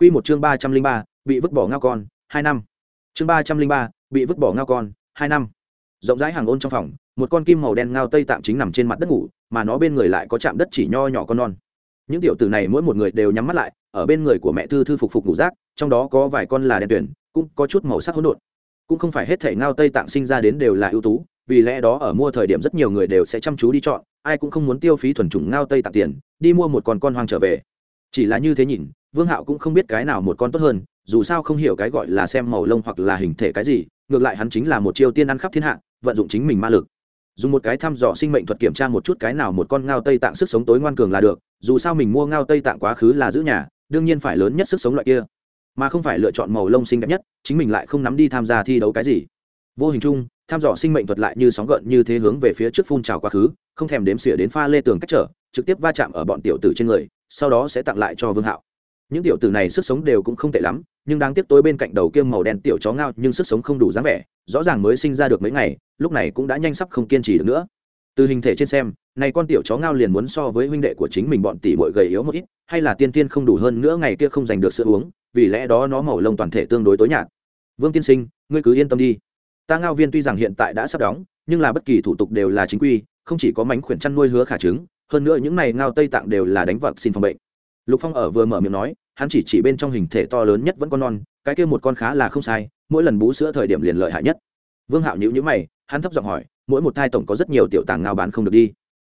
Quy một chương ba trăm linh ba, bị vứt bỏ ngao con, hai năm. Chương ba trăm linh ba, bị vứt bỏ ngao con, hai năm. Rộng rãi hàng ôn trong phòng, một con kim màu đen ngao tây tạm chính nằm trên mặt đất ngủ, mà nó bên người lại có chạm đất chỉ nho nhỏ con non. Những tiểu tử này mỗi một người đều nhắm mắt lại, ở bên người của mẹ thư thư phục phục ngủ rác, trong đó có vài con là đen tuyển cũng có chút màu sắc hỗn độn. Cũng không phải hết thể ngao tây tạng sinh ra đến đều là ưu tú, vì lẽ đó ở mua thời điểm rất nhiều người đều sẽ chăm chú đi chọn, ai cũng không muốn tiêu phí thuần chủng ngao tây tạng tiền, đi mua một con con hoang trở về. Chỉ là như thế nhìn vương hạo cũng không biết cái nào một con tốt hơn, dù sao không hiểu cái gọi là xem màu lông hoặc là hình thể cái gì, ngược lại hắn chính là một chiêu tiên ăn khắp thiên hạ, vận dụng chính mình ma lực. Dùng một cái thăm dò sinh mệnh thuật kiểm tra một chút cái nào một con ngao tây tạng sức sống tối ngoan cường là được, dù sao mình mua ngao tây tạng quá khứ là giữ nhà, đương nhiên phải lớn nhất sức sống loại kia. Mà không phải lựa chọn màu lông xinh đẹp nhất, chính mình lại không nắm đi tham gia thi đấu cái gì. Vô hình chung, tham dò sinh mệnh thuật lại như sóng gợn như thế hướng về phía trước phun trào quá khứ, không thèm đếm xỉa đến pha lê tường cách trở, trực tiếp va chạm ở bọn tiểu tử trên người, sau đó sẽ tặng lại cho vương hạo những tiểu tử này sức sống đều cũng không tệ lắm, nhưng đáng tiếc tối bên cạnh đầu kia màu đen tiểu chó ngao nhưng sức sống không đủ dáng vẻ, rõ ràng mới sinh ra được mấy ngày, lúc này cũng đã nhanh sắp không kiên trì được nữa. Từ hình thể trên xem, này con tiểu chó ngao liền muốn so với huynh đệ của chính mình bọn tỷ bội gầy yếu một ít, hay là tiên tiên không đủ hơn nữa ngày kia không giành được sữa uống, vì lẽ đó nó màu lông toàn thể tương đối tối nhạt. Vương tiên sinh, ngươi cứ yên tâm đi. Ta ngao viên tuy rằng hiện tại đã sắp đóng, nhưng là bất kỳ thủ tục đều là chính quy, không chỉ có mánh khuyển chăn nuôi hứa khả chứng, hơn nữa những này ngao tây tạng đều là đánh vật xin phòng bệnh lục phong ở vừa mở miệng nói, hắn chỉ chỉ bên trong hình thể to lớn nhất vẫn con non, cái kia một con khá là không sai, mỗi lần bú sữa thời điểm liền lợi hại nhất. Vương hạo nhữ nhữ mày, hắn thấp giọng hỏi, mỗi một thai tổng có rất nhiều tiểu tàng ngao bán không được đi.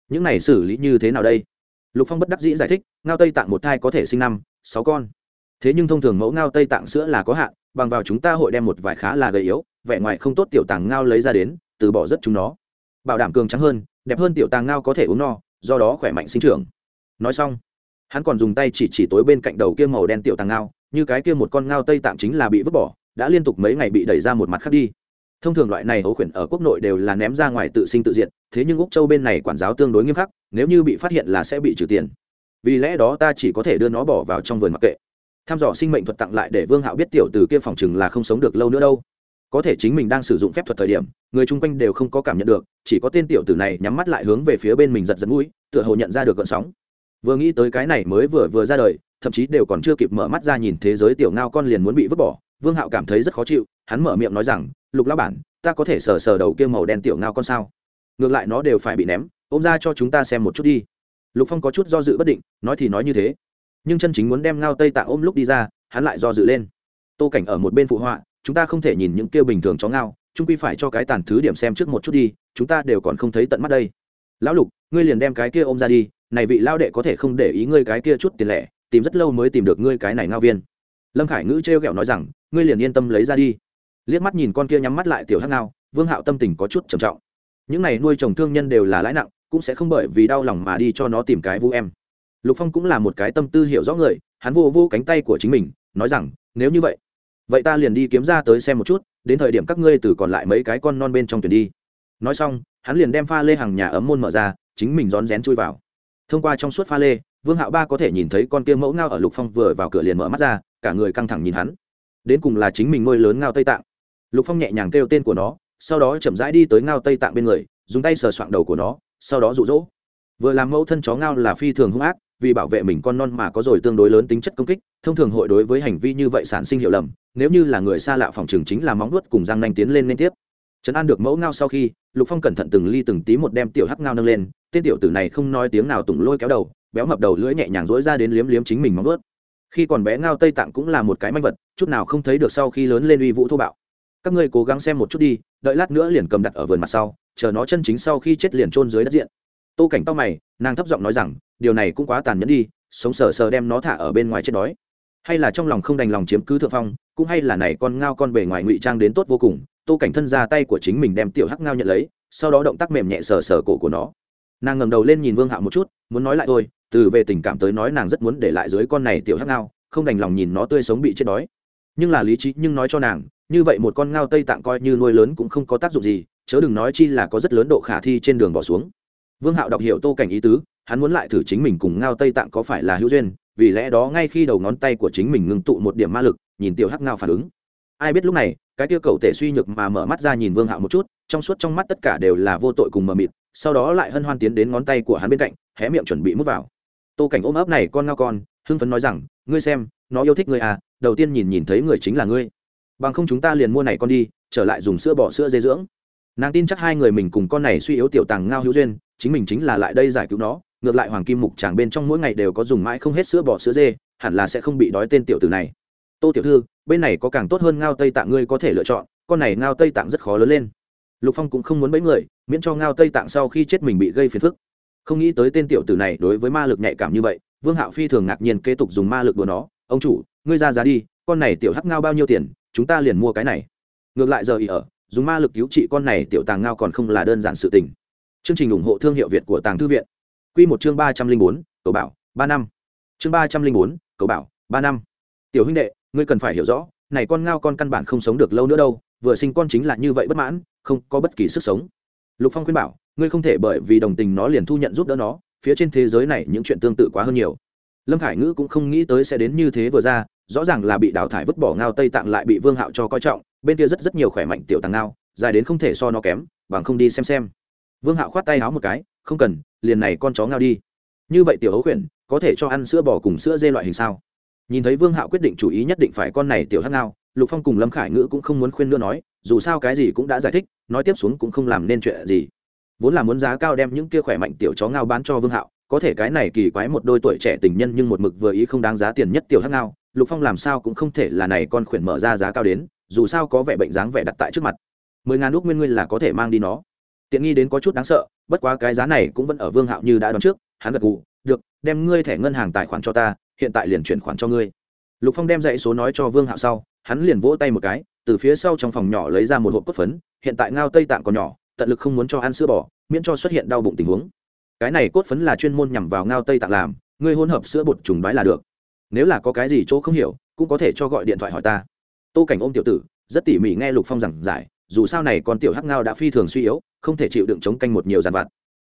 Những này xử lý như thế nào đây? Lục phong bất đắc dĩ giải thích, ngao tây tạng một thai có thể sinh năm, sáu con. Thế nhưng thông thường mẫu ngao tây tạng sữa là có hạn, bằng vào chúng ta hội đem một vài khá là gầy yếu, vẻ ngoài không tốt tiểu tàng ngao lấy ra đến, từ bỏ rất chúng nó. Bảo đảm cường trắng hơn, đẹp hơn tiểu tàng ngao có thể uống no, do đó khỏe mạnh sinh trưởng. Nói xong hắn còn dùng tay chỉ chỉ tối bên cạnh đầu kia màu đen tiểu tàng ngao, như cái kia một con ngao tây tạm chính là bị vứt bỏ, đã liên tục mấy ngày bị đẩy ra một mặt khác đi. Thông thường loại này hấu khuyển ở quốc nội đều là ném ra ngoài tự sinh tự diệt, thế nhưng úc châu bên này quản giáo tương đối nghiêm khắc, nếu như bị phát hiện là sẽ bị trừ tiền. Vì lẽ đó ta chỉ có thể đưa nó bỏ vào trong vườn mặc kệ. Tham dò sinh mệnh thuật tặng lại để vương hạo biết tiểu từ kia phòng chừng là không sống được lâu nữa đâu. Có thể chính mình đang sử dụng phép thuật thời điểm, người chung quanh đều không có cảm nhận được, chỉ có tên tiểu tử này nhắm mắt lại hướng về phía bên mình giật giật mũi, tựa hồ nhận ra được gợn sóng vừa nghĩ tới cái này mới vừa vừa ra đời, thậm chí đều còn chưa kịp mở mắt ra nhìn thế giới tiểu ngao con liền muốn bị vứt bỏ. Vương hạo cảm thấy rất khó chịu, hắn mở miệng nói rằng, lục lao bản, ta có thể sờ sờ đầu kia màu đen tiểu ngao con sao? Ngược lại nó đều phải bị ném, ôm ra cho chúng ta xem một chút đi. Lục phong có chút do dự bất định, nói thì nói như thế. Nhưng chân chính muốn đem ngao tây tạ ôm lúc đi ra, hắn lại do dự lên. Tô cảnh ở một bên phụ họa, chúng ta không thể nhìn những kia bình thường chó ngao trung quy phải cho cái tàn thứ điểm xem trước một chút đi, chúng ta đều còn không thấy tận mắt đây. Lão lục, ngươi liền đem cái kia ôm ra đi này vị lao đệ có thể không để ý ngươi cái kia chút tiền lẻ, tìm rất lâu mới tìm được ngươi cái này ngao viên. Lâm khải ngữ trêu ghẹo nói rằng, ngươi liền yên tâm lấy ra đi. Liếc mắt nhìn con kia nhắm mắt lại tiểu hắc ngao, vương hạo tâm tình có chút trầm trọng. Những này nuôi trồng thương nhân đều là lãi nặng, cũng sẽ không bởi vì đau lòng mà đi cho nó tìm cái vũ em. Lục phong cũng là một cái tâm tư hiểu rõ người, hắn vô vô cánh tay của chính mình, nói rằng, nếu như vậy vậy ta liền đi kiếm ra tới xem một chút, đến thời điểm các ngươi từ còn lại mấy cái con non bên trong tuyển đi. Nói xong, hắn liền đem pha lê hàng nhà ấm môn mở ra, chính mình rón rén chui vào thông qua trong suốt pha lê, vương hạo ba có thể nhìn thấy con kia mẫu ngao ở lục phong vừa vào cửa liền mở mắt ra, cả người căng thẳng nhìn hắn. Đến cùng là chính mình nuôi lớn ngao tây tạng. Lục phong nhẹ nhàng kêu tên của nó, sau đó chậm rãi đi tới ngao tây tạng bên người, dùng tay sờ soạng đầu của nó, sau đó rụ rỗ vừa làm mẫu thân chó ngao là phi thường hung ác, vì bảo vệ mình con non mà có rồi tương đối lớn tính chất công kích, thông thường hội đối với hành vi như vậy sản sinh hiểu lầm, nếu như là người xa lạ phòng trường chính là móng nuốt cùng răng nanh tiến lên liên tiếp trấn an được mẫu ngao sau khi, lục phong cẩn thận từng ly từng tí một đem tiểu hắc ngao nâng lên, tên tiểu tử này không nói tiếng nào tùng lôi kéo đầu, béo mập đầu lưỡi nhẹ nhàng dỗi ra đến liếm liếm chính mình móng nuốt khi còn bé ngao tây tạng cũng là một cái manh vật, chút nào không thấy được sau khi lớn lên uy vũ thô bạo. Các ngươi cố gắng xem một chút đi, đợi lát nữa liền cầm đặt ở vườn mặt sau, chờ nó chân chính sau khi chết liền trôn dưới đất diện. Tô cảnh tao mày, nàng thấp giọng nói rằng, điều này cũng quá tàn nhẫn đi, sống sờ sờ đem nó thả ở bên ngoài chết đói. Hay là trong lòng không đành lòng chiếm cứ thượng phong, cũng hay là này con ngao con bề ngoài ngụy trang đến tốt vô cùng tô cảnh thân ra tay của chính mình đem tiểu hắc ngao nhận lấy, sau đó động tác mềm nhẹ sờ sờ cổ của nó. Nàng ngầm đầu lên nhìn vương hạo một chút, muốn nói lại thôi, từ về tình cảm tới nói nàng rất muốn để lại dưới con này tiểu hắc ngao, không đành lòng nhìn nó tươi sống bị chết đói. Nhưng là lý trí, nhưng nói cho nàng, như vậy một con ngao tây tạng coi như nuôi lớn cũng không có tác dụng gì, chớ đừng nói chi là có rất lớn độ khả thi trên đường bỏ xuống. Vương hạo đọc hiểu tô cảnh ý tứ, hắn muốn lại thử chính mình cùng ngao tây tạng có phải là hữu duyên, vì lẽ đó ngay khi đầu ngón tay của chính mình ngưng tụ một điểm ma lực, nhìn tiểu hắc ngao phản ứng ai biết lúc này, cái tiêu cầu tể suy nhược mà mở mắt ra nhìn vương hạo một chút, trong suốt trong mắt tất cả đều là vô tội cùng mờ mịt, sau đó lại hân hoan tiến đến ngón tay của hắn bên cạnh, hé miệng chuẩn bị mút vào. Tô cảnh ôm ấp này con ngao con, hưng phấn nói rằng, ngươi xem, nó yêu thích ngươi à đầu tiên nhìn nhìn thấy người chính là ngươi. Bằng không chúng ta liền mua này con đi, trở lại dùng sữa bỏ sữa dê dưỡng. Nàng tin chắc hai người mình cùng con này suy yếu tiểu tàng ngao hữu duyên, chính mình chính là lại đây giải cứu nó, ngược lại hoàng kim mục chàng bên trong mỗi ngày đều có dùng mãi không hết sữa bỏ sữa dê, hẳn là sẽ không bị đói tên tiểu tử này. Tô tiểu thư bên này có càng tốt hơn ngao tây tạng ngươi có thể lựa chọn, con này ngao tây tạng rất khó lớn lên. Lục phong cũng không muốn bẫy người, miễn cho ngao tây tạng sau khi chết mình bị gây phiền phức. Không nghĩ tới tên tiểu tử này đối với ma lực nhạy cảm như vậy, vương hạo phi thường ngạc nhiên kế tục dùng ma lực đùa nó, ông chủ, ngươi ra giá đi, con này tiểu hắc ngao bao nhiêu tiền, chúng ta liền mua cái này. Ngược lại giờ ý ở, dùng ma lực cứu trị con này tiểu tàng ngao còn không là đơn giản sự tình. Chương trình ủng hộ thương hiệu việt của tàng thư viện. Q một chương ba trăm linh bốn, cầu bảo, ba năm. Chương ba trăm linh bốn, cầu bảo, ba năm. Tiểu huynh đệ ngươi cần phải hiểu rõ, này con ngao con căn bản không sống được lâu nữa đâu, vừa sinh con chính là như vậy bất mãn, không có bất kỳ sức sống. Lục phong khuyên bảo, ngươi không thể bởi vì đồng tình nó liền thu nhận giúp đỡ nó, phía trên thế giới này những chuyện tương tự quá hơn nhiều. Lâm khải ngữ cũng không nghĩ tới sẽ đến như thế vừa ra, rõ ràng là bị đào thải vứt bỏ ngao tây tạng lại bị vương hạo cho coi trọng, bên kia rất rất nhiều khỏe mạnh tiểu tàng ngao, dài đến không thể so nó kém, bằng không đi xem xem. Vương hạo khoát tay áo một cái, không cần, liền này con chó ngao đi. Như vậy tiểu hấu khuyển, có thể cho ăn sữa bò cùng sữa dê loại hình sao? Nhìn thấy vương hạo quyết định chủ ý nhất định phải con này tiểu hắc ngao, lục phong cùng lâm khải ngữ cũng không muốn khuyên nữa nói, dù sao cái gì cũng đã giải thích, nói tiếp xuống cũng không làm nên chuyện gì. Vốn là muốn giá cao đem những kia khỏe mạnh tiểu chó ngao bán cho vương hạo, có thể cái này kỳ quái một đôi tuổi trẻ tình nhân nhưng một mực vừa ý không đáng giá tiền nhất tiểu hắc ngao, lục phong làm sao cũng không thể là này con khuyển mở ra giá cao đến, dù sao có vẻ bệnh dáng vẻ đặt tại trước mặt. Mười ngàn úc nguyên nguyên là có thể mang đi nó. Tiện nghi đến có chút đáng sợ, bất quá cái giá này cũng vẫn ở vương hạo như đã đoán trước, hắn gật gù, được, đem ngươi thẻ ngân hàng tài khoản cho ta hiện tại liền chuyển khoản cho ngươi. Lục phong đem dãy số nói cho vương hạo sau, hắn liền vỗ tay một cái, từ phía sau trong phòng nhỏ lấy ra một hộp cốt phấn, hiện tại ngao tây tạng còn nhỏ, tận lực không muốn cho ăn sữa bò, miễn cho xuất hiện đau bụng tình huống. Cái này cốt phấn là chuyên môn nhằm vào ngao tây tạng làm, ngươi hỗn hợp sữa bột trùng bái là được. Nếu là có cái gì chỗ không hiểu, cũng có thể cho gọi điện thoại hỏi ta. Tô cảnh ôm tiểu tử, rất tỉ mỉ nghe lục phong giảng giải, dù sao này con tiểu hắc ngao đã phi thường suy yếu, không thể chịu đựng chống canh một nhiều dàn vặt.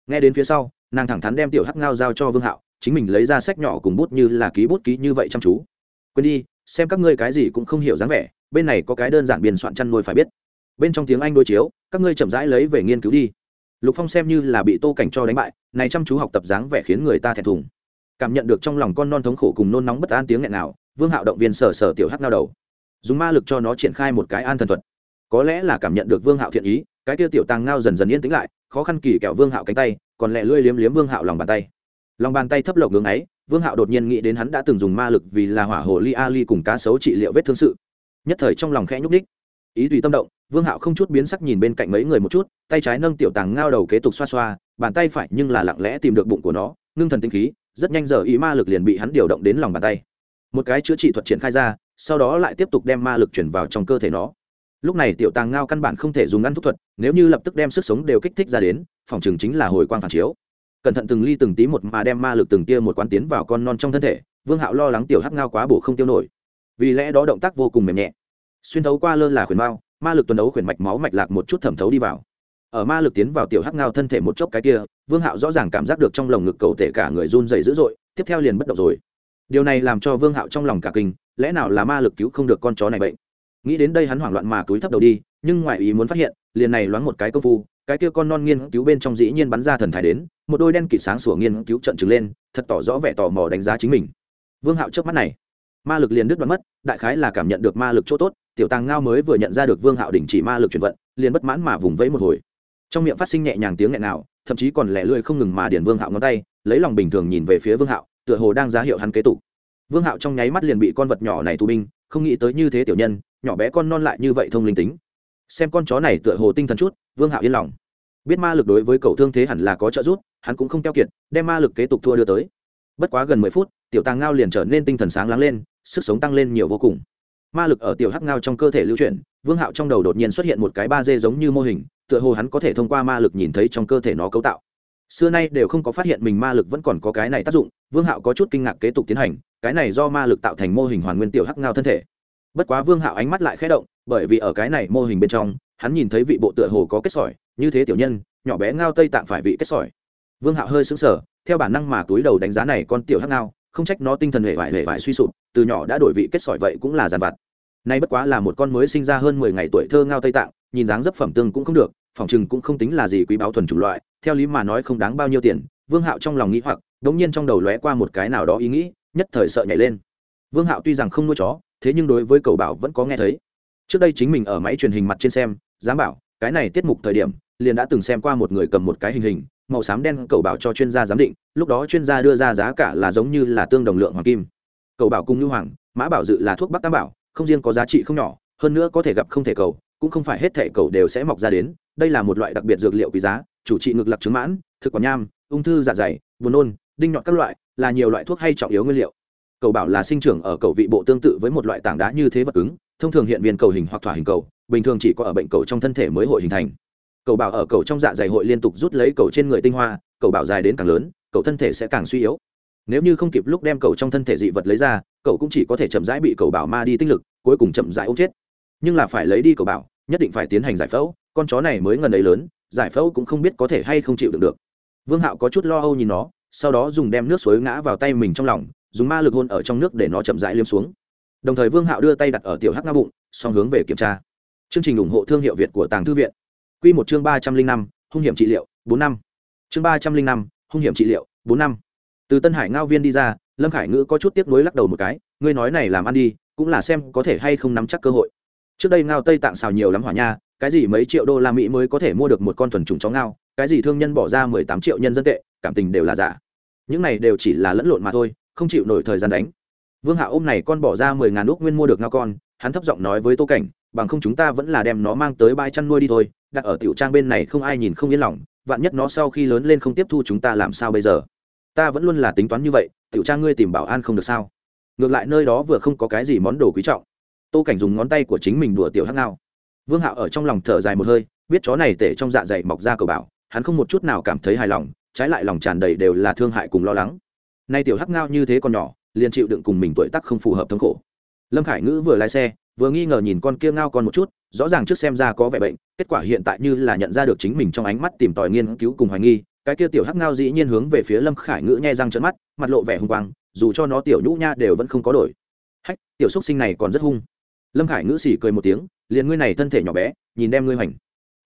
Nghe đến phía sau, nàng thẳng thắn đem tiểu hắc ngao giao cho vương hạo chính mình lấy ra sách nhỏ cùng bút như là ký bút ký như vậy chăm chú. Quên đi, xem các ngươi cái gì cũng không hiểu dáng vẻ, bên này có cái đơn giản biên soạn chăn nuôi phải biết. Bên trong tiếng anh đối chiếu, các ngươi chậm rãi lấy về nghiên cứu đi. Lục phong xem như là bị tô cảnh cho đánh bại, này chăm chú học tập dáng vẻ khiến người ta thẹn thùng. Cảm nhận được trong lòng con non thống khổ cùng nôn nóng bất an tiếng nghẹn nào, vương hạo động viên sở sở tiểu hắc nao đầu. Dùng ma lực cho nó triển khai một cái an thần thuật. Có lẽ là cảm nhận được vương hạo thiện ý, cái kia tiểu tàng ngao dần dần yên tĩnh lại, khó khăn kỳ kẹo vương hạo cánh tay, còn lẹ lưỡi liếm liếm vương hạo lòng bàn tay lòng bàn tay thấp lộc ngưng ấy, vương hạo đột nhiên nghĩ đến hắn đã từng dùng ma lực vì là hỏa hồ li a li cùng cá sấu trị liệu vết thương sự. Nhất thời trong lòng khẽ nhúc ních ý tùy tâm động, vương hạo không chút biến sắc nhìn bên cạnh mấy người một chút, tay trái nâng tiểu tàng ngao đầu kế tục xoa xoa, bàn tay phải nhưng là lặng lẽ tìm được bụng của nó, ngưng thần tinh khí, rất nhanh giờ ý ma lực liền bị hắn điều động đến lòng bàn tay. Một cái chữa trị thuật triển khai ra, sau đó lại tiếp tục đem ma lực chuyển vào trong cơ thể nó. Lúc này tiểu tàng ngao căn bản không thể dùng ngăn thuốc thuật, nếu như lập tức đem sức sống đều kích thích ra đến, phòng trường chính là hồi quang phản chiếu cẩn thận từng ly từng tí một mà đem ma lực từng tia một quán tiến vào con non trong thân thể, vương hạo lo lắng tiểu hắc ngao quá bổ không tiêu nổi. Vì lẽ đó động tác vô cùng mềm nhẹ. Xuyên thấu qua lơ là khuyển mao ma lực tuần đấu khuyển mạch máu mạch lạc một chút thẩm thấu đi vào. Ở ma lực tiến vào tiểu hắc ngao thân thể một chốc cái kia, vương hạo rõ ràng cảm giác được trong lồng ngực cầu thể cả người run dày dữ dội, tiếp theo liền bất động rồi. Điều này làm cho vương hạo trong lòng cả kinh, lẽ nào là ma lực cứu không được con chó này bệnh? Nghĩ đến đây hắn hoảng loạn mà túi thấp đầu đi, nhưng ngoại ý muốn phát hiện, liền này loáng một cái công phu, cái kia con non nghiên cứu bên trong dĩ nhiên bắn ra thần thái đến một đôi đen kịt sáng sủa nghiên cứu trận trừng lên, thật tỏ rõ vẻ tò mò đánh giá chính mình. Vương hạo trước mắt này, ma lực liền đứt đoạn mất, đại khái là cảm nhận được ma lực chỗ tốt, tiểu tàng ngao mới vừa nhận ra được vương hạo đình chỉ ma lực chuyển vận, liền bất mãn mà vùng vẫy một hồi. Trong miệng phát sinh nhẹ nhàng tiếng nghẹn nào, thậm chí còn lẻ lươi không ngừng mà điền vương hạo ngón tay, lấy lòng bình thường nhìn về phía vương hạo, tựa hồ đang giá hiệu hắn kế tục. Vương hạo trong nháy mắt liền bị con vật nhỏ này tù binh, không nghĩ tới như thế tiểu nhân, nhỏ bé con non lại như vậy thông linh tính. Xem con chó này tựa hồ tinh thần chút, vương hạo yên lòng biết ma lực đối với cậu thương thế hẳn là có trợ giúp, hắn cũng không keo kiệt, đem ma lực kế tục thua đưa tới. Bất quá gần mười phút, tiểu tàng ngao liền trở nên tinh thần sáng láng lên, sức sống tăng lên nhiều vô cùng. Ma lực ở tiểu hắc ngao trong cơ thể lưu chuyển, vương hạo trong đầu đột nhiên xuất hiện một cái ba d giống như mô hình, tựa hồ hắn có thể thông qua ma lực nhìn thấy trong cơ thể nó cấu tạo. Xưa nay đều không có phát hiện mình ma lực vẫn còn có cái này tác dụng, vương hạo có chút kinh ngạc kế tục tiến hành, cái này do ma lực tạo thành mô hình hoàn nguyên tiểu hắc ngao thân thể. Bất quá vương hạo ánh mắt lại khẽ động, bởi vì ở cái này mô hình bên trong, hắn nhìn thấy vị bộ tựa hồ có kết sỏi như thế tiểu nhân, nhỏ bé ngao tây tạng phải vị kết sỏi. Vương hạo hơi sững sờ, theo bản năng mà túi đầu đánh giá này con tiểu hắc ngao, không trách nó tinh thần hệ vải hệ vải suy sụp, từ nhỏ đã đổi vị kết sỏi vậy cũng là giàn vặt. Nay bất quá là một con mới sinh ra hơn mười ngày tuổi thơ ngao tây tạng, nhìn dáng dấp phẩm tương cũng không được, phòng chừng cũng không tính là gì quý báo thuần chủng loại, theo lý mà nói không đáng bao nhiêu tiền, vương hạo trong lòng nghĩ hoặc đ ỗ n g nhiên trong đầu lóe qua một cái nào đó ý nghĩ, nhất thời sợ nhảy lên. Vương hạo tuy rằng không nuôi chó, thế nhưng đối với cầu bảo vẫn có nghe thấy. Trước đây chính mình ở máy truyền hình mặt trên xem, dám bảo, cái này tiết mục thời điểm liền đã từng xem qua một người cầm một cái hình hình, màu xám đen cầu bảo cho chuyên gia giám định, lúc đó chuyên gia đưa ra giá cả là giống như là tương đồng lượng hoàng kim. Cầu bảo cung nhu hoàng, mã bảo dự là thuốc bắc tam bảo, không riêng có giá trị không nhỏ, hơn nữa có thể gặp không thể cầu, cũng không phải hết thể cầu đều sẽ mọc ra đến, đây là một loại đặc biệt dược liệu quý giá, chủ trị ngược lạc trứng mãn, thực quản nham, ung thư dạ dày, buồn nôn, đinh nhọn các loại, là nhiều loại thuốc hay trọng yếu nguyên liệu. Cầu bảo là sinh trưởng ở cầu vị bộ tương tự với một loại tảng đá như thế vật cứng, thông thường hiện viên cầu hình hoặc thỏa hình cầu, bình thường chỉ có ở bệnh cầu trong thân thể mới hội hình thành cầu bảo ở cầu trong dạ dày hội liên tục rút lấy cầu trên người tinh hoa, cầu bảo dài đến càng lớn, cầu thân thể sẽ càng suy yếu. Nếu như không kịp lúc đem cầu trong thân thể dị vật lấy ra cậu cũng chỉ có thể chậm rãi bị cầu bảo ma đi tinh lực, cuối cùng chậm rãi ôm chết. Nhưng là phải lấy đi cầu bảo, nhất định phải tiến hành giải phẫu, con chó này mới gần ấy lớn, giải phẫu cũng không biết có thể hay không chịu được được. Vương hạo có chút lo âu nhìn nó, sau đó dùng đem nước suối ngã vào tay mình trong lòng, dùng ma lực hôn ở trong nước để nó chậm rãi liêm xuống. Đồng thời vương hạo đưa tay đặt ở tiểu hắc nga bụng, song hướng về kiểm tra. Chương trình ủng hộ thương hiệu việt của tàng thư viện quy một chương ba trăm linh năm, hung hiểm trị liệu, bốn năm. Chương ba trăm linh năm, hung hiểm trị liệu, bốn năm. Từ tân hải ngao viên đi ra, lâm khải ngữ có chút tiếc nuối lắc đầu một cái, ngươi nói này làm ăn đi, cũng là xem có thể hay không nắm chắc cơ hội. Trước đây ngao tây tạng xào nhiều lắm hỏa nha, cái gì mấy triệu đô la mỹ mới có thể mua được một con thuần trùng chó ngao, cái gì thương nhân bỏ ra mười tám triệu nhân dân tệ, cảm tình đều là giả. Những này đều chỉ là lẫn lộn mà thôi, không chịu nổi thời gian đánh. Vương hạ ôm này con bỏ ra mười ngàn úc nguyên mua được ngao con, hắn thấp giọng nói với tô cảnh, bằng không chúng ta vẫn là đem nó mang tới bãi chăn nuôi đi thôi đặt ở tiểu trang bên này không ai nhìn không yên lòng, vạn nhất nó sau khi lớn lên không tiếp thu chúng ta làm sao bây giờ? Ta vẫn luôn là tính toán như vậy, tiểu trang ngươi tìm bảo an không được sao? Ngược lại nơi đó vừa không có cái gì món đồ quý trọng. Tô cảnh dùng ngón tay của chính mình đùa tiểu hắc ngao. Vương hạo ở trong lòng thở dài một hơi, biết chó này tể trong dạ dày mọc ra cầu bảo, hắn không một chút nào cảm thấy hài lòng, trái lại lòng tràn đầy đều là thương hại cùng lo lắng. Nay tiểu hắc ngao như thế còn nhỏ, liền chịu đựng cùng mình tuổi tác không phù hợp thống khổ. Lâm khải ngữ vừa lái xe, vừa nghi ngờ nhìn con kia ngao còn một chút rõ ràng trước xem ra có vẻ bệnh, kết quả hiện tại như là nhận ra được chính mình trong ánh mắt tìm tòi nghiên cứu cùng hoài nghi, cái kia tiểu hắc ngao dĩ nhiên hướng về phía lâm khải ngữ nghe răng trận mắt, mặt lộ vẻ hung quang, dù cho nó tiểu nhũ nha đều vẫn không có đổi. Hách, tiểu xúc sinh này còn rất hung. Lâm khải ngữ xỉ cười một tiếng, liền ngươi này thân thể nhỏ bé, nhìn đem ngươi hoành.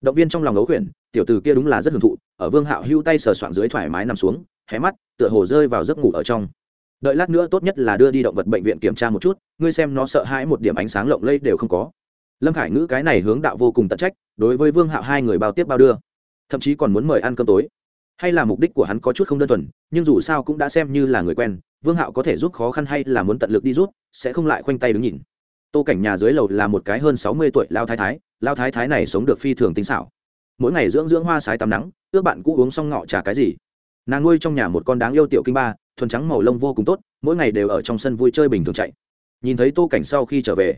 Động viên trong lòng ấu quyển tiểu từ kia đúng là rất hưởng thụ, ở vương hạo hưu tay sờ soạn dưới thoải mái nằm xuống, hé mắt, tựa hồ rơi vào giấc ngủ ở trong. Đợi lát nữa tốt nhất là đưa đi động vật bệnh viện kiểm tra một chút, ngươi xem nó sợ hãi một điểm ánh sáng lộng lây đều không có lâm khải ngữ cái này hướng đạo vô cùng tận trách, đối với vương hạo hai người bao tiếp bao đưa, thậm chí còn muốn mời ăn cơm tối. Hay là mục đích của hắn có chút không đơn thuần, nhưng dù sao cũng đã xem như là người quen, vương hạo có thể giúp khó khăn hay là muốn tận lực đi rút sẽ không lại khoanh tay đứng nhìn. Tô cảnh nhà dưới lầu là một cái hơn sáu mươi tuổi lao thái thái, lao thái thái này sống được phi thường tinh xảo. Mỗi ngày dưỡng dưỡng hoa sái tắm nắng, ước bạn cũ uống xong ngọ trà cái gì. Nàng nuôi trong nhà một con đáng yêu tiểu kinh ba, thuần trắng màu lông vô cùng tốt, mỗi ngày đều ở trong sân vui chơi bình thường chạy. Nhìn thấy tô cảnh sau khi trở về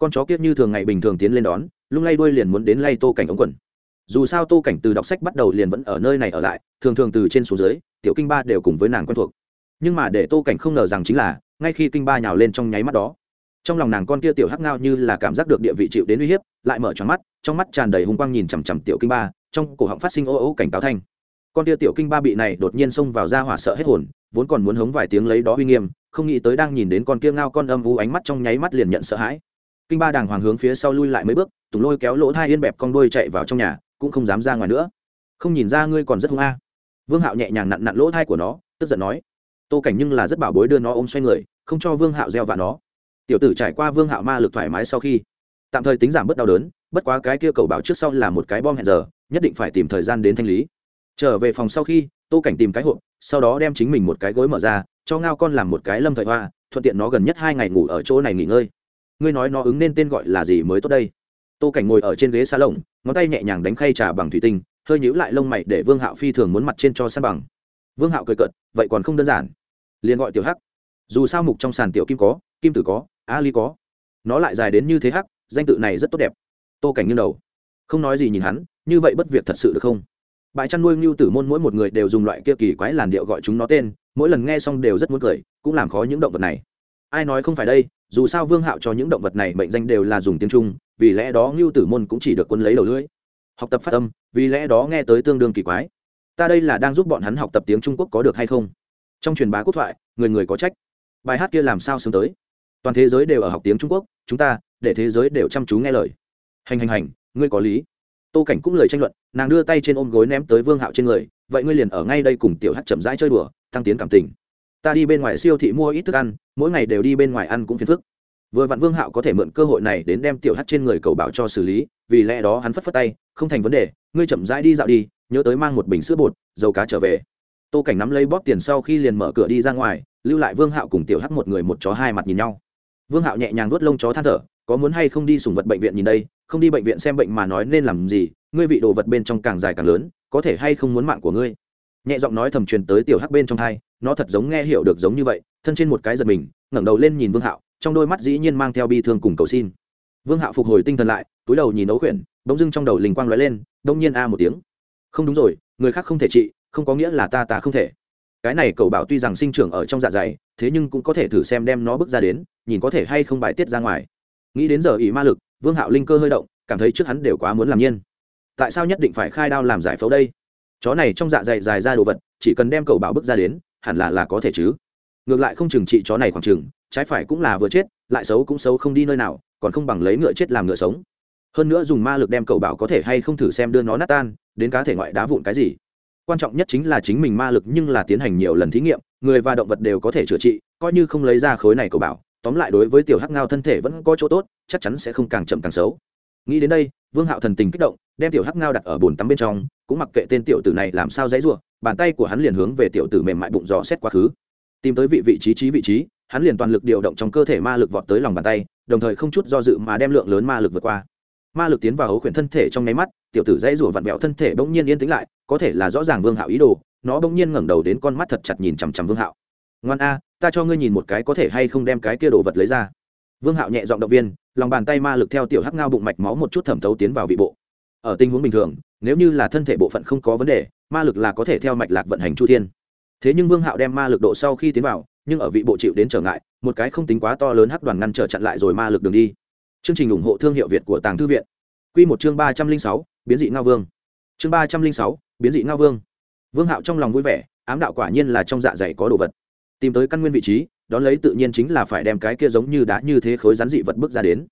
con chó kiết như thường ngày bình thường tiến lên đón, lung lay đuôi liền muốn đến lay tô cảnh ống quần. Dù sao tô cảnh từ đọc sách bắt đầu liền vẫn ở nơi này ở lại, thường thường từ trên xuống dưới, tiểu kinh ba đều cùng với nàng quen thuộc. Nhưng mà để tô cảnh không ngờ rằng chính là, ngay khi kinh ba nhào lên trong nháy mắt đó, trong lòng nàng con kia tiểu hắc ngao như là cảm giác được địa vị chịu đến uy hiếp, lại mở tròn mắt, trong mắt tràn đầy hùng quang nhìn chằm chằm tiểu kinh ba, trong cổ họng phát sinh ô ô cảnh cáo thanh. Con kia tiểu kinh ba bị này đột nhiên xông vào ra hỏa sợ hết hồn, vốn còn muốn hống vài tiếng lấy đó uy nghiêm, không nghĩ tới đang nhìn đến con kia ngao con âm u ánh mắt trong nháy mắt liền nhận sợ hãi kinh ba đàng hoàng hướng phía sau lui lại mấy bước, tùng lôi kéo lỗ thai yên bẹp con đuôi chạy vào trong nhà, cũng không dám ra ngoài nữa. Không nhìn ra ngươi còn rất hung a. Vương hạo nhẹ nhàng nặn nặn lỗ thai của nó, tức giận nói, tô cảnh nhưng là rất bảo bối đưa nó ôm xoay người, không cho vương hạo gieo vạ nó. Tiểu tử trải qua vương hạo ma lực thoải mái sau khi, tạm thời tính giảm bớt đau đớn, bất quá cái kia cầu bảo trước sau là một cái bom hẹn giờ, nhất định phải tìm thời gian đến thanh lý. Trở về phòng sau khi, tô cảnh tìm cái hộp, sau đó đem chính mình một cái gối mở ra, cho ngao con làm một cái lâm thời hoa, thuận tiện nó gần nhất hai ngày ngủ ở chỗ này nghỉ ngơi ngươi nói nó ứng nên tên gọi là gì mới tốt đây? Tô cảnh ngồi ở trên ghế xa lồng ngón tay nhẹ nhàng đánh khay trà bằng thủy tinh, hơi nhíu lại lông mày để vương hạo phi thường muốn mặt trên cho san bằng. Vương hạo cười cợt, vậy còn không đơn giản. Liền gọi tiểu hắc. Dù sao mục trong sàn tiểu kim có, kim tử có a ly có. Nó lại dài đến như thế hắc, danh tự này rất tốt đẹp. Tô cảnh nghiêng đầu. Không nói gì nhìn hắn, như vậy bất việc thật sự được không? Bãi chăn nuôi ngưu tử môn mỗi một người đều dùng loại kia kỳ quái làn điệu gọi chúng nó tên, mỗi lần nghe xong đều rất muốn cười, cũng làm khó những động vật này. Ai nói không phải đây dù sao vương hạo cho những động vật này mệnh danh đều là dùng tiếng trung, vì lẽ đó ngưu tử môn cũng chỉ được quân lấy đầu lưỡi. Học tập phát âm, vì lẽ đó nghe tới tương đương kỳ quái. Ta đây là đang giúp bọn hắn học tập tiếng trung quốc có được hay không? Trong truyền bá quốc thoại, người người có trách. Bài hát kia làm sao sướng tới? Toàn thế giới đều ở học tiếng trung quốc, chúng ta, để thế giới đều chăm chú nghe lời. Hành hành hành, ngươi có lý. Tô cảnh cũng lời tranh luận, nàng đưa tay trên ôm gối ném tới vương hạo trên người, vậy ngươi liền ở ngay đây cùng tiểu hát chậm rãi chơi đùa tăng tiến cảm tình ta đi bên ngoài siêu thị mua ít thức ăn, mỗi ngày đều đi bên ngoài ăn cũng phiền phức. Vừa vặn vương hạo có thể mượn cơ hội này đến đem tiểu hát trên người cầu bảo cho xử lý, vì lẽ đó hắn phất phất tay, không thành vấn đề, ngươi chậm rãi đi dạo đi, nhớ tới mang một bình sữa bột, dầu cá trở về. Tô cảnh nắm lấy bóp tiền sau khi liền mở cửa đi ra ngoài, lưu lại vương hạo cùng tiểu hát một người một chó hai mặt nhìn nhau. Vương hạo nhẹ nhàng vuốt lông chó than thở, có muốn hay không đi sùng vật bệnh viện nhìn đây? Không đi bệnh viện xem bệnh mà nói nên làm gì? Ngươi vị đồ vật bên trong càng dài càng lớn, có thể hay không muốn mạng của ngươi? Nhẹ giọng nói thầm truyền tới tiểu hắc bên trong thai nó thật giống nghe hiểu được giống như vậy, thân trên một cái giật mình, ngẩng đầu lên nhìn vương hạo, trong đôi mắt dĩ nhiên mang theo bi thương cùng cầu xin. Vương hạo phục hồi tinh thần lại, túi đầu nhìn ấu khuyển, bỗng dưng trong đầu linh quang lóe lên, đông nhiên a một tiếng. Không đúng rồi, người khác không thể trị, không có nghĩa là ta ta không thể. Cái này cầu bảo tuy rằng sinh trưởng ở trong dạ dày, thế nhưng cũng có thể thử xem đem nó bước ra đến, nhìn có thể hay không bài tiết ra ngoài. Nghĩ đến giờ ỷ ma lực, vương hạo linh cơ hơi động, cảm thấy trước hắn đều quá muốn làm nhiên. Tại sao nhất định phải khai đao làm giải phẫu đây? Chó này trong dạ dày dài ra đồ vật, chỉ cần đem cầu bảo bước ra đến hẳn là là có thể chứ. Ngược lại không chừng trị chó này khoảng chừng, trái phải cũng là vừa chết, lại xấu cũng xấu không đi nơi nào, còn không bằng lấy ngựa chết làm ngựa sống. Hơn nữa dùng ma lực đem cậu bảo có thể hay không thử xem đưa nó nát tan, đến cá thể ngoại đá vụn cái gì. Quan trọng nhất chính là chính mình ma lực nhưng là tiến hành nhiều lần thí nghiệm, người và động vật đều có thể chữa trị, coi như không lấy ra khối này cậu bảo, tóm lại đối với tiểu hắc ngao thân thể vẫn có chỗ tốt, chắc chắn sẽ không càng chậm càng xấu nghĩ đến đây, vương hạo thần tình kích động, đem tiểu hắc ngao đặt ở bồn tắm bên trong, cũng mặc kệ tên tiểu tử này làm sao dãy r u ộ bàn tay của hắn liền hướng về tiểu tử mềm mại bụng dò xét quá khứ. Tìm tới vị vị trí trí vị trí, hắn liền toàn lực điều động trong cơ thể ma lực vọt tới lòng bàn tay, đồng thời không chút do dự mà đem lượng lớn ma lực vượt qua. Ma lực tiến vào hấu khuyển thân thể trong nháy mắt, tiểu tử dãy rủa vặn vẹo thân thể bỗng nhiên yên tĩnh lại, có thể là rõ ràng vương hạo ý đồ, nó bỗng nhiên ngẩng đầu đến con mắt thật chặt nhìn chằm chằm vương hạo. Ngoan a, ta cho ngươi nhìn một cái có thể hay không đem cái kia đồ vật lấy ra. Vương hạo nhẹ giọng động viên lòng bàn tay ma lực theo tiểu hắc ngao bụng mạch máu một chút thẩm thấu tiến vào vị bộ. Ở tình huống bình thường, nếu như là thân thể bộ phận không có vấn đề, ma lực là có thể theo mạch lạc vận hành chu thiên. Thế nhưng vương hạo đem ma lực độ sau khi tiến vào, nhưng ở vị bộ chịu đến trở ngại, một cái không tính quá to lớn hắc đoàn ngăn trở chặn lại rồi ma lực đường đi. Chương trình ủng hộ thương hiệu việt của tàng thư viện. Q một chương ba trăm linh sáu, biến dị ngao vương. Chương ba trăm linh sáu, biến dị ngao vương. Vương hạo trong lòng vui vẻ, ám đạo quả nhiên là trong dạ dày có đồ vật. Tìm tới căn nguyên vị trí đón lấy tự nhiên chính là phải đem cái kia giống như đá như thế khối rắn dị vật bước ra đến.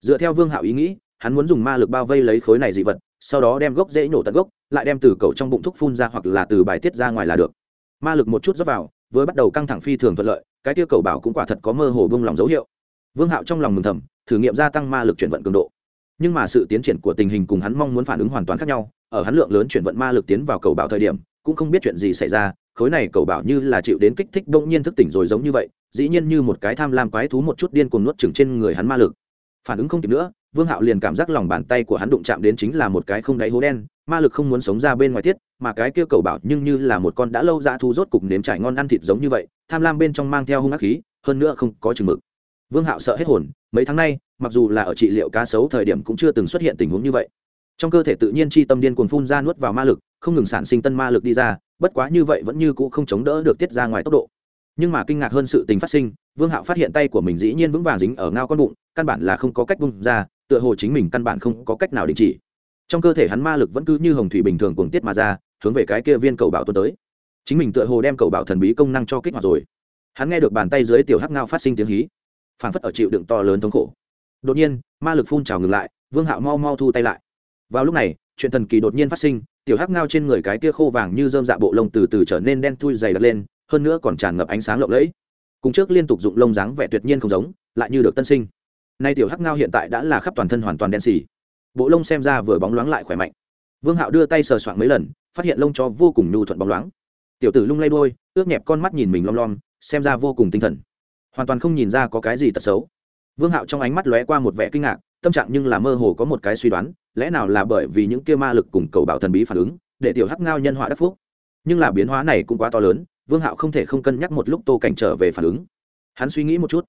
Dựa theo vương hạo ý nghĩ, hắn muốn dùng ma lực bao vây lấy khối này dị vật, sau đó đem gốc dễ nổ tận gốc, lại đem từ cầu trong bụng thuốc phun ra hoặc là từ bài tiết ra ngoài là được. Ma lực một chút dốc vào với bắt đầu căng thẳng phi thường thuận lợi, cái kia cầu bảo cũng quả thật có mơ hồ bông lòng dấu hiệu. Vương hạo trong lòng mừng thầm, thử nghiệm gia tăng ma lực chuyển vận cường độ. Nhưng mà sự tiến triển của tình hình cùng hắn mong muốn phản ứng hoàn toàn khác nhau, ở hắn lượng lớn chuyển vận ma lực tiến vào cầu bảo thời điểm, cũng không biết chuyện gì xảy ra, khối này cầu bảo như là chịu đến kích thích bỗng nhiên thức tỉnh rồi giống như vậy dĩ nhiên như một cái tham lam quái thú một chút điên cuồng nuốt chửng trên người hắn ma lực. Phản ứng không kịp nữa, vương hạo liền cảm giác lòng bàn tay của hắn đụng chạm đến chính là một cái không đáy hố đen, ma lực không muốn sống ra bên ngoài tiết, mà cái kia cầu bảo nhưng như là một con đã lâu dã thu rốt cục nếm trải ngon ăn thịt giống như vậy, tham lam bên trong mang theo hung ác khí, hơn nữa không có chừng mực. Vương hạo sợ hết hồn, mấy tháng nay, mặc dù là ở trị liệu cá sấu thời điểm cũng chưa từng xuất hiện tình huống như vậy. Trong cơ thể tự nhiên chi tâm điên cuồng phun ra nuốt vào ma lực, không ngừng sản sinh tân ma lực đi ra, bất quá như vậy vẫn như cũ không chống đỡ được tiết ra ngoài tốc độ nhưng mà kinh ngạc hơn sự tình phát sinh, vương hạo phát hiện tay của mình dĩ nhiên vững vàng dính ở ngao con bụng, căn bản là không có cách bung ra, tựa hồ chính mình căn bản không có cách nào đình chỉ. Trong cơ thể hắn ma lực vẫn cứ như hồng thủy bình thường cuồng tiết mà ra, hướng về cái kia viên cầu bảo tuân tới. Chính mình tựa hồ đem cầu bảo thần bí công năng cho kích hoạt rồi. Hắn nghe được bàn tay dưới tiểu hắc ngao phát sinh tiếng hí, phảng phất ở chịu đựng to lớn thống khổ. Đột nhiên, ma lực phun trào ngừng lại, vương hạo mau mau thu tay lại. Vào lúc này, chuyện thần kỳ đột nhiên phát sinh, tiểu hắc ngao trên người cái kia khô vàng như dơm dạ bộ lông từ từ trở nên đen thui dày đặc lên hơn nữa còn tràn ngập ánh sáng lộng lẫy. Cùng trước liên tục dụng lông dáng vẻ tuyệt nhiên không giống, lại như được tân sinh. Nay tiểu hắc ngao hiện tại đã là khắp toàn thân hoàn toàn đen xì. Bộ lông xem ra vừa bóng loáng lại khỏe mạnh. Vương hạo đưa tay sờ soạn mấy lần, phát hiện lông cho vô cùng nhu thuận bóng loáng. Tiểu tử lung lay đôi ướp nhẹp con mắt nhìn mình lom lom, xem ra vô cùng tinh thần. Hoàn toàn không nhìn ra có cái gì tật xấu. Vương hạo trong ánh mắt lóe qua một vẻ kinh ngạc, tâm trạng nhưng là mơ hồ có một cái suy đoán, lẽ nào là bởi vì những kia ma lực cùng cầu bảo thần bí phản ứng, để tiểu hắc ngao nhân họa đắc phúc. Nhưng là biến hóa này cũng quá to lớn vương hạo không thể không cân nhắc một lúc tô cảnh trở về phản ứng. Hắn suy nghĩ một chút,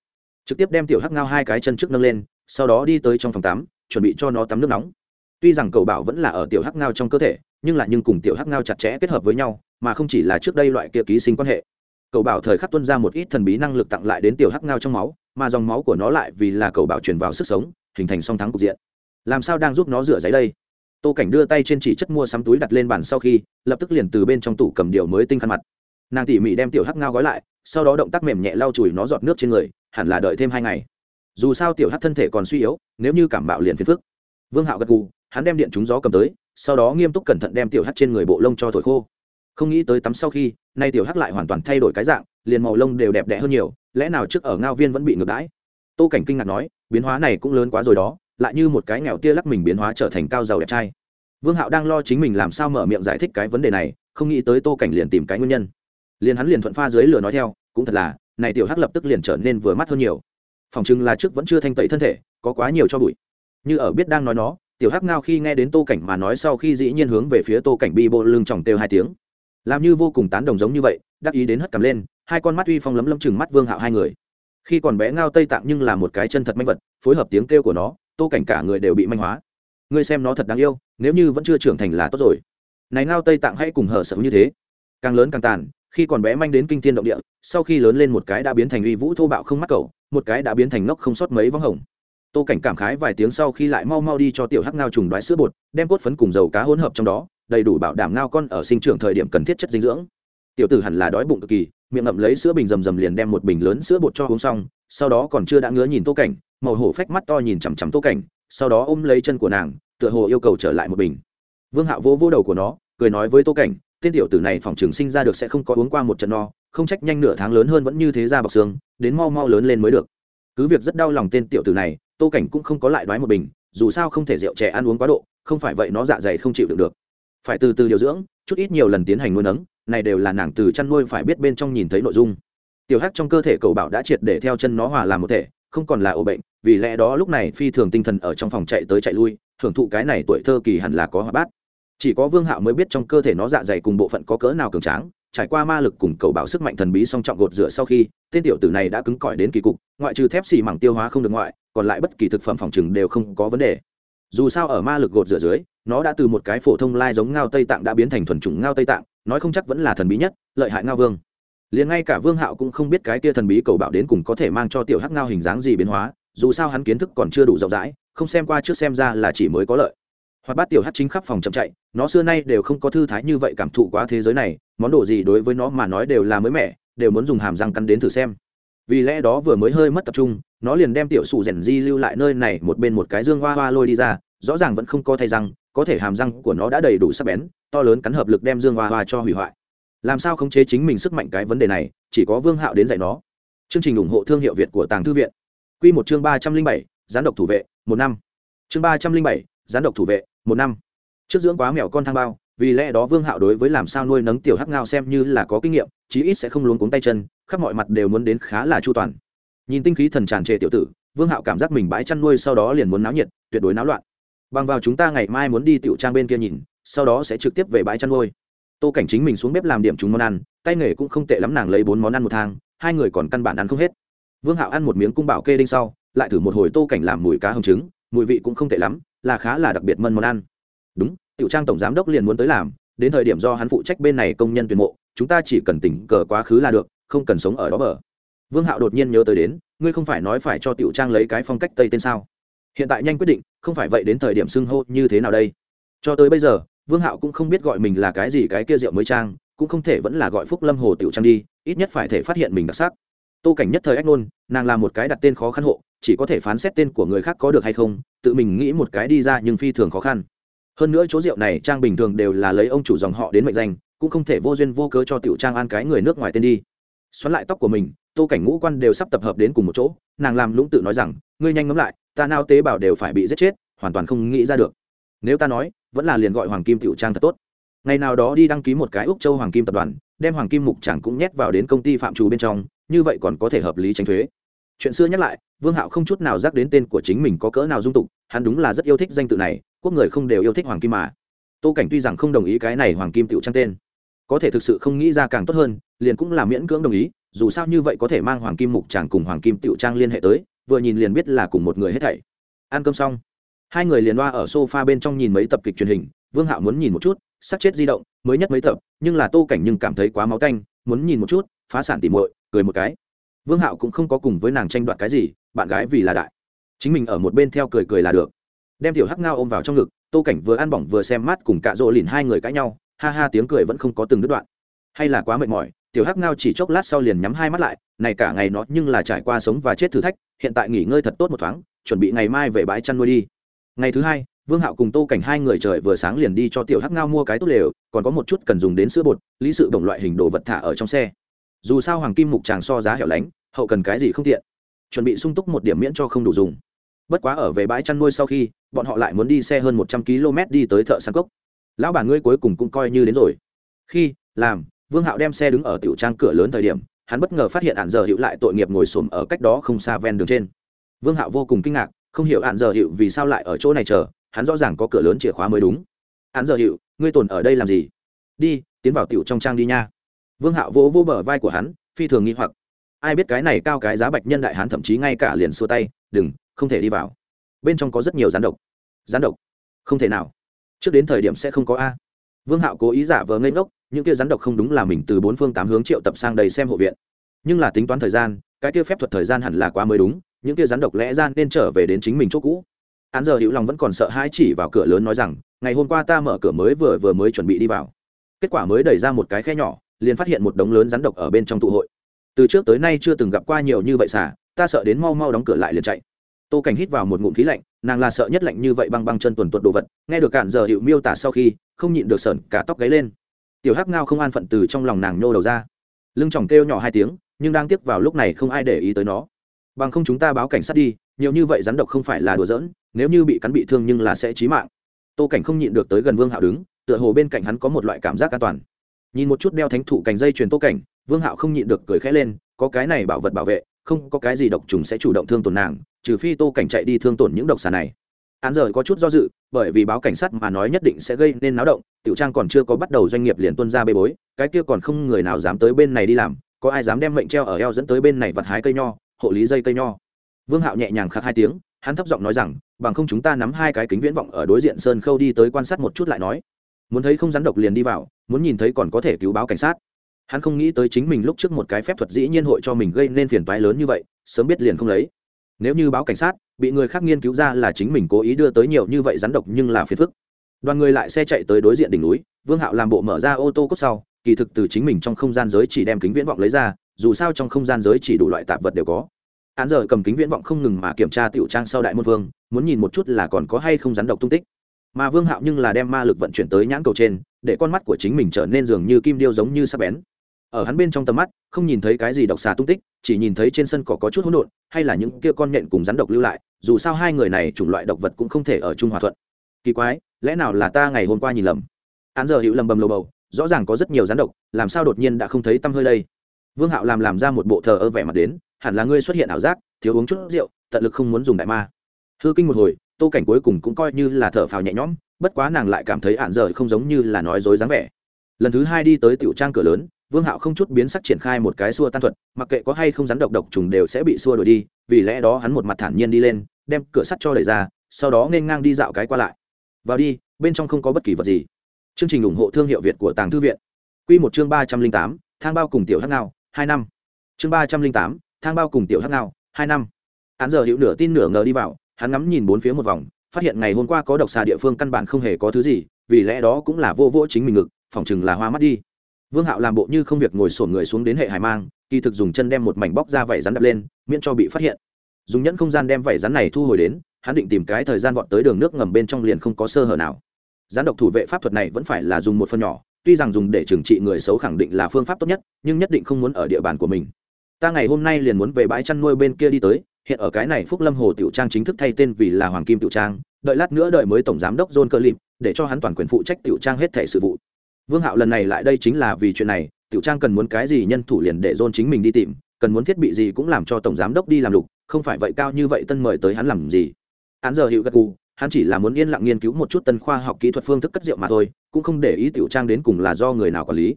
trực tiếp đem tiểu hắc ngao hai cái chân trước nâng lên, sau đó đi tới trong phòng tắm, chuẩn bị cho nó tắm nước nóng. Tuy rằng cầu bảo vẫn là ở tiểu hắc ngao trong cơ thể, nhưng là nhưng cùng tiểu hắc ngao chặt chẽ kết hợp với nhau, mà không chỉ là trước đây loại kia ký sinh quan hệ. Cầu bảo thời khắc tuân ra một ít thần bí năng lực tặng lại đến tiểu hắc ngao trong máu, mà dòng máu của nó lại vì là cầu bảo truyền vào sức sống, hình thành song thắng cục diện. Làm sao đang giúp nó rửa giấy đây? Tô cảnh đưa tay trên chỉ chất mua sắm túi đặt lên bàn sau khi, lập tức liền từ bên trong tủ cầm điều mới tinh khăn mặt nàng tỉ mỉ đem tiểu hắc ngao gói lại, sau đó động tác mềm nhẹ lau chùi nó giọt nước trên người, hẳn là đợi thêm hai ngày. Dù sao tiểu hắc thân thể còn suy yếu, nếu như cảm bạo liền phiền phức. Vương hạo gật gù, hắn đem điện trúng gió cầm tới, sau đó nghiêm túc cẩn thận đem tiểu hắc trên người bộ lông cho thổi khô. Không nghĩ tới tắm sau khi, nay tiểu hắc lại hoàn toàn thay đổi cái dạng, liền màu lông đều đẹp đẽ hơn nhiều, lẽ nào trước ở ngao viên vẫn bị ngược đãi? Tô cảnh kinh ngạc nói, biến hóa này cũng lớn quá rồi đó, lại như một cái nghèo tia lắc mình biến hóa trở thành cao giàu đẹp trai. Vương hạo đang lo chính mình làm sao mở miệng giải thích cái vấn đề này, không nghĩ tới tô cảnh liền tìm cái nguyên nhân liền hắn liền thuận pha dưới lửa nói theo, cũng thật là, này tiểu hắc lập tức liền trở nên vừa mắt hơn nhiều. Phòng chừng là trước vẫn chưa thanh tẩy thân thể, có quá nhiều cho bụi. Như ở biết đang nói nó, tiểu hắc ngao khi nghe đến tô cảnh mà nói sau khi dĩ nhiên hướng về phía tô cảnh bi bộ lưng tròng têu hai tiếng. Làm như vô cùng tán đồng giống như vậy, đắc ý đến hất cầm lên, hai con mắt uy phong lấm lấm chừng mắt vương hạo hai người. Khi còn bé ngao tây tạng nhưng là một cái chân thật manh vật, phối hợp tiếng kêu của nó, tô cảnh cả người đều bị manh hóa. Ngươi xem nó thật đáng yêu, nếu như vẫn chưa trưởng thành là tốt rồi. Này ngao tây tạng hãy cùng hở sợ như thế. Càng lớn càng tàn khi còn bé manh đến kinh thiên động địa, sau khi lớn lên một cái đã biến thành uy vũ thô bạo không mắc cầu, một cái đã biến thành ngốc không sót mấy vắng hồng. Tô cảnh cảm khái vài tiếng sau khi lại mau mau đi cho tiểu hắc ngao trùng đoái sữa bột, đem cốt phấn cùng dầu cá hỗn hợp trong đó, đầy đủ bảo đảm ngao con ở sinh trưởng thời điểm cần thiết chất dinh dưỡng. Tiểu tử hẳn là đói bụng cực kỳ, miệng ngậm lấy sữa bình rầm rầm liền đem một bình lớn sữa bột cho uống xong, sau đó còn chưa đã ngứa nhìn tô cảnh, màu hổ phách mắt to nhìn chằm chằm tô cảnh, sau đó ôm lấy chân của nàng, tựa hồ yêu cầu trở lại một bình. Vương hạo vô vỗ đầu của nó, cười nói với tô cảnh tên tiểu tử này phòng trường sinh ra được sẽ không có uống qua một trận no, không trách nhanh nửa tháng lớn hơn vẫn như thế ra bọc xương, đến mau mau lớn lên mới được. Cứ việc rất đau lòng tên tiểu tử này, tô cảnh cũng không có lại đoái một bình, dù sao không thể rượu trẻ ăn uống quá độ, không phải vậy nó dạ dày không chịu được được. Phải từ từ điều dưỡng, chút ít nhiều lần tiến hành nuôi nấng, này đều là nàng từ chăn nuôi phải biết bên trong nhìn thấy nội dung. Tiểu hắc trong cơ thể cầu bảo đã triệt để theo chân nó hòa làm một thể, không còn là ổ bệnh, vì lẽ đó lúc này phi thường tinh thần ở trong phòng chạy tới chạy lui, hưởng thụ cái này tuổi thơ kỳ hẳn là có hòa bát chỉ có vương hạo mới biết trong cơ thể nó dạ dày cùng bộ phận có cỡ nào cường tráng, trải qua ma lực cùng cầu bảo sức mạnh thần bí song trọng gột rửa sau khi, tên tiểu tử này đã cứng cỏi đến kỳ cục, ngoại trừ thép xì mảng tiêu hóa không được ngoại, còn lại bất kỳ thực phẩm phòng chừng đều không có vấn đề. Dù sao ở ma lực gột rửa dưới, nó đã từ một cái phổ thông lai giống ngao tây tạng đã biến thành thuần chủng ngao tây tạng, nói không chắc vẫn là thần bí nhất, lợi hại ngao vương. Liền ngay cả vương hạo cũng không biết cái kia thần bí cầu bảo đến cùng có thể mang cho tiểu hắc ngao hình dáng gì biến hóa, dù sao hắn kiến thức còn chưa đủ rộng rãi, không xem qua trước xem ra là chỉ mới có lợi. Hoạt bát tiểu hát chính khắp phòng chậm chạy, nó xưa nay đều không có thư thái như vậy cảm thụ quá thế giới này, món đồ gì đối với nó mà nói đều là mới mẻ, đều muốn dùng hàm răng cắn đến thử xem. Vì lẽ đó vừa mới hơi mất tập trung, nó liền đem tiểu sụ rèn di lưu lại nơi này một bên một cái dương hoa hoa lôi đi ra, rõ ràng vẫn không có thay răng, có thể hàm răng của nó đã đầy đủ sắc bén, to lớn cắn hợp lực đem dương hoa hoa cho hủy hoại. Làm sao khống chế chính mình sức mạnh cái vấn đề này, chỉ có vương hạo đến dạy nó. Chương trình ủng hộ thương hiệu việt của tàng thư viện. Q một chương ba trăm linh bảy, gián độc thủ vệ, một năm. Chương ba trăm linh bảy, gián độc thủ vệ một năm. Trước dưỡng quá mèo con thang bao, vì lẽ đó vương hạo đối với làm sao nuôi nấng tiểu hắc ngao xem như là có kinh nghiệm, chí ít sẽ không luống cuống tay chân, khắp mọi mặt đều muốn đến khá là chu toàn. Nhìn tinh khí thần tràn trề tiểu tử, vương hạo cảm giác mình bãi chăn nuôi sau đó liền muốn náo nhiệt, tuyệt đối náo loạn. Bằng vào chúng ta ngày mai muốn đi tiểu trang bên kia nhìn, sau đó sẽ trực tiếp về bãi chăn nuôi. Tô cảnh chính mình xuống bếp làm điểm chúng món ăn, tay nghề cũng không tệ lắm nàng lấy bốn món ăn một thang, hai người còn căn bản ăn không hết. Vương hạo ăn một miếng cung bảo kê đinh sau, lại thử một hồi tô cảnh làm mùi cá hồng trứng, mùi vị cũng không tệ lắm là khá là đặc biệt mân món ăn. Đúng, tiểu trang tổng giám đốc liền muốn tới làm, đến thời điểm do hắn phụ trách bên này công nhân tuyển mộ, chúng ta chỉ cần tỉnh cờ quá khứ là được, không cần sống ở đó bờ. Vương hạo đột nhiên nhớ tới đến, ngươi không phải nói phải cho tiểu trang lấy cái phong cách tây tên sao? Hiện tại nhanh quyết định, không phải vậy đến thời điểm xưng hô như thế nào đây? Cho tới bây giờ, vương hạo cũng không biết gọi mình là cái gì cái kia rượu mới trang, cũng không thể vẫn là gọi phúc lâm hồ tiểu trang đi, ít nhất phải thể phát hiện mình đặc sắc. Tô cảnh nhất thời ách nôn, nàng là một cái đặt tên khó khăn hộ chỉ có thể phán xét tên của người khác có được hay không, tự mình nghĩ một cái đi ra nhưng phi thường khó khăn. Hơn nữa chỗ rượu này trang bình thường đều là lấy ông chủ dòng họ đến mệnh danh, cũng không thể vô duyên vô cớ cho tiểu trang an cái người nước ngoài tên đi. Xoắn lại tóc của mình, tô cảnh ngũ quan đều sắp tập hợp đến cùng một chỗ, nàng làm lũng tự nói rằng, ngươi nhanh ngẫm lại, ta nao tế bào đều phải bị giết chết, hoàn toàn không nghĩ ra được. Nếu ta nói, vẫn là liền gọi hoàng kim tiểu trang thật tốt. Ngày nào đó đi đăng ký một cái úc châu hoàng kim tập đoàn, đem hoàng kim mục chẳng cũng nhét vào đến công ty phạm trù bên trong, như vậy còn có thể hợp lý tránh thuế chuyện xưa nhắc lại, vương hạo không chút nào giác đến tên của chính mình có cỡ nào dung tục, hắn đúng là rất yêu thích danh tự này, quốc người không đều yêu thích hoàng kim mà. Tô cảnh tuy rằng không đồng ý cái này hoàng kim tựu trang tên, có thể thực sự không nghĩ ra càng tốt hơn, liền cũng là miễn cưỡng đồng ý, dù sao như vậy có thể mang hoàng kim mục tràng cùng hoàng kim tựu trang liên hệ tới, vừa nhìn liền biết là cùng một người hết thảy. Ăn cơm xong, hai người liền loa ở sofa bên trong nhìn mấy tập kịch truyền hình, vương hạo muốn nhìn một chút sắc chết di động, mới nhất mấy tập, nhưng là tô cảnh nhưng cảm thấy quá máu canh muốn nhìn một chút, phá sản tỉ muội, cười một cái vương hạo cũng không có cùng với nàng tranh đoạt cái gì, bạn gái vì là đại. Chính mình ở một bên theo cười cười là được. Đem tiểu hắc ngao ôm vào trong ngực, tô cảnh vừa ăn bỏng vừa xem mắt cùng cạ rỗ lìn hai người cãi nhau, ha ha tiếng cười vẫn không có từng đứt đoạn. Hay là quá mệt mỏi, tiểu hắc ngao chỉ chốc lát sau liền nhắm hai mắt lại, này cả ngày nó nhưng là trải qua sống và chết thử thách, hiện tại nghỉ ngơi thật tốt một thoáng, chuẩn bị ngày mai về bãi chăn nuôi đi. Ngày thứ hai, vương hạo cùng tô cảnh hai người trời vừa sáng liền đi cho tiểu hắc ngao mua cái tốt lều, còn có một chút cần dùng đến sữa bột, lý sự đồng loại hình đồ vật thả ở trong xe dù sao hoàng kim mục tràng so giá hẻo lánh, hậu cần cái gì không tiện. Chuẩn bị sung túc một điểm miễn cho không đủ dùng. Bất quá ở về bãi chăn nuôi sau khi, bọn họ lại muốn đi xe hơn một trăm km đi tới thợ săn cốc. Lão bản ngươi cuối cùng cũng coi như đến rồi. Khi, làm, vương hạo đem xe đứng ở tiểu trang cửa lớn thời điểm, hắn bất ngờ phát hiện ạn giờ hiệu lại tội nghiệp ngồi xổm ở cách đó không xa ven đường trên. Vương hạo vô cùng kinh ngạc, không hiểu ạn giờ hiệu vì sao lại ở chỗ này chờ, hắn rõ ràng có cửa lớn chìa khóa mới đúng. Ạn giờ hiệu ngươi tồn ở đây làm gì? Đi, tiến vào tiểu trong trang đi nha vương hạo vỗ vỗ bờ vai của hắn, phi thường nghi hoặc. Ai biết cái này cao cái giá bạch nhân đại hán thậm chí ngay cả liền xua tay, đừng, không thể đi vào. Bên trong có rất nhiều rắn độc. Rắn độc? Không thể nào. Trước đến thời điểm sẽ không có a. Vương hạo cố ý giả vờ ngây ngốc, những kia rắn độc không đúng là mình từ bốn phương tám hướng triệu tập sang đầy xem hộ viện. Nhưng là tính toán thời gian, cái kia phép thuật thời gian hẳn là quá mới đúng, những kia rắn độc lẽ ra nên trở về đến chính mình chỗ cũ. Hắn giờ hữu lòng vẫn còn sợ hãi chỉ vào cửa lớn nói rằng, ngày hôm qua ta mở cửa mới vừa vừa mới chuẩn bị đi vào. Kết quả mới đẩy ra một cái khe nhỏ liền phát hiện một đống lớn rắn độc ở bên trong tụ hội. Từ trước tới nay chưa từng gặp qua nhiều như vậy xả ta sợ đến mau mau đóng cửa lại liền chạy. Tô cảnh hít vào một ngụm khí lạnh, nàng là sợ nhất lạnh như vậy băng băng chân tuần tuột đồ vật, nghe được cản giờ hiệu miêu tả sau khi, không nhịn được sởn cả tóc gáy lên. Tiểu hắc ngao không an phận từ trong lòng nàng nhô đầu ra. Lưng chỏng kêu nhỏ hai tiếng, nhưng đang tiếc vào lúc này không ai để ý tới nó. Bằng không chúng ta báo cảnh sát đi, nhiều như vậy rắn độc không phải là đùa giỡn, nếu như bị cắn bị thương nhưng là sẽ chí mạng. Tô cảnh không nhịn được tới gần vương hạo đứng, tựa hồ bên cạnh hắn có một loại cảm giác an toàn nhìn một chút đeo thánh thụ cành dây truyền tô cảnh, vương hạo không nhịn được cười khẽ lên, có cái này bảo vật bảo vệ, không có cái gì độc trùng sẽ chủ động thương tổn nàng, trừ phi tô cảnh chạy đi thương tổn những độc xà này. Án rời có chút do dự, bởi vì báo cảnh sát mà nói nhất định sẽ gây nên náo động, tiểu trang còn chưa có bắt đầu doanh nghiệp liền tuân ra bê bối, cái kia còn không người nào dám tới bên này đi làm, có ai dám đem mệnh treo ở eo dẫn tới bên này vặt hái cây nho, hộ lý dây cây nho. Vương hạo nhẹ nhàng khắc hai tiếng, hắn thấp giọng nói rằng, bằng không chúng ta nắm hai cái kính viễn vọng ở đối diện sơn khâu đi tới quan sát một chút lại nói muốn thấy không rắn độc liền đi vào, muốn nhìn thấy còn có thể cứu báo cảnh sát. Hắn không nghĩ tới chính mình lúc trước một cái phép thuật dĩ nhiên hội cho mình gây nên phiền toái lớn như vậy, sớm biết liền không lấy. Nếu như báo cảnh sát, bị người khác nghiên cứu ra là chính mình cố ý đưa tới nhiều như vậy rắn độc nhưng là phiền phức. Đoàn người lại xe chạy tới đối diện đỉnh núi, vương hạo làm bộ mở ra ô tô cốt sau, kỳ thực từ chính mình trong không gian giới chỉ đem kính viễn vọng lấy ra, dù sao trong không gian giới chỉ đủ loại tạp vật đều có. Hắn giờ cầm kính viễn vọng không ngừng mà kiểm tra tiểu trang sau đại môn vương, muốn nhìn một chút là còn có hay không rắn độc tung tích mà vương hạo nhưng là đem ma lực vận chuyển tới nhãn cầu trên, để con mắt của chính mình trở nên dường như kim điêu giống như sắp bén. Ở hắn bên trong tầm mắt, không nhìn thấy cái gì độc xà tung tích, chỉ nhìn thấy trên sân cỏ có chút hỗn độn, hay là những kia con nhện cùng rắn độc lưu lại, dù sao hai người này chủng loại độc vật cũng không thể ở chung hòa thuận. Kỳ quái, lẽ nào là ta ngày hôm qua nhìn lầm? Án giờ hữu lầm bầm lầu bầu, rõ ràng có rất nhiều rắn độc, làm sao đột nhiên đã không thấy tăm hơi đây? Vương hạo làm làm ra một bộ thờ ơ vẻ mặt đến, hẳn là ngươi xuất hiện ảo giác, thiếu uống chút rượu, tận lực không muốn dùng đại ma. Hư kinh một hồi tô cảnh cuối cùng cũng coi như là thở phào nhẹ nhõm, bất quá nàng lại cảm thấy hạn dở không giống như là nói dối dáng vẻ. Lần thứ hai đi tới tiểu trang cửa lớn, vương hạo không chút biến sắc triển khai một cái xua tan thuật, mặc kệ có hay không rắn độc độc trùng đều sẽ bị xua đuổi đi, vì lẽ đó hắn một mặt thản nhiên đi lên, đem cửa sắt cho đẩy ra, sau đó nên ngang đi dạo cái qua lại. Vào đi, bên trong không có bất kỳ vật gì. Chương trình ủng hộ thương hiệu việt của tàng thư viện. Q một chương ba trăm linh tám, thang bao cùng tiểu hắc ngao, hai năm. Chương ba trăm linh tám, thang bao cùng tiểu hắc ngao, hai năm. Hắn giờ hiệu nửa tin nửa ngờ đi vào hắn ngắm nhìn bốn phía một vòng, phát hiện ngày hôm qua có độc xà địa phương căn bản không hề có thứ gì, vì lẽ đó cũng là vô vỗ chính mình ngực phỏng chừng là hoa mắt đi. Vương hạo làm bộ như không việc ngồi sổn người xuống đến hệ hải mang, kỳ thực dùng chân đem một mảnh bóc ra vảy rắn đập lên, miễn cho bị phát hiện. Dùng nhẫn không gian đem vảy rắn này thu hồi đến, hắn định tìm cái thời gian vọt tới đường nước ngầm bên trong liền không có sơ hở nào. Gián độc thủ vệ pháp thuật này vẫn phải là dùng một phần nhỏ, tuy rằng dùng để trừng trị người xấu khẳng định là phương pháp tốt nhất, nhưng nhất định không muốn ở địa bàn của mình. Ta ngày hôm nay liền muốn về bãi chăn nuôi bên kia đi tới hiện ở cái này phúc lâm hồ tiểu trang chính thức thay tên vì là hoàng kim tiểu trang đợi lát nữa đợi mới tổng giám đốc john cơ lịp để cho hắn toàn quyền phụ trách tiểu trang hết thể sự vụ. Vương hạo lần này lại đây chính là vì chuyện này tiểu trang cần muốn cái gì nhân thủ liền để john chính mình đi tìm cần muốn thiết bị gì cũng làm cho tổng giám đốc đi làm lục không phải vậy cao như vậy tân mời tới hắn làm gì. Hắn giờ hiệu gật cù hắn chỉ là muốn yên lặng nghiên cứu một chút tân khoa học kỹ thuật phương thức cất rượu mà thôi cũng không để ý tiểu trang đến cùng là do người nào quản lý.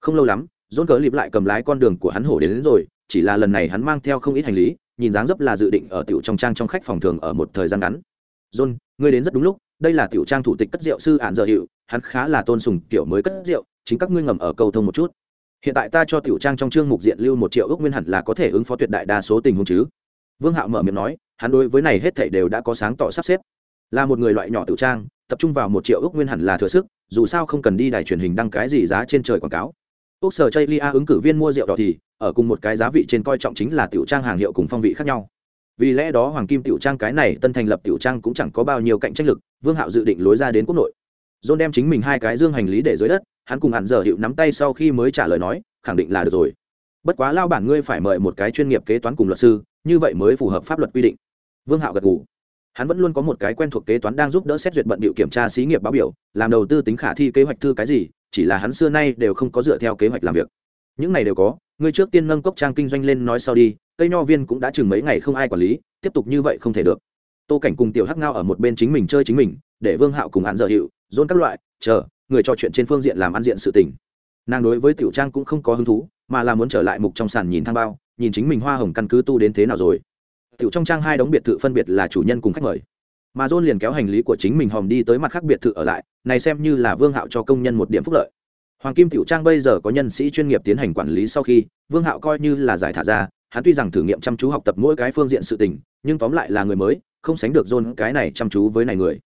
Không lâu lắm John Cờ lịp lại cầm lái con đường của hắn hổ đến, đến rồi chỉ là lần này hắn mang theo không ít hành lý nhìn dáng dấp là dự định ở tiểu trong trang trong khách phòng thường ở một thời gian ngắn. John, ngươi đến rất đúng lúc, đây là tiểu trang thủ tịch cất rượu sư ạn giờ hiệu hắn khá là tôn sùng kiểu mới cất rượu, chính các ngươi ngầm ở cầu thông một chút. Hiện tại ta cho tiểu trang trong chương mục diện lưu một triệu ước nguyên hẳn là có thể ứng phó tuyệt đại đa số tình huống chứ. Vương hạo mở miệng nói, hắn đối với này hết thảy đều đã có sáng tỏ sắp xếp. Là một người loại nhỏ tiểu trang, tập trung vào một triệu ước nguyên hẳn là thừa sức, dù sao không cần đi đài truyền hình đăng cái gì giá trên trời quảng cáo úc sở chây lia ứng cử viên mua rượu đỏ thì, ở cùng một cái giá vị trên coi trọng chính là tiểu trang hàng hiệu cùng phong vị khác nhau. Vì lẽ đó hoàng kim tiểu trang cái này tân thành lập tiểu trang cũng chẳng có bao nhiêu cạnh tranh lực, vương hạo dự định lối ra đến quốc nội. John đem chính mình hai cái dương hành lý để dưới đất, hắn cùng hẳn giờ hiệu nắm tay sau khi mới trả lời nói, khẳng định là được rồi. Bất quá lao bản ngươi phải mời một cái chuyên nghiệp kế toán cùng luật sư, như vậy mới phù hợp pháp luật quy định. Vương hạo gật gù. Hắn vẫn luôn có một cái quen thuộc kế toán đang giúp đỡ xét duyệt bận bịu kiểm tra xí nghiệp báo biểu, làm đầu tư tính khả thi kế hoạch thư cái gì chỉ là hắn xưa nay đều không có dựa theo kế hoạch làm việc. Những này đều có, ngươi trước tiên nâng cốc trang kinh doanh lên nói sau đi, cây nho viên cũng đã chừng mấy ngày không ai quản lý, tiếp tục như vậy không thể được. Tô cảnh cùng tiểu hắc ngao ở một bên chính mình chơi chính mình, để vương hạo cùng hắn dở hiệu dôn các loại, chờ, người trò chuyện trên phương diện làm ăn diện sự tình. Nàng đối với tiểu trang cũng không có hứng thú, mà là muốn trở lại mục trong sàn nhìn thang bao, nhìn chính mình hoa hồng căn cứ tu đến thế nào rồi. Tiểu trong trang hai đống biệt thự phân biệt là chủ nhân cùng khách mời mà john liền kéo hành lý của chính mình hòm đi tới mặt khác biệt thự ở lại, này xem như là vương hạo cho công nhân một điểm phúc lợi. Hoàng kim tiểu trang bây giờ có nhân sĩ chuyên nghiệp tiến hành quản lý sau khi, vương hạo coi như là giải thả ra, hắn tuy rằng thử nghiệm chăm chú học tập mỗi cái phương diện sự tình, nhưng tóm lại là người mới, không sánh được john cái này chăm chú với này người.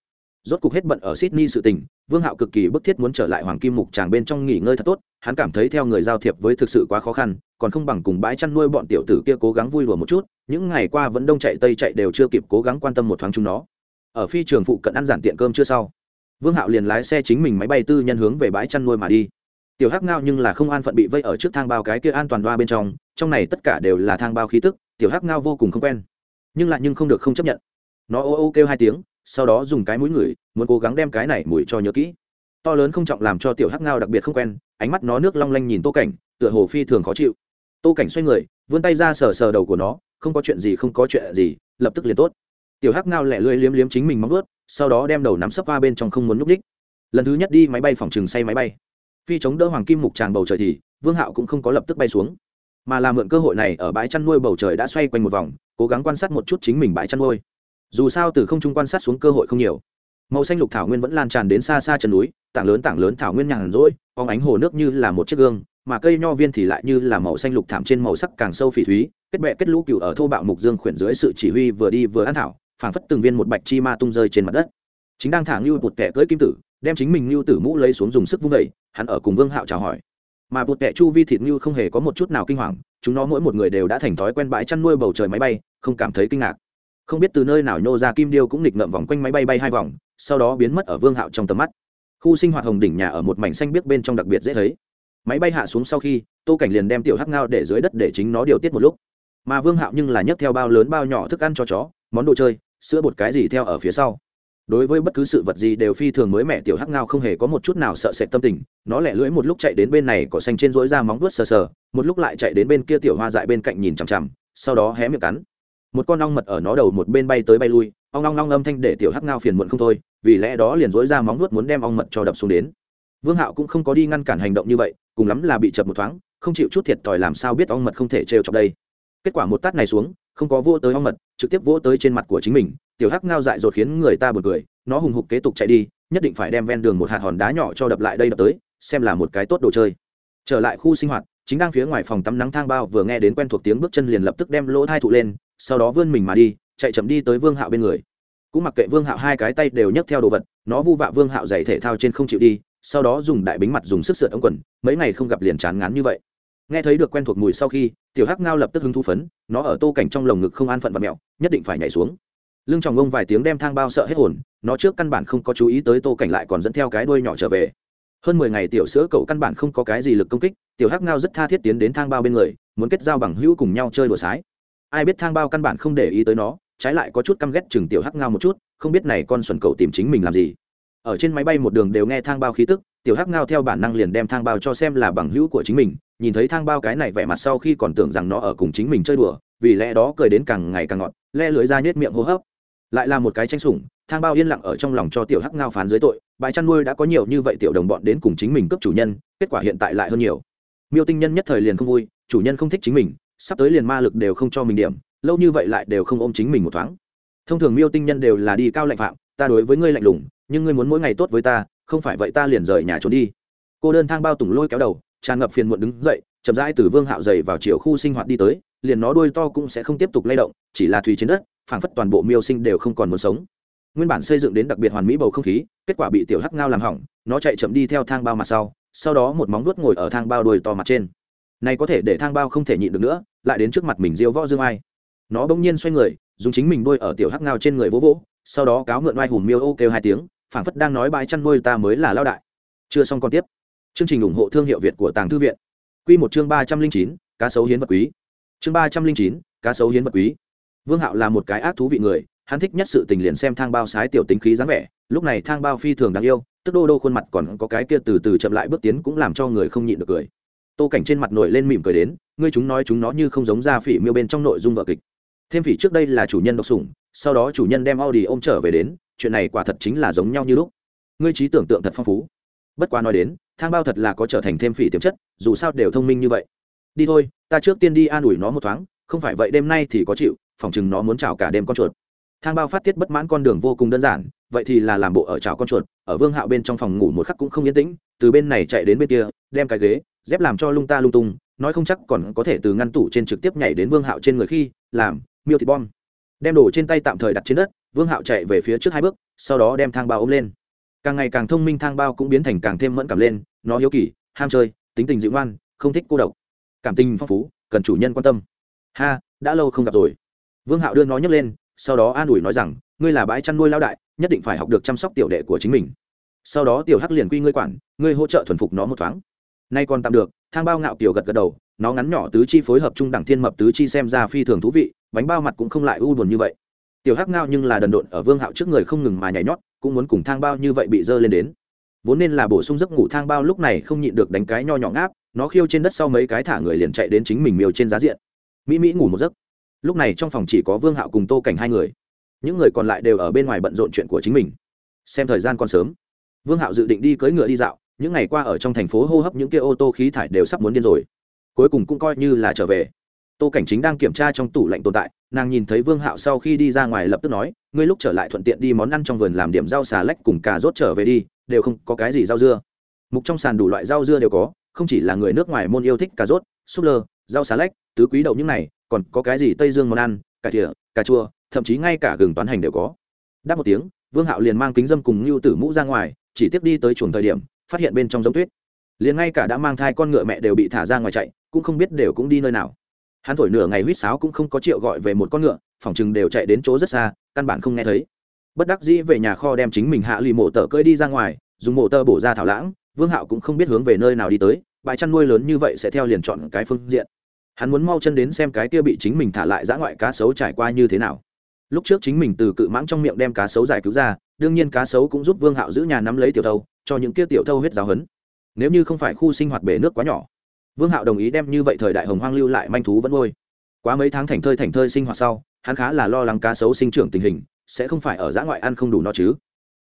Rốt cục hết bận ở sydney sự tình, vương hạo cực kỳ bức thiết muốn trở lại hoàng kim mục tràng bên trong nghỉ ngơi thật tốt, hắn cảm thấy theo người giao thiệp với thực sự quá khó khăn, còn không bằng cùng bãi chăn nuôi bọn tiểu tử kia cố gắng vui đùa một chút, những ngày qua vẫn đông chạy tây chạy đều chưa kịp cố gắng quan tâm một thoáng chúng nó ở phi trường phụ cận ăn giản tiện cơm chưa sau. Vương hạo liền lái xe chính mình máy bay tư nhân hướng về bãi chăn nuôi mà đi. Tiểu hắc ngao nhưng là không an phận bị vây ở trước thang bao cái kia an toàn đoa bên trong trong này tất cả đều là thang bao khí tức, tiểu hắc ngao vô cùng không quen. Nhưng lại nhưng không được không chấp nhận. Nó ô ô kêu hai tiếng, sau đó dùng cái mũi ngửi muốn cố gắng đem cái này mùi cho nhớ kỹ. To lớn không trọng làm cho tiểu hắc ngao đặc biệt không quen, ánh mắt nó nước long lanh nhìn tô cảnh, tựa hồ phi thường khó chịu. Tô cảnh xoay người, vươn tay ra sờ sờ đầu của nó, không có chuyện gì không có chuyện gì, lập tức liền tốt tiểu hắc ngao lẹ lưỡi liếm liếm chính mình móng vớt sau đó đem đầu nắm sấp qua bên trong không muốn núp đích lần thứ nhất đi máy bay phòng trừng say máy bay. Phi chống đỡ hoàng kim mục tràng bầu trời thì, vương hạo cũng không có lập tức bay xuống. Mà là mượn cơ hội này ở bãi chăn nuôi bầu trời đã xoay quanh một vòng, cố gắng quan sát một chút chính mình bãi chăn nuôi. Dù sao từ không trung quan sát xuống cơ hội không nhiều. Màu xanh lục thảo nguyên vẫn lan tràn đến xa xa chân núi, tảng lớn tảng lớn thảo nguyên nhàn rỗi, phóng ánh hồ nước như là một chiếc gương, mà cây nho viên thì lại như là màu xanh lục thảm trên màu sắc càng sâu phỉ thúy, kết bệ kết lũ cựu ở thô bạo mục dương khuyển dưới sự chỉ huy vừa đi vừa ăn thảo phảng phất từng viên một bạch chi ma tung rơi trên mặt đất. Chính đang thả ngưu bụt kẻ cưỡi kim tử, đem chính mình ngưu tử mũ lấy xuống dùng sức vung vẩy hắn ở cùng vương hạo chào hỏi. Mà bụt kẻ chu vi thịt ngưu không hề có một chút nào kinh hoàng, chúng nó mỗi một người đều đã thành thói quen bãi chăn nuôi bầu trời máy bay, không cảm thấy kinh ngạc. Không biết từ nơi nào nhô ra kim điêu cũng nghịch ngậm vòng quanh máy bay bay hai vòng, sau đó biến mất ở vương hạo trong tầm mắt. Khu sinh hoạt hồng đỉnh nhà ở một mảnh xanh biếc bên trong đặc biệt dễ thấy. Máy bay hạ xuống sau khi, tô cảnh liền đem tiểu hắc ngao để dưới đất để chính nó điều tiết một lúc mà vương hạo nhưng là nhấc theo bao lớn bao nhỏ thức ăn cho chó, món đồ chơi, sữa bột cái gì theo ở phía sau. Đối với bất cứ sự vật gì đều phi thường mới mẹ tiểu hắc ngao không hề có một chút nào sợ sệt tâm tình, nó lẻ lưỡi một lúc chạy đến bên này cỏ xanh trên rỗi ra móng vuốt sờ sờ, một lúc lại chạy đến bên kia tiểu hoa dại bên cạnh nhìn chằm chằm, sau đó hé miệng cắn. Một con ong mật ở nó đầu một bên bay tới bay lui, ong ong ong âm thanh để tiểu hắc ngao phiền muộn không thôi, vì lẽ đó liền rỗi ra móng vuốt muốn đem ong mật cho đập xuống đến. Vương hạo cũng không có đi ngăn cản hành động như vậy, cùng lắm là bị chập một thoáng, không chịu chút thiệt thòi làm sao biết ong mật không thể trêu chọc đây kết quả một tát này xuống, không có vô tới ong mật, trực tiếp vỗ tới trên mặt của chính mình, tiểu hắc ngao dại dột khiến người ta bật cười, nó hùng hục kế tục chạy đi, nhất định phải đem ven đường một hạt hòn đá nhỏ cho đập lại đây đập tới, xem là một cái tốt đồ chơi. Trở lại khu sinh hoạt, chính đang phía ngoài phòng tắm nắng thang bao vừa nghe đến quen thuộc tiếng bước chân liền lập tức đem lỗ thai thụ lên, sau đó vươn mình mà đi, chạy chậm đi tới vương hạo bên người. Cũng mặc kệ vương hạo hai cái tay đều nhấc theo đồ vật, nó vu vạ vương hạo giày thể thao trên không chịu đi, sau đó dùng đại bính mặt dùng sức sượt ống quần, mấy ngày không gặp liền chán ngán như vậy nghe thấy được quen thuộc mùi sau khi, tiểu hắc ngao lập tức hứng thú phấn, nó ở tô cảnh trong lồng ngực không an phận và mẹo nhất định phải nhảy xuống. Lưng tròng ông vài tiếng đem thang bao sợ hết hồn, nó trước căn bản không có chú ý tới tô cảnh lại còn dẫn theo cái đuôi nhỏ trở về. Hơn mười ngày tiểu sữa cậu căn bản không có cái gì lực công kích, tiểu hắc ngao rất tha thiết tiến đến thang bao bên người, muốn kết giao bằng hữu cùng nhau chơi đùa sái. Ai biết thang bao căn bản không để ý tới nó, trái lại có chút căm ghét chừng tiểu hắc ngao một chút, không biết này con xuẩn cậu tìm chính mình làm gì. Ở trên máy bay một đường đều nghe thang bao khí tức, tiểu hắc ngao theo bản năng liền đem thang bao cho xem là bằng hữu của chính mình nhìn thấy thang bao cái này vẻ mặt sau khi còn tưởng rằng nó ở cùng chính mình chơi đùa, vì lẽ đó cười đến càng ngày càng ngọt, le lưới ra nhét miệng hô hấp. Lại là một cái tranh sủng, thang bao yên lặng ở trong lòng cho tiểu hắc ngao phán dưới tội bài chăn nuôi đã có nhiều như vậy tiểu đồng bọn đến cùng chính mình cướp chủ nhân, kết quả hiện tại lại hơn nhiều. Miêu tinh nhân nhất thời liền không vui, chủ nhân không thích chính mình, sắp tới liền ma lực đều không cho mình điểm, lâu như vậy lại đều không ôm chính mình một thoáng. Thông thường miêu tinh nhân đều là đi cao lạnh phạm, ta đối với ngươi lạnh lùng, nhưng ngươi muốn mỗi ngày tốt với ta, không phải vậy ta liền rời nhà trốn đi. Cô đơn thang bao tùng lôi kéo đầu tràn ngập phiền muộn đứng dậy, chậm rãi từ vương hạo dày vào chiều khu sinh hoạt đi tới, liền nó đuôi to cũng sẽ không tiếp tục lay động, chỉ là thùy trên đất, phảng phất toàn bộ miêu sinh đều không còn muốn sống. Nguyên bản xây dựng đến đặc biệt hoàn mỹ bầu không khí, kết quả bị tiểu hắc ngao làm hỏng, nó chạy chậm đi theo thang bao mặt sau sau đó một móng vuốt ngồi ở thang bao đuôi to mặt trên. Này có thể để thang bao không thể nhịn được nữa, lại đến trước mặt mình diêu võ dương ai. Nó bỗng nhiên xoay người, dùng chính mình đuôi ở tiểu hắc ngao trên người vỗ vỗ, sau đó cáo mượn oai hùm miêu ô kêu hai tiếng, phảng phất đang nói bãi chăn nuôi ta mới là lao đại. Chưa xong còn tiếp chương trình ủng hộ thương hiệu việt của tàng thư viện. Quy một chương ba trăm linh chín, cá sấu hiến vật quý. Chương ba trăm linh chín, cá sấu hiến vật quý. Vương hạo là một cái ác thú vị người, hắn thích nhất sự tình liền xem thang bao sái tiểu tính khí dáng vẻ, lúc này thang bao phi thường đáng yêu, tức đô đô khuôn mặt còn có cái kia từ từ chậm lại bước tiến cũng làm cho người không nhịn được cười. Tô cảnh trên mặt nổi lên mỉm cười đến, ngươi chúng nói chúng nó như không giống ra phỉ miêu bên trong nội dung vợ kịch. Thêm phỉ trước đây là chủ nhân độc sủng, sau đó chủ nhân đem audi ôm trở về đến, chuyện này quả thật chính là giống nhau như lúc. Ngươi trí tưởng tượng thật phong phú. Bất quá nói đến thang bao thật là có trở thành thêm phỉ tiềm chất, dù sao đều thông minh như vậy. Đi thôi, ta trước tiên đi an ủi nó một thoáng, không phải vậy đêm nay thì có chịu, phòng chừng nó muốn chào cả đêm con chuột. Thang bao phát tiết bất mãn con đường vô cùng đơn giản, vậy thì là làm bộ ở chào con chuột, ở vương hạo bên trong phòng ngủ một khắc cũng không yên tĩnh, từ bên này chạy đến bên kia, đem cái ghế, dép làm cho lung ta lung tung, nói không chắc còn có thể từ ngăn tủ trên trực tiếp nhảy đến vương hạo trên người khi, làm, miêu thịt bom. Đem đồ trên tay tạm thời đặt trên đất, vương hạo chạy về phía trước hai bước, sau đó đem thang bao ôm lên càng ngày càng thông minh thang bao cũng biến thành càng thêm mẫn cảm lên, nó hiếu kỳ, ham chơi, tính tình dịu ngoan, không thích cô độc. Cảm tình phong phú, cần chủ nhân quan tâm. Ha, đã lâu không gặp rồi. Vương hạo đưa nó nhấc lên, sau đó an ủi nói rằng, ngươi là bãi chăn nuôi lao đại, nhất định phải học được chăm sóc tiểu đệ của chính mình. Sau đó tiểu hắc liền quy ngươi quản, ngươi hỗ trợ thuần phục nó một thoáng. Nay còn tạm được, thang bao ngạo kiểu gật gật đầu, nó ngắn nhỏ tứ chi phối hợp trung đẳng thiên mập tứ chi xem ra phi thường thú vị, bánh bao mặt cũng không lại u buồn như vậy. Tiểu hắc ngao nhưng là đần độn ở vương hạo trước người không ngừng mà nhảy nhót cũng muốn cùng thang bao như vậy bị dơ lên đến. Vốn nên là bổ sung giấc ngủ thang bao lúc này không nhịn được đánh cái nho nhỏ ngáp, nó khiêu trên đất sau mấy cái thả người liền chạy đến chính mình miêu trên giá diện. Mỹ mỹ ngủ một giấc. Lúc này trong phòng chỉ có vương hạo cùng tô cảnh hai người. Những người còn lại đều ở bên ngoài bận rộn chuyện của chính mình. Xem thời gian còn sớm. Vương hạo dự định đi cưỡi ngựa đi dạo, những ngày qua ở trong thành phố hô hấp những kia ô tô khí thải đều sắp muốn điên rồi. Cuối cùng cũng coi như là trở về tô cảnh chính đang kiểm tra trong tủ lạnh tồn tại, nàng nhìn thấy vương hạo sau khi đi ra ngoài lập tức nói, ngươi lúc trở lại thuận tiện đi món ăn trong vườn làm điểm rau xà lách cùng cà rốt trở về đi, đều không có cái gì rau dưa. Mục trong sàn đủ loại rau dưa đều có, không chỉ là người nước ngoài môn yêu thích cà rốt, súp lơ, rau xà lách, tứ quý đậu những này, còn có cái gì tây dương món ăn cà thịa, cà chua, thậm chí ngay cả gừng toán hành đều có. Đáp một tiếng, vương hạo liền mang kính dâm cùng lưu tử mũ ra ngoài, chỉ tiếp đi tới chuồng thời điểm, phát hiện bên trong giống tuyết. Liền ngay cả đã mang thai con ngựa mẹ đều bị thả ra ngoài chạy, cũng không biết đều cũng đi nơi nào hắn thổi nửa ngày huýt sáo cũng không có triệu gọi về một con ngựa, phòng chừng đều chạy đến chỗ rất xa, căn bản không nghe thấy. Bất đắc dĩ về nhà kho đem chính mình hạ lì mổ tờ cơi đi ra ngoài, dùng mổ tơ bổ ra thảo lãng, vương hạo cũng không biết hướng về nơi nào đi tới, bãi chăn nuôi lớn như vậy sẽ theo liền chọn cái phương diện. Hắn muốn mau chân đến xem cái kia bị chính mình thả lại dã ngoại cá sấu trải qua như thế nào. Lúc trước chính mình từ cự mãng trong miệng đem cá sấu giải cứu ra, đương nhiên cá sấu cũng giúp vương hạo giữ nhà nắm lấy tiểu thâu, cho những kia tiểu thâu huyết giáo hấn nếu như không phải khu sinh hoạt bể nước quá nhỏ vương hạo đồng ý đem như vậy thời đại hồng hoang lưu lại manh thú vẫn ngôi quá mấy tháng thành thơi thành thơi sinh hoạt sau, hắn khá là lo lắng cá sấu sinh trưởng tình hình, sẽ không phải ở dã ngoại ăn không đủ no chứ.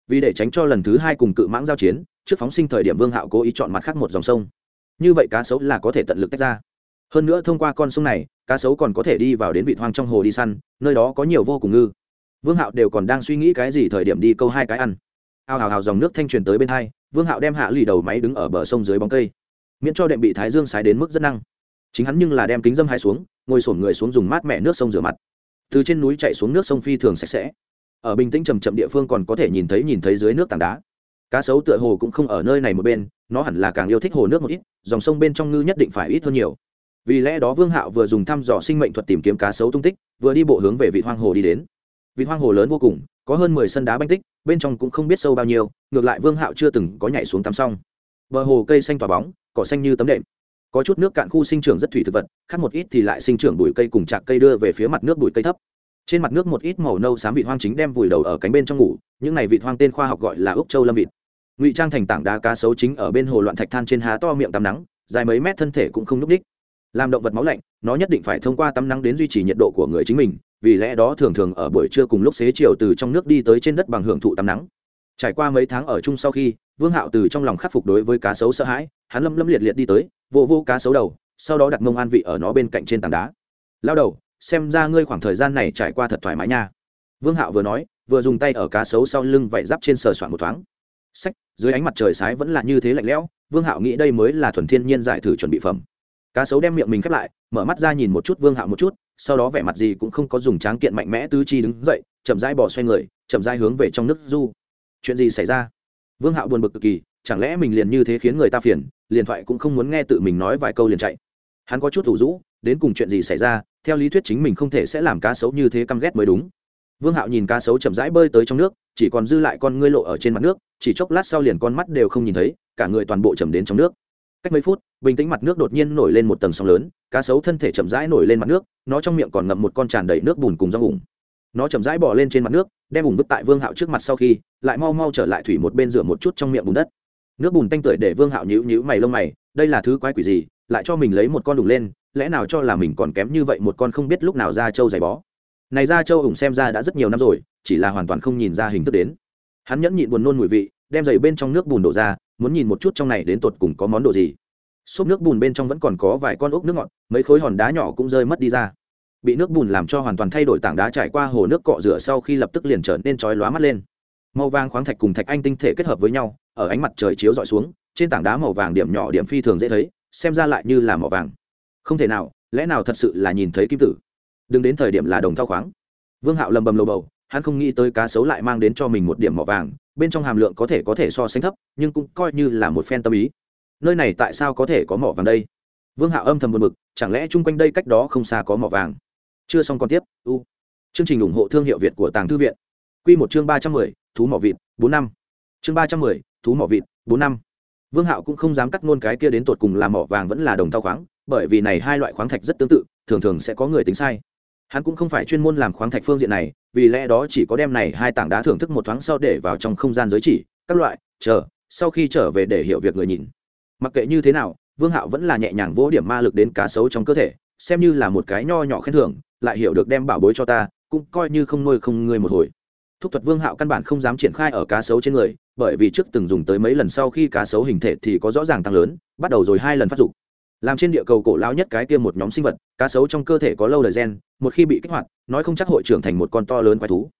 Vì để tránh cho lần thứ hai cùng cự mãng giao chiến, trước phóng sinh thời điểm vương hạo cố ý chọn mặt khác một dòng sông. Như vậy cá sấu là có thể tận lực tách ra. Hơn nữa thông qua con sông này, cá sấu còn có thể đi vào đến vị hoang trong hồ đi săn, nơi đó có nhiều vô cùng ngư. Vương hạo đều còn đang suy nghĩ cái gì thời điểm đi câu hai cái ăn. Ao hào hào dòng nước thanh truyền tới bên hai, vương hạo đem hạ lì đầu máy đứng ở bờ sông dưới bóng cây miễn cho đệm bị thái dương sái đến mức rất năng. Chính hắn nhưng là đem kính dâm hai xuống, ngồi sổm người xuống dùng mát mẹ nước sông rửa mặt. Từ trên núi chạy xuống nước sông phi thường sạch sẽ. Ở bình tĩnh trầm chậm địa phương còn có thể nhìn thấy nhìn thấy dưới nước tảng đá. Cá sấu tựa hồ cũng không ở nơi này một bên, nó hẳn là càng yêu thích hồ nước một ít, dòng sông bên trong ngư nhất định phải ít hơn nhiều. Vì lẽ đó vương hạo vừa dùng thăm dò sinh mệnh thuật tìm kiếm cá sấu tung tích, vừa đi bộ hướng về vị hoang hồ đi đến. Vị hoang hồ lớn vô cùng, có hơn mười sân đá banh tích, bên trong cũng không biết sâu bao nhiêu, ngược lại vương hạo chưa từng có nhảy xuống tắm xong. Bờ hồ cây xanh tỏa bóng cỏ xanh như tấm đệm. Có chút nước cạn khu sinh trưởng rất thủy thực vật, khác một ít thì lại sinh trưởng bụi cây cùng chạc cây đưa về phía mặt nước bụi cây thấp. Trên mặt nước một ít màu nâu xám vị hoang chính đem vùi đầu ở cánh bên trong ngủ, những này vị hoang tên khoa học gọi là úc châu lâm vịt. Ngụy trang thành tảng đá cá sấu chính ở bên hồ loạn thạch than trên há to miệng tắm nắng, dài mấy mét thân thể cũng không n ú c đích làm động vật máu lạnh, nó nhất định phải thông qua tắm nắng đến duy trì nhiệt độ của người chính mình, vì lẽ đó thường thường ở buổi trưa cùng lúc xế chiều từ trong nước đi tới trên đất bằng hưởng thụ tắm nắng. Trải qua mấy tháng ở chung sau khi, vương hạo từ trong lòng khắc phục đối với cá sấu sợ hãi hắn lâm lâm liệt liệt đi tới, vô vô cá sấu đầu, sau đó đặt mông an vị ở nó bên cạnh trên tảng đá. Lao đầu, xem ra ngươi khoảng thời gian này trải qua thật thoải mái nha. Vương hạo vừa nói, vừa dùng tay ở cá sấu sau lưng vạy giáp trên sờ soạn một thoáng. Sách dưới ánh mặt trời sái vẫn là như thế lạnh lẽo, vương hạo nghĩ đây mới là thuần thiên nhiên giải thử chuẩn bị phẩm. Cá sấu đem miệng mình khép lại, mở mắt ra nhìn một chút vương hạo một chút, sau đó vẻ mặt gì cũng không có dùng tráng kiện mạnh mẽ tứ chi đứng dậy, chậm rãi bỏ xoay người, chậm rãi hướng về trong nước du. Chuyện gì xảy ra? Vương hạo buồn bực cực kỳ chẳng lẽ mình liền như thế khiến người ta phiền, liền thoại cũng không muốn nghe tự mình nói vài câu liền chạy. Hắn có chút thủ rũ, đến cùng chuyện gì xảy ra, theo lý thuyết chính mình không thể sẽ làm cá sấu như thế căm ghét mới đúng. Vương hạo nhìn cá sấu chậm rãi bơi tới trong nước, chỉ còn dư lại con ngươi lộ ở trên mặt nước, chỉ chốc lát sau liền con mắt đều không nhìn thấy, cả người toàn bộ chầm đến trong nước. Cách mấy phút, bình tĩnh mặt nước đột nhiên nổi lên một tầng sóng lớn, cá sấu thân thể chậm rãi nổi lên mặt nước, nó trong miệng còn ngậm một con tràn đầy nước bùn cùng rau ủng nó chậm rãi bỏ lên trên mặt nước, đem ủng vứt tại vương hạo trước mặt sau khi, lại mau mau trở lại thủy một bên rửa một chút trong miệng bùn đất nước bùn tanh tưởi để vương hạo nhữ nhữ mày lông mày, đây là thứ quái quỷ gì, lại cho mình lấy một con đùng lên, lẽ nào cho là mình còn kém như vậy một con không biết lúc nào ra châu giày bó. Này ra châu ủng xem ra đã rất nhiều năm rồi, chỉ là hoàn toàn không nhìn ra hình thức đến. Hắn nhẫn nhịn buồn nôn mùi vị, đem giày bên trong nước bùn đổ ra, muốn nhìn một chút trong này đến tột cùng có món đồ gì. Xốp nước bùn bên trong vẫn còn có vài con ốc nước ngọt, mấy khối hòn đá nhỏ cũng rơi mất đi ra. Bị nước bùn làm cho hoàn toàn thay đổi tảng đá trải qua hồ nước cọ rửa sau khi lập tức liền trở nên chói lóa mắt lên màu vàng khoáng thạch cùng thạch anh tinh thể kết hợp với nhau, ở ánh mặt trời chiếu rọi xuống, trên tảng đá màu vàng điểm nhỏ điểm phi thường dễ thấy, xem ra lại như là màu vàng. Không thể nào, lẽ nào thật sự là nhìn thấy kim tử? Đừng đến thời điểm là đồng thao khoáng. Vương hạo lầm bầm lầu bầu, hắn không nghĩ tới cá sấu lại mang đến cho mình một điểm mỏ vàng, bên trong hàm lượng có thể có thể so sánh thấp, nhưng cũng coi như là một phen tâm ý. Nơi này tại sao có thể có mỏ vàng đây? Vương hạo âm thầm buồn bực, chẳng lẽ chung quanh đây cách đó không xa có mỏ vàng? Chưa xong còn tiếp, u. Chương trình ủng hộ thương hiệu việt của tàng thư viện. Q một chương ba trăm mười thú mỏ vịt, bốn năm. Chương ba trăm mười, thú mỏ vịt, bốn năm. Vương hạo cũng không dám cắt ngôn cái kia đến tột cùng là mỏ vàng vẫn là đồng thao khoáng, bởi vì này hai loại khoáng thạch rất tương tự, thường thường sẽ có người tính sai. Hắn cũng không phải chuyên môn làm khoáng thạch phương diện này, vì lẽ đó chỉ có đem này hai tảng đá thưởng thức một thoáng sau để vào trong không gian giới chỉ, các loại, chờ, sau khi trở về để hiểu việc người nhìn. Mặc kệ như thế nào, vương hạo vẫn là nhẹ nhàng vỗ điểm ma lực đến cá sấu trong cơ thể, xem như là một cái nho nhỏ khen thưởng, lại hiểu được đem bảo bối cho ta, cũng coi như không nuôi không ngươi một hồi thúc thuật vương hạo căn bản không dám triển khai ở cá sấu trên người, bởi vì trước từng dùng tới mấy lần sau khi cá sấu hình thể thì có rõ ràng tăng lớn, bắt đầu rồi hai lần phát dục. Làm trên địa cầu cổ lão nhất cái kia một nhóm sinh vật, cá sấu trong cơ thể có lâu đời gen, một khi bị kích hoạt, nói không chắc hội trưởng thành một con to lớn quái thú.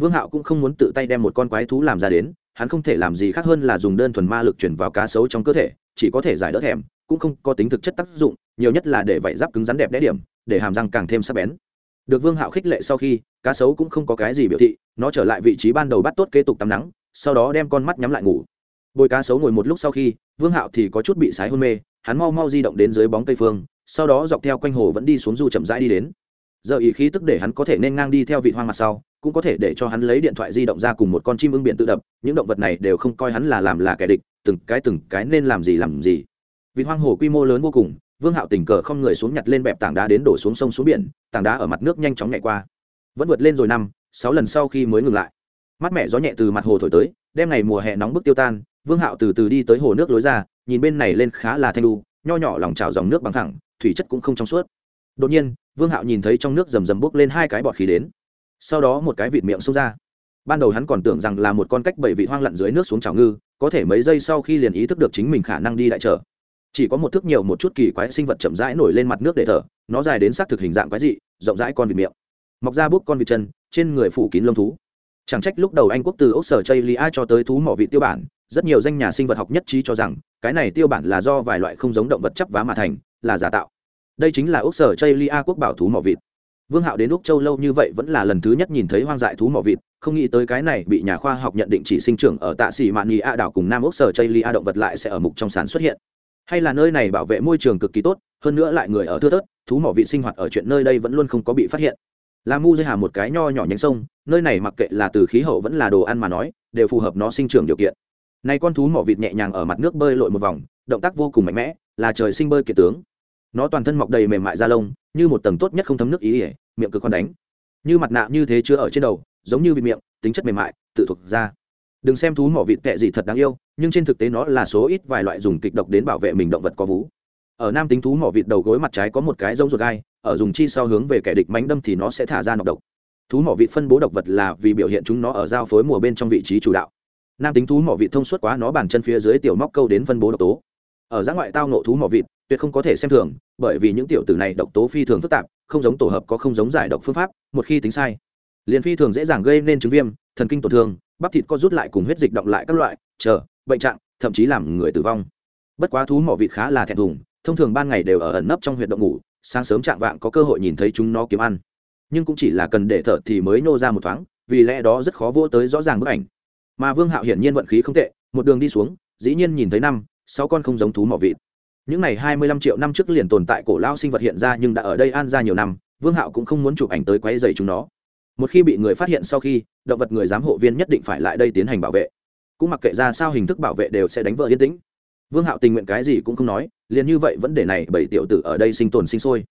Vương hạo cũng không muốn tự tay đem một con quái thú làm ra đến, hắn không thể làm gì khác hơn là dùng đơn thuần ma lực chuyển vào cá sấu trong cơ thể, chỉ có thể giải đỡ thèm, cũng không có tính thực chất tác dụng, nhiều nhất là để vảy giáp cứng rắn đẹp đẽ điểm, để hàm răng càng thêm sắc bén được vương hạo khích lệ sau khi, cá sấu cũng không có cái gì biểu thị, nó trở lại vị trí ban đầu bắt tốt kế tục tắm nắng, sau đó đem con mắt nhắm lại ngủ. Bồi cá sấu ngồi một lúc sau khi, vương hạo thì có chút bị sái hôn mê, hắn mau mau di động đến dưới bóng cây phương, sau đó dọc theo quanh hồ vẫn đi xuống du chậm rãi đi đến. Giờ ý khí tức để hắn có thể nên ngang đi theo vị hoang mặt sau, cũng có thể để cho hắn lấy điện thoại di động ra cùng một con chim ưng biển tự đập, những động vật này đều không coi hắn là làm là kẻ địch, từng cái từng cái nên làm gì làm gì. Vị hoang hồ quy mô lớn vô cùng vương hạo tình cờ không người xuống nhặt lên bẹp tảng đá đến đổ xuống sông xuống biển, tảng đá ở mặt nước nhanh chóng nhẹ qua. Vẫn vượt lên rồi năm, sáu lần sau khi mới ngừng lại. Mắt mẹ gió nhẹ từ mặt hồ thổi tới đem ngày mùa hè nóng bức tiêu tan, vương hạo từ từ đi tới hồ nước lối ra, nhìn bên này lên khá là thanh lu nho nhỏ lòng trào dòng nước bằng thẳng, thủy chất cũng không trong suốt. Đột nhiên, vương hạo nhìn thấy trong nước rầm rầm bốc lên hai cái bọt khí đến. Sau đó một cái vịt miệng xông ra. Ban đầu hắn còn tưởng rằng là một con cách bảy vị hoang lặn dưới nước xuống trào ngư, có thể mấy giây sau khi liền ý thức được chính mình khả năng đi đại trở chỉ có một thước nhiều một chút kỳ quái sinh vật chậm rãi nổi lên mặt nước để thở, nó dài đến xác thực hình dạng quái dị, rộng rãi con vịt miệng. Mọc ra bút con vịt chân, trên người phủ kín lông thú. Chẳng trách lúc đầu anh quốc từ ốc sở chây lia cho tới thú mỏ vị tiêu bản, rất nhiều danh nhà sinh vật học nhất trí cho rằng, cái này tiêu bản là do vài loại không giống động vật chấp vá mà thành, là giả tạo. Đây chính là ốc sở chây lia quốc bảo thú mỏ vịt. Vương hạo đến úc châu lâu như vậy vẫn là lần thứ nhất nhìn thấy hoang dại thú mỏ vịt, không nghĩ tới cái này bị nhà khoa học nhận định chỉ sinh trưởng ở tạ xỉ mạn nghị a đảo cùng nam ốc sở chây lia động vật lại sẽ ở mục trong sản xuất hiện hay là nơi này bảo vệ môi trường cực kỳ tốt, hơn nữa lại người ở thưa thớt, thú mỏ vịt sinh hoạt ở chuyện nơi đây vẫn luôn không có bị phát hiện. Là mu dây hà một cái nho nhỏ nhánh sông, nơi này mặc kệ là từ khí hậu vẫn là đồ ăn mà nói, đều phù hợp nó sinh trưởng điều kiện. Này con thú mỏ vịt nhẹ nhàng ở mặt nước bơi lội một vòng, động tác vô cùng mạnh mẽ, là trời sinh bơi kiệt tướng. Nó toàn thân mọc đầy mềm mại da lông, như một tầng tốt nhất không thấm nước ý ỉa miệng cực con đánh. Như mặt nạ như thế chưa ở trên đầu, giống như vịt miệng, tính chất mềm mại, tự thuộc ra đừng xem thú mỏ vịt tệ gì thật đáng yêu, nhưng trên thực tế nó là số ít vài loại dùng kịch độc đến bảo vệ mình động vật có vú. Ở nam tính thú mỏ vịt đầu gối mặt trái có một cái rông ruột gai, ở dùng chi sau hướng về kẻ địch mánh đâm thì nó sẽ thả ra nọc độc. Thú mỏ vịt phân bố độc vật là vì biểu hiện chúng nó ở giao phối mùa bên trong vị trí chủ đạo. Nam tính thú mỏ vịt thông suốt quá nó bàn chân phía dưới tiểu móc câu đến phân bố độc tố. Ở giã ngoại tao nộ thú mỏ vịt, tuyệt không có thể xem thường, bởi vì những tiểu tử này độc tố phi thường phức tạp, không giống tổ hợp có không giống giải độc phương pháp, một khi tính sai liền phi thường dễ dàng gây nên chứng viêm, thần kinh tổn thương, bắp thịt co rút lại cùng huyết dịch động lại các loại, chờ, bệnh trạng, thậm chí làm người tử vong. Bất quá thú mỏ vịt khá là thẹn thùng, thông thường ban ngày đều ở ẩn nấp trong huyệt động ngủ, sáng sớm chạm vạng có cơ hội nhìn thấy chúng nó kiếm ăn. Nhưng cũng chỉ là cần để thở thì mới nô ra một thoáng, vì lẽ đó rất khó vô tới rõ ràng bức ảnh. Mà vương hạo hiển nhiên vận khí không tệ, một đường đi xuống, dĩ nhiên nhìn thấy năm, sáu con không giống thú mỏ vịt. Những này hai mươi lăm triệu năm trước liền tồn tại cổ lao sinh vật hiện ra nhưng đã ở đây an ra nhiều năm, vương hạo cũng không muốn chụp ảnh tới quấy dày chúng nó một khi bị người phát hiện sau khi, động vật người giám hộ viên nhất định phải lại đây tiến hành bảo vệ. Cũng mặc kệ ra sao hình thức bảo vệ đều sẽ đánh vỡ yên tĩnh. Vương hạo tình nguyện cái gì cũng không nói, liền như vậy vấn đề này bảy tiểu tử ở đây sinh tồn sinh sôi.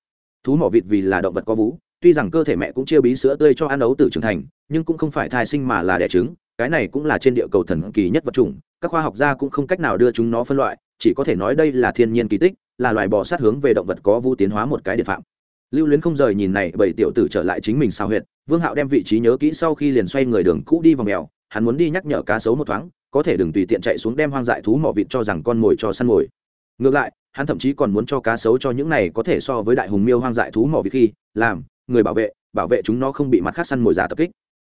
Thú mỏ vịt vì là động vật có vú, tuy rằng cơ thể mẹ cũng chia bí sữa tươi cho ăn ấu tử trưởng thành, nhưng cũng không phải thai sinh mà là đẻ trứng, cái này cũng là trên địa cầu thần kỳ nhất vật chủng, các khoa học gia cũng không cách nào đưa chúng nó phân loại, chỉ có thể nói đây là thiên nhiên kỳ tích, là loài bò sát hướng về động vật có vu tiến hóa một cái địa phạm lưu luyến không rời nhìn này, bảy tiểu tử trở lại chính mình sao huyệt. Vương hạo đem vị trí nhớ kỹ sau khi liền xoay người đường cũ đi vào mèo. Hắn muốn đi nhắc nhở cá sấu một thoáng, có thể đừng tùy tiện chạy xuống đem hoang dại thú mỏ vịt cho rằng con mồi cho săn mồi. Ngược lại, hắn thậm chí còn muốn cho cá sấu cho những này có thể so với đại hùng miêu hoang dại thú mỏ vịt khi, làm, người bảo vệ bảo vệ chúng nó không bị mặt khác săn mồi giả tập kích.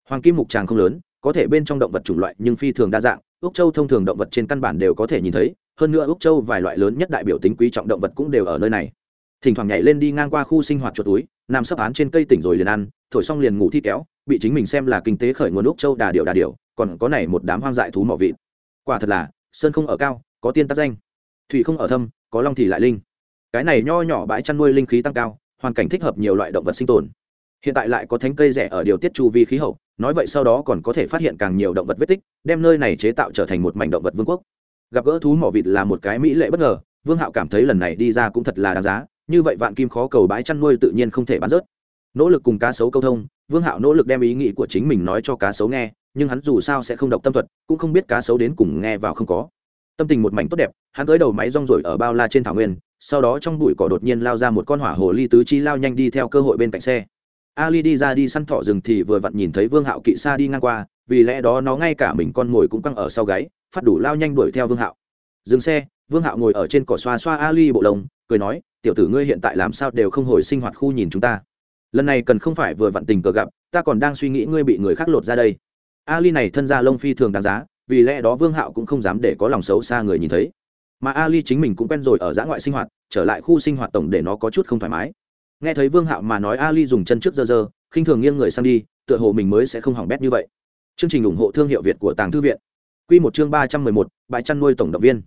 Hoàng kim mục tràng không lớn, có thể bên trong động vật chủng loại nhưng phi thường đa dạng. Úc châu thông thường động vật trên căn bản đều có thể nhìn thấy, hơn nữa úc châu vài loại lớn nhất đại biểu tính quý trọng động vật cũng đều ở nơi này thỉnh thoảng nhảy lên đi ngang qua khu sinh hoạt chuột túi, nằm sấp án trên cây tỉnh rồi liền ăn, thổi xong liền ngủ thi kéo, bị chính mình xem là kinh tế khởi nguồn úc châu đà điệu đà điệu còn có này một đám hoang dại thú mỏ vịt. Quả thật là, sơn không ở cao, có tiên tác danh. Thủy không ở thâm, có long thì lại linh. Cái này nho nhỏ bãi chăn nuôi linh khí tăng cao, hoàn cảnh thích hợp nhiều loại động vật sinh tồn. Hiện tại lại có thánh cây rẻ ở điều tiết chu vi khí hậu, nói vậy sau đó còn có thể phát hiện càng nhiều động vật vết tích, đem nơi này chế tạo trở thành một mảnh động vật vương quốc. Gặp gỡ thú mỏ vịt là một cái mỹ lệ bất ngờ, vương hạo cảm thấy lần này đi ra cũng thật là đáng giá như vậy vạn kim khó cầu bãi chăn nuôi tự nhiên không thể bán rớt. Nỗ lực cùng cá sấu câu thông, vương hạo nỗ lực đem ý nghĩ của chính mình nói cho cá sấu nghe, nhưng hắn dù sao sẽ không độc tâm thuật, cũng không biết cá sấu đến cùng nghe vào không có. Tâm tình một mảnh tốt đẹp, hắn tới đầu máy rong rổi ở bao la trên thảo nguyên, sau đó trong bụi cỏ đột nhiên lao ra một con hỏa hồ ly tứ chi lao nhanh đi theo cơ hội bên cạnh xe. Ali đi ra đi săn thỏ rừng thì vừa vặn nhìn thấy vương hạo kỵ xa đi ngang qua, vì lẽ đó nó ngay cả mình con mồi cũng căng ở sau gáy, phát đủ lao nhanh đuổi theo vương hạo. Dừng xe vương hạo ngồi ở trên cỏ xoa xoa ali bộ lông, cười nói, tiểu tử ngươi hiện tại làm sao đều không hồi sinh hoạt khu nhìn chúng ta? Lần này cần không phải vừa vặn tình cờ gặp, ta còn đang suy nghĩ ngươi bị người khác lột ra đây. Ali này thân ra lông phi thường đáng giá, vì lẽ đó vương hạo cũng không dám để có lòng xấu xa người nhìn thấy. Mà ali chính mình cũng quen rồi ở giã ngoại sinh hoạt, trở lại khu sinh hoạt tổng để nó có chút không thoải mái. Nghe thấy vương hạo mà nói ali dùng chân trước dơ dơ, khinh thường nghiêng người sang đi, tựa hồ mình mới sẽ không hỏng bét như vậy. Chương trình ủng hộ thương hiệu việt của tàng thư viện. Q một chương ba trăm mười một, bãi chăn nuôi tổng động viên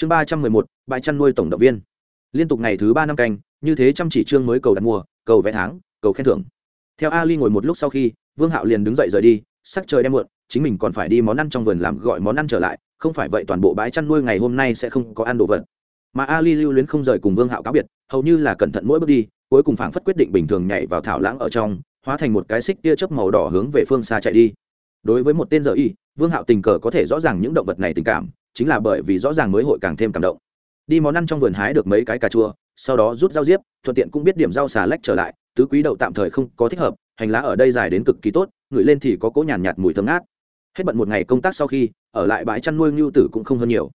chương ba trăm mười một, bãi chăn nuôi tổng động viên. Liên tục ngày thứ ba năm canh, như thế chăm chỉ chương mới cầu đặt mua cầu vé tháng, cầu khen thưởng. Theo ali ngồi một lúc sau khi, vương hạo liền đứng dậy rời đi, sắc trời đem muộn, chính mình còn phải đi món ăn trong vườn làm gọi món ăn trở lại, không phải vậy toàn bộ bãi chăn nuôi ngày hôm nay sẽ không có ăn đồ vật. Mà ali lưu luyến không rời cùng vương hạo cáo biệt, hầu như là cẩn thận mỗi bước đi, cuối cùng phảng phất quyết định bình thường nhảy vào thảo lãng ở trong, hóa thành một cái xích tia chớp màu đỏ hướng về phương xa chạy đi. Đối với một tên giờ y, vương hạo tình cờ có thể rõ ràng những động vật này tình cảm chính là bởi vì rõ ràng mới hội càng thêm cảm động. Đi món ăn trong vườn hái được mấy cái cà chua sau đó rút rau diếp thuận tiện cũng biết điểm rau xà lách trở lại tứ quý đậu tạm thời không có thích hợp hành lá ở đây dài đến cực kỳ tốt ngửi lên thì có cỗ nhàn nhạt, nhạt mùi thơm ngát. Hết bận một ngày công tác sau khi ở lại bãi chăn nuôi ngưu tử cũng không hơn nhiều.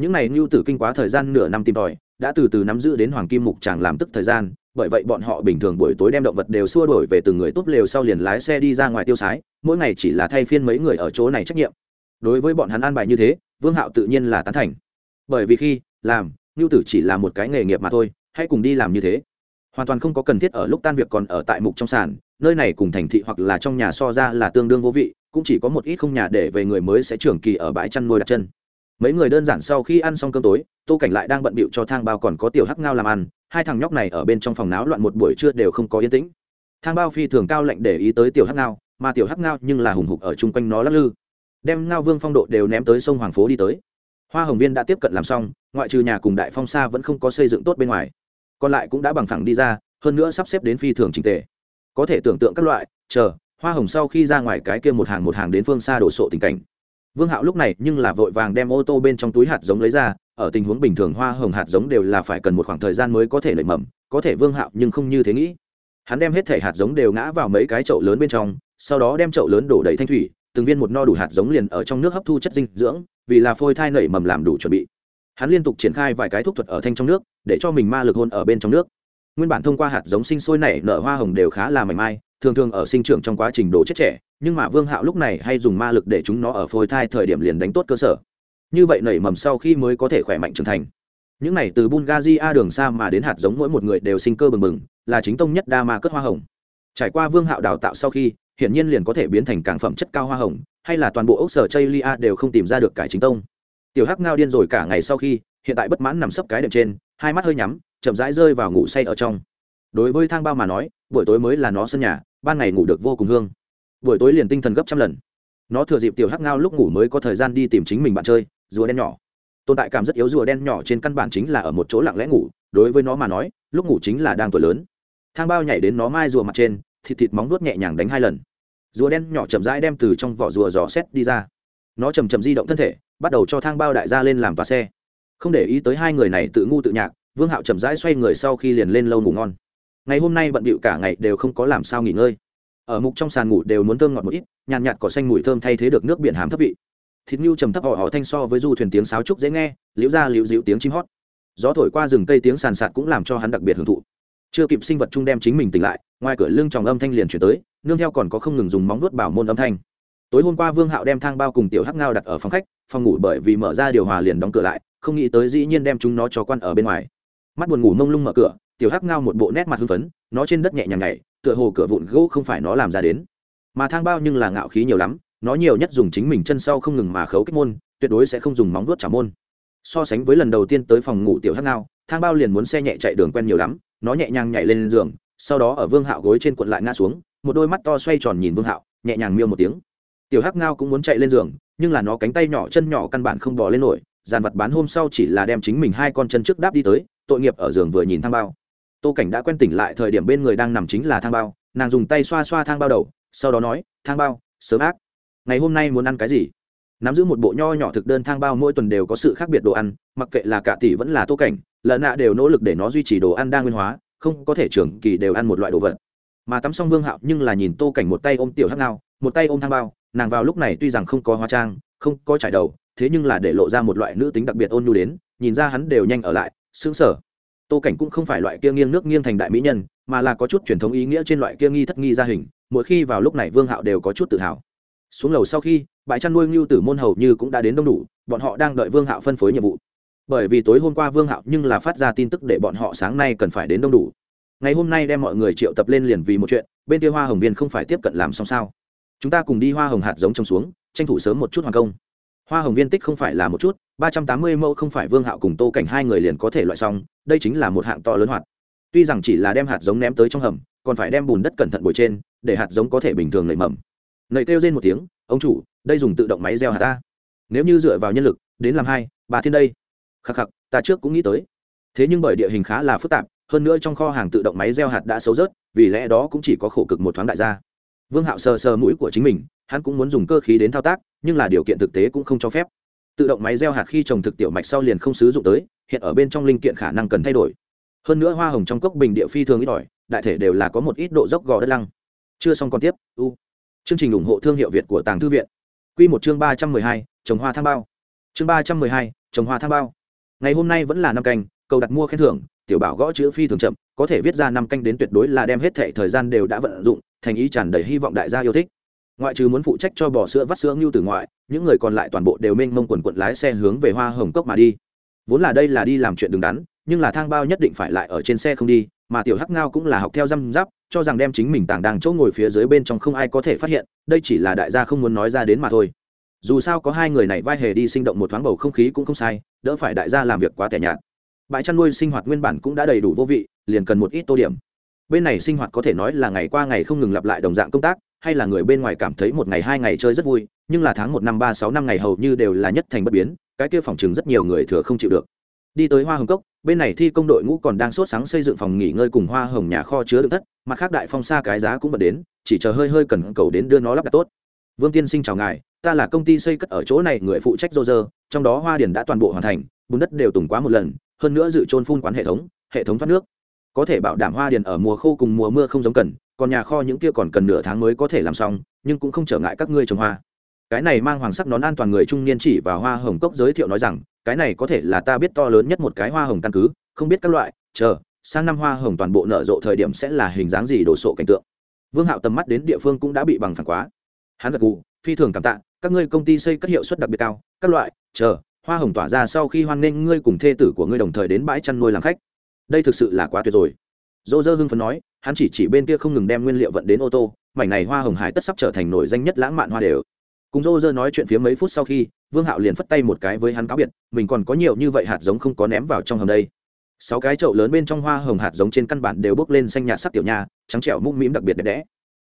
Những n à y ngưu tử kinh quá thời gian nửa năm tìm tòi đã từ từ nắm giữ đến hoàng kim mục chàng làm tức thời gian bởi vậy bọn họ bình thường buổi tối đem động vật đều xua đổi về từng người tốt lều sau liền lái xe đi ra ngoài tiêu sái mỗi ngày chỉ là thay phiên mấy người ở chỗ này trách nhiệm. Đối với bọn hắn an bài như thế vương hạo tự nhiên là tán thành. Bởi vì khi làm ngưu tử chỉ là một cái nghề nghiệp mà thôi, hãy cùng đi làm như thế. Hoàn toàn không có cần thiết ở lúc tan việc còn ở tại mục trong sàn, nơi này cùng thành thị hoặc là trong nhà so ra là tương đương vô vị, cũng chỉ có một ít không nhà để về người mới sẽ trưởng kỳ ở bãi chăn nuôi đặt chân. Mấy người đơn giản sau khi ăn xong cơm tối, tô cảnh lại đang bận bịu cho thang bao còn có tiểu hắc ngao làm ăn, hai thằng nhóc này ở bên trong phòng náo loạn một buổi trưa đều không có yên tĩnh. Thang bao phi thường cao lệnh để ý tới tiểu hắc ngao, mà tiểu hắc ngao nhưng là hùng hục ở chung quanh nó lắc lư đem ngao vương phong độ đều ném tới sông hoàng phố đi tới. Hoa hồng viên đã tiếp cận làm xong, ngoại trừ nhà cùng đại phong xa vẫn không có xây dựng tốt bên ngoài. Còn lại cũng đã bằng phẳng đi ra, hơn nữa sắp xếp đến phi thường trình tề. Có thể tưởng tượng các loại, chờ, hoa hồng sau khi ra ngoài cái kia một hàng một hàng đến phương xa đổ sộ tình cảnh. Vương hạo lúc này nhưng là vội vàng đem ô tô bên trong túi hạt giống lấy ra, ở tình huống bình thường hoa hồng hạt giống đều là phải cần một khoảng thời gian mới có thể nảy mầm, có thể vương hạo nhưng không như thế nghĩ. Hắn đem hết thể hạt giống đều ngã vào mấy cái chậu lớn bên trong, sau đó đem chậu lớn đổ đầy thanh thủy từng viên một no đủ hạt giống liền ở trong nước hấp thu chất dinh dưỡng, vì là phôi thai nảy mầm làm đủ chuẩn bị. Hắn liên tục triển khai vài cái thuốc thuật ở thanh trong nước, để cho mình ma lực hôn ở bên trong nước. Nguyên bản thông qua hạt giống sinh sôi nảy nở hoa hồng đều khá là mảnh mai, thường thường ở sinh trưởng trong quá trình đổ chết trẻ, nhưng mà vương hạo lúc này hay dùng ma lực để chúng nó ở phôi thai thời điểm liền đánh tốt cơ sở. Như vậy nảy mầm sau khi mới có thể khỏe mạnh trưởng thành. Những này từ bungazi a đường xa mà đến hạt giống mỗi một người đều sinh cơ bừng bừng, là chính tông nhất đa ma cất hoa hồng. Trải qua vương hạo đào tạo sau khi hiển nhiên liền có thể biến thành cảng phẩm chất cao hoa hồng, hay là toàn bộ ốc sở chây lia đều không tìm ra được cải chính tông. Tiểu hắc ngao điên rồi cả ngày sau khi, hiện tại bất mãn nằm sấp cái đệm trên, hai mắt hơi nhắm, chậm rãi rơi vào ngủ say ở trong. Đối với thang bao mà nói, buổi tối mới là nó sân nhà, ban ngày ngủ được vô cùng hương. Buổi tối liền tinh thần gấp trăm lần. Nó thừa dịp tiểu hắc ngao lúc ngủ mới có thời gian đi tìm chính mình bạn chơi, rùa đen nhỏ. Tồn tại cảm rất yếu rùa đen nhỏ trên căn bản chính là ở một chỗ lặng lẽ ngủ, đối với nó mà nói, lúc ngủ chính là đang tuổi lớn. Thang bao nhảy đến nó mai rùa mặt trên thịt thịt móng nuốt nhẹ nhàng đánh hai lần. Rùa đen nhỏ chậm rãi đem từ trong vỏ rùa giò xét đi ra. Nó chầm chậm di động thân thể, bắt đầu cho thang bao đại gia lên làm tòa xe. Không để ý tới hai người này tự ngu tự nhạc, vương hạo chậm rãi xoay người sau khi liền lên lâu ngủ ngon. Ngày hôm nay bận bịu cả ngày đều không có làm sao nghỉ ngơi. Ở mục trong sàn ngủ đều muốn thơm ngọt một ít, nhàn nhạt cỏ xanh mùi thơm thay thế được nước biển hàm thấp vị. Thịt ngưu trầm thấp họ họ thanh so với du thuyền tiếng sáo trúc dễ nghe, liễu ra liễu dịu tiếng chim hót. Gió thổi qua rừng cây tiếng sàn sạt cũng làm cho hắn đặc biệt hưởng thụ chưa kịp sinh vật chung đem chính mình tỉnh lại, ngoài cửa lưng tròng âm thanh liền chuyển tới, nương theo còn có không ngừng dùng móng nuốt bảo môn âm thanh. Tối hôm qua vương hạo đem thang bao cùng tiểu hắc ngao đặt ở phòng khách, phòng ngủ bởi vì mở ra điều hòa liền đóng cửa lại, không nghĩ tới dĩ nhiên đem chúng nó cho quan ở bên ngoài. Mắt buồn ngủ mông lung mở cửa, tiểu hắc ngao một bộ nét mặt hưng phấn, nó trên đất nhẹ nhàng nhảy, tựa hồ cửa vụn gỗ không phải nó làm ra đến. Mà thang bao nhưng là ngạo khí nhiều lắm, nó nhiều nhất dùng chính mình chân sau không ngừng mà khấu kích môn, tuyệt đối sẽ không dùng móng vuốt trả môn. So sánh với lần đầu tiên tới phòng ngủ tiểu hắc ngao, thang bao liền muốn xe nhẹ chạy đường quen nhiều lắm nó nhẹ nhàng nhảy lên giường, sau đó ở vương hạo gối trên cuộn lại ngã xuống, một đôi mắt to xoay tròn nhìn vương hạo, nhẹ nhàng miêu một tiếng. Tiểu hắc ngao cũng muốn chạy lên giường, nhưng là nó cánh tay nhỏ chân nhỏ căn bản không bò lên nổi, dàn vật bán hôm sau chỉ là đem chính mình hai con chân trước đáp đi tới, tội nghiệp ở giường vừa nhìn thang bao. Tô cảnh đã quen tỉnh lại thời điểm bên người đang nằm chính là thang bao, nàng dùng tay xoa xoa thang bao đầu, sau đó nói, thang bao, sớm ác. Ngày hôm nay muốn ăn cái gì? Nắm giữ một bộ nho nhỏ thực đơn thang bao mỗi tuần đều có sự khác biệt đồ ăn, mặc kệ là cả tỷ vẫn là tô cảnh, lợn nạ đều nỗ lực để nó duy trì đồ ăn đa nguyên hóa, không có thể trưởng kỳ đều ăn một loại đồ vật. Mà tắm xong vương hạo nhưng là nhìn tô cảnh một tay ôm tiểu hắc ngao, một tay ôm thang bao, nàng vào lúc này tuy rằng không có hóa trang, không có trải đầu, thế nhưng là để lộ ra một loại nữ tính đặc biệt ôn nhu đến, nhìn ra hắn đều nhanh ở lại xứng sở tô cảnh cũng không phải loại kia nghiêng nước nghiêng thành đại mỹ nhân, mà là có chút truyền thống ý nghĩa trên loại kia nghi thất nghi gia hình, mỗi khi vào lúc này vương hạo đều có chút tự hào. Xuống lầu sau khi bãi chăn nuôi ngưu tử môn hầu như cũng đã đến đông đủ, bọn họ đang đợi vương hạo phân phối nhiệm vụ. Bởi vì tối hôm qua vương hạo nhưng là phát ra tin tức để bọn họ sáng nay cần phải đến đông đủ. Ngày hôm nay đem mọi người triệu tập lên liền vì một chuyện, bên kia hoa hồng viên không phải tiếp cận làm xong sao? Chúng ta cùng đi hoa hồng hạt giống trồng xuống, tranh thủ sớm một chút hoàn công. Hoa hồng viên tích không phải là một chút, ba trăm tám mươi mẫu không phải vương hạo cùng tô cảnh hai người liền có thể loại xong, đây chính là một hạng to lớn hoạt. Tuy rằng chỉ là đem hạt giống ném tới trong hầm, còn phải đem bùn đất cẩn thận bồi trên, để hạt giống có thể bình thường nảy mầm. Nảy kêu trên một tiếng ông chủ, đây dùng tự động máy gieo hạt ta. Nếu như dựa vào nhân lực, đến làm hai, ba thiên đây. Khắc khắc, ta trước cũng nghĩ tới. Thế nhưng bởi địa hình khá là phức tạp, hơn nữa trong kho hàng tự động máy gieo hạt đã xấu rớt, vì lẽ đó cũng chỉ có khổ cực một thoáng đại gia. Vương hạo sờ sờ mũi của chính mình, hắn cũng muốn dùng cơ khí đến thao tác, nhưng là điều kiện thực tế cũng không cho phép. Tự động máy gieo hạt khi trồng thực tiểu mạch sau liền không sử dụng tới, hiện ở bên trong linh kiện khả năng cần thay đổi. Hơn nữa hoa hồng trong cốc bình địa phi thường ít ỏi, đại thể đều là có một ít độ dốc gò đất lăng. Chưa xong còn tiếp, u chương trình ủng hộ thương hiệu việt của tàng thư viện. Quy một chương ba trăm mười hai, trồng hoa thang bao. Chương ba trăm mười hai, trồng hoa thang bao. Ngày hôm nay vẫn là năm canh, cầu đặt mua khen thưởng, tiểu bảo gõ chữ phi thường chậm, có thể viết ra năm canh đến tuyệt đối là đem hết thảy thời gian đều đã vận dụng, thành ý tràn đầy hy vọng đại gia yêu thích. Ngoại trừ muốn phụ trách cho bò sữa vắt sữa ngưu từ ngoại, những người còn lại toàn bộ đều mênh mông quần quật lái xe hướng về hoa hồng cốc mà đi. Vốn là đây là đi làm chuyện đứng đắn nhưng là thang bao nhất định phải lại ở trên xe không đi, mà tiểu hắc ngao cũng là học theo răm giáp cho rằng đem chính mình tàng đang chỗ ngồi phía dưới bên trong không ai có thể phát hiện, đây chỉ là đại gia không muốn nói ra đến mà thôi. Dù sao có hai người này vai hề đi sinh động một thoáng bầu không khí cũng không sai, đỡ phải đại gia làm việc quá tẻ nhạt. Bãi chăn nuôi sinh hoạt nguyên bản cũng đã đầy đủ vô vị, liền cần một ít tô điểm. Bên này sinh hoạt có thể nói là ngày qua ngày không ngừng lặp lại đồng dạng công tác, hay là người bên ngoài cảm thấy một ngày hai ngày chơi rất vui, nhưng là tháng một năm ba sáu năm ngày hầu như đều là nhất thành bất biến, cái kia phòng chừng rất nhiều người thừa không chịu được. Đi tới hoa hồng cốc bên này thi công đội ngũ còn đang sốt sáng xây dựng phòng nghỉ ngơi cùng hoa hồng nhà kho chứa đựng thất, mặt khác đại phong xa cái giá cũng vẫn đến, chỉ chờ hơi hơi cần cầu đến đưa nó lắp đặt tốt. Vương tiên sinh chào ngài, ta là công ty xây cất ở chỗ này, người phụ trách rô rơ, trong đó hoa điền đã toàn bộ hoàn thành, bùn đất đều tùng quá một lần, hơn nữa dự trôn phun quán hệ thống hệ thống thoát nước. Có thể bảo đảm hoa điền ở mùa khô cùng mùa mưa không giống cần, còn nhà kho những kia còn cần nửa tháng mới có thể làm xong, nhưng cũng không trở ngại các ngươi trồng hoa. Cái này mang hoàng sắc nón an toàn người trung niên chỉ và hoa hồng cốc giới thiệu nói rằng cái này có thể là ta biết to lớn nhất một cái hoa hồng căn cứ, không biết các loại, chờ, sang năm hoa hồng toàn bộ nở rộ thời điểm sẽ là hình dáng gì đồ sộ cảnh tượng. Vương hạo tầm mắt đến địa phương cũng đã bị bằng phẳng quá. Hắn gật gù, phi thường cảm tạ, các ngươi công ty xây cất hiệu suất đặc biệt cao, các loại, chờ, hoa hồng tỏa ra sau khi hoan nghênh ngươi cùng thê tử của ngươi đồng thời đến bãi chăn nuôi làm khách. Đây thực sự là quá tuyệt rồi. Dô dơ hưng phấn nói, hắn chỉ chỉ bên kia không ngừng đem nguyên liệu vận đến ô tô, mảnh này hoa hồng hải tất sắp trở thành nổi danh nhất lãng mạn hoa đều. Cùng dô dơ nói chuyện phía mấy phút sau khi vương hạo liền phất tay một cái với hắn cáo biệt, mình còn có nhiều như vậy hạt giống không có ném vào trong hầm đây. Sáu cái chậu lớn bên trong hoa hồng hạt giống trên căn bản đều bốc lên xanh nhạt sắc tiểu nha, trắng trẻo mũm mĩm đặc biệt đẹp đẽ.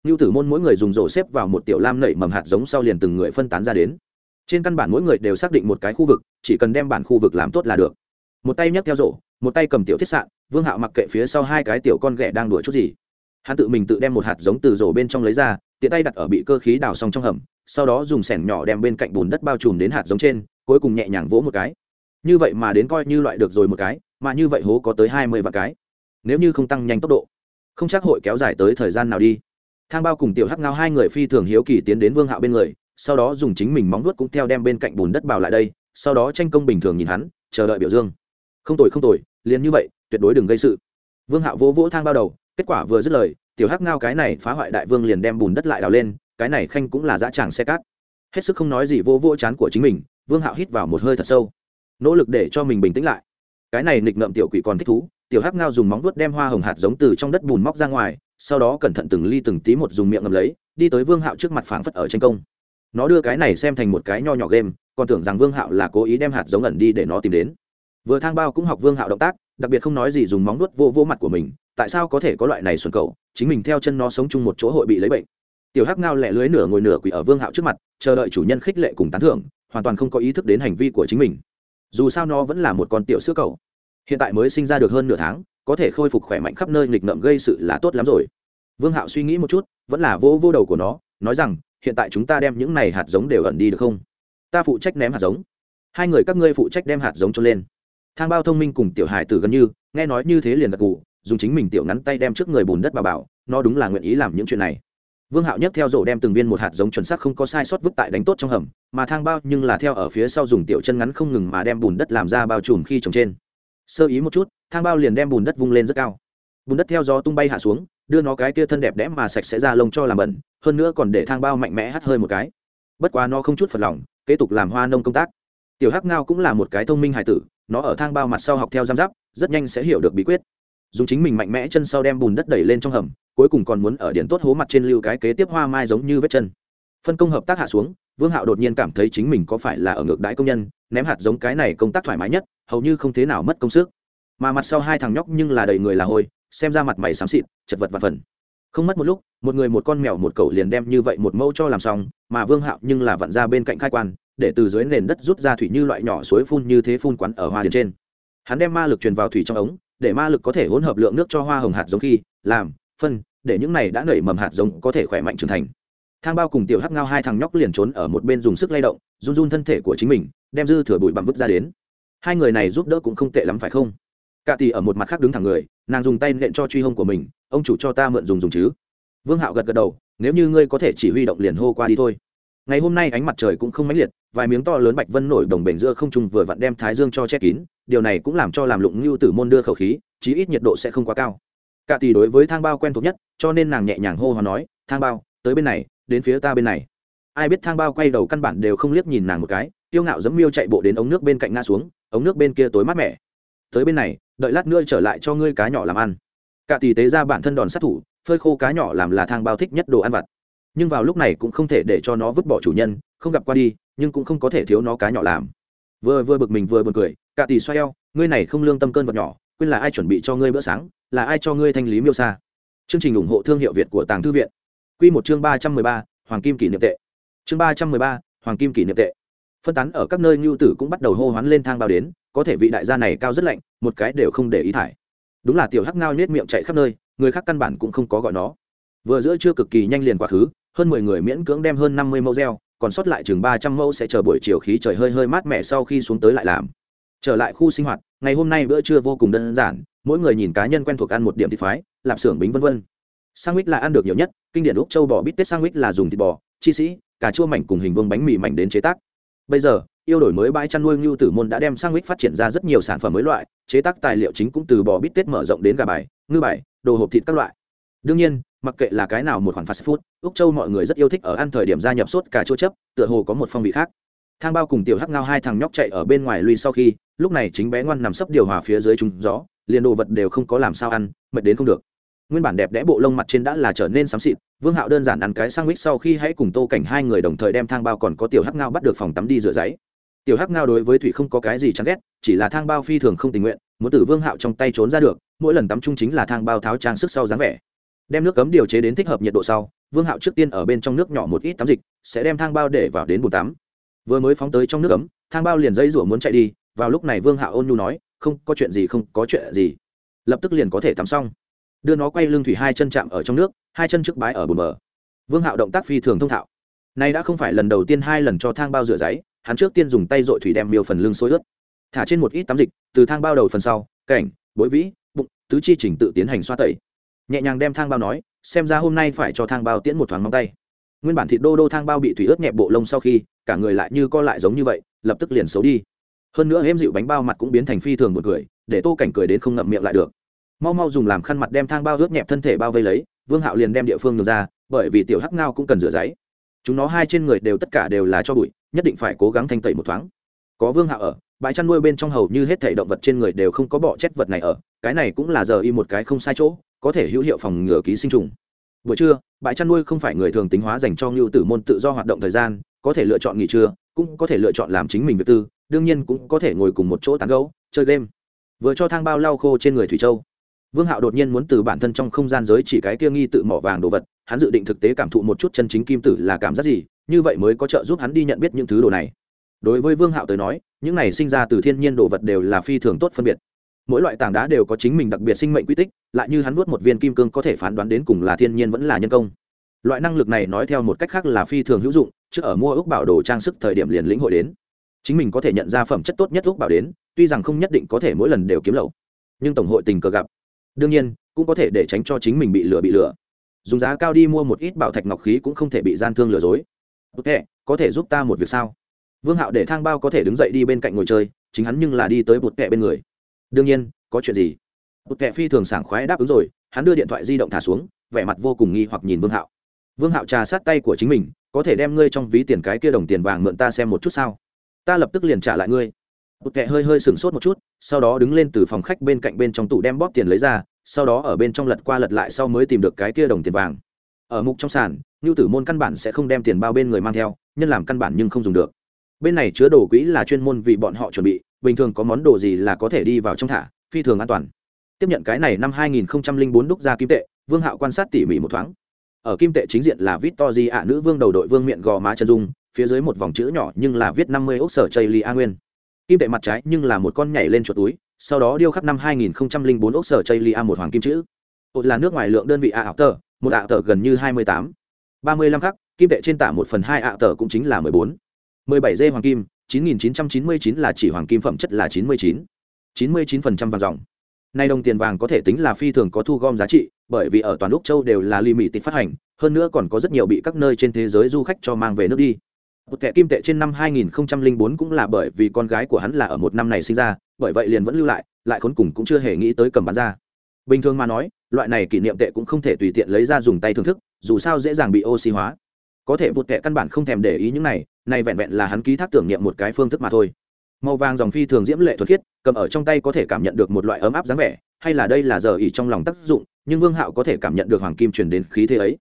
Ngưu tử môn mỗi người dùng rổ xếp vào một tiểu lam nảy mầm hạt giống sau liền từng người phân tán ra đến. Trên căn bản mỗi người đều xác định một cái khu vực, chỉ cần đem bản khu vực làm tốt là được. Một tay nhấc theo rổ, một tay cầm tiểu thiết sạn, vương hạo mặc kệ phía sau hai cái tiểu con ghẻ đang đuổi chút gì. Hắn tự mình tự đem một hạt giống từ rổ bên trong lấy ra, tiện tay đặt ở bị cơ khí đào xong trong hầm sau đó dùng sẻn nhỏ đem bên cạnh bùn đất bao trùm đến hạt giống trên, cuối cùng nhẹ nhàng vỗ một cái. Như vậy mà đến coi như loại được rồi một cái, mà như vậy hố có tới hai mươi vạn cái. Nếu như không tăng nhanh tốc độ, không chắc hội kéo dài tới thời gian nào đi. Thang bao cùng tiểu hắc ngao hai người phi thường hiếu kỳ tiến đến vương hạo bên người, sau đó dùng chính mình móng vuốt cũng theo đem bên cạnh bùn đất bào lại đây, sau đó tranh công bình thường nhìn hắn, chờ đợi biểu dương. Không tồi không tồi, liền như vậy, tuyệt đối đừng gây sự. Vương hạo vỗ vỗ thang bao đầu, kết quả vừa dứt lời, tiểu hắc ngao cái này phá hoại đại vương liền đem bùn đất lại đào lên cái này khanh cũng là dã tràng xe cát. Hết sức không nói gì vô vô chán của chính mình, vương hạo hít vào một hơi thật sâu. Nỗ lực để cho mình bình tĩnh lại. Cái này nghịch ngợm tiểu quỷ còn thích thú, tiểu hắc ngao dùng móng vuốt đem hoa hồng hạt giống từ trong đất bùn móc ra ngoài, sau đó cẩn thận từng ly từng tí một dùng miệng ngầm lấy, đi tới vương hạo trước mặt phảng phất ở tranh công. Nó đưa cái này xem thành một cái nho nhỏ game, còn tưởng rằng vương hạo là cố ý đem hạt giống ẩn đi để nó tìm đến. Vừa thang bao cũng học vương hạo động tác, đặc biệt không nói gì dùng móng vuốt vô vô mặt của mình, tại sao có thể có loại này xuân cầu, chính mình theo chân nó sống chung một chỗ hội bị lấy bệnh tiểu hắc ngao lẹ lưới nửa ngồi nửa quỷ ở vương hạo trước mặt, chờ đợi chủ nhân khích lệ cùng tán thưởng, hoàn toàn không có ý thức đến hành vi của chính mình. Dù sao nó vẫn là một con tiểu sữa cầu. Hiện tại mới sinh ra được hơn nửa tháng, có thể khôi phục khỏe mạnh khắp nơi nghịch ngợm gây sự là tốt lắm rồi. Vương hạo suy nghĩ một chút, vẫn là vô vô đầu của nó, nói rằng, hiện tại chúng ta đem những này hạt giống đều ẩn đi được không? Ta phụ trách ném hạt giống. Hai người các ngươi phụ trách đem hạt giống cho lên. Thang bao thông minh cùng tiểu hải tử gần như, nghe nói như thế liền gật cụ dùng chính mình tiểu ngắn tay đem trước người bùn đất bà bảo, nó đúng là nguyện ý làm những chuyện này vương hạo nhất theo rổ đem từng viên một hạt giống chuẩn xác không có sai sót vứt tại đánh tốt trong hầm, mà thang bao nhưng là theo ở phía sau dùng tiểu chân ngắn không ngừng mà đem bùn đất làm ra bao trùm khi trồng trên. Sơ ý một chút, thang bao liền đem bùn đất vung lên rất cao. Bùn đất theo gió tung bay hạ xuống, đưa nó cái kia thân đẹp đẽ mà sạch sẽ ra lông cho làm bẩn, hơn nữa còn để thang bao mạnh mẽ hắt hơi một cái. Bất quá nó không chút phật lòng, kế tục làm hoa nông công tác. Tiểu hắc ngao cũng là một cái thông minh hài tử, nó ở thang bao mặt sau học theo giam giáp, rất nhanh sẽ hiểu được bí quyết dùng chính mình mạnh mẽ chân sau đem bùn đất đẩy lên trong hầm, cuối cùng còn muốn ở điện tốt hố mặt trên lưu cái kế tiếp hoa mai giống như vết chân. Phân công hợp tác hạ xuống, vương hạo đột nhiên cảm thấy chính mình có phải là ở ngược đái công nhân, ném hạt giống cái này công tác thoải mái nhất, hầu như không thế nào mất công sức. Mà mặt sau hai thằng nhóc nhưng là đầy người là hôi, xem ra mặt mày xám xịt, chật vật và phần. Không mất một lúc, một người một con mèo một cậu liền đem như vậy một mẫu cho làm xong, mà vương hạo nhưng là vặn ra bên cạnh khai quan, để từ dưới nền đất rút ra thủy như loại nhỏ suối phun như thế phun quắn ở hoa điền trên. Hắn đem ma lực truyền vào thủy trong ống để ma lực có thể hỗn hợp lượng nước cho hoa hồng hạt giống khi làm, phân, để những này đã nảy mầm hạt giống có thể khỏe mạnh trưởng thành. Thang bao cùng tiểu hắc ngao hai thằng nhóc liền trốn ở một bên dùng sức lay động, run run thân thể của chính mình, đem dư thừa bụi bặm vứt ra đến. Hai người này giúp đỡ cũng không tệ lắm phải không? Cả tỷ ở một mặt khác đứng thẳng người, nàng dùng tay nện cho truy hông của mình, ông chủ cho ta mượn dùng dùng chứ. Vương hạo gật gật đầu, nếu như ngươi có thể chỉ huy động liền hô qua đi thôi ngày hôm nay ánh mặt trời cũng không mãnh liệt, vài miếng to lớn bạch vân nổi đồng bể giữa không trung vừa vặn đem thái dương cho che kín, điều này cũng làm cho làm lụng ngưu tử môn đưa khẩu khí, chí ít nhiệt độ sẽ không quá cao. Cả tỷ đối với thang bao quen thuộc nhất, cho nên nàng nhẹ nhàng hô hoán nói, thang bao, tới bên này, đến phía ta bên này. Ai biết thang bao quay đầu căn bản đều không liếc nhìn nàng một cái, tiêu ngạo dẫm miêu chạy bộ đến ống nước bên cạnh ngã xuống, ống nước bên kia tối mát mẻ. Tới bên này, đợi lát nữa trở lại cho ngươi cá nhỏ làm ăn. Cả tỷ tế ra bản thân đòn sát thủ, phơi khô cá nhỏ làm là thang bao thích nhất đồ ăn vặt nhưng vào lúc này cũng không thể để cho nó vứt bỏ chủ nhân, không gặp qua đi, nhưng cũng không có thể thiếu nó cá nhỏ làm. Vừa vừa bực mình vừa buồn cười, cả tỷ xoay eo, ngươi này không lương tâm cơn vật nhỏ, quên là ai chuẩn bị cho ngươi bữa sáng, là ai cho ngươi thanh lý miêu xa chương trình ủng hộ thương hiệu việt của tàng thư viện. Q một chương ba trăm mười ba, hoàng kim kỷ niệm tệ. Chương ba trăm mười ba, hoàng kim kỷ niệm tệ. Phân tán ở các nơi ngưu tử cũng bắt đầu hô hoán lên thang bao đến, có thể vị đại gia này cao rất lạnh, một cái đều không để ý thải. Đúng là tiểu hắc ngao nhét miệng chạy khắp nơi, người khác căn bản cũng không có gọi nó. Vừa giữa chưa cực kỳ nhanh liền quá khứ hơn mười người miễn cưỡng đem hơn năm mươi mẫu gieo, còn sót lại chừng ba trăm mẫu sẽ chờ buổi chiều khí trời hơi hơi mát mẻ sau khi xuống tới lại làm. Trở lại khu sinh hoạt, ngày hôm nay bữa trưa vô cùng đơn giản, mỗi người nhìn cá nhân quen thuộc ăn một điểm thịt phái, lạp xưởng bính vân vân. Sandwich là ăn được nhiều nhất, kinh điển úc châu bò bít tết sandwich là dùng thịt bò, chi sĩ, cà chua mảnh cùng hình vương bánh mì mảnh đến chế tác. Bây giờ, yêu đổi mới bãi chăn nuôi ngưu tử môn đã đem sandwich phát triển ra rất nhiều sản phẩm mới loại, chế tác tài liệu chính cũng từ bò bít tết mở rộng đến gà bài, ngư bài, đồ hộp thịt các loại. Đương nhiên, mặc kệ là cái nào một khoản fast food úc châu mọi người rất yêu thích ở ăn thời điểm gia nhập sốt cà chua chấp tựa hồ có một phong vị khác. Thang bao cùng tiểu hắc ngao hai thằng nhóc chạy ở bên ngoài lui sau khi, lúc này chính bé ngoan nằm sấp điều hòa phía dưới trúng gió, liền đồ vật đều không có làm sao ăn, mệt đến không được. Nguyên bản đẹp đẽ bộ lông mặt trên đã là trở nên xám xịt, vương hạo đơn giản ăn cái sang mít sau khi hãy cùng tô cảnh hai người đồng thời đem thang bao còn có tiểu hắc ngao bắt được phòng tắm đi rửa giấy. Tiểu hắc ngao đối với thủy không có cái gì chán ghét, chỉ là thang bao phi thường không tình nguyện, muốn từ vương hạo trong tay trốn ra được, mỗi lần tắm chung chính là thang bao tháo trang sức sau dáng vẻ đem nước cấm điều chế đến thích hợp nhiệt độ sau, vương hạo trước tiên ở bên trong nước nhỏ một ít tắm dịch, sẽ đem thang bao để vào đến bồn tắm. Vừa mới phóng tới trong nước cấm, thang bao liền dây rủa muốn chạy đi, vào lúc này vương hạo ôn nhu nói, không, có chuyện gì, không có chuyện gì. Lập tức liền có thể tắm xong. Đưa nó quay lưng thủy hai chân chạm ở trong nước, hai chân trước bái ở bồn bờ. Vương hạo động tác phi thường thông thạo. Nay đã không phải lần đầu tiên hai lần cho thang bao rửa giấy, hắn trước tiên dùng tay dội thủy đem miêu phần lưng sôi ướt. Thả trên một ít tắm dịch, từ thang bao đầu phần sau cảnh bối vĩ, bụng, tứ chi chỉnh tự tiến hành xoa tẩy nhẹ nhàng đem thang bao nói, xem ra hôm nay phải cho thang bao tiễn một thoáng móng tay. Nguyên bản thịt đô đô thang bao bị thủy ướt nhẹp bộ lông sau khi, cả người lại như co lại giống như vậy, lập tức liền xấu đi. Hơn nữa hêm dịu bánh bao mặt cũng biến thành phi thường một cười, để tô cảnh cười đến không ngậm miệng lại được. Mau mau dùng làm khăn mặt đem thang bao ướt nhẹp thân thể bao vây lấy, vương hạo liền đem địa phương được ra, bởi vì tiểu hắc ngao cũng cần rửa giấy. Chúng nó hai trên người đều tất cả đều là cho bụi, nhất định phải cố gắng thanh tẩy một thoáng. Có vương hạo ở, bãi chăn nuôi bên trong hầu như hết thể động vật trên người đều không có bọ chết vật này ở, cái này cũng là giờ y một cái không sai chỗ có thể hữu hiệu phòng ngừa ký sinh trùng. Buổi trưa, bãi chăn nuôi không phải người thường tính hóa dành cho ngưu tử môn tự do hoạt động thời gian, có thể lựa chọn nghỉ trưa, cũng có thể lựa chọn làm chính mình việc tư, đương nhiên cũng có thể ngồi cùng một chỗ tán gấu chơi game. Vừa cho thang bao lau khô trên người thủy châu, vương hạo đột nhiên muốn từ bản thân trong không gian giới chỉ cái kia nghi tự mỏ vàng đồ vật, hắn dự định thực tế cảm thụ một chút chân chính kim tử là cảm giác gì, như vậy mới có trợ giúp hắn đi nhận biết những thứ đồ này. Đối với vương hạo tới nói, những này sinh ra từ thiên nhiên đồ vật đều là phi thường tốt phân biệt mỗi loại tảng đá đều có chính mình đặc biệt sinh mệnh quy tích, lại như hắn nuốt một viên kim cương có thể phán đoán đến cùng là thiên nhiên vẫn là nhân công. Loại năng lực này nói theo một cách khác là phi thường hữu dụng, chứ ở mua ước bảo đồ trang sức thời điểm liền lĩnh hội đến. Chính mình có thể nhận ra phẩm chất tốt nhất ước bảo đến, tuy rằng không nhất định có thể mỗi lần đều kiếm lậu, nhưng tổng hội tình cờ gặp. Đương nhiên, cũng có thể để tránh cho chính mình bị lừa bị lừa. Dùng giá cao đi mua một ít bảo thạch ngọc khí cũng không thể bị gian thương lừa dối. Ok, có thể giúp ta một việc sao? Vương hạo để thang bao có thể đứng dậy đi bên cạnh ngồi chơi, chính hắn nhưng là đi tới bụt kẹ bên người đương nhiên, có chuyện gì? Một kẻ phi thường sảng khoái đáp ứng rồi, hắn đưa điện thoại di động thả xuống, vẻ mặt vô cùng nghi hoặc nhìn vương hạo. Vương hạo trà sát tay của chính mình, có thể đem ngươi trong ví tiền cái kia đồng tiền vàng mượn ta xem một chút sao? Ta lập tức liền trả lại ngươi. Một kẻ hơi hơi sửng sốt một chút, sau đó đứng lên từ phòng khách bên cạnh bên trong tủ đem bóp tiền lấy ra, sau đó ở bên trong lật qua lật lại sau mới tìm được cái kia đồng tiền vàng. Ở mục trong sàn như tử môn căn bản sẽ không đem tiền bao bên người mang theo, nhân làm căn bản nhưng không dùng được. Bên này chứa đồ quỹ là chuyên môn vì bọn họ chuẩn bị bình thường có món đồ gì là có thể đi vào trong thả, phi thường an toàn tiếp nhận cái này năm 2004 đúc ra kim tệ, vương hạo quan sát tỉ mỉ một thoáng ở kim tệ chính diện là vít to di ạ nữ vương đầu đội vương miệng gò má chân dung, phía dưới một vòng chữ nhỏ nhưng là viết 50 ốc sở chây li a nguyên kim tệ mặt trái nhưng là một con nhảy lên chuột túi, sau đó điêu khắc năm 2004 ốc sở chây li a một hoàng kim chữ một là nước ngoài lượng đơn vị a ảo tờ, một ảo tờ gần như 28. 35 khắc, kim tệ trên tả một phần hai ạ tờ cũng chính là 14. 17 dê hoàng kim 9999 là chỉ hoàng kim phẩm chất là 99. 99% vàng dòng. Nay đồng tiền vàng có thể tính là phi thường có thu gom giá trị, bởi vì ở toàn úc châu đều là ly phát hành, hơn nữa còn có rất nhiều bị các nơi trên thế giới du khách cho mang về nước đi. Một thẻ kim tệ trên năm 2004 cũng là bởi vì con gái của hắn là ở một năm này sinh ra, bởi vậy liền vẫn lưu lại lại khốn cùng cũng chưa hề nghĩ tới cầm bán ra. Bình thường mà nói, loại này kỷ niệm tệ cũng không thể tùy tiện lấy ra dùng tay thưởng thức, dù sao dễ dàng bị oxy hóa. Có thể vụt tệ căn bản không thèm để ý những này này vẹn vẹn là hắn ký thác tưởng niệm một cái phương thức mà thôi. Màu vàng dòng phi thường diễm lệ thuật khiết, cầm ở trong tay có thể cảm nhận được một loại ấm áp dáng vẻ, hay là đây là giờ ỉ trong lòng tác dụng, nhưng vương hạo có thể cảm nhận được hoàng kim truyền đến khí thế ấy.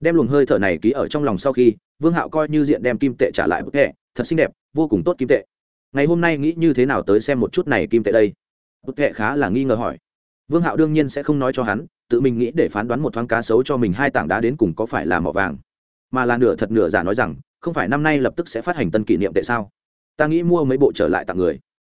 Đem luồng hơi thở này ký ở trong lòng sau khi, vương hạo coi như diện đem kim tệ trả lại bức tệ, thật xinh đẹp, vô cùng tốt kim tệ. Ngày hôm nay nghĩ như thế nào tới xem một chút này kim tệ đây? Bức tệ khá là nghi ngờ hỏi. Vương hạo đương nhiên sẽ không nói cho hắn, tự mình nghĩ để phán đoán một thoáng cá sấu cho mình hai tảng đá đến cùng có phải là mỏ vàng. Mà là nửa thật nửa giả nói rằng không phải năm nay lập tức sẽ phát hành tân kỷ niệm tệ sao? Ta nghĩ mua mấy bộ trở lại tặng người.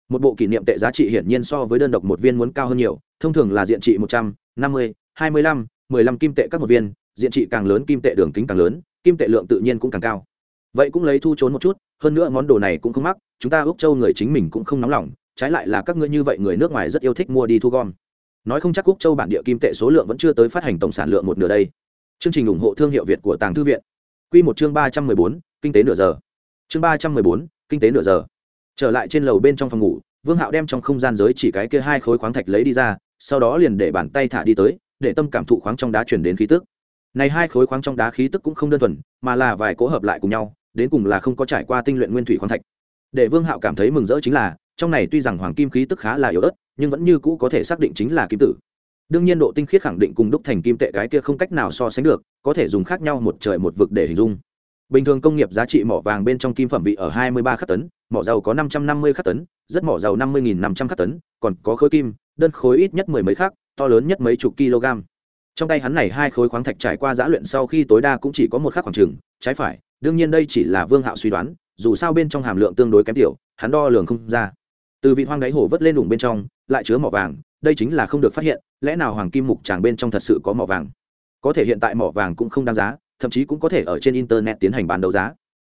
Một bộ kỷ niệm tệ giá trị hiển nhiên so với đơn độc một viên muốn cao hơn nhiều, thông thường là diện trị một trăm, năm mươi, hai mươi lăm, mười lăm kim tệ các một viên, diện trị càng lớn kim tệ đường kính càng lớn, kim tệ lượng tự nhiên cũng càng cao. Vậy cũng lấy thu trốn một chút, hơn nữa món đồ này cũng không mắc, chúng ta úc châu người chính mình cũng không nóng lòng, trái lại là các ngươi như vậy người nước ngoài rất yêu thích mua đi thu gom. Nói không chắc úc châu bản địa kim tệ số lượng vẫn chưa tới phát hành tổng sản lượng một nửa đây. Chương trình ủng hộ thương hiệu việt của tàng thư viện. Quy một chương ba trăm mười bốn, kinh tế nửa giờ. Chương ba trăm mười bốn, kinh tế nửa giờ. Trở lại trên lầu bên trong phòng ngủ, vương hạo đem trong không gian giới chỉ cái kia hai khối khoáng thạch lấy đi ra, sau đó liền để bàn tay thả đi tới, để tâm cảm thụ khoáng trong đá chuyển đến khí tức. Này hai khối khoáng trong đá khí tức cũng không đơn thuần, mà là vài cỗ hợp lại cùng nhau, đến cùng là không có trải qua tinh luyện nguyên thủy khoáng thạch. Để vương hạo cảm thấy mừng rỡ chính là, trong này tuy rằng hoàng kim khí tức khá là yếu ớt, nhưng vẫn như cũ có thể xác định chính là kim tử đương nhiên độ tinh khiết khẳng định cùng đúc thành kim tệ cái kia không cách nào so sánh được, có thể dùng khác nhau một trời một vực để hình dung. Bình thường công nghiệp giá trị mỏ vàng bên trong kim phẩm vị ở 23 khắc tấn, mỏ dầu có 550 khắc tấn, rất mỏ dầu 50.500 khắc tấn, còn có khối kim, đơn khối ít nhất mười mấy khắc, to lớn nhất mấy chục kg. Trong tay hắn này hai khối khoáng thạch trải qua giã luyện sau khi tối đa cũng chỉ có một khắc khoảng trường trái phải, đương nhiên đây chỉ là vương hạo suy đoán, dù sao bên trong hàm lượng tương đối kém tiểu, hắn đo lường không ra. Từ vị hoang đáy hổ vớt lên đủng bên trong lại chứa mỏ vàng, đây chính là không được phát hiện, lẽ nào hoàng kim mục tràng bên trong thật sự có mỏ vàng? Có thể hiện tại mỏ vàng cũng không đáng giá, thậm chí cũng có thể ở trên internet tiến hành bán đấu giá.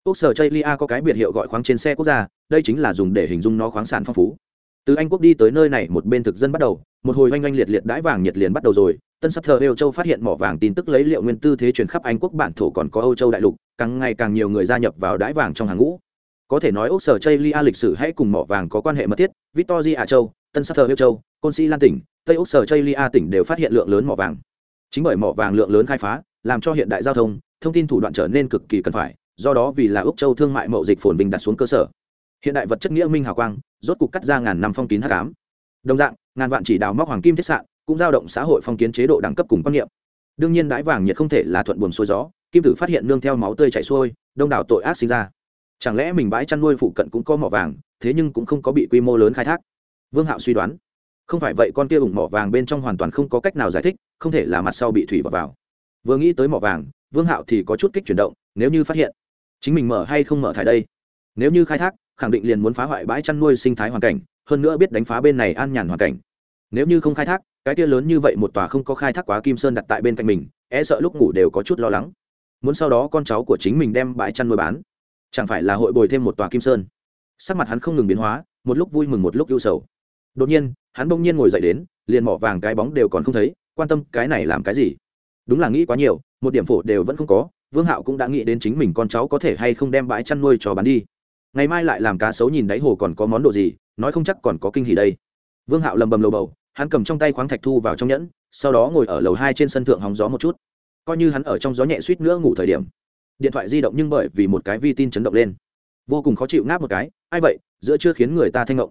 Quốc sở chây lia có cái biệt hiệu gọi khoáng trên xe quốc gia, đây chính là dùng để hình dung nó khoáng sản phong phú. Từ anh quốc đi tới nơi này, một bên thực dân bắt đầu, một hồi oanh oanh liệt liệt đãi vàng nhiệt liền bắt đầu rồi. Tân sắp thờ âu châu phát hiện mỏ vàng tin tức lấy liệu nguyên tư thế chuyển khắp anh quốc bản thổ còn có âu châu đại lục, càng ngày càng nhiều người gia nhập vào đãi vàng trong hàng ngũ. Có thể nói ốc sở chây lia lịch sử hãy cùng mỏ vàng có quan hệ mật thiết. Victoria châu tân sắc thờ yêu châu côn sĩ lan tỉnh tây Úc, sở chây lia tỉnh đều phát hiện lượng lớn mỏ vàng. Chính bởi mỏ vàng lượng lớn khai phá làm cho hiện đại giao thông thông tin thủ đoạn trở nên cực kỳ cần phải do đó vì là úc châu thương mại mậu dịch phồn vinh đặt xuống cơ sở. Hiện đại vật chất nghĩa minh hào quang rốt cục cắt ra ngàn năm phong kín h tám đồng dạng ngàn vạn chỉ đào móc hoàng kim thiết sạn cũng giao động xã hội phong kiến chế độ đẳng cấp cùng quan niệm. Đương nhiên đái vàng nhiệt không thể là thuận buồn xuôi gió kim tử phát hiện nương theo máu tươi chảy xuôi đông đảo tội ác sinh ra. Chẳng lẽ mình bãi chăn nuôi phụ cận cũng có mỏ vàng thế nhưng cũng không có bị quy mô lớn khai thác vương hạo suy đoán. Không phải vậy con kia ủng mỏ vàng bên trong hoàn toàn không có cách nào giải thích không thể là mặt sau bị thủy vào, vào. vừa nghĩ tới mỏ vàng vương hạo thì có chút kích chuyển động nếu như phát hiện chính mình mở hay không mở thải đây? Nếu như khai thác khẳng định liền muốn phá hoại bãi chăn nuôi sinh thái hoàn cảnh hơn nữa biết đánh phá bên này an nhàn hoàn cảnh. Nếu như không khai thác cái kia lớn như vậy một tòa không có khai thác quá kim sơn đặt tại bên cạnh mình e sợ lúc ngủ đều có chút lo lắng. Muốn sau đó con cháu của chính mình đem bãi chăn nuôi bán chẳng phải là hội bồi thêm một tòa kim sơn? Sắc mặt hắn không ngừng biến hóa một lúc vui mừng một lúc ưu sầu đột nhiên, hắn bỗng nhiên ngồi dậy đến, liền mỏ vàng cái bóng đều còn không thấy, quan tâm cái này làm cái gì? Đúng là nghĩ quá nhiều, một điểm phổ đều vẫn không có, vương hạo cũng đã nghĩ đến chính mình con cháu có thể hay không đem bãi chăn nuôi cho bán đi. Ngày mai lại làm cá sấu nhìn đáy hồ còn có món đồ gì, nói không chắc còn có kinh hỉ đây. Vương hạo lầm bầm lầu bầu, hắn cầm trong tay khoáng thạch thu vào trong nhẫn, sau đó ngồi ở lầu hai trên sân thượng hóng gió một chút. Coi như hắn ở trong gió nhẹ suýt nữa ngủ thời điểm. Điện thoại di động nhưng bởi vì một cái vi tin chấn động lên. Vô cùng khó chịu ngáp một cái, ai vậy? Giữa chưa khiến người ta thanh ngộng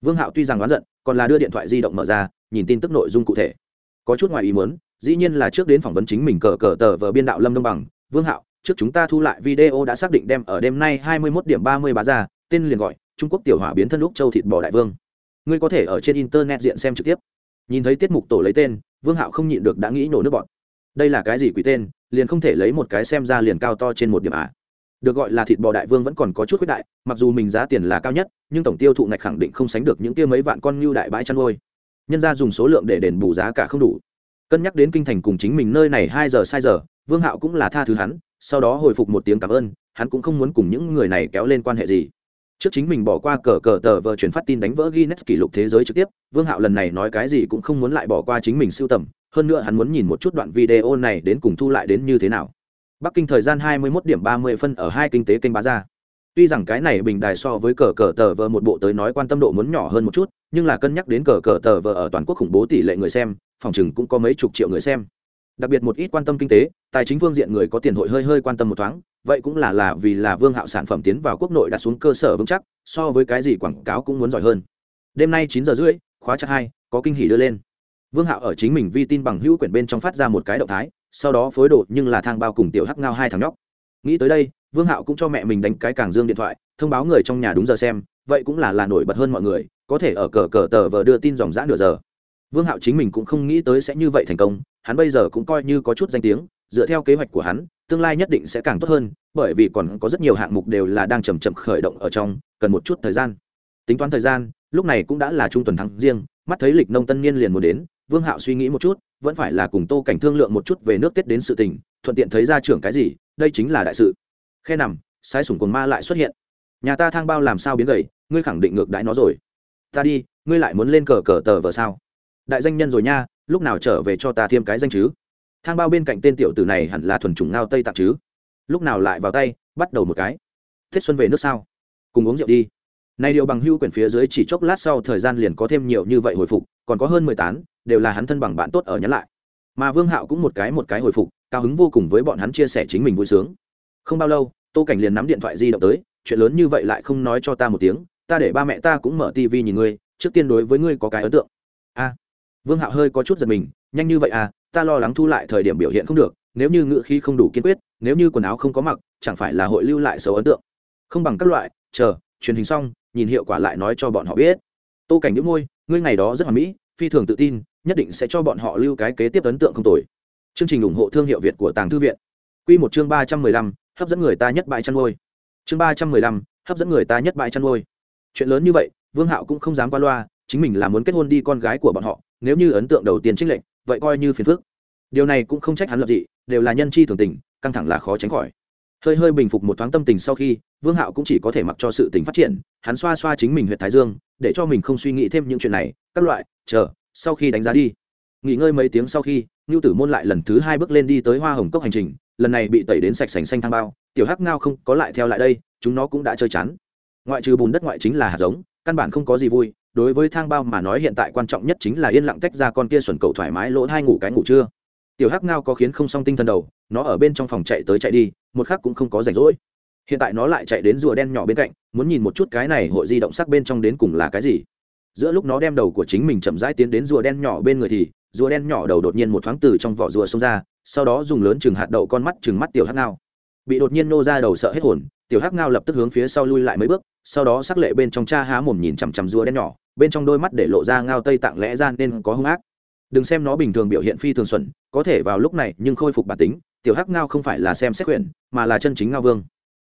vương hạo tuy rằng oán giận, còn là đưa điện thoại di động mở ra, nhìn tin tức nội dung cụ thể. Có chút ngoài ý muốn, dĩ nhiên là trước đến phỏng vấn chính mình cờ cờ tờ vờ biên đạo lâm đông bằng, vương hạo, trước chúng ta thu lại video đã xác định đem ở đêm nay hai mươi 21 điểm ba mươi bá ra, tên liền gọi, trung quốc tiểu hỏa biến thân lúc châu thịt bò đại vương. Ngươi có thể ở trên internet diện xem trực tiếp. Nhìn thấy tiết mục tổ lấy tên, vương hạo không nhịn được đã nghĩ nổ nước bọn đây là cái gì quỷ tên, liền không thể lấy một cái xem ra liền cao to trên một điểm à được gọi là thịt bò đại vương vẫn còn có chút khuyết đại, mặc dù mình giá tiền là cao nhất, nhưng tổng tiêu thụ ngạch khẳng định không sánh được những kia mấy vạn con ngưu đại bãi chăn nuôi. Nhân ra dùng số lượng để đền bù giá cả không đủ. Cân nhắc đến kinh thành cùng chính mình nơi này hai giờ sai giờ, vương hạo cũng là tha thứ hắn, sau đó hồi phục một tiếng cảm ơn, hắn cũng không muốn cùng những người này kéo lên quan hệ gì. Trước chính mình bỏ qua cờ cờ tờ vờ chuyển phát tin đánh vỡ Guinness kỷ lục thế giới trực tiếp, vương hạo lần này nói cái gì cũng không muốn lại bỏ qua chính mình sưu tầm, hơn nữa hắn muốn nhìn một chút đoạn video này đến cùng thu lại đến như thế nào bắc kinh thời gian 21 điểm 30 phân ở hai kinh tế kênh bá ra tuy rằng cái này bình đài so với cờ cờ tờ vờ một bộ tới nói quan tâm độ muốn nhỏ hơn một chút, nhưng là cân nhắc đến cờ cờ tờ vờ ở toàn quốc khủng bố tỷ lệ người xem, phòng chừng cũng có mấy chục triệu người xem. Đặc biệt một ít quan tâm kinh tế, tài chính phương diện người có tiền hội hơi hơi quan tâm một thoáng, vậy cũng là là vì là vương hạo sản phẩm tiến vào quốc nội đặt xuống cơ sở vững chắc, so với cái gì quảng cáo cũng muốn giỏi hơn. Đêm nay chín giờ rưỡi, khóa chặt hai, có kinh hỉ đưa lên. Vương hạo ở chính mình vi tin bằng hữu quyển bên trong phát ra một cái động thái sau đó phối đồ nhưng là thang bao cùng tiểu hắc ngao hai thằng nhóc. Nghĩ tới đây, vương hạo cũng cho mẹ mình đánh cái càng dương điện thoại, thông báo người trong nhà đúng giờ xem, vậy cũng là là nổi bật hơn mọi người, có thể ở cờ cờ tờ vờ đưa tin dòng dã nửa giờ. Vương hạo chính mình cũng không nghĩ tới sẽ như vậy thành công, hắn bây giờ cũng coi như có chút danh tiếng, dựa theo kế hoạch của hắn, tương lai nhất định sẽ càng tốt hơn, bởi vì còn có rất nhiều hạng mục đều là đang chầm chậm khởi động ở trong, cần một chút thời gian. Tính toán thời gian, lúc này cũng đã là trung tuần tháng riêng, mắt thấy lịch nông tân niên liền muốn đến vương hạo suy nghĩ một chút, vẫn phải là cùng tô cảnh thương lượng một chút về nước tết đến sự tình, thuận tiện thấy ra trưởng cái gì, đây chính là đại sự. Khe nằm sai sủng cồn ma lại xuất hiện. Nhà ta thang bao làm sao biến gầy, ngươi khẳng định ngược đãi nó rồi. Ta đi, ngươi lại muốn lên cờ cờ tờ vợ sao? Đại danh nhân rồi nha, lúc nào trở về cho ta thêm cái danh chứ? Thang bao bên cạnh tên tiểu tử này hẳn là thuần chủng ngao tây tạc chứ? Lúc nào lại vào tay, bắt đầu một cái. Tết xuân về nước sao? Cùng uống rượu đi. Này điều bằng hưu quyển phía dưới chỉ chốc lát sau thời gian liền có thêm nhiều như vậy hồi phục, còn có hơn mười tán đều là hắn thân bằng bạn tốt ở nhắn lại. Mà vương hạo cũng một cái một cái hồi phục, cao hứng vô cùng với bọn hắn chia sẻ chính mình vui sướng. Không bao lâu, tô cảnh liền nắm điện thoại di động tới, chuyện lớn như vậy lại không nói cho ta một tiếng, ta để ba mẹ ta cũng mở tv nhìn ngươi, trước tiên đối với ngươi có cái ấn tượng. A. Vương hạo hơi có chút giật mình, nhanh như vậy à ta lo lắng thu lại thời điểm biểu hiện không được, nếu như ngựa khí không đủ kiên quyết, nếu như quần áo không có mặc, chẳng phải là hội lưu lại xấu ấn tượng. Không bằng các loại, chờ, truyền hình xong, nhìn hiệu quả lại nói cho bọn họ biết. Tô cảnh đĩu môi, ngươi ngày đó rất hoàn mỹ, phi thường tự tin nhất định sẽ cho bọn họ lưu cái kế tiếp ấn tượng không tồi. Chương trình ủng hộ thương hiệu việt của tàng thư viện. Q một chương ba trăm mười lăm, hấp dẫn người ta nhất bại chăn nuôi. Chương ba trăm mười lăm, hấp dẫn người ta nhất bại chăn nuôi. Chuyện lớn như vậy, vương hạo cũng không dám qua loa, chính mình là muốn kết hôn đi con gái của bọn họ, nếu như ấn tượng đầu tiên trích lệnh vậy coi như phiền phức. Điều này cũng không trách hắn lập dị, đều là nhân chi thường tình, căng thẳng là khó tránh khỏi. Hơi hơi bình phục một thoáng tâm tình sau khi, vương hạo cũng chỉ có thể mặc cho sự tình phát triển, hắn xoa xoa chính mình huyện thái dương, để cho mình không suy nghĩ thêm những chuyện này, các loại, chờ sau khi đánh giá đi. Nghỉ ngơi mấy tiếng sau khi ngưu tử môn lại lần thứ hai bước lên đi tới hoa hồng cốc hành trình, lần này bị tẩy đến sạch sành xanh thang bao, tiểu hắc ngao không có lại theo lại đây, chúng nó cũng đã chơi chán. Ngoại trừ bùn đất ngoại chính là hạt giống, căn bản không có gì vui, đối với thang bao mà nói hiện tại quan trọng nhất chính là yên lặng tách ra con kia xuẩn cầu thoải mái lỗ hai ngủ cái ngủ trưa. Tiểu hắc ngao có khiến không song tinh thần đầu, nó ở bên trong phòng chạy tới chạy đi, một khắc cũng không có rảnh rỗi. Hiện tại nó lại chạy đến rùa đen nhỏ bên cạnh, muốn nhìn một chút cái này hội di động sắc bên trong đến cùng là cái gì giữa lúc nó đem đầu của chính mình chậm rãi tiến đến rùa đen nhỏ bên người thì, rùa đen nhỏ đầu đột nhiên một thoáng từ trong vỏ rùa xông ra, sau đó dùng lớn chừng hạt đậu con mắt, chừng mắt tiểu hắc ngao. Bị đột nhiên nô ra đầu sợ hết hồn, tiểu hắc ngao lập tức hướng phía sau lui lại mấy bước, sau đó sắc lệ bên trong cha há mồm nhìn chằm chằm rùa đen nhỏ, bên trong đôi mắt để lộ ra ngao tây tạng lẽ ra nên có hung ác. Đừng xem nó bình thường biểu hiện phi thường xuẩn, có thể vào lúc này nhưng khôi phục bản tính, tiểu hắc ngao không phải là xem xét quyển mà là chân chính ngao vương.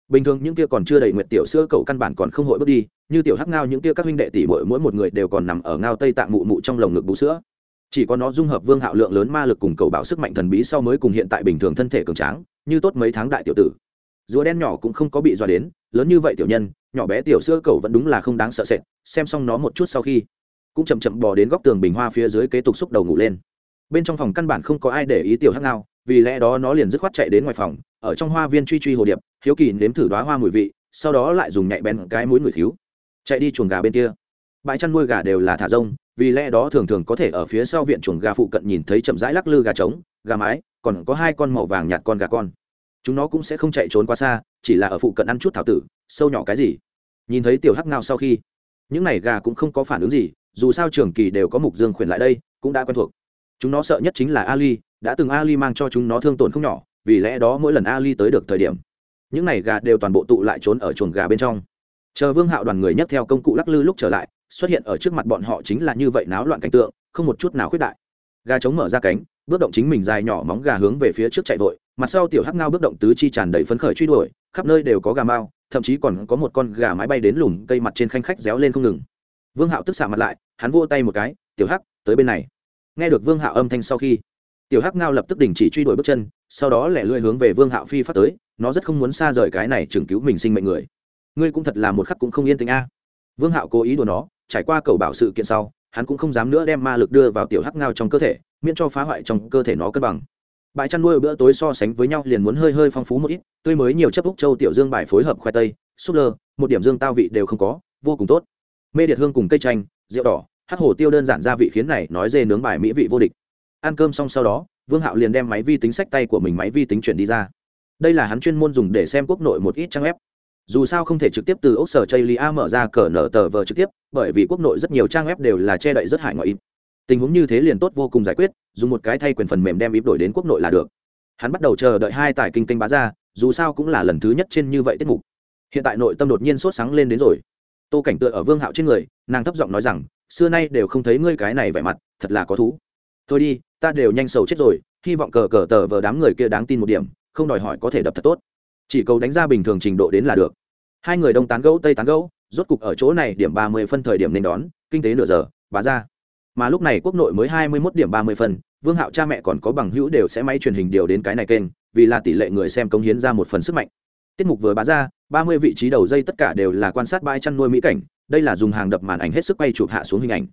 Bình thường những kia còn chưa đầy nguyệt tiểu sữa cậu căn bản còn không hội bước đi như tiểu hắc ngao những kia các huynh đệ tỷ mỗi mỗi một người đều còn nằm ở ngao tây tạng mụ mụ trong lồng ngực bú sữa. Chỉ có nó dung hợp vương hạo lượng lớn ma lực cùng cầu bảo sức mạnh thần bí sau mới cùng hiện tại bình thường thân thể cường tráng, như tốt mấy tháng đại tiểu tử. Rùa đen nhỏ cũng không có bị dọa đến, lớn như vậy tiểu nhân, nhỏ bé tiểu sữa cậu vẫn đúng là không đáng sợ sệt, xem xong nó một chút sau khi, cũng chậm chậm bò đến góc tường bình hoa phía dưới kế tục xúc đầu ngủ lên. Bên trong phòng căn bản không có ai để ý tiểu hắc ngao, vì lẽ đó nó liền dứt khoát chạy đến ngoài phòng, ở trong hoa viên truy truy hồ điệp, hiếu kỳ nếm thử đoá hoa mùi vị, sau đó lại dùng nhạy bén cái mũi người thiếu chạy đi chuồng gà bên kia. Bãi chăn nuôi gà đều là thả rông, vì lẽ đó thường thường có thể ở phía sau viện chuồng gà phụ cận nhìn thấy chậm rãi lắc lư gà trống, gà mái, còn có hai con màu vàng nhạt con gà con. Chúng nó cũng sẽ không chạy trốn quá xa, chỉ là ở phụ cận ăn chút thảo tử, sâu nhỏ cái gì. Nhìn thấy tiểu hắc ngao sau khi, những này gà cũng không có phản ứng gì, dù sao trường kỳ đều có mục dương khuyển lại đây, cũng đã quen thuộc. Chúng nó sợ nhất chính là ali, đã từng ali mang cho chúng nó thương tổn không nhỏ, vì lẽ đó mỗi lần ali tới được thời điểm, những này gà đều toàn bộ tụ lại trốn ở chuồng gà bên trong chờ vương hạo đoàn người nhấc theo công cụ lắc lư lúc trở lại, xuất hiện ở trước mặt bọn họ chính là như vậy náo loạn cảnh tượng, không một chút nào khuyết đại. Gà trống mở ra cánh, bước động chính mình dài nhỏ móng gà hướng về phía trước chạy vội, mặt sau tiểu hắc ngao bước động tứ chi tràn đầy phấn khởi truy đuổi, khắp nơi đều có gà mao thậm chí còn có một con gà mái bay đến lùm cây mặt trên khanh khách réo lên không ngừng. Vương hạo tức xạ mặt lại, hắn vô tay một cái, tiểu hắc, tới bên này. Nghe được vương hạo âm thanh sau khi, tiểu hắc ngao lập tức đình chỉ truy đuổi bước chân, sau đó lẻ lưỡi hướng về vương hạo phi phát tới, nó rất không muốn xa rời cái này chừng cứu mình sinh mệnh người ngươi cũng thật là một khắc cũng không yên tĩnh a. Vương hạo cố ý đùa nó, trải qua cầu bảo sự kiện sau, hắn cũng không dám nữa đem ma lực đưa vào tiểu hắc ngao trong cơ thể, miễn cho phá hoại trong cơ thể nó cân bằng. Bãi chăn nuôi bữa tối so sánh với nhau liền muốn hơi hơi phong phú một ít, tươi mới nhiều chấp úc châu tiểu dương bài phối hợp khoai tây, súp lơ, một điểm dương tao vị đều không có, vô cùng tốt. Mê điệt hương cùng cây chanh, rượu đỏ, hắc hồ tiêu đơn giản gia vị khiến này nói dê nướng bài mỹ vị vô địch. Ăn cơm xong sau đó, vương hạo liền đem máy vi tính sách tay của mình máy vi tính chuyển đi ra. Đây là hắn chuyên môn dùng để xem quốc nội một ít trang web dù sao không thể trực tiếp từ ốc sở chây lia mở ra cờ nở tờ vờ trực tiếp, bởi vì quốc nội rất nhiều trang web đều là che đậy rất hại ngoại. Ít tình huống như thế liền tốt vô cùng giải quyết, dùng một cái thay quyền phần mềm đem ít đổi đến quốc nội là được. Hắn bắt đầu chờ đợi hai tài kinh kênh bá ra, dù sao cũng là lần thứ nhất trên như vậy tiết mục. Hiện tại nội tâm đột nhiên sốt sáng lên đến rồi. Tô cảnh tựa ở vương hạo trên người, nàng thấp giọng nói rằng, xưa nay đều không thấy ngươi cái này vẻ mặt, thật là có thú. Thôi đi, ta đều nhanh sầu chết rồi, hy vọng cờ cờ tờ vờ đám người kia đáng tin một điểm, không đòi hỏi có thể đập thật tốt. Chỉ cầu đánh ra bình thường trình độ đến là được hai người đông tán gẫu, tây tán gẫu, rốt cục ở chỗ này điểm ba mươi phân thời điểm nên đón, kinh tế nửa giờ, bá ra. Mà lúc này quốc nội mới hai mươi mốt điểm ba mươi phân, vương hạo cha mẹ còn có bằng hữu đều sẽ máy truyền hình điều đến cái này kênh, vì là tỷ lệ người xem công hiến ra một phần sức mạnh. Tiết mục vừa bá ra, ba mươi vị trí đầu dây tất cả đều là quan sát bãi chăn nuôi mỹ cảnh, đây là dùng hàng đập màn ảnh hết sức quay chụp hạ xuống hình ảnh.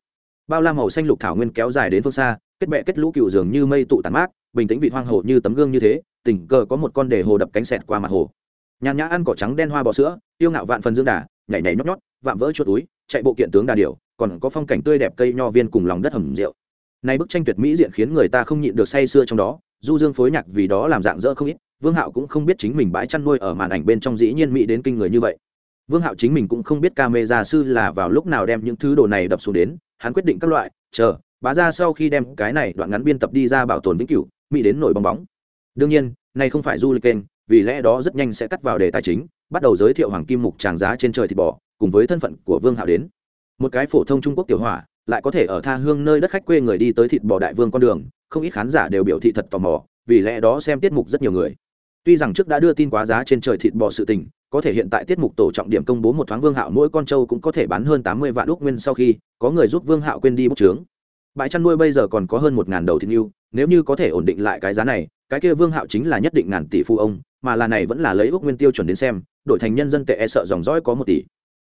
Bao la màu xanh lục thảo nguyên kéo dài đến phương xa, kết bệ kết lũ cựu dường như mây tụ tàn mát, bình tĩnh vị hoang hồ như tấm gương như thế, tình cờ có một con đề hồ đập cánh sẹt qua mặt hồ nhàn nhã ăn cỏ trắng đen hoa bò sữa, tiêu ngạo vạn phần dương đà, nhảy nhảy nhóc nhót, vạm vỡ chuột túi, chạy bộ kiện tướng đà điểu, còn có phong cảnh tươi đẹp cây nho viên cùng lòng đất hầm rượu. Nay bức tranh tuyệt mỹ diện khiến người ta không nhịn được say sưa trong đó, du dương phối nhạc vì đó làm dạng dỡ không ít, vương hạo cũng không biết chính mình bãi chăn nuôi ở màn ảnh bên trong dĩ nhiên mỹ đến kinh người như vậy. Vương hạo chính mình cũng không biết ca mê gia sư là vào lúc nào đem những thứ đồ này đập xuống đến, hắn quyết định các loại, chờ, bá ra sau khi đem cái này đoạn ngắn biên tập đi ra bảo tồn vĩnh cửu, mỹ đến nổi bong bóng. Đương nhiên, này không phải du lịch kênh vì lẽ đó rất nhanh sẽ cắt vào đề tài chính, bắt đầu giới thiệu hoàng kim mục tràng giá trên trời thịt bò, cùng với thân phận của vương hạo đến. Một cái phổ thông trung quốc tiểu hỏa lại có thể ở tha hương nơi đất khách quê người đi tới thịt bò đại vương con đường, không ít khán giả đều biểu thị thật tò mò, vì lẽ đó xem tiết mục rất nhiều người. Tuy rằng trước đã đưa tin quá giá trên trời thịt bò sự tình, có thể hiện tại tiết mục tổ trọng điểm công bố một thoáng vương hạo mỗi con trâu cũng có thể bán hơn tám mươi vạn úc nguyên sau khi, có người giúp vương hạo quên đi bốc trướng bãi chăn nuôi bây giờ còn có hơn một ngàn đầu thịt yêu nếu như có thể ổn định lại cái giá này, cái kia vương hạo chính là nhất định ngàn tỷ phu ông mà là này vẫn là lấy ước nguyên tiêu chuẩn đến xem, đổi thành nhân dân tệ e sợ dòng dõi có một tỷ.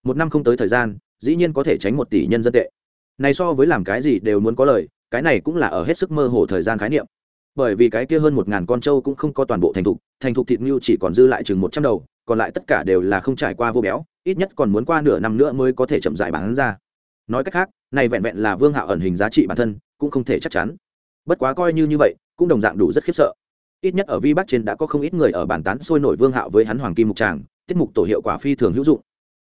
Một năm không tới thời gian, dĩ nhiên có thể tránh một tỷ nhân dân tệ. Này so với làm cái gì đều muốn có lời, cái này cũng là ở hết sức mơ hồ thời gian khái niệm. Bởi vì cái kia hơn một ngàn con trâu cũng không có toàn bộ thành thục thành thục thịt ngưu chỉ còn dư lại chừng một trăm đầu, còn lại tất cả đều là không trải qua vô béo, ít nhất còn muốn qua nửa năm nữa mới có thể chậm dại bán ra. Nói cách khác, này vẹn vẹn là vương hạo ẩn hình giá trị bản thân, cũng không thể chắc chắn. Bất quá coi như như vậy, cũng đồng dạng đủ rất khiếp sợ ít nhất ở vi bắc trên đã có không ít người ở bàn tán sôi nổi vương hạo với hắn hoàng kim mục tràng, tiết mục tổ hiệu quả phi thường hữu dụng.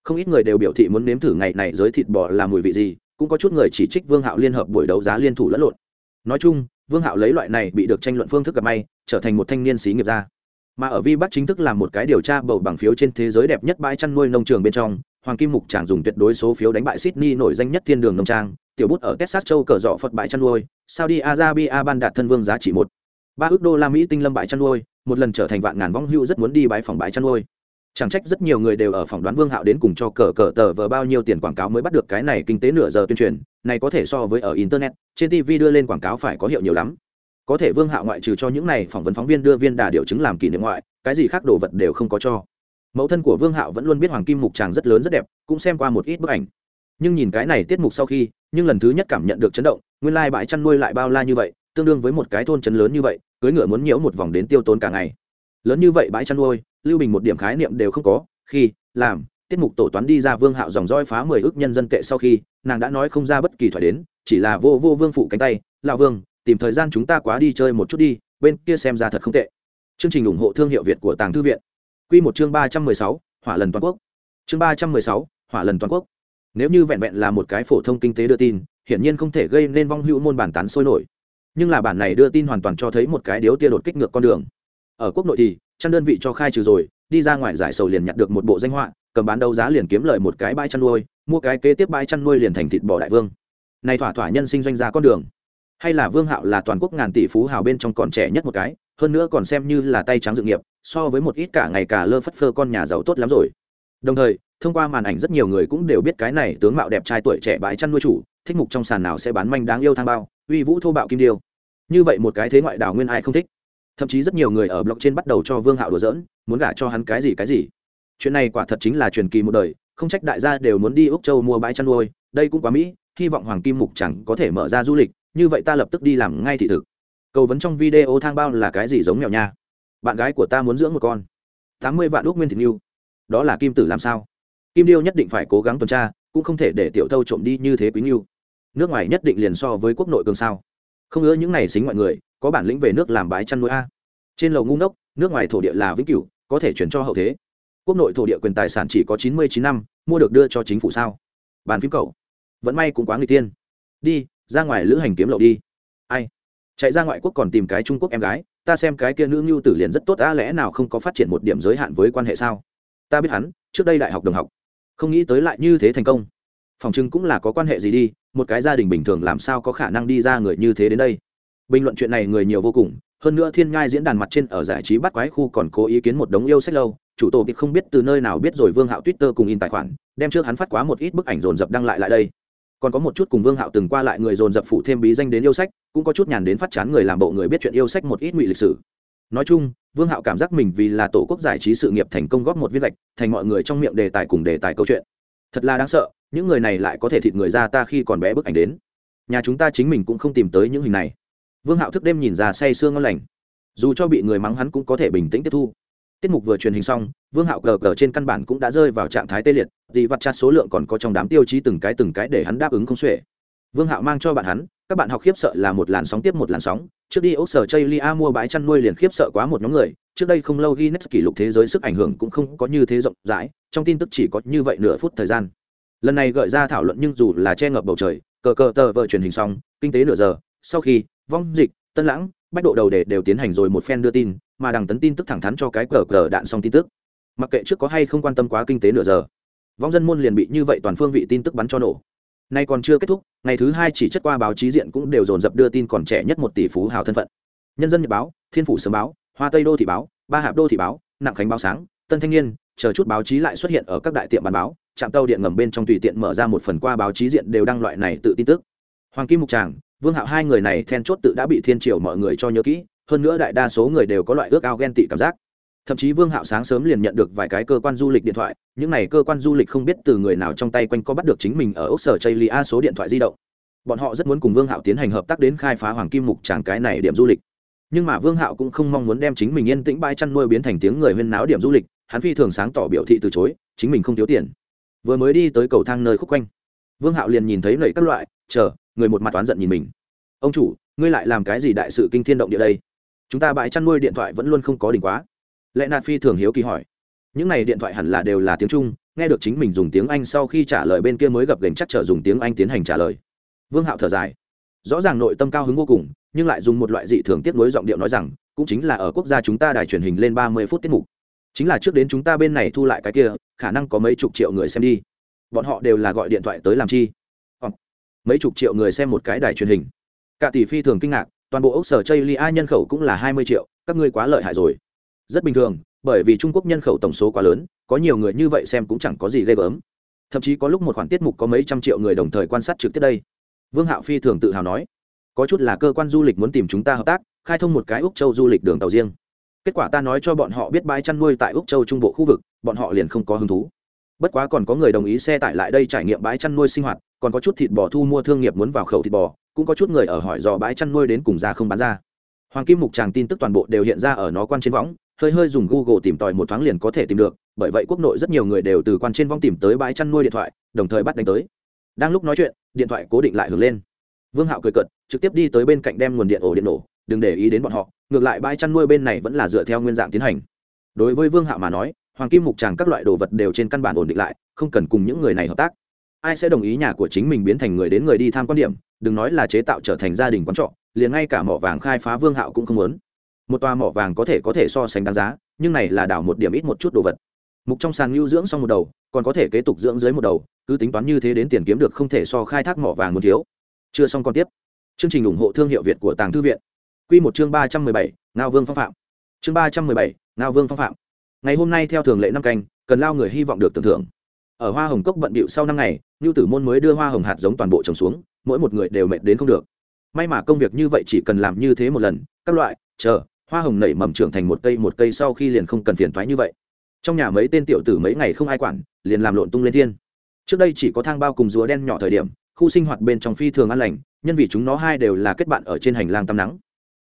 Không ít người đều biểu thị muốn nếm thử ngày này giới thịt bò là mùi vị gì, cũng có chút người chỉ trích vương hạo liên hợp buổi đấu giá liên thủ lẫn lộn. Nói chung, vương hạo lấy loại này bị được tranh luận phương thức gặp may, trở thành một thanh niên xí nghiệp gia. Mà ở vi bắc chính thức làm một cái điều tra bầu bằng phiếu trên thế giới đẹp nhất bãi chăn nuôi nông trường bên trong, hoàng kim mục tràng dùng tuyệt đối số phiếu đánh bại sydney nổi danh nhất thiên đường nông trang, tiểu bút ở texas châu cờ dọ phật bãi chăn nuôi, saudi arabia ban đạt thân vương giá trị một ba ước đô la mỹ tinh lâm bãi chăn nuôi, một lần trở thành vạn ngàn vong hưu rất muốn đi bãi phòng bãi chăn nuôi. Chẳng trách rất nhiều người đều ở phòng đoán vương hạo đến cùng cho cờ cờ tờ vờ bao nhiêu tiền quảng cáo mới bắt được cái này kinh tế nửa giờ tuyên truyền, này có thể so với ở internet, trên tv đưa lên quảng cáo phải có hiệu nhiều lắm. Có thể vương hạo ngoại trừ cho những này phỏng vấn phóng viên đưa viên đà điều chứng làm kỷ niệm ngoại, cái gì khác đồ vật đều không có cho. Mẫu thân của vương hạo vẫn luôn biết hoàng kim mục tràng rất lớn rất đẹp, cũng xem qua một ít bức ảnh. Nhưng nhìn cái này tiết mục sau khi, nhưng lần thứ nhất cảm nhận được chấn động, nguyên lai bãi chăn nuôi lại bao la như vậy, tương đương với một cái thôn trấn lớn như vậy cưới ngựa muốn nhiễu một vòng đến tiêu tốn cả ngày. Lớn như vậy bãi chăn nuôi, lưu bình một điểm khái niệm đều không có, khi, làm, tiết mục tổ toán đi ra vương hạo dòng roi phá mười ước nhân dân tệ sau khi, nàng đã nói không ra bất kỳ thoại đến, chỉ là vô vô vương phụ cánh tay, lão vương, tìm thời gian chúng ta quá đi chơi một chút đi, bên kia xem ra thật không tệ. Chương trình ủng hộ thương hiệu việt của tàng thư viện. Q một chương ba trăm mười sáu, hỏa lần toàn quốc. Chương ba trăm mười sáu, hỏa lần toàn quốc. Nếu như vẹn vẹn là một cái phổ thông kinh tế đưa tin, hiển nhiên không thể gây nên vong hữu môn bản tán sôi nổi nhưng là bản này đưa tin hoàn toàn cho thấy một cái điếu tia đột kích ngược con đường. Ở quốc nội thì, chăn đơn vị cho khai trừ rồi, đi ra ngoài giải sầu liền nhặt được một bộ danh họa, cầm bán đấu giá liền kiếm lời một cái bãi chăn nuôi, mua cái kế tiếp bãi chăn nuôi liền thành thịt bò đại vương. Này thỏa thỏa nhân sinh doanh ra con đường. Hay là vương hạo là toàn quốc ngàn tỷ phú hào bên trong còn trẻ nhất một cái, hơn nữa còn xem như là tay trắng dự nghiệp, so với một ít cả ngày cả lơ phất phơ con nhà giàu tốt lắm rồi. Đồng thời, thông qua màn ảnh rất nhiều người cũng đều biết cái này tướng mạo đẹp trai tuổi trẻ bãi chăn nuôi chủ, thích mục trong sàn nào sẽ bán manh đáng yêu thang bao, uy vũ thô bạo kim điêu như vậy một cái thế ngoại đảo nguyên ai không thích. Thậm chí rất nhiều người ở blog trên bắt đầu cho vương hạo đùa dỡn muốn gả cho hắn cái gì cái gì. Chuyện này quả thật chính là truyền kỳ một đời, không trách đại gia đều muốn đi úc châu mua bãi chăn nuôi, đây cũng quá mỹ, hy vọng hoàng kim mục chẳng có thể mở ra du lịch, như vậy ta lập tức đi làm ngay thị thực. Cầu vấn trong video thang bao là cái gì giống mèo nha? Bạn gái của ta muốn dưỡng một con. Tám mươi vạn úc nguyên thịt yêu đó là kim tử làm sao? Kim điêu nhất định phải cố gắng tuần tra, cũng không thể để tiểu thâu trộm đi như thế quý yêu nước ngoài nhất định liền so với quốc nội cường sao? Không ngỡ những này xính mọi người, có bản lĩnh về nước làm bãi chăn nuôi a. Trên lầu ngu ngốc, nước ngoài thổ địa là vĩnh cửu, có thể chuyển cho hậu thế. Quốc nội thổ địa quyền tài sản chỉ có chín mươi chín năm, mua được đưa cho chính phủ sao? Bàn phím cầu vẫn may cũng quá người tiên đi, ra ngoài lữ hành kiếm lậu đi. Ai? Chạy ra ngoại quốc còn tìm cái trung quốc em gái, ta xem cái kia nữ ngưu tử liền rất tốt, a, lẽ nào không có phát triển một điểm giới hạn với quan hệ sao? Ta biết hắn, trước đây đại học đồng học. Không nghĩ tới lại như thế thành công phòng trưng cũng là có quan hệ gì đi, một cái gia đình bình thường làm sao có khả năng đi ra người như thế đến đây? Bình luận chuyện này người nhiều vô cùng, hơn nữa thiên ngai diễn đàn mặt trên ở giải trí bắt quái khu còn cố ý kiến một đống yêu sách lâu, chủ tổ kịch không biết từ nơi nào biết rồi vương hạo twitter cùng in tài khoản, đem trước hắn phát quá một ít bức ảnh dồn dập đăng lại lại đây. Còn có một chút cùng vương hạo từng qua lại người dồn dập phụ thêm bí danh đến yêu sách, cũng có chút nhàn đến phát chán người làm bộ người biết chuyện yêu sách một ít ngụy lịch sử. Nói chung, vương hạo cảm giác mình vì là tổ quốc giải trí sự nghiệp thành công góp một viên lệch, thành mọi người trong miệng đề tài cùng đề tài câu chuyện. Thật là đáng sợ những người này lại có thể thịt người ra ta khi còn bé bức ảnh đến. Nhà chúng ta chính mình cũng không tìm tới những hình này. Vương hạo thức đêm nhìn ra say sương ngon lành. Dù cho bị người mắng hắn cũng có thể bình tĩnh tiếp thu. Tiết mục vừa truyền hình xong, vương hạo cờ cờ trên căn bản cũng đã rơi vào trạng thái tê liệt dị vặt chặt số lượng còn có trong đám tiêu chí từng cái từng cái để hắn đáp ứng không xuể. Vương hạo mang cho bạn hắn, các bạn học khiếp sợ là một làn sóng tiếp một làn sóng. Trước đi ốc sở chây lia mua bãi chăn nuôi liền khiếp sợ quá một nhóm người. Trước đây không lâu guinness kỷ lục thế giới sức ảnh hưởng cũng không có như thế rộng rãi, trong tin tức chỉ có như vậy nửa phút thời gian lần này gợi ra thảo luận nhưng dù là che ngập bầu trời, cờ cờ tờ vợ truyền hình xong, kinh tế nửa giờ, sau khi, vong, dịch, tân lãng, bách độ đầu để đều tiến hành rồi một phen đưa tin, mà đằng tấn tin tức thẳng thắn cho cái cờ cờ đạn xong tin tức. Mặc kệ trước có hay không quan tâm quá kinh tế nửa giờ, vong dân môn liền bị như vậy toàn phương vị tin tức bắn cho nổ. Nay còn chưa kết thúc, ngày thứ hai chỉ chất qua báo chí diện cũng đều dồn dập đưa tin còn trẻ nhất một tỷ phú hào thân phận. Nhân dân nhật báo, thiên phủ sớm báo, hoa tây đô thị báo, ba hạp đô thị báo, nặng khánh báo sáng, tân thanh niên chờ chút báo chí lại xuất hiện ở các đại tiệm bán báo, trạm tàu điện ngầm bên trong tùy tiện mở ra một phần qua báo chí diện đều đăng loại này tự tin tức. Hoàng kim mục tràng, vương hạo hai người này then chốt tự đã bị thiên triều mọi người cho nhớ kỹ, hơn nữa đại đa số người đều có loại ước ao ghen tị cảm giác. Thậm chí vương hạo sáng sớm liền nhận được vài cái cơ quan du lịch điện thoại, những n à y cơ quan du lịch không biết từ người nào trong tay quanh có bắt được chính mình ở ốc sở chây lia số điện thoại di động. Bọn họ rất muốn cùng vương hạo tiến hành hợp tác đến khai phá hoàng kim mục tràng cái này điểm du lịch. Nhưng mà vương hạo cũng không mong muốn đem chính mình yên tĩnh bãi chăn nuôi biến thành tiếng người huyên náo điểm du lịch hắn phi thường sáng tỏ biểu thị từ chối, chính mình không thiếu tiền. Vừa mới đi tới cầu thang nơi khúc quanh, vương hạo liền nhìn thấy nầy các loại, chờ, người một mặt oán giận nhìn mình. Ông chủ, ngươi lại làm cái gì đại sự kinh thiên động địa đây? Chúng ta bãi chăn nuôi điện thoại vẫn luôn không có đỉnh quá. Lẽ nạt phi thường hiếu kỳ hỏi. Những này điện thoại hẳn là đều là tiếng trung, nghe được chính mình dùng tiếng anh sau khi trả lời bên kia mới gặp gành chắc trở dùng tiếng anh tiến hành trả lời. Vương hạo thở dài. Rõ ràng nội tâm cao hứng vô cùng, nhưng lại dùng một loại dị thường tiếp nối giọng điệu nói rằng, cũng chính là ở quốc gia chúng ta đài truyền hình lên ba mươi phút tiết mục chính là trước đến chúng ta bên này thu lại cái kia, khả năng có mấy chục triệu người xem đi. Bọn họ đều là gọi điện thoại tới làm chi? Ờ, mấy chục triệu người xem một cái đài truyền hình. Cả tỷ phi thường kinh ngạc, toàn bộ ốc sở chây lia nhân khẩu cũng là hai mươi triệu, các ngươi quá lợi hại rồi. Rất bình thường, bởi vì trung quốc nhân khẩu tổng số quá lớn, có nhiều người như vậy xem cũng chẳng có gì ghê gớm. Thậm chí có lúc một khoản tiết mục có mấy trăm triệu người đồng thời quan sát trực tiếp đây. Vương hạo phi thường tự hào nói, có chút là cơ quan du lịch muốn tìm chúng ta hợp tác, khai thông một cái úc châu du lịch đường tàu riêng kết quả ta nói cho bọn họ biết bãi chăn nuôi tại úc châu trung bộ khu vực, bọn họ liền không có hứng thú. Bất quá còn có người đồng ý xe tải lại đây trải nghiệm bãi chăn nuôi sinh hoạt, còn có chút thịt bò thu mua thương nghiệp muốn vào khẩu thịt bò, cũng có chút người ở hỏi dò bãi chăn nuôi đến cùng ra không bán ra. Hoàng kim mục tràng tin tức toàn bộ đều hiện ra ở nó quan trên võng, hơi hơi dùng google tìm tòi một thoáng liền có thể tìm được, bởi vậy quốc nội rất nhiều người đều từ quan trên võng tìm tới bãi chăn nuôi điện thoại, đồng thời bắt đánh tới. Đang lúc nói chuyện, điện thoại cố định lại hướng lên. Vương hạo cười cợt, trực tiếp đi tới bên cạnh đem nguồn điện ổ điện nổ đừng để ý đến bọn họ, ngược lại bãi chăn nuôi bên này vẫn là dựa theo nguyên dạng tiến hành. Đối với vương hạo mà nói, hoàng kim mục tràng các loại đồ vật đều trên căn bản ổn định lại, không cần cùng những người này hợp tác. Ai sẽ đồng ý nhà của chính mình biến thành người đến người đi tham quan điểm, đừng nói là chế tạo trở thành gia đình quán trọ, liền ngay cả mỏ vàng khai phá vương hạo cũng không muốn. Một toa mỏ vàng có thể có thể so sánh đáng giá, nhưng này là đảo một điểm ít một chút đồ vật. Mục trong sàn lưu dưỡng xong một đầu, còn có thể kế tục dưỡng dưới một đầu, cứ tính toán như thế đến tiền kiếm được không thể so khai thác mỏ vàng muốn thiếu. Chưa xong còn tiếp. Chương trình ủng hộ thương hiệu việt của tàng thư viện. Quy một chương ba trăm mười bảy, ngao vương phong phạm. Chương ba trăm mười bảy, ngao vương phong phạm. Ngày hôm nay theo thường lệ năm canh, cần lao người hy vọng được tưởng thưởng. Ở hoa hồng cốc bận bịu sau năm ngày, Nưu tử môn mới đưa hoa hồng hạt giống toàn bộ trồng xuống, mỗi một người đều mệt đến không được. May mà công việc như vậy chỉ cần làm như thế một lần, các loại, chờ, hoa hồng nảy mầm trưởng thành một cây một cây sau khi liền không cần phiền toái như vậy. Trong nhà mấy tên tiểu tử mấy ngày không ai quản, liền làm lộn tung lên thiên. Trước đây chỉ có thang bao cùng rùa đen nhỏ thời điểm, khu sinh hoạt bên trong phi thường an lành, nhân vì chúng nó hai đều là kết bạn ở trên hành lang tắm nắng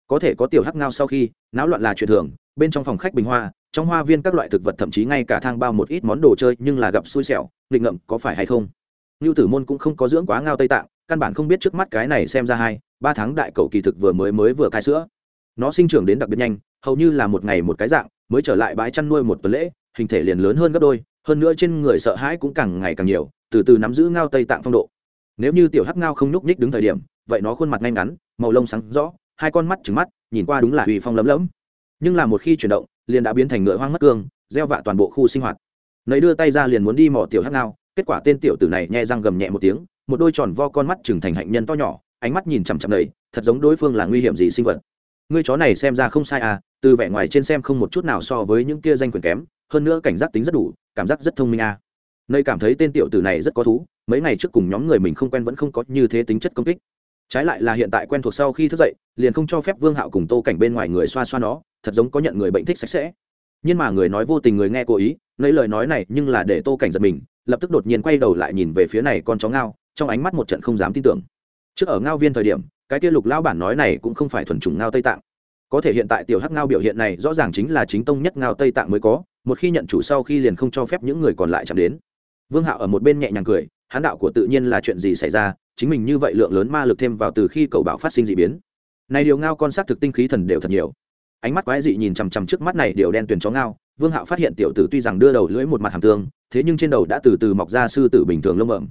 có thể có tiểu hắc ngao sau khi náo loạn là chuyện thường bên trong phòng khách bình hoa trong hoa viên các loại thực vật thậm chí ngay cả thang bao một ít món đồ chơi nhưng là gặp xui xẻo nghịch ngậm có phải hay không ngưu Tử Môn cũng không có dưỡng quá ngao Tây Tạng, căn bản không biết trước mắt cái này xem ra hai, ba tháng đại cầu kỳ thực vừa mới mới vừa cai sữa. Nó sinh trưởng đến đặc biệt nhanh, hầu như là một ngày một cái dạng, mới trở lại bãi chăn nuôi một tuần lễ, hình thể liền lớn hơn gấp đôi, hơn nữa trên người sợ hãi cũng càng ngày càng nhiều, từ từ nắm giữ ngao Tây Tạng phong độ. Nếu như tiểu hắc ngao không nhúc nhích đứng thời điểm, vậy nó khuôn mặt ngay ngắn, màu lông sáng rõ, hai con mắt trừng mắt, nhìn qua đúng là uy phong lấm lấm. Nhưng là một khi chuyển động, liền đã biến thành ngựa hoang mất cương, gieo vạ toàn bộ khu sinh hoạt. Nấy đưa tay ra liền muốn đi mỏ tiểu hắc ngao, kết quả tên tiểu tử này nhẹ răng gầm nhẹ một tiếng một đôi tròn vo con mắt trừng thành hạnh nhân to nhỏ ánh mắt nhìn chằm chằm đầy thật giống đối phương là nguy hiểm gì sinh vật. Ngươi chó này xem ra không sai à từ vẻ ngoài trên xem không một chút nào so với những kia danh quyền kém hơn nữa cảnh giác tính rất đủ cảm giác rất thông minh à. Nơi cảm thấy tên tiểu tử này rất có thú mấy ngày trước cùng nhóm người mình không quen vẫn không có như thế tính chất công kích trái lại là hiện tại quen thuộc sau khi thức dậy, liền không cho phép vương hạo cùng tô cảnh bên ngoài người xoa xoa nó, thật giống có nhận người bệnh thích sạch sẽ. Nhưng mà người nói vô tình người nghe cố ý, lấy lời nói này nhưng là để tô cảnh giật mình, lập tức đột nhiên quay đầu lại nhìn về phía này con chó ngao, trong ánh mắt một trận không dám tin tưởng. Trước ở ngao viên thời điểm, cái kia lục lao bản nói này cũng không phải thuần chủng ngao tây tạng. Có thể hiện tại tiểu hắc ngao biểu hiện này rõ ràng chính là chính tông nhất ngao tây tạng mới có, một khi nhận chủ sau khi liền không cho phép những người còn lại chạm đến. Vương hạo ở một bên nhẹ nhàng cười, hán đạo của tự nhiên là chuyện gì xảy ra chính mình như vậy lượng lớn ma lực thêm vào từ khi cầu bạo phát sinh d ị biến. Này điều ngao con s thực tinh khí thần đều thật nhiều. Ánh mắt quái dị nhìn chằm chằm trước mắt này điều đen tuyền chó ngao, vương hạo phát hiện tiểu tử tuy rằng đưa đầu lưỡi một mặt hàm tương, thế nhưng trên đầu đã từ từ mọc ra sư tử bình thường lông ẩm.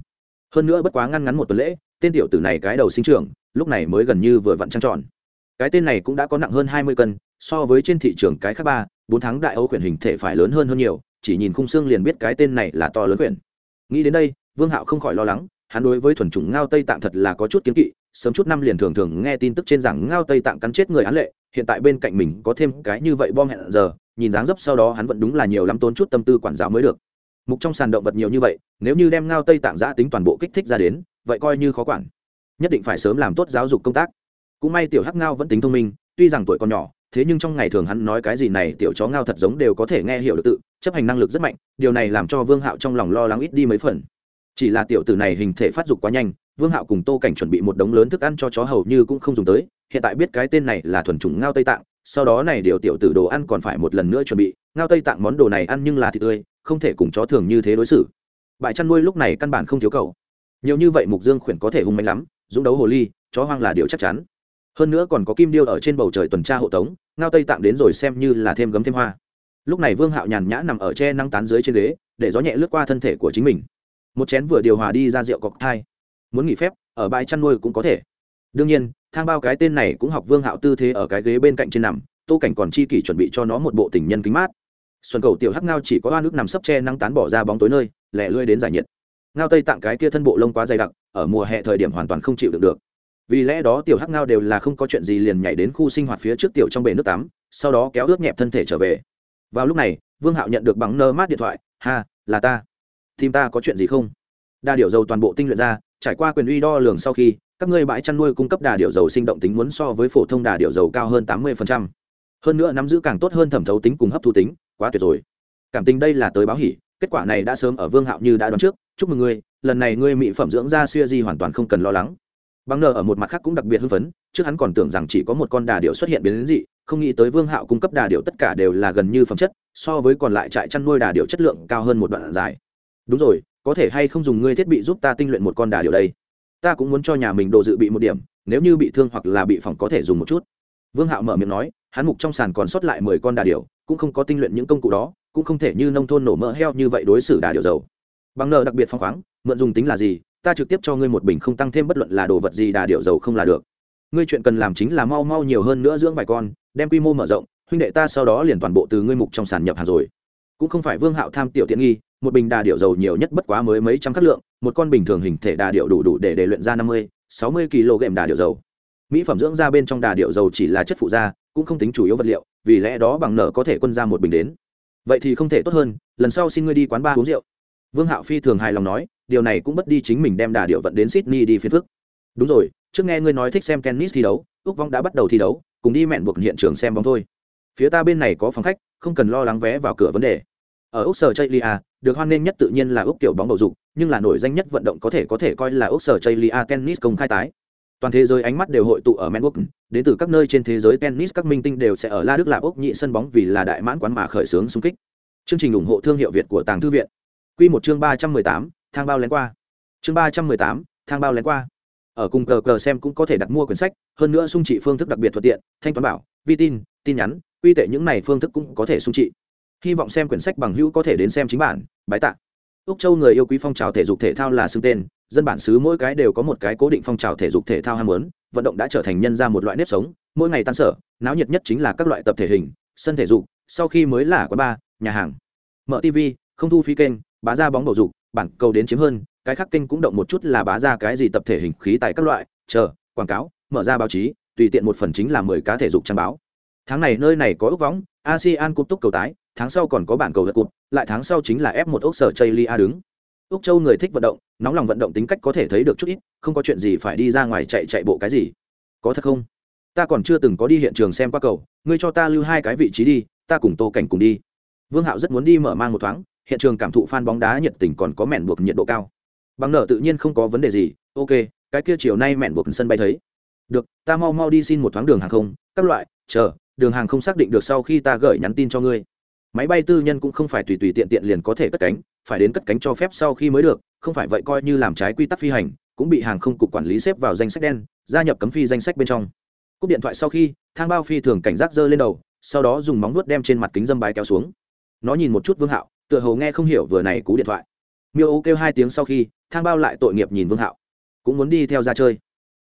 Hơn nữa bất quá ngăn ngắn một tuần lễ, tên tiểu tử này cái đầu sinh trưởng, lúc này mới gần như vừa vặn trăng tròn. Cái tên này cũng đã có nặng hơn hai mươi cân, so với trên thị trường cái khác ba, bốn tháng đại âu khuyển hình thể phải lớn hơn hơn nhiều, chỉ nhìn khung xương liền biết cái tên này là to lớn khuyển. Nghĩ đến đây, vương hạo không khỏi lo lắng hắn đối với thuần chủng ngao tây tạng thật là có chút kiến kỵ, sớm chút năm liền thường thường nghe tin tức trên rằng ngao tây tạng cắn chết người án lệ, hiện tại bên cạnh mình có thêm cái như vậy bom hẹn giờ, nhìn dáng dấp sau đó hắn vẫn đúng là nhiều lắm tốn chút tâm tư quản giáo mới được. Mục trong sàn động vật nhiều như vậy, nếu như đem ngao tây tạng giã tính toàn bộ kích thích ra đến, vậy coi như khó quản. Nhất định phải sớm làm tốt giáo dục công tác. Cũng may tiểu hắc ngao vẫn tính thông minh, tuy rằng tuổi còn nhỏ, thế nhưng trong ngày thường hắn nói cái gì này tiểu chó ngao thật giống đều có thể nghe hiểu được tự, chấp hành năng lực rất mạnh, điều này làm cho vương hạo trong lòng lo lắng ít đi mấy phần chỉ là tiểu tử này hình thể phát dục quá nhanh, vương hạo cùng tô cảnh chuẩn bị một đống lớn thức ăn cho chó hầu như cũng không dùng tới, hiện tại biết cái tên này là thuần chủng ngao tây tạng, sau đó này điều tiểu tử đồ ăn còn phải một lần nữa chuẩn bị, ngao tây tạng món đồ này ăn nhưng là thịt tươi, không thể cùng chó thường như thế đối xử. Bãi chăn nuôi lúc này căn bản không thiếu cầu. Nhiều như vậy mục dương khuyển có thể hung mạnh lắm, dũng đấu hồ ly, chó hoang là điều chắc chắn. Hơn nữa còn có kim điêu ở trên bầu trời tuần tra hộ tống, ngao tây tạng đến rồi xem như là thêm gấm thêm hoa. Lúc này vương hạo nhàn nhã nằm ở che năng tán dưới trên ghế, để gió nhẹ lướt qua thân thể của chính mình một chén vừa điều hòa đi ra rượu cọc thai. Muốn nghỉ phép, ở bãi chăn nuôi cũng có thể. Đương nhiên, thang bao cái tên này cũng học vương hạo tư thế ở cái ghế bên cạnh trên nằm, tô cảnh còn chi kỷ chuẩn bị cho nó một bộ tình nhân kính mát. Xuân cầu tiểu hắc ngao chỉ có ba nước nằm sấp che năng tán bỏ ra bóng tối nơi, lẻ lươi đến giải nhiệt. Ngao tây tặng cái kia thân bộ lông quá dày đặc, ở mùa hè thời điểm hoàn toàn không chịu được được. Vì lẽ đó tiểu hắc ngao đều là không có chuyện gì liền nhảy đến khu sinh hoạt phía trước tiểu trong bể nước tắm, sau đó kéo ướt nhẹp thân thể trở về. Vào lúc này, vương hạo nhận được bằng nơ mát điện thoại, ha, là ta tìm ta có chuyện gì không? Đa điểu dầu toàn bộ tinh luyện ra, trải qua quyền uy đo lường sau khi, các ngươi bãi chăn nuôi cung cấp đà điểu dầu sinh động tính muốn so với phổ thông đà điểu dầu cao hơn tám mươi hơn nữa nắm giữ càng tốt hơn thẩm thấu tính cùng hấp thu tính, quá tuyệt rồi. Cảm tình đây là tới báo hỉ, kết quả này đã sớm ở vương hạo như đã đoán trước, chúc mừng ngươi, lần này ngươi mỹ phẩm dưỡng da xuya di hoàn toàn không cần lo lắng. Bằng nờ ở một mặt khác cũng đặc biệt hưng phấn, trước hắn còn tưởng rằng chỉ có một con đà điệu xuất hiện biến đến dị, không nghĩ tới vương hạo cung cấp đà điệu tất cả đều là gần như phẩm chất, so với còn lại trại chăn nuôi đà điệu chất lượng cao hơn một đoạn dài đúng rồi, có thể hay không dùng ngươi thiết bị giúp ta tinh luyện một con đà điều đây? Ta cũng muốn cho nhà mình đồ dự bị một điểm, nếu như bị thương hoặc là bị phòng có thể dùng một chút. Vương hạo mở miệng nói, hắn mục trong sàn còn sót lại mười con đà điều cũng không có tinh luyện những công cụ đó, cũng không thể như nông thôn nổ mỡ heo như vậy đối xử đà điều dầu. Bằng nợ đặc biệt phong khoáng, mượn dùng tính là gì? Ta trực tiếp cho ngươi một bình không tăng thêm bất luận là đồ vật gì đà điệu dầu không là được. Ngươi chuyện cần làm chính là mau mau nhiều hơn nữa dưỡng vài con, đem quy mô mở rộng, huynh đệ ta sau đó liền toàn bộ từ ngươi mục trong sàn nhập hàng rồi. Cũng không phải vương hạo tham tiểu tiện nghi một bình đà điệu dầu nhiều nhất bất quá mới mấy trăm khắc lượng, một con bình thường hình thể đà điệu đủ đủ để để luyện ra năm mươi, sáu mươi kg đà điệu dầu. Mỹ phẩm dưỡng da bên trong đà điệu dầu chỉ là chất phụ da, cũng không tính chủ yếu vật liệu, vì lẽ đó bằng nợ có thể quân ra một bình đến. Vậy thì không thể tốt hơn, lần sau xin ngươi đi quán ba uống rượu. Vương hạo phi thường hài lòng nói, điều này cũng bất đi chính mình đem đà điệu vận đến sydney đi phiên phức. Đúng rồi, trước nghe ngươi nói thích xem tennis thi đấu ước vong đã bắt đầu thi đấu, cùng đi mẹn buộc hiện trường xem bóng thôi. Phía ta bên này có phòng khách, không cần lo lắng vé vào cửa vấn đề ở úc sở chây lia được hoan nghênh nhất tự nhiên là úc kiểu bóng bầu dục nhưng là nổi danh nhất vận động có thể có thể coi là úc sở chây lia tennis công khai tái toàn thế giới ánh mắt đều hội tụ ở Melbourne, đến từ các nơi trên thế giới tennis các minh tinh đều sẽ ở La Đức Lạp Úc nhị sân bóng vì là đại mãn quán mà khởi xướng xung kích. Chương trình ủng hộ thương hiệu Việt của Tàng Thư viện. Quy một chương ba trăm mười tám, thang bao lén qua. Chương ba trăm mười tám, thang bao lén qua. Ở cùng cờ cờ xem cũng có thể đặt mua quyển sách, hơn nữa xung trị phương thức đặc biệt thuận tiện, thanh toán bảo, vi tin, tin nhắn, quy tệ những này phương thức cũng có thể xung trị. Hy vọng xem quyển sách bằng hữu có thể đến xem chính bản, bái tạ. Úc Châu người yêu quý phong trào thể dục thể thao là xưng tên, dân bản xứ mỗi cái đều có một cái cố định phong trào thể dục thể thao ham muốn vận động đã trở thành nhân ra một loại nếp sống mỗi ngày tan sở náo nhiệt nhất chính là các loại tập thể hình sân thể dục sau khi mới là quán bar nhà hàng mở tv không thu phí kênh bá ra bóng bầu dục bản cầu đến chiếm hơn cái khác kênh cũng động một chút là bá ra cái gì tập thể hình khí tại các loại chờ quảng cáo mở ra báo chí tùy tiện một phần chính là mười cá thể dục trang báo tháng này nơi này có ước võng asean cúp túc cầu tái tháng sau còn có bản cầu lật cụt, lại tháng sau chính là f một ốc sở chây lia đứng. Úc châu người thích vận động, nóng lòng vận động tính cách có thể thấy được chút ít, không có chuyện gì phải đi ra ngoài chạy chạy bộ cái gì. Có thật không? Ta còn chưa từng có đi hiện trường xem qua cầu, ngươi cho ta lưu hai cái vị trí đi, ta cùng tô cảnh cùng đi. Vương hạo rất muốn đi mở mang một thoáng, hiện trường cảm thụ f bóng đá nhiệt tình còn có mẹn buộc nhiệt độ cao. Bằng nợ tự nhiên không có vấn đề gì, ok, cái kia chiều nay mẹn buộc sân bay thấy. Được, ta mau mau đi xin một thoáng đường hàng không, các loại, chờ, đường hàng không xác định được sau khi ta gửi nhắn tin cho ngươi máy bay tư nhân cũng không phải tùy tùy tiện tiện liền có thể cất cánh, phải đến cất cánh cho phép sau khi mới được, không phải vậy coi như làm trái quy tắc phi hành, cũng bị hàng không cục quản lý xếp vào danh sách đen, gia nhập cấm phi danh sách bên trong. Cúp điện thoại sau khi, thang bao phi thường cảnh giác giơ lên đầu, sau đó dùng móng vuốt đem trên mặt kính dâm bài kéo xuống. Nó nhìn một chút vương hạo, tựa hồ nghe không hiểu vừa này cú điện thoại. Miêu ô kêu hai tiếng sau khi, thang bao lại tội nghiệp nhìn vương hạo. Cũng muốn đi theo ra chơi.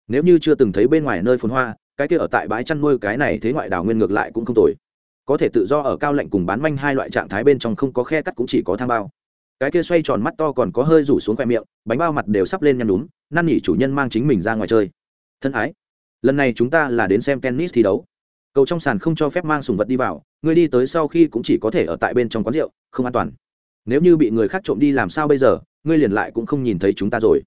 Nếu như chưa từng thấy bên ngoài nơi phồn hoa, cái kia ở tại bãi chăn nuôi cái này thế ngoại đảo nguyên ngược lại cũng không tồi có thể tự do ở cao lạnh cùng bán manh hai loại trạng thái bên trong không có khe cắt cũng chỉ có thang bao. Cái kia xoay tròn mắt to còn có hơi rủ xuống khoe miệng, bánh bao mặt đều sắp lên nhăn đúng năn nỉ chủ nhân mang chính mình ra ngoài chơi. Thân ái, lần này chúng ta là đến xem tennis thi đấu. Cầu trong sàn không cho phép mang sùng vật đi vào người đi tới sau khi cũng chỉ có thể ở tại bên trong quán rượu, không an toàn. Nếu như bị người khác trộm đi làm sao bây giờ, ngươi liền lại cũng không nhìn thấy chúng ta rồi.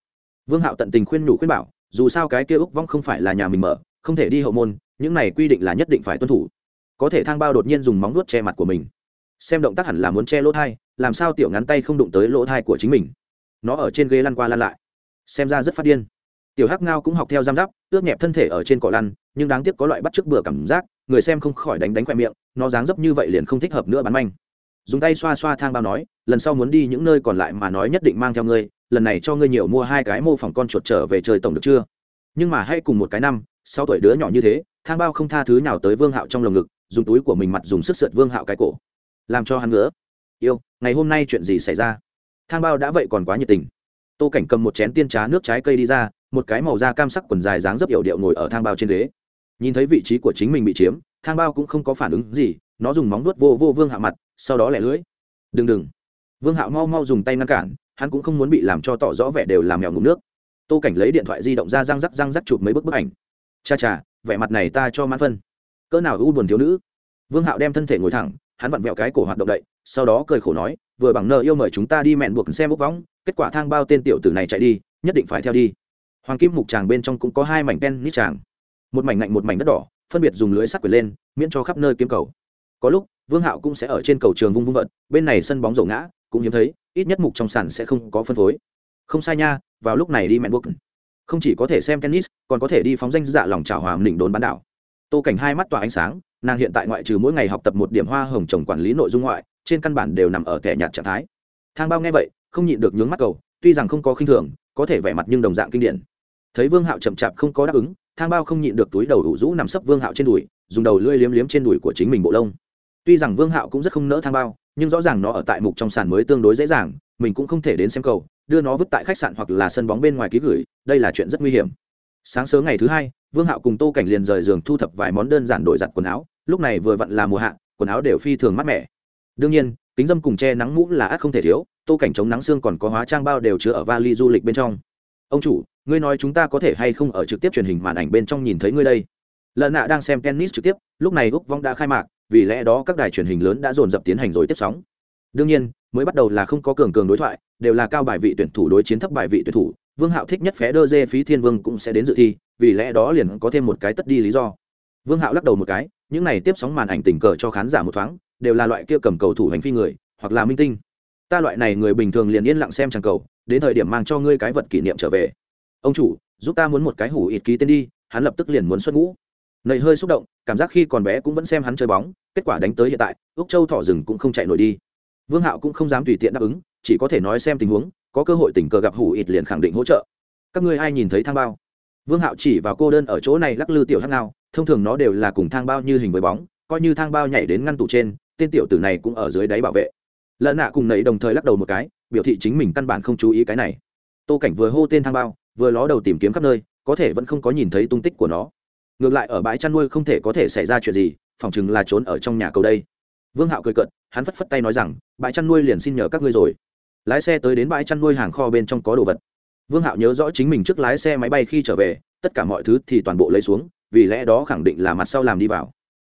Vương hạo tận tình khuyên nhủ khuyên bảo, dù sao cái kia úc vong không phải là nhà mình mở, không thể đi hậu môn, những này quy định là nhất định phải tuân thủ có thể thang bao đột nhiên dùng móng nuốt che mặt của mình. Xem động tác hẳn là muốn che lỗ thai, làm sao tiểu ngắn tay không đụng tới lỗ thai của chính mình. Nó ở trên ghế lăn qua lăn lại. Xem ra rất phát điên. Tiểu hắc ngao cũng học theo giam giáp, ướt nhẹp thân thể ở trên cỏ lăn, nhưng đáng tiếc có loại bắt trước bừa cảm giác, người xem không khỏi đánh đánh khoe miệng, nó dáng dấp như vậy liền không thích hợp nữa bắn manh. Dùng tay xoa xoa thang bao nói, lần sau muốn đi những nơi còn lại mà nói nhất định mang theo ngươi, lần này cho ngươi nhiều mua hai cái mô phỏng con chuột trở về chơi tổng được chưa? Nhưng mà hay cùng một cái năm sau tuổi đứa nhỏ như thế, thang bao không tha thứ nào tới vương hạo trong lồng ngực dùng túi của mình mặt dùng sức sượt vương hạo cái cổ. Làm cho hắn ngứa. Yêu, ngày hôm nay chuyện gì xảy ra? Thang bao đã vậy còn quá nhiệt tình. Tô cảnh cầm một chén tiên trá nước trái cây đi ra, một cái màu da cam sắc quần dài dáng dấp yểu điệu ngồi ở thang bao trên ghế. Nhìn thấy vị trí của chính mình bị chiếm, thang bao cũng không có phản ứng gì, nó dùng móng nuốt vô vô vương hạ mặt, sau đó lẻ lưỡi. Đừng đừng. Vương hạo mau mau dùng tay ngăn cản, hắn cũng không muốn bị làm cho tỏ rõ vẻ đều làm mèo ngụm nước. Tô cảnh lấy điện thoại di động ra răng rắc răng rắc chụp mấy bức bức ảnh. Cha cha, vẻ mặt này ta cho mãn phân cỡ nào u buồn thiếu nữ. Vương hạo đem thân thể ngồi thẳng, hắn vặn vẹo cái cổ hoạt động đậy, sau đó cười khổ nói, vừa bằng nợ yêu mời chúng ta đi mẹn buộc xem bốc võng kết quả thang bao tên tiểu tử này chạy đi, nhất định phải theo đi. Hoàng kim mục tràng bên trong cũng có hai mảnh pen nít tràng. Một mảnh lạnh một mảnh đất đỏ, phân biệt dùng lưới sắt quyệt lên, miễn cho khắp nơi kiếm cầu. Có lúc, vương hạo cũng sẽ ở trên cầu trường vung vung vận, bên này sân bóng dầu ngã, cũng hiếm thấy, ít nhất mục trong sàn sẽ không có phân phối. Không sai nha, vào lúc này đi mẹn buộc. Không chỉ có thể xem tennis, còn có thể đi phóng danh dạ lòng trào hòa đỉnh đồn bán đảo tô cảnh hai mắt tỏa ánh sáng, nàng hiện tại ngoại trừ mỗi ngày học tập một điểm hoa hồng trồng quản lý nội dung ngoại, trên căn bản đều nằm ở kẻ nhạt trạng thái. Thang bao nghe vậy, không nhịn được nhướng mắt cầu, tuy rằng không có khinh thường, có thể vẻ mặt nhưng đồng dạng kinh điển. Thấy vương hạo chậm chạp không có đáp ứng, thang bao không nhịn được túi đầu đủ rũ nằm sấp vương hạo trên đùi, dùng đầu lưỡi liếm liếm trên đùi của chính mình bộ lông. Tuy rằng vương hạo cũng rất không nỡ thang bao, nhưng rõ ràng nó ở tại mục trong sàn mới tương đối dễ dàng, mình cũng không thể đến xem cầu, đưa nó vứt tại khách sạn hoặc là sân bóng bên ngoài ký gửi, đây là chuyện rất nguy hiểm sáng sớm ngày thứ hai, vương hạo cùng tô cảnh liền rời giường thu thập vài món đơn giản đổi giặt quần áo, lúc này vừa vặn là mùa hạ, quần áo đều phi thường mát mẻ. Đương nhiên, kính dâm cùng che nắng mũ là ắt không thể thiếu, tô cảnh chống nắng xương còn có hóa trang bao đều chứa ở vali du lịch bên trong. Ông chủ, ngươi nói chúng ta có thể hay không ở trực tiếp truyền hình màn ảnh bên trong nhìn thấy ngươi đây? Lợn nạ đang xem tennis trực tiếp, lúc này úc vong đã khai mạc, vì lẽ đó các đài truyền hình lớn đã dồn dập tiến hành rồi tiếp sóng. Đương nhiên, mới bắt đầu là không có cường cường đối thoại, đều là cao bài vị tuyển thủ đối chiến thấp bài vị tuyển thủ vương hạo thích nhất phé đơ dê phí thiên vương cũng sẽ đến dự thi, vì lẽ đó liền có thêm một cái tất đi lý do. Vương hạo lắc đầu một cái, những này tiếp sóng màn ảnh tình cờ cho khán giả một thoáng, đều là loại kia cầm cầu thủ hành phi người, hoặc là minh tinh. Ta loại này người bình thường liền yên lặng xem chẳng cầu, đến thời điểm mang cho ngươi cái vật kỷ niệm trở về. Ông chủ, giúp ta muốn một cái hủ ít ký tên đi, hắn lập tức liền muốn xuất ngũ. Nầy hơi xúc động, cảm giác khi còn bé cũng vẫn xem hắn chơi bóng, kết quả đánh tới hiện tại, úc châu thỏ rừng cũng không chạy nổi đi. Vương hạo cũng không dám tùy tiện đáp ứng, chỉ có thể nói xem tình huống có cơ hội tình cờ gặp hủ ít liền khẳng định hỗ trợ. Các ngươi ai nhìn thấy thang bao? Vương hạo chỉ vào cô đơn ở chỗ này lắc lư tiểu hắc ngao, thông thường nó đều là cùng thang bao như hình với bóng, coi như thang bao nhảy đến ngăn tủ trên, tên tiểu tử này cũng ở dưới đáy bảo vệ. Lợn nạ cùng nấy đồng thời lắc đầu một cái, biểu thị chính mình căn bản không chú ý cái này. Tô cảnh vừa hô tên thang bao, vừa ló đầu tìm kiếm khắp nơi, có thể vẫn không có nhìn thấy tung tích của nó. Ngược lại ở bãi chăn nuôi không thể có thể xảy ra chuyện gì, phỏng chừng là trốn ở trong nhà cầu đây. Vương hạo cười cợt, hắn phất phất tay nói rằng, bãi chăn nuôi liền xin nhờ các ngươi rồi lái xe tới đến bãi chăn nuôi hàng kho bên trong có đồ vật. Vương hạo nhớ rõ chính mình trước lái xe máy bay khi trở về, tất cả mọi thứ thì toàn bộ lấy xuống, vì lẽ đó khẳng định là mặt sau làm đi vào.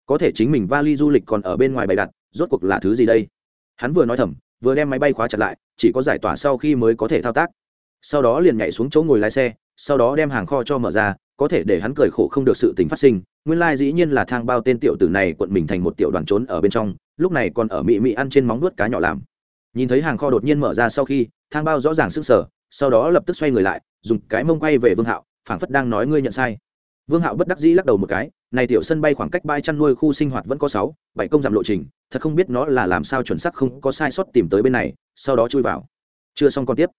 Có thể chính mình vali du lịch còn ở bên ngoài bày đặt, rốt cuộc là thứ gì đây? Hắn vừa nói thầm, vừa đem máy bay khóa chặt lại, chỉ có giải tỏa sau khi mới có thể thao tác. Sau đó liền nhảy xuống chỗ ngồi lái xe, sau đó đem hàng kho cho mở ra, có thể để hắn cười khổ không được sự tình phát sinh. Nguyên lai dĩ nhiên là thang bao tên tiểu tử này quận mình thành một tiểu đoàn trốn ở bên trong, lúc này còn ở mị mị ăn trên móng nuốt cá nhỏ làm nhìn thấy hàng kho đột nhiên mở ra sau khi, thang bao rõ ràng sức sở sau đó lập tức xoay người lại, dùng cái mông quay về vương hạo, phảng phất đang nói ngươi nhận sai. Vương hạo bất đắc dĩ lắc đầu một cái, này tiểu sân bay khoảng cách bãi chăn nuôi khu sinh hoạt vẫn có sáu, bảy công giảm lộ trình, thật không biết nó là làm sao chuẩn xác không có sai sót tìm tới bên này, sau đó chui vào. Chưa xong còn tiếp.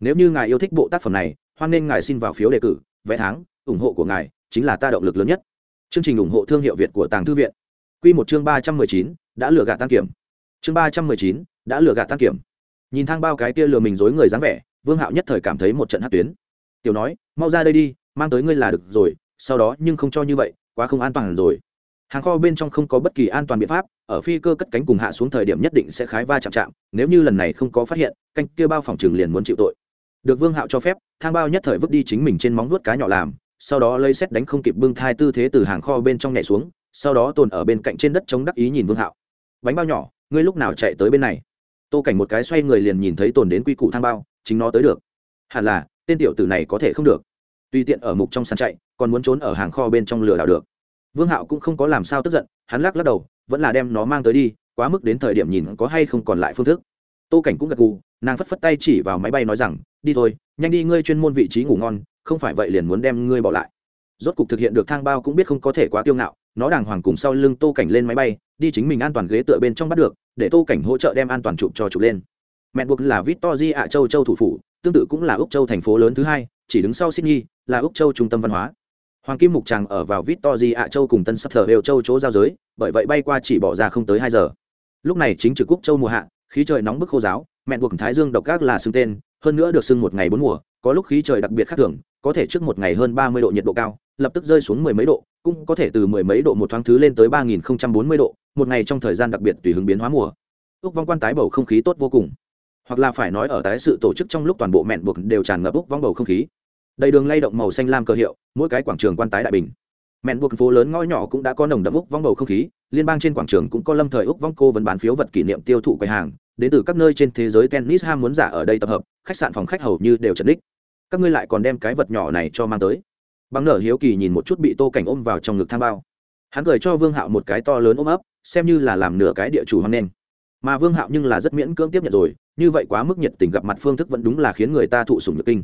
Nếu như ngài yêu thích bộ tác phẩm này, hoan nên ngài xin vào phiếu đề cử, vé tháng, ủng hộ của ngài chính là ta động lực lớn nhất. Chương trình ủng hộ thương hiệu việt của tàng thư viện. Q một chương ba trăm mười chín, đã lừa gạt tan kiểm. Chương ba trăm mười chín đã lừa gạt tan kiểm. Nhìn thang bao cái kia lừa mình dối người dáng vẻ, vương hạo nhất thời cảm thấy một trận hát tuyến. Tiểu nói, mau ra đây đi, mang tới ngươi là được rồi, sau đó nhưng không cho như vậy, quá không an toàn rồi. Hàng kho bên trong không có bất kỳ an toàn biện pháp, ở phi cơ cất cánh cùng hạ xuống thời điểm nhất định sẽ khái va chạm chạm, nếu như lần này không có phát hiện, canh kia bao phòng trường liền muốn chịu tội. Được vương hạo cho phép, thang bao nhất thời vứt đi chính mình trên móng vuốt cá nhỏ làm, sau đó lấy xét đánh không kịp bưng thai tư thế từ hàng kho bên trong nhảy xuống, sau đó tồn ở bên cạnh trên đất chống đắc ý nhìn vương hạo. Bánh bao nhỏ, ngươi lúc nào chạy tới bên này? Tô cảnh một cái xoay người liền nhìn thấy tồn đến quy củ thang bao, chính nó tới được. Hẳn là, tên tiểu tử này có thể không được. Tùy tiện ở mục trong sàn chạy, còn muốn trốn ở hàng kho bên trong lừa đảo được. Vương hạo cũng không có làm sao tức giận, hắn lắc lắc đầu, vẫn là đem nó mang tới đi, quá mức đến thời điểm nhìn có hay không còn lại phương thức. Tô cảnh cũng gật gù, nàng phất phất tay chỉ vào máy bay nói rằng, đi thôi, nhanh đi, ngươi chuyên môn vị trí ngủ ngon, không phải vậy liền muốn đem ngươi bỏ lại. Rốt cục thực hiện được thang bao cũng biết không có thể quá tiêu ngạo nó đàng hoàng cùng sau lưng tô cảnh lên máy bay, đi chính mình an toàn ghế tựa bên trong bắt được, để tô cảnh hỗ trợ đem an toàn chụp cho chụp lên. Mẹ buộc là victory ạ, châu châu thủ phủ, tương tự cũng là úc châu thành phố lớn thứ hai, chỉ đứng sau sydney, là úc châu trung tâm văn hóa. Hoàng kim mục tràng ở vào victory ạ, châu cùng tân sắp thờ đều châu chỗ giao giới, bởi vậy bay qua chỉ bỏ ra không tới hai giờ. Lúc này chính trực úc châu mùa hạ, khí trời nóng bức khô giáo, mẹ buộc thái dương độc gác là xưng tên, hơn nữa được xưng một ngày bốn mùa, có lúc khí trời đặc biệt khác thường, có thể trước một ngày hơn ba mươi độ nhiệt độ cao lập tức rơi xuống mười mấy độ, cũng có thể từ mười mấy độ một thoáng thứ lên tới ba nghìn không trăm bốn mươi độ, một ngày trong thời gian đặc biệt tùy hứng biến hóa mùa. Ước vong quan tái bầu không khí tốt vô cùng. Hoặc là phải nói ở tái sự tổ chức trong lúc toàn bộ mẹn buộc đều tràn ngập ước vong bầu không khí. Đầy đường lay động màu xanh lam cơ hiệu, mỗi cái quảng trường quan tái đại bình. Mẹn buộc phố lớn ngõ nhỏ cũng đã có nồng đậm úc vong bầu không khí, liên bang trên quảng trường cũng có lâm thời úc vong cô vẫn bán phiếu vật kỷ niệm tiêu thụ quầy hàng, đến từ các nơi trên thế giới tennis ham muốn giả ở đây tập hợp, khách sạn phòng khách hầu như đều trật đích các ngươi lại còn đem cái vật nhỏ này cho mang tới bằng nở hiếu kỳ nhìn một chút bị tô cảnh ôm vào trong ngực tham bao. Hắn cười cho vương hạo một cái to lớn ôm ấp, xem như là làm nửa cái địa chủ hoang nên mà vương hạo nhưng là rất miễn cưỡng tiếp nhận rồi, như vậy quá mức nhiệt tình gặp mặt phương thức vẫn đúng là khiến người ta thụ sùng nhược kinh.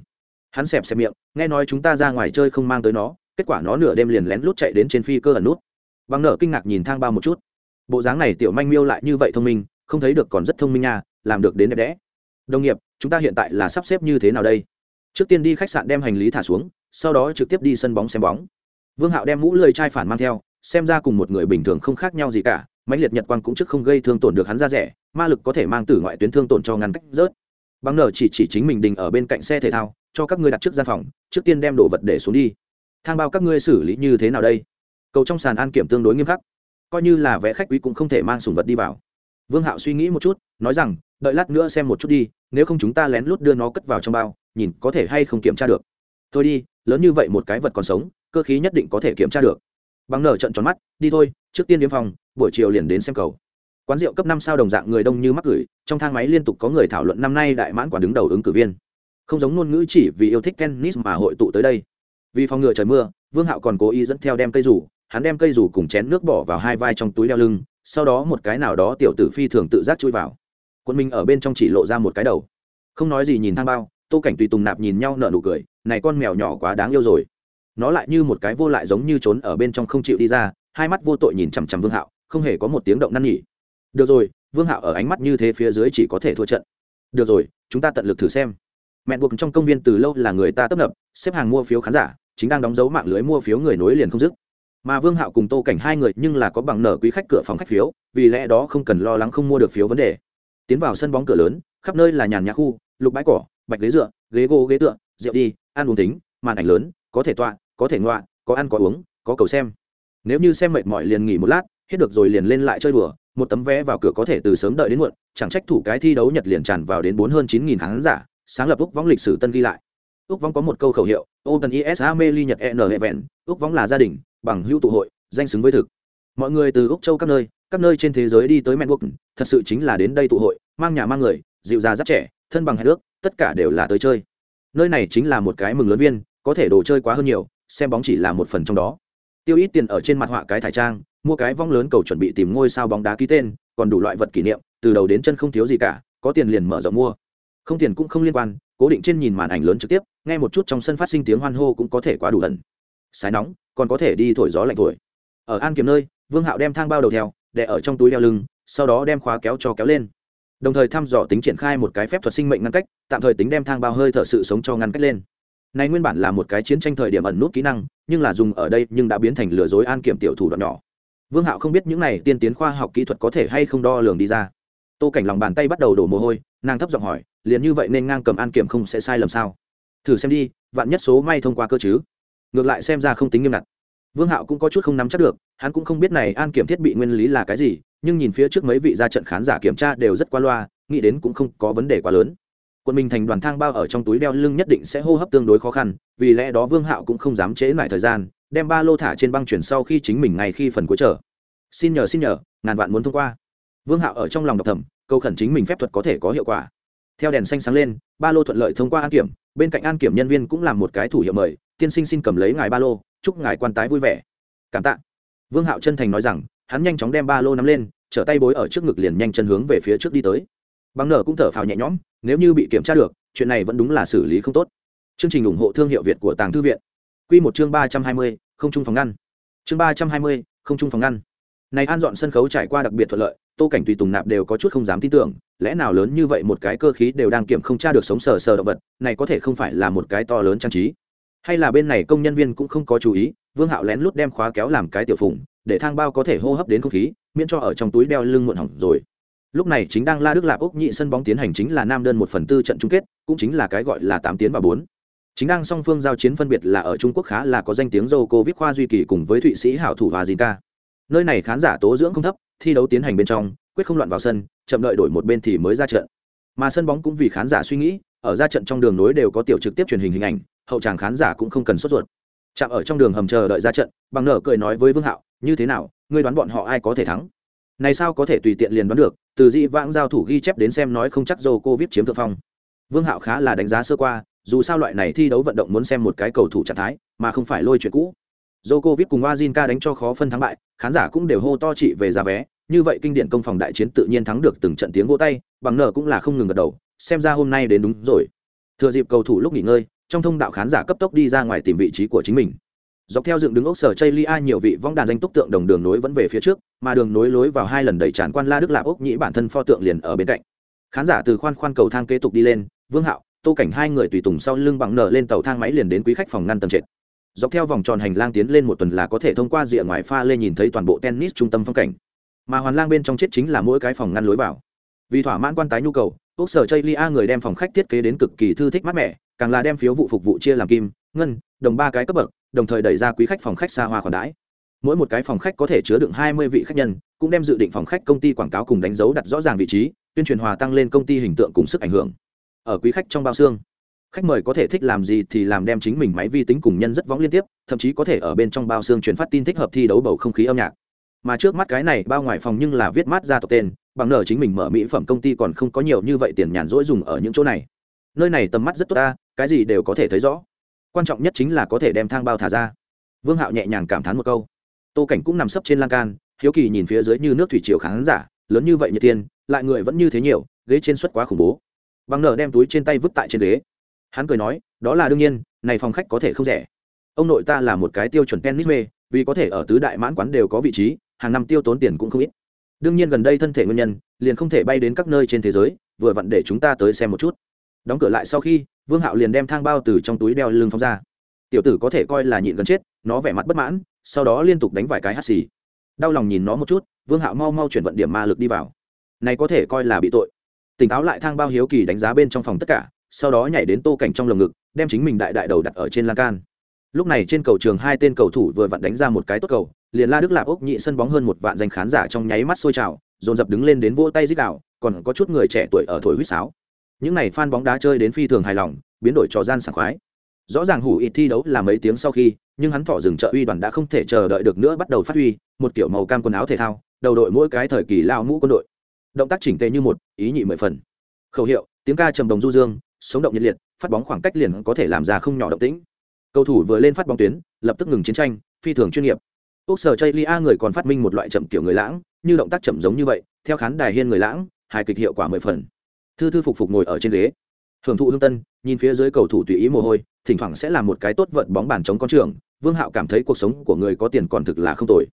Hắn xẹp xẹp miệng, nghe nói chúng ta ra ngoài chơi không mang tới nó, kết quả nó nửa đêm liền lén lút chạy đến trên phi cơ ẩn nút. Bằng nở kinh ngạc nhìn thang bao một chút. Bộ dáng này tiểu manh miêu lại như vậy thông minh, không thấy được còn rất thông minh nha, làm được đến đẹp đẽ. Đồng nghiệp, chúng ta hiện tại là sắp xếp như thế nào đây? Trước tiên đi khách sạn đem hành lý thả xuống sau đó trực tiếp đi sân bóng xem bóng. Vương hạo đem mũ lười chai phản mang theo, xem ra cùng một người bình thường không khác nhau gì cả, mãnh liệt nhật quang cũng trước không gây thương tổn được hắn ra rẻ, ma lực có thể mang tử ngoại tuyến thương tổn cho ngăn cách rớt. Bằng nở chỉ chỉ chính mình đình ở bên cạnh xe thể thao, cho các ngươi đặt trước gian phòng, trước tiên đem đồ vật để xuống đi. Thang bao các ngươi xử lý như thế nào đây? Cầu trong sàn an kiểm tương đối nghiêm khắc. Coi như là vé khách quý cũng không thể mang sùng vật đi vào. Vương hạo suy nghĩ một chút, nói rằng, đợi lát nữa xem một chút đi, nếu không chúng ta lén lút đưa nó cất vào trong bao, nhìn có thể hay không kiểm tra được. Thôi đi lớn như vậy một cái vật còn sống, cơ khí nhất định có thể kiểm tra được. Bằng nở trận tròn mắt, đi thôi, trước tiên điếm phòng, buổi chiều liền đến xem cầu. Quán rượu cấp năm sao đồng dạng người đông như mắc gửi trong thang máy liên tục có người thảo luận năm nay đại mãn quả đứng đầu ứng cử viên. Không giống ngôn ngữ chỉ vì yêu thích tennis mà hội tụ tới đây. Vì phòng ngừa trời mưa, vương hạo còn cố ý dẫn theo đem cây rủ, hắn đem cây rủ cùng chén nước bỏ vào hai vai trong túi đeo lưng, sau đó một cái nào đó tiểu tử phi thường tự giác chui vào. Quân minh ở bên trong chỉ lộ ra một cái đầu. Không nói gì nhìn thang bao, tô cảnh tùy tùng nạp nhìn nhau nở nụ cười này con mèo nhỏ quá đáng yêu rồi. Nó lại như một cái vô lại giống như trốn ở bên trong không chịu đi ra, hai mắt vô tội nhìn chằm chằm vương hạo, không hề có một tiếng động năn nhỉ được rồi, vương hạo ở ánh mắt như thế phía dưới chỉ có thể thua trận. Được rồi, chúng ta tận lực thử xem. Mẹ buộc trong công viên từ lâu là người ta tấp nập, xếp hàng mua phiếu khán giả, chính đang đóng dấu mạng lưới mua phiếu người nối liền không dứt. Mà vương hạo cùng tô cảnh hai người nhưng là có bằng nở quý khách cửa phòng khách phiếu, vì lẽ đó không cần lo lắng không mua được phiếu vấn đề. Tiến vào sân bóng cửa lớn, khắp nơi là nhàn nhã khu, lục bãi cỏ, bạch ghế dựa, ghế gỗ, ghế tựa, rượu đi ăn uống tính, màn ảnh lớn, có thể tọa, có thể ngoạ có ăn có uống, có cầu xem. Nếu như xem mệt mỏi liền nghỉ một lát, hết được rồi liền lên lại chơi đùa, một tấm vé vào cửa có thể từ sớm đợi đến muộn, chẳng trách thủ cái thi đấu nhật liền tràn vào đến bốn hơn chín nghìn khán giả, sáng lập úc võng lịch sử tân ghi lại. Úc võng có một câu khẩu hiệu, open is mê nhật e n hệ vẹn, úc võng là gia đình, bằng hữu tụ hội, danh xứng với thực. Mọi người từ úc châu các nơi các nơi trên thế giới đi tới menwook thật sự chính là đến đây tụ hội, mang nhà mang người, dịu già rất trẻ, thân bằng hai nước, tất cả đều là tới chơi nơi này chính là một cái mừng lớn viên, có thể đồ chơi quá hơn nhiều, xem bóng chỉ là một phần trong đó. Tiêu ít tiền ở trên mặt họa cái thải trang, mua cái vong lớn cầu chuẩn bị tìm ngôi sao bóng đá ký tên, còn đủ loại vật kỷ niệm, từ đầu đến chân không thiếu gì cả, có tiền liền mở rộng mua. Không tiền cũng không liên quan, cố định trên nhìn màn ảnh lớn trực tiếp, nghe một chút trong sân phát sinh tiếng hoan hô cũng có thể quá đủ lần sái nóng, còn có thể đi thổi gió lạnh thổi. Ở an kiếm nơi, vương hạo đem thang bao đầu theo, để ở trong túi đeo lưng, sau đó đem khóa kéo cho kéo lên đồng thời thăm dò tính triển khai một cái phép thuật sinh mệnh ngăn cách, tạm thời tính đem thang bao hơi thở sự sống cho ngăn cách lên. Này nguyên bản là một cái chiến tranh thời điểm ẩn nút kỹ năng, nhưng là dùng ở đây nhưng đã biến thành lừa dối an kiểm tiểu thủ đoạn nhỏ. Vương hạo không biết những này tiên tiến khoa học kỹ thuật có thể hay không đo lường đi ra. Tô cảnh lòng bàn tay bắt đầu đổ mồ hôi, nàng thấp giọng hỏi, liền như vậy nên ngang cầm an kiểm không sẽ sai lầm sao? Thử xem đi, vạn nhất số may thông qua cơ chứ? Ngược lại xem ra không tính nghiêm ngặt. Vương hạo cũng có chút không nắm chắc được, hắn cũng không biết này an kiểm thiết bị nguyên lý là cái gì nhưng nhìn phía trước mấy vị ra trận khán giả kiểm tra đều rất qua loa, nghĩ đến cũng không có vấn đề quá lớn. Quân mình thành đoàn thang bao ở trong túi đeo lưng nhất định sẽ hô hấp tương đối khó khăn, vì lẽ đó vương hạo cũng không dám chế lại thời gian, đem ba lô thả trên băng chuyển sau khi chính mình ngay khi phần cuối trở xin nhờ xin nhờ, ngàn vạn muốn thông qua. Vương hạo ở trong lòng đọc thầm, câu khẩn chính mình phép thuật có thể có hiệu quả. Theo đèn xanh sáng lên, ba lô thuận lợi thông qua an kiểm, bên cạnh an kiểm nhân viên cũng làm một cái thủ hiệu mời, tiên sinh xin cầm lấy ngài ba lô, chúc ngài quan tái vui vẻ. Cảm tạ. Vương hạo chân thành nói rằng hắn nhanh chóng đem ba lô nắm lên, trở tay bối ở trước ngực liền nhanh chân hướng về phía trước đi tới. Bằng nở cũng thở phào nhẹ nhõm, nếu như bị kiểm tra được, chuyện này vẫn đúng là xử lý không tốt. Chương trình ủng hộ thương hiệu việt của tàng thư viện. Q một chương ba trăm hai mươi, không trung phòng ngăn. Chương ba trăm hai mươi, không trung phòng ngăn. Này an dọn sân khấu trải qua đặc biệt thuận lợi, tô cảnh tùy tùng nạp đều có chút không dám tin tưởng, lẽ nào lớn như vậy một cái cơ khí đều đang kiểm không tra được sống sờ sờ động vật, này có thể không phải là một cái to lớn trang trí. Hay là bên này công nhân viên cũng không có chú ý, vương hạo lén lút đem khóa kéo làm cái tiểu phùng để thang bao có thể hô hấp đến không khí, miễn cho ở trong túi đeo lưng muộn hỏng rồi. Lúc này chính đang la đức lạp úc nhị sân bóng tiến hành chính là nam đơn một phần tư trận chung kết, cũng chính là cái gọi là tám tiến và bốn. Chính đang song phương giao chiến phân biệt là ở trung quốc khá là có danh tiếng dô cô viết khoa duy kỳ cùng với thụy sĩ hảo thủ hòa ca. nơi này khán giả tố dưỡng không thấp, thi đấu tiến hành bên trong, quyết không loạn vào sân, chậm đợi đổi một bên thì mới ra trận. Mà sân bóng cũng vì khán giả suy nghĩ, ở ra trận trong đường nối đều có tiểu trực tiếp truyền hình hình ảnh, hậu tràng khán giả cũng không cần sốt ruột. Chạm ở trong đường hầm chờ đợi ra trận, bằng nở cười nói với vương hạo như thế nào ngươi đoán bọn họ ai có thể thắng này sao có thể tùy tiện liền đoán được từ dị vãng giao thủ ghi chép đến xem nói không chắc dô cô viết chiếm thượng phong vương hạo khá là đánh giá sơ qua dù sao loại này thi đấu vận động muốn xem một cái cầu thủ trạng thái mà không phải lôi chuyện cũ Djokovic cùng Azinka đánh cho khó phân thắng bại, khán giả cũng đều hô to trị về giá vé, như vậy kinh điển công phòng đại chiến tự nhiên thắng được từng trận tiếng vỗ tay, bằng nở cũng là không ngừng gật đầu, xem ra hôm nay đến đúng rồi. Thừa dịp cầu thủ lúc nghỉ ngơi, trong thông đạo khán giả cấp tốc đi ra ngoài tìm vị trí của chính mình. Dọc theo dựng đứng ốc sở Chaylia nhiều vị vong đàn danh túc tượng đồng đường nối vẫn về phía trước, mà đường nối lối vào hai lần đầy tràn quan La Đức Lạp ốc nhĩ bản thân pho tượng liền ở bên cạnh. Khán giả từ khoan khoan cầu thang kế tục đi lên, Vương Hạo, Tô Cảnh hai người tùy tùng sau lưng bằng nở lên tàu thang máy liền đến quý khách phòng ngăn tầng trệt. Dọc theo vòng tròn hành lang tiến lên một tuần là có thể thông qua rìa ngoài pha lên nhìn thấy toàn bộ tennis trung tâm phong cảnh. Mà hoàn lang bên trong chết chính là mỗi cái phòng ngăn lối vào. Vì thỏa mãn quan tái nhu cầu ốc sở chây lia người đem phòng khách thiết kế đến cực kỳ thư thích mát mẻ càng là đem phiếu vụ phục vụ chia làm kim ngân đồng ba cái cấp bậc đồng thời đẩy ra quý khách phòng khách xa hoa khoản đãi. Mỗi một cái phòng khách có thể chứa đựng hai mươi vị khách nhân, cũng đem dự định phòng khách công ty quảng cáo cùng đánh dấu đặt rõ ràng vị trí, tuyên truyền hòa tăng lên công ty hình tượng cùng sức ảnh hưởng. Ở quý khách trong bao xương, khách mời có thể thích làm gì thì làm đem chính mình máy vi tính cùng nhân rất võng liên tiếp, thậm chí có thể ở bên trong bao xương truyền phát tin thích hợp thi đấu bầu không khí âm nhạc. Mà trước mắt cái này, bao ngoài phòng nhưng là viết mát ra tộc tên, bằng nở chính mình mở mỹ phẩm công ty còn không có nhiều như vậy tiền nhàn rỗi dùng ở những chỗ này. Nơi này tầm mắt rất tốt ta, cái gì đều có thể thấy rõ quan trọng nhất chính là có thể đem thang bao thả ra. Vương hạo nhẹ nhàng cảm thán một câu. Tô cảnh cũng nằm sấp trên lan can, hiếu kỳ nhìn phía dưới như nước thủy triều khán giả, lớn như vậy như tiên lại người vẫn như thế nhiều, ghế trên suất quá khủng bố. Bằng nở đem túi trên tay vứt tại trên ghế. Hắn cười nói, đó là đương nhiên, này phòng khách có thể không rẻ. Ông nội ta là một cái tiêu chuẩn tennis mê, vì có thể ở tứ đại mãn quán đều có vị trí, hàng năm tiêu tốn tiền cũng không ít. Đương nhiên gần đây thân thể nguyên nhân, liền không thể bay đến các nơi trên thế giới, vừa vặn để chúng ta tới xem một chút. Đóng cửa lại sau khi vương hạo liền đem thang bao từ trong túi đeo lưng phóng ra. Tiểu tử có thể coi là nhịn gần chết, nó vẻ mặt bất mãn, sau đó liên tục đánh vài cái hắt xì. Đau lòng nhìn nó một chút, vương hạo mau mau chuyển vận điểm ma lực đi vào. Này có thể coi là bị tội. Tỉnh táo lại thang bao hiếu kỳ đánh giá bên trong phòng tất cả, sau đó nhảy đến tô cảnh trong lồng ngực, đem chính mình đại đại đầu đặt ở trên lan can. Lúc này trên cầu trường hai tên cầu thủ vừa vặn đánh ra một cái tốt cầu, liền la đức lạp ốc nhị sân bóng hơn một vạn danh khán giả trong nháy mắt sôi trào, dồn dập đứng lên đến vỗ tay dích đạo còn có chút người trẻ tuổi ở thổi huýt sáo những này fan bóng đá chơi đến phi thường hài lòng, biến đổi trò gian sảng khoái. Rõ ràng hủ ít thi đấu là mấy tiếng sau khi, nhưng hắn thỏ dừng trợ uy đoàn đã không thể chờ đợi được nữa bắt đầu phát huy, một kiểu màu cam quần áo thể thao, đầu đội mỗi cái thời kỳ lao mũ quân đội. Động tác chỉnh tề như một, ý nhị mười phần. Khẩu hiệu, tiếng ca trầm đồng du dương, sống động nhiệt liệt, phát bóng khoảng cách liền có thể làm ra không nhỏ động tĩnh. Cầu thủ vừa lên phát bóng tuyến, lập tức ngừng chiến tranh, phi thường chuyên nghiệp. Quốc sở chây lia người còn phát minh một loại chậm kiểu người lãng, như động tác chậm giống như vậy, theo khán đài hiên người lãng, hài kịch hiệu quả mười phần thư thư phục phục ngồi ở trên ghế. Hưởng thụ hương tân, nhìn phía dưới cầu thủ tùy ý mồ hôi, thỉnh thoảng sẽ là một cái tốt vận bóng bàn chống con trường, vương hạo cảm thấy cuộc sống của người có tiền còn thực là không tồi.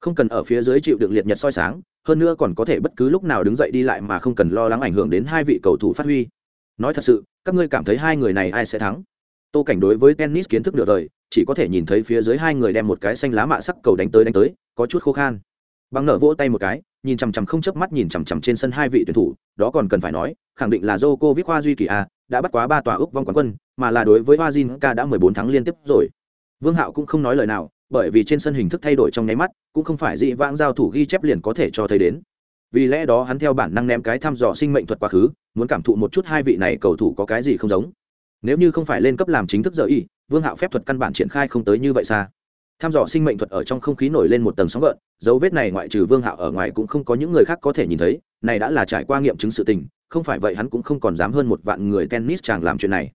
Không cần ở phía dưới chịu được liệt nhật soi sáng, hơn nữa còn có thể bất cứ lúc nào đứng dậy đi lại mà không cần lo lắng ảnh hưởng đến hai vị cầu thủ phát huy. Nói thật sự, các ngươi cảm thấy hai người này ai sẽ thắng? Tô cảnh đối với tennis kiến thức nửa đời, chỉ có thể nhìn thấy phía dưới hai người đem một cái xanh lá mạ sắc cầu đánh tới đánh tới, có chút khô khan bằng nở vỗ tay một cái, nhìn chằm chằm không chớp mắt nhìn chằm chằm trên sân hai vị tuyển thủ, đó còn cần phải nói, khẳng định là Joko viết Hoa Duy Kỳ A, đã bắt quá ba tòa ước vong quán quân, mà là đối với Hoa Jin Ca đã mười bốn tháng liên tiếp rồi. Vương Hạo cũng không nói lời nào, bởi vì trên sân hình thức thay đổi trong nháy mắt, cũng không phải dị vãng giao thủ ghi chép liền có thể cho thấy đến. Vì lẽ đó hắn theo bản năng ném cái thăm dò sinh mệnh thuật quá khứ, muốn cảm thụ một chút hai vị này cầu thủ có cái gì không giống. Nếu như không phải lên cấp làm chính thức giờ y, vương hạo phép thuật căn bản triển khai không tới như vậy xa tham dò sinh mệnh thuật ở trong không khí nổi lên một tầng sóng gợn, dấu vết này ngoại trừ vương hạo ở ngoài cũng không có những người khác có thể nhìn thấy, này đã là trải qua nghiệm chứng sự tình, không phải vậy hắn cũng không còn dám hơn một vạn người tennis chàng làm chuyện này.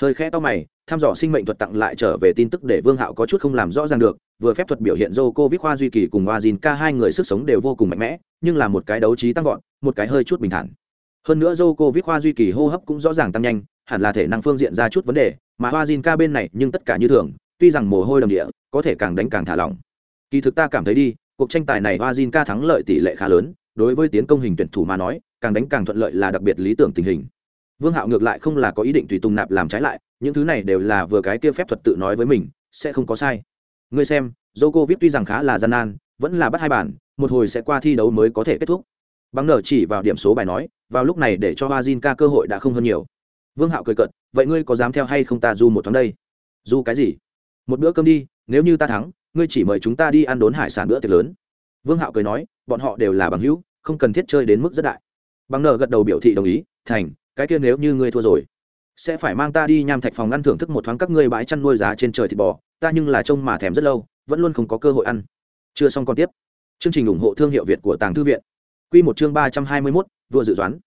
Hơi khẽ to mày, tham dò sinh mệnh thuật tặng lại trở về tin tức để vương hạo có chút không làm rõ ràng được, vừa phép thuật biểu hiện dô cô viết khoa duy kỳ cùng hoa dìn ca hai người sức sống đều vô cùng mạnh mẽ, nhưng là một cái đấu trí tăng vọt, một cái hơi chút bình thản. Hơn nữa dô cô viết khoa duy kỳ hô hấp cũng rõ ràng tăng nhanh, hẳn là thể năng phương diện ra chút vấn đề, mà hoa dìn ca bên này nhưng tất cả như thường, tuy rằng mồ hôi đầm địa có thể càng đánh càng thả lỏng. Kỳ thực ta cảm thấy đi cuộc tranh tài này Brazil ca thắng lợi tỷ lệ khá lớn đối với tiến công hình tuyển thủ mà nói càng đánh càng thuận lợi là đặc biệt lý tưởng tình hình. Vương hạo ngược lại không là có ý định tùy tùng nạp làm trái lại những thứ này đều là vừa cái kia phép thuật tự nói với mình sẽ không có sai. Ngươi xem Djokovic tuy rằng khá là gian nan vẫn là bắt hai bản một hồi sẽ qua thi đấu mới có thể kết thúc. Bằng nở chỉ vào điểm số bài nói vào lúc này để cho Brazil ca cơ hội đã không hơn nhiều. Vương hạo cười cợt, vậy ngươi có dám theo hay không ta du một tháng đây? Du cái gì? Một bữa cơm đi, nếu như ta thắng, ngươi chỉ mời chúng ta đi ăn đốn hải sản bữa tiệc lớn. Vương hạo cười nói, bọn họ đều là bằng hữu, không cần thiết chơi đến mức rất đại. Bằng nợ gật đầu biểu thị đồng ý, thành, cái kia nếu như ngươi thua rồi, sẽ phải mang ta đi nham thạch phòng ăn thưởng thức một thoáng các ngươi bãi chăn nuôi giá trên trời thịt bò, ta nhưng là trông mà thèm rất lâu, vẫn luôn không có cơ hội ăn. Chưa xong còn tiếp. Chương trình ủng hộ thương hiệu việt của tàng thư viện. Q một chương ba trăm hai mươi mốt vừa dự đoán.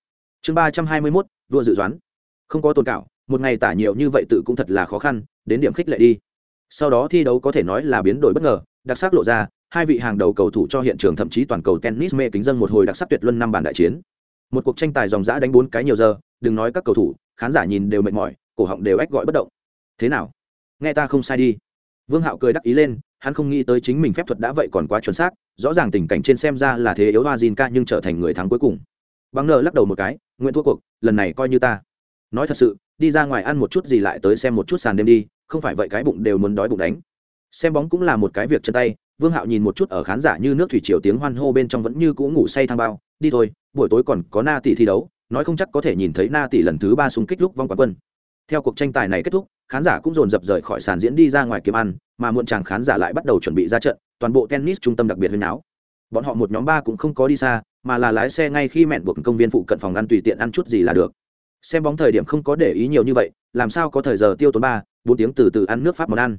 Chương ba trăm hai mươi mốt vừa dự đoán. Không có tồn cảo, một ngày tả nhiều như vậy tự cũng thật là khó khăn, đến điểm khích lệ đi sau đó thi đấu có thể nói là biến đổi bất ngờ, đặc sắc lộ ra, hai vị hàng đầu cầu thủ cho hiện trường thậm chí toàn cầu tennis mê kính dân một hồi đặc sắc tuyệt luân năm bản đại chiến. Một cuộc tranh tài dòng dã đánh bốn cái nhiều giờ, đừng nói các cầu thủ, khán giả nhìn đều mệt mỏi, cổ họng đều ách gọi bất động. Thế nào? Nghe ta không sai đi. Vương hạo cười đắc ý lên, hắn không nghĩ tới chính mình phép thuật đã vậy còn quá chuẩn xác, rõ ràng tình cảnh trên xem ra là thế yếu hoa Jin ca nhưng trở thành người thắng cuối cùng. Bằng nờ lắc đầu một cái, nguyện thua cuộc, lần này coi như ta. Nói thật sự, đi ra ngoài ăn một chút gì lại tới xem một chút sàn đêm đi không phải vậy cái bụng đều muốn đói bụng đánh. Xem bóng cũng là một cái việc chân tay, vương hạo nhìn một chút ở khán giả như nước thủy triều tiếng hoan hô bên trong vẫn như cũ ngủ say thang bao, đi thôi, buổi tối còn có na tỷ thi đấu, nói không chắc có thể nhìn thấy na tỷ lần thứ ba xung kích lúc vong quán quân. Theo cuộc tranh tài này kết thúc, khán giả cũng dồn dập rời khỏi sàn diễn đi ra ngoài kiếm ăn, mà muộn chàng khán giả lại bắt đầu chuẩn bị ra trận, toàn bộ tennis trung tâm đặc biệt huyên áo bọn họ một nhóm ba cũng không có đi xa, mà là lái xe ngay khi mẹn buộc công viên phụ cận phòng ăn tùy tiện ăn chút gì là được. Xem bóng thời điểm không có để ý nhiều như vậy, làm sao có thời giờ tiêu tốn ba bốn tiếng từ từ ăn nước pháp món ăn.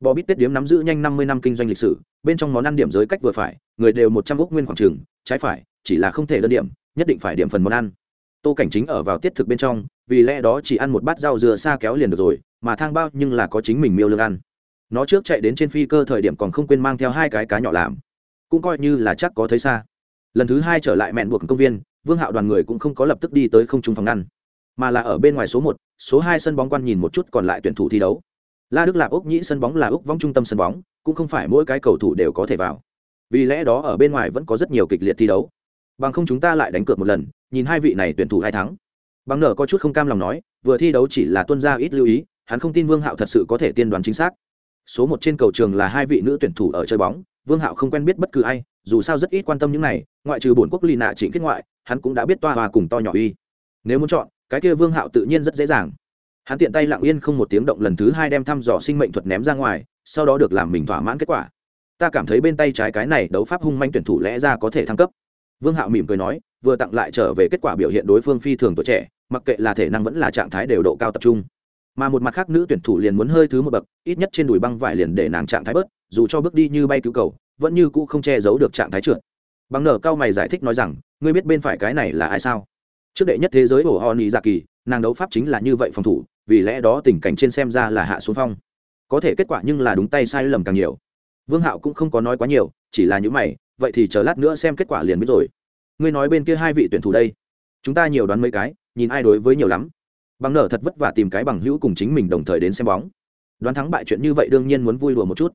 Bò bít tết điếm nắm giữ nhanh năm mươi năm kinh doanh lịch sử, bên trong món ăn điểm giới cách vừa phải, người đều một trăm úc nguyên khoảng trường trái phải, chỉ là không thể đơn điểm, nhất định phải điểm phần món ăn. Tô cảnh chính ở vào tiết thực bên trong, vì lẽ đó chỉ ăn một bát rau dừa xa kéo liền được rồi, mà thang bao nhưng là có chính mình miêu lương ăn. Nó trước chạy đến trên phi cơ thời điểm còn không quên mang theo hai cái cá nhỏ làm. Cũng coi như là chắc có thấy xa. Lần thứ hai trở lại mẹn buộc công viên, vương hạo đoàn người cũng không có lập tức đi tới không trung phòng ngăn mà là ở bên ngoài số một, số hai sân bóng quan nhìn một chút còn lại tuyển thủ thi đấu. La đức lạc úc nhĩ sân bóng là úc vong trung tâm sân bóng, cũng không phải mỗi cái cầu thủ đều có thể vào. Vì lẽ đó ở bên ngoài vẫn có rất nhiều kịch liệt thi đấu. Bằng không chúng ta lại đánh cược một lần, nhìn hai vị này tuyển thủ hai thắng. Bằng nở có chút không cam lòng nói, vừa thi đấu chỉ là tuân ra ít lưu ý, hắn không tin vương hạo thật sự có thể tiên đoán chính xác. Số một trên cầu trường là hai vị nữ tuyển thủ ở chơi bóng, vương hạo không quen biết bất cứ ai, dù sao rất ít quan tâm những này, ngoại trừ bổn quốc Lina nạ kết ngoại, hắn cũng đã biết toa hòa cùng to nhỏ uy nếu muốn chọn cái kia vương hạo tự nhiên rất dễ dàng. Hắn tiện tay lặng yên không một tiếng động lần thứ hai đem thăm dò sinh mệnh thuật ném ra ngoài, sau đó được làm mình thỏa mãn kết quả. Ta cảm thấy bên tay trái cái này đấu pháp hung manh tuyển thủ lẽ ra có thể thăng cấp. Vương hạo mỉm cười nói, vừa tặng lại trở về kết quả biểu hiện đối phương phi thường tuổi trẻ, mặc kệ là thể năng vẫn là trạng thái đều độ cao tập trung. Mà một mặt khác nữ tuyển thủ liền muốn hơi thứ một bậc, ít nhất trên đùi băng vải liền để nàng trạng thái bớt, dù cho bước đi như bay cứu cầu, vẫn như cũ không che giấu được trạng thái trượt. Bằng nở cao mày giải thích nói rằng, ngươi biết bên phải cái này là ai sao? Trước đệ nhất thế giới ổ ho nị dạ kỳ nàng đấu pháp chính là như vậy phòng thủ, vì lẽ đó tình cảnh trên xem ra là hạ xuống phong. Có thể kết quả nhưng là đúng tay sai lầm càng nhiều. Vương hạo cũng không có nói quá nhiều, chỉ là những mày, vậy thì chờ lát nữa xem kết quả liền biết rồi. Ngươi nói bên kia hai vị tuyển thủ đây. Chúng ta nhiều đoán mấy cái, nhìn ai đối với nhiều lắm. Bằng nở thật vất vả tìm cái bằng hữu cùng chính mình đồng thời đến xem bóng. Đoán thắng bại chuyện như vậy đương nhiên muốn vui đùa một chút.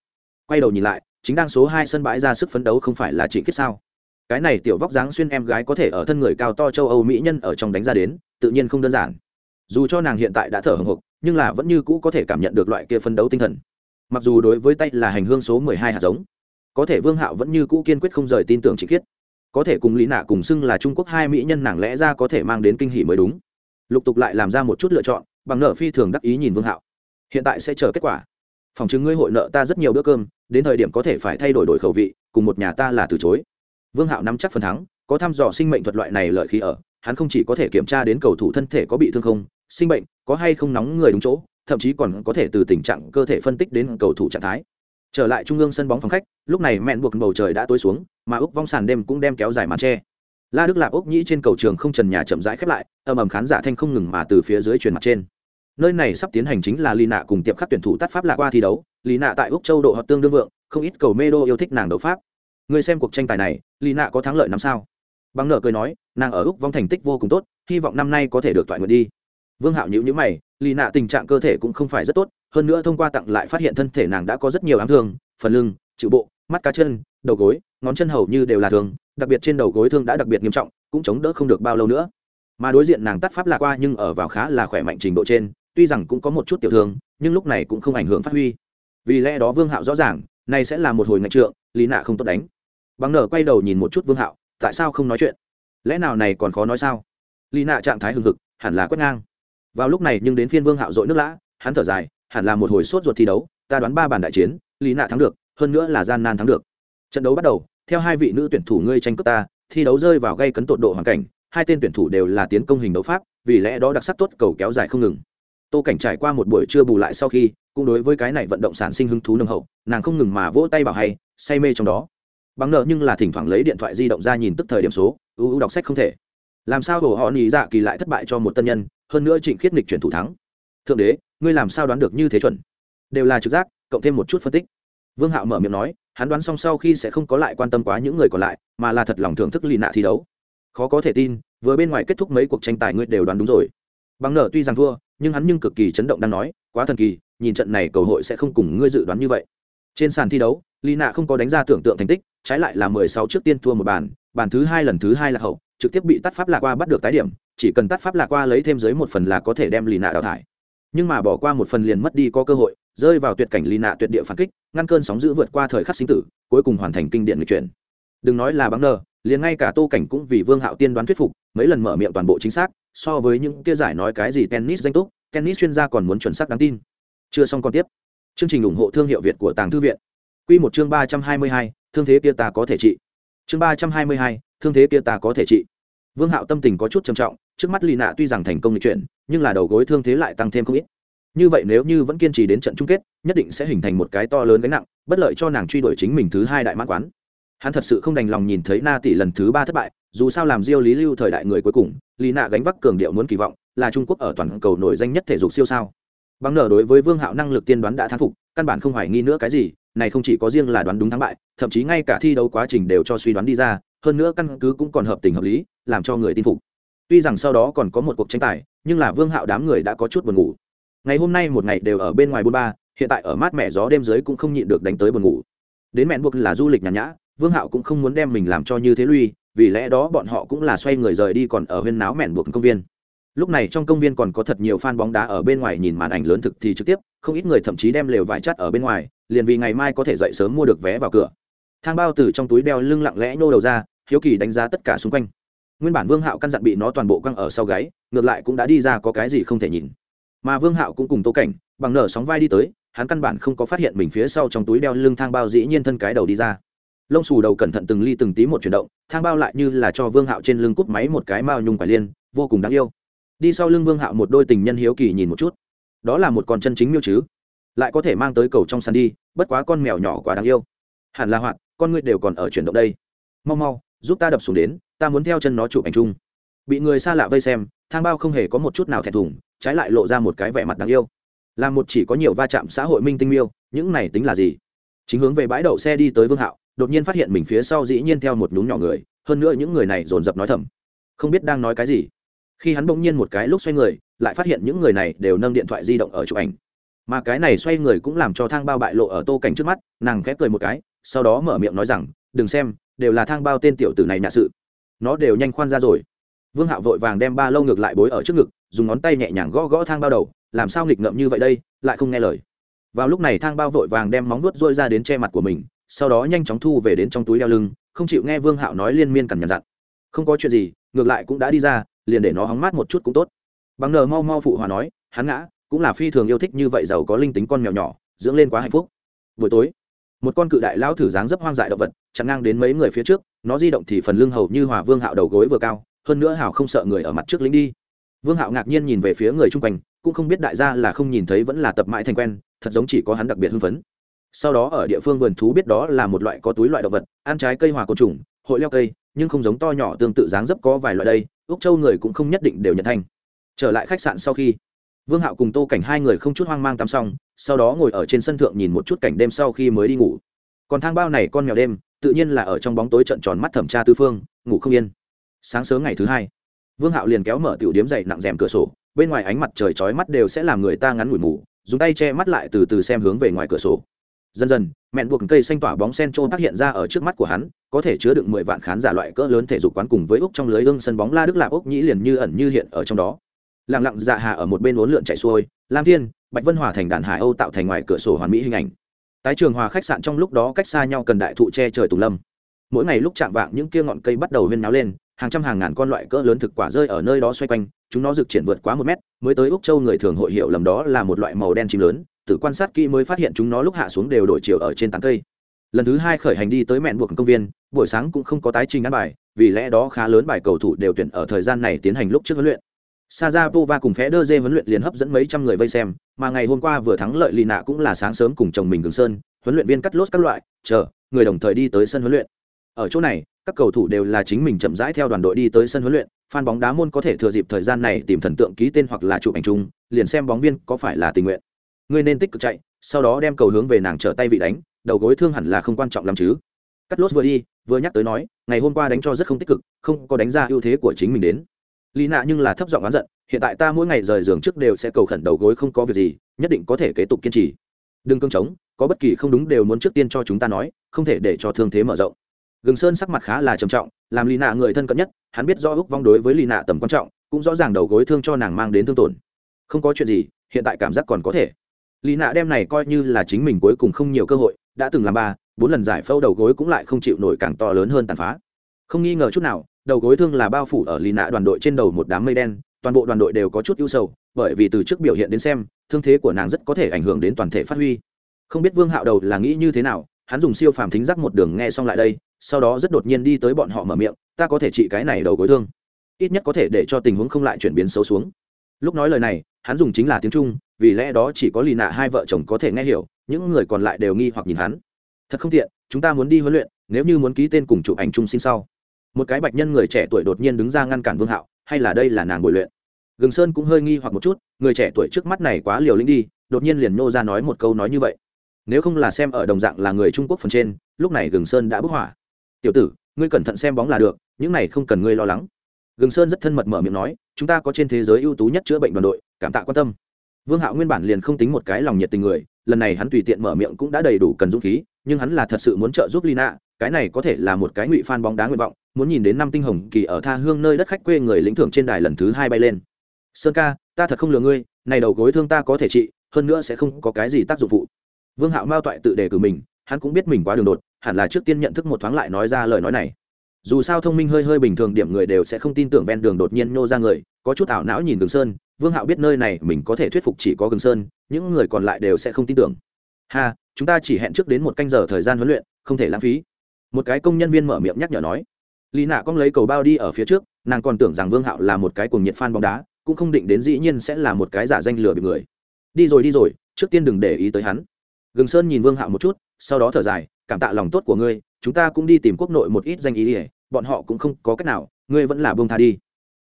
Quay đầu nhìn lại, chính đang số hai sân bãi ra sức phấn đấu không phải là trịnh kết sao cái này tiểu vóc dáng xuyên em gái có thể ở thân người cao to châu âu mỹ nhân ở trong đánh ra đến, tự nhiên không đơn giản. Dù cho nàng hiện tại đã thở hồng hộc, nhưng là vẫn như cũ có thể cảm nhận được loại kia phấn đấu tinh thần. Mặc dù đối với tay là hành hương số mười hai hạt giống, có thể vương hạo vẫn như cũ kiên quyết không rời tin tưởng chị khiết có thể cùng lý nạ cùng xưng là trung quốc hai mỹ nhân nàng lẽ ra có thể mang đến kinh hỷ mới đúng. Lục tục lại làm ra một chút lựa chọn, bằng nợ phi thường đắc ý nhìn vương hạo. Hiện tại sẽ chờ kết quả. Phòng chứng ngươi hội nợ ta rất nhiều bữa cơm, đến thời điểm có thể phải thay đổi đổi khẩu vị, cùng một nhà ta là từ chối vương hạo nắm chắc phần thắng, có thăm dò sinh mệnh thuật loại này lợi khí ở, hắn không chỉ có thể kiểm tra đến cầu thủ thân thể có bị thương không, sinh bệnh, có hay không nóng người đúng chỗ, thậm chí còn có thể từ tình trạng cơ thể phân tích đến cầu thủ trạng thái. Trở lại trung ương sân bóng phòng khách, lúc này mẹn buộc bầu trời đã tối xuống, mà úc vong sàn đêm cũng đem kéo dài màn tre la đức lạp úc nhĩ trên cầu trường không trần nhà chậm rãi khép lại ầm ầm khán giả thanh không ngừng mà từ phía dưới truyền mặt trên. Nơi này sắp tiến hành chính là lì nạ cùng tiệp khắc tuyển thủ tắt pháp lạc qua thi đấu. Lì nạ tại úc châu độ hợp tương đương vượng, không ít cầu mê đô yêu thích nàng đấu pháp người xem cuộc tranh tài này lì nạ có thắng lợi năm sao? Bằng nợ cười nói, nàng ở úc vong thành tích vô cùng tốt, hy vọng năm nay có thể được toại nguyện đi. Vương hạo nhữ nhữ mày lì nạ tình trạng cơ thể cũng không phải rất tốt, hơn nữa thông qua tặng lại phát hiện thân thể nàng đã có rất nhiều ám thương, phần lưng, chịu bộ, mắt cá chân, đầu gối, ngón chân hầu như đều là thương đặc biệt trên đầu gối thương đã đặc biệt nghiêm trọng, cũng chống đỡ không được bao lâu nữa. Mà đối diện nàng tắt pháp lạc qua nhưng ở vào khá là khỏe mạnh trình độ trên, tuy rằng cũng có một chút tiểu thương, nhưng lúc này cũng không ảnh hưởng phát huy. Vì lẽ đó vương hạo rõ ràng này sẽ là một hồi ngạch trượng, lý nạ không tốt đánh bằng nở quay đầu nhìn một chút vương hạo, tại sao không nói chuyện? Lẽ nào này còn khó nói sao? Lý nạ trạng thái hừng hực, hẳn là quét ngang. Vào lúc này nhưng đến phiên vương hạo dội nước lã, hắn thở dài, hẳn là một hồi sốt ruột thi đấu, ta đoán ba bàn đại chiến, lý nạ thắng được, hơn nữa là gian nan thắng được. Trận đấu bắt đầu, theo hai vị nữ tuyển thủ ngươi tranh cướp ta, thi đấu rơi vào gây cấn tột độ hoàn cảnh, hai tên tuyển thủ đều là tiến công hình đấu pháp, vì lẽ đó đặc sắc tốt cầu kéo dài không ngừng. Tô cảnh trải qua một buổi trưa bù lại sau khi, cũng đối với cái này vận động sản sinh hứng thú nâng hậu, nàng không ngừng mà vỗ tay bảo hay, say mê trong đó bằng nợ nhưng là thỉnh thoảng lấy điện thoại di động ra nhìn tức thời điểm số ưu ưu đọc sách không thể. Làm sao hồ họ nhị dạ kỳ lại thất bại cho một tân nhân, hơn nữa trịnh khiết nghịch chuyển thủ thắng. Thượng đế, ngươi làm sao đoán được như thế chuẩn? Đều là trực giác, cộng thêm một chút phân tích. Vương hạo mở miệng nói, hắn đoán xong sau khi sẽ không có lại quan tâm quá những người còn lại, mà là thật lòng thưởng thức lì nạ thi đấu. Khó có thể tin, vừa bên ngoài kết thúc mấy cuộc tranh tài ngươi đều đoán đúng rồi. Bằng nợ tuy rằng thua, nhưng hắn nhưng cực kỳ chấn động đang nói, quá thần kỳ, nhìn trận này cầu hội sẽ không cùng ngươi dự đoán như vậy. Trên sàn thi đấu, lì nạ không có đánh ra tưởng tượng thành tích trái lại là mười sáu trước tiên thua một bàn bàn thứ hai lần thứ hai là hậu, trực tiếp bị tắt pháp lạc qua bắt được tái điểm, chỉ cần tắt pháp lạc qua lấy thêm dưới một phần là có thể đem lì nạ đào thải. Nhưng mà bỏ qua một phần liền mất đi có cơ hội, rơi vào tuyệt cảnh lì nạ tuyệt địa phản kích, ngăn cơn sóng dữ vượt qua thời khắc sinh tử, cuối cùng hoàn thành kinh điển lịch chuyển. Đừng nói là bắn nờ, liền ngay cả tô cảnh cũng vì vương hạo tiên đoán thuyết phục, mấy lần mở miệng toàn bộ chính xác, so với những kia giải nói cái gì tennis danh túc, tennis chuyên gia còn muốn chuẩn xác đáng tin. Chưa xong còn tiếp. Chương trình ủng hộ thương hiệu việt của tàng thư viện. Quy một chương ba trăm hai mươi hai, thương thế kia ta có thể trị. Chương ba trăm hai mươi hai, thương thế kia ta có thể trị. Vương hạo tâm tình có chút trầm trọng, trước mắt Lý nạ tuy rằng thành công lịch chuyển, nhưng là đầu gối thương thế lại tăng thêm không ít. Như vậy nếu như vẫn kiên trì đến trận chung kết, nhất định sẽ hình thành một cái to lớn gánh nặng, bất lợi cho nàng truy đuổi chính mình thứ hai đại mãn quán. Hắn thật sự không đành lòng nhìn thấy na tỷ lần thứ ba thất bại, dù sao làm diêu lý lưu thời đại người cuối cùng lý nạ gánh vác cường điệu muốn kỳ vọng, là trung quốc ở toàn cầu nổi danh nhất thể dục siêu sao. Bằng nở đối với vương hạo năng lực tiên đoán đã thắng phục, căn bản không hoài nghi nữa cái gì này không chỉ có riêng là đoán đúng thắng bại, thậm chí ngay cả thi đấu quá trình đều cho suy đoán đi ra, hơn nữa căn cứ cũng còn hợp tình hợp lý, làm cho người tin phục. Tuy rằng sau đó còn có một cuộc tranh tài, nhưng là vương hạo đám người đã có chút buồn ngủ. Ngày hôm nay một ngày đều ở bên ngoài bôn ba, hiện tại ở mát mẻ gió đêm dưới cũng không nhịn được đánh tới buồn ngủ. Đến mẹn buộc là du lịch nhàn nhã, vương hạo cũng không muốn đem mình làm cho như thế lui, vì lẽ đó bọn họ cũng là xoay người rời đi còn ở huyên náo mẹn buộc công viên. Lúc này trong công viên còn có thật nhiều fan bóng đá ở bên ngoài nhìn màn ảnh lớn thực thì trực tiếp, không ít người thậm chí đem lều vải chắt ở bên ngoài liền vì ngày mai có thể dậy sớm mua được vé vào cửa. Thang bao từ trong túi đeo lưng lặng lẽ nhô đầu ra, hiếu kỳ đánh giá tất cả xung quanh. Nguyên bản vương hạo căn dặn bị nó toàn bộ quăng ở sau gáy, ngược lại cũng đã đi ra có cái gì không thể nhìn. Mà vương hạo cũng cùng tô cảnh, bằng nở sóng vai đi tới, hắn căn bản không có phát hiện mình phía sau trong túi đeo lưng thang bao dĩ nhiên thân cái đầu đi ra. Lông xù đầu cẩn thận từng ly từng tí một chuyển động, thang bao lại như là cho vương hạo trên lưng cúp máy một cái mao nhung quải liên, vô cùng đáng yêu. Đi sau lưng vương hạo một đôi tình nhân hiếu kỳ nhìn một chút. Đó là một con chân chính miêu chứ lại có thể mang tới cầu trong sàn đi, bất quá con mèo nhỏ quá đáng yêu. Hẳn là hoạt, con ngươi đều còn ở chuyển động đây. Mau mau, giúp ta đập xuống đến, ta muốn theo chân nó chụp ảnh chung. Bị người xa lạ vây xem, thang bao không hề có một chút nào thẹn thùng, trái lại lộ ra một cái vẻ mặt đáng yêu. Là một chỉ có nhiều va chạm xã hội minh tinh miêu, những này tính là gì? Chính hướng về bãi đậu xe đi tới vương hạo, đột nhiên phát hiện mình phía sau dĩ nhiên theo một nhúm nhỏ người, hơn nữa những người này dồn dập nói thầm. Không biết đang nói cái gì. Khi hắn bỗng nhiên một cái lúc xoay người, lại phát hiện những người này đều nâng điện thoại di động ở chụp ảnh mà cái này xoay người cũng làm cho thang bao bại lộ ở tô cảnh trước mắt, nàng khép cười một cái, sau đó mở miệng nói rằng, đừng xem, đều là thang bao tên tiểu tử này nạ sự. Nó đều nhanh khoan ra rồi. Vương hạo vội vàng đem ba lâu ngược lại bối ở trước ngực, dùng ngón tay nhẹ nhàng gõ gõ thang bao đầu, làm sao nghịch ngợm như vậy đây? Lại không nghe lời. Vào lúc này thang bao vội vàng đem móng vuốt rôi ra đến che mặt của mình, sau đó nhanh chóng thu về đến trong túi đeo lưng, không chịu nghe vương hạo nói liên miên cằn nhằn dặn. Không có chuyện gì, ngược lại cũng đã đi ra, liền để nó hóng mát một chút cũng tốt. Bằng nờ mau mau phụ hòa nói, hắn ngã cũng là phi thường yêu thích như vậy giàu có linh tính con mèo nhỏ, dưỡng lên quá hạnh phúc. Buổi tối, một con cự đại lão thử dáng dấp hoang dại động vật, chặn ngang đến mấy người phía trước, nó di động thì phần lưng hầu như hòa vương hạo đầu gối vừa cao, hơn nữa hảo không sợ người ở mặt trước lính đi. Vương hạo ngạc nhiên nhìn về phía người chung quanh, cũng không biết đại gia là không nhìn thấy vẫn là tập mãi thành quen, thật giống chỉ có hắn đặc biệt hưng phấn. Sau đó ở địa phương vườn thú biết đó là một loại có túi loại động vật, ăn trái cây hòa côn trùng, hội leo cây, nhưng không giống to nhỏ tương tự dáng dấp có vài loại đây, úc châu người cũng không nhất định đều nhận thành trở lại khách sạn sau khi vương hạo cùng tô cảnh hai người không chút hoang mang tắm xong, sau đó ngồi ở trên sân thượng nhìn một chút cảnh đêm sau khi mới đi ngủ. Còn thang bao này con mèo đêm, tự nhiên là ở trong bóng tối trận tròn mắt thẩm tra tư phương, ngủ không yên. Sáng sớm ngày thứ hai, vương hạo liền kéo mở tiểu điếm dậy nặng rèm cửa sổ, bên ngoài ánh mặt trời chói mắt đều sẽ làm người ta ngắn ngủi mù dùng tay che mắt lại từ từ xem hướng về ngoài cửa sổ. Dần dần, mẹn buộc cây xanh tỏa bóng sen trôn phát hiện ra ở trước mắt của hắn, có thể chứa đựng mười vạn khán giả loại cỡ lớn thể dục quán cùng với úc trong lưới ương sân bóng la đức lạp úc nhĩ liền như ẩn như hiện ở trong đó lặng lặng dạ hà ở một bên uốn lượn chạy xuôi, lam thiên, bạch vân hòa thành đàn hải âu tạo thành ngoài cửa sổ hoàn mỹ hình ảnh. Tái trường hòa khách sạn trong lúc đó cách xa nhau cần đại thụ che trời tùng lâm. Mỗi ngày lúc chạm vạng những kia ngọn cây bắt đầu huyên náo lên, hàng trăm hàng ngàn con loại cỡ lớn thực quả rơi ở nơi đó xoay quanh, chúng nó rực triển vượt quá một mét, mới tới úc châu người thường hội hiệu lầm đó là một loại màu đen chim lớn, tự quan sát kỹ mới phát hiện chúng nó lúc hạ xuống đều đổi chiều ở trên tán cây. Lần thứ hai khởi hành đi tới mẹn buộc công viên, buổi sáng cũng không có tái trình ăn bài, vì lẽ đó khá lớn bài cầu thủ đều tuyển ở thời gian này tiến hành lúc trước huấn luyện. Sajapova cùng phe đơ dê huấn luyện liền hấp dẫn mấy trăm người vây xem, mà ngày hôm qua vừa thắng lợi Lina cũng là sáng sớm cùng chồng mình Cường Sơn, huấn luyện viên cắt lốt các loại, chờ, người đồng thời đi tới sân huấn luyện. Ở chỗ này, các cầu thủ đều là chính mình chậm rãi theo đoàn đội đi tới sân huấn luyện, fan bóng đá môn có thể thừa dịp thời gian này tìm thần tượng ký tên hoặc là chụp ảnh chung, liền xem bóng viên có phải là tình nguyện. Người nên tích cực chạy, sau đó đem cầu hướng về nàng trở tay vị đánh, đầu gối thương hẳn là không quan trọng lắm chứ. Cắt lốt vừa đi, vừa nhắc tới nói, ngày hôm qua đánh cho rất không tích cực, không có đánh ra ưu thế của chính mình đến. Lý nạ nhưng là thấp giọng oán giận, hiện tại ta mỗi ngày rời giường trước đều sẽ cầu khẩn đầu gối không có việc gì nhất định có thể kế tục kiên trì. Đừng cương trống có bất kỳ không đúng đều muốn trước tiên cho chúng ta nói không thể để cho thương thế mở rộng. Gừng sơn sắc mặt khá là trầm trọng làm lì nạ người thân cận nhất hắn biết do úc vong đối với lì nạ tầm quan trọng cũng rõ ràng đầu gối thương cho nàng mang đến thương tổn. Không có chuyện gì hiện tại cảm giác còn có thể. Lì nạ đem này coi như là chính mình cuối cùng không nhiều cơ hội đã từng làm ba bốn lần giải phẫu đầu gối cũng lại không chịu nổi càng to lớn hơn tàn phá. Không nghi ngờ chút nào đầu gối thương là bao phủ ở lì nạ đoàn đội trên đầu một đám mây đen, toàn bộ đoàn đội đều có chút ưu sầu, bởi vì từ trước biểu hiện đến xem, thương thế của nàng rất có thể ảnh hưởng đến toàn thể phát huy. Không biết vương hạo đầu là nghĩ như thế nào, hắn dùng siêu phàm thính giác một đường nghe xong lại đây, sau đó rất đột nhiên đi tới bọn họ mở miệng, ta có thể trị cái này đầu gối thương. Ít nhất có thể để cho tình huống không lại chuyển biến xấu xuống. Lúc nói lời này, hắn dùng chính là tiếng trung, vì lẽ đó chỉ có lì nạ hai vợ chồng có thể nghe hiểu, những người còn lại đều nghi hoặc nhìn hắn. Thật không tiện, chúng ta muốn đi huấn luyện, nếu như muốn ký tên cùng chụp ảnh chung xin sau một cái bạch nhân người trẻ tuổi đột nhiên đứng ra ngăn cản vương hạo, hay là đây là nàng bồi luyện? Gừng sơn cũng hơi nghi hoặc một chút, người trẻ tuổi trước mắt này quá liều lĩnh đi, đột nhiên liền nô ra nói một câu nói như vậy. Nếu không là xem ở đồng dạng là người trung quốc phần trên, lúc này gừng sơn đã bức hỏa tiểu tử, ngươi cẩn thận xem bóng là được, những này không cần ngươi lo lắng. Gừng sơn rất thân mật mở miệng nói, chúng ta có trên thế giới ưu tú nhất chữa bệnh đoàn đội, cảm tạ quan tâm. Vương hạo nguyên bản liền không tính một cái lòng nhiệt tình người, lần này hắn tùy tiện mở miệng cũng đã đầy đủ cần dũng khí, nhưng hắn là thật sự muốn trợ giúp lina, cái này có thể là một cái ngụy fan bóng đá nguyện vọng muốn nhìn đến năm tinh hồng kỳ ở tha hương nơi đất khách quê người lĩnh thưởng trên đài lần thứ hai bay lên. Sơn ca, ta thật không lừa ngươi, này đầu gối thương ta có thể trị, hơn nữa sẽ không có cái gì tác dụng phụ. Vương hạo mao toại tự đề cử mình, hắn cũng biết mình quá đường đột, hẳn là trước tiên nhận thức một thoáng lại nói ra lời nói này. Dù sao thông minh hơi hơi bình thường điểm người đều sẽ không tin tưởng ven đường đột nhiên nô ra người, có chút ảo não nhìn gừng sơn, vương hạo biết nơi này mình có thể thuyết phục chỉ có gừng sơn, những người còn lại đều sẽ không tin tưởng. Ha, chúng ta chỉ hẹn trước đến một canh giờ thời gian huấn luyện, không thể lãng phí. Một cái công nhân viên mở miệng nhắc nhở nói lý nạ cong lấy cầu bao đi ở phía trước, nàng còn tưởng rằng vương hạo là một cái cuồng nhiệt fan bóng đá, cũng không định đến dĩ nhiên sẽ là một cái giả danh lừa bị người. Đi rồi đi rồi, trước tiên đừng để ý tới hắn. Gừng sơn nhìn vương hạo một chút, sau đó thở dài, cảm tạ lòng tốt của ngươi, chúng ta cũng đi tìm quốc nội một ít danh ý ỉa bọn họ cũng không có cách nào, ngươi vẫn là bông tha đi.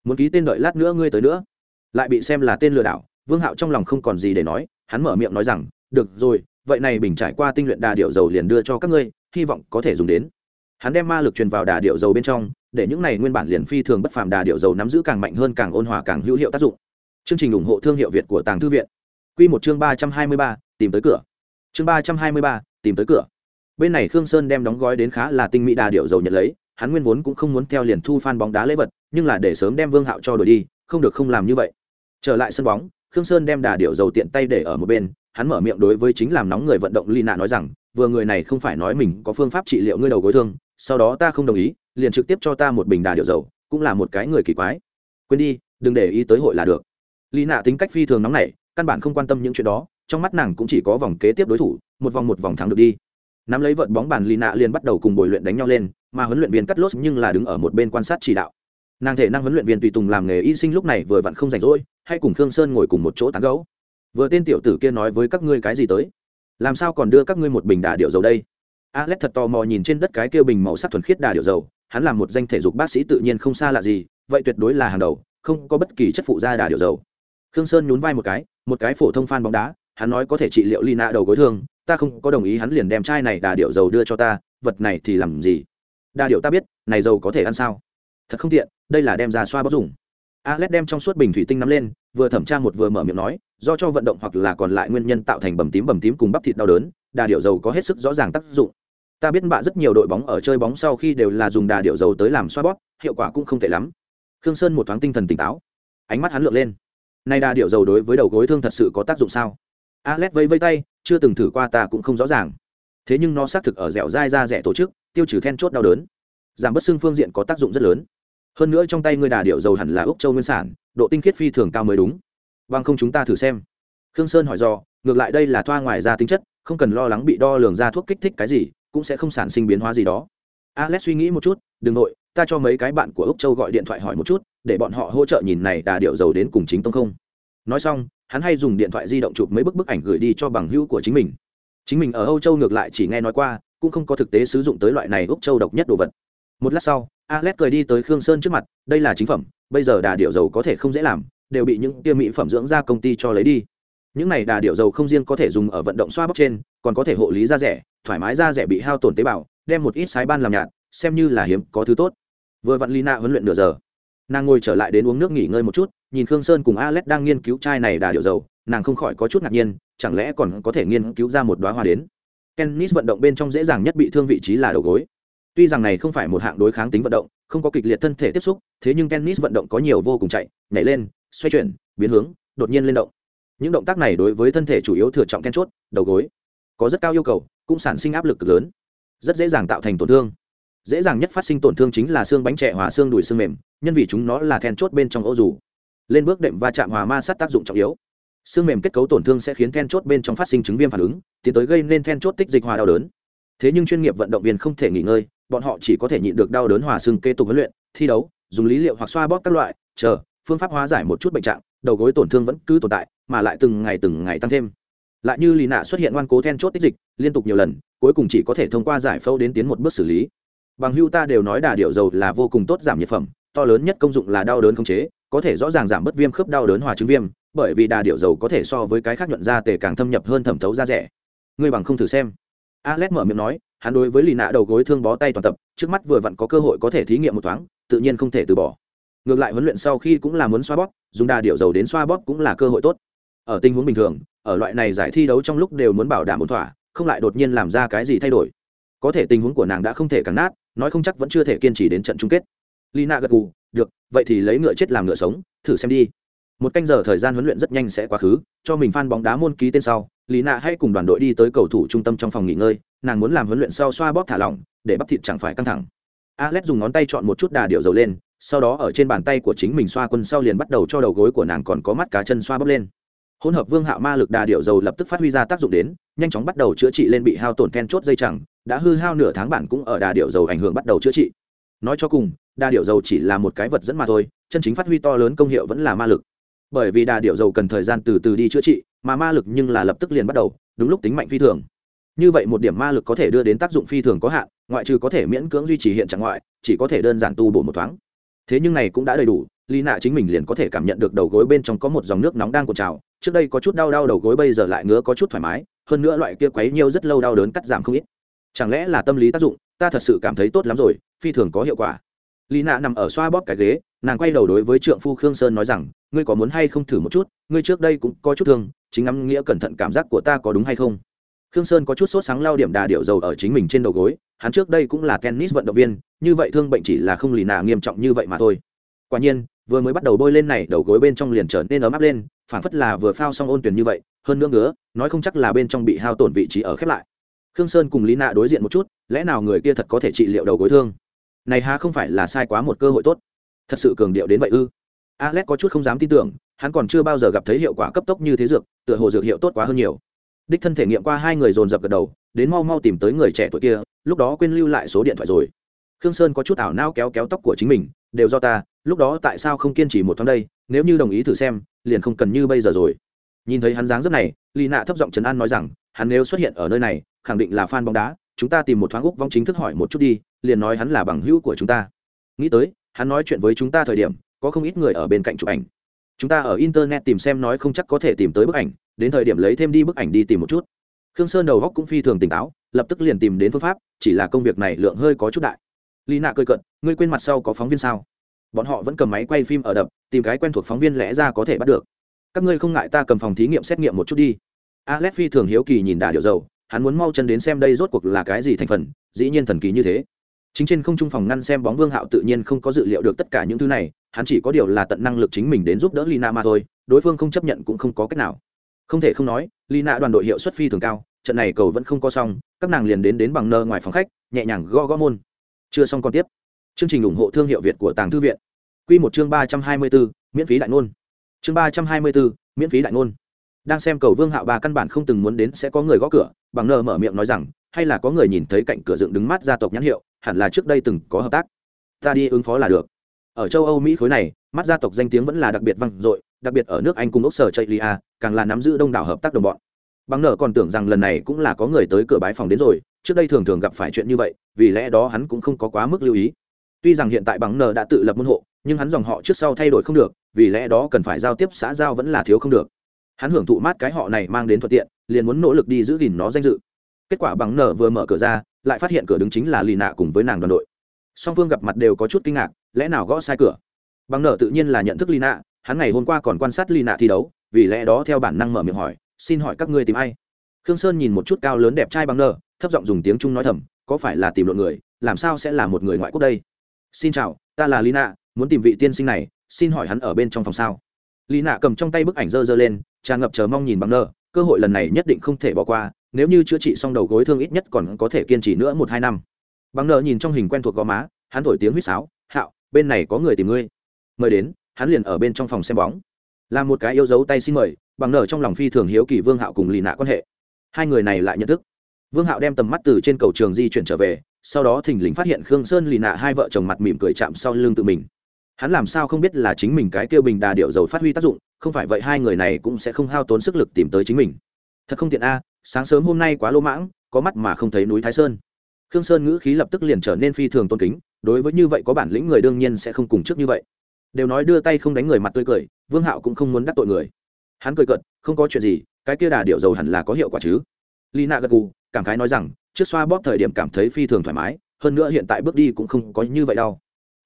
Muốn ký tên đợi lát nữa ngươi tới nữa. Lại bị xem là tên lừa đảo, vương hạo trong lòng không còn gì để nói, hắn mở miệng nói rằng, được rồi, vậy này bình trải qua tinh luyện đà điệu dầu liền đưa cho các ngươi, hy vọng có thể dùng đến hắn đem ma lực truyền vào đà điệu dầu bên trong, để những này nguyên bản liền phi thường bất phàm đà điệu dầu nắm giữ càng mạnh hơn càng ôn hòa càng hữu hiệu tác dụng. Chương trình ủng hộ thương hiệu việt của tàng thư viện. Q một chương ba trăm hai mươi ba, tìm tới cửa. Chương ba trăm hai mươi ba, tìm tới cửa. Bên này khương sơn đem đóng gói đến khá là tinh mỹ đà điệu dầu nhận lấy, hắn nguyên vốn cũng không muốn theo liền thu phan bóng đá lễ vật, nhưng là để sớm đem vương hạo cho đổi đi, không được không làm như vậy. Trở lại sân bóng, khương sơn đem đà điệu dầu tiện tay để ở một bên, hắn mở miệng đối với chính làm nóng người vận động lì nạ nói rằng, vừa người này không phải nói mình có phương pháp trị liệu ngươi đầu gối thương sau đó ta không đồng ý, liền trực tiếp cho ta một bình đà điệu dầu, cũng là một cái người kỳ quái. Quên đi, đừng để ý tới hội là được. Lý nạ tính cách phi thường nóng nảy, căn bản không quan tâm những chuyện đó, trong mắt nàng cũng chỉ có vòng kế tiếp đối thủ, một vòng một vòng thắng được đi. Nắm lấy vợt bóng bàn lì nạ liền bắt đầu cùng bồi luyện đánh nhau lên, mà huấn luyện viên cắt lốt nhưng là đứng ở một bên quan sát chỉ đạo. Nàng thể năng huấn luyện viên tùy tùng làm nghề y sinh lúc này vừa vặn không rảnh rỗi, hay cùng khương sơn ngồi cùng một chỗ tán gấu vừa tên tiểu tử kia nói với các ngươi cái gì tới? Làm sao còn đưa các ngươi một bình đà điệu dầu đây? Alex thật tò mò nhìn trên đất cái kia bình màu sắc thuần khiết đà điều dầu. Hắn là một danh thể dục bác sĩ tự nhiên không xa lạ gì, vậy tuyệt đối là hàng đầu, không có bất kỳ chất phụ da đà điều dầu. Khương sơn nhún vai một cái một cái phổ thông fan bóng đá, hắn nói có thể trị liệu lina đầu gối thương, ta không có đồng ý hắn liền đem chai này đà điều dầu đưa cho ta, vật này thì làm gì? Đà điều ta biết, này dầu có thể ăn sao? Thật không tiện, đây là đem ra xoa bóp dùng. Alex đem trong suốt bình thủy tinh nắm lên, vừa thẩm tra một vừa mở miệng nói, do cho vận động hoặc là còn lại nguyên nhân tạo thành bầm tím bầm tím cùng bắp thịt đau đớn, đà điều dầu có hết sức rõ ràng tác dụng ta biết bạn rất nhiều đội bóng ở chơi bóng sau khi đều là dùng đà điệu dầu tới làm xoa bóp, hiệu quả cũng không tệ lắm. Khương sơn một thoáng tinh thần tỉnh táo. Ánh mắt hắn lượn lên. Nay đà điệu dầu đối với đầu gối thương thật sự có tác dụng sao? Alex vây vây tay, chưa từng thử qua ta cũng không rõ ràng. Thế nhưng nó xác thực ở dẻo dai ra rẻ tổ chức, tiêu trừ then chốt đau đớn. Giảm bớt xương phương diện có tác dụng rất lớn. Hơn nữa trong tay ngươi đà điệu dầu hẳn là úc châu nguyên sản, độ tinh khiết phi thường cao mới đúng. Vâng không chúng ta thử xem. Khương sơn hỏi do ngược lại đây là thoa ngoài ra tính chất, không cần lo lắng bị đo lường ra thuốc kích thích cái gì cũng sẽ không sản sinh biến hóa gì đó. Alex suy nghĩ một chút, đừng nội, ta cho mấy cái bạn của úc châu gọi điện thoại hỏi một chút, để bọn họ hỗ trợ nhìn này đà điệu dầu đến cùng chính tông không. Nói xong, hắn hay dùng điện thoại di động chụp mấy bức bức ảnh gửi đi cho bằng hữu của chính mình. Chính mình ở âu châu ngược lại chỉ nghe nói qua, cũng không có thực tế sử dụng tới loại này úc châu độc nhất đồ vật. Một lát sau, alex cười đi tới khương sơn trước mặt, đây là chính phẩm, bây giờ đà điệu dầu có thể không dễ làm, đều bị những tiêu mỹ phẩm dưỡng da công ty cho lấy đi. Những này đà điệu dầu không riêng có thể dùng ở vận động xoa bóc trên, còn có thể hộ lý da rẻ thoải mái ra rẻ bị hao tổn tế bào, đem một ít sái ban làm nhạt, xem như là hiếm, có thứ tốt. Vừa vặn lina huấn luyện nửa giờ. Nàng ngồi trở lại đến uống nước nghỉ ngơi một chút, nhìn khương sơn cùng alex đang nghiên cứu chai này đà điệu dầu, nàng không khỏi có chút ngạc nhiên, chẳng lẽ còn có thể nghiên cứu ra một đoá hoa đến? Kennis vận động bên trong dễ dàng nhất bị thương vị trí là đầu gối. Tuy rằng này không phải một hạng đối kháng tính vận động, không có kịch liệt thân thể tiếp xúc, thế nhưng kennis vận động có nhiều vô cùng chạy, nhảy lên, xoay chuyển, biến hướng, đột nhiên lên động. Những động tác này đối với thân thể chủ yếu thừa trọng then chốt, đầu gối có rất cao yêu cầu, cũng sản sinh áp lực cực lớn. Rất dễ dàng tạo thành tổn thương. Dễ dàng nhất phát sinh tổn thương chính là xương bánh trẻ hòa xương đùi xương mềm, nhân vì chúng nó là then chốt bên trong ô dù. Lên bước đệm và chạm hòa ma sát tác dụng trọng yếu. Xương mềm kết cấu tổn thương sẽ khiến then chốt bên trong phát sinh chứng viêm phản ứng, tiến tới gây nên then chốt tích dịch hòa đau đớn. Thế nhưng chuyên nghiệp vận động viên không thể nghỉ ngơi, bọn họ chỉ có thể nhịn được đau đớn hòa xương kế tục huấn luyện, thi đấu, dùng lý liệu hoặc xoa bóp các loại, chờ, phương pháp hóa giải một chút bệnh trạng, đầu gối tổn thương vẫn cứ tồn tại, mà lại từng ngày từng ngày tăng thêm lại như lì nạ xuất hiện ngoan cố then chốt tích dịch, liên tục nhiều lần, cuối cùng chỉ có thể thông qua giải phẫu đến tiến một bước xử lý. Bằng hưu ta đều nói đà điệu dầu là vô cùng tốt giảm nhiệt phẩm, to lớn nhất công dụng là đau đớn không chế, có thể rõ ràng giảm bớt viêm khớp đau đớn hòa chứng viêm, bởi vì đà điệu dầu có thể so với cái khác nhuận da tề càng thâm nhập hơn thẩm thấu da rẻ. Ngươi bằng không thử xem. Alex mở miệng nói, hắn đối với lì nạ đầu gối thương bó tay toàn tập, trước mắt vừa vặn có cơ hội có thể thí nghiệm một thoáng, tự nhiên không thể từ bỏ. Ngược lại huấn luyện sau khi cũng là muốn xoa bóp, dùng đà điệu dầu đến xoa bóp cũng là cơ hội tốt. Ở tình huống bình thường ở loại này giải thi đấu trong lúc đều muốn bảo đảm ổn thỏa, không lại đột nhiên làm ra cái gì thay đổi. Có thể tình huống của nàng đã không thể càng nát, nói không chắc vẫn chưa thể kiên trì đến trận chung kết. Lina gật gù, được, vậy thì lấy ngựa chết làm ngựa sống, thử xem đi. Một canh giờ thời gian huấn luyện rất nhanh sẽ quá khứ, cho mình phan bóng đá môn ký tên sau lý nạ cùng đoàn đội đi tới cầu thủ trung tâm trong phòng nghỉ ngơi, nàng muốn làm huấn luyện sau xoa bóp thả lỏng, để bắp thịt chẳng phải căng thẳng. Alex dùng ngón tay chọn một chút đà điệu dầu lên, sau đó ở trên bàn tay của chính mình xoa quân sau liền bắt đầu cho đầu gối của nàng còn có mắt cá chân xoa bóp lên hỗn hợp vương hạo ma lực đà điệu dầu lập tức phát huy ra tác dụng đến, nhanh chóng bắt đầu chữa trị lên bị hao tổn then chốt dây chẳng, đã hư hao nửa tháng bản cũng ở đà điệu dầu ảnh hưởng bắt đầu chữa trị. Nói cho cùng, đà điệu dầu chỉ là một cái vật dẫn mà thôi, chân chính phát huy to lớn công hiệu vẫn là ma lực. Bởi vì đà điệu dầu cần thời gian từ từ đi chữa trị, mà ma lực nhưng là lập tức liền bắt đầu, đúng lúc tính mạnh phi thường. Như vậy một điểm ma lực có thể đưa đến tác dụng phi thường có hạn, ngoại trừ có thể miễn cưỡng duy trì hiện trạng ngoại, chỉ có thể đơn giản tu bổ một thoáng. Thế nhưng này cũng đã đầy đủ, lý nạ chính mình liền có thể cảm nhận được đầu gối bên trong có một dòng nước nóng đang cột trào trước đây có chút đau đau đầu gối bây giờ lại ngứa có chút thoải mái, hơn nữa loại kia quấy nhiều rất lâu đau đớn cắt giảm không ít. Chẳng lẽ là tâm lý tác dụng? Ta thật sự cảm thấy tốt lắm rồi, phi thường có hiệu quả. Lý nạ nằm ở xoa bóp cái ghế, nàng quay đầu đối với trượng phu khương sơn nói rằng, ngươi có muốn hay không thử một chút? Ngươi trước đây cũng có chút thương, chính ngắm nghĩa cẩn thận cảm giác của ta có đúng hay không? Khương sơn có chút sốt sáng lao điểm đà điệu dầu ở chính mình trên đầu gối, hắn trước đây cũng là tennis vận động viên, như vậy thương bệnh chỉ là không lì nạ nghiêm trọng như vậy mà thôi. Quả nhiên vừa mới bắt đầu bôi lên này, đầu gối bên trong liền trở nên ấm áp lên phản phất là vừa phao xong ôn tuyển như vậy, hơn nữa ngứa, nói không chắc là bên trong bị hao tổn vị trí ở khép lại. Khương sơn cùng lý nạ đối diện một chút, lẽ nào người kia thật có thể trị liệu đầu gối thương? Này há không phải là sai quá một cơ hội tốt? Thật sự cường điệu đến vậy ư? Alex có chút không dám tin tưởng, hắn còn chưa bao giờ gặp thấy hiệu quả cấp tốc như thế dược, tựa hồ dược hiệu tốt quá hơn nhiều. Đích thân thể nghiệm qua hai người dồn dập gật đầu, đến mau mau tìm tới người trẻ tuổi kia, lúc đó quên lưu lại số điện thoại rồi. Khương sơn có chút ảo nao kéo kéo tóc của chính mình đều do ta, lúc đó tại sao không kiên trì một tháng đây, nếu như đồng ý thử xem, liền không cần như bây giờ rồi. Nhìn thấy hắn dáng rất này lì nạ thấp giọng trấn an nói rằng, hắn nếu xuất hiện ở nơi này, khẳng định là fan bóng đá, chúng ta tìm một thoáng úc vong chính thức hỏi một chút đi, liền nói hắn là bằng hữu của chúng ta. Nghĩ tới, hắn nói chuyện với chúng ta thời điểm, có không ít người ở bên cạnh chụp ảnh. Chúng ta ở internet tìm xem nói không chắc có thể tìm tới bức ảnh, đến thời điểm lấy thêm đi bức ảnh đi tìm một chút. Khương sơn đầu góc cũng phi thường tỉnh táo, lập tức liền tìm đến phương pháp, chỉ là công việc này lượng hơi có chút đại lý nạ cười cận ngươi quên mặt sau có phóng viên sao? Bọn họ vẫn cầm máy quay phim ở đập, tìm cái quen thuộc phóng viên lẽ ra có thể bắt được. Các ngươi không ngại ta cầm phòng thí nghiệm xét nghiệm một chút đi. Alex phi thường hiếu kỳ nhìn đà điệu dầu, hắn muốn mau chân đến xem đây rốt cuộc là cái gì thành phần, dĩ nhiên thần kỳ như thế. Chính trên không trung phòng ngăn xem bóng vương hạo tự nhiên không có dự liệu được tất cả những thứ này, hắn chỉ có điều là tận năng lực chính mình đến giúp đỡ lina mà thôi, đối phương không chấp nhận cũng không có cách nào. Không thể không nói lina đoàn đội hiệu suất phi thường cao, trận này cầu vẫn không có xong, các nàng liền đến đến bằng nơ ngoài phòng khách, nhẹ nhàng go go môn chưa xong còn tiếp. Chương trình ủng hộ thương hiệu việt của tàng thư viện. Q một chương ba trăm hai mươi bốn, miễn phí đại ngôn. Chương ba trăm hai mươi bốn, miễn phí đại ngôn. Đang xem cầu vương hạo ba căn bản không từng muốn đến sẽ có người gõ cửa, bằng nờ mở miệng nói rằng, hay là có người nhìn thấy cạnh cửa dựng đứng mắt gia tộc nhãn hiệu, hẳn là trước đây từng có hợp tác. Ta đi ứng phó là được. Ở châu âu mỹ khối này, mắt gia tộc danh tiếng vẫn là đặc biệt vang dội, đặc biệt ở nước anh cùng ốc sở chây lia càng là nắm giữ đông đảo hợp tác đồng bọn. Bằng nợ còn tưởng rằng lần này cũng là có người tới cửa bái phòng đến rồi trước đây thường thường gặp phải chuyện như vậy, vì lẽ đó hắn cũng không có quá mức lưu ý. Tuy rằng hiện tại bằng n đã tự lập môn hộ, nhưng hắn dòng họ trước sau thay đổi không được, vì lẽ đó cần phải giao tiếp xã giao vẫn là thiếu không được. Hắn hưởng thụ mát cái họ này mang đến thuận tiện, liền muốn nỗ lực đi giữ gìn nó danh dự. Kết quả bằng n vừa mở cửa ra, lại phát hiện cửa đứng chính là lì nạ cùng với nàng đoàn đội. Song phương gặp mặt đều có chút kinh ngạc, lẽ nào gõ sai cửa? Bằng n tự nhiên là nhận thức lì nạ, hắn ngày hôm qua còn quan sát lì nạ thi đấu, vì lẽ đó theo bản năng mở miệng hỏi, xin hỏi các ngươi tìm ai? Khương sơn nhìn một chút cao lớn đẹp trai bằng nờ thấp giọng dùng tiếng trung nói thầm, có phải là tìm lộn người? Làm sao sẽ là một người ngoại quốc đây? Xin chào, ta là lina muốn tìm vị tiên sinh này, xin hỏi hắn ở bên trong phòng sao? Lina cầm trong tay bức ảnh dơ dơ lên, tràn ngập chờ mong nhìn bằng nơ, cơ hội lần này nhất định không thể bỏ qua, nếu như chữa trị xong đầu gối thương ít nhất còn có thể kiên trì nữa một hai năm. Bằng nơ nhìn trong hình quen thuộc gò má, hắn thổi tiếng huýt sáo, hạo, bên này có người tìm ngươi. Mời đến, hắn liền ở bên trong phòng xem bóng. Là một cái yêu dấu tay xin mời. Bằng Nở trong lòng phi thường hiếu kỳ vương hạo cùng lì nạ quan hệ. Hai người này lại nhận thức vương hạo đem tầm mắt từ trên cầu trường di chuyển trở về, sau đó thình lình phát hiện khương sơn lì nạ hai vợ chồng mặt mỉm cười chạm sau lưng tự mình. Hắn làm sao không biết là chính mình cái kêu bình đà điệu dầu phát huy tác dụng, không phải vậy hai người này cũng sẽ không hao tốn sức lực tìm tới chính mình. Thật không tiện a, sáng sớm hôm nay quá lỗ mãng, có mắt mà không thấy núi thái sơn. Khương sơn ngữ khí lập tức liền trở nên phi thường tôn kính, đối với như vậy có bản lĩnh người đương nhiên sẽ không cùng trước như vậy. Đều nói đưa tay không đánh người mặt tươi cười, vương hạo cũng không muốn đắc tội người. Hắn cười cợt, không có chuyện gì, cái kia đà điệu dầu hẳn là có hiệu quả chứ. Lý nạ gật gù cảm khái nói rằng trước xoa bóp thời điểm cảm thấy phi thường thoải mái, hơn nữa hiện tại bước đi cũng không có như vậy đâu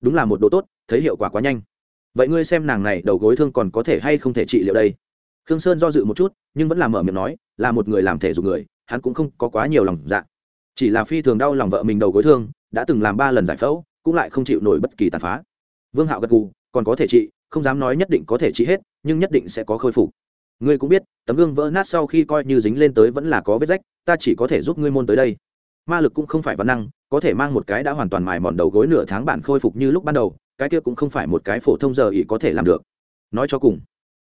đúng là một đồ tốt, thấy hiệu quả quá nhanh. Vậy ngươi xem nàng này đầu gối thương còn có thể hay không thể trị liệu đây? Khương sơn do dự một chút, nhưng vẫn là mở miệng nói, là một người làm thể dục người, hắn cũng không có quá nhiều lòng dạ. Chỉ là phi thường đau lòng vợ mình đầu gối thương, đã từng làm ba lần giải phẫu, cũng lại không chịu nổi bất kỳ tàn phá. Vương hạo gật gù, còn có thể trị, không dám nói nhất định có thể trị hết, nhưng nhất định sẽ có khôi phục ngươi cũng biết, tấm gương vỡ nát sau khi coi như dính lên tới vẫn là có vết rách, ta chỉ có thể giúp ngươi môn tới đây. Ma lực cũng không phải văn năng, có thể mang một cái đã hoàn toàn mài mòn đầu gối nửa tháng bản khôi phục như lúc ban đầu, cái kia cũng không phải một cái phổ thông giờ ỉ có thể làm được. Nói cho cùng,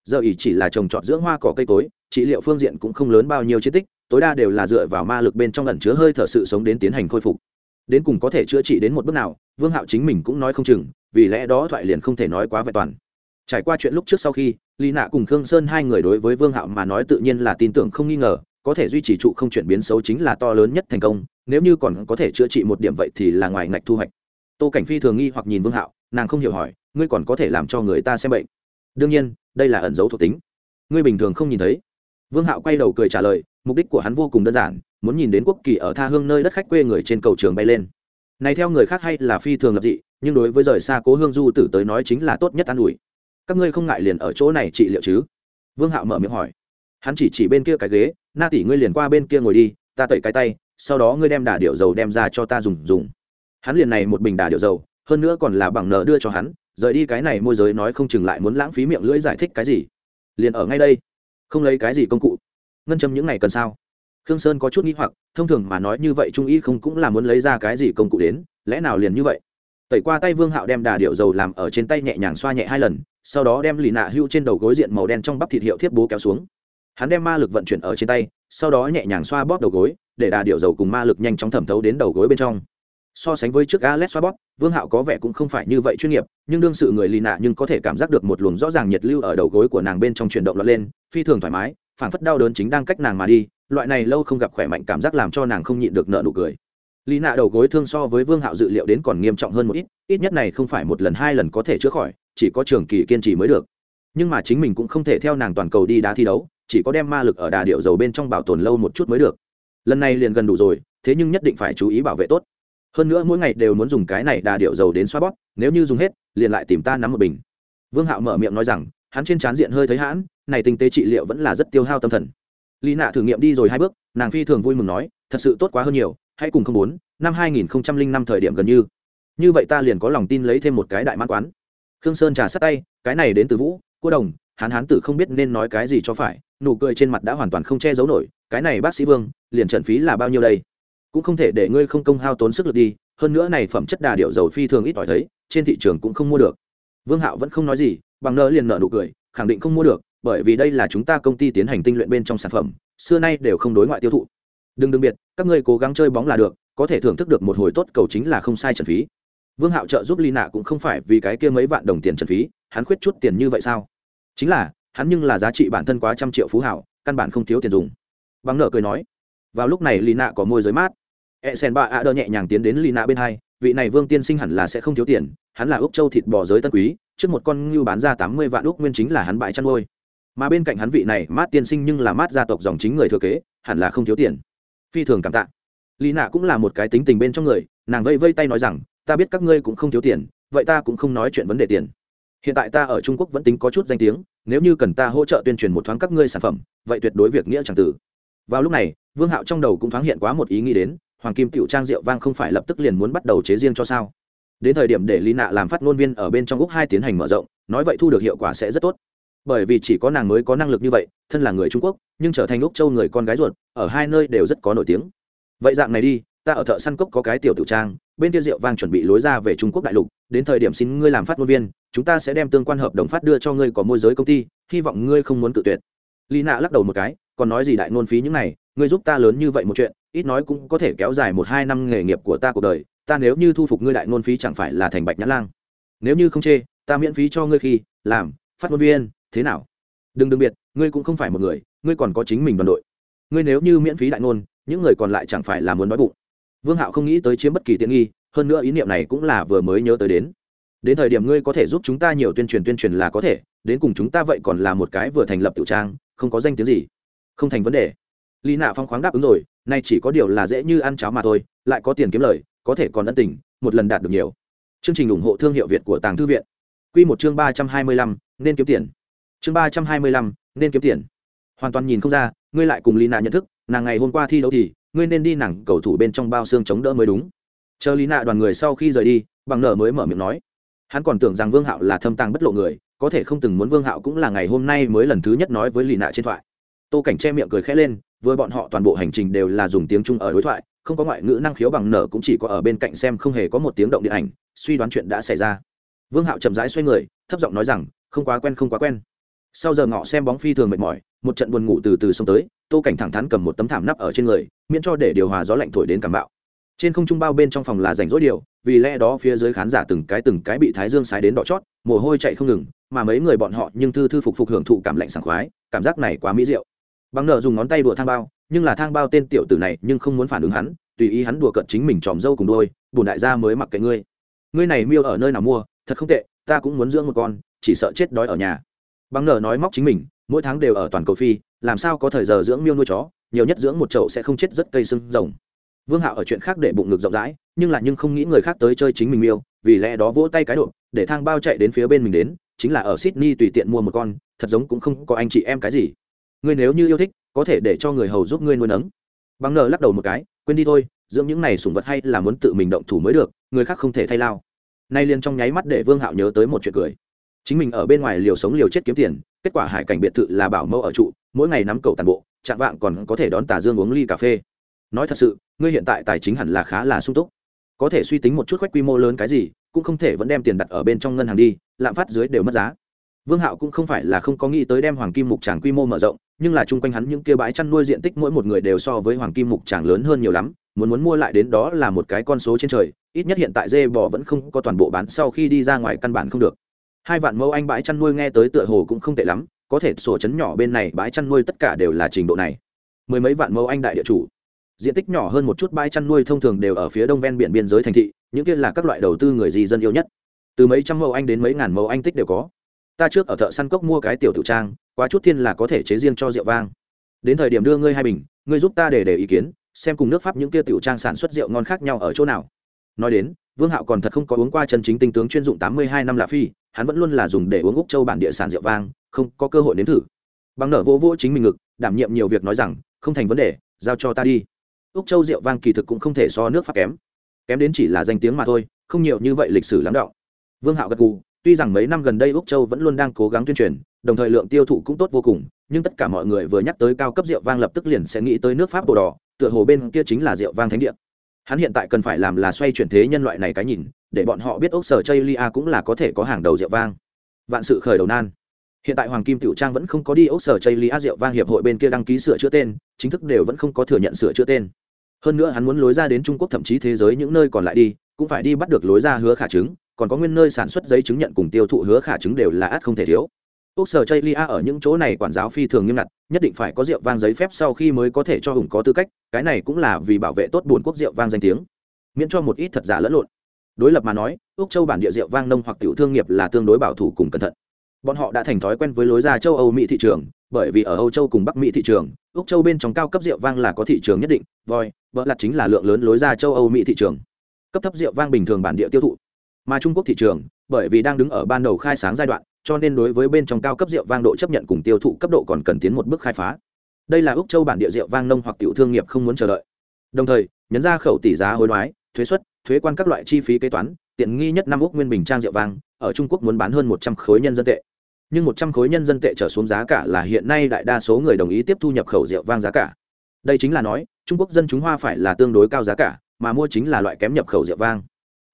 giờ ỉ chỉ là trồng trọt dưỡng hoa cỏ cây cối, trị liệu phương diện cũng không lớn bao nhiêu chiến tích, tối đa đều là dựa vào ma lực bên trong ẩn chứa hơi thở sự sống đến tiến hành khôi phục. Đến cùng có thể chữa trị đến một bước nào, vương hạo chính mình cũng nói không chừng, vì lẽ đó thoại liền không thể nói quá vẹn toàn trải qua chuyện lúc trước sau khi, lý nạ cùng khương sơn hai người đối với vương hạo mà nói tự nhiên là tin tưởng không nghi ngờ, có thể duy trì trụ không chuyển biến xấu chính là to lớn nhất thành công, nếu như còn có thể chữa trị một điểm vậy thì là ngoài ngạch thu hoạch. Tô cảnh phi thường nghi hoặc nhìn vương hạo, nàng không hiểu hỏi, ngươi còn có thể làm cho người ta xem bệnh? Đương nhiên, đây là ẩn dấu thuộc tính. Ngươi bình thường không nhìn thấy. Vương hạo quay đầu cười trả lời, mục đích của hắn vô cùng đơn giản, muốn nhìn đến quốc kỳ ở tha hương nơi đất khách quê người trên cầu trường bay lên. Này theo người khác hay là phi thường lập dị, nhưng đối với rời xa cố hương du tử tới nói chính là tốt nhất an ủi các ngươi không ngại liền ở chỗ này trị liệu chứ? Vương hạo mở miệng hỏi. Hắn chỉ chỉ bên kia cái ghế, na tỷ ngươi liền qua bên kia ngồi đi, ta tẩy cái tay, sau đó ngươi đem đà điệu dầu đem ra cho ta dùng dùng. Hắn liền này một bình đà điệu dầu, hơn nữa còn là bằng nợ đưa cho hắn, rời đi cái này môi giới nói không chừng lại muốn lãng phí miệng lưỡi giải thích cái gì. Liền ở ngay đây, không lấy cái gì công cụ. Ngân châm những này cần sao? Khương sơn có chút nghĩ hoặc, thông thường mà nói như vậy trung y không cũng là muốn lấy ra cái gì công cụ đến, lẽ nào liền như vậy? Tẩy qua tay vương hạo đem đà điệu dầu làm ở trên tay nhẹ nhàng xoa nhẹ hai lần sau đó đem lì nạ hưu trên đầu gối diện màu đen trong bắp thịt hiệu thiết bố kéo xuống. Hắn đem ma lực vận chuyển ở trên tay sau đó nhẹ nhàng xoa bóp đầu gối để đà điệu dầu cùng ma lực nhanh chóng thẩm thấu đến đầu gối bên trong. So sánh với trước alex bóp, vương hạo có vẻ cũng không phải như vậy chuyên nghiệp nhưng đương sự người lì nạ nhưng có thể cảm giác được một luồng rõ ràng nhiệt lưu ở đầu gối của nàng bên trong chuyển động lọt lên phi thường thoải mái phảng phất đau đớn chính đang cách nàng mà đi loại này lâu không gặp khỏe mạnh cảm giác làm cho nàng không nhịn được nợ nụ cười. Lý nạ đầu gối thương so với vương hạo dự liệu đến còn nghiêm trọng hơn một ít ít nhất này không phải một lần, hai lần có thể chữa khỏi, chỉ có trường kỳ kiên trì mới được. Nhưng mà chính mình cũng không thể theo nàng toàn cầu đi đá thi đấu, chỉ có đem ma lực ở đà điệu dầu bên trong bảo tồn lâu một chút mới được. Lần này liền gần đủ rồi, thế nhưng nhất định phải chú ý bảo vệ tốt. Hơn nữa mỗi ngày đều muốn dùng cái này đà điệu dầu đến xoa bóp, nếu như dùng hết, liền lại tìm ta nắm một bình. Vương hạo mở miệng nói rằng, hắn trên trán diện hơi thấy hãn, này tinh tế trị liệu vẫn là rất tiêu hao tâm thần. Lý nạ thử nghiệm đi rồi hai bước, nàng phi thường vui mừng nói, thật sự tốt quá hơn nhiều hãy cùng không bốn năm hai nghìn năm thời điểm gần như. Như vậy ta liền có lòng tin lấy thêm một cái đại mãn quán. Khương sơn trà sát tay, cái này đến từ vũ cô đồng, hán hán tử không biết nên nói cái gì cho phải, nụ cười trên mặt đã hoàn toàn không che giấu nổi, cái này bác sĩ vương, liền trần phí là bao nhiêu đây? Cũng không thể để ngươi không công hao tốn sức lực đi, hơn nữa này phẩm chất đà điệu dầu phi thường ít ỏi thấy, trên thị trường cũng không mua được. Vương hạo vẫn không nói gì, bằng nợ liền nợ nụ cười, khẳng định không mua được, bởi vì đây là chúng ta công ty tiến hành tinh luyện bên trong sản phẩm, xưa nay đều không đối ngoại tiêu thụ đừng đừng biệt, các ngươi cố gắng chơi bóng là được, có thể thưởng thức được một hồi tốt cầu chính là không sai trần phí. Vương hạo trợ giúp ly nạ cũng không phải vì cái kia mấy vạn đồng tiền trần phí, hắn khuyết chút tiền như vậy sao? Chính là, hắn nhưng là giá trị bản thân quá trăm triệu phú hảo, căn bản không thiếu tiền dùng. Bằng nợ cười nói, vào lúc này lì nạ có môi giới mát. E sen ba a đơ nhẹ nhàng tiến đến lì nạ bên hai, vị này vương tiên sinh hẳn là sẽ không thiếu tiền, hắn là úc châu thịt bò giới tân quý, trước một con ngưu bán ra tám mươi vạn úc nguyên chính là hắn bãi chăn ngôi mà bên cạnh hắn vị này mát tiên sinh nhưng là mát gia tộc dòng chính người thừa kế, hẳn là không thiếu tiền phi thường cảm tạ. Lý nạ cũng là một cái tính tình bên trong người, nàng vây vây tay nói rằng, ta biết các ngươi cũng không thiếu tiền, vậy ta cũng không nói chuyện vấn đề tiền. Hiện tại ta ở trung quốc vẫn tính có chút danh tiếng, nếu như cần ta hỗ trợ tuyên truyền một thoáng các ngươi sản phẩm, vậy tuyệt đối việc nghĩa chẳng tử vào lúc này, vương hạo trong đầu cũng thoáng hiện quá một ý nghĩ đến, hoàng kim tiểu trang rượu vang không phải lập tức liền muốn bắt đầu chế riêng cho sao? Đến thời điểm để lý nạ làm phát ngôn viên ở bên trong úc hai tiến hành mở rộng, nói vậy thu được hiệu quả sẽ rất tốt bởi vì chỉ có nàng mới có năng lực như vậy, thân là người trung quốc, nhưng trở thành úc châu người con gái ruột, ở hai nơi đều rất có nổi tiếng. Vậy dạng này đi, ta ở thợ săn cốc có cái tiểu tiểu trang, bên kia rượu vang chuẩn bị lối ra về trung quốc đại lục, đến thời điểm xin ngươi làm phát ngôn viên, chúng ta sẽ đem tương quan hợp đồng phát đưa cho ngươi có môi giới công ty, hy vọng ngươi không muốn cự tuyệt. Lý nạ lắc đầu một cái, còn nói gì đại ngôn phí những này, ngươi giúp ta lớn như vậy một chuyện, ít nói cũng có thể kéo dài một hai năm nghề nghiệp của ta cuộc đời, ta nếu như thu phục ngươi đại ngôn phí chẳng phải là thành bạch nhã lang. Nếu như không chê, ta miễn phí cho ngươi khi làm phát ngôn viên thế nào? Đừng đừng biệt, ngươi cũng không phải một người, ngươi còn có chính mình đoàn đội. Ngươi nếu như miễn phí đại ngôn, những người còn lại chẳng phải là muốn nói bụng. Vương hạo không nghĩ tới chiếm bất kỳ tiện nghi, hơn nữa ý niệm này cũng là vừa mới nhớ tới đến. Đến thời điểm ngươi có thể giúp chúng ta nhiều tuyên truyền tuyên truyền là có thể, đến cùng chúng ta vậy còn là một cái vừa thành lập tiểu trang, không có danh tiếng gì. Không thành vấn đề. Lý nạ phong khoáng đáp ứng rồi, nay chỉ có điều là dễ như ăn cháo mà thôi, lại có tiền kiếm lời, có thể còn ân tình, một lần đạt được nhiều. Chương trình ủng hộ thương hiệu việt của tàng thư viện. Q một chương ba trăm hai mươi lăm, nên kiếm tiền chương ba trăm hai mươi lăm, nên kiếm tiền. Hoàn toàn nhìn không ra, ngươi lại cùng lina nạ nhận thức, nàng ngày hôm qua thi đấu thì, ngươi nên đi nàng cầu thủ bên trong bao xương chống đỡ mới đúng. Chờ lý nạ đoàn người sau khi rời đi, bằng nở mới mở miệng nói. Hắn còn tưởng rằng vương hạo là thâm tàng bất lộ người, có thể không từng muốn vương hạo cũng là ngày hôm nay mới lần thứ nhất nói với lì nạ trên thoại. Tô cảnh che miệng cười khẽ lên, vừa bọn họ toàn bộ hành trình đều là dùng tiếng trung ở đối thoại, không có ngoại ngữ năng khiếu bằng nở cũng chỉ có ở bên cạnh xem không hề có một tiếng động điện ảnh, suy đoán chuyện đã xảy ra. Vương hạo chậm rãi xoay người, thấp giọng nói rằng, không quá quen, không quá quen sau giờ ngọ xem bóng phi thường mệt mỏi, một trận buồn ngủ từ từ xông tới, tô cảnh thẳng thắn cầm một tấm thảm nắp ở trên người, miễn cho để điều hòa gió lạnh thổi đến cảm bạo. Trên không trung bao bên trong phòng là rảnh rỗi điều, vì lẽ đó phía dưới khán giả từng cái từng cái bị thái dương sái đến đỏ chót, mồ hôi chạy không ngừng, mà mấy người bọn họ nhưng thư thư phục phục hưởng thụ cảm lạnh sảng khoái, cảm giác này quá mỹ diệu. Bằng nợ dùng ngón tay đùa thang bao, nhưng là thang bao tên tiểu tử này nhưng không muốn phản ứng hắn, tùy ý hắn đùa cận chính mình tròm dâu cùng đôi bùn đại gia mới mặc kệ ngươi. Ngươi này miêu ở nơi nào mua, thật không tệ, ta cũng muốn dưỡng một con, chỉ sợ chết đói ở nhà bằng nở nói móc chính mình, mỗi tháng đều ở toàn cầu phi, làm sao có thời giờ dưỡng miêu nuôi chó, nhiều nhất dưỡng một chậu sẽ không chết rất cây sưng rồng. Vương hạo ở chuyện khác để bụng ngực rộng rãi, nhưng là nhưng không nghĩ người khác tới chơi chính mình miêu, vì lẽ đó vỗ tay cái độ để thang bao chạy đến phía bên mình đến, chính là ở sydney tùy tiện mua một con, thật giống cũng không có anh chị em cái gì. Ngươi nếu như yêu thích, có thể để cho người hầu giúp ngươi nuôi nấng. Bằng nở lắc đầu một cái, quên đi thôi, dưỡng những này sủng vật hay là muốn tự mình động thủ mới được, người khác không thể thay lao. Nay liền trong nháy mắt để vương hạo nhớ tới một chuyện cười chính mình ở bên ngoài liều sống liều chết kiếm tiền, kết quả hải cảnh biệt thự là bảo mẫu ở trụ, mỗi ngày nắm cầu tàn bộ, chạm vạng còn có thể đón tà dương uống ly cà phê. Nói thật sự, ngươi hiện tại tài chính hẳn là khá là sung túc. Có thể suy tính một chút khoách quy mô lớn cái gì, cũng không thể vẫn đem tiền đặt ở bên trong ngân hàng đi, lạm phát dưới đều mất giá. Vương hạo cũng không phải là không có nghĩ tới đem hoàng kim mục tràng quy mô mở rộng, nhưng là chung quanh hắn những kia bãi chăn nuôi diện tích mỗi một người đều so với hoàng kim mục tràng lớn hơn nhiều lắm, muốn muốn mua lại đến đó là một cái con số trên trời, ít nhất hiện tại dê bò vẫn không có toàn bộ bán sau khi đi ra ngoài căn bản không được hai vạn mẫu anh bãi chăn nuôi nghe tới tựa hồ cũng không tệ lắm, có thể sổ chấn nhỏ bên này bãi chăn nuôi tất cả đều là trình độ này. Mười mấy vạn mẫu anh đại địa chủ. Diện tích nhỏ hơn một chút bãi chăn nuôi thông thường đều ở phía đông ven biển biên giới thành thị, những kia là các loại đầu tư người di dân yêu nhất. Từ mấy trăm mẫu anh đến mấy ngàn mẫu anh tích đều có. Ta trước ở thợ săn cốc mua cái tiểu tự trang, quá chút thiên là có thể chế riêng cho rượu vang. Đến thời điểm đưa ngươi hai bình, ngươi giúp ta để để ý kiến, xem cùng nước pháp những kia tiểu trang sản xuất rượu ngon khác nhau ở chỗ nào. Nói đến vương hạo còn thật không có uống qua chân chính tinh tướng chuyên dụng tám mươi hai năm lạ phi, hắn vẫn luôn là dùng để uống úc châu bản địa sản rượu vang, không có cơ hội nếm thử. Bằng nở vô vỗ chính mình ngực, đảm nhiệm nhiều việc nói rằng, không thành vấn đề, giao cho ta đi. Úc châu rượu vang kỳ thực cũng không thể so nước pháp kém. Kém đến chỉ là danh tiếng mà thôi, không nhiều như vậy lịch sử lắng đọng vương hạo gật gù, tuy rằng mấy năm gần đây úc châu vẫn luôn đang cố gắng tuyên truyền, đồng thời lượng tiêu thụ cũng tốt vô cùng, nhưng tất cả mọi người vừa nhắc tới cao cấp rượu vang lập tức liền sẽ nghĩ tới nước pháp bồ đỏ tựa hồ bên kia chính là rượu vang thánh địa hắn hiện tại cần phải làm là xoay chuyển thế nhân loại này cái nhìn, để bọn họ biết ốc sở chây lia cũng là có thể có hàng đầu rượu vang. Vạn sự khởi đầu nan. Hiện tại hoàng kim tiểu trang vẫn không có đi ốc sở chây lia rượu vang hiệp hội bên kia đăng ký sửa chữa tên, chính thức đều vẫn không có thừa nhận sửa chữa tên. Hơn nữa hắn muốn lối ra đến trung quốc thậm chí thế giới những nơi còn lại đi, cũng phải đi bắt được lối ra hứa khả chứng, còn có nguyên nơi sản xuất giấy chứng nhận cùng tiêu thụ hứa khả chứng đều là át không thể thiếu. Úc sở chây lia ở những chỗ này quản giáo phi thường nghiêm ngặt, nhất định phải có rượu vang giấy phép sau khi mới có thể cho hùng có tư cách, cái này cũng là vì bảo vệ tốt buồn quốc rượu vang danh tiếng. Miễn cho một ít thật giả lẫn lộn. Đối lập mà nói, úc châu bản địa rượu vang nông hoặc tiểu thương nghiệp là tương đối bảo thủ cùng cẩn thận. Bọn họ đã thành thói quen với lối ra châu âu mỹ thị trường, bởi vì ở âu châu cùng bắc mỹ thị trường, úc châu bên trong cao cấp rượu vang là có thị trường nhất định, voi bỡ lặt chính là lượng lớn lối ra châu âu mỹ thị trường. Cấp thấp rượu vang bình thường bản địa tiêu thụ, mà trung quốc thị trường, bởi vì đang đứng ở ban đầu khai sáng giai đoạn cho nên đối với bên trong cao cấp rượu vang độ chấp nhận cùng tiêu thụ cấp độ còn cần tiến một bước khai phá. Đây là úc châu bản địa rượu vang nông hoặc tiểu thương nghiệp không muốn chờ đợi. Đồng thời, nhấn ra khẩu tỷ giá hối đoái, thuế xuất, thuế quan các loại chi phí kế toán, tiện nghi nhất năm úc nguyên bình trang rượu vang, ở trung quốc muốn bán hơn một trăm khối nhân dân tệ. Nhưng một trăm khối nhân dân tệ trở xuống giá cả là hiện nay đại đa số người đồng ý tiếp thu nhập khẩu rượu vang giá cả. Đây chính là nói, trung quốc dân chúng hoa phải là tương đối cao giá cả, mà mua chính là loại kém nhập khẩu rượu vang.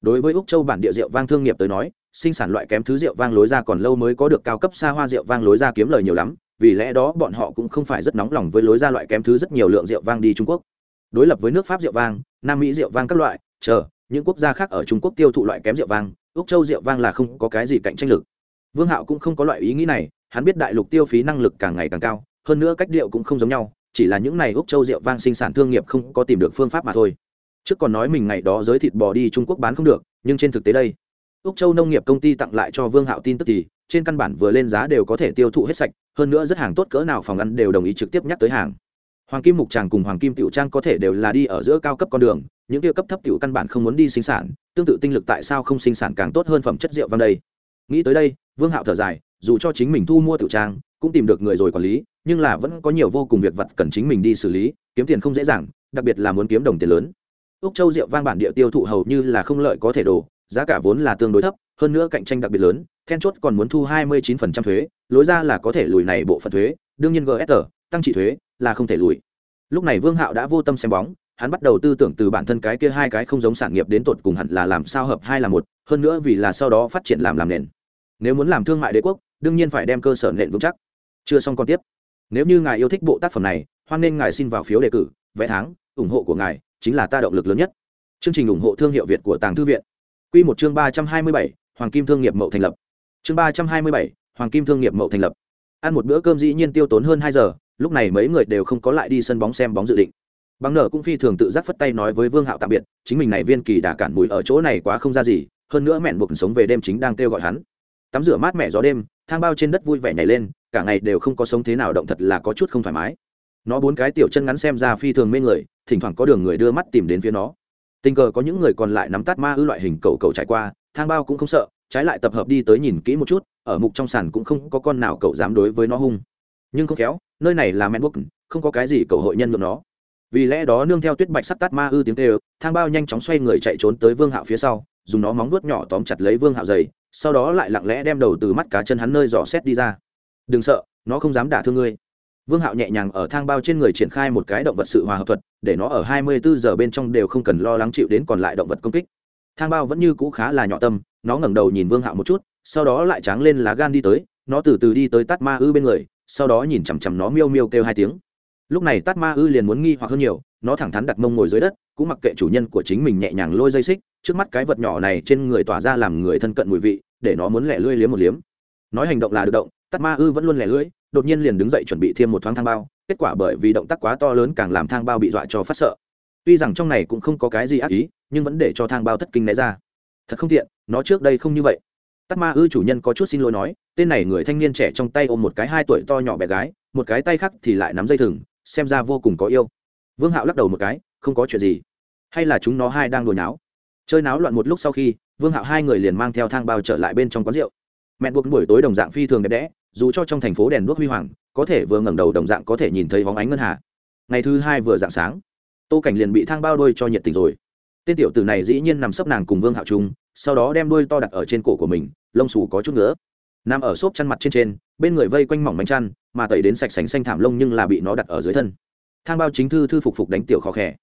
Đối với úc châu bản địa rượu vang thương nghiệp tới nói sinh sản loại kém thứ rượu vang lối ra còn lâu mới có được cao cấp xa hoa rượu vang lối ra kiếm lời nhiều lắm, vì lẽ đó bọn họ cũng không phải rất nóng lòng với lối ra loại kém thứ rất nhiều lượng rượu vang đi trung quốc. Đối lập với nước pháp rượu vang, nam mỹ rượu vang các loại, chờ, những quốc gia khác ở trung quốc tiêu thụ loại kém rượu vang, úc châu rượu vang là không có cái gì cạnh tranh lực. Vương hạo cũng không có loại ý nghĩ này, hắn biết đại lục tiêu phí năng lực càng ngày càng cao, hơn nữa cách điệu cũng không giống nhau, chỉ là những này úc châu rượu vang sinh sản thương nghiệp không có tìm được phương pháp mà thôi. Trước còn nói mình ngày đó giới thịt bò đi trung quốc bán không được, nhưng trên thực tế đây úc châu nông nghiệp công ty tặng lại cho vương hạo tin tức thì, trên căn bản vừa lên giá đều có thể tiêu thụ hết sạch, hơn nữa rất hàng tốt cỡ nào phòng ăn đều đồng ý trực tiếp nhắc tới hàng. Hoàng kim mục tràng cùng hoàng kim tiểu trang có thể đều là đi ở giữa cao cấp con đường, những kia cấp thấp tiểu căn bản không muốn đi sinh sản, tương tự tinh lực tại sao không sinh sản càng tốt hơn phẩm chất rượu vang đây. Nghĩ tới đây, vương hạo thở dài, dù cho chính mình thu mua tiểu trang, cũng tìm được người rồi quản lý, nhưng là vẫn có nhiều vô cùng việc vật cần chính mình đi xử lý, kiếm tiền không dễ dàng, đặc biệt là muốn kiếm đồng tiền lớn. Úc châu rượu vang bản địa tiêu thụ hầu như là không lợi có thể đổ giá cả vốn là tương đối thấp, hơn nữa cạnh tranh đặc biệt lớn, then chốt còn muốn thu 29% thuế, lối ra là có thể lùi này bộ phận thuế, đương nhiên gs tăng trị thuế là không thể lùi. Lúc này vương hạo đã vô tâm xem bóng, hắn bắt đầu tư tưởng từ bản thân cái kia hai cái không giống sản nghiệp đến tột cùng hẳn là làm sao hợp hai là một, hơn nữa vì là sau đó phát triển làm làm nền. Nếu muốn làm thương mại đế quốc, đương nhiên phải đem cơ sở nền vững chắc. Chưa xong còn tiếp. Nếu như ngài yêu thích bộ tác phẩm này, hoan nên ngài xin vào phiếu đề cử vẽ tháng, ủng hộ của ngài chính là ta động lực lớn nhất. Chương trình ủng hộ thương hiệu việt của tàng thư viện quy một chương ba trăm hai mươi bảy, hoàng kim thương nghiệp mậu thành lập. Chương ba trăm hai mươi bảy, hoàng kim thương nghiệp mậu thành lập. Ăn một bữa cơm dĩ nhiên tiêu tốn hơn hai giờ, lúc này mấy người đều không có lại đi sân bóng xem bóng dự định. Bằng nở cũng phi thường tự giác phất tay nói với vương hạo tạm biệt, chính mình này viên kỳ đã cản mũi ở chỗ này quá không ra gì, hơn nữa mẹn buộc sống về đêm chính đang kêu gọi hắn. Tắm rửa mát mẻ gió đêm, thang bao trên đất vui vẻ nhảy lên, cả ngày đều không có sống thế nào động thật là có chút không thoải mái. Nó bốn cái tiểu chân ngắn xem ra phi thường mê người, thỉnh thoảng có đường người đưa mắt tìm đến phía nó tình cờ có những người còn lại nắm tát ma ư loại hình cầu cầu trải qua, thang bao cũng không sợ, trái lại tập hợp đi tới nhìn kỹ một chút, ở mục trong sàn cũng không có con nào cậu dám đối với nó hung. Nhưng không khéo, nơi này là men bốc không có cái gì cầu hội nhân nhượng nó. Vì lẽ đó nương theo tuyết bạch sắt tát ma ư tiếng tê thang bao nhanh chóng xoay người chạy trốn tới vương hạo phía sau, dùng nó móng vuốt nhỏ tóm chặt lấy vương hạo dày sau đó lại lặng lẽ đem đầu từ mắt cá chân hắn nơi dò xét đi ra. Đừng sợ, nó không dám đả thương ngươi vương hạo nhẹ nhàng ở thang bao trên người triển khai một cái động vật sự hòa hợp thuật, để nó ở hai mươi bốn giờ bên trong đều không cần lo lắng chịu đến còn lại động vật công kích. Thang bao vẫn như cũ khá là nhỏ tâm, nó ngẩng đầu nhìn vương hạo một chút, sau đó lại tráng lên lá gan đi tới, nó từ từ đi tới Tát ma ư bên người, sau đó nhìn chằm chằm nó miêu miêu kêu hai tiếng. Lúc này tát ma ư liền muốn nghi hoặc hơn nhiều, nó thẳng thắn đặt mông ngồi dưới đất, cũng mặc kệ chủ nhân của chính mình nhẹ nhàng lôi dây xích, trước mắt cái vật nhỏ này trên người tỏa ra làm người thân cận mùi vị, để nó muốn lẻ lưỡi liếm một liếm. Nói hành động là được động, tát ma ư vẫn luôn lẻ lưỡi đột nhiên liền đứng dậy chuẩn bị thêm một thoáng thang bao, kết quả bởi vì động tác quá to lớn càng làm thang bao bị dọa cho phát sợ. Tuy rằng trong này cũng không có cái gì ác ý, nhưng vẫn để cho thang bao thất kinh né ra. Thật không tiện, nó trước đây không như vậy. Tắt ma ư chủ nhân có chút xin lỗi nói, tên này người thanh niên trẻ trong tay ôm một cái hai tuổi to nhỏ bé gái, một cái tay khác thì lại nắm dây thừng, xem ra vô cùng có yêu. Vương hạo lắc đầu một cái, không có chuyện gì. Hay là chúng nó hai đang đùa nháo. Chơi náo loạn một lúc sau khi, vương hạo hai người liền mang theo thang bao trở lại bên trong quán rượu. Mẹ buộc buổi tối đồng dạng phi thường đẹp đẽ dù cho trong thành phố đèn đuốc huy hoàng, có thể vừa ngẩng đầu đồng dạng có thể nhìn thấy bóng ánh ngân hà. Ngày thứ hai vừa dạng sáng, tô cảnh liền bị thang bao đôi cho nhiệt tình rồi. Tên tiểu tử này dĩ nhiên nằm sấp nàng cùng vương hạo trung, sau đó đem đôi to đặt ở trên cổ của mình, lông xù có chút nữa nằm ở xốp chăn mặt trên trên, bên người vây quanh mỏng bánh chăn, mà tẩy đến sạch sành xanh thảm lông nhưng là bị nó đặt ở dưới thân. Thang bao chính thư thư phục phục đánh tiểu khó khẽ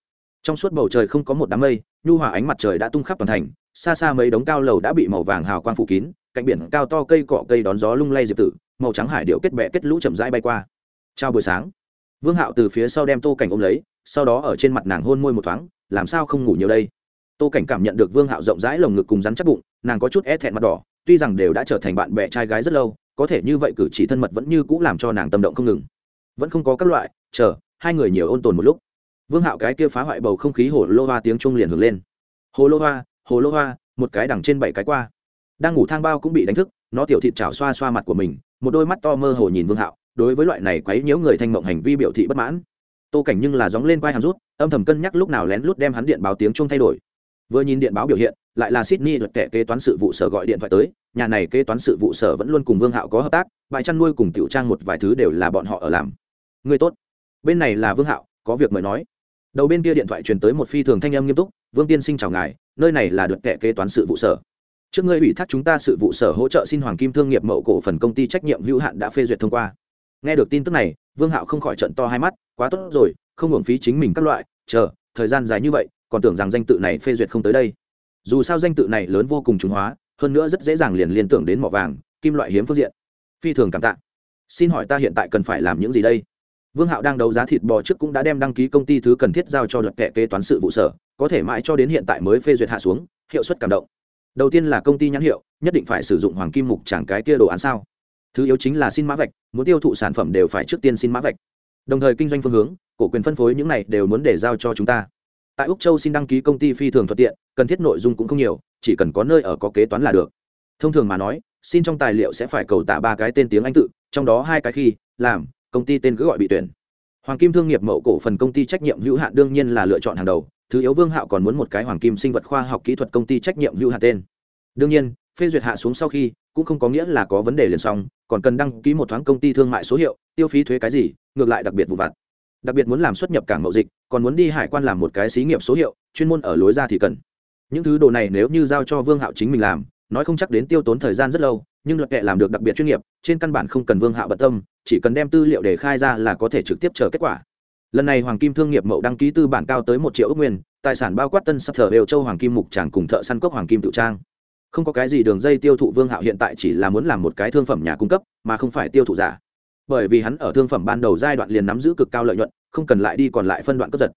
trong suốt bầu trời không có một đám mây, nhu hòa ánh mặt trời đã tung khắp toàn thành, xa xa mấy đống cao lầu đã bị màu vàng hào quang phủ kín, cạnh biển cao to cây cọ cây đón gió lung lay diệp tử màu trắng hải điệu kết bẹ kết lũ chậm rãi bay qua. Chào buổi sáng. Vương hạo từ phía sau đem tô cảnh ôm lấy, sau đó ở trên mặt nàng hôn môi một thoáng, làm sao không ngủ nhiều đây? Tô cảnh cảm nhận được vương hạo rộng rãi lồng ngực cùng rắn chắc bụng, nàng có chút e thẹn mặt đỏ, tuy rằng đều đã trở thành bạn bè trai gái rất lâu, có thể như vậy cử chỉ thân mật vẫn như cũ làm cho nàng tâm động không ngừng. Vẫn không có các loại, chờ, hai người nhiều ôn tồn một lúc. Vương hạo cái kia phá hoại bầu không khí hồ lô hoa tiếng trung liền hưởng lên. Hồ lô hoa hồ lô hoa, một cái đằng trên bảy cái qua. Đang ngủ thang bao cũng bị đánh thức, nó tiểu thịt chảo xoa xoa mặt của mình một đôi mắt to mơ hồ nhìn vương hạo, đối với loại này quấy nhiễu người thanh mộng hành vi biểu thị bất mãn. Tô cảnh nhưng là gióng lên quai hàm rút, âm thầm cân nhắc lúc nào lén lút đem hắn điện báo tiếng chung thay đổi. Vừa nhìn điện báo biểu hiện, lại là sydney luật kệ kế toán sự vụ sở gọi điện thoại tới, nhà này kế toán sự vụ sở vẫn luôn cùng vương hạo có hợp tác bãi chăn nuôi cùng tiểu trang một vài thứ đều là bọn họ ở làm. Người tốt. Bên này là vương hạo, có việc mời nói. Đầu bên kia điện thoại truyền tới một phi thường thanh âm nghiêm túc, vương tiên sinh chào ngài, nơi này là luật kệ kế toán sự vụ sở trước ngươi ủy thác chúng ta sự vụ sở hỗ trợ xin hoàng kim thương nghiệp mậu cổ phần công ty trách nhiệm hữu hạn đã phê duyệt thông qua. Nghe được tin tức này, vương hạo không khỏi trận to hai mắt, quá tốt rồi, không hưởng phí chính mình các loại, chờ, thời gian dài như vậy, còn tưởng rằng danh tự này phê duyệt không tới đây. Dù sao danh tự này lớn vô cùng trùng hóa, hơn nữa rất dễ dàng liền liên tưởng đến mỏ vàng, kim loại hiếm phương diện. Phi thường cảm tạ. Xin hỏi ta hiện tại cần phải làm những gì đây? Vương hạo đang đấu giá thịt bò trước cũng đã đem đăng ký công ty thứ cần thiết giao cho luật kệ kế toán sự vụ sở, có thể mãi cho đến hiện tại mới phê duyệt hạ xuống, hiệu suất cảm động đầu tiên là công ty nhãn hiệu, nhất định phải sử dụng hoàng kim mục chẳng cái kia đồ án sao? Thứ yếu chính là xin mã vạch, muốn tiêu thụ sản phẩm đều phải trước tiên xin mã vạch. Đồng thời kinh doanh phương hướng, cổ quyền phân phối những này đều muốn để giao cho chúng ta. Tại úc châu xin đăng ký công ty phi thường thuận tiện, cần thiết nội dung cũng không nhiều, chỉ cần có nơi ở có kế toán là được. Thông thường mà nói, xin trong tài liệu sẽ phải cầu tả ba cái tên tiếng anh tự, trong đó hai cái khi, làm, công ty tên cứ gọi bị tuyển. Hoàng kim thương nghiệp mậu cổ phần công ty trách nhiệm hữu hạn đương nhiên là lựa chọn hàng đầu thứ yếu vương hạo còn muốn một cái hoàng kim sinh vật khoa học kỹ thuật công ty trách nhiệm hữu hạn tên. Đương nhiên, phê duyệt hạ xuống sau khi, cũng không có nghĩa là có vấn đề liền xong, còn cần đăng ký một thoáng công ty thương mại số hiệu, tiêu phí thuế cái gì, ngược lại đặc biệt vụ vặt. Đặc biệt muốn làm xuất nhập cảng mậu dịch, còn muốn đi hải quan làm một cái xí nghiệp số hiệu, chuyên môn ở lối ra thì cần. Những thứ đồ này nếu như giao cho vương hạo chính mình làm, nói không chắc đến tiêu tốn thời gian rất lâu, nhưng luật kệ làm được đặc biệt chuyên nghiệp, trên căn bản không cần vương hạo bận tâm, chỉ cần đem tư liệu để khai ra là có thể trực tiếp chờ kết quả lần này hoàng kim thương nghiệp mậu đăng ký tư bản cao tới một triệu ước nguyên, tài sản bao quát tân sắp thờ đều châu, hoàng kim mục tràng cùng thợ săn cốc, hoàng kim tự trang. Không có cái gì đường dây tiêu thụ vương hạo hiện tại chỉ là muốn làm một cái thương phẩm nhà cung cấp, mà không phải tiêu thụ giả. Bởi vì hắn ở thương phẩm ban đầu giai đoạn liền nắm giữ cực cao lợi nhuận, không cần lại đi còn lại phân đoạn cướp giật.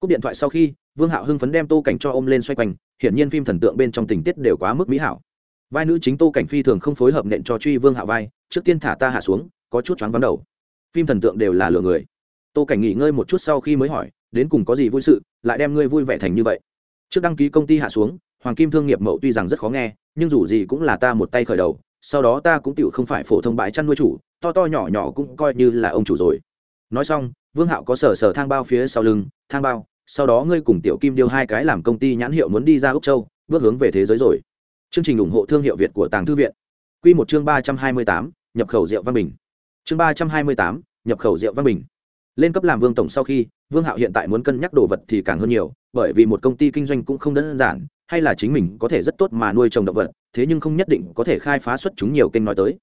Cúp điện thoại sau khi, vương hạo hưng phấn đem tô cảnh cho ôm lên xoay quanh, hiển nhiên phim thần tượng bên trong tình tiết đều quá mức mỹ hảo. Vai nữ chính tô cảnh phi thường không phối hợp nện cho truy vương hạo vai, trước tiên thả ta hạ xuống, có chút choáng vắng đầu. Phim thần tượng đều là lừa người tô cảnh nghỉ ngơi một chút sau khi mới hỏi, đến cùng có gì vui sự, lại đem ngươi vui vẻ thành như vậy. Trước đăng ký công ty hạ xuống, hoàng kim thương nghiệp mậu tuy rằng rất khó nghe, nhưng dù gì cũng là ta một tay khởi đầu, sau đó ta cũng tựu không phải phổ thông bãi chăn nuôi chủ, to to nhỏ nhỏ cũng coi như là ông chủ rồi. Nói xong, vương hạo có sở sở thang bao phía sau lưng, thang bao, sau đó ngươi cùng tiểu kim điêu hai cái làm công ty nhãn hiệu muốn đi ra úc châu, bước hướng về thế giới rồi. Chương trình ủng hộ thương hiệu việt của tàng thư viện. Q một chương ba trăm hai mươi tám, nhập khẩu rượu văn bình. Chương ba trăm hai mươi tám, nhập khẩu rượu văn bình lên cấp làm vương tổng sau khi, vương hạo hiện tại muốn cân nhắc đồ vật thì càng hơn nhiều, bởi vì một công ty kinh doanh cũng không đơn giản, hay là chính mình có thể rất tốt mà nuôi trồng động vật, thế nhưng không nhất định có thể khai phá xuất chúng nhiều kênh nói tới.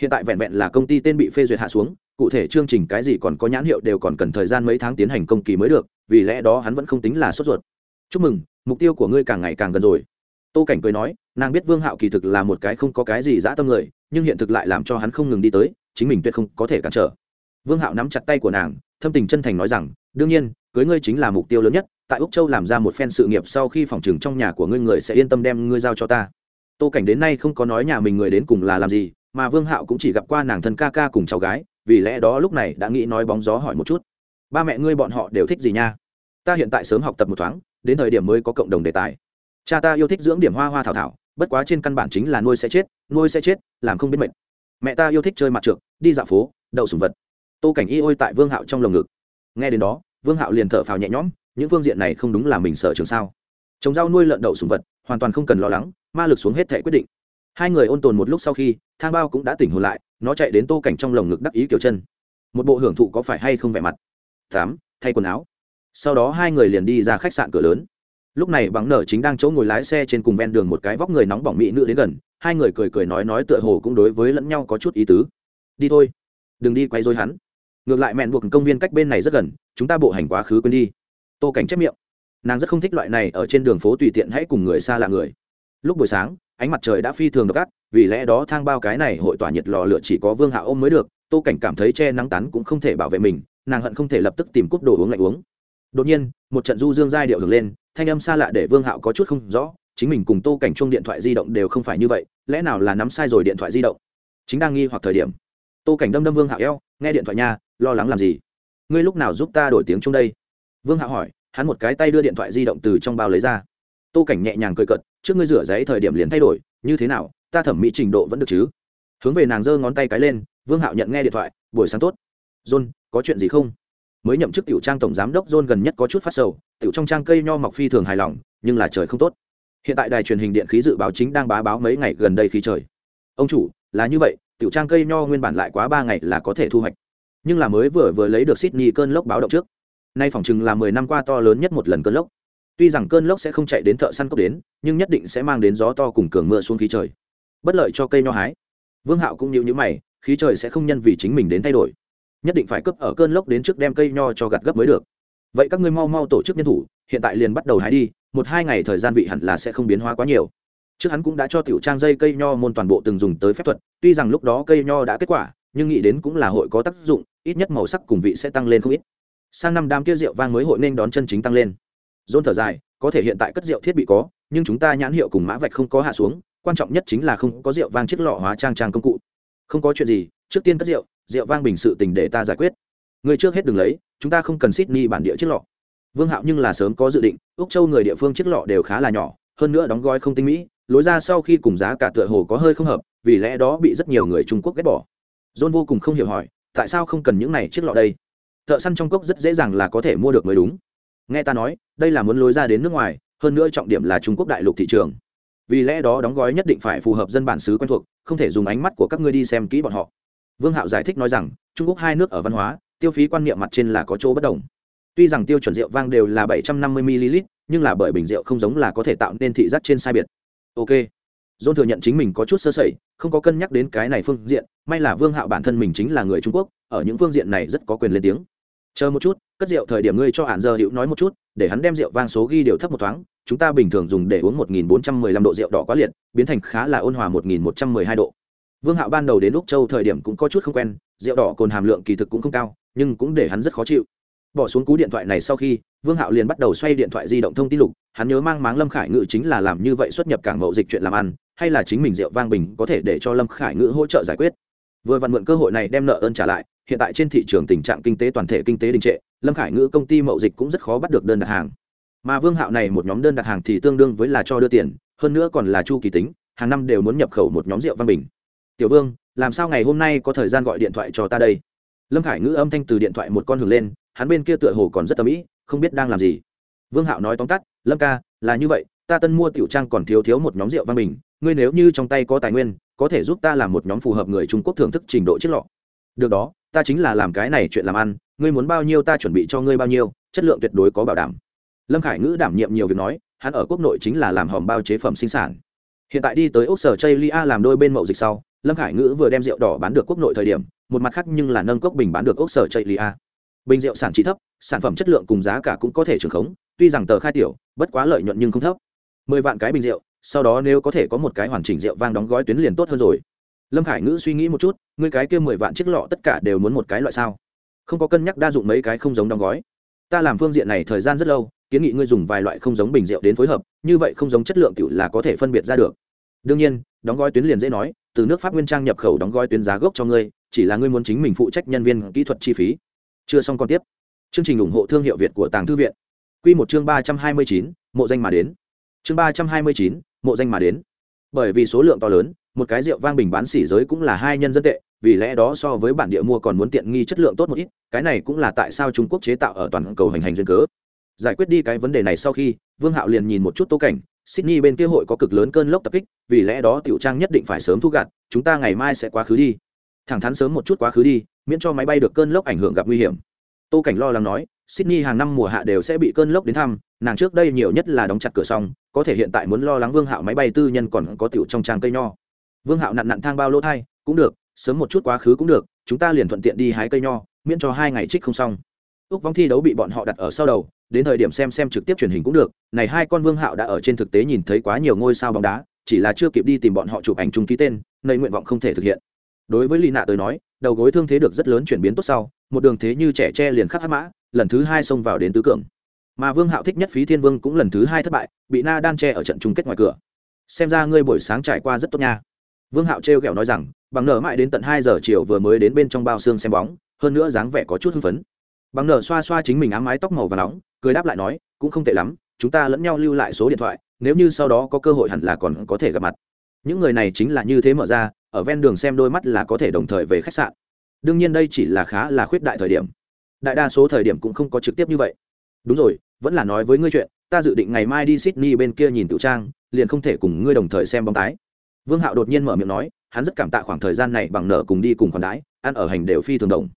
Hiện tại vẹn vẹn là công ty tên bị phê duyệt hạ xuống, cụ thể chương trình cái gì còn có nhãn hiệu đều còn cần thời gian mấy tháng tiến hành công kỳ mới được, vì lẽ đó hắn vẫn không tính là sốt ruột. Chúc mừng, mục tiêu của ngươi càng ngày càng gần rồi. Tô cảnh cười nói, nàng biết vương hạo kỳ thực là một cái không có cái gì dã tâm người, nhưng hiện thực lại làm cho hắn không ngừng đi tới, chính mình tuyệt không có thể cản trở. Vương hạo nắm chặt tay của nàng thâm tình chân thành nói rằng, đương nhiên, cưới ngươi chính là mục tiêu lớn nhất, tại úc châu làm ra một phen sự nghiệp sau khi phòng trừng trong nhà của ngươi người sẽ yên tâm đem ngươi giao cho ta. Tô cảnh đến nay không có nói nhà mình người đến cùng là làm gì, mà vương hạo cũng chỉ gặp qua nàng thân ca ca cùng cháu gái, vì lẽ đó lúc này đã nghĩ nói bóng gió hỏi một chút. Ba mẹ ngươi bọn họ đều thích gì nha? Ta hiện tại sớm học tập một thoáng, đến thời điểm mới có cộng đồng đề tài. Cha ta yêu thích dưỡng điểm hoa hoa thảo thảo, bất quá trên căn bản chính là nuôi sẽ chết, nuôi sẽ chết, làm không biết mệt. Mẹ ta yêu thích chơi mặt trượt đi dạo phố, đậu sùng vật tô cảnh y ôi tại vương hạo trong lồng ngực. Nghe đến đó, vương hạo liền thở phào nhẹ nhõm, những phương diện này không đúng là mình sợ trường sao? Trồng rau nuôi lợn đậu sùng vật, hoàn toàn không cần lo lắng, ma lực xuống hết thể quyết định. Hai người ôn tồn một lúc sau khi, thang bao cũng đã tỉnh hồn lại, nó chạy đến tô cảnh trong lồng ngực đắc ý kiểu chân. Một bộ hưởng thụ có phải hay không vẻ mặt? Tám, thay quần áo. Sau đó hai người liền đi ra khách sạn cửa lớn. Lúc này bằng nở chính đang chỗ ngồi lái xe trên cùng ven đường một cái vóc người nóng bỏng mỹ nữ đến gần, hai người cười cười nói nói tựa hồ cũng đối với lẫn nhau có chút ý tứ. Đi thôi, đừng đi quay dối hắn ngược lại mẹn buộc công viên cách bên này rất gần, chúng ta bộ hành quá khứ quên đi. Tô cảnh chép miệng. Nàng rất không thích loại này ở trên đường phố tùy tiện hãy cùng người xa lạ người. Lúc buổi sáng, ánh mặt trời đã phi thường độc ác, vì lẽ đó thang bao cái này hội tỏa nhiệt lò lửa chỉ có vương hạ ôm mới được, tô cảnh cảm thấy che nắng tán cũng không thể bảo vệ mình, nàng hận không thể lập tức tìm cúp đồ uống lạnh uống. Đột nhiên, một trận du dương giai điệu hưởng lên, thanh âm xa lạ để vương hạo có chút không rõ, chính mình cùng tô cảnh chung điện thoại di động đều không phải như vậy, lẽ nào là nắm sai rồi điện thoại di động? Chính đang nghi hoặc thời điểm, tô cảnh đâm đâm vương hạo eo nghe điện thoại nha lo lắng làm gì? Ngươi lúc nào giúp ta đổi tiếng chung đây? Vương hạo hỏi hắn một cái tay đưa điện thoại di động từ trong bao lấy ra. Tô cảnh nhẹ nhàng cười cợt, trước ngươi rửa giấy thời điểm liền thay đổi như thế nào ta thẩm mỹ trình độ vẫn được chứ? Hướng về nàng giơ ngón tay cái lên vương hạo nhận nghe điện thoại buổi sáng tốt. John có chuyện gì không? Mới nhậm chức tiểu trang tổng giám đốc john gần nhất có chút phát sầu tiểu trong trang cây nho mọc phi thường hài lòng nhưng là trời không tốt. Hiện tại đài truyền hình điện khí dự báo chính đang bá báo mấy ngày gần đây khí trời. Ông chủ là như vậy tiểu trang cây nho nguyên bản lại quá ba ngày là có thể thu hoạch. Nhưng là mới vừa vừa lấy được sydney cơn lốc báo động trước. Nay phỏng chừng là mười năm qua to lớn nhất một lần cơn lốc. Tuy rằng cơn lốc sẽ không chạy đến thợ săn cốc đến, nhưng nhất định sẽ mang đến gió to cùng cường mưa xuống khí trời. Bất lợi cho cây nho hái. Vương hạo cũng như những mày, khí trời sẽ không nhân vì chính mình đến thay đổi. Nhất định phải cấp ở cơn lốc đến trước đem cây nho cho gặt gấp mới được. Vậy các ngươi mau mau tổ chức nhân thủ, hiện tại liền bắt đầu hái đi, một hai ngày thời gian vị hẳn là sẽ không biến hóa quá nhiều trước hắn cũng đã cho tiểu trang dây cây nho môn toàn bộ từng dùng tới phép thuật, tuy rằng lúc đó cây nho đã kết quả, nhưng nghĩ đến cũng là hội có tác dụng, ít nhất màu sắc cùng vị sẽ tăng lên không ít. Sang năm đám kia rượu vang mới hội nên đón chân chính tăng lên. Dôn thở dài, có thể hiện tại cất rượu thiết bị có, nhưng chúng ta nhãn hiệu cùng mã vạch không có hạ xuống, quan trọng nhất chính là không có rượu vang chiếc lọ hóa trang trang công cụ. Không có chuyện gì, trước tiên cất rượu rượu vang bình sự tình để ta giải quyết. Người trước hết đừng lấy, chúng ta không cần Sydney bản địa chiếc lọ. Vương hạo nhưng là sớm có dự định, úc châu người địa phương chiếc lọ đều khá là nhỏ, hơn nữa đóng gói không tinh mỹ lối ra sau khi cùng giá cả tựa hồ có hơi không hợp, vì lẽ đó bị rất nhiều người trung quốc ghét bỏ. John vô cùng không hiểu hỏi, tại sao không cần những này chiếc lọ đây? Thợ săn trong cốc rất dễ dàng là có thể mua được mới đúng. Nghe ta nói, đây là muốn lối ra đến nước ngoài, hơn nữa trọng điểm là trung quốc đại lục thị trường. Vì lẽ đó đóng gói nhất định phải phù hợp dân bản xứ quen thuộc, không thể dùng ánh mắt của các ngươi đi xem kỹ bọn họ. Vương hạo giải thích nói rằng, trung quốc hai nước ở văn hóa, tiêu phí quan niệm mặt trên là có chỗ bất đồng. Tuy rằng tiêu chuẩn rượu vang đều là bảy trăm năm mươi ml, nhưng là bởi bình rượu không giống là có thể tạo nên thị giác trên sai biệt ok. Dôn thừa nhận chính mình có chút sơ sẩy, không có cân nhắc đến cái này phương diện, may là vương hạo bản thân mình chính là người trung quốc, ở những phương diện này rất có quyền lên tiếng. Chờ một chút, cất rượu thời điểm ngươi cho hạn giờ hữu nói một chút, để hắn đem rượu vang số ghi điều thấp một thoáng, chúng ta bình thường dùng để uống một nghìn bốn trăm mười lăm độ rượu đỏ quá liệt, biến thành khá là ôn hòa một nghìn một trăm mười hai độ. Vương hạo ban đầu đến lúc châu thời điểm cũng có chút không quen, rượu đỏ cồn hàm lượng kỳ thực cũng không cao, nhưng cũng để hắn rất khó chịu bỏ xuống cú điện thoại này sau khi, vương hạo liền bắt đầu xoay điện thoại di động thông tin lục. Hắn nhớ mang máng lâm khải ngự chính là làm như vậy xuất nhập cảng mậu dịch chuyện làm ăn, hay là chính mình rượu vang bình có thể để cho lâm khải ngự hỗ trợ giải quyết. Vừa vặn mượn cơ hội này đem nợ ơn trả lại, hiện tại trên thị trường tình trạng kinh tế toàn thể kinh tế đình trệ, lâm khải ngữ công ty mậu dịch cũng rất khó bắt được đơn đặt hàng. Mà vương hạo này một nhóm đơn đặt hàng thì tương đương với là cho đưa tiền, hơn nữa còn là chu kỳ tính, hàng năm đều muốn nhập khẩu một nhóm rượu vang bình. Tiểu vương, làm sao ngày hôm nay có thời gian gọi điện thoại cho ta đây? Lâm khải ngữ âm thanh từ điện thoại một con hưởng lên hắn bên kia tựa hồ còn rất tầm ý, không biết đang làm gì. Vương hạo nói tóm tắt, lâm ca, là như vậy, ta tân mua tiểu trang còn thiếu thiếu một nhóm rượu văn bình, ngươi nếu như trong tay có tài nguyên, có thể giúp ta làm một nhóm phù hợp người trung quốc thưởng thức trình độ chiếc lọ. Được đó, ta chính là làm cái này chuyện làm ăn, ngươi muốn bao nhiêu ta chuẩn bị cho ngươi bao nhiêu, chất lượng tuyệt đối có bảo đảm. Lâm khải ngữ đảm nhiệm nhiều việc nói, hắn ở quốc nội chính là làm hòm bao chế phẩm sinh sản. Hiện tại đi tới ốc sở chây lia làm đôi bên mậu dịch sau, lâm khải ngữ vừa đem rượu đỏ bán được quốc nội thời điểm, một mặt khác nhưng là nâng cốc bình bán được ốc sở chây lia bình rượu sản trị thấp, sản phẩm chất lượng cùng giá cả cũng có thể trường khống, tuy rằng tờ khai tiểu, bất quá lợi nhuận nhưng không thấp. Mười vạn cái bình rượu, sau đó nếu có thể có một cái hoàn chỉnh rượu vang đóng gói tuyến liền tốt hơn rồi. Lâm khải ngữ suy nghĩ một chút, ngươi cái kia mười vạn chiếc lọ tất cả đều muốn một cái loại sao? Không có cân nhắc đa dụng mấy cái không giống đóng gói. Ta làm phương diện này thời gian rất lâu, kiến nghị ngươi dùng vài loại không giống bình rượu đến phối hợp, như vậy không giống chất lượng tiểu là có thể phân biệt ra được. Đương nhiên, đóng gói tuyến liền dễ nói, từ nước pháp nguyên trang nhập khẩu đóng gói tuyến giá gốc cho ngươi, chỉ là ngươi muốn chính mình phụ trách nhân viên kỹ thuật chi phí chưa xong còn tiếp. Chương trình ủng hộ thương hiệu việt của tàng thư viện. Q một chương ba trăm hai mươi chín, mộ danh mà đến. Chương ba trăm hai mươi chín, mộ danh mà đến. Bởi vì số lượng to lớn, một cái rượu vang bình bán xỉ giới cũng là hai nhân dân tệ, vì lẽ đó so với bản địa mua còn muốn tiện nghi chất lượng tốt một ít, cái này cũng là tại sao trung quốc chế tạo ở toàn cầu hành hành duyên cớ. Giải quyết đi cái vấn đề này sau khi, vương hạo liền nhìn một chút tô cảnh, sydney bên kia hội có cực lớn cơn lốc tập kích, vì lẽ đó tiểu trang nhất định phải sớm thu gặt chúng ta ngày mai sẽ quá khứ đi. Thẳng thắn sớm một chút quá khứ đi miễn cho máy bay được cơn lốc ảnh hưởng gặp nguy hiểm. Tô cảnh lo lắng nói, sydney hàng năm mùa hạ đều sẽ bị cơn lốc đến thăm, nàng trước đây nhiều nhất là đóng chặt cửa xong, có thể hiện tại muốn lo lắng vương hạo máy bay tư nhân còn có tiểu trong trang cây nho. Vương hạo nặn nặn thang bao lỗ thai, cũng được, sớm một chút quá khứ cũng được, chúng ta liền thuận tiện đi hái cây nho, miễn cho hai ngày trích không xong. Ước vong thi đấu bị bọn họ đặt ở sau đầu, đến thời điểm xem xem trực tiếp truyền hình cũng được, này hai con vương hạo đã ở trên thực tế nhìn thấy quá nhiều ngôi sao bóng đá, chỉ là chưa kịp đi tìm bọn họ chụp ảnh chung ký tên nơi nguyện vọng không thể thực hiện. Đối với lì nạ tới nói đầu gối thương thế được rất lớn chuyển biến tốt sau, một đường thế như trẻ tre liền khắc hát mã, lần thứ hai xông vào đến tứ cường. Mà vương hạo thích nhất phí thiên vương cũng lần thứ hai thất bại, bị na đan tre ở trận chung kết ngoài cửa. Xem ra ngươi buổi sáng trải qua rất tốt nha. Vương hạo trêu ghẹo nói rằng, bằng nở mãi đến tận hai giờ chiều vừa mới đến bên trong bao xương xem bóng, hơn nữa dáng vẻ có chút hưng phấn. Bằng nở xoa xoa chính mình ám mái tóc màu và nóng, cười đáp lại nói, cũng không tệ lắm, chúng ta lẫn nhau lưu lại số điện thoại, nếu như sau đó có cơ hội hẳn là còn có thể gặp mặt. Những người này chính là như thế mở ra ở ven đường xem đôi mắt là có thể đồng thời về khách sạn. Đương nhiên đây chỉ là khá là khuyết đại thời điểm. Đại đa số thời điểm cũng không có trực tiếp như vậy. Đúng rồi, vẫn là nói với ngươi chuyện, ta dự định ngày mai đi sydney bên kia nhìn tự trang, liền không thể cùng ngươi đồng thời xem bóng tái. Vương hạo đột nhiên mở miệng nói, hắn rất cảm tạ khoảng thời gian này bằng nợ cùng đi cùng khoản đái ăn ở hành đều phi thường đồng.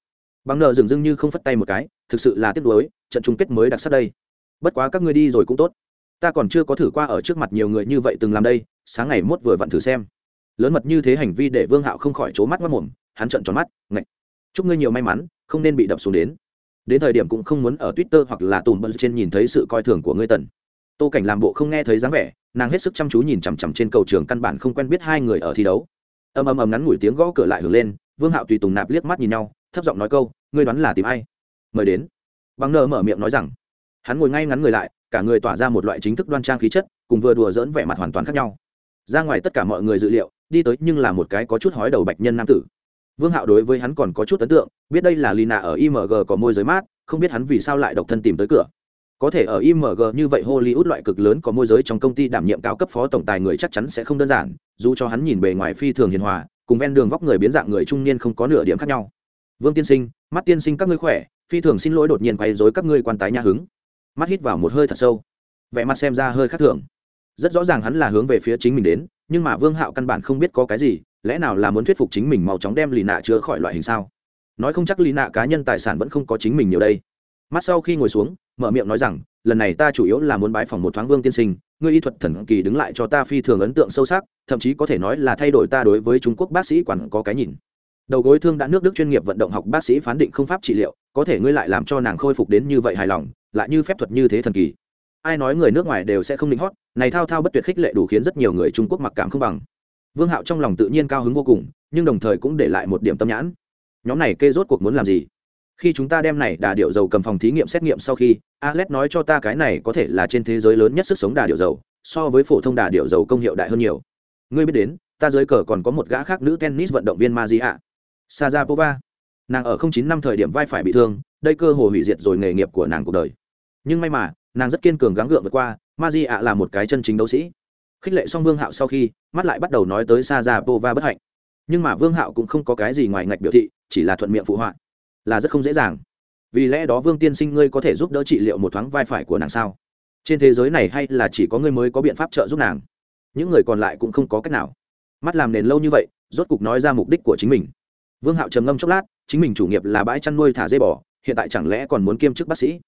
Bằng nợ dừng dưng như không phất tay một cái, thực sự là tiếc nuối, trận chung kết mới đặc sắc đây. Bất quá các ngươi đi rồi cũng tốt. Ta còn chưa có thử qua ở trước mặt nhiều người như vậy từng làm đây, sáng ngày mốt vừa vặn thử xem lớn mật như thế hành vi để vương hạo không khỏi c mắt mất mồm, hắn trận tròn mắt, ngạch, chúc ngươi nhiều may mắn, không nên bị đập xuống đến. Đến thời điểm cũng không muốn ở twitter hoặc là tùm bơ trên nhìn thấy sự coi thường của ngươi tần. Tô cảnh làm bộ không nghe thấy dáng vẻ, nàng hết sức chăm chú nhìn chằm chằm trên cầu trường căn bản không quen biết hai người ở thi đấu. Ầm ầm ầm ngắn ngủi tiếng gõ cửa lại hưởng lên, vương hạo tùy tùng nạp liếc mắt nhìn nhau, thấp giọng nói câu, ngươi đoán là tìm ai? Mời đến. Bằng nơ mở miệng nói rằng, hắn ngồi ngay ngắn người lại, cả người tỏa ra một loại chính thức đoan trang khí chất, cùng vừa đùa dỡn vẻ mặt hoàn toàn khác nhau. Ra ngoài tất cả mọi người dự liệu đi tới nhưng là một cái có chút hói đầu bạch nhân nam tử. Vương hạo đối với hắn còn có chút ấn tượng, biết đây là lina ở img có môi giới mát, không biết hắn vì sao lại độc thân tìm tới cửa. Có thể ở img như vậy hollywood loại cực lớn có môi giới trong công ty đảm nhiệm cao cấp phó tổng tài người chắc chắn sẽ không đơn giản, dù cho hắn nhìn bề ngoài phi thường hiền hòa, cùng ven đường vóc người biến dạng người trung niên không có nửa điểm khác nhau. Vương tiên sinh, mắt tiên sinh các ngươi khỏe, phi thường xin lỗi đột nhiên quay dối các ngươi quan tái nhà hứng. Mắt hít vào một hơi thật sâu. Vẻ mặt xem ra hơi khác thường. Rất rõ ràng hắn là hướng về phía chính mình đến nhưng mà vương hạo căn bản không biết có cái gì, lẽ nào là muốn thuyết phục chính mình mau chóng đem lì nạ chữa khỏi loại hình sao? Nói không chắc lì nạ cá nhân tài sản vẫn không có chính mình nhiều đây. Mắt sau khi ngồi xuống, mở miệng nói rằng, lần này ta chủ yếu là muốn bái phòng một thoáng vương tiên sinh, ngươi y thuật thần kỳ đứng lại cho ta phi thường ấn tượng sâu sắc, thậm chí có thể nói là thay đổi ta đối với trung quốc bác sĩ quản có cái nhìn. Đầu gối thương đã nước đức chuyên nghiệp vận động học bác sĩ phán định không pháp trị liệu, có thể ngươi lại làm cho nàng khôi phục đến như vậy hài lòng, lại như phép thuật như thế thần kỳ. Ai nói người nước ngoài đều sẽ không định hót này thao thao bất tuyệt khích lệ đủ khiến rất nhiều người trung quốc mặc cảm không bằng vương hạo trong lòng tự nhiên cao hứng vô cùng nhưng đồng thời cũng để lại một điểm tâm nhãn nhóm này kê rốt cuộc muốn làm gì khi chúng ta đem này đà điệu dầu cầm phòng thí nghiệm xét nghiệm sau khi alex nói cho ta cái này có thể là trên thế giới lớn nhất sức sống đà điệu dầu so với phổ thông đà điệu dầu công hiệu đại hơn nhiều ngươi biết đến ta dưới cờ còn có một gã khác nữ tennis vận động viên Maria. Sajapova. Nàng ở không chín năm thời điểm vai phải bị thương, đây cơ hồ hủy diệt rồi nghề nghiệp của nàng cuộc đời. Nhưng may mà, nàng rất kiên cường gắng gượng vượt qua, Ma Ji ạ là một cái chân chính đấu sĩ. Khích lệ xong Vương Hạo sau khi, mắt lại bắt đầu nói tới Sa Sajapova bất hạnh. Nhưng mà Vương Hạo cũng không có cái gì ngoài ngạch biểu thị, chỉ là thuận miệng phụ họa, là rất không dễ dàng. Vì lẽ đó Vương tiên sinh ngươi có thể giúp đỡ trị liệu một thoáng vai phải của nàng sao? Trên thế giới này hay là chỉ có ngươi mới có biện pháp trợ giúp nàng? Những người còn lại cũng không có cách nào. Mắt làm nền lâu như vậy, rốt cục nói ra mục đích của chính mình vương hạo trầm ngâm chốc lát chính mình chủ nghiệp là bãi chăn nuôi thả dây bò hiện tại chẳng lẽ còn muốn kiêm chức bác sĩ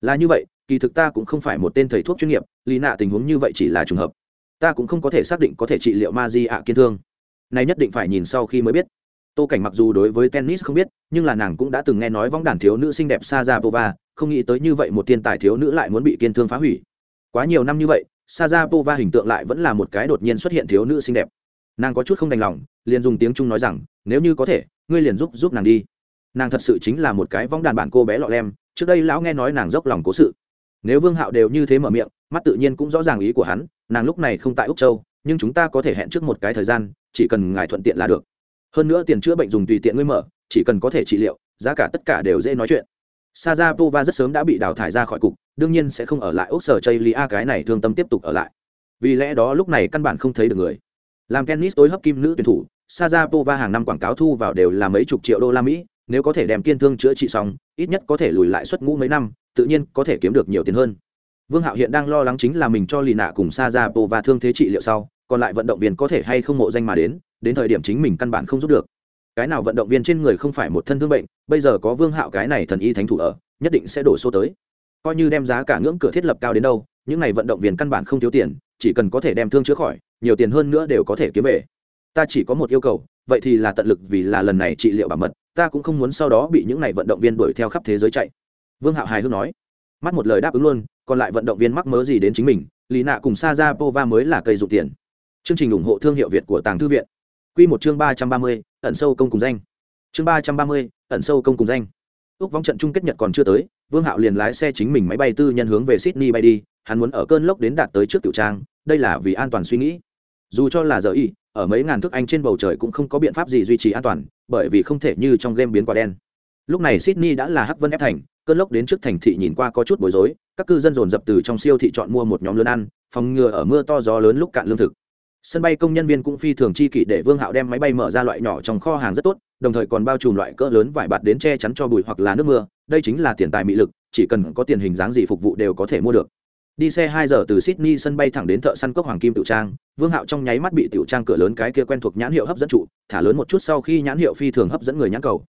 là như vậy, kỳ thực ta cũng không phải một tên thầy thuốc chuyên nghiệp, lý nạ tình huống như vậy chỉ là trùng hợp. Ta cũng không có thể xác định có thể trị liệu ma di ạ kiên thương. Này nhất định phải nhìn sau khi mới biết. Tô cảnh mặc dù đối với tennis không biết, nhưng là nàng cũng đã từng nghe nói võng đàn thiếu nữ xinh đẹp sa ra pova không nghĩ tới như vậy một thiên tài thiếu nữ lại muốn bị kiên thương phá hủy. Quá nhiều năm như vậy sa ra pova hình tượng lại vẫn là một cái đột nhiên xuất hiện thiếu nữ xinh đẹp. Nàng có chút không đành lòng, liền dùng tiếng trung nói rằng, nếu như có thể, ngươi liền giúp giúp nàng đi. Nàng thật sự chính là một cái vong đàn bản cô bé lọ lem trước đây lão nghe nói nàng dốc lòng cố sự nếu vương hạo đều như thế mở miệng mắt tự nhiên cũng rõ ràng ý của hắn nàng lúc này không tại úc châu nhưng chúng ta có thể hẹn trước một cái thời gian chỉ cần ngài thuận tiện là được hơn nữa tiền chữa bệnh dùng tùy tiện ngươi mở chỉ cần có thể trị liệu giá cả tất cả đều dễ nói chuyện Sajapova rất sớm đã bị đào thải ra khỏi cục, đương nhiên sẽ không ở lại Úc sở Chaylia cái này thương tâm tiếp tục ở lại. Vì lẽ đó lúc này căn bản không thấy được người. Làm tennis tối hấp kim nữ tuyển thủ, Sajapova hàng năm quảng cáo thu vào đều là mấy chục triệu đô la Mỹ, nếu có thể đem kiên thương chữa trị xong, ít nhất có thể lùi lại suất ngũ mấy năm, tự nhiên có thể kiếm được nhiều tiền hơn. Vương Hạo hiện đang lo lắng chính là mình cho Lì Nạ cùng Sa Raova thương thế trị liệu sau, còn lại vận động viên có thể hay không mộ danh mà đến, đến thời điểm chính mình căn bản không giúp được. Cái nào vận động viên trên người không phải một thân thương bệnh bây giờ có vương hạo cái này thần y thánh thủ ở nhất định sẽ đổ số tới. Coi như đem giá cả ngưỡng cửa thiết lập cao đến đâu những này vận động viên căn bản không thiếu tiền chỉ cần có thể đem thương chữa khỏi nhiều tiền hơn nữa đều có thể kiếm về. Ta chỉ có một yêu cầu vậy thì là tận lực vì là lần này trị liệu bảo mật ta cũng không muốn sau đó bị những này vận động viên đuổi theo khắp thế giới chạy. Vương hạo hài hước nói. Mắt một lời đáp ứng luôn, còn lại vận động viên mắc mớ gì đến chính mình, lý nạ cùng sa ra pova mới là cây dụng tiền. Chương trình ủng hộ thương hiệu việt của tàng thư viện. Q một chương ba trăm ba mươi, ẩn sâu công cùng danh. Chương ba trăm ba mươi, ẩn sâu công cùng danh. Ước vong trận chung kết nhật còn chưa tới, vương hạo liền lái xe chính mình máy bay tư nhân hướng về sydney bay đi, hắn muốn ở cơn lốc đến đạt tới trước tiểu trang, đây là vì an toàn suy nghĩ. Dù cho là giờ y, ở mấy ngàn thước anh trên bầu trời cũng không có biện pháp gì duy trì an toàn bởi vì không thể như trong game biến quả đen. Lúc này sydney đã là hắc vân ép thành, cơn lốc đến trước thành thị nhìn qua có chút bối rối, các cư dân dồn dập từ trong siêu thị chọn mua một nhóm lớn ăn, phòng ngừa ở mưa to gió lớn lúc cạn lương thực. Sân bay công nhân viên cũng phi thường chi kỷ để vương hạo đem máy bay mở ra loại nhỏ trong kho hàng rất tốt, đồng thời còn bao trùm loại cỡ lớn vải bạt đến che chắn cho bụi hoặc là nước mưa, đây chính là tiền tài mỹ lực, chỉ cần có tiền hình dáng gì phục vụ đều có thể mua được đi xe hai giờ từ sydney sân bay thẳng đến thợ săn cốc hoàng kim tự trang, vương hạo trong nháy mắt bị tiểu trang cửa lớn cái kia quen thuộc nhãn hiệu hấp dẫn trụ, thả lớn một chút sau khi nhãn hiệu phi thường hấp dẫn người nhãn cầu.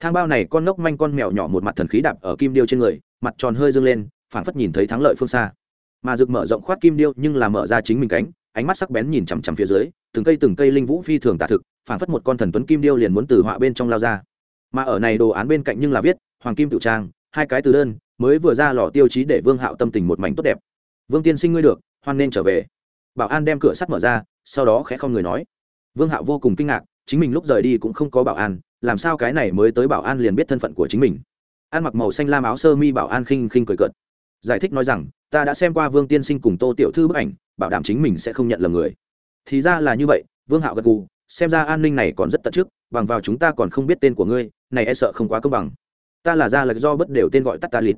Thang bao này con nốc manh con mèo nhỏ một mặt thần khí đạp ở kim điêu trên người, mặt tròn hơi dâng lên, phảng phất nhìn thấy thắng lợi phương xa. Mà rực mở rộng khoát kim điêu nhưng là mở ra chính mình cánh, ánh mắt sắc bén nhìn chằm chằm phía dưới, từng cây từng cây linh vũ phi thường tả thực phản phất một con thần tuấn kim điêu liền muốn từ họa bên trong lao ra. Mà ở này đồ án bên cạnh nhưng là viết, hoàng kim tự trang, hai cái từ đơn, mới vừa ra lò tiêu chí để vương hạo tâm tình một mảnh tốt đẹp vương tiên sinh ngươi được, hoan nên trở về. Bảo an đem cửa sắt mở ra, sau đó khẽ không người nói. Vương hạo vô cùng kinh ngạc, chính mình lúc rời đi cũng không có bảo an, làm sao cái này mới tới bảo an liền biết thân phận của chính mình. An mặc màu xanh lam áo sơ mi bảo an khinh khinh cười cợt. Giải thích nói rằng, ta đã xem qua vương tiên sinh cùng tô tiểu thư bức ảnh, bảo đảm chính mình sẽ không nhận lầm người. Thì ra là như vậy, vương hạo gật gù, xem ra an ninh này còn rất tận trước, bằng vào chúng ta còn không biết tên của ngươi, này e sợ không quá công bằng. Ta là ra là do bất đều tên gọi tắt ta lịt.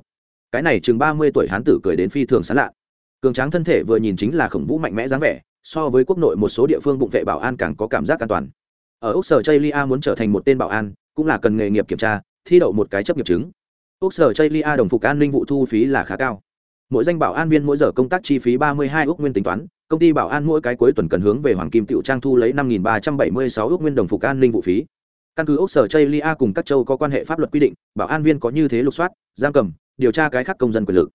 Cái này chừng ba mươi tuổi hán tử cười đến phi thường sán lạ cường tráng thân thể vừa nhìn chính là khổng vũ mạnh mẽ dáng vẻ, so với quốc nội một số địa phương bụng vệ bảo an càng có cảm giác an toàn. Ở úc sở chây lia muốn trở thành một tên bảo an, cũng là cần nghề nghiệp kiểm tra, thi đậu một cái chấp nghiệp chứng. Úc sở chây lia đồng phục an ninh vụ thu phí là khá cao. Mỗi danh bảo an viên mỗi giờ công tác chi phí ba mươi hai ước nguyên tính toán, công ty bảo an mỗi cái cuối tuần cần hướng về hoàng kim tiểu trang thu lấy năm ba trăm bảy mươi sáu ước nguyên đồng phục an ninh vụ phí. Căn cứ ốc sở chây lia cùng các châu có quan hệ pháp luật quy định, bảo an viên có như thế lục soát, giam cầm, điều tra cái khác công dân quyền lực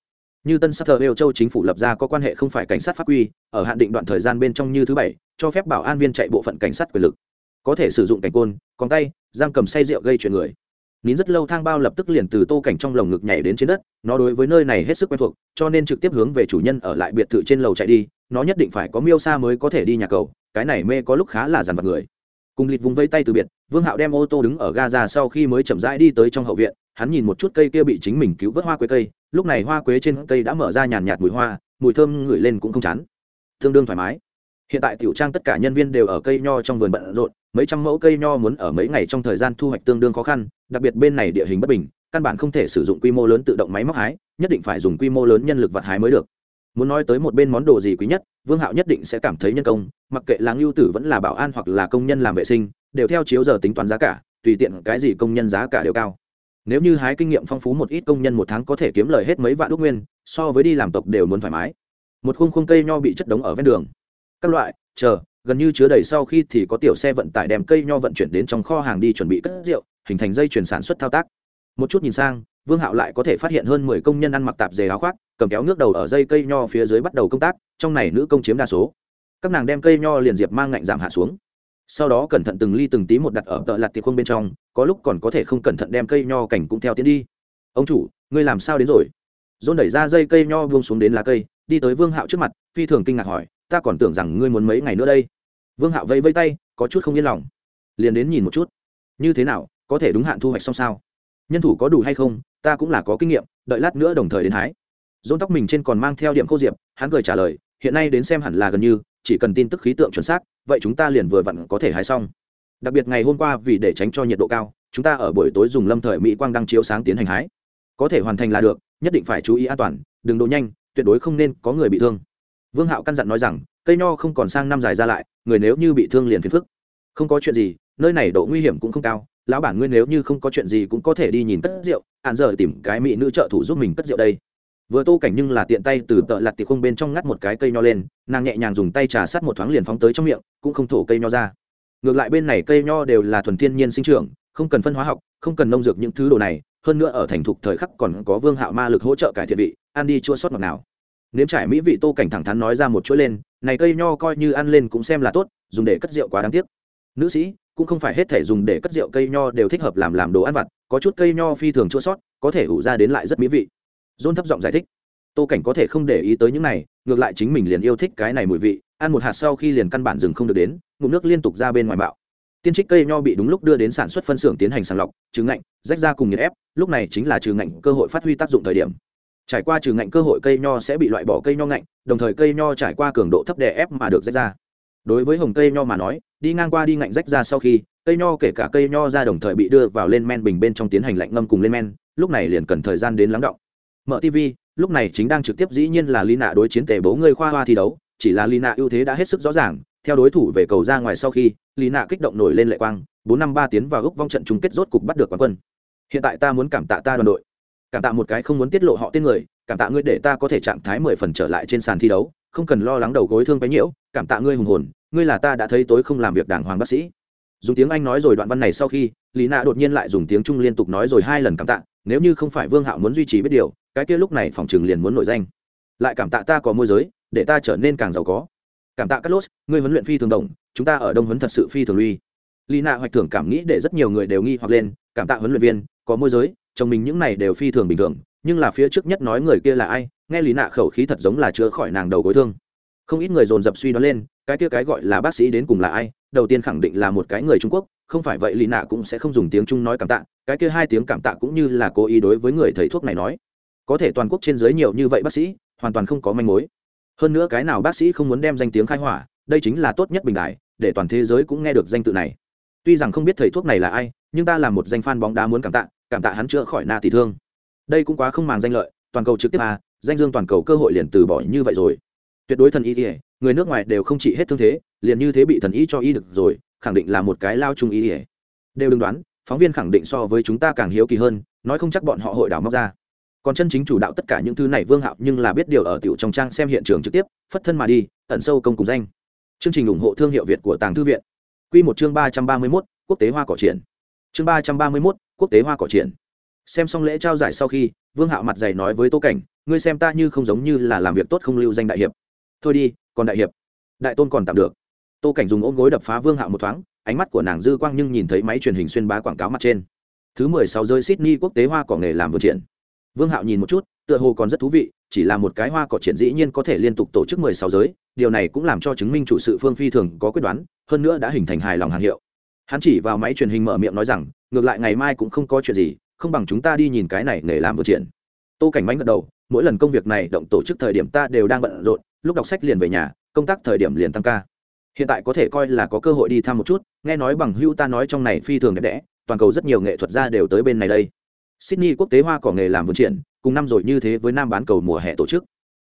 như tân sắc thờ yêu châu chính phủ lập ra có quan hệ không phải cảnh sát pháp quy, ở hạn định đoạn thời gian bên trong như thứ bảy, cho phép bảo an viên chạy bộ phận cảnh sát quyền lực. Có thể sử dụng cảnh côn còn tay, giam cầm say rượu gây chuyện người. Nín rất lâu thang bao lập tức liền từ tô cảnh trong lồng ngực nhảy đến trên đất, nó đối với nơi này hết sức quen thuộc, cho nên trực tiếp hướng về chủ nhân ở lại biệt thự trên lầu chạy đi, nó nhất định phải có miêu xa mới có thể đi nhà cầu, cái này mê có lúc khá là dằn vặt người. Cùng lịt vùng vây tay từ biệt, vương hạo đem ô tô đứng ở ga ra sau khi mới chậm rãi đi tới trong hậu viện, hắn nhìn một chút cây kia bị chính mình cứu vớt hoa quế cây lúc này hoa quế trên cây đã mở ra nhàn nhạt mùi hoa, mùi thơm ngửi lên cũng không chán. Tương đương thoải mái. Hiện tại tiểu trang tất cả nhân viên đều ở cây nho trong vườn bận rộn, mấy trăm mẫu cây nho muốn ở mấy ngày trong thời gian thu hoạch tương đương khó khăn, đặc biệt bên này địa hình bất bình, căn bản không thể sử dụng quy mô lớn tự động máy móc hái, nhất định phải dùng quy mô lớn nhân lực vật hái mới được. Muốn nói tới một bên món đồ gì quý nhất, vương hạo nhất định sẽ cảm thấy nhân công, mặc kệ làng ưu tử vẫn là bảo an hoặc là công nhân làm vệ sinh, đều theo chiếu giờ tính toán giá cả, tùy tiện cái gì công nhân giá cả đều cao nếu như hái kinh nghiệm phong phú một ít công nhân một tháng có thể kiếm lời hết mấy vạn đúc nguyên, so với đi làm tộc đều muốn thoải mái. Một khung khung cây nho bị chất đống ở ven đường. Các loại, chờ, gần như chứa đầy sau khi thì có tiểu xe vận tải đem cây nho vận chuyển đến trong kho hàng đi chuẩn bị cất rượu, hình thành dây chuyển sản xuất thao tác. Một chút nhìn sang, vương hạo lại có thể phát hiện hơn mười công nhân ăn mặc tạp dề áo khoác, cầm kéo nước đầu ở dây cây nho phía dưới bắt đầu công tác, trong này nữ công chiếm đa số. Các nàng đem cây nho liền diệp mang ngạnh giảm hạ xuống sau đó cẩn thận từng ly từng tí một đặt ở tợ lặt tiệc không bên trong, có lúc còn có thể không cẩn thận đem cây nho cảnh cũng theo tiến đi. Ông chủ, ngươi làm sao đến rồi? Dôn đẩy ra dây cây nho buông xuống đến lá cây, đi tới vương hạo trước mặt, phi thường kinh ngạc hỏi, ta còn tưởng rằng ngươi muốn mấy ngày nữa đây. Vương hạo vẫy vây tay, có chút không yên lòng. Liền đến nhìn một chút. Như thế nào, có thể đúng hạn thu hoạch xong sao? Nhân thủ có đủ hay không, ta cũng là có kinh nghiệm, đợi lát nữa đồng thời đến hái. Dôn tóc mình trên còn mang theo điểm khô diệp, hắn cười trả lời, hiện nay đến xem hẳn là gần như chỉ cần tin tức khí tượng chuẩn xác, vậy chúng ta liền vừa vặn có thể hái xong. Đặc biệt ngày hôm qua vì để tránh cho nhiệt độ cao, chúng ta ở buổi tối dùng lâm thời mỹ quang đăng chiếu sáng tiến hành hái. Có thể hoàn thành là được, nhất định phải chú ý an toàn, đừng độ nhanh, tuyệt đối không nên có người bị thương. Vương hạo căn dặn nói rằng, cây nho không còn sang năm dài ra lại, người nếu như bị thương liền phiền phức. Không có chuyện gì, nơi này độ nguy hiểm cũng không cao, lão bản ngươi nếu như không có chuyện gì cũng có thể đi nhìn cất rượu, hạn giờ tìm cái mỹ nữ trợ thủ giúp mình cất rượu đây vừa tô cảnh nhưng là tiện tay từ tợ lặt tiệc không bên trong ngắt một cái cây nho lên, nàng nhẹ nhàng dùng tay trà sát một thoáng liền phóng tới trong miệng, cũng không thổ cây nho ra. Ngược lại bên này cây nho đều là thuần thiên nhiên sinh trưởng, không cần phân hóa học, không cần nông dược những thứ đồ này, hơn nữa ở thành thục thời khắc còn có vương hạo ma lực hỗ trợ cải thiện vị, ăn đi chua sót ngọt nào. Nếm trải mỹ vị tô cảnh thẳng thắn nói ra một chuỗi lên, này cây nho coi như ăn lên cũng xem là tốt, dùng để cất rượu quá đáng tiếc. Nữ sĩ, cũng không phải hết thể dùng để cất rượu cây nho đều thích hợp làm làm đồ ăn vặt, có chút cây nho phi thường chua sót, có thể ủ ra đến lại rất mỹ vị dôn thấp giọng giải thích. Tô cảnh có thể không để ý tới những này, ngược lại chính mình liền yêu thích cái này mùi vị, ăn một hạt sau khi liền căn bản dừng không được đến, ngụm nước liên tục ra bên ngoài bạo. Tiên trích cây nho bị đúng lúc đưa đến sản xuất phân xưởng tiến hành sàng lọc, trừ ngạnh, rách ra cùng nhiệt ép, lúc này chính là trừ ngạnh cơ hội phát huy tác dụng thời điểm. Trải qua trừ ngạnh cơ hội cây nho sẽ bị loại bỏ cây nho ngạnh, đồng thời cây nho trải qua cường độ thấp đè ép mà được rách ra. Đối với hồng cây nho mà nói, đi ngang qua đi ngạnh rách ra sau khi, cây nho kể cả cây nho ra đồng thời bị đưa vào lên men bình bên trong tiến hành lạnh ngâm cùng lên men, lúc này liền cần thời gian đến lắng động mở tv, lúc này chính đang trực tiếp dĩ nhiên là lina đối chiến tề bố người khoa hoa thi đấu, chỉ là lina ưu thế đã hết sức rõ ràng, theo đối thủ về cầu ra ngoài sau khi, lina kích động nổi lên lệ quang, bốn năm ba tiến vào ước vong trận chung kết rốt cục bắt được quán quân. Hiện tại ta muốn cảm tạ ta đoàn đội, cảm tạ một cái không muốn tiết lộ họ tên người, cảm tạ ngươi để ta có thể trạng thái mười phần trở lại trên sàn thi đấu, không cần lo lắng đầu gối thương bấy nhiễu, cảm tạ ngươi hùng hồn, ngươi là ta đã thấy tối không làm việc đàng hoàng bác sĩ. Dùng tiếng anh nói rồi đoạn văn này sau khi lý nạ đột nhiên lại dùng tiếng trung liên tục nói rồi hai lần cảm tạ, nếu như không phải vương hạo muốn duy trì biết điều cái kia lúc này phòng trường liền muốn nổi danh. Lại cảm tạ ta có môi giới, để ta trở nên càng giàu có. Cảm tạ carlos lốt ngươi huấn luyện phi thường đồng chúng ta ở đông huấn thật sự phi thường uy. Lý nạ hoạch thưởng cảm nghĩ để rất nhiều người đều nghi hoặc lên, cảm tạ huấn luyện viên, có môi giới, chồng mình những này đều phi thường bình thường, nhưng là phía trước nhất nói người kia là ai, nghe lý nạ khẩu khí thật giống là chữa khỏi nàng đầu gối thương. Không ít người dồn dập suy đoán lên, cái kia cái gọi là bác sĩ đến cùng là ai, đầu tiên khẳng định là một cái người trung quốc, không phải vậy lý nạ cũng sẽ không dùng tiếng trung nói cảm tạ, cái kia hai tiếng cảm tạ cũng như là cố ý đối với người thầy thuốc này nói có thể toàn quốc trên dưới nhiều như vậy bác sĩ, hoàn toàn không có manh mối. Hơn nữa cái nào bác sĩ không muốn đem danh tiếng khai hỏa, đây chính là tốt nhất bình đại, để toàn thế giới cũng nghe được danh tự này. Tuy rằng không biết thầy thuốc này là ai, nhưng ta là một danh fan bóng đá muốn cảm tạ cảm tạ hắn chữa khỏi na tỷ thương. Đây cũng quá không màng danh lợi, toàn cầu trực tiếp à danh dương toàn cầu cơ hội liền từ bỏ như vậy rồi. Tuyệt đối thần y ỉa người nước ngoài đều không trị hết thương thế, liền như thế bị thần y cho y được rồi, khẳng định là một cái lao trung y ỉa đều đừng đoán, phóng viên khẳng định so với chúng ta càng hiếu kỳ hơn, nói không chắc bọn họ hội đảo móc ra còn chân chính chủ đạo tất cả những thứ này vương hạo nhưng là biết điều ở tiểu trong trang xem hiện trường trực tiếp, phất thân mà đi, ẩn sâu công cùng danh. Chương trình ủng hộ thương hiệu việt của tàng thư viện. Q một chương ba trăm ba mươi mốt, quốc tế hoa cỏ triển. Chương ba trăm ba mươi mốt, quốc tế hoa cỏ triển. Xem xong lễ trao giải sau khi, vương hạo mặt dày nói với tô cảnh, ngươi xem ta như không giống như là làm việc tốt không lưu danh đại hiệp. Thôi đi, còn đại hiệp. Đại tôn còn tạm được. Tô cảnh dùng ôm gối đập phá vương hạo một thoáng, ánh mắt của nàng dư quang nhưng nhìn thấy máy truyền hình xuyên bá quảng cáo mặt trên. Thứ mười sáu rơi sydney quốc tế hoa cỏ nghề làm vườn triển vương hạo nhìn một chút, tựa hồ còn rất thú vị, chỉ là một cái hoa cỏ triển dĩ nhiên có thể liên tục tổ chức mười sáu giới, điều này cũng làm cho chứng minh chủ sự phương phi thường có quyết đoán, hơn nữa đã hình thành hài lòng hàng hiệu. Hắn chỉ vào máy truyền hình mở miệng nói rằng, ngược lại ngày mai cũng không có chuyện gì, không bằng chúng ta đi nhìn cái này nghề làm vườn triển. Tô cảnh mánh gật đầu, mỗi lần công việc này động tổ chức thời điểm ta đều đang bận rộn, lúc đọc sách liền về nhà, công tác thời điểm liền tăng ca. Hiện tại có thể coi là có cơ hội đi thăm một chút, nghe nói bằng hưu ta nói trong này phi thường đẹp đẽ, toàn cầu rất nhiều nghệ thuật gia đều tới bên này đây sydney quốc tế hoa cỏ nghề làm vườn triển, cùng năm rồi như thế với nam bán cầu mùa hè tổ chức.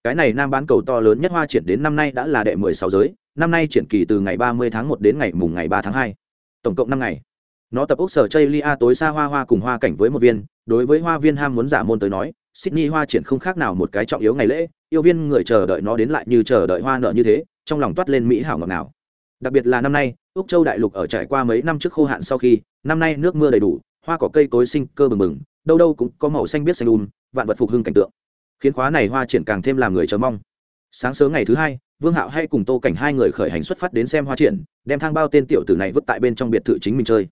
Cái này nam bán cầu to lớn nhất hoa triển đến năm nay đã là đệ mười sáu giới, năm nay triển kỳ từ ngày ba mươi tháng một đến ngày mùng ngày ba tháng hai. Tổng cộng năm ngày. Nó tập ốc sở chây lia tối xa hoa hoa cùng hoa cảnh với một viên, đối với hoa viên ham muốn giả môn tới nói, sydney hoa triển không khác nào một cái trọng yếu ngày lễ, yêu viên người chờ đợi nó đến lại như chờ đợi hoa nợ như thế, trong lòng toát lên mỹ hảo ngọt ngào. Đặc biệt là năm nay, úc châu đại lục ở trải qua mấy năm trước khô hạn sau khi, năm nay nước mưa đầy đủ, hoa cỏ cây cối sinh cơ bừng bừng đâu đâu cũng có màu xanh biết xanh đùn vạn vật phục hưng cảnh tượng. Khiến khóa này hoa triển càng thêm làm người chờ mong. Sáng sớm ngày thứ hai, vương hạo hay cùng tô cảnh hai người khởi hành xuất phát đến xem hoa triển, đem thang bao tên tiểu tử này vứt tại bên trong biệt thự chính mình chơi.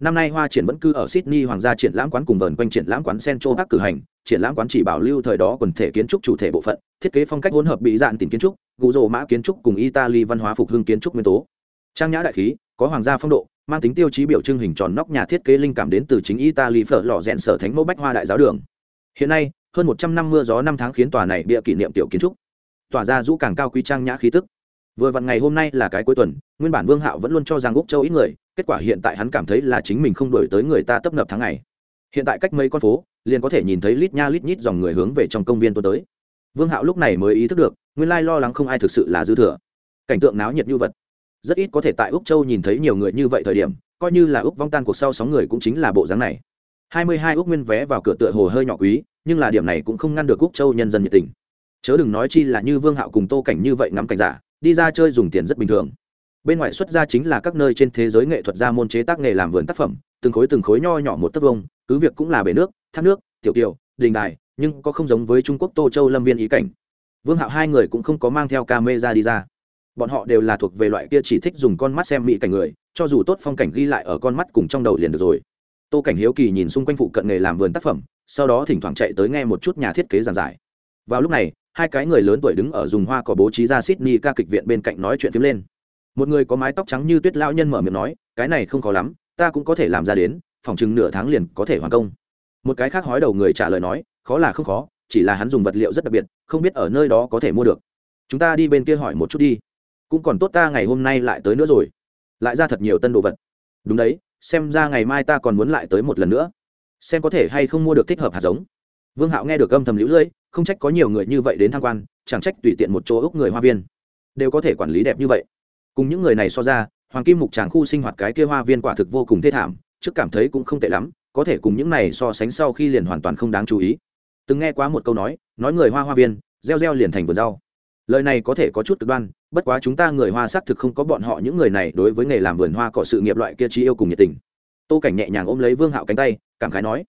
Năm nay hoa triển vẫn cư ở sydney hoàng gia triển lãm quán cùng vờn quanh triển lãm quán central park cử hành, triển lãm quán chỉ bảo lưu thời đó quần thể kiến trúc chủ thể bộ phận, thiết kế phong cách hỗn hợp bị dạn tìm kiến trúc gù rồ mã kiến trúc cùng italy văn hóa phục hưng kiến trúc nguyên tố. Trang nhã đại khí có hoàng gia phong độ, mang tính tiêu chí biểu trưng hình tròn nóc nhà thiết kế linh cảm đến từ chính italy phở lò rèn sở thánh mẫu bách hoa đại giáo đường. Hiện nay, hơn một trăm năm mưa gió năm tháng khiến tòa này bịa kỷ niệm tiểu kiến trúc tỏa ra rũ càng cao quý trang nhã khí tức. Vừa vặn ngày hôm nay là cái cuối tuần, nguyên bản vương hạo vẫn luôn cho rằng úc châu ít người, kết quả hiện tại hắn cảm thấy là chính mình không đổi tới người ta tấp nập tháng ngày. Hiện tại cách mấy con phố, liền có thể nhìn thấy lít nha lít nhít dòng người hướng về trong công viên tôi tới. Vương hạo lúc này mới ý thức được, nguyên lai lo lắng không ai thực sự là dư thừa. Cảnh tượng náo nhiệt như vật rất ít có thể tại úc châu nhìn thấy nhiều người như vậy thời điểm coi như là úc vong tan cuộc sau sóng người cũng chính là bộ dáng này. Hai mươi hai úc nguyên vé vào cửa tựa hồ hơi nhỏ quý nhưng là điểm này cũng không ngăn được úc châu nhân dân nhiệt tình. Chớ đừng nói chi là như vương hạo cùng tô cảnh như vậy ngắm cảnh giả đi ra chơi dùng tiền rất bình thường. Bên ngoài xuất ra chính là các nơi trên thế giới nghệ thuật gia môn chế tác nghề làm vườn tác phẩm từng khối từng khối nho nhỏ một tấc vông cứ việc cũng là bể nước thác nước tiểu tiểu, đình đài nhưng có không giống với trung quốc tô châu lâm viên ý cảnh. Vương hạo hai người cũng không có mang theo ca mê ra đi ra bọn họ đều là thuộc về loại kia chỉ thích dùng con mắt xem mỹ cảnh người, cho dù tốt phong cảnh ghi lại ở con mắt cùng trong đầu liền được rồi. Tô cảnh hiếu kỳ nhìn xung quanh phụ cận nghề làm vườn tác phẩm, sau đó thỉnh thoảng chạy tới nghe một chút nhà thiết kế giàn giải. Vào lúc này, hai cái người lớn tuổi đứng ở dùng hoa có bố trí ra sydney ca kịch viện bên cạnh nói chuyện phím lên. Một người có mái tóc trắng như tuyết lão nhân mở miệng nói, cái này không khó lắm, ta cũng có thể làm ra đến, phòng chừng nửa tháng liền có thể hoàn công. Một cái khác hói đầu người trả lời nói, khó là không khó, chỉ là hắn dùng vật liệu rất đặc biệt, không biết ở nơi đó có thể mua được. Chúng ta đi bên kia hỏi một chút đi cũng còn tốt ta ngày hôm nay lại tới nữa rồi. Lại ra thật nhiều tân đồ vật. Đúng đấy, xem ra ngày mai ta còn muốn lại tới một lần nữa. Xem có thể hay không mua được thích hợp hạt giống. Vương hạo nghe được âm thầm lũ lưỡi không trách có nhiều người như vậy đến tham quan, chẳng trách tùy tiện một chỗ ốc người hoa viên. Đều có thể quản lý đẹp như vậy. Cùng những người này so ra, hoàng kim mục tràng khu sinh hoạt cái kia hoa viên quả thực vô cùng thê thảm, trước cảm thấy cũng không tệ lắm, có thể cùng những này so sánh sau khi liền hoàn toàn không đáng chú ý. Từng nghe quá một câu nói nói người hoa hoa viên, reo reo liền thành vườn rau lời này có thể có chút cực đoan, bất quá chúng ta người hoa xác thực không có bọn họ những người này đối với nghề làm vườn hoa cỏ sự nghiệp loại kia trí yêu cùng nhiệt tình. Tô cảnh nhẹ nhàng ôm lấy vương hạo cánh tay, cảm khái nói,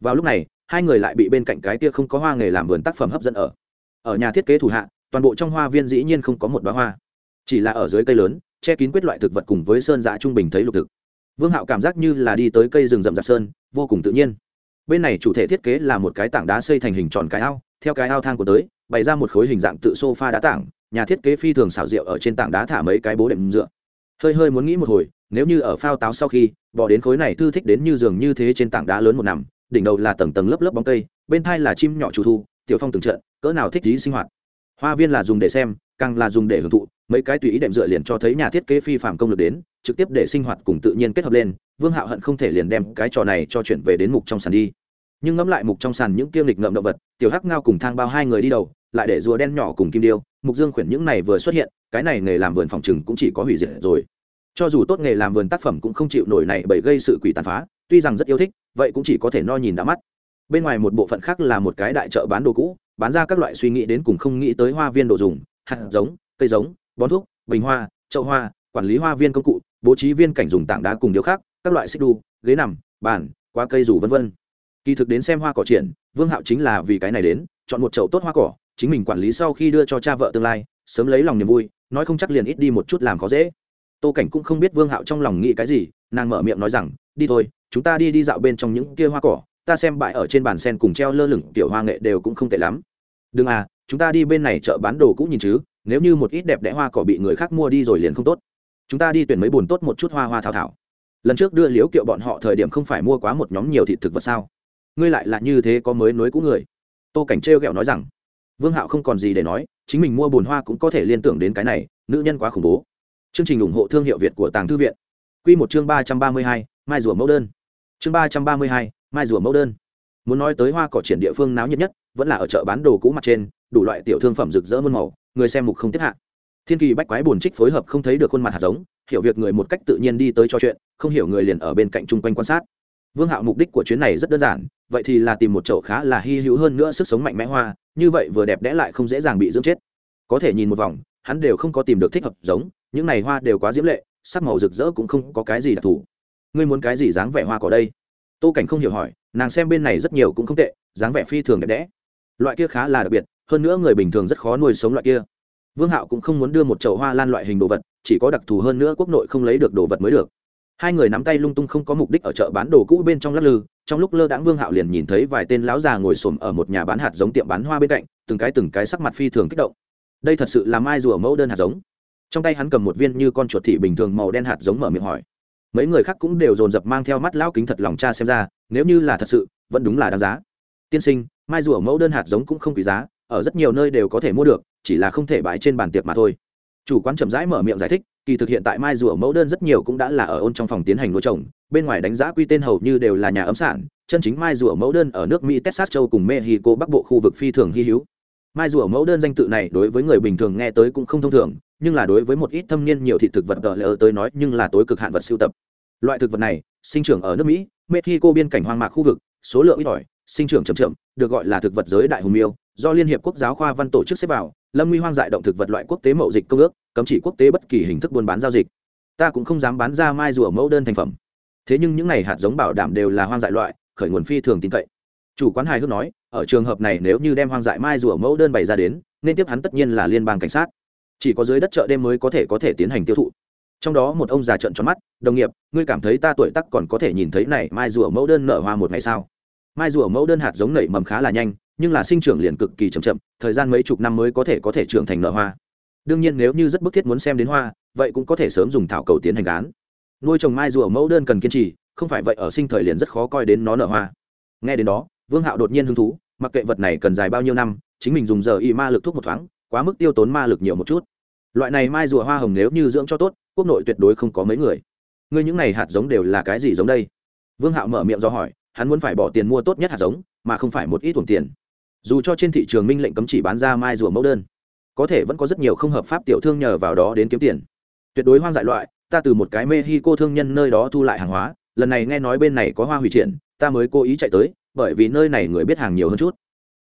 vào lúc này, hai người lại bị bên cạnh cái kia không có hoa nghề làm vườn tác phẩm hấp dẫn ở. Ở nhà thiết kế thủ hạ, toàn bộ trong hoa viên dĩ nhiên không có một đoá hoa. Chỉ là ở dưới cây lớn, che kín quyết loại thực vật cùng với sơn dã trung bình thấy lục thực. Vương hạo cảm giác như là đi tới cây rừng rậm rạp sơn, vô cùng tự nhiên. Bên này chủ thể thiết kế là một cái tảng đá xây thành hình tròn cái ao theo cái ao thang của tới, bày ra một khối hình dạng tự sofa đá tảng, nhà thiết kế phi thường xảo diệu ở trên tảng đá thả mấy cái bố đệm dựa. Hơi hơi muốn nghĩ một hồi, nếu như ở phao táo sau khi, bỏ đến khối này thư thích đến như giường như thế trên tảng đá lớn một nằm, đỉnh đầu là tầng tầng lớp lớp bóng cây, bên thai là chim nhỏ chủ thu, tiểu phong từng trận, cỡ nào thích trí sinh hoạt. Hoa viên là dùng để xem, càng là dùng để hưởng thụ, mấy cái tùy ý đệm dựa liền cho thấy nhà thiết kế phi phạm công lực đến, trực tiếp để sinh hoạt cùng tự nhiên kết hợp lên, vương hạo hận không thể liền đem cái trò này cho chuyển về đến mục trong sàn đi. Nhưng ngẫm lại mục trong sàn những kiêm lịch ngậm động vật tiểu hắc ngao cùng thang bao hai người đi đầu, lại để rùa đen nhỏ cùng kim điêu, mục dương khuyển những này vừa xuất hiện, cái này nghề làm vườn phòng trừng cũng chỉ có hủy diệt rồi. Cho dù tốt nghề làm vườn tác phẩm cũng không chịu nổi này bởi gây sự quỷ tàn phá, tuy rằng rất yêu thích, vậy cũng chỉ có thể no nhìn đã mắt. Bên ngoài một bộ phận khác là một cái đại chợ bán đồ cũ, bán ra các loại suy nghĩ đến cùng không nghĩ tới hoa viên đồ dùng, hạt giống, cây giống, bón thuốc, bình hoa, chậu hoa, quản lý hoa viên công cụ, bố trí viên cảnh dùng tảng đá cùng điều khác, các loại xích đu, ghế nằm, bàn quá cây rủ vân vân. Kỳ thực đến xem hoa cỏ triển vương hạo chính là vì cái này đến, chọn một chậu tốt hoa cỏ, chính mình quản lý sau khi đưa cho cha vợ tương lai, sớm lấy lòng niềm vui, nói không chắc liền ít đi một chút làm khó dễ. Tô cảnh cũng không biết vương hạo trong lòng nghĩ cái gì, nàng mở miệng nói rằng, đi thôi, chúng ta đi đi dạo bên trong những kia hoa cỏ, ta xem bãi ở trên bàn sen cùng treo lơ lửng tiểu hoa nghệ đều cũng không tệ lắm. Đừng à chúng ta đi bên này chợ bán đồ cũng nhìn chứ, nếu như một ít đẹp đẽ hoa cỏ bị người khác mua đi rồi liền không tốt. Chúng ta đi tuyển mấy bùn tốt một chút hoa hoa thảo thảo. Lần trước đưa liếu kiệu bọn họ thời điểm không phải mua quá một nhóm nhiều thịt thực vật sao? Ngươi lại là như thế có mới nối cũ người. Tô cảnh trêu ghẹo nói rằng, vương hạo không còn gì để nói, chính mình mua bùn hoa cũng có thể liên tưởng đến cái này, nữ nhân quá khủng bố. Chương trình ủng hộ thương hiệu việt của tàng thư viện. Q một chương ba trăm ba mươi hai, mai rùa mẫu đơn. Chương ba trăm ba mươi hai, mai rùa mẫu đơn. Muốn nói tới hoa cỏ triển địa phương náo nhiệt nhất, vẫn là ở chợ bán đồ cũ mặt trên, đủ loại tiểu thương phẩm rực rỡ muôn màu, người xem mục không tiếp hạ. Thiên kỳ bách quái buồn trích phối hợp không thấy được khuôn mặt hạt giống, hiểu việc người một cách tự nhiên đi tới cho chuyện, không hiểu người liền ở bên cạnh chung quanh quan sát. Vương hạo mục đích của chuyến này rất đơn giản vậy thì là tìm một chậu khá là hy hữu hơn nữa sức sống mạnh mẽ hoa, như vậy vừa đẹp đẽ lại không dễ dàng bị dưỡng chết. Có thể nhìn một vòng, hắn đều không có tìm được thích hợp giống, những này hoa đều quá diễm lệ, sắc màu rực rỡ cũng không có cái gì đặc thù. Ngươi muốn cái gì dáng vẻ hoa cỏ đây? Tô cảnh không hiểu hỏi, nàng xem bên này rất nhiều cũng không tệ, dáng vẻ phi thường đẹp đẽ. Loại kia khá là đặc biệt, hơn nữa người bình thường rất khó nuôi sống loại kia. Vương hạo cũng không muốn đưa một chậu hoa lan loại hình đồ vật, chỉ có đặc thù hơn nữa quốc nội không lấy được đồ vật mới được hai người nắm tay lung tung không có mục đích ở chợ bán đồ cũ bên trong lắc lư, trong lúc lơ đãng vương hạo liền nhìn thấy vài tên lão già ngồi xổm ở một nhà bán hạt giống tiệm bán hoa bên cạnh, từng cái từng cái sắc mặt phi thường kích động. Đây thật sự là mai rùa mẫu đơn hạt giống. Trong tay hắn cầm một viên như con chuột thị bình thường màu đen hạt giống mở miệng hỏi. Mấy người khác cũng đều dồn dập mang theo mắt lão kính thật lòng cha xem ra, nếu như là thật sự, vẫn đúng là đáng giá. Tiên sinh, mai rùa mẫu đơn hạt giống cũng không quý giá, ở rất nhiều nơi đều có thể mua được, chỉ là không thể bãi trên bàn tiệc mà thôi. Chủ quán chậm rãi mở miệng giải thích kỳ thực hiện tại mai rùa mẫu đơn rất nhiều cũng đã là ở ôn trong phòng tiến hành nuôi trồng, bên ngoài đánh giá quy tên hầu như đều là nhà ấm sản, chân chính mai rùa mẫu đơn ở nước mỹ, texas, châu cùng mexico, bắc bộ khu vực phi thường hy hữu. Mai rùa mẫu đơn danh tự này đối với người bình thường nghe tới cũng không thông thường, nhưng là đối với một ít thâm niên nhiều thị thực vật đỡ lỡ tới nói nhưng là tối cực hạn vật siêu tập. Loại thực vật này, sinh trưởng ở nước mỹ, mexico biên cảnh hoang mạc khu vực, số lượng ít ỏi, sinh trưởng chậm chậm, được gọi là thực vật giới đại hùng miêu, do liên hiệp quốc giáo khoa văn tổ chức xếp vào, lâm nguy hoang dại động thực vật loại quốc tế mậu dịch công ước cấm chỉ quốc tế bất kỳ hình thức buôn bán giao dịch. Ta cũng không dám bán ra mai rùa mẫu đơn thành phẩm. Thế nhưng những này hạt giống bảo đảm đều là hoang dại loại, khởi nguồn phi thường tin cậy. Chủ quán hài hước nói, ở trường hợp này nếu như đem hoang dại mai rùa mẫu đơn bày ra đến, nên tiếp hắn tất nhiên là liên bang cảnh sát. Chỉ có dưới đất chợ đêm mới có thể có thể tiến hành tiêu thụ. Trong đó một ông già trợn tròn mắt, đồng nghiệp, ngươi cảm thấy ta tuổi tắc còn có thể nhìn thấy này mai rùa mẫu đơn nở hoa một ngày sao? Mai rùa mẫu đơn hạt giống nảy mầm khá là nhanh, nhưng là sinh trưởng liền cực kỳ chậm chậm, thời gian mấy chục năm mới có thể có thể trưởng thành nở hoa đương nhiên nếu như rất bức thiết muốn xem đến hoa, vậy cũng có thể sớm dùng thảo cầu tiến hành gán. Nuôi trồng mai rùa mẫu đơn cần kiên trì, không phải vậy ở sinh thời liền rất khó coi đến nó nở hoa. Nghe đến đó, vương hạo đột nhiên hứng thú, mặc kệ vật này cần dài bao nhiêu năm, chính mình dùng giờ y ma lực thuốc một thoáng, quá mức tiêu tốn ma lực nhiều một chút. Loại này mai rùa hoa hồng nếu như dưỡng cho tốt, quốc nội tuyệt đối không có mấy người. Ngươi những này hạt giống đều là cái gì giống đây? Vương hạo mở miệng do hỏi, hắn muốn phải bỏ tiền mua tốt nhất hạt giống, mà không phải một ít tuồng tiền. Dù cho trên thị trường minh lệnh cấm chỉ bán ra mai rùa mẫu đơn có thể vẫn có rất nhiều không hợp pháp tiểu thương nhờ vào đó đến kiếm tiền. Tuyệt đối hoang dại loại, ta từ một cái mexico thương nhân nơi đó thu lại hàng hóa, lần này nghe nói bên này có hoa hủy triển, ta mới cố ý chạy tới, bởi vì nơi này người biết hàng nhiều hơn chút.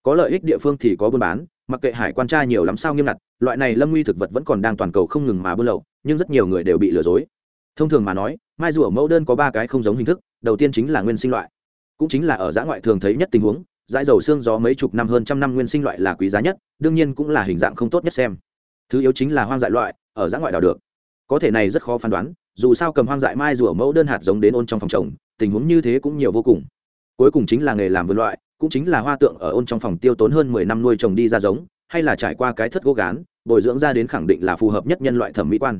Có lợi ích địa phương thì có buôn bán, mặc kệ hải quan tra nhiều lắm sao nghiêm ngặt, loại này lâm nguy thực vật vẫn còn đang toàn cầu không ngừng mà buôn lậu, nhưng rất nhiều người đều bị lừa dối. Thông thường mà nói, mai rùa mẫu đơn có ba cái không giống hình thức, đầu tiên chính là nguyên sinh loại, cũng chính là ở giã ngoại thường thấy nhất tình huống dãi dầu xương gió mấy chục năm hơn trăm năm nguyên sinh loại là quý giá nhất, đương nhiên cũng là hình dạng không tốt nhất xem. Thứ yếu chính là hoang dại loại, ở giã ngoại đào được. Có thể này rất khó phán đoán, dù sao cầm hoang dại mai rùa mẫu đơn hạt giống đến ôn trong phòng trồng, tình huống như thế cũng nhiều vô cùng. Cuối cùng chính là nghề làm vườn loại, cũng chính là hoa tượng ở ôn trong phòng tiêu tốn hơn mười năm nuôi trồng đi ra giống, hay là trải qua cái thất gỗ gán, bồi dưỡng ra đến khẳng định là phù hợp nhất nhân loại thẩm mỹ quan.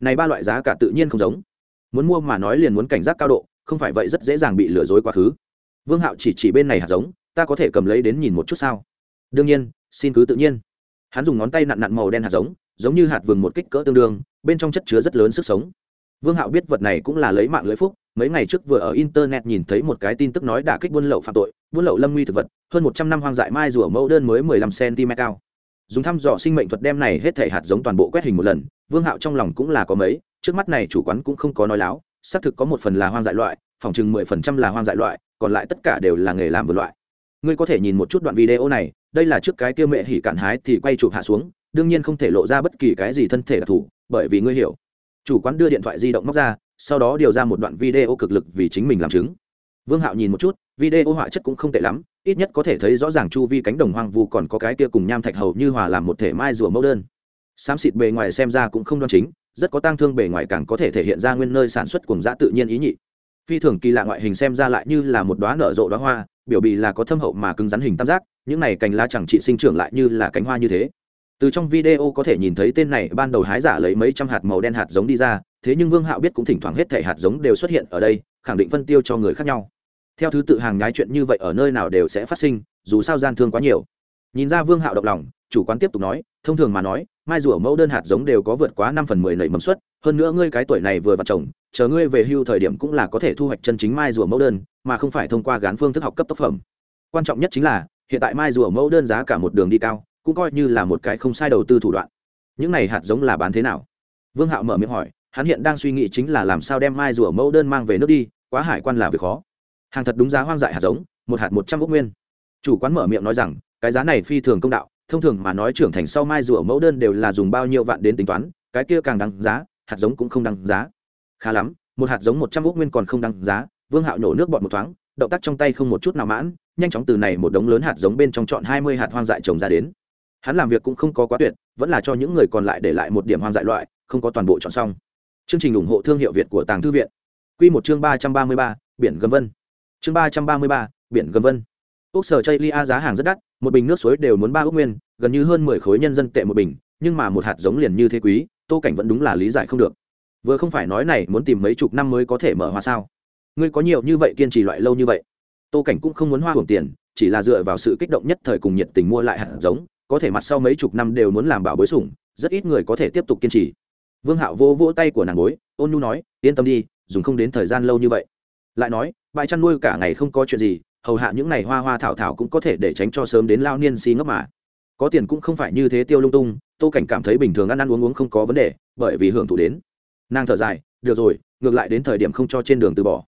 Này ba loại giá cả tự nhiên không giống. Muốn mua mà nói liền muốn cảnh giác cao độ, không phải vậy rất dễ dàng bị lừa dối quá khứ. Vương hạo chỉ chỉ bên này hạt giống ta có thể cầm lấy đến nhìn một chút sao? Đương nhiên, xin cứ tự nhiên. Hắn dùng ngón tay nặn nặn màu đen hạt giống giống như hạt vừng một kích cỡ tương đương, bên trong chất chứa rất lớn sức sống. Vương hạo biết vật này cũng là lấy mạng lưỡi phúc, mấy ngày trước vừa ở internet nhìn thấy một cái tin tức nói đả kích buôn lậu phạm tội, buôn lậu lâm nguy thực vật, hơn một trăm năm hoang dại mai rùa mẫu đơn mới mười lăm cm cao. Dùng thăm dò sinh mệnh thuật đem này hết thể hạt giống toàn bộ quét hình một lần, vương hạo trong lòng cũng là có mấy, trước mắt này chủ quán cũng không có nói láo, xác thực có một phần là hoang dại loại, phòng chừng mười phần trăm là hoang dại loại, còn lại tất cả đều là nghề làm vườn loại ngươi có thể nhìn một chút đoạn video này, đây là trước cái kia mẹ hỉ cạn hái thì quay chụp hạ xuống, đương nhiên không thể lộ ra bất kỳ cái gì thân thể đặc thù, bởi vì ngươi hiểu. Chủ quán đưa điện thoại di động móc ra, sau đó điều ra một đoạn video cực lực vì chính mình làm chứng. Vương hạo nhìn một chút, video họa chất cũng không tệ lắm, ít nhất có thể thấy rõ ràng chu vi cánh đồng hoang vu còn có cái kia cùng nham thạch hầu như hòa làm một thể mai rùa mẫu đơn. Xám xịt bề ngoài xem ra cũng không đoan chính, rất có tang thương bề ngoài càng có thể thể hiện ra nguyên nơi sản xuất cùng dã tự nhiên ý nhị phi thường kỳ lạ ngoại hình xem ra lại như là một đoá nở rộ đoá hoa, biểu bì là có thâm hậu mà cứng rắn hình tam giác, những này cành lá chẳng trị sinh trưởng lại như là cánh hoa như thế. Từ trong video có thể nhìn thấy tên này, ban đầu hái giả lấy mấy trăm hạt màu đen hạt giống đi ra, thế nhưng vương hạo biết cũng thỉnh thoảng hết thể hạt giống đều xuất hiện ở đây, khẳng định phân tiêu cho người khác nhau. Theo thứ tự hàng nhái chuyện như vậy ở nơi nào đều sẽ phát sinh, dù sao gian thương quá nhiều. Nhìn ra vương hạo động lòng, chủ quán tiếp tục nói, thông thường mà nói, mai rùa mẫu đơn hạt giống đều có vượt quá năm phần mười nảy mầm suất, hơn nữa ngươi cái tuổi này vừa vặt trồng chờ ngươi về hưu thời điểm cũng là có thể thu hoạch chân chính mai rùa mẫu đơn, mà không phải thông qua gán phương thức học cấp tác phẩm. Quan trọng nhất chính là, hiện tại mai rùa mẫu đơn giá cả một đường đi cao, cũng coi như là một cái không sai đầu tư thủ đoạn. Những này hạt giống là bán thế nào? Vương hạo mở miệng hỏi, hắn hiện đang suy nghĩ chính là làm sao đem mai rùa mẫu đơn mang về nước đi, quá hải quan là việc khó. Hàng thật đúng giá hoang dại hạt giống, một hạt một trăm ốc nguyên. Chủ quán mở miệng nói rằng, cái giá này phi thường công đạo, thông thường mà nói trưởng thành sau mai rùa mẫu đơn đều là dùng bao nhiêu vạn đến tính toán, cái kia càng đáng giá, hạt giống cũng không đáng giá khá lắm, một hạt giống một trăm ước nguyên còn không đăng giá, vương hạo nhổ nước bọt một thoáng, động tác trong tay không một chút nào mãn, nhanh chóng từ này một đống lớn hạt giống bên trong chọn hai mươi hạt hoang dại trồng ra đến. Hắn làm việc cũng không có quá tuyệt, vẫn là cho những người còn lại để lại một điểm hoang dại loại, không có toàn bộ chọn xong. Chương trình ủng hộ thương hiệu việt của tàng thư viện. Q một chương ba trăm ba mươi ba, biển gầm vân. Chương ba trăm ba mươi ba, biển gầm vân. Ốc sở chây lia giá hàng rất đắt, một bình nước suối đều muốn ba ước nguyên, gần như hơn mười khối nhân dân tệ một bình, nhưng mà một hạt giống liền như thế quý, tô cảnh vẫn đúng là lý giải không được vừa không phải nói này muốn tìm mấy chục năm mới có thể mở hoa sao? Ngươi có nhiều như vậy kiên trì loại lâu như vậy? Tô cảnh cũng không muốn hoa hưởng tiền, chỉ là dựa vào sự kích động nhất thời cùng nhiệt tình mua lại hạt giống, có thể mặt sau mấy chục năm đều muốn làm bảo bối sủng, rất ít người có thể tiếp tục kiên trì. Vương hạo vô vỗ tay của nàng bối, ôn nhu nói, yên tâm đi, dùng không đến thời gian lâu như vậy. Lại nói, bãi chăn nuôi cả ngày không có chuyện gì, hầu hạ những ngày hoa hoa thảo thảo cũng có thể để tránh cho sớm đến lao niên si ngốc mà. Có tiền cũng không phải như thế tiêu lung tung, tô cảnh cảm thấy bình thường ăn ăn uống uống không có vấn đề, bởi vì hưởng thụ đến nàng thở dài, được rồi, ngược lại đến thời điểm không cho trên đường từ bỏ.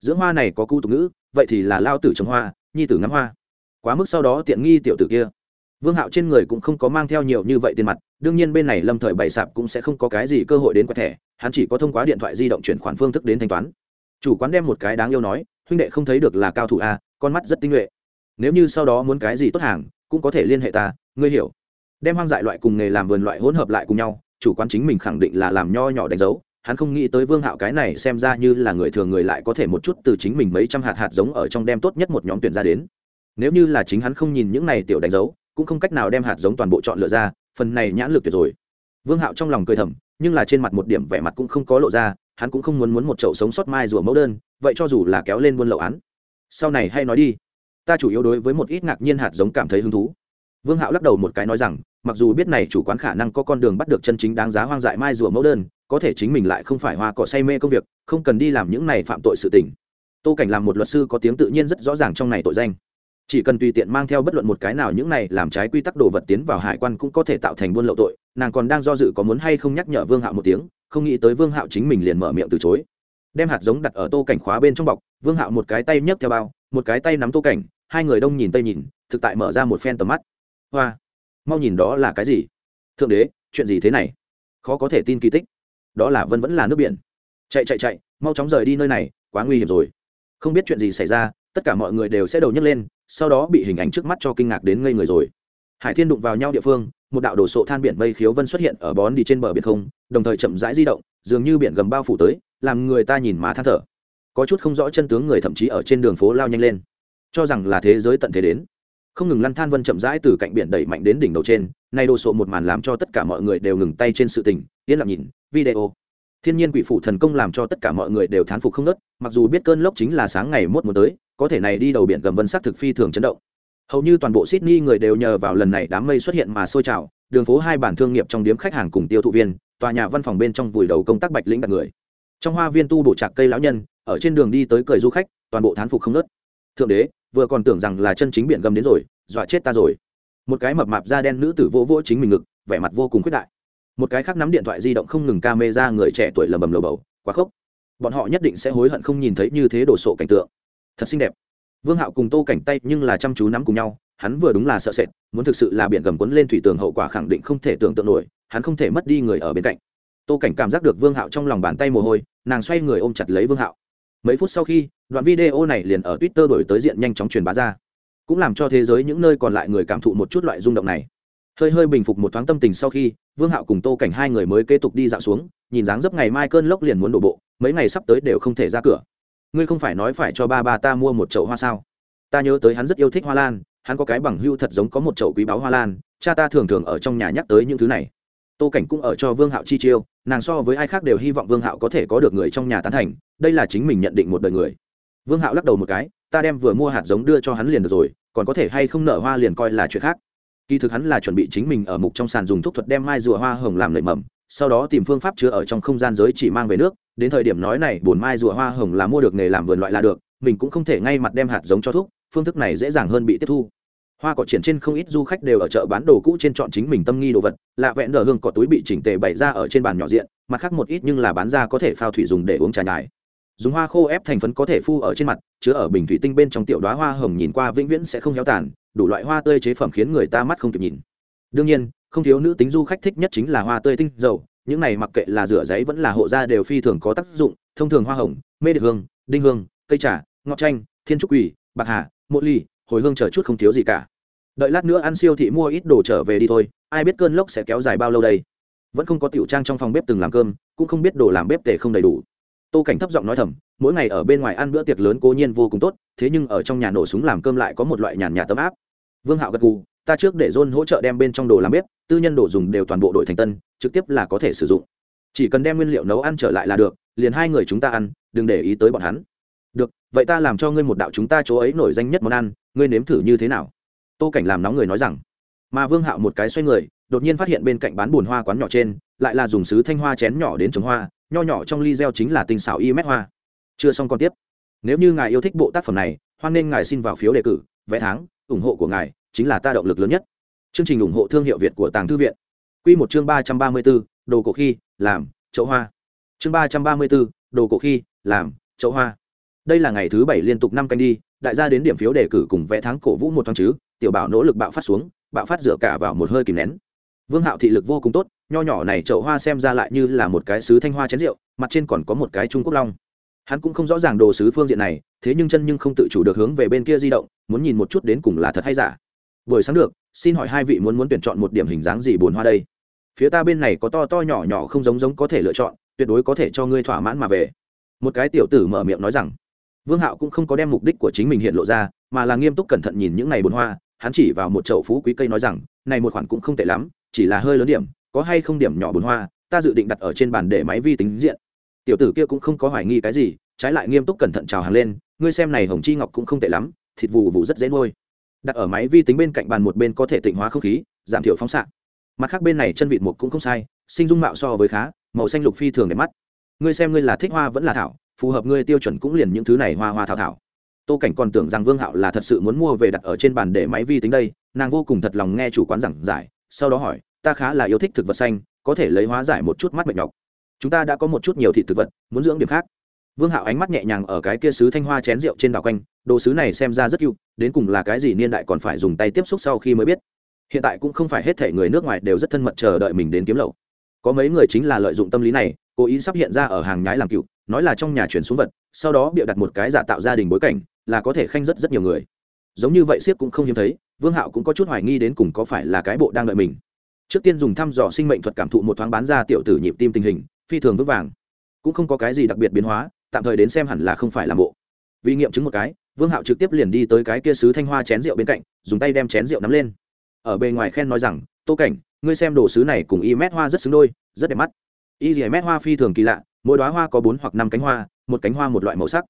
Dưỡng hoa này có cu tục ngữ, vậy thì là lao tử trồng hoa, nhi tử ngắm hoa. Quá mức sau đó tiện nghi tiểu tử kia. Vương hạo trên người cũng không có mang theo nhiều như vậy tiền mặt, đương nhiên bên này lâm thời bày sạp cũng sẽ không có cái gì cơ hội đến quẹt thẻ, hắn chỉ có thông qua điện thoại di động chuyển khoản phương thức đến thanh toán. Chủ quán đem một cái đáng yêu nói, huynh đệ không thấy được là cao thủ a, con mắt rất tinh nhuệ. Nếu như sau đó muốn cái gì tốt hàng, cũng có thể liên hệ ta, ngươi hiểu. Đem hoang dại loại cùng nghề làm vườn loại hỗn hợp lại cùng nhau, chủ quán chính mình khẳng định là làm nho nhỏ đánh dấu hắn không nghĩ tới vương hạo cái này xem ra như là người thường người lại có thể một chút từ chính mình mấy trăm hạt hạt giống ở trong đem tốt nhất một nhóm tuyển ra đến. Nếu như là chính hắn không nhìn những này tiểu đánh dấu, cũng không cách nào đem hạt giống toàn bộ chọn lựa ra, phần này nhãn lực tuyệt rồi. Vương hạo trong lòng cười thầm, nhưng là trên mặt một điểm vẻ mặt cũng không có lộ ra, hắn cũng không muốn muốn một chậu sống sót mai rùa mẫu đơn, vậy cho dù là kéo lên buôn lậu án. Sau này hay nói đi. Ta chủ yếu đối với một ít ngạc nhiên hạt giống cảm thấy hứng thú. Vương hạo lắc đầu một cái nói rằng, mặc dù biết này chủ quán khả năng có con đường bắt được chân chính đáng giá hoang dại mai rùa mẫu đơn có thể chính mình lại không phải hoa cỏ say mê công việc, không cần đi làm những này phạm tội sự tình. Tô cảnh làm một luật sư có tiếng tự nhiên rất rõ ràng trong này tội danh. Chỉ cần tùy tiện mang theo bất luận một cái nào những này làm trái quy tắc đồ vật tiến vào hải quan cũng có thể tạo thành buôn lậu tội, nàng còn đang do dự có muốn hay không nhắc nhở vương hạo một tiếng, không nghĩ tới vương hạo chính mình liền mở miệng từ chối. Đem hạt giống đặt ở tô cảnh khóa bên trong bọc, vương hạo một cái tay nhấc theo bao, một cái tay nắm tô cảnh, hai người đông nhìn tây nhìn, thực tại mở ra một phen tầm mắt. Hoa, mau nhìn đó là cái gì? Thượng đế, chuyện gì thế này? Khó có thể tin kỳ tích đó là vân vẫn là nước biển. Chạy chạy chạy, mau chóng rời đi nơi này, quá nguy hiểm rồi. Không biết chuyện gì xảy ra, tất cả mọi người đều sẽ đầu nhấc lên, sau đó bị hình ảnh trước mắt cho kinh ngạc đến ngây người rồi. Hải thiên đụng vào nhau địa phương, một đạo đồ sộ than biển mây khiếu vân xuất hiện ở bón đi trên bờ biển không, đồng thời chậm rãi di động, dường như biển gầm bao phủ tới, làm người ta nhìn má than thở. Có chút không rõ chân tướng người thậm chí ở trên đường phố lao nhanh lên. Cho rằng là thế giới tận thế đến không ngừng lăn than vân chậm rãi từ cạnh biển đẩy mạnh đến đỉnh đầu trên, nay đồ sộ một màn làm cho tất cả mọi người đều ngừng tay trên sự tình, yên lặng nhìn, video. Thiên nhiên quỷ phủ thần công làm cho tất cả mọi người đều thán phục không nớt, mặc dù biết cơn lốc chính là sáng ngày mốt muốn tới, có thể này đi đầu biển gầm vân sắc thực phi thường chấn động. Hầu như toàn bộ sydney người đều nhờ vào lần này đám mây xuất hiện mà sôi trào, đường phố hai bản thương nghiệp trong điếm khách hàng cùng tiêu thụ viên, tòa nhà văn phòng bên trong vùi đầu công tác bạch lĩnh đặt người. Trong hoa viên tu bổ trạc cây lão nhân, ở trên đường đi tới cười du khách, toàn bộ thán phục không nớt. Thượng đế vừa còn tưởng rằng là chân chính biển gầm đến rồi, dọa chết ta rồi. Một cái mập mạp da đen nữ tử vỗ vỗ chính mình ngực, vẻ mặt vô cùng khuyết đại. Một cái khác nắm điện thoại di động không ngừng ca mê ra người trẻ tuổi lầm bầm lầu bầu, quá khốc. Bọn họ nhất định sẽ hối hận không nhìn thấy như thế đồ sộ cảnh tượng. Thật xinh đẹp. Vương hạo cùng tô cảnh tay nhưng là chăm chú nắm cùng nhau, hắn vừa đúng là sợ sệt, muốn thực sự là biển gầm quấn lên thủy tường hậu quả khẳng định không thể tưởng tượng nổi, hắn không thể mất đi người ở bên cạnh. Tô cảnh cảm giác được vương hạo trong lòng bàn tay mồ hôi, nàng xoay người ôm chặt lấy vương hạo mấy phút sau khi, đoạn video này liền ở twitter đổi tới diện nhanh chóng truyền bá ra. Cũng làm cho thế giới những nơi còn lại người cảm thụ một chút loại rung động này. Hơi hơi bình phục một thoáng tâm tình sau khi, vương hạo cùng tô cảnh hai người mới kế tục đi dạo xuống, nhìn dáng dấp ngày mai cơn lốc liền muốn đổ bộ, mấy ngày sắp tới đều không thể ra cửa. Ngươi không phải nói phải cho ba ba ta mua một chậu hoa sao? Ta nhớ tới hắn rất yêu thích hoa lan, hắn có cái bằng hưu thật giống có một chậu quý báu hoa lan, cha ta thường thường ở trong nhà nhắc tới những thứ này. Tô cảnh cũng ở cho vương hạo chi chiêu, nàng so với ai khác đều hy vọng vương hạo có thể có được người trong nhà tán thành đây là chính mình nhận định một đời người. Vương hạo lắc đầu một cái, ta đem vừa mua hạt giống đưa cho hắn liền được rồi, còn có thể hay không nở hoa liền coi là chuyện khác. Kỳ thực hắn là chuẩn bị chính mình ở mục trong sàn dùng thuốc thuật đem mai rùa hoa hồng làm lệ mầm, sau đó tìm phương pháp chứa ở trong không gian giới chỉ mang về nước, đến thời điểm nói này bổn mai rùa hoa hồng là mua được nghề làm vườn loại là được, mình cũng không thể ngay mặt đem hạt giống cho thuốc, phương thức này dễ dàng hơn bị tiếp thu. Hoa cỏ triển trên không ít du khách đều ở chợ bán đồ cũ trên chọn chính mình tâm nghi đồ vật, lạ vẹn đờ hương cỏ túi bị chỉnh tề bày ra ở trên bàn nhỏ diện, mặt khác một ít nhưng là bán ra có thể phao thủy dùng để uống trà nhài dùng hoa khô ép thành phấn có thể phu ở trên mặt, chứa ở bình thủy tinh bên trong tiểu đoá hoa hồng nhìn qua vĩnh viễn sẽ không héo tàn, đủ loại hoa tươi chế phẩm khiến người ta mắt không kịp nhìn. Đương nhiên, không thiếu nữ tính du khách thích nhất chính là hoa tươi tinh dầu, những này mặc kệ là rửa giấy vẫn là hộ da đều phi thường có tác dụng, thông thường hoa hồng, mê địch hương, đinh hương, cây trà, ngọc chanh, thiên trúc quỳ, bạc hà, mộ ly, hồi hương chờ chút không thiếu gì cả. Đợi lát nữa ăn siêu thị mua ít đồ trở về đi thôi, ai biết cơn lốc sẽ kéo dài bao lâu đây. Vẫn không có tiểu trang trong phòng bếp từng làm cơm, cũng không biết đồ làm bếp tề không đầy đủ tô cảnh thấp giọng nói thầm, mỗi ngày ở bên ngoài ăn bữa tiệc lớn cố nhiên vô cùng tốt, thế nhưng ở trong nhà nổ súng làm cơm lại có một loại nhàn nhạt tấm áp. Vương hạo gật gù, ta trước để john hỗ trợ đem bên trong đồ làm bếp, tư nhân đồ dùng đều toàn bộ đội thành tân, trực tiếp là có thể sử dụng. Chỉ cần đem nguyên liệu nấu ăn trở lại là được, liền hai người chúng ta ăn, đừng để ý tới bọn hắn. Được, vậy ta làm cho ngươi một đạo chúng ta chỗ ấy nổi danh nhất món ăn, ngươi nếm thử như thế nào? Tô cảnh làm nóng người nói rằng. Mà vương hạo một cái xoay người, đột nhiên phát hiện bên cạnh bán bùn hoa quán nhỏ trên, lại là dùng sứ thanh hoa chén nhỏ đến trồng hoa nho nhỏ trong ly gieo chính là tinh xảo y mét hoa. Chưa xong còn tiếp. Nếu như ngài yêu thích bộ tác phẩm này, hoan nên ngài xin vào phiếu đề cử, vé tháng, ủng hộ của ngài chính là ta động lực lớn nhất. Chương trình ủng hộ thương hiệu việt của tàng thư viện. Q một chương ba trăm ba mươi b ố đồ cổ khi, làm, chậu hoa. Chương ba trăm ba mươi b ố đồ cổ khi, làm, chậu hoa. Đây là ngày thứ bảy liên tục năm canh đi, đại gia đến điểm phiếu đề cử cùng vẽ tháng cổ vũ một tháng chứ, tiểu bảo nỗ lực bạo phát xuống, bạo phát dựa cả vào một hơi kìm nén vương hạo thị lực vô cùng tốt, nho nhỏ này chậu hoa xem ra lại như là một cái sứ thanh hoa chén rượu, mặt trên còn có một cái trung quốc long. Hắn cũng không rõ ràng đồ sứ phương diện này, thế nhưng chân nhưng không tự chủ được hướng về bên kia di động, muốn nhìn một chút đến cùng là thật hay giả. Buổi sáng được, xin hỏi hai vị muốn muốn tuyển chọn một điểm hình dáng gì bồn hoa đây? Phía ta bên này có to to nhỏ nhỏ không giống giống có thể lựa chọn, tuyệt đối có thể cho ngươi thỏa mãn mà về. Một cái tiểu tử mở miệng nói rằng. Vương hạo cũng không có đem mục đích của chính mình hiện lộ ra, mà là nghiêm túc cẩn thận nhìn những này bồn hoa, hắn chỉ vào một chậu phú quý cây nói rằng, này một khoản cũng không tệ lắm chỉ là hơi lớn điểm, có hay không điểm nhỏ bồn hoa, ta dự định đặt ở trên bàn để máy vi tính diện. Tiểu tử kia cũng không có hoài nghi cái gì, trái lại nghiêm túc cẩn thận chào hàng lên, ngươi xem này hồng chi ngọc cũng không tệ lắm, thịt vụ vụ rất dễ nuôi. Đặt ở máy vi tính bên cạnh bàn một bên có thể tịnh hóa không khí, giảm thiểu phóng xạ. Mặt khác bên này chân vịt một cũng không sai, sinh dung mạo so với khá, màu xanh lục phi thường đẹp mắt. Ngươi xem ngươi là thích hoa vẫn là thảo, phù hợp ngươi tiêu chuẩn cũng liền những thứ này hoa hoa thảo thảo. Tô cảnh còn tưởng rằng vương hạo là thật sự muốn mua về đặt ở trên bàn để máy vi tính đây, nàng vô cùng thật lòng nghe chủ quán giảng giải, sau đó hỏi ta khá là yêu thích thực vật xanh, có thể lấy hóa giải một chút mắt mệt nhọc. Chúng ta đã có một chút nhiều thịt thực vật, muốn dưỡng điểm khác. Vương hạo ánh mắt nhẹ nhàng ở cái kia sứ thanh hoa chén rượu trên đảo quanh, đồ sứ này xem ra rất cựu đến cùng là cái gì niên đại còn phải dùng tay tiếp xúc sau khi mới biết. Hiện tại cũng không phải hết thể người nước ngoài đều rất thân mật chờ đợi mình đến kiếm lậu. Có mấy người chính là lợi dụng tâm lý này, cố ý sắp hiện ra ở hàng nhái làm cựu, nói là trong nhà chuyển xuống vật, sau đó bịa đặt một cái giả tạo gia đình bối cảnh, là có thể khanh rất rất nhiều người. Giống như vậy siết cũng không hiếm thấy, vương hạo cũng có chút hoài nghi đến cùng có phải là cái bộ đang đợi mình trước tiên dùng thăm dò sinh mệnh thuật cảm thụ một thoáng bán ra tiểu tử nhịp tim tình hình, phi thường vững vàng. Cũng không có cái gì đặc biệt biến hóa, tạm thời đến xem hẳn là không phải là bộ vì nghiệm chứng một cái, vương hạo trực tiếp liền đi tới cái kia sứ thanh hoa chén rượu bên cạnh, dùng tay đem chén rượu nắm lên. Ở bề ngoài khen nói rằng, tô cảnh, ngươi xem đồ sứ này cùng y mét hoa rất xứng đôi, rất đẹp mắt. Y dì mét hoa phi thường kỳ lạ, mỗi đoá hoa có bốn hoặc năm cánh hoa, một cánh hoa một loại màu sắc.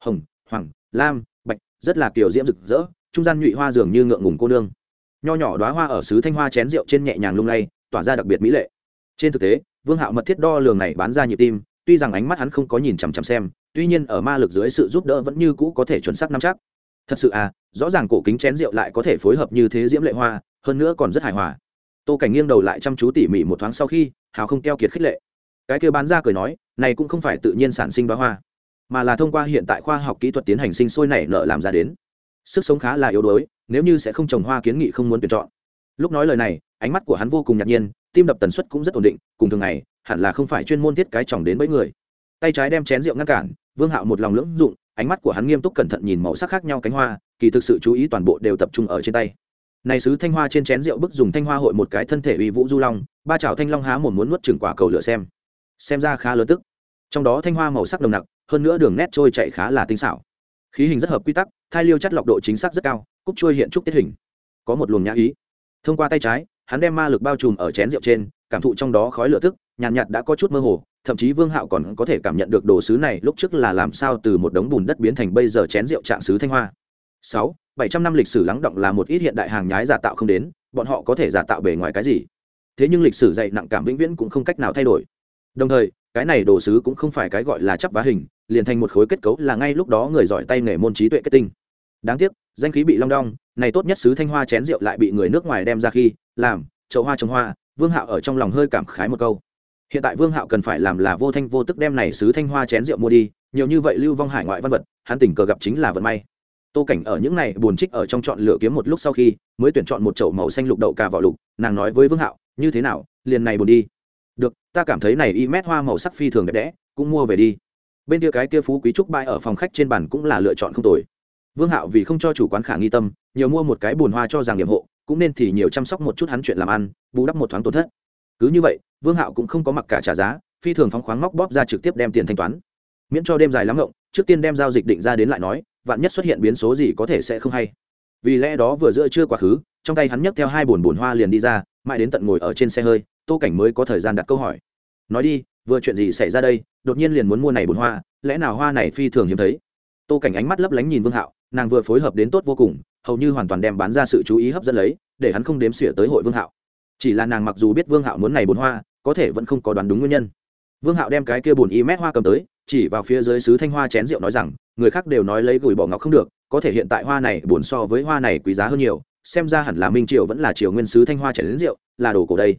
Hồng, hoàng, lam, bạch, rất là kiểu diễm rực rỡ, trung gian nhụy hoa dường như ngượng ngùng cô nương nho nhỏ đoá hoa ở sứ thanh hoa chén rượu trên nhẹ nhàng lung lay, tỏa ra đặc biệt mỹ lệ. Trên thực tế, vương hạo mật thiết đo lường này bán ra nhịp tim, tuy rằng ánh mắt hắn không có nhìn chằm chằm xem, tuy nhiên ở ma lực dưới sự giúp đỡ vẫn như cũ có thể chuẩn xác nắm chắc. Thật sự à rõ ràng cổ kính chén rượu lại có thể phối hợp như thế diễm lệ hoa, hơn nữa còn rất hài hòa. Tô cảnh nghiêng đầu lại chăm chú tỉ mỉ một thoáng sau khi, hào không keo kiệt khích lệ. Cái kia bán ra cười nói, này cũng không phải tự nhiên sản sinh bá hoa, mà là thông qua hiện tại khoa học kỹ thuật tiến hành sinh sôi nảy nở làm ra đến. Sức sống khá là yếu đuối nếu như sẽ không trồng hoa kiến nghị không muốn tuyển chọn. Lúc nói lời này, ánh mắt của hắn vô cùng ngạc nhiên, tim đập tần suất cũng rất ổn định, cùng thường ngày, hẳn là không phải chuyên môn thiết cái chồng đến bấy người. Tay trái đem chén rượu ngăn cản, vương hạo một lòng lưỡng dụng, ánh mắt của hắn nghiêm túc cẩn thận nhìn màu sắc khác nhau cánh hoa, kỳ thực sự chú ý toàn bộ đều tập trung ở trên tay. Này sứ thanh hoa trên chén rượu bức dùng thanh hoa hội một cái thân thể uy vũ du long, ba chảo thanh long há một muốn nuốt chừng quả cầu lửa xem. Xem ra khá lớn tức. Trong đó thanh hoa màu sắc nồng nặc, hơn nữa đường nét trôi chạy khá là tinh xảo. Khí hình rất hợp quy tắc, thai liêu chất lọc độ chính xác rất cao cúc trôi hiện trúc tiết hình. Có một luồng nhã ý. Thông qua tay trái hắn đem ma lực bao trùm ở chén rượu trên cảm thụ trong đó khói lửa tức nhàn nhạt, nhạt đã có chút mơ hồ thậm chí vương hạo còn có thể cảm nhận được đồ sứ này lúc trước là làm sao từ một đống bùn đất biến thành bây giờ chén rượu trạng sứ thanh hoa. Sáu bảy trăm năm lịch sử lắng động là một ít hiện đại hàng nhái giả tạo không đến bọn họ có thể giả tạo bề ngoài cái gì? Thế nhưng lịch sử dạy nặng cảm vĩnh viễn cũng không cách nào thay đổi. Đồng thời cái này đồ sứ cũng không phải cái gọi là chắp vá hình liền thành một khối kết cấu là ngay lúc đó người giỏi tay nghề môn trí tuệ kết tinh đáng tiếc, danh khí bị long đong, này tốt nhất sứ thanh hoa chén rượu lại bị người nước ngoài đem ra khi, làm, chậu hoa trồng hoa, vương hạo ở trong lòng hơi cảm khái một câu. Hiện tại vương hạo cần phải làm là vô thanh vô tức đem này sứ thanh hoa chén rượu mua đi, nhiều như vậy lưu vong hải ngoại văn vật, hắn tình cờ gặp chính là vận may. Tô cảnh ở những này buồn trích ở trong chọn lựa kiếm một lúc sau khi, mới tuyển chọn một chậu màu xanh lục đậu cà vỏ lục, nàng nói với vương hạo, như thế nào, liền này buồn đi. Được, ta cảm thấy này y mét hoa màu sắc phi thường đẹp đẽ, cũng mua về đi. Bên kia cái kia phú quý trúc bãi ở phòng khách trên bàn cũng là lựa chọn không tồi vương hạo vì không cho chủ quán khả nghi tâm, nhiều mua một cái bùn hoa cho rằng điểm hộ, cũng nên thì nhiều chăm sóc một chút hắn chuyện làm ăn, bù đắp một thoáng tổn thất. Cứ như vậy, vương hạo cũng không có mặc cả trả giá, phi thường phóng khoáng móc bóp ra trực tiếp đem tiền thanh toán. Miễn cho đêm dài lắm rộng trước tiên đem giao dịch định ra đến lại nói, vạn nhất xuất hiện biến số gì có thể sẽ không hay. Vì lẽ đó vừa giữa chưa quá khứ, trong tay hắn nhấc theo hai bồn bồn hoa liền đi ra, mãi đến tận ngồi ở trên xe hơi, tô cảnh mới có thời gian đặt câu hỏi. Nói đi, vừa chuyện gì xảy ra đây, đột nhiên liền muốn mua này bồn hoa, lẽ nào hoa này phi thường hiếm thấy? Tô cảnh ánh mắt lấp lánh nhìn vương hạo nàng vừa phối hợp đến tốt vô cùng, hầu như hoàn toàn đem bán ra sự chú ý hấp dẫn lấy, để hắn không đếm xỉa tới hội vương hạo. Chỉ là nàng mặc dù biết vương hạo muốn này bồn hoa, có thể vẫn không có đoán đúng nguyên nhân. Vương hạo đem cái kia bồn y mét hoa cầm tới, chỉ vào phía dưới sứ thanh hoa chén rượu nói rằng, người khác đều nói lấy gửi bỏ ngọc không được, có thể hiện tại hoa này bồn so với hoa này quý giá hơn nhiều, xem ra hẳn là minh triều vẫn là triều nguyên sứ thanh hoa chén đến rượu, là đồ cổ đây.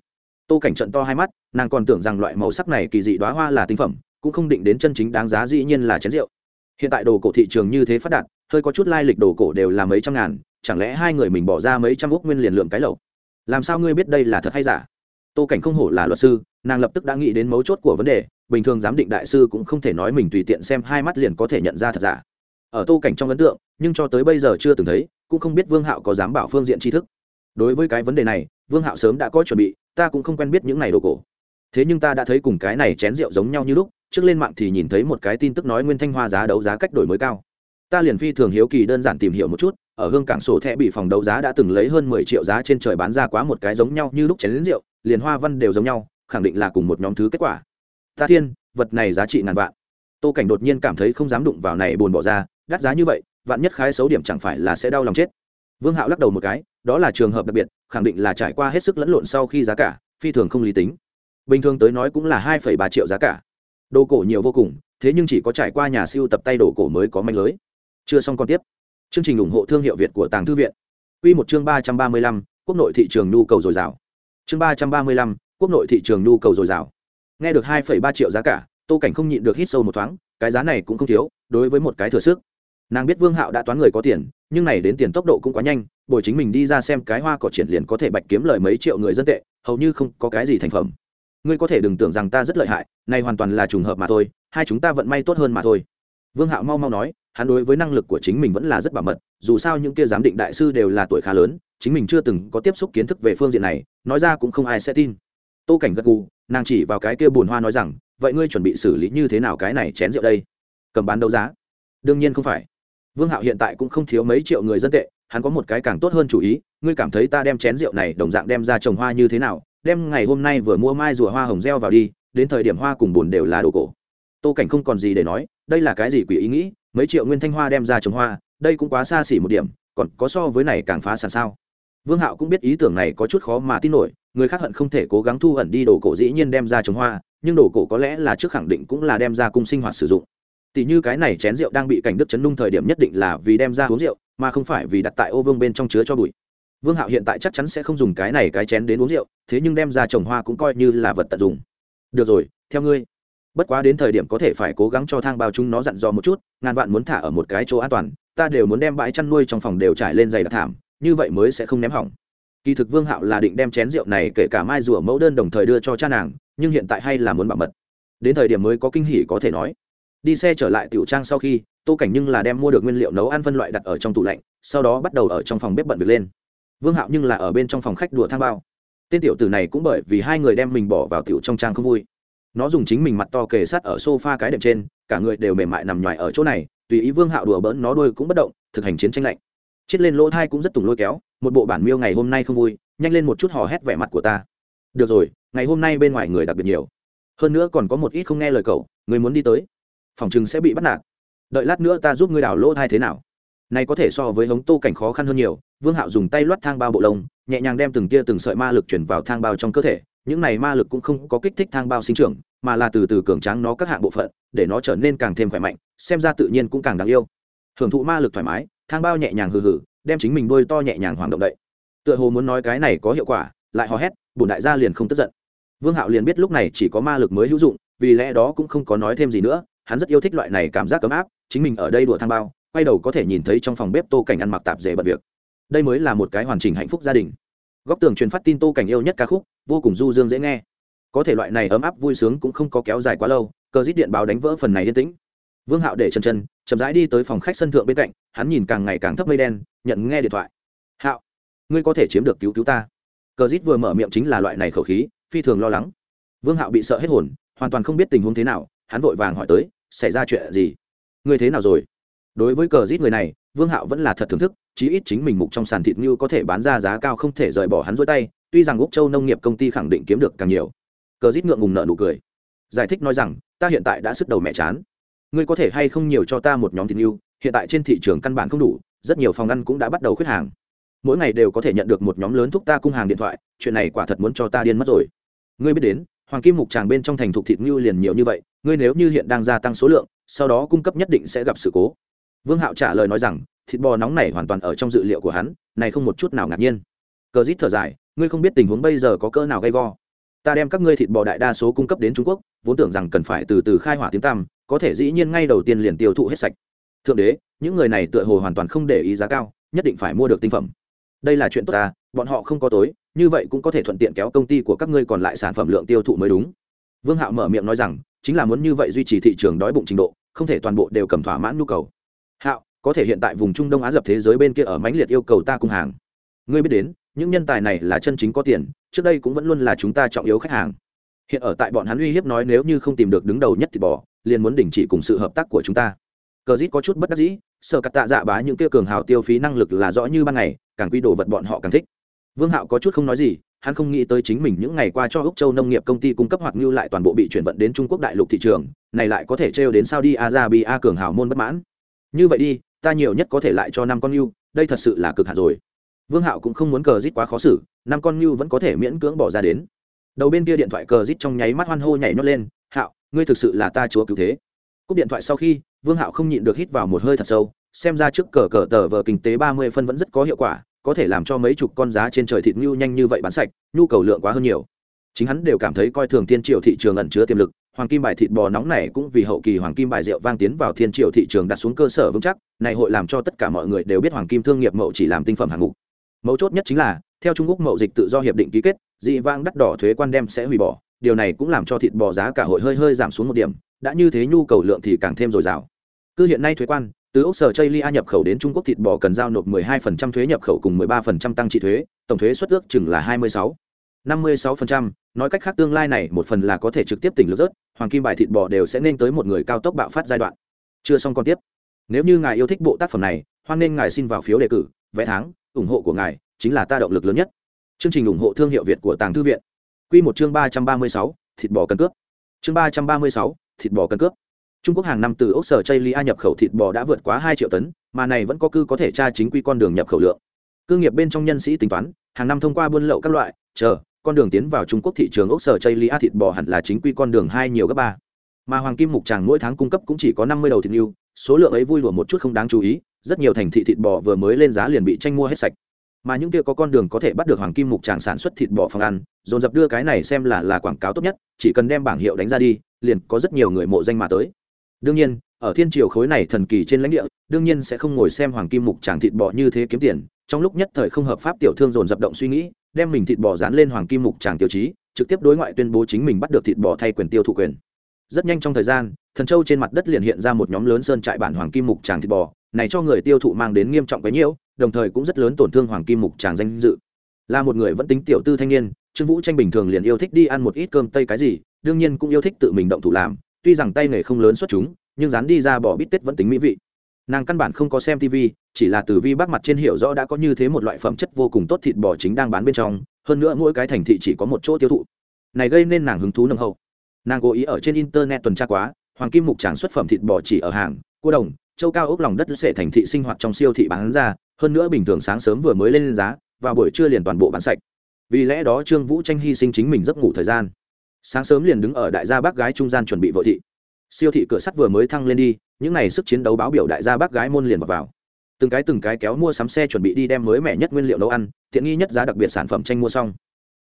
Tô cảnh trận to hai mắt, nàng còn tưởng rằng loại màu sắc này kỳ dị đoá hoa là tinh phẩm, cũng không định đến chân chính đáng giá dĩ nhiên là chén rượu. Hiện tại đồ cổ thị trường như thế phát đạt hơi có chút lai lịch đồ cổ đều là mấy trăm ngàn, chẳng lẽ hai người mình bỏ ra mấy trăm úc nguyên liền lượng cái lẩu? Làm sao ngươi biết đây là thật hay giả? Tô cảnh không hổ là luật sư, nàng lập tức đã nghĩ đến mấu chốt của vấn đề, bình thường giám định đại sư cũng không thể nói mình tùy tiện xem hai mắt liền có thể nhận ra thật giả. Ở tô cảnh trong ấn tượng, nhưng cho tới bây giờ chưa từng thấy, cũng không biết vương hạo có dám bảo phương diện tri thức. Đối với cái vấn đề này, vương hạo sớm đã có chuẩn bị, ta cũng không quen biết những này đồ cổ. Thế nhưng ta đã thấy cùng cái này chén rượu giống nhau như lúc, trước lên mạng thì nhìn thấy một cái tin tức nói nguyên thanh hoa giá đấu giá cách đổi mới cao ta liền phi thường hiếu kỳ đơn giản tìm hiểu một chút, ở hương cảng sổ thẻ bị phòng đấu giá đã từng lấy hơn mười triệu giá trên trời bán ra quá một cái giống nhau như lúc chén lính rượu, liền hoa văn đều giống nhau, khẳng định là cùng một nhóm thứ kết quả. Ta thiên, vật này giá trị ngàn vạn. Tô cảnh đột nhiên cảm thấy không dám đụng vào này buồn bỏ ra đắt giá như vậy, vạn nhất khái xấu điểm chẳng phải là sẽ đau lòng chết. Vương hạo lắc đầu một cái, đó là trường hợp đặc biệt, khẳng định là trải qua hết sức lẫn lộn sau khi giá cả, phi thường không lý tính. Bình thường tới nói cũng là hai ba triệu giá cả. Đồ cổ nhiều vô cùng, thế nhưng chỉ có trải qua nhà siêu tập tay đồ cổ mới có manh lưới chưa xong còn tiếp. Chương trình ủng hộ thương hiệu việt của tàng thư viện. Quy một chương ba trăm ba mươi lăm, quốc nội thị trường nhu cầu dồi dào. Chương ba trăm ba mươi lăm, quốc nội thị trường nhu cầu dồi dào. Nghe được hai ba triệu giá cả, tô cảnh không nhịn được hít sâu một thoáng, cái giá này cũng không thiếu, đối với một cái thừa sức. Nàng biết vương hạo đã toán người có tiền, nhưng này đến tiền tốc độ cũng quá nhanh, bồi chính mình đi ra xem cái hoa cỏ triển liền có thể bạch kiếm lời mấy triệu người dân tệ, hầu như không có cái gì thành phẩm. Ngươi có thể đừng tưởng rằng ta rất lợi hại, này hoàn toàn là trùng hợp mà thôi, hai chúng ta vận may tốt hơn mà thôi. Vương hạo mau mau nói hắn đối với năng lực của chính mình vẫn là rất bảo mật, dù sao những kia giám định đại sư đều là tuổi khá lớn, chính mình chưa từng có tiếp xúc kiến thức về phương diện này, nói ra cũng không ai sẽ tin. Tô cảnh gật gù, nàng chỉ vào cái kia bùn hoa nói rằng, vậy ngươi chuẩn bị xử lý như thế nào cái này chén rượu đây? Cầm bán đấu giá? Đương nhiên không phải. Vương hạo hiện tại cũng không thiếu mấy triệu người dân tệ, hắn có một cái càng tốt hơn chủ ý, ngươi cảm thấy ta đem chén rượu này đồng dạng đem ra trồng hoa như thế nào? Đem ngày hôm nay vừa mua mai rùa hoa hồng reo vào đi, đến thời điểm hoa cùng bùn đều là đồ cổ. Tô cảnh không còn gì để nói, đây là cái gì quỷ ý nghĩ? Mấy triệu nguyên thanh hoa đem ra trồng hoa, đây cũng quá xa xỉ một điểm, còn có so với này càng phá sản sao? Vương hạo cũng biết ý tưởng này có chút khó mà tin nổi, người khác hận không thể cố gắng thu hận đi, đồ cổ dĩ nhiên đem ra trồng hoa, nhưng đồ cổ có lẽ là trước khẳng định cũng là đem ra cung sinh hoạt sử dụng. Tỷ như cái này chén rượu đang bị cảnh đức chấn nung thời điểm nhất định là vì đem ra uống rượu, mà không phải vì đặt tại ô vương bên trong chứa cho bụi. Vương hạo hiện tại chắc chắn sẽ không dùng cái này cái chén đến uống rượu, thế nhưng đem ra trồng hoa cũng coi như là vật tận dụng. Được rồi, theo ngươi bất quá đến thời điểm có thể phải cố gắng cho thang bao chúng nó dặn dò một chút, ngàn vạn muốn thả ở một cái chỗ an toàn, ta đều muốn đem bãi chăn nuôi trong phòng đều trải lên dày đặc thảm, như vậy mới sẽ không ném hỏng. Kỳ thực vương hạo là định đem chén rượu này kể cả mai rùa mẫu đơn đồng thời đưa cho cha nàng, nhưng hiện tại hay là muốn bảo mật. Đến thời điểm mới có kinh hỉ có thể nói. Đi xe trở lại tiểu trang sau khi, tô cảnh nhưng là đem mua được nguyên liệu nấu ăn phân loại đặt ở trong tủ lạnh, sau đó bắt đầu ở trong phòng bếp bận việc lên. Vương hạo nhưng là ở bên trong phòng khách đùa thang bao. Tên tiểu tử này cũng bởi vì hai người đem mình bỏ vào tiểu trong trang không vui nó dùng chính mình mặt to kề sát ở sofa cái đệm trên, cả người đều mềm mại nằm nhoài ở chỗ này, tùy ý vương hạo đùa bỡn nó đôi cũng bất động, thực hành chiến tranh lạnh. Chết lên lỗ thai cũng rất tùng lôi kéo, một bộ bản miêu ngày hôm nay không vui, nhanh lên một chút hò hét vẻ mặt của ta. Được rồi, ngày hôm nay bên ngoài người đặc biệt nhiều. Hơn nữa còn có một ít không nghe lời cậu, người muốn đi tới. Phòng chừng sẽ bị bắt nạt. Đợi lát nữa ta giúp ngươi đào lỗ thai thế nào. Này có thể so với hống tô cảnh khó khăn hơn nhiều, vương hạo dùng tay loắt thang bao bộ lông, nhẹ nhàng đem từng tia từng sợi ma lực chuyển vào thang bao trong cơ thể những này ma lực cũng không có kích thích thang bao sinh trưởng, mà là từ từ cường tráng nó các hạng bộ phận, để nó trở nên càng thêm khỏe mạnh, xem ra tự nhiên cũng càng đáng yêu. Hưởng thụ ma lực thoải mái, thang bao nhẹ nhàng hừ hừ, đem chính mình đôi to nhẹ nhàng hoàng động đậy. Tựa hồ muốn nói cái này có hiệu quả, lại hò hét bùn đại gia liền không tức giận. Vương hạo liền biết lúc này chỉ có ma lực mới hữu dụng, vì lẽ đó cũng không có nói thêm gì nữa, hắn rất yêu thích loại này cảm giác ấm áp, chính mình ở đây đùa thang bao, quay đầu có thể nhìn thấy trong phòng bếp tô cảnh ăn mặc tạp dề bật việc. Đây mới là một cái hoàn chỉnh hạnh phúc gia đình góc tường truyền phát tin tô cảnh yêu nhất ca khúc, vô cùng du dương dễ nghe. Có thể loại này ấm áp vui sướng cũng không có kéo dài quá lâu, cờ dít điện báo đánh vỡ phần này yên tĩnh. Vương hạo để chân chân, chậm rãi đi tới phòng khách sân thượng bên cạnh, hắn nhìn càng ngày càng thấp mây đen, nhận nghe điện thoại. Hạo, ngươi có thể chiếm được cứu cứu ta. Cờ dít vừa mở miệng chính là loại này khẩu khí, phi thường lo lắng. Vương hạo bị sợ hết hồn, hoàn toàn không biết tình huống thế nào, hắn vội vàng hỏi tới, xảy ra chuyện gì? Ngươi thế nào rồi? Đối với cờ rít người này vương hạo vẫn là thật thưởng thức, chí ít chính mình mục trong sàn thịt như có thể bán ra giá cao không thể rời bỏ hắn rối tay, tuy rằng úc châu nông nghiệp công ty khẳng định kiếm được càng nhiều. Cờ rít ngượng ngùng nợ nụ cười. Giải thích nói rằng, ta hiện tại đã sức đầu mẹ chán. Ngươi có thể hay không nhiều cho ta một nhóm thịt như, hiện tại trên thị trường căn bản không đủ, rất nhiều phòng ăn cũng đã bắt đầu khuyết hàng. Mỗi ngày đều có thể nhận được một nhóm lớn thuốc ta cung hàng điện thoại, chuyện này quả thật muốn cho ta điên mất rồi. Ngươi biết đến, hoàng kim mục tràng bên trong thành thục thịt ngưu liền nhiều như vậy, ngươi nếu như hiện đang gia tăng số lượng, sau đó cung cấp nhất định sẽ gặp sự cố vương hạo trả lời nói rằng, thịt bò nóng này hoàn toàn ở trong dự liệu của hắn, này không một chút nào ngạc nhiên. Cờ rít thở dài, ngươi không biết tình huống bây giờ có cỡ nào gay go. Ta đem các ngươi thịt bò đại đa số cung cấp đến trung quốc, vốn tưởng rằng cần phải từ từ khai hỏa tiếng tăm, có thể dĩ nhiên ngay đầu tiên liền tiêu thụ hết sạch. Thượng đế, những người này tựa hồ hoàn toàn không để ý giá cao, nhất định phải mua được tinh phẩm. Đây là chuyện tốt ta, bọn họ không có tối, như vậy cũng có thể thuận tiện kéo công ty của các ngươi còn lại sản phẩm lượng tiêu thụ mới đúng. Vương hạo mở miệng nói rằng, chính là muốn như vậy duy trì thị trường đói bụng trình độ, không thể toàn bộ đều cầm thỏa mãn nhu cầu hạo, có thể hiện tại vùng trung đông á dập thế giới bên kia ở mãnh liệt yêu cầu ta cung hàng. Ngươi biết đến, những nhân tài này là chân chính có tiền, trước đây cũng vẫn luôn là chúng ta trọng yếu khách hàng. Hiện ở tại bọn hắn uy hiếp nói nếu như không tìm được đứng đầu nhất thì bỏ, liền muốn đình chỉ cùng sự hợp tác của chúng ta. Cờ dít có chút bất đắc dĩ, sợ cắt tạ dạ bá những kia cường hào tiêu phí năng lực là rõ như ban ngày, càng quy đồ vật bọn họ càng thích. Vương hạo có chút không nói gì, hắn không nghĩ tới chính mình những ngày qua cho úc châu nông nghiệp công ty cung cấp hoặc như lại toàn bộ bị chuyển vận đến trung quốc đại lục thị trường, này lại có thể trêu đến saudi arabia cường hào môn bất mãn như vậy đi, ta nhiều nhất có thể lại cho năm con như đây thật sự là cực hạt rồi. Vương hạo cũng không muốn cờ rít quá khó xử, năm con như vẫn có thể miễn cưỡng bỏ ra đến. Đầu bên kia điện thoại cờ rít trong nháy mắt hoan hô nhảy nhót lên, hạo, ngươi thực sự là ta chúa cứu thế. Cúp điện thoại sau khi, vương hạo không nhịn được hít vào một hơi thật sâu, xem ra trước cờ cờ tờ vờ kinh tế ba mươi phân vẫn rất có hiệu quả, có thể làm cho mấy chục con giá trên trời thịt ngưu nhanh như vậy bán sạch, nhu cầu lượng quá hơn nhiều. Chính hắn đều cảm thấy coi thường thiên triệu thị trường ẩn chứa tiềm lực hoàng kim bài thịt bò nóng này cũng vì hậu kỳ hoàng kim bài rượu vang tiến vào thiên triều thị trường đặt xuống cơ sở vững chắc này hội làm cho tất cả mọi người đều biết hoàng kim thương nghiệp mậu chỉ làm tinh phẩm hạng ngũ mấu chốt nhất chính là theo trung quốc mậu dịch tự do hiệp định ký kết dị vang đắt đỏ thuế quan đem sẽ hủy bỏ điều này cũng làm cho thịt bò giá cả hội hơi hơi giảm xuống một điểm đã như thế nhu cầu lượng thì càng thêm dồi dào. Cứ hiện nay thuế quan từ ốc sở chây lia nhập khẩu đến trung quốc thịt bò cần giao nộp 12% thuế nhập khẩu cùng 13% tăng trị thuế tổng thuế xuất ước chừng là 26 56%, nói cách khác tương lai này một phần là có thể trực tiếp tỉnh lược rớt, hoàng kim bài thịt bò đều sẽ nên tới một người cao tốc bạo phát giai đoạn. Chưa xong còn tiếp. Nếu như ngài yêu thích bộ tác phẩm này, hoan nên ngài xin vào phiếu đề cử, vé tháng, ủng hộ của ngài chính là ta động lực lớn nhất. Chương trình ủng hộ thương hiệu việt của tàng thư viện. Quy một chương ba trăm ba mươi sáu, thịt bò cân cướp. Chương ba trăm ba mươi sáu, thịt bò cân cướp. Trung quốc hàng năm từ ốc sở chây lia nhập khẩu thịt bò đã vượt quá hai triệu tấn, mà này vẫn có cư có thể tra chính quy con đường nhập khẩu lượng. Cư nghiệp bên trong nhân sĩ tính toán, hàng năm thông qua buôn lậu các loại, chờ con đường tiến vào trung quốc thị trường ốc sở chay lia thịt bò hẳn là chính quy con đường hai nhiều gấp ba. Mà hoàng kim mục tràng mỗi tháng cung cấp cũng chỉ có năm mươi đầu thịt yêu số lượng ấy vui lùa một chút không đáng chú ý, rất nhiều thành thị thịt bò vừa mới lên giá liền bị tranh mua hết sạch. Mà những kia có con đường có thể bắt được hoàng kim mục tràng sản xuất thịt bò phòng ăn, dồn dập đưa cái này xem là là quảng cáo tốt nhất, chỉ cần đem bảng hiệu đánh ra đi, liền có rất nhiều người mộ danh mà tới. Đương nhiên, ở thiên triều khối này thần kỳ trên lãnh địa, đương nhiên sẽ không ngồi xem hoàng kim mục tràng thịt bò như thế kiếm tiền trong lúc nhất thời không hợp pháp tiểu thương dồn dập động suy nghĩ, đem mình thịt bò dán lên hoàng kim mục tràng tiêu chí, trực tiếp đối ngoại tuyên bố chính mình bắt được thịt bò thay quyền tiêu thụ quyền. Rất nhanh trong thời gian, thần châu trên mặt đất liền hiện ra một nhóm lớn sơn trại bản hoàng kim mục tràng thịt bò, này cho người tiêu thụ mang đến nghiêm trọng cái nhiễu, đồng thời cũng rất lớn tổn thương hoàng kim mục tràng danh dự. Là một người vẫn tính tiểu tư thanh niên, trương vũ tranh bình thường liền yêu thích đi ăn một ít cơm tây cái gì, đương nhiên cũng yêu thích tự mình động thủ làm, tuy rằng tay nghề không lớn xuất chúng, nhưng dán đi ra bỏ bít tết vẫn tính mỹ vị. Nàng căn bản không có xem tv chỉ là từ vi bác mặt trên hiểu rõ đã có như thế một loại phẩm chất vô cùng tốt thịt bò chính đang bán bên trong hơn nữa mỗi cái thành thị chỉ có một chỗ tiêu thụ. Này gây nên nàng hứng thú nâng hậu. Nàng cố ý ở trên internet tuần tra quá hoàng kim mục tràng xuất phẩm thịt bò chỉ ở hàng cua đồng châu cao ốc lòng đất sẽ thành thị sinh hoạt trong siêu thị bán ra hơn nữa bình thường sáng sớm vừa mới lên giá và buổi trưa liền toàn bộ bán sạch. Vì lẽ đó trương vũ tranh hy sinh chính mình giấc ngủ thời gian. Sáng sớm liền đứng ở đại gia bác gái trung gian chuẩn bị vội thị. Siêu thị cửa sắt vừa mới thăng lên đi những n à y sức chiến đấu báo biểu đại gia bác gái môn liền vào, vào từng cái từng cái kéo mua sắm xe chuẩn bị đi đem mới mẻ nhất nguyên liệu nấu ăn, tiện nghi nhất giá đặc biệt sản phẩm tranh mua xong.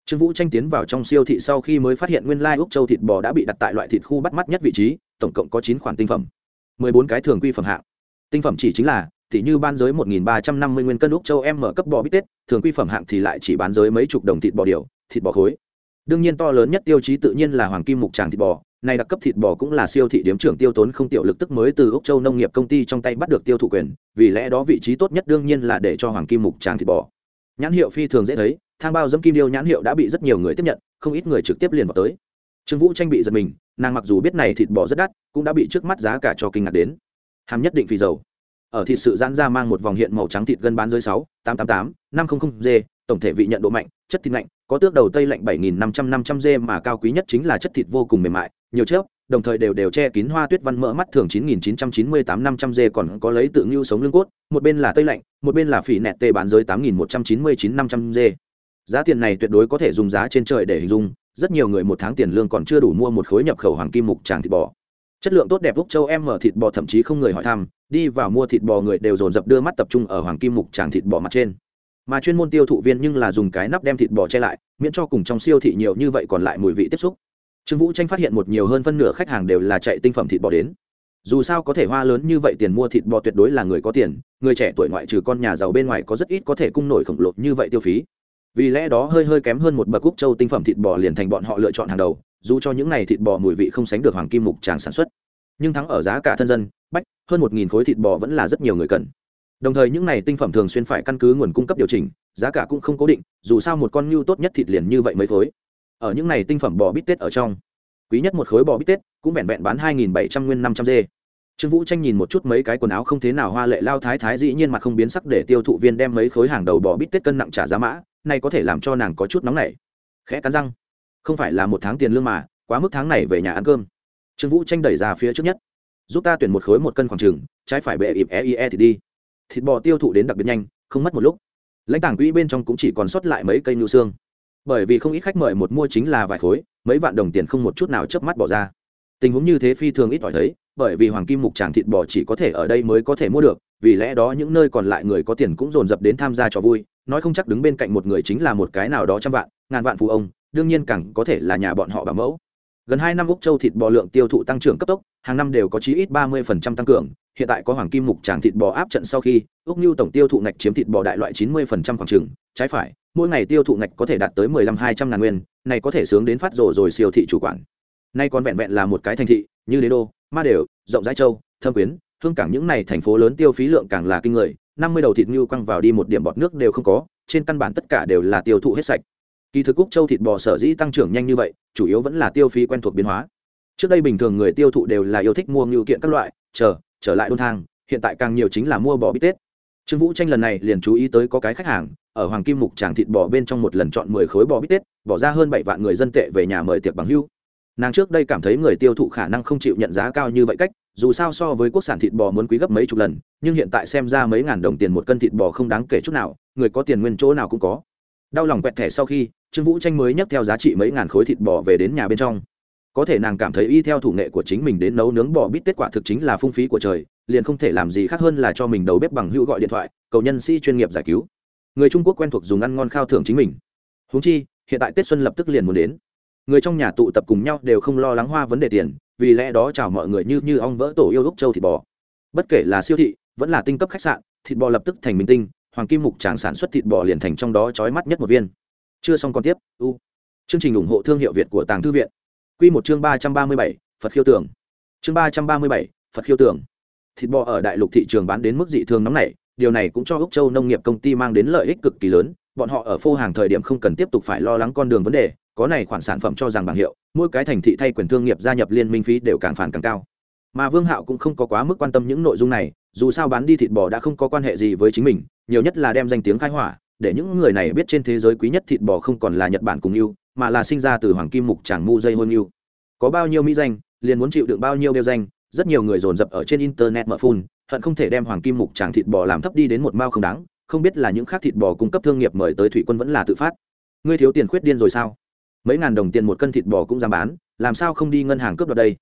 Trương vũ tranh tiến vào trong siêu thị sau khi mới phát hiện nguyên lai úc châu thịt bò đã bị đặt tại loại thịt khu bắt mắt nhất vị trí, tổng cộng có chín khoản tinh phẩm. mười bốn cái thường quy phẩm hạng. Tinh phẩm chỉ chính là tỷ như ban giới một nghìn ba trăm năm mươi nguyên cân úc châu em mở cấp bò bít tết, thường quy phẩm hạng thì lại chỉ bán giới mấy chục đồng thịt bò điều, thịt bò khối. Đương nhiên to lớn nhất tiêu chí tự nhiên là hoàng kim mục tràng thịt bò này đặc cấp thịt bò cũng là siêu thị điếm trưởng tiêu tốn không tiểu lực tức mới từ úc châu nông nghiệp công ty trong tay bắt được tiêu thụ quyền, vì lẽ đó vị trí tốt nhất đương nhiên là để cho hoàng kim mục tràng thịt bò. Nhãn hiệu phi thường dễ thấy, thang bao dẫm kim điêu nhãn hiệu đã bị rất nhiều người tiếp nhận, không ít người trực tiếp liền vào tới. Trương vũ tranh bị giật mình, nàng mặc dù biết này thịt bò rất đắt, cũng đã bị trước mắt giá cả cho kinh ngạc đến. Hàm nhất định phì dầu. Ở thịt sự giãn ra mang một vòng hiện màu trắng thịt gần bán dưới sáu, tám tám tám, năm trăm linh g, tổng thể vị nhận độ mạnh, chất thịt lạnh, có tước đầu tây lạnh bảy nghìn năm trăm năm trăm g mà cao quý nhất chính là chất thịt vô cùng mềm mại nhiều chớp, đồng thời đều đều che kín hoa tuyết văn mỡ mắt thường chín nghìn chín trăm chín mươi tám năm trăm g còn có lấy tự ngưu sống lưng cốt, một bên là tây lạnh, một bên là phỉ nẹt tê bán dưới tám nghìn một trăm chín mươi chín năm trăm g giá tiền này tuyệt đối có thể dùng giá trên trời để hình dung, rất nhiều người một tháng tiền lương còn chưa đủ mua một khối nhập khẩu hoàng kim mục tràng thịt bò. Chất lượng tốt đẹp Úc châu em mở thịt bò thậm chí không người hỏi thăm, đi vào mua thịt bò người đều dồn dập đưa mắt tập trung ở hoàng kim mục tràng thịt bò mặt trên. Mà chuyên môn tiêu thụ viên nhưng là dùng cái nắp đem thịt bò che lại, miễn cho cùng trong siêu thị nhiều như vậy còn lại mùi vị tiếp xúc trương vũ tranh phát hiện một nhiều hơn phân nửa khách hàng đều là chạy tinh phẩm thịt bò đến. Dù sao có thể hoa lớn như vậy tiền mua thịt bò tuyệt đối là người có tiền, người trẻ tuổi ngoại trừ con nhà giàu bên ngoài có rất ít có thể cung nổi khổng lồ như vậy tiêu phí. Vì lẽ đó hơi hơi kém hơn một bậc cúc châu tinh phẩm thịt bò liền thành bọn họ lựa chọn hàng đầu, dù cho những này thịt bò mùi vị không sánh được hoàng kim mục tràng sản xuất. Nhưng thắng ở giá cả thân dân, bách, hơn một nghìn khối thịt bò vẫn là rất nhiều người cần. Đồng thời những này tinh phẩm thường xuyên phải căn cứ nguồn cung cấp điều chỉnh, giá cả cũng không cố định, dù sao một con ngưu tốt nhất thịt liền như vậy mấy khối ở những này tinh phẩm bò bít tết ở trong. Quý nhất một khối bò bít tết, cũng vẹn vẹn bán hai nghìn bảy trăm nguyên năm trăm dê. Trương vũ tranh nhìn một chút mấy cái quần áo không thế nào hoa lệ lao thái thái dĩ nhiên mặt không biến sắc để tiêu thụ viên đem mấy khối hàng đầu bò bít tết cân nặng trả giá mã, này có thể làm cho nàng có chút nóng nảy. Khẽ cắn răng. Không phải là một tháng tiền lương mà, quá mức tháng này về nhà ăn cơm. Trương vũ tranh đẩy ra phía trước nhất. Giúp ta tuyển một khối một cân khoảng trừng trái phải bệ ịp eie e thì đi. Thịt bò tiêu thụ đến đặc biệt nhanh, không mất một lúc. Lãnh tảng quỹ bên trong cũng chỉ còn sót lại mấy cây nhu xương bởi vì không ít khách mời một mua chính là vài khối, mấy vạn đồng tiền không một chút nào chớp mắt bỏ ra. Tình huống như thế phi thường ít ỏi thấy, bởi vì hoàng kim mục tràng thịt bò chỉ có thể ở đây mới có thể mua được, vì lẽ đó những nơi còn lại người có tiền cũng dồn dập đến tham gia trò vui, nói không chắc đứng bên cạnh một người chính là một cái nào đó trăm vạn, ngàn vạn phụ ông, đương nhiên càng có thể là nhà bọn họ bảo mẫu. Gần hai năm úc châu thịt bò lượng tiêu thụ tăng trưởng cấp tốc, hàng năm đều có chí ít ba mươi tăng cường, hiện tại có hoàng kim mục tràng thịt bò áp trận sau khi, úc như tổng tiêu thụ ngạch chiếm thịt bò đại loại chín mươi khoảng trừng trái phải mỗi ngày tiêu thụ ngạch có thể đạt tới mười lăm hai trăm ngàn nguyên, này có thể sướng đến phát rồ rồi siêu thị chủ quản. Nay còn vẹn vẹn là một cái thành thị, như đế đô, ma đều, rộng rãi châu, thâm quyến, hương cảng những này thành phố lớn tiêu phí lượng càng là kinh người, năm mươi đầu thịt ngưu quăng vào đi một điểm bọt nước đều không có, trên căn bản tất cả đều là tiêu thụ hết sạch. Kỳ thực cúc châu thịt bò sở dĩ tăng trưởng nhanh như vậy, chủ yếu vẫn là tiêu phí quen thuộc biến hóa. Trước đây bình thường người tiêu thụ đều là yêu thích mua ngưu kiện các loại, chờ, trở lại đôn thang, hiện tại càng nhiều chính là mua bò bít tết trương vũ tranh lần này liền chú ý tới có cái khách hàng, ở hoàng kim mục tràng thịt bò bên trong một lần chọn mười khối bò bít tết, bỏ ra hơn bảy vạn người dân tệ về nhà mời tiệc bằng hưu. Nàng trước đây cảm thấy người tiêu thụ khả năng không chịu nhận giá cao như vậy cách, dù sao so với quốc sản thịt bò muốn quý gấp mấy chục lần, nhưng hiện tại xem ra mấy ngàn đồng tiền một cân thịt bò không đáng kể chút nào, người có tiền nguyên chỗ nào cũng có. Đau lòng quẹt thẻ sau khi, trương vũ tranh mới nhắc theo giá trị mấy ngàn khối thịt bò về đến nhà bên trong. Có thể nàng cảm thấy y theo thủ nghệ của chính mình đến nấu nướng bò bít tết quả thực chính là phung phí của trời liền không thể làm gì khác hơn là cho mình đầu bếp bằng hữu gọi điện thoại, cầu nhân sĩ chuyên nghiệp giải cứu. Người trung quốc quen thuộc dùng ăn ngon khao thưởng chính mình. Húng chi, hiện tại tết xuân lập tức liền muốn đến. Người trong nhà tụ tập cùng nhau đều không lo lắng hoa vấn đề tiền, vì lẽ đó chào mọi người như như ong vỡ tổ yêu úc châu thịt bò. Bất kể là siêu thị, vẫn là tinh cấp khách sạn, thịt bò lập tức thành minh tinh, hoàng kim mục tràng sản xuất thịt bò liền thành trong đó trói mắt nhất một viên. Chưa xong còn tiếp, u. Chương trình ủng hộ thương hiệu việt của tàng thư viện. Q một chương ba trăm ba mươi bảy, phật khiêu tưởng. Chương ba trăm ba mươi bảy, phật khiêu tưởng thịt bò ở đại lục thị trường bán đến mức dị thường nóng nảy, điều này cũng cho úc châu nông nghiệp công ty mang đến lợi ích cực kỳ lớn, bọn họ ở phô hàng thời điểm không cần tiếp tục phải lo lắng con đường vấn đề, có này khoản sản phẩm cho rằng bảng hiệu, mỗi cái thành thị thay quyền thương nghiệp gia nhập liên minh phí đều càng phản càng cao. Mà vương hạo cũng không có quá mức quan tâm những nội dung này, dù sao bán đi thịt bò đã không có quan hệ gì với chính mình, nhiều nhất là đem danh tiếng khai hỏa, để những người này biết trên thế giới quý nhất thịt bò không còn là nhật bản cùng yêu, mà là sinh ra từ hoàng kim mục tràng mu dây hôn yêu. Có bao nhiêu mỹ danh, liền muốn chịu đựng bao nhiêu đeo danh rất nhiều người dồn dập ở trên internet mở phun, hận không thể đem hoàng kim mục tràng thịt bò làm thấp đi đến một mao không đáng, không biết là những khác thịt bò cung cấp thương nghiệp mời tới thủy quân vẫn là tự phát. Ngươi thiếu tiền khuyết điên rồi sao? Mấy ngàn đồng tiền một cân thịt bò cũng dám bán, làm sao không đi ngân hàng cướp đoạt đây?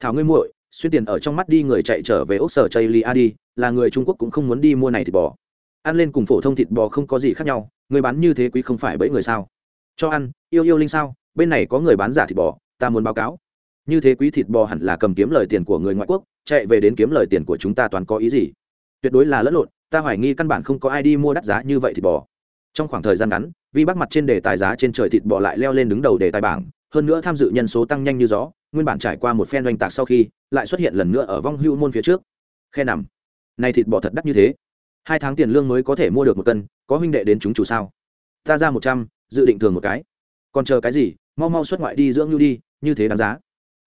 Thảo ngươi muội, xuyên tiền ở trong mắt đi người chạy trở về ốc sở chây li a đi, là người trung quốc cũng không muốn đi mua này thịt bò. Ăn lên cùng phổ thông thịt bò không có gì khác nhau, người bán như thế quý không phải bẫy người sao? Cho ăn, yêu yêu linh sao? Bên này có người bán giả thịt bò, ta muốn báo cáo như thế quý thịt bò hẳn là cầm kiếm lời tiền của người ngoại quốc, chạy về đến kiếm lời tiền của chúng ta toàn có ý gì? Tuyệt đối là lẫn lộn, ta hoài nghi căn bản không có ai đi mua đắt giá như vậy thịt bò. Trong khoảng thời gian ngắn, Vi bắc mặt trên đề tài giá trên trời thịt bò lại leo lên đứng đầu đề tài bảng, hơn nữa tham dự nhân số tăng nhanh như gió, nguyên bản trải qua một phen oanh tạc sau khi, lại xuất hiện lần nữa ở vong hưu môn phía trước. Khe nằm. Này thịt bò thật đắt như thế. Hai tháng tiền lương mới có thể mua được một cân, có huynh đệ đến chúng chủ sao? Ta ra một trăm, dự định thường một cái. Còn chờ cái gì? Mau mau xuất ngoại đi dưỡng nhu đi, như thế đáng giá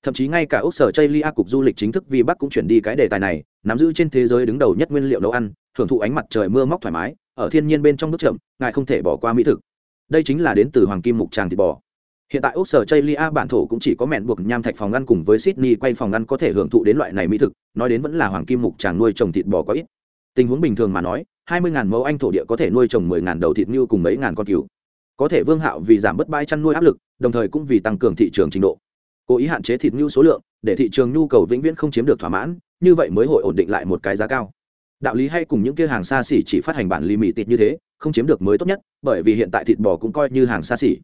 thậm chí ngay cả ốc sở chây lia cục du lịch chính thức vì bắc cũng chuyển đi cái đề tài này, nắm giữ trên thế giới đứng đầu nhất nguyên liệu nấu ăn, hưởng thụ ánh mặt trời mưa móc thoải mái, ở thiên nhiên bên trong nước chậm, ngài không thể bỏ qua mỹ thực. Đây chính là đến từ hoàng kim mục tràng thịt bò. Hiện tại ốc sở chây lia bản thổ cũng chỉ có mẹn buộc nham thạch phòng ngăn cùng với sydney quay phòng ngăn có thể hưởng thụ đến loại này mỹ thực, nói đến vẫn là hoàng kim mục tràng nuôi trồng thịt bò có ít. Tình huống bình thường mà nói, hai mươi mẫu anh thổ địa có thể nuôi trồng mười ngàn đầu thịt như cùng mấy ngàn con cừu. Có thể vương hạo vì giảm bớt bãi chăn nuôi áp lực, đồng thời cũng vì tăng cường thị trường trình độ cố ý hạn chế thịt nhu số lượng, để thị trường nhu cầu vĩnh viễn không chiếm được thỏa mãn, như vậy mới hội ổn định lại một cái giá cao. Đạo lý hay cùng những kia hàng xa xỉ chỉ phát hành bản lì mì tịt như thế, không chiếm được mới tốt nhất, bởi vì hiện tại thịt bò cũng coi như hàng xa xỉ.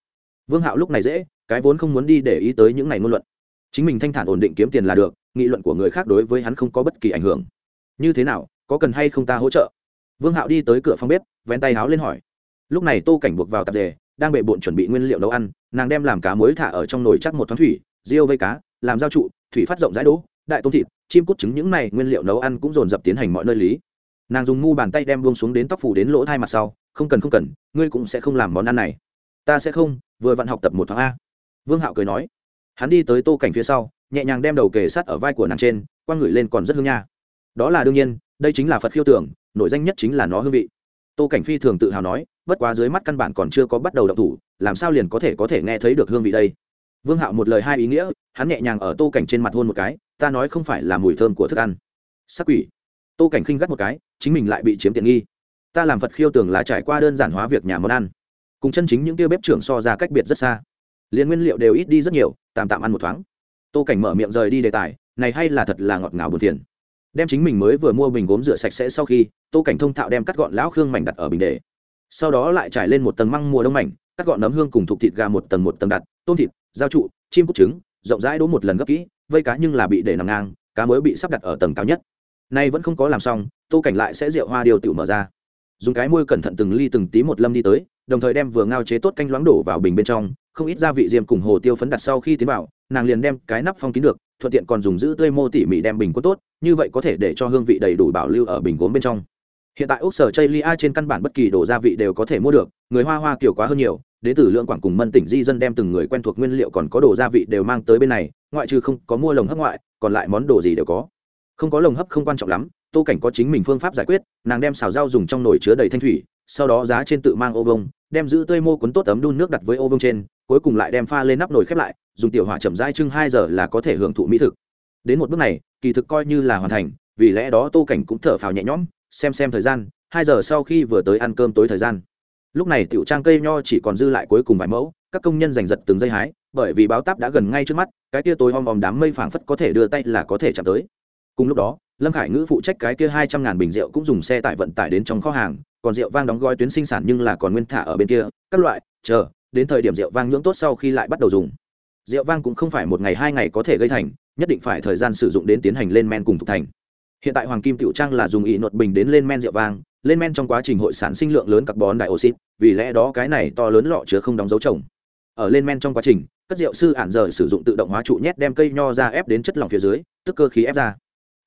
Vương hạo lúc này dễ, cái vốn không muốn đi để ý tới những này ngôn luận. Chính mình thanh thản ổn định kiếm tiền là được, nghị luận của người khác đối với hắn không có bất kỳ ảnh hưởng. Như thế nào, có cần hay không ta hỗ trợ? Vương hạo đi tới cửa phòng bếp, vén tay háo lên hỏi. Lúc này tô cảnh buộc vào tạp dề, đang bệ bộn chuẩn bị nguyên liệu nấu ăn, nàng đem làm cá muối thả ở trong nồi chắc một thoáng thủy riêu vây cá, làm giao trụ, thủy phát rộng rãi đỗ, đại tôm thịt, chim cút trứng những này nguyên liệu nấu ăn cũng dồn dập tiến hành mọi nơi lý. Nàng dùng mu bàn tay đem buông xuống đến tóc phủ đến lỗ thai mặt sau, không cần không cần, ngươi cũng sẽ không làm món ăn này. Ta sẽ không, vừa vặn học tập một tháng a. Vương hạo cười nói. Hắn đi tới tô cảnh phía sau, nhẹ nhàng đem đầu kề sát ở vai của nàng trên, quăng ngửi lên còn rất hương nha. Đó là đương nhiên, đây chính là phật khiêu tưởng nội danh nhất chính là nó hương vị. Tô cảnh phi thường tự hào nói, bất quá dưới mắt căn bản còn chưa có bắt đầu đọc thủ, làm sao liền có thể có thể nghe thấy được hương vị đây? Vương hạo một lời hai ý nghĩa, hắn nhẹ nhàng ở tô cảnh trên mặt hôn một cái, ta nói không phải là mùi thơm của thức ăn. Sắc quỷ. Tô cảnh khinh gắt một cái, chính mình lại bị chiếm tiện nghi. Ta làm phật khiêu tưởng là trải qua đơn giản hóa việc nhà món ăn. Cùng chân chính những tiêu bếp trưởng so ra cách biệt rất xa. Liền nguyên liệu đều ít đi rất nhiều, tạm tạm ăn một thoáng. Tô cảnh mở miệng rời đi đề tài, này hay là thật là ngọt ngào buồn phiền. Đem chính mình mới vừa mua bình gốm rửa sạch sẽ sau khi, tô cảnh thông thạo đem cắt gọn lão khương mảnh đặt ở bình đề sau đó lại trải lên một tầng măng mùa đông mảnh, cắt gọn nấm hương cùng thục thịt gà một tầng một tầng đặt, tôm thịt Giao trụ, chim cút trứng, rộng rãi đỗ một lần gấp kỹ, vây cá nhưng là bị để nằm ngang, cá mới bị sắp đặt ở tầng cao nhất. Nay vẫn không có làm xong, tô cảnh lại sẽ rượu hoa điều tiểu mở ra. Dùng cái môi cẩn thận từng ly từng tí một lâm đi tới, đồng thời đem vừa ngao chế tốt canh loãng đổ vào bình bên trong, không ít gia vị diêm cùng hồ tiêu phấn đặt sau khi tiến vào, nàng liền đem cái nắp phong kín được, thuận tiện còn dùng giữ tươi mô tỉ mỉ đem bình có tốt, như vậy có thể để cho hương vị đầy đủ bảo lưu ở bình gốm bên trong. Hiện tại ốc sở chây lia trên căn bản bất kỳ đồ gia vị đều có thể mua được, người hoa hoa kiểu quá hơn nhiều đến từ lượng quảng cùng mân tỉnh di dân đem từng người quen thuộc nguyên liệu còn có đồ gia vị đều mang tới bên này, ngoại trừ không có mua lồng hấp ngoại, còn lại món đồ gì đều có. Không có lồng hấp không quan trọng lắm, tô cảnh có chính mình phương pháp giải quyết, nàng đem xào rau dùng trong nồi chứa đầy thanh thủy, sau đó giá trên tự mang ô vông đem giữ tươi mô cuốn tốt ấm đun nước đặt với ô vông trên, cuối cùng lại đem pha lên nắp nồi khép lại, dùng tiểu hỏa chậm dai trưng hai giờ là có thể hưởng thụ mỹ thực. Đến một bước này, kỳ thực coi như là hoàn thành, vì lẽ đó tô cảnh cũng thở phào nhẹ nhõm, xem xem thời gian, hai giờ sau khi vừa tới ăn cơm tối thời gian lúc này tiểu trang cây nho chỉ còn dư lại cuối cùng vài mẫu, các công nhân giành giật từng dây hái, bởi vì báo táp đã gần ngay trước mắt, cái kia tối om om đám mây phảng phất có thể đưa tay là có thể chạm tới. Cùng lúc đó, lâm khải ngữ phụ trách cái kia hai trăm ngàn bình rượu cũng dùng xe tải vận tải đến trong kho hàng, còn rượu vang đóng gói tuyến sinh sản nhưng là còn nguyên thả ở bên kia, các loại, chờ, đến thời điểm rượu vang nhưỡng tốt sau khi lại bắt đầu dùng. Rượu vang cũng không phải một ngày hai ngày có thể gây thành, nhất định phải thời gian sử dụng đến tiến hành lên men cùng thục thành. Hiện tại hoàng kim tiểu trang là dùng ị nột bình đến lên men rượu vang lên men trong quá trình hội sản sinh lượng lớn carbon dioxide vì lẽ đó cái này to lớn lọ chứa không đóng dấu trồng ở lên men trong quá trình, cất rượu sư ản giờ sử dụng tự động hóa trụ nhét đem cây nho ra ép đến chất lỏng phía dưới, tức cơ khí ép ra.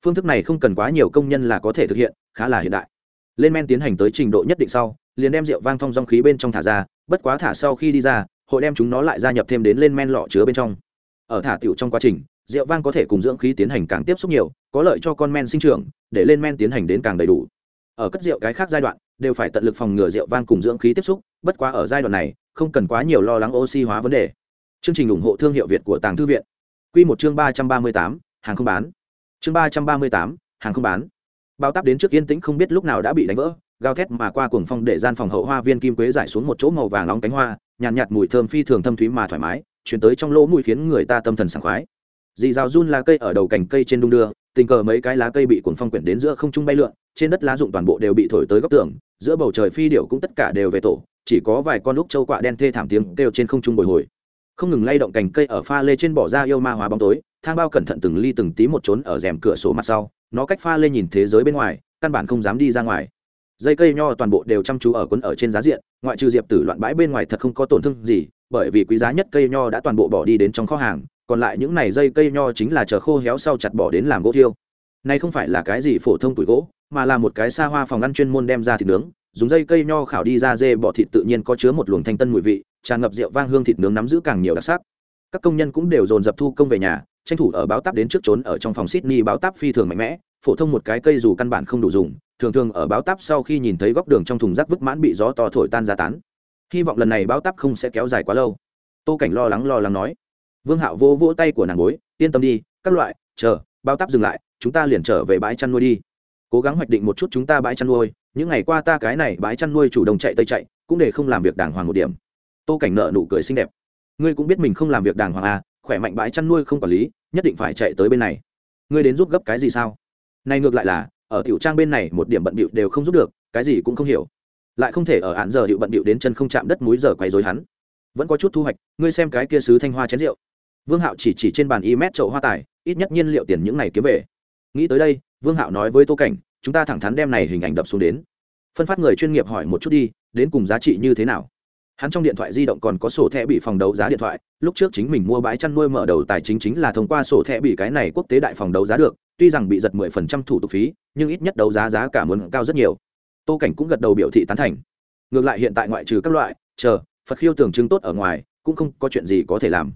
Phương thức này không cần quá nhiều công nhân là có thể thực hiện, khá là hiện đại. Lên men tiến hành tới trình độ nhất định sau, liền đem rượu vang thông dòng khí bên trong thả ra, bất quá thả sau khi đi ra, hội đem chúng nó lại gia nhập thêm đến lên men lọ chứa bên trong. Ở thả tiểu trong quá trình, rượu vang có thể cùng dưỡng khí tiến hành càng tiếp xúc nhiều, có lợi cho con men sinh trưởng, để lên men tiến hành đến càng đầy đủ ở cất rượu cái khác giai đoạn đều phải tận lực phòng ngừa rượu vang cùng dưỡng khí tiếp xúc bất quá ở giai đoạn này không cần quá nhiều lo lắng oxy hóa vấn đề. Chương trình ủng hộ thương hiệu việt của tàng thư viện. Q một chương ba trăm ba mươi tám hàng không bán. Chương ba trăm ba mươi tám hàng không bán. Bao tắp đến trước yên tĩnh không biết lúc nào đã bị đánh vỡ gào thét mà qua cuồng phong để gian phòng hậu hoa viên kim quế giải xuống một chỗ màu vàng nóng cánh hoa nhàn nhạt, nhạt mùi thơm phi thường thâm thúy mà thoải mái chuyển tới trong lỗ mùi khiến người ta tâm thần sảng khoái. Dì rào run là cây ở đầu cành cây trên đung đưa tình cờ mấy cái lá cây bị cuồng phong quyển đến giữa không trung bay lượn, trên đất lá rụng toàn bộ đều bị thổi tới góc tường, giữa bầu trời phi điệu cũng tất cả đều về tổ, chỉ có vài con lúc châu quạ đen thê thảm tiếng kêu trên không trung bồi hồi. Không ngừng lay động cành cây ở pha lê trên bỏ ra yêu ma hóa bóng tối, thang bao cẩn thận từng ly từng tí một trốn ở rèm cửa sổ mặt sau, nó cách pha lê nhìn thế giới bên ngoài, căn bản không dám đi ra ngoài. Dây cây nho toàn bộ đều chăm chú ở quấn ở trên giá diện, ngoại trừ diệp tử loạn bãi bên ngoài thật không có tổn thương gì, bởi vì quý giá nhất cây nho đã toàn bộ bỏ đi đến trong kho hàng còn lại những này dây cây nho chính là chờ khô héo sau chặt bỏ đến làm gỗ thiêu. Này không phải là cái gì phổ thông tuổi gỗ, mà là một cái xa hoa phòng ăn chuyên môn đem ra thịt nướng, dùng dây cây nho khảo đi ra dê bỏ thịt tự nhiên có chứa một luồng thanh tân mùi vị, tràn ngập rượu vang hương thịt nướng nắm giữ càng nhiều đặc sắc. Các công nhân cũng đều dồn dập thu công về nhà, tranh thủ ở báo táp đến trước trốn ở trong phòng sydney báo táp phi thường mạnh mẽ, phổ thông một cái cây dù căn bản không đủ dùng, thường thường ở báo táp sau khi nhìn thấy góc đường trong thùng rác vứt mãn bị gió to thổi tan ra tán. Hy vọng lần này báo táp không sẽ kéo dài quá lâu. Tô cảnh lo lắng lo lắng nói vương hạo vô vỗ tay của nàng bối, yên tâm đi, các loại, chờ, bao táp dừng lại, chúng ta liền trở về bãi chăn nuôi đi. Cố gắng hoạch định một chút chúng ta bãi chăn nuôi, những ngày qua ta cái này bãi chăn nuôi chủ động chạy tây chạy, cũng để không làm việc đàng hoàng một điểm. Tô cảnh nợ nụ cười xinh đẹp. Ngươi cũng biết mình không làm việc đàng hoàng à khỏe mạnh bãi chăn nuôi không quản lý, nhất định phải chạy tới bên này. Ngươi đến giúp gấp cái gì sao? Này ngược lại là, ở tiểu trang bên này một điểm bận bịu đều không giúp được, cái gì cũng không hiểu. Lại không thể ở án giờ hiệu bận bịu đến chân không chạm đất múi giờ quay dối hắn. Vẫn có chút thu hoạch, ngươi xem cái kia sứ thanh hoa chén rượu vương hạo chỉ chỉ trên bàn y mét chậu hoa tài, ít nhất nhiên liệu tiền những này kiếm về. Nghĩ tới đây, vương hạo nói với tô cảnh, chúng ta thẳng thắn đem này hình ảnh đập xuống đến. Phân phát người chuyên nghiệp hỏi một chút đi, đến cùng giá trị như thế nào? Hắn trong điện thoại di động còn có sổ thẻ bị phòng đấu giá điện thoại, lúc trước chính mình mua bãi chăn nuôi mở đầu tài chính chính là thông qua sổ thẻ bị cái này quốc tế đại phòng đấu giá được, tuy rằng bị giật mười phần trăm thủ tục phí, nhưng ít nhất đấu giá giá cả muốn cao rất nhiều. Tô cảnh cũng gật đầu biểu thị tán thành. Ngược lại hiện tại ngoại trừ các loại, chờ, phật khiêu tưởng chứng tốt ở ngoài, cũng không có chuyện gì có thể làm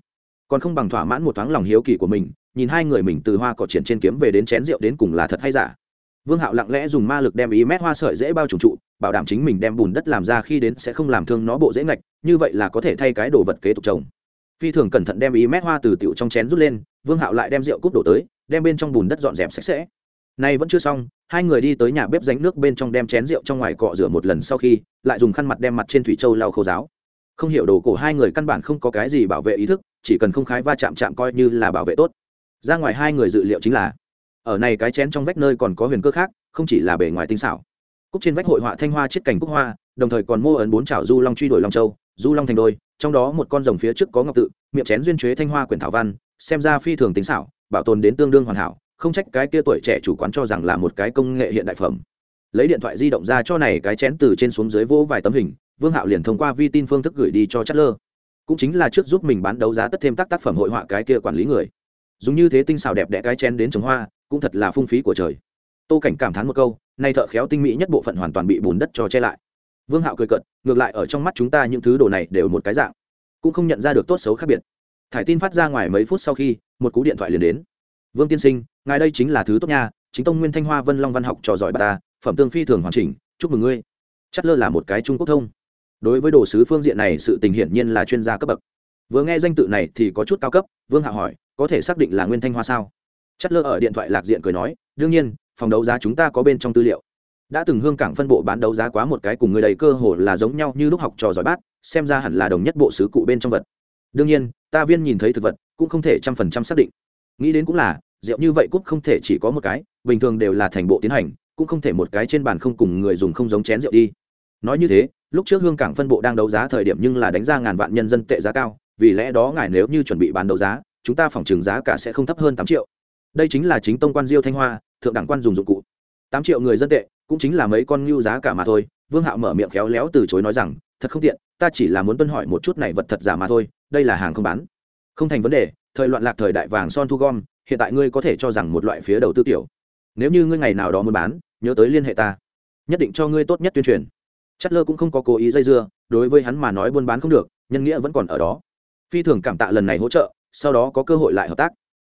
còn không bằng thỏa mãn một thoáng lòng hiếu kỳ của mình, nhìn hai người mình từ hoa cỏ triển trên kiếm về đến chén rượu đến cùng là thật hay giả. Vương hạo lặng lẽ dùng ma lực đem ý mét hoa sợi dễ bao trùng trụ, bảo đảm chính mình đem bùn đất làm ra khi đến sẽ không làm thương nó bộ dễ ngạch, như vậy là có thể thay cái đồ vật kế tục trồng. Phi thường cẩn thận đem ý mét hoa từ tiểu trong chén rút lên, vương hạo lại đem rượu cúp đổ tới, đem bên trong bùn đất dọn dẹp sạch sẽ. Nay vẫn chưa xong, hai người đi tới nhà bếp ránh nước bên trong đem chén rượu trong ngoài cọ rửa một lần sau khi, lại dùng khăn mặt đem mặt trên thủy châu lau khô giáo không hiểu đồ cổ hai người căn bản không có cái gì bảo vệ ý thức chỉ cần không khái va chạm chạm coi như là bảo vệ tốt. Ra ngoài hai người dự liệu chính là, ở này cái chén trong vách nơi còn có huyền cơ khác, không chỉ là bề ngoài tinh xảo. Cúc trên vách hội họa thanh hoa chiết cảnh cúc hoa, đồng thời còn mô ấn bốn chảo du long truy đuổi long châu, du long thành đôi, trong đó một con rồng phía trước có ngọc tự, miệng chén duyên chế thanh hoa quyển thảo văn, xem ra phi thường tinh xảo, bảo tồn đến tương đương hoàn hảo, không trách cái kia tuổi trẻ chủ quán cho rằng là một cái công nghệ hiện đại phẩm. Lấy điện thoại di động ra cho này cái chén từ trên xuống dưới vỗ vài tấm hình, vương hạo liền thông qua vi tin phương thức gửi đi cho chất lơ cũng chính là trước giúp mình bán đấu giá tất thêm tác tác phẩm hội họa cái kia quản lý người. Dùng như thế tinh xảo đẹp đẽ cái chén đến trồng hoa, cũng thật là phung phí của trời. Tô cảnh cảm thán một câu, nay thợ khéo tinh mỹ nhất bộ phận hoàn toàn bị bùn đất cho che lại. Vương hạo cười cận ngược lại ở trong mắt chúng ta những thứ đồ này đều một cái dạng, cũng không nhận ra được tốt xấu khác biệt. Thải tin phát ra ngoài mấy phút sau khi, một cú điện thoại liền đến. Vương tiên sinh, ngài đây chính là thứ tốt nha, chính tông nguyên thanh hoa vân long văn học trò giỏi bà ta, phẩm tương phi thường hoàn chỉnh, chúc mừng ngươi. Chất lơ là một cái trung quốc thông đối với đồ sứ phương diện này sự tình hiển nhiên là chuyên gia cấp bậc. Vừa nghe danh tự này thì có chút cao cấp, vương hạ hỏi, có thể xác định là nguyên thanh hoa sao? Chất lơ ở điện thoại lạc diện cười nói, đương nhiên, phòng đấu giá chúng ta có bên trong tư liệu. Đã từng hương cảng phân bộ bán đấu giá quá một cái cùng người đầy cơ hồ là giống nhau như lúc học trò giỏi bát, xem ra hẳn là đồng nhất bộ sứ cụ bên trong vật. Đương nhiên, ta viên nhìn thấy thực vật, cũng không thể trăm phần trăm xác định. Nghĩ đến cũng là, rượu như vậy cúp không thể chỉ có một cái, bình thường đều là thành bộ tiến hành, cũng không thể một cái trên bàn không cùng người dùng không giống chén rượu đi nói như thế, lúc trước hương cảng phân bộ đang đấu giá thời điểm nhưng là đánh ra ngàn vạn nhân dân tệ giá cao, vì lẽ đó ngài nếu như chuẩn bị bán đấu giá, chúng ta phòng trừng giá cả sẽ không thấp hơn tám triệu. Đây chính là chính tông quan diêu thanh hoa, thượng đẳng quan dùng dụng cụ. Tám triệu người dân tệ, cũng chính là mấy con ngưu giá cả mà thôi. Vương hạo mở miệng khéo léo từ chối nói rằng, thật không tiện, ta chỉ là muốn tuân hỏi một chút này vật thật giả mà thôi, đây là hàng không bán. Không thành vấn đề, thời loạn lạc thời đại vàng son thu gom, hiện tại ngươi có thể cho rằng một loại phía đầu tư tiểu. Nếu như ngươi ngày nào đó muốn bán, nhớ tới liên hệ ta. Nhất định cho ngươi tốt nhất tuyên truyền chất lơ cũng không có cố ý dây dưa, đối với hắn mà nói buôn bán không được, nhân nghĩa vẫn còn ở đó. Phi thường cảm tạ lần này hỗ trợ, sau đó có cơ hội lại hợp tác.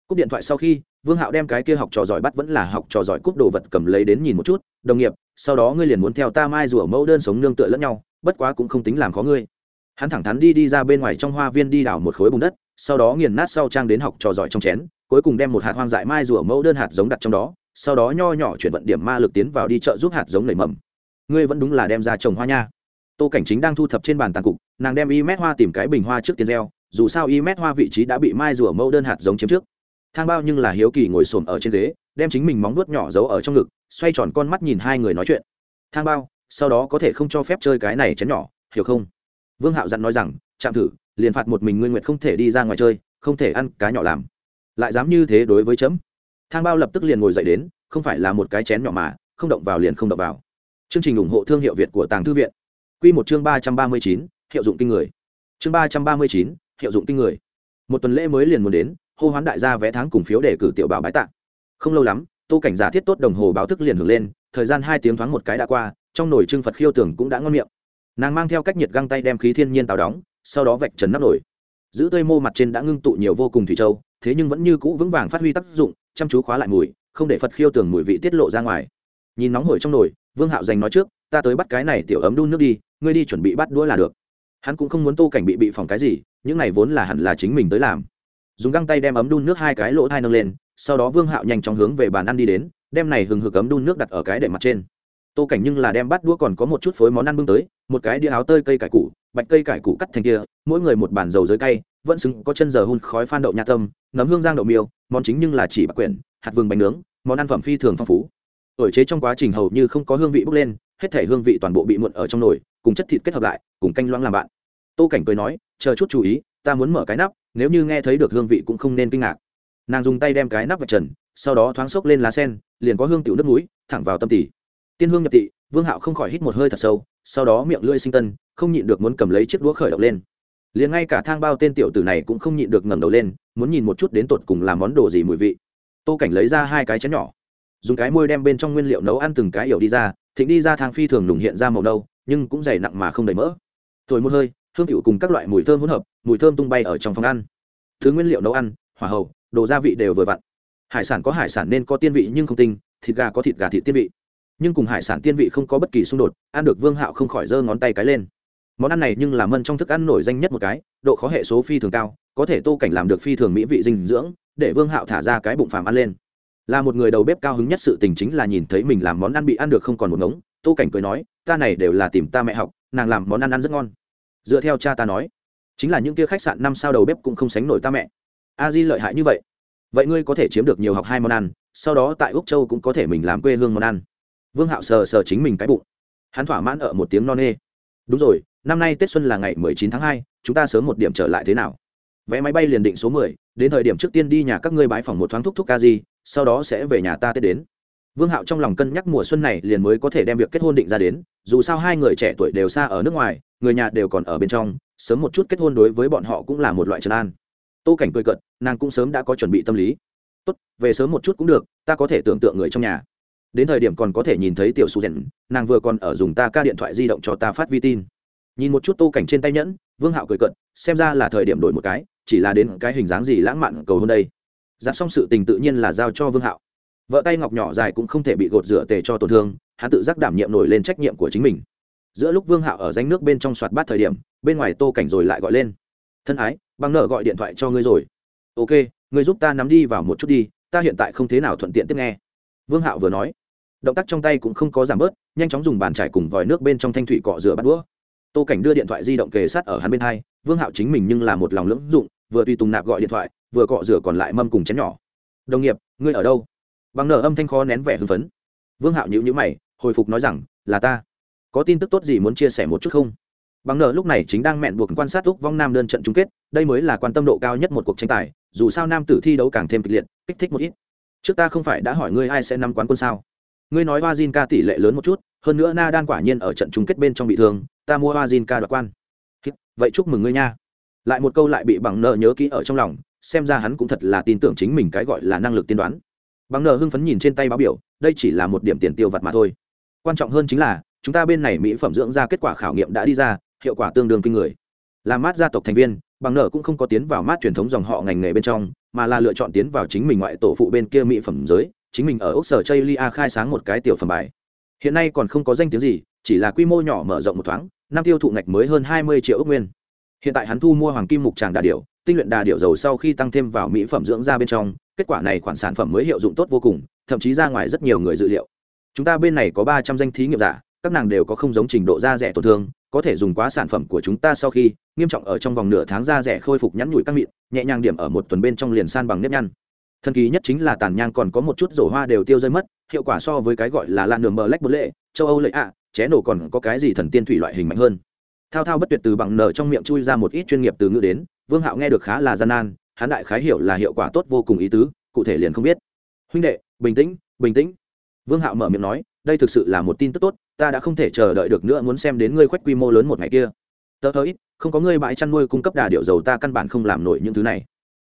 Cúp điện thoại sau khi, vương hạo đem cái kia học trò giỏi bắt vẫn là học trò giỏi cúp đồ vật cầm lấy đến nhìn một chút, đồng nghiệp, sau đó ngươi liền muốn theo ta mai rủa mẫu đơn sống nương tựa lẫn nhau, bất quá cũng không tính làm khó ngươi. Hắn thẳng thắn đi đi ra bên ngoài trong hoa viên đi đào một khối bùn đất, sau đó nghiền nát sau trang đến học trò giỏi trong chén, cuối cùng đem một hạt hoang dại mai rủa mẫu đơn hạt giống đặt trong đó, sau đó nho nhỏ chuyển vận điểm ma lực tiến vào đi chợ giúp hạt giống nảy mầm ngươi vẫn đúng là đem ra trồng hoa nha. Tô cảnh chính đang thu thập trên bàn tàn cục, nàng đem y mét hoa tìm cái bình hoa trước tiền gieo, dù sao y mét hoa vị trí đã bị mai rùa mẫu đơn hạt giống chiếm trước. Thang bao nhưng là hiếu kỳ ngồi xổm ở trên ghế, đem chính mình móng nuốt nhỏ giấu ở trong ngực, xoay tròn con mắt nhìn hai người nói chuyện. Thang bao, sau đó có thể không cho phép chơi cái này chén nhỏ, hiểu không? Vương hạo dặn nói rằng, chạm thử, liền phạt một mình ngươi nguyệt không thể đi ra ngoài chơi, không thể ăn cá nhỏ làm. Lại dám như thế đối với chấm. Thang bao lập tức liền ngồi dậy đến, không phải là một cái chén nhỏ mà, không động vào liền không động vào chương trình ủng hộ thương hiệu việt của tàng thư viện. Quy một chương ba trăm ba mươi chín, hiệu dụng kinh người. Chương ba trăm ba mươi chín, hiệu dụng kinh người. Một tuần lễ mới liền muốn đến, hô hoán đại gia vé tháng cùng phiếu để cử tiểu bảo bái tạ. Không lâu lắm, tô cảnh giả thiết tốt đồng hồ báo thức liền hưởng lên, thời gian hai tiếng thoáng một cái đã qua, trong nồi trưng phật khiêu tưởng cũng đã ngon miệng. Nàng mang theo cách nhiệt găng tay đem khí thiên nhiên táo đóng, sau đó vạch trần nắp nổi giữ tươi mô mặt trên đã ngưng tụ nhiều vô cùng thủy châu, thế nhưng vẫn như cũ vững vàng phát huy tác dụng, chăm chú khóa lại mùi, không để phật khiêu tưởng mùi vị tiết lộ ra ngoài. Nhìn nóng hổi trong nồi vương hạo dành nói trước, ta tới bắt cái này tiểu ấm đun nước đi, ngươi đi chuẩn bị bắt đũa là được. Hắn cũng không muốn tô cảnh bị bị phòng cái gì, những này vốn là hẳn là chính mình tới làm. Dùng găng tay đem ấm đun nước hai cái lỗ thai nâng lên, sau đó vương hạo nhanh chóng hướng về bàn ăn đi đến, đem này hừng hực ấm đun nước đặt ở cái đệm mặt trên. Tô cảnh nhưng là đem bắt đũa còn có một chút phối món ăn bưng tới, một cái đĩa áo tơi cây cải củ, bạch cây cải củ cắt thành kia, mỗi người một bàn dầu dưới cay vẫn xứng có chân giờ hun khói phan đậu nha tâm, nấm hương giang đậu miêu, món chính nhưng là chỉ bạc quyển, hạt vừng bánh nướng, món ăn phẩm phi thường phong phú ổi chế trong quá trình hầu như không có hương vị bốc lên, hết thể hương vị toàn bộ bị muộn ở trong nồi, cùng chất thịt kết hợp lại, cùng canh loãng làm bạn. Tô cảnh cười nói, chờ chút chú ý, ta muốn mở cái nắp, nếu như nghe thấy được hương vị cũng không nên kinh ngạc. Nàng dùng tay đem cái nắp vạch trần, sau đó thoáng xốc lên lá sen, liền có hương tiểu nước núi thẳng vào tâm tỷ tiên hương nhập tị vương hạo không khỏi hít một hơi thật sâu, sau đó miệng lưỡi sinh tân, không nhịn được muốn cầm lấy chiếc đũa khởi động lên. Liền ngay cả thang bao tên tiểu tử này cũng không nhịn được ngẩng đầu lên, muốn nhìn một chút đến tột cùng làm món đồ gì mùi vị. Tô cảnh lấy ra hai cái chén nhỏ dùng cái môi đem bên trong nguyên liệu nấu ăn từng cái yểu đi ra, thịnh đi ra thang phi thường nùng hiện ra màu nâu, nhưng cũng dày nặng mà không đầy mỡ. Thổi một hơi, hương cựu cùng các loại mùi thơm hỗn hợp, mùi thơm tung bay ở trong phòng ăn. Thứ nguyên liệu nấu ăn, hỏa hậu đồ gia vị đều vừa vặn. Hải sản có hải sản nên có tiên vị nhưng không tinh, thịt gà có thịt gà thịt tiên vị. Nhưng cùng hải sản tiên vị không có bất kỳ xung đột, ăn được vương hạo không khỏi giơ ngón tay cái lên. Món ăn này nhưng là mân trong thức ăn nổi danh nhất một cái, độ khó hệ số phi thường cao, có thể tô cảnh làm được phi thường mỹ vị dinh dưỡng, để vương hạo thả ra cái bụng phàm ăn lên là một người đầu bếp cao hứng nhất sự tình chính là nhìn thấy mình làm món ăn bị ăn được không còn một ngống. Tô cảnh cười nói, ta này đều là tìm ta mẹ học, nàng làm món ăn ăn rất ngon. Dựa theo cha ta nói, chính là những kia khách sạn năm sao đầu bếp cũng không sánh nổi ta mẹ. A di lợi hại như vậy. Vậy ngươi có thể chiếm được nhiều học hai món ăn, sau đó tại úc châu cũng có thể mình làm quê hương món ăn. Vương hạo sờ sờ chính mình cái bụng. Hắn thỏa mãn ở một tiếng no nê. Đúng rồi, năm nay tết xuân là ngày mười chín tháng hai, chúng ta sớm một điểm trở lại thế nào? Vé máy bay liền định số mười, đến thời điểm trước tiên đi nhà các ngươi bái phòng một thoáng thúc thúc ca di sau đó sẽ về nhà ta tết đến. Vương hạo trong lòng cân nhắc mùa xuân này liền mới có thể đem việc kết hôn định ra đến, dù sao hai người trẻ tuổi đều xa ở nước ngoài, người nhà đều còn ở bên trong, sớm một chút kết hôn đối với bọn họ cũng là một loại trấn an. Tô cảnh cười cận nàng cũng sớm đã có chuẩn bị tâm lý. Tốt, về sớm một chút cũng được, ta có thể tưởng tượng người trong nhà. Đến thời điểm còn có thể nhìn thấy tiểu su rèn nàng vừa còn ở dùng ta ca điện thoại di động cho ta phát vi tin. Nhìn một chút tô cảnh trên tay nhẫn, vương hạo cười cận xem ra là thời điểm đổi một cái, chỉ là đến cái hình dáng gì lãng mạn cầu hôn đây giặt xong sự tình tự nhiên là giao cho vương hạo. Vợ tay ngọc nhỏ dài cũng không thể bị gột rửa tề cho tổn thương, hắn tự giác đảm nhiệm nổi lên trách nhiệm của chính mình. Giữa lúc vương hạo ở danh nước bên trong soạt bát thời điểm, bên ngoài tô cảnh rồi lại gọi lên. Thân ái băng nợ gọi điện thoại cho ngươi rồi. Ok, ngươi giúp ta nắm đi vào một chút đi, ta hiện tại không thế nào thuận tiện tiếp nghe. Vương hạo vừa nói. Động tác trong tay cũng không có giảm bớt, nhanh chóng dùng bàn trải cùng vòi nước bên trong thanh thủy cọ rửa bắt đũa. Tô cảnh đưa điện thoại di động kề sát ở hắn bên hai, vương hạo chính mình nhưng là một lòng lưỡng dụng, vừa tùy tùng nạp gọi điện thoại vừa cọ rửa còn lại mâm cùng chén nhỏ. Đồng nghiệp, ngươi ở đâu? Bằng nở âm thanh khó nén vẻ hưng phấn. Vương hạo nhữ nhữ mày, hồi phục nói rằng, là ta. Có tin tức tốt gì muốn chia sẻ một chút không? Bằng nở lúc này chính đang mẹn buộc quan sát úc vong nam đơn trận chung kết, đây mới là quan tâm độ cao nhất một cuộc tranh tài, dù sao nam tử thi đấu càng thêm kịch liệt, kích thích một ít. Trước ta không phải đã hỏi ngươi ai sẽ nắm quán quân sao? Ngươi nói hoa Jin ca tỷ lệ lớn một chút, hơn nữa na đan quả nhiên ở trận chung kết bên trong bị thương, ta mua hoa Jin ca đoạt quan. Vậy chúc mừng ngươi nha. Lại một câu lại bị bằng nợ nhớ kỹ ở trong lòng xem ra hắn cũng thật là tin tưởng chính mình cái gọi là năng lực tiên đoán. Bằng nợ hưng phấn nhìn trên tay báo biểu, đây chỉ là một điểm tiền tiêu vặt mà thôi. Quan trọng hơn chính là, chúng ta bên này mỹ phẩm dưỡng ra kết quả khảo nghiệm đã đi ra, hiệu quả tương đương kinh người. Là mát gia tộc thành viên, bằng nợ cũng không có tiến vào mát truyền thống dòng họ ngành nghề bên trong, mà là lựa chọn tiến vào chính mình ngoại tổ phụ bên kia mỹ phẩm giới, chính mình ở ốc sở chây lia khai sáng một cái tiểu phẩm bài. Hiện nay còn không có danh tiếng gì, chỉ là quy mô nhỏ mở rộng một thoáng, năm tiêu thụ ngạch mới hơn hai mươi triệu ước nguyên. Hiện tại hắn thu mua hoàng kim mục tràng đà điểu tinh luyện đà điểu dầu sau khi tăng thêm vào mỹ phẩm dưỡng da bên trong kết quả này khoản sản phẩm mới hiệu dụng tốt vô cùng thậm chí ra ngoài rất nhiều người dự liệu. Chúng ta bên này có ba trăm danh thí nghiệm giả các nàng đều có không giống trình độ da rẻ tổn thương có thể dùng quá sản phẩm của chúng ta sau khi nghiêm trọng ở trong vòng nửa tháng da rẻ khôi phục nhắn nhủi các mịn nhẹ nhàng điểm ở một tuần bên trong liền san bằng nếp nhăn. Thần kỳ nhất chính là tàn nhang còn có một chút rổ hoa đều tiêu rơi mất hiệu quả so với cái gọi là lan đường mờ lách bớt lệ châu âu lệ ạ à, ché nổ còn có cái gì thần tiên thủy loại hình mạnh hơn. Thao thao bất tuyệt từ bằng nở trong miệng chui ra một ít chuyên nghiệp từ ngữ đến vương hạo nghe được khá là gian nan, hắn đại khái hiểu là hiệu quả tốt vô cùng ý tứ, cụ thể liền không biết. Huynh đệ, bình tĩnh bình tĩnh. Vương hạo mở miệng nói, đây thực sự là một tin tức tốt, ta đã không thể chờ đợi được nữa muốn xem đến ngươi khoách quy mô lớn một ngày kia. Tớ hơi không có ngươi bãi chăn nuôi cung cấp đà điệu dầu ta căn bản không làm nổi những thứ này.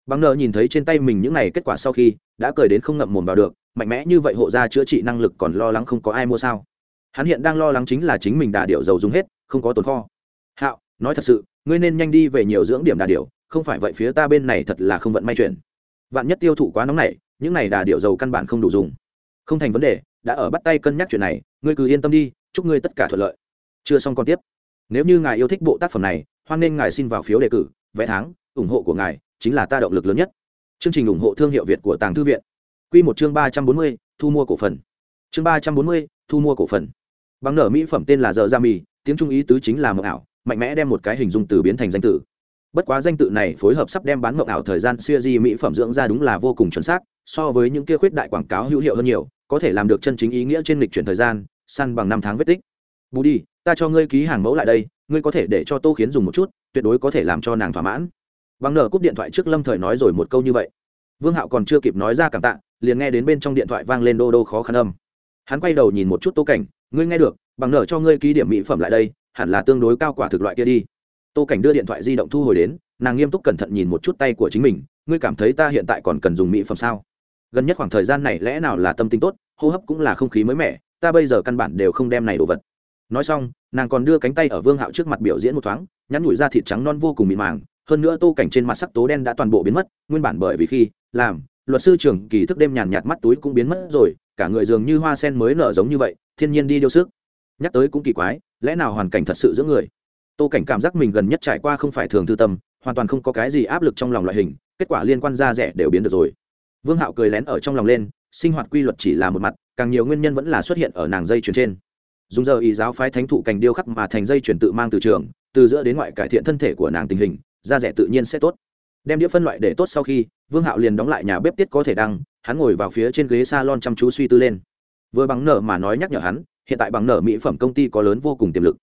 Bằng nợ nhìn thấy trên tay mình những này kết quả sau khi, đã cười đến không ngậm mồm vào được, mạnh mẽ như vậy hộ gia chữa trị năng lực còn lo lắng không có ai mua sao? Hắn hiện đang lo lắng chính là chính mình đà điệu dầu dùng hết, không có tồn kho. Hạo nói thật sự, ngươi nên nhanh đi về nhiều dưỡng điểm đà điểu, không phải vậy phía ta bên này thật là không vận may chuyển. Vạn nhất tiêu thụ quá nóng này, những này đà điểu dầu căn bản không đủ dùng. Không thành vấn đề, đã ở bắt tay cân nhắc chuyện này, ngươi cứ yên tâm đi, chúc ngươi tất cả thuận lợi. Chưa xong còn tiếp. Nếu như ngài yêu thích bộ tác phẩm này, hoan nên ngài xin vào phiếu đề cử vẽ tháng, ủng hộ của ngài chính là ta động lực lớn nhất. Chương trình ủng hộ thương hiệu việt của tàng thư viện. Q một chương ba trăm bốn mươi, thu mua cổ phần. Chương ba trăm bốn mươi, thu mua cổ phần. Bằng nở mỹ phẩm tên là giờ ra dạ mì, tiếng trung ý tứ chính là mộng ảo mạnh mẽ đem một cái hình dung từ biến thành danh tự. bất quá danh tự này phối hợp sắp đem bán mộng ảo thời gian siêu di mỹ phẩm dưỡng ra đúng là vô cùng chuẩn xác, so với những kia khuyết đại quảng cáo hữu hiệu hơn nhiều, có thể làm được chân chính ý nghĩa trên lịch chuyển thời gian săn bằng năm tháng vết tích. Bù đi, ta cho ngươi ký hàng mẫu lại đây, ngươi có thể để cho tô khiến dùng một chút, tuyệt đối có thể làm cho nàng thỏa mãn. Bằng nở cúp điện thoại trước lâm thời nói rồi một câu như vậy. Vương hạo còn chưa kịp nói ra cảm tạ, liền nghe đến bên trong điện thoại vang lên đô đô khó khăn âm. Hắn quay đầu nhìn một chút tô cảnh, ngươi nghe được bằng nở cho ngươi ký điểm mỹ phẩm lại đây hẳn là tương đối cao quả thực loại kia đi. Tô cảnh đưa điện thoại di động thu hồi đến, nàng nghiêm túc cẩn thận nhìn một chút tay của chính mình, ngươi cảm thấy ta hiện tại còn cần dùng mỹ phẩm sao? Gần nhất khoảng thời gian này lẽ nào là tâm tính tốt, hô hấp cũng là không khí mới mẻ, ta bây giờ căn bản đều không đem này đồ vật. Nói xong, nàng còn đưa cánh tay ở vương hạo trước mặt biểu diễn một thoáng, nhắn nhủi ra thịt trắng non vô cùng mịn màng, hơn nữa tô cảnh trên mặt sắc tố đen đã toàn bộ biến mất, nguyên bản bởi vì khi làm, luật sư trưởng kỳ thức đêm nhàn nhạt mắt túi cũng biến mất rồi, cả người dường như hoa sen mới nở giống như vậy, thiên nhiên đi điêu sức. Nhắc tới cũng kỳ quái lẽ nào hoàn cảnh thật sự giữa người? Tô cảnh cảm giác mình gần nhất trải qua không phải thường thư tâm, hoàn toàn không có cái gì áp lực trong lòng loại hình, kết quả liên quan ra rẻ đều biến được rồi. Vương hạo cười lén ở trong lòng lên, sinh hoạt quy luật chỉ là một mặt, càng nhiều nguyên nhân vẫn là xuất hiện ở nàng dây chuyền trên. Dùng giờ ý giáo phái thánh thụ cành điêu khắc mà thành dây chuyển tự mang từ trường, từ giữa đến ngoại cải thiện thân thể của nàng tình hình, da rẻ tự nhiên sẽ tốt. Đem đĩa phân loại để tốt sau khi, vương hạo liền đóng lại nhà bếp tiết có thể đăng, hắn ngồi vào phía trên ghế s a lon chăm chú suy tư lên. Vừa bằng nở mà nói nhắc nhở hắn hiện tại bằng nở mỹ phẩm công ty có lớn vô cùng tiềm lực.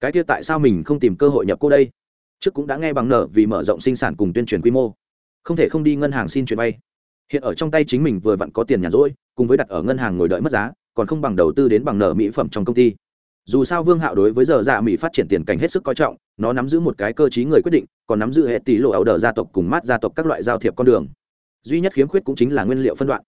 Cái kia tại sao mình không tìm cơ hội nhập cô đây? Trước cũng đã nghe bằng nở vì mở rộng sinh sản cùng tuyên truyền quy mô. Không thể không đi ngân hàng xin chuyển vay. Hiện ở trong tay chính mình vừa vặn có tiền nhàn rỗi, cùng với đặt ở ngân hàng ngồi đợi mất giá, còn không bằng đầu tư đến bằng nợ mỹ phẩm trong công ty. Dù sao vương hạo đối với giờ dạ mỹ phát triển tiền cảnh hết sức coi trọng, nó nắm giữ một cái cơ chí người quyết định, còn nắm giữ hệ tỷ lộ ảo đờ gia tộc cùng mát gia tộc các loại giao thiệp con đường. Duy nhất khiếm khuyết cũng chính là nguyên liệu phân đoạn.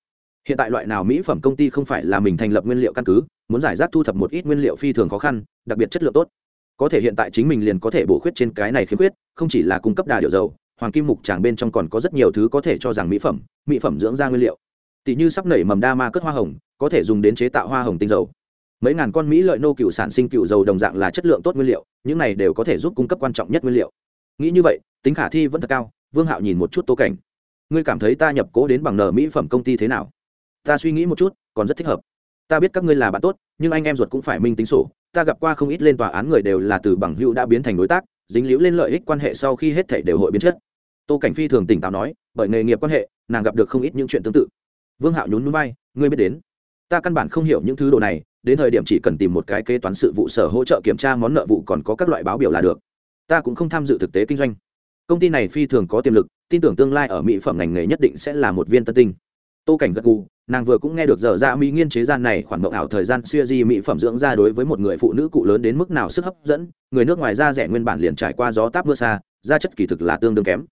Hiện tại loại nào mỹ phẩm công ty không phải là mình thành lập nguyên liệu căn cứ muốn giải rác thu thập một ít nguyên liệu phi thường khó khăn, đặc biệt chất lượng tốt. Có thể hiện tại chính mình liền có thể bổ khuyết trên cái này khiếm khuyết, không chỉ là cung cấp đà điệu dầu, hoàng kim mục tràng bên trong còn có rất nhiều thứ có thể cho rằng mỹ phẩm mỹ phẩm dưỡng da nguyên liệu. Tỷ như sắp nảy mầm đa ma cất hoa hồng, có thể dùng đến chế tạo hoa hồng tinh dầu. Mấy ngàn con mỹ lợi nô cựu sản sinh cựu dầu đồng dạng là chất lượng tốt nguyên liệu, những này đều có thể giúp cung cấp quan trọng nhất nguyên liệu. Nghĩ như vậy, tính khả thi vẫn thật cao, vương hạo nhìn một chút tô cảnh. Ngươi cảm thấy ta nhập cố đến bằng nở mỹ phẩm công ty thế nào? Ta suy nghĩ một chút, còn rất thích hợp ta biết các ngươi là bạn tốt, nhưng anh em ruột cũng phải minh tính sổ. Ta gặp qua không ít lên tòa án người đều là từ bằng hữu đã biến thành đối tác, dính líu lên lợi ích quan hệ sau khi hết thảy đều hội biến chất. Tô cảnh phi thường tỉnh táo nói, bởi nghề nghiệp quan hệ, nàng gặp được không ít những chuyện tương tự. Vương hạo nhún núi bay ngươi biết đến. Ta căn bản không hiểu những thứ đồ này, đến thời điểm chỉ cần tìm một cái kế toán sự vụ sở hỗ trợ kiểm tra món nợ vụ còn có các loại báo biểu là được. Ta cũng không tham dự thực tế kinh doanh. Công ty này phi thường có tiềm lực, tin tưởng tương lai ở mỹ phẩm ngành nghề nhất định sẽ là một viên tân tinh. Tô cảnh gật gù nàng vừa cũng nghe được giờ ra dạ mỹ nghiên chế gian này khoản mộng ảo thời gian siêu di mỹ phẩm dưỡng ra đối với một người phụ nữ cụ lớn đến mức nào sức hấp dẫn, người nước ngoài da rẻ nguyên bản liền trải qua gió táp mưa xa, da chất kỳ thực là tương đương kém.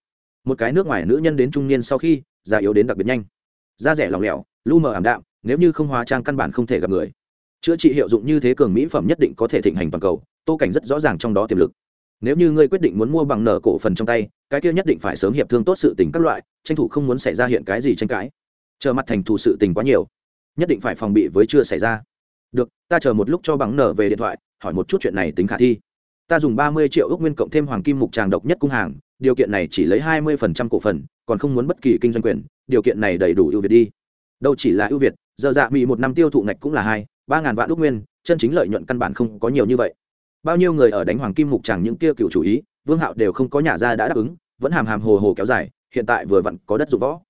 Một cái nước ngoài nữ nhân đến trung niên sau khi, da yếu đến đặc biệt nhanh. Da rẻ lỏng lẻo, lu mờ ảm đạm, nếu như không hóa trang căn bản không thể gặp người. Chữa trị hiệu dụng như thế cường mỹ phẩm nhất định có thể thịnh hành toàn cầu, tô cảnh rất rõ ràng trong đó tiềm lực. Nếu như ngươi quyết định muốn mua bằng nở cổ phần trong tay, cái kia nhất định phải sớm hiệp thương tốt sự tình các loại, tranh thủ không muốn xảy ra hiện cái gì tranh cãi chờ mặt thành thù sự tình quá nhiều, nhất định phải phòng bị với chưa xảy ra. Được, ta chờ một lúc cho bằng nở về điện thoại, hỏi một chút chuyện này tính khả thi. Ta dùng ba mươi triệu ước nguyên cộng thêm hoàng kim mục tràng độc nhất cung hàng, điều kiện này chỉ lấy hai mươi phần trăm cổ phần, còn không muốn bất kỳ kinh doanh quyền, điều kiện này đầy đủ ưu việt đi. Đâu chỉ là ưu việt, giờ dạ bị một năm tiêu thụ ngạch cũng là hai, ba ngàn vạn ước nguyên, chân chính lợi nhuận căn bản không có nhiều như vậy. Bao nhiêu người ở đánh hoàng kim mục tràng những kia cựu chủ ý, vương hạo đều không có nhà ra đã đáp ứng, vẫn hàm hàm hồ hồ kéo dài, hiện tại vừa vặn có đất dụng võ.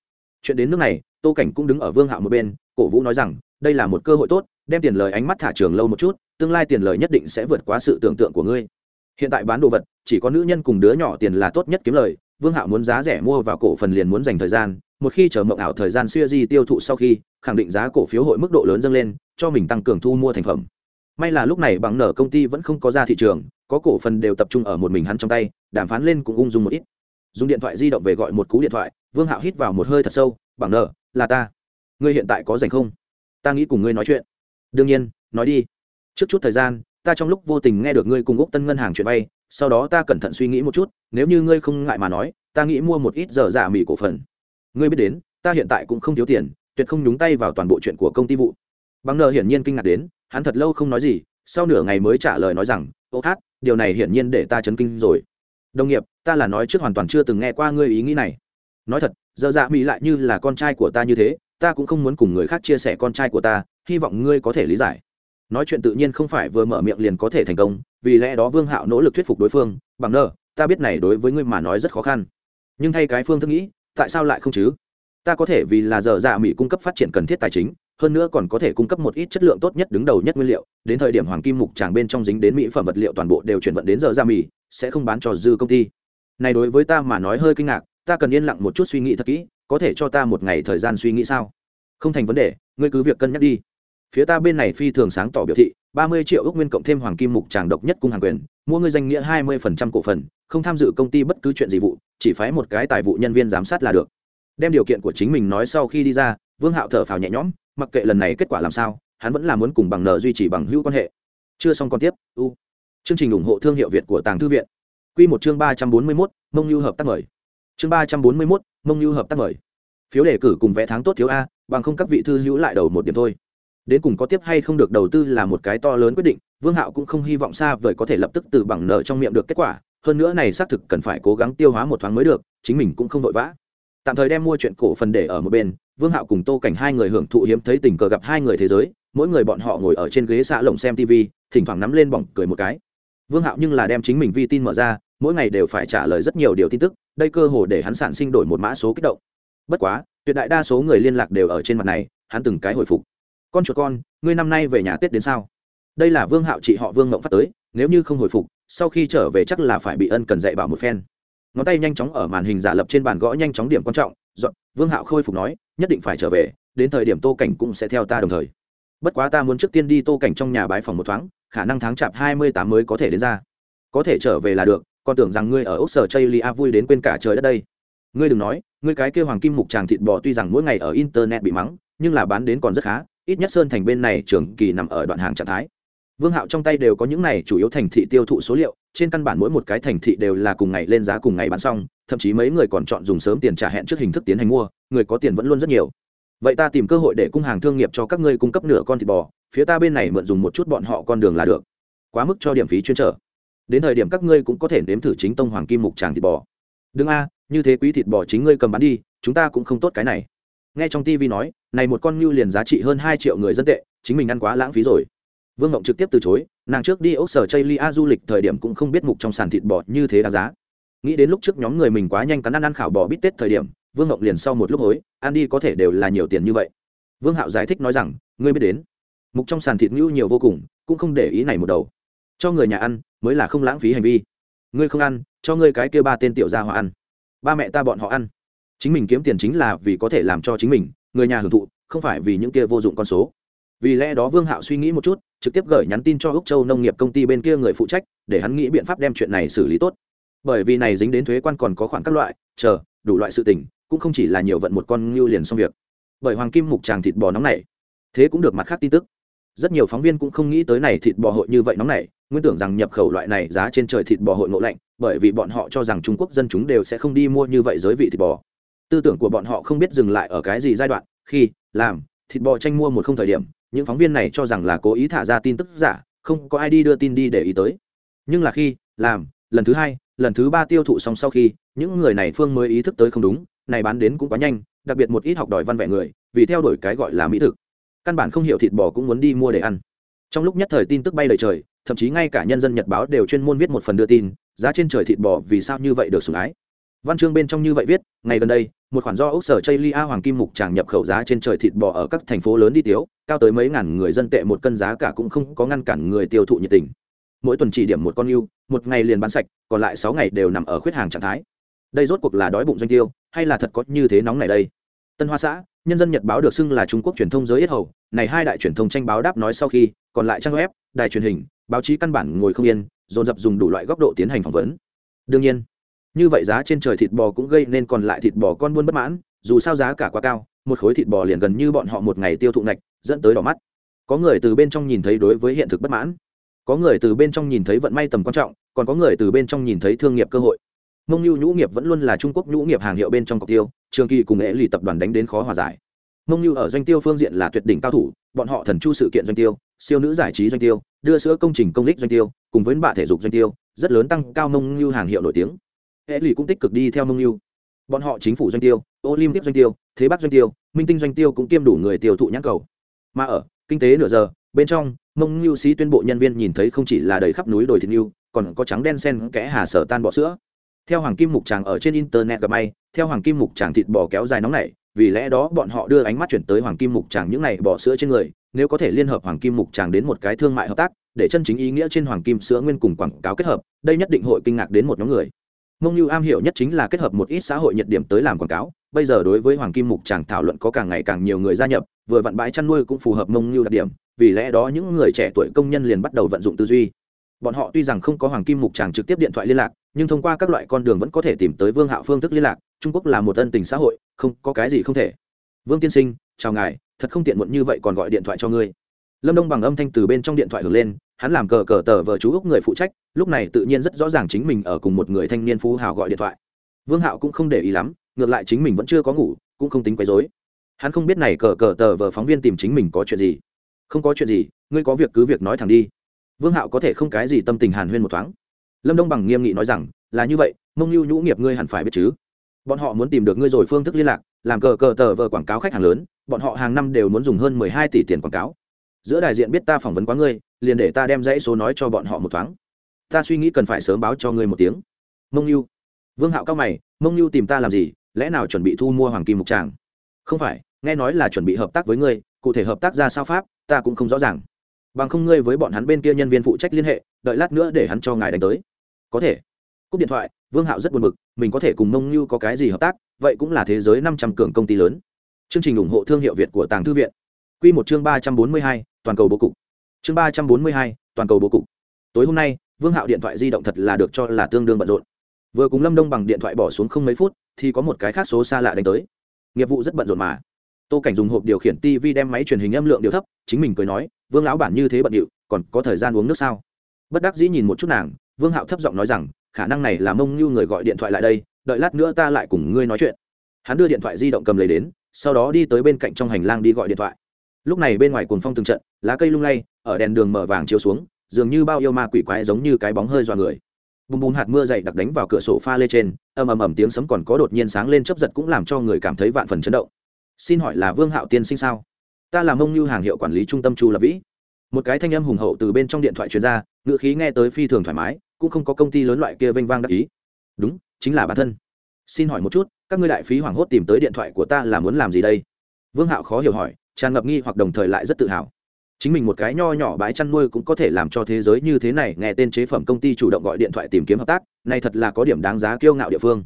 Chuyện đến nước này tô cảnh cũng đứng ở vương hạo một bên, cổ vũ nói rằng, đây là một cơ hội tốt, đem tiền lời ánh mắt thả trường lâu một chút, tương lai tiền lời nhất định sẽ vượt quá sự tưởng tượng của ngươi. Hiện tại bán đồ vật, chỉ có nữ nhân cùng đứa nhỏ tiền là tốt nhất kiếm lời, vương hạo muốn giá rẻ mua vào cổ phần liền muốn dành thời gian, một khi chờ mộng ảo thời gian siêu di tiêu thụ sau khi, khẳng định giá cổ phiếu hội mức độ lớn dâng lên, cho mình tăng cường thu mua thành phẩm. May là lúc này bằng nở công ty vẫn không có ra thị trường, có cổ phần đều tập trung ở một mình hắn trong tay, đàm phán lên cũng ung dung một ít. Dùng điện thoại di động về gọi một cú điện thoại, vương hạo hít vào một hơi thật sâu, bằng nở là ta. Ngươi hiện tại có rảnh không? Ta nghĩ cùng ngươi nói chuyện. Đương nhiên, nói đi. Trước chút thời gian, ta trong lúc vô tình nghe được ngươi cùng úc tân ngân hàng chuyện vay, sau đó ta cẩn thận suy nghĩ một chút, nếu như ngươi không ngại mà nói, ta nghĩ mua một ít giờ dạ giả mỹ cổ phần. Ngươi biết đến, ta hiện tại cũng không thiếu tiền, tuyệt không nhúng tay vào toàn bộ chuyện của công ty vụ. Bằng nợ hiển nhiên kinh ngạc đến, hắn thật lâu không nói gì, sau nửa ngày mới trả lời nói rằng, ô hát, điều này hiển nhiên để ta chấn kinh rồi. Đồng nghiệp, ta là nói trước hoàn toàn chưa từng nghe qua ngươi ý nghĩ này nói thật, giờ dạ mỹ lại như là con trai của ta như thế, ta cũng không muốn cùng người khác chia sẻ con trai của ta, hy vọng ngươi có thể lý giải. Nói chuyện tự nhiên không phải vừa mở miệng liền có thể thành công, vì lẽ đó vương hạo nỗ lực thuyết phục đối phương, bằng nơ ta biết này đối với ngươi mà nói rất khó khăn. Nhưng thay cái phương thức nghĩ, tại sao lại không chứ? Ta có thể vì là giờ dạ mỹ cung cấp phát triển cần thiết tài chính, hơn nữa còn có thể cung cấp một ít chất lượng tốt nhất đứng đầu nhất nguyên liệu. Đến thời điểm hoàng kim mục tràng bên trong dính đến mỹ phẩm vật liệu toàn bộ đều chuyển vận đến giờ dạ mỹ sẽ không bán cho dư công ty. Này đối với ta mà nói hơi kinh ngạc ta cần yên lặng một chút suy nghĩ thật kỹ, có thể cho ta một ngày thời gian suy nghĩ sao? Không thành vấn đề, ngươi cứ việc cân nhắc đi. Phía ta bên này phi thường sáng tỏ biểu thị, ba mươi triệu ước nguyên cộng thêm hoàng kim mục tràng độc nhất cung hàng quyền, mua ngươi danh nghĩa hai mươi phần trăm cổ phần, không tham dự công ty bất cứ chuyện gì vụ, chỉ phái một cái tài vụ nhân viên giám sát là được. Đem điều kiện của chính mình nói sau khi đi ra, vương hạo thở phào nhẹ nhõm, mặc kệ lần này kết quả làm sao, hắn vẫn là muốn cùng bằng nợ duy trì bằng hữu quan hệ. Chưa xong còn tiếp, u. Chương trình ủng hộ thương hiệu việt của tàng thư viện. Q một chương ba trăm bốn mươi mốt, mông Lưu hợp tác mời chương ba trăm bốn mươi mốt, mông như hợp tác mời. Phiếu đề cử cùng vẽ tháng tốt thiếu a, bằng không các vị thư hữu lại đầu một điểm thôi. Đến cùng có tiếp hay không được đầu tư là một cái to lớn quyết định, vương hạo cũng không hy vọng xa vời có thể lập tức từ bằng nợ trong miệng được kết quả, hơn nữa này xác thực cần phải cố gắng tiêu hóa một thoáng mới được, chính mình cũng không vội vã. Tạm thời đem mua chuyện cổ phần để ở một bên, vương hạo cùng tô cảnh hai người hưởng thụ hiếm thấy tình cờ gặp hai người thế giới, mỗi người bọn họ ngồi ở trên ghế xạ lồng xem tv thỉnh thoảng nắm lên bỏng cười một cái. Vương hạo nhưng là đem chính mình vi tin mở ra mỗi ngày đều phải trả lời rất nhiều điều tin tức, đây cơ hồ để hắn sản sinh đổi một mã số kích động. Bất quá, tuyệt đại đa số người liên lạc đều ở trên mặt này, hắn từng cái hồi phục. Con chuột con, ngươi năm nay về nhà tết đến sao? Đây là vương hạo chị họ vương ngộng phát tới, nếu như không hồi phục, sau khi trở về chắc là phải bị ân cần dạy bảo một phen. Ngón tay nhanh chóng ở màn hình giả lập trên bàn gõ nhanh chóng điểm quan trọng dọn vương hạo khôi phục nói, nhất định phải trở về, đến thời điểm tô cảnh cũng sẽ theo ta đồng thời. Bất quá ta muốn trước tiên đi tô cảnh trong nhà bái phòng một thoáng, khả năng tháng chạp hai mươi tám mới có thể đến ra. Có thể trở về là được còn tưởng rằng ngươi ở ốc sở chây lia vui đến quên cả trời đất đây. Ngươi đừng nói, ngươi cái kêu hoàng kim mục tràng thịt bò tuy rằng mỗi ngày ở internet bị mắng, nhưng là bán đến còn rất khá, ít nhất sơn thành bên này trường kỳ nằm ở đoạn hàng trạng thái. Vương hạo trong tay đều có những này chủ yếu thành thị tiêu thụ số liệu, trên căn bản mỗi một cái thành thị đều là cùng ngày lên giá cùng ngày bán xong, thậm chí mấy người còn chọn dùng sớm tiền trả hẹn trước hình thức tiến hành mua, người có tiền vẫn luôn rất nhiều. Vậy ta tìm cơ hội để cung hàng thương nghiệp cho các ngươi cung cấp nửa con thịt bò, phía ta bên này mượn dùng một chút bọn họ con đường là được. Quá mức cho điểm phí chuyên trở đến thời điểm các ngươi cũng có thể nếm thử chính tông hoàng kim mục tràng thịt bò. Đừng a, như thế quý thịt bò chính ngươi cầm bán đi, chúng ta cũng không tốt cái này. Nghe trong tv nói, này một con ngưu liền giá trị hơn hai triệu người dân tệ, chính mình ăn quá lãng phí rồi. Vương ngộng trực tiếp từ chối, nàng trước đi ốc sở chây lia du lịch thời điểm cũng không biết mục trong sàn thịt bò như thế đáng giá. Nghĩ đến lúc trước nhóm người mình quá nhanh cắn ăn ăn khảo bò bít tết thời điểm, vương ngộng liền sau một lúc hối, ăn đi có thể đều là nhiều tiền như vậy. Vương hạo giải thích nói rằng, ngươi biết đến, mục trong sàn thịt ngưu nhiều vô cùng, cũng không để ý này một đầu cho người nhà ăn mới là không lãng phí hành vi. Ngươi không ăn, cho ngươi cái kia ba tên tiểu gia họ ăn. Ba mẹ ta bọn họ ăn. Chính mình kiếm tiền chính là vì có thể làm cho chính mình, người nhà hưởng thụ, không phải vì những kia vô dụng con số. Vì lẽ đó vương hạo suy nghĩ một chút, trực tiếp gửi nhắn tin cho úc châu nông nghiệp công ty bên kia người phụ trách, để hắn nghĩ biện pháp đem chuyện này xử lý tốt. Bởi vì này dính đến thuế quan còn có khoản các loại, chờ, đủ loại sự tình, cũng không chỉ là nhiều vận một con ngưu liền xong việc. Bởi hoàng kim mục tràng thịt bò nóng này thế cũng được mặt khác tin tức. Rất nhiều phóng viên cũng không nghĩ tới này thịt bò hội như vậy nóng này nguyên tưởng rằng nhập khẩu loại này giá trên trời thịt bò hội ngộ lạnh, bởi vì bọn họ cho rằng trung quốc dân chúng đều sẽ không đi mua như vậy giới vị thịt bò. Tư tưởng của bọn họ không biết dừng lại ở cái gì giai đoạn, khi, làm, thịt bò tranh mua một không thời điểm, những phóng viên này cho rằng là cố ý thả ra tin tức giả, không có ai đi đưa tin đi để ý tới. Nhưng là khi, làm, lần thứ hai, lần thứ ba tiêu thụ xong sau khi, những người này phương mới ý thức tới không đúng, này bán đến cũng quá nhanh, đặc biệt một ít học đòi văn vẻ người, vì theo đuổi cái gọi là mỹ thực. Căn bản không hiểu thịt bò cũng muốn đi mua để ăn. Trong lúc nhất thời tin tức bay lời trời thậm chí ngay cả nhân dân nhật báo đều chuyên môn viết một phần đưa tin, giá trên trời thịt bò vì sao như vậy được sủng ái. Văn chương bên trong như vậy viết, ngày gần đây, một khoản do ốc sở chây lia hoàng kim mục tràng nhập khẩu giá trên trời thịt bò ở các thành phố lớn đi tiếu, cao tới mấy ngàn người dân tệ một cân giá cả cũng không có ngăn cản người tiêu thụ nhiệt tình. Mỗi tuần chỉ điểm một con yêu, một ngày liền bán sạch, còn lại sáu ngày đều nằm ở khuyết hàng trạng thái. Đây rốt cuộc là đói bụng doanh tiêu, hay là thật có như thế nóng này đây? Tân hoa xã, nhân dân nhật báo được xưng là trung quốc truyền thông giới ít hầu, này hai đại truyền thông tranh báo đáp nói sau khi, còn lại trang web, đài truyền hình báo chí căn bản ngồi không yên, dồn dập dùng đủ loại góc độ tiến hành phỏng vấn. Đương nhiên, như vậy giá trên trời thịt bò cũng gây nên còn lại thịt bò con buôn bất mãn, dù sao giá cả quá cao, một khối thịt bò liền gần như bọn họ một ngày tiêu thụ ngạch, dẫn tới đỏ mắt. Có người từ bên trong nhìn thấy đối với hiện thực bất mãn, có người từ bên trong nhìn thấy vận may tầm quan trọng, còn có người từ bên trong nhìn thấy thương nghiệp cơ hội. Mông Lưu nhũ nghiệp vẫn luôn là trung quốc nhũ nghiệp hàng hiệu bên trong cọc tiêu, trường kỳ cùng nghệ lì tập đoàn đánh đến khó hòa giải. Mông Lưu ở doanh tiêu phương diện là tuyệt đỉnh cao thủ bọn họ thần chu sự kiện doanh tiêu, siêu nữ giải trí doanh tiêu, đưa sữa công trình công lích doanh tiêu, cùng với bạ thể dục doanh tiêu, rất lớn tăng cao mông như hàng hiệu nổi tiếng. Hệ lụy cũng tích cực đi theo mông như. Bọn họ chính phủ doanh tiêu, olympic doanh tiêu, thế bắc doanh tiêu, minh tinh doanh tiêu cũng kiêm đủ người tiêu thụ nhãn cầu. Mà ở, kinh tế nửa giờ, bên trong, mông như sĩ tuyên bộ nhân viên nhìn thấy không chỉ là đầy khắp núi đồi thịt như, còn có trắng đen sen kẽ hà sở tan bọ sữa. Theo hoàng kim mục tràng ở trên internet gặp may, theo hoàng kim mục tràng thịt bò kéo dài nóng này vì lẽ đó bọn họ đưa ánh mắt chuyển tới hoàng kim mục tràng những này bỏ sữa trên người, nếu có thể liên hợp hoàng kim mục tràng đến một cái thương mại hợp tác, để chân chính ý nghĩa trên hoàng kim sữa nguyên cùng quảng cáo kết hợp, đây nhất định hội kinh ngạc đến một nhóm người. Mông như am hiểu nhất chính là kết hợp một ít xã hội nhiệt điểm tới làm quảng cáo, bây giờ đối với hoàng kim mục tràng thảo luận có càng ngày càng nhiều người gia nhập, vừa vặn bãi chăn nuôi cũng phù hợp mông như đặc điểm, vì lẽ đó những người trẻ tuổi công nhân liền bắt đầu vận dụng tư duy. Bọn họ tuy rằng không có hoàng kim mục tràng trực tiếp điện thoại liên lạc, nhưng thông qua các loại con đường vẫn có thể tìm tới vương hạo phương thức liên lạc trung quốc là một ân tình xã hội, không, có cái gì không thể. Vương tiên sinh, chào ngài, thật không tiện muộn như vậy còn gọi điện thoại cho ngươi. Lâm đông bằng âm thanh từ bên trong điện thoại hưởng lên, hắn làm cờ cờ tờ vợ chú úc người phụ trách, lúc này tự nhiên rất rõ ràng chính mình ở cùng một người thanh niên phú hào gọi điện thoại. Vương hạo cũng không để ý lắm, ngược lại chính mình vẫn chưa có ngủ, cũng không tính quấy dối hắn không biết này cờ cờ tờ vợ phóng viên tìm chính mình có chuyện gì. Không có chuyện gì, ngươi có việc cứ việc nói thẳng đi. Vương hạo có thể không cái gì tâm tình hàn huyên một thoáng. Lâm đông bằng nghiêm nghị nói rằng, là như vậy, mông lưu nhũ nghiệp ngươi hẳn phải biết chứ bọn họ muốn tìm được ngươi rồi phương thức liên lạc làm cờ cờ tờ vờ quảng cáo khách hàng lớn bọn họ hàng năm đều muốn dùng hơn mười hai tỷ tiền quảng cáo. Giữa đại diện biết ta phỏng vấn quá ngươi liền để ta đem dãy số nói cho bọn họ một thoáng. Ta suy nghĩ cần phải sớm báo cho ngươi một tiếng. Mông nhu, vương hạo cao mày mông nhu tìm ta làm gì? Lẽ nào chuẩn bị thu mua hoàng kim mục tràng? Không phải nghe nói là chuẩn bị hợp tác với ngươi cụ thể hợp tác ra sao pháp ta cũng không rõ ràng. Bằng không ngươi với bọn hắn bên kia nhân viên phụ trách liên hệ đợi lát nữa để hắn cho ngài đánh tới. Có thể. Cúp điện thoại vương hạo rất buồn bực, mình có thể cùng mông như có cái gì hợp tác, vậy cũng là thế giới năm trăm cường công ty lớn. Chương trình ủng hộ thương hiệu việt của tàng thư viện. Q một chương ba trăm bốn mươi hai, toàn cầu bố cục. Chương ba trăm bốn mươi hai, toàn cầu bố cục. Tối hôm nay, vương hạo điện thoại di động thật là được cho là tương đương bận rộn. Vừa cùng lâm đông bằng điện thoại bỏ xuống không mấy phút, thì có một cái khác số xa lạ đánh tới. Nghiệp vụ rất bận rộn mà. Tô cảnh dùng hộp điều khiển tv đem máy truyền hình âm lượng điều thấp, chính mình cười nói, vương lão bản như thế bận điệu, còn có thời gian uống nước sao? Bất đắc dĩ nhìn một chút nàng, vương hạo thấp giọng nói rằng khả năng này là mông như người gọi điện thoại lại đây, đợi lát nữa ta lại cùng ngươi nói chuyện. Hắn đưa điện thoại di động cầm lấy đến, sau đó đi tới bên cạnh trong hành lang đi gọi điện thoại. Lúc này bên ngoài cuồng phong từng trận, lá cây lung lay, ở đèn đường mở vàng chiếu xuống, dường như bao yêu ma quỷ quái giống như cái bóng hơi dọa người. Bùm bùm hạt mưa dày đặc đánh vào cửa sổ pha lê trên, ầm ầm ầm tiếng sấm còn có đột nhiên sáng lên chấp giật cũng làm cho người cảm thấy vạn phần chấn động. Xin hỏi là vương hạo tiên sinh sao? Ta là mông như hàng hiệu quản lý trung tâm chu lập vĩ. Một cái thanh âm hùng hậu từ bên trong điện thoại truyền ra, ngữ khí nghe tới phi thường thoải mái cũng không có công ty lớn loại kia vênh vang đắc ý. Đúng, chính là bản thân. Xin hỏi một chút, các ngươi đại phí hoảng hốt tìm tới điện thoại của ta là muốn làm gì đây? Vương hạo khó hiểu hỏi, tràn ngập nghi hoặc đồng thời lại rất tự hào. Chính mình một cái nho nhỏ bãi chăn nuôi cũng có thể làm cho thế giới như thế này nghe tên chế phẩm công ty chủ động gọi điện thoại tìm kiếm hợp tác, này thật là có điểm đáng giá kiêu ngạo địa phương.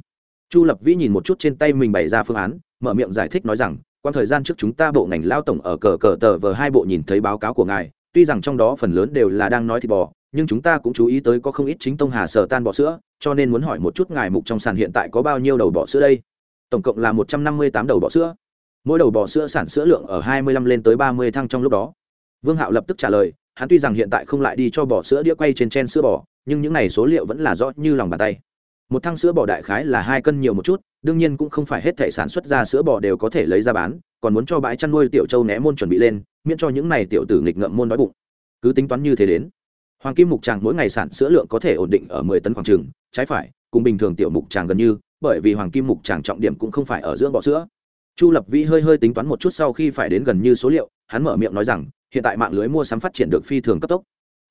Chu lập vĩ nhìn một chút trên tay mình bày ra phương án, mở miệng giải thích nói rằng quan thời gian trước chúng ta bộ ngành lao tổng ở cờ cờ tờ vờ hai bộ nhìn thấy báo cáo của ngài, tuy rằng trong đó phần lớn đều là đang nói thịt bò nhưng chúng ta cũng chú ý tới có không ít chính tông hà sở tan bọ sữa, cho nên muốn hỏi một chút ngài mục trong sàn hiện tại có bao nhiêu đầu bọ sữa đây? Tổng cộng là một trăm năm mươi tám đầu bọ sữa. Mỗi đầu bỏ sữa sản sữa lượng ở hai mươi lăm lên tới ba mươi thăng trong lúc đó. Vương hạo lập tức trả lời, hắn tuy rằng hiện tại không lại đi cho bỏ sữa đĩa quay trên chen sữa bò, nhưng những này số liệu vẫn là rõ như lòng bàn tay. Một thăng sữa bò đại khái là hai cân nhiều một chút, đương nhiên cũng không phải hết thể sản xuất ra sữa bò đều có thể lấy ra bán, còn muốn cho bãi chăn nuôi tiểu châu né môn chuẩn bị lên, miễn cho những này tiểu tử nghịch ngợm môn đói bụng. Cứ tính toán như thế đến hoàng kim mục tràng mỗi ngày sản sữa lượng có thể ổn định ở mười tấn khoảng trừng trái phải, cùng bình thường tiểu mục tràng gần như, bởi vì hoàng kim mục tràng trọng điểm cũng không phải ở dưỡng bọ sữa. Chu lập vĩ hơi hơi tính toán một chút sau khi phải đến gần như số liệu, hắn mở miệng nói rằng, hiện tại mạng lưới mua sắm phát triển được phi thường cấp tốc.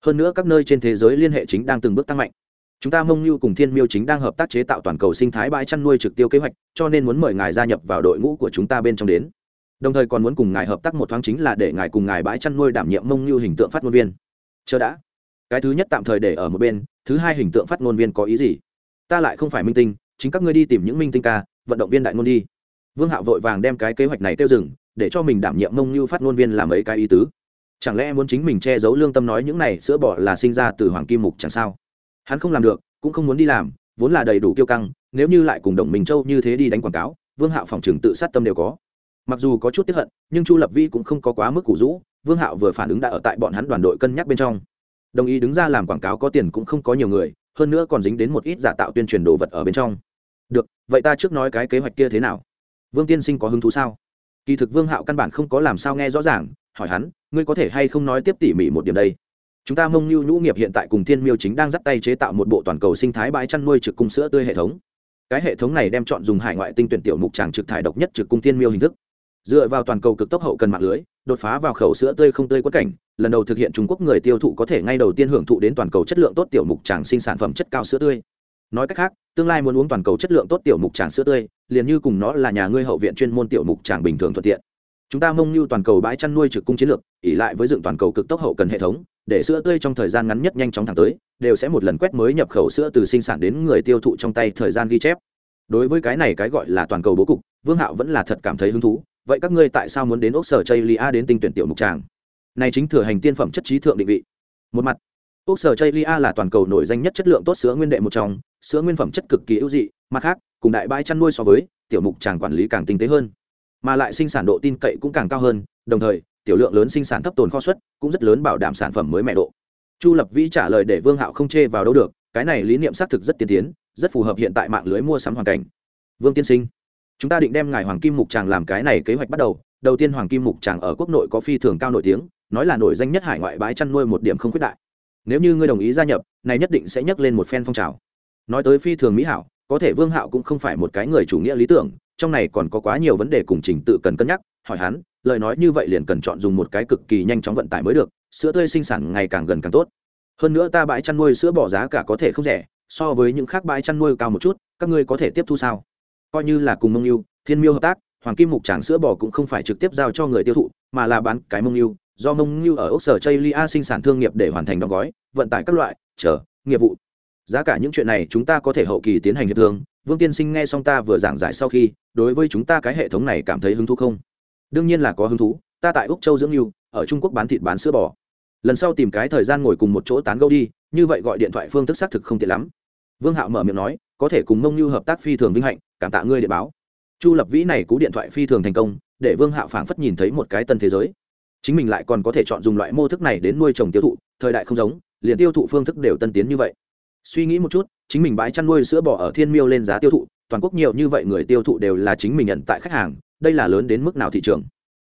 Hơn nữa các nơi trên thế giới liên hệ chính đang từng bước tăng mạnh. Chúng ta mông như cùng thiên miêu chính đang hợp tác chế tạo toàn cầu sinh thái bãi chăn nuôi trực tiêu kế hoạch, cho nên muốn mời ngài gia nhập vào đội ngũ của chúng ta bên trong đến. Đồng thời còn muốn cùng ngài hợp tác một thoáng chính là để ngài cùng ngài bãi chăn nuôi đảm nhiệm mông như hình tượng phát ngôn viên. Chờ đã cái thứ nhất tạm thời để ở một bên, thứ hai hình tượng phát ngôn viên có ý gì? Ta lại không phải minh tinh, chính các ngươi đi tìm những minh tinh ca, vận động viên đại ngôn đi. Vương hạo vội vàng đem cái kế hoạch này tiêu dừng, để cho mình đảm nhiệm mông như phát ngôn viên làm ấy cái ý tứ. Chẳng lẽ muốn chính mình che giấu lương tâm nói những này sữa bỏ là sinh ra từ hoàng kim mục chẳng sao? Hắn không làm được, cũng không muốn đi làm, vốn là đầy đủ kiêu căng, nếu như lại cùng đồng minh châu như thế đi đánh quảng cáo, vương hạo phòng trừng tự sát tâm đều có. Mặc dù có chút tiếp hận, nhưng chu lập vi cũng không có quá mức củ rũ, vương hạo vừa phản ứng đã ở tại bọn hắn đoàn đội cân nhắc bên trong đồng ý đứng ra làm quảng cáo có tiền cũng không có nhiều người, hơn nữa còn dính đến một ít giả tạo tuyên truyền đồ vật ở bên trong. Được, vậy ta trước nói cái kế hoạch kia thế nào? Vương tiên sinh có hứng thú sao? Kỳ thực vương hạo căn bản không có làm sao nghe rõ ràng, hỏi hắn, ngươi có thể hay không nói tiếp tỉ mỉ một điểm đây? Chúng ta mông lưu nhũ nghiệp hiện tại cùng thiên miêu chính đang dắt tay chế tạo một bộ toàn cầu sinh thái bãi chăn nuôi trực cung sữa tươi hệ thống. Cái hệ thống này đem chọn dùng hải ngoại tinh tuyển tiểu mục tràng trực thải độc nhất trực cung thiên miêu hình thức dựa vào toàn cầu cực tốc hậu cần mạng lưới, đột phá vào khẩu sữa tươi không tươi quất cảnh, lần đầu thực hiện trung quốc người tiêu thụ có thể ngay đầu tiên hưởng thụ đến toàn cầu chất lượng tốt tiểu mục tràng sinh sản phẩm chất cao sữa tươi. Nói cách khác, tương lai muốn uống toàn cầu chất lượng tốt tiểu mục tràng sữa tươi, liền như cùng nó là nhà ngươi hậu viện chuyên môn tiểu mục tràng bình thường thuận tiện. Chúng ta mông như toàn cầu bãi chăn nuôi trực cung chiến lược ỉ lại với dựng toàn cầu cực tốc hậu cần hệ thống, để sữa tươi trong thời gian ngắn nhất nhanh chóng thẳng tới, đều sẽ một lần quét mới nhập khẩu sữa từ sinh sản đến người tiêu thụ trong tay thời gian ghi chép. Đối với cái này cái gọi là toàn cầu bố cục, vương hạo vẫn là thật cảm thấy hứng thú vậy các ngươi tại sao muốn đến ốc sở chây lia đến tinh tuyển tiểu mục tràng? Này chính thừa hành tiên phẩm chất trí thượng định vị. Một mặt, ốc sở chây lia là toàn cầu nổi danh nhất chất lượng tốt sữa nguyên đệ một trong, sữa nguyên phẩm chất cực kỳ ưu dị. Mặt khác, cùng đại bãi chăn nuôi so với, tiểu mục tràng quản lý càng tinh tế hơn, mà lại sinh sản độ tin cậy cũng càng cao hơn. Đồng thời, tiểu lượng lớn sinh sản thấp tồn kho suất cũng rất lớn bảo đảm sản phẩm mới mẹ độ. Chu lập vĩ trả lời để vương hạo không chê vào đâu được, cái này lý niệm xác thực rất tiên tiến, rất phù hợp hiện tại mạng lưới mua sắm hoàn cảnh. Vương tiên sinh chúng ta định đem ngài hoàng kim mục tràng làm cái này kế hoạch bắt đầu. Đầu tiên hoàng kim mục tràng ở quốc nội có phi thường cao nổi tiếng, nói là nổi danh nhất hải ngoại bãi chăn nuôi một điểm không khuyết đại. Nếu như ngươi đồng ý gia nhập, này nhất định sẽ nhắc lên một phen phong trào. Nói tới phi thường mỹ hảo, có thể vương hạo cũng không phải một cái người chủ nghĩa lý tưởng, trong này còn có quá nhiều vấn đề cùng trình tự cần cân nhắc, hỏi hắn, lời nói như vậy liền cần chọn dùng một cái cực kỳ nhanh chóng vận tải mới được, sữa tươi sinh sản ngày càng gần càng tốt. Hơn nữa ta bãi chăn nuôi sữa bỏ giá cả có thể không rẻ, so với những khác bãi chăn nuôi cao một chút, các ngươi có thể tiếp thu sao? Coi như là cùng mông yêu, thiên miêu hợp tác, hoàng kim mục tràng sữa bò cũng không phải trực tiếp giao cho người tiêu thụ, mà là bán cái mông yêu, do mông yêu ở ốc sở chây lia sinh sản thương nghiệp để hoàn thành đóng gói, vận tải các loại, chờ, nghiệp vụ. Giá cả những chuyện này chúng ta có thể hậu kỳ tiến hành hiệp thương, vương tiên sinh nghe xong ta vừa giảng giải sau khi, đối với chúng ta cái hệ thống này cảm thấy hứng thú không? Đương nhiên là có hứng thú, ta tại úc châu dưỡng yêu, ở trung quốc bán thịt bán sữa bò. Lần sau tìm cái thời gian ngồi cùng một chỗ tán gẫu đi, như vậy gọi điện thoại phương thức xác thực không tiện lắm. Vương hạo mở miệng nói có thể cùng mông như hợp tác phi thường vinh hạnh, cảm tạ ngươi để báo. Chu lập vĩ này cú điện thoại phi thường thành công, để vương hạo phảng phất nhìn thấy một cái tân thế giới. Chính mình lại còn có thể chọn dùng loại mô thức này đến nuôi trồng tiêu thụ, thời đại không giống, liền tiêu thụ phương thức đều tân tiến như vậy. Suy nghĩ một chút, chính mình bãi chăn nuôi sữa bò ở thiên miêu lên giá tiêu thụ, toàn quốc nhiều như vậy người tiêu thụ đều là chính mình nhận tại khách hàng, đây là lớn đến mức nào thị trường?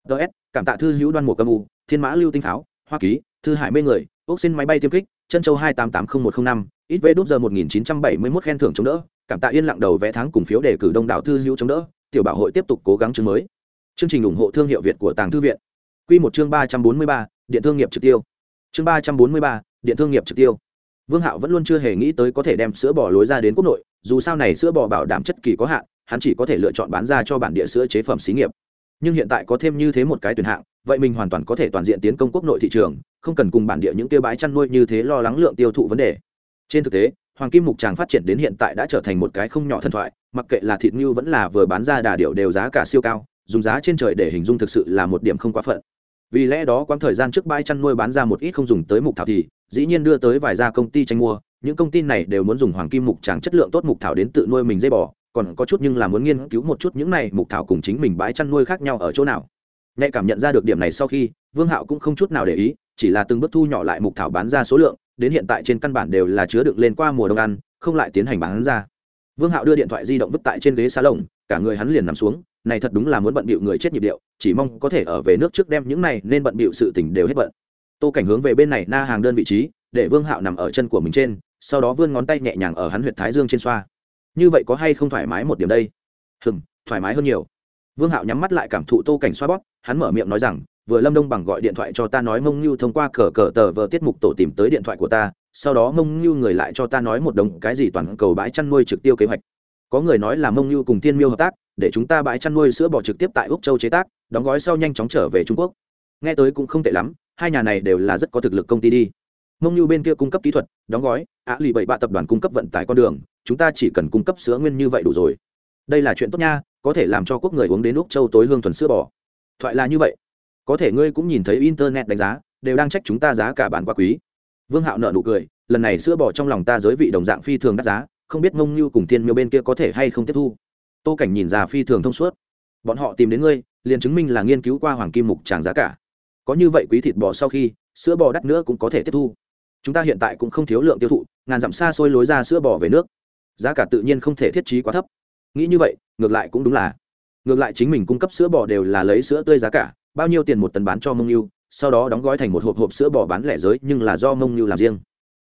Ts cảm tạ thư hữu đoan mùa câm u, thiên mã lưu tinh pháo, hoa ký, thư hải mê người ốc xin máy bay tiêm kích chân châu hai tám tám không một không năm, ít vé đút giờ một nghìn chín trăm bảy mươi mốt khen thưởng chống đỡ, cảm tạ yên lặng đầu vẽ tháng cùng phiếu đề cử đông đảo thư hữu chống đỡ, tiểu bảo hội tiếp tục cố gắng chương mới. Chương trình ủng hộ thương hiệu việt của tàng thư viện. Q một chương ba trăm bốn mươi ba, điện thương nghiệp trực tiêu. Chương ba trăm bốn mươi ba, điện thương nghiệp trực tiêu. Vương hạo vẫn luôn chưa hề nghĩ tới có thể đem sữa bò lối ra đến quốc nội, dù sao này sữa bò bảo đảm chất kỳ có hạn, hắn chỉ có thể lựa chọn bán ra cho bản địa sữa chế phẩm xí nghiệp. Nhưng hiện tại có thêm như thế một cái tuyển hạng, vậy mình hoàn toàn có thể toàn diện tiến công quốc nội thị trường không cần cùng bản địa những tiêu bãi chăn nuôi như thế lo lắng lượng tiêu thụ vấn đề. Trên thực tế, hoàng kim mục tràng phát triển đến hiện tại đã trở thành một cái không nhỏ thần thoại, mặc kệ là thịt ngưu vẫn là vừa bán ra đà điệu đều giá cả siêu cao, dùng giá trên trời để hình dung thực sự là một điểm không quá phận. Vì lẽ đó quãng thời gian trước bãi chăn nuôi bán ra một ít không dùng tới mục thảo thì, dĩ nhiên đưa tới vài gia công ty tranh mua, những công ty này đều muốn dùng hoàng kim mục tràng chất lượng tốt mục thảo đến tự nuôi mình dây bò, còn có chút nhưng là muốn nghiên cứu một chút những này mục thảo cùng chính mình bãi chăn nuôi khác nhau ở chỗ nào. Nhạy cảm nhận ra được điểm này sau khi, vương hạo cũng không chút nào để ý chỉ là từng bước thu nhỏ lại mục thảo bán ra số lượng, đến hiện tại trên căn bản đều là chứa đựng lên qua mùa đông ăn, không lại tiến hành bán ra. Vương hạo đưa điện thoại di động vứt tại trên ghế xa lồng, cả người hắn liền nằm xuống, này thật đúng là muốn bận bịu người chết nhịp điệu, chỉ mong có thể ở về nước trước đem những này nên bận bịu sự tình đều hết bận. Tô cảnh hướng về bên này na hàng đơn vị trí, để vương hạo nằm ở chân của mình trên, sau đó vươn ngón tay nhẹ nhàng ở hắn huyệt thái dương trên xoa. Như vậy có hay không thoải mái một điểm đây? Hừng thoải mái hơn nhiều. Vương hạo nhắm mắt lại cảm thụ tô cảnh xoa bóp, hắn mở miệng nói rằng vừa lâm đông bằng gọi điện thoại cho ta nói mông như thông qua cờ cờ tờ vờ tiết mục tổ tìm tới điện thoại của ta, sau đó mông như người lại cho ta nói một đồng cái gì toàn cầu bãi chăn nuôi trực tiêu kế hoạch. Có người nói là mông như cùng tiên miêu hợp tác, để chúng ta bãi chăn nuôi sữa bò trực tiếp tại úc châu chế tác, đóng gói sau nhanh chóng trở về trung quốc. Nghe tới cũng không tệ lắm, hai nhà này đều là rất có thực lực công ty đi. Mông như bên kia cung cấp kỹ thuật, đóng gói, ạ lì bảy bạ tập đoàn cung cấp vận tải con đường, chúng ta chỉ cần cung cấp sữa nguyên như vậy đủ rồi. Đây là chuyện tốt nha, có thể làm cho quốc người uống đến úc châu tối hương thuần sữa bò. Thoại là như vậy có thể ngươi cũng nhìn thấy internet đánh giá, đều đang trách chúng ta giá cả bản quá quý. Vương hạo nợ nụ cười, lần này sữa bò trong lòng ta giới vị đồng dạng phi thường đắt giá, không biết mông như cùng thiên miêu bên kia có thể hay không tiếp thu. Tô cảnh nhìn ra phi thường thông suốt. Bọn họ tìm đến ngươi, liền chứng minh là nghiên cứu qua hoàng kim mục tràng giá cả. Có như vậy quý thịt bò sau khi, sữa bò đắt nữa cũng có thể tiếp thu. Chúng ta hiện tại cũng không thiếu lượng tiêu thụ, ngàn dặm xa xôi lối ra sữa bò về nước. Giá cả tự nhiên không thể thiết trí quá thấp. Nghĩ như vậy, ngược lại cũng đúng là. Ngược lại chính mình cung cấp sữa bò đều là lấy sữa tươi giá cả bao nhiêu tiền một tấn bán cho mông Ngưu, sau đó đóng gói thành một hộp hộp sữa bò bán lẻ giới nhưng là do mông Ngưu làm riêng.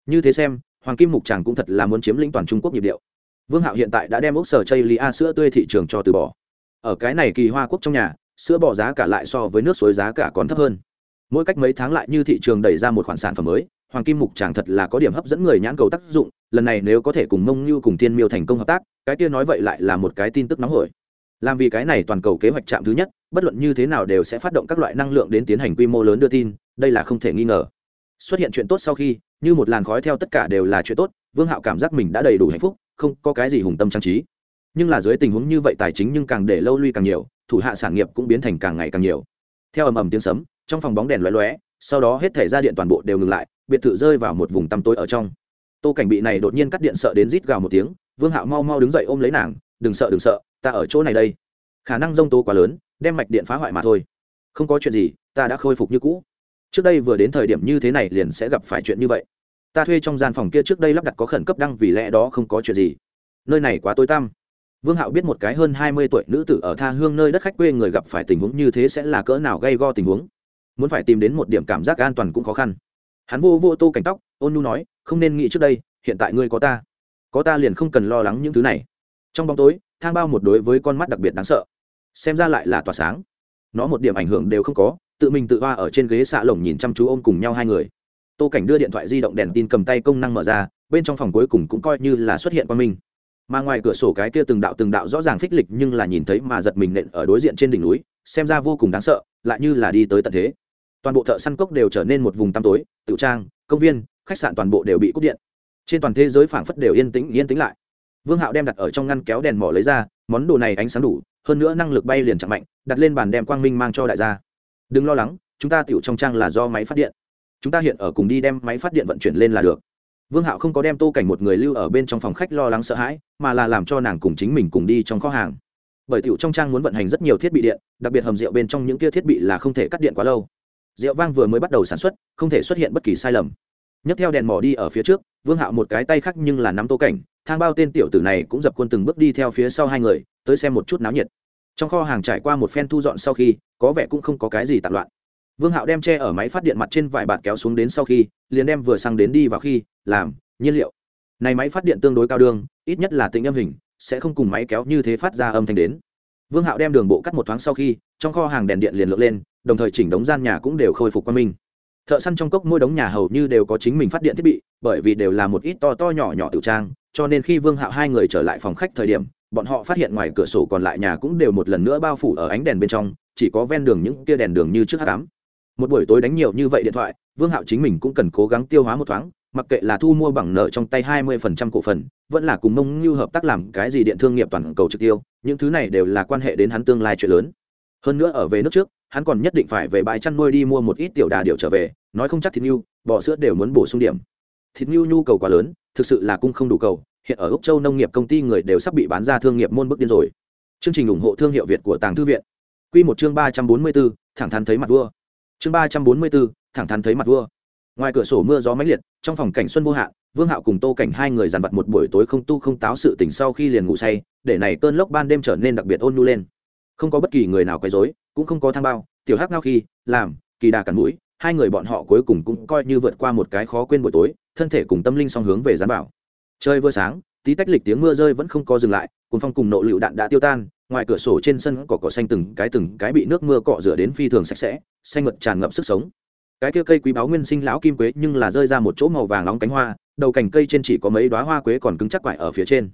Như thế xem hoàng kim mục tràng cũng thật là muốn chiếm lĩnh toàn trung quốc nhịp điệu. Vương hạo hiện tại đã đem ốc sở chây a sữa tươi thị trường cho từ bỏ. Ở cái này kỳ hoa quốc trong nhà sữa bò giá cả lại so với nước suối giá cả còn thấp hơn. Mỗi cách mấy tháng lại như thị trường đẩy ra một khoản sản phẩm mới hoàng kim mục tràng thật là có điểm hấp dẫn người nhãn cầu tác dụng lần này nếu có thể cùng mông như cùng thiên miêu thành công hợp tác cái kia nói vậy lại là một cái tin tức nóng hổi. Làm vì cái này toàn cầu kế hoạch chạm thứ nhất bất luận như thế nào đều sẽ phát động các loại năng lượng đến tiến hành quy mô lớn đưa tin, đây là không thể nghi ngờ. Xuất hiện chuyện tốt sau khi, như một làn khói theo tất cả đều là chuyện tốt, vương hạo cảm giác mình đã đầy đủ hạnh phúc, không có cái gì hùng tâm trang trí. Nhưng là dưới tình huống như vậy tài chính nhưng càng để lâu lui càng nhiều, thủ hạ sản nghiệp cũng biến thành càng ngày càng nhiều. Theo ầm ầm tiếng sấm, trong phòng bóng đèn lóe lóe, sau đó hết thể ra điện toàn bộ đều ngừng lại, biệt thự rơi vào một vùng tăm tối ở trong. Tô cảnh bị này đột nhiên cắt điện sợ đến rít gào một tiếng, vương hạo mau mau đứng dậy ôm lấy nàng, đừng sợ đừng sợ, ta ở chỗ này đây. Khả năng rông tố quá lớn đem mạch điện phá hoại mà thôi. Không có chuyện gì, ta đã khôi phục như cũ. Trước đây vừa đến thời điểm như thế này liền sẽ gặp phải chuyện như vậy. Ta thuê trong gian phòng kia trước đây lắp đặt có khẩn cấp đăng vì lẽ đó không có chuyện gì. Nơi này quá tối tăm. Vương hạo biết một cái hơn hai mươi tuổi nữ tử ở tha hương nơi đất khách quê người gặp phải tình huống như thế sẽ là cỡ nào gây go tình huống. Muốn phải tìm đến một điểm cảm giác an toàn cũng khó khăn. Hắn vô vô tô cảnh tóc, ôn nu nói, không nên nghĩ trước đây, hiện tại ngươi có ta. Có ta liền không cần lo lắng những thứ này. Trong bóng tối, thang bao một đối với con mắt đặc biệt đáng sợ xem ra lại là tỏa sáng. Nó một điểm ảnh hưởng đều không có, tự mình tự hoa ở trên ghế xạ lồng nhìn chăm chú ôm cùng nhau hai người. Tô cảnh đưa điện thoại di động đèn tin cầm tay công năng mở ra, bên trong phòng cuối cùng cũng coi như là xuất hiện qua mình mà ngoài cửa sổ cái kia từng đạo từng đạo rõ ràng phích lịch nhưng là nhìn thấy mà giật mình nện ở đối diện trên đỉnh núi, xem ra vô cùng đáng sợ, lại như là đi tới tận thế. Toàn bộ thợ săn cốc đều trở nên một vùng tăm tối tự trang, công viên, khách sạn toàn bộ đều bị cúp điện. Trên toàn thế giới phảng phất đều yên tĩnh yên tĩnh lại. Vương hạo đem đặt ở trong ngăn kéo đèn mỏ lấy ra, món đồ này ánh sáng đủ hơn nữa năng lực bay liền chẳng mạnh, đặt lên bàn đem quang minh mang cho đại gia. Đừng lo lắng, chúng ta tiểu trong trang là do máy phát điện. Chúng ta hiện ở cùng đi đem máy phát điện vận chuyển lên là được. Vương hạo không có đem tô cảnh một người lưu ở bên trong phòng khách lo lắng sợ hãi, mà là làm cho nàng cùng chính mình cùng đi trong kho hàng. Bởi tiểu trong trang muốn vận hành rất nhiều thiết bị điện, đặc biệt hầm rượu bên trong những kia thiết bị là không thể cắt điện quá lâu. Rượu vang vừa mới bắt đầu sản xuất, không thể xuất hiện bất kỳ sai lầm. Nhấc theo đèn mỏ đi ở phía trước, vương hạo một cái tay khác nhưng là nắm tô cảnh thang bao tên tiểu tử này cũng dập quân từng bước đi theo phía sau hai người, tới xem một chút náo nhiệt. Trong kho hàng trải qua một phen thu dọn sau khi, có vẻ cũng không có cái gì tạp loạn. Vương hạo đem tre ở máy phát điện mặt trên vài bạt kéo xuống đến sau khi, liền đem vừa sang đến đi vào khi, làm, nhiên liệu. Này máy phát điện tương đối cao đương ít nhất là tính âm hình, sẽ không cùng máy kéo như thế phát ra âm thanh đến. Vương hạo đem đường bộ cắt một thoáng sau khi, trong kho hàng đèn điện liền lượn lên, đồng thời chỉnh đống gian nhà cũng đều khôi phục qua mình thợ săn trong cốc mỗi đống nhà hầu như đều có chính mình phát điện thiết bị, bởi vì đều là một ít to to nhỏ nhỏ tự trang cho nên khi vương hạo hai người trở lại phòng khách thời điểm, bọn họ phát hiện ngoài cửa sổ còn lại nhà cũng đều một lần nữa bao phủ ở ánh đèn bên trong, chỉ có ven đường những kia đèn đường như trước h tám một buổi tối đánh nhiều như vậy điện thoại, vương hạo chính mình cũng cần cố gắng tiêu hóa một thoáng, mặc kệ là thu mua bằng nợ trong tay hai mươi phần trăm cổ phần, vẫn là cùng mông như hợp tác làm cái gì điện thương nghiệp toàn cầu trực tiêu, những thứ này đều là quan hệ đến hắn tương lai chuyện lớn. Hơn nữa ở về nước trước, hắn còn nhất định phải về bãi chăn nuôi đi mua một ít tiểu đà điệu trở về, nói không chắc thịt nhu bò sữa đều muốn bổ sung điểm. Thịt nhu nhu cầu quá lớn thực sự là cung không đủ cầu, hiện ở úc châu nông nghiệp công ty người đều sắp bị bán ra thương nghiệp môn bức điên rồi. Chương trình ủng hộ thương hiệu việt của tàng thư viện. Q một chương ba trăm bốn mươi bốn thẳng thắn thấy mặt vua. Chương ba trăm bốn mươi bốn thẳng thắn thấy mặt vua. Ngoài cửa sổ mưa gió mãnh liệt, trong phòng cảnh xuân vô hạn, vương hạo cùng tô cảnh hai người dàn vặt một buổi tối không tu không táo sự tỉnh sau khi liền ngủ say, để này cơn lốc ban đêm trở nên đặc biệt ôn nhu lên. Không có bất kỳ người nào quấy rối, cũng không có thang bao, tiểu hắc ngao khi, làm, kỳ đà cắn mũi, hai người bọn họ cuối cùng cũng coi như vượt qua một cái khó quên buổi tối thân thể cùng tâm linh song hướng về gián bảo. Chơi vừa sáng, tí tách lịch tiếng mưa rơi vẫn không có dừng lại cùng phong cùng nộ lựu đạn đã tiêu tan, ngoài cửa sổ trên sân cỏ cỏ xanh từng cái từng cái bị nước mưa cọ rửa đến phi thường sạch sẽ, xanh mượt tràn ngập sức sống. Cái kia cây quý báu nguyên sinh lão kim quế nhưng là rơi ra một chỗ màu vàng nóng cánh hoa, đầu cành cây trên chỉ có mấy đoá hoa quế còn cứng chắc quải ở phía trên.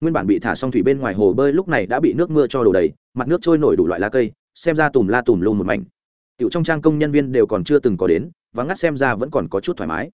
Nguyên bản bị thả xong thủy bên ngoài hồ bơi lúc này đã bị nước mưa cho đổ đầy, mặt nước trôi nổi đủ loại lá cây, xem ra tùm la tùm luôn một mảnh. Tiểu trong trang công nhân viên đều còn chưa từng có đến và ngắt xem ra vẫn còn có chút thoải mái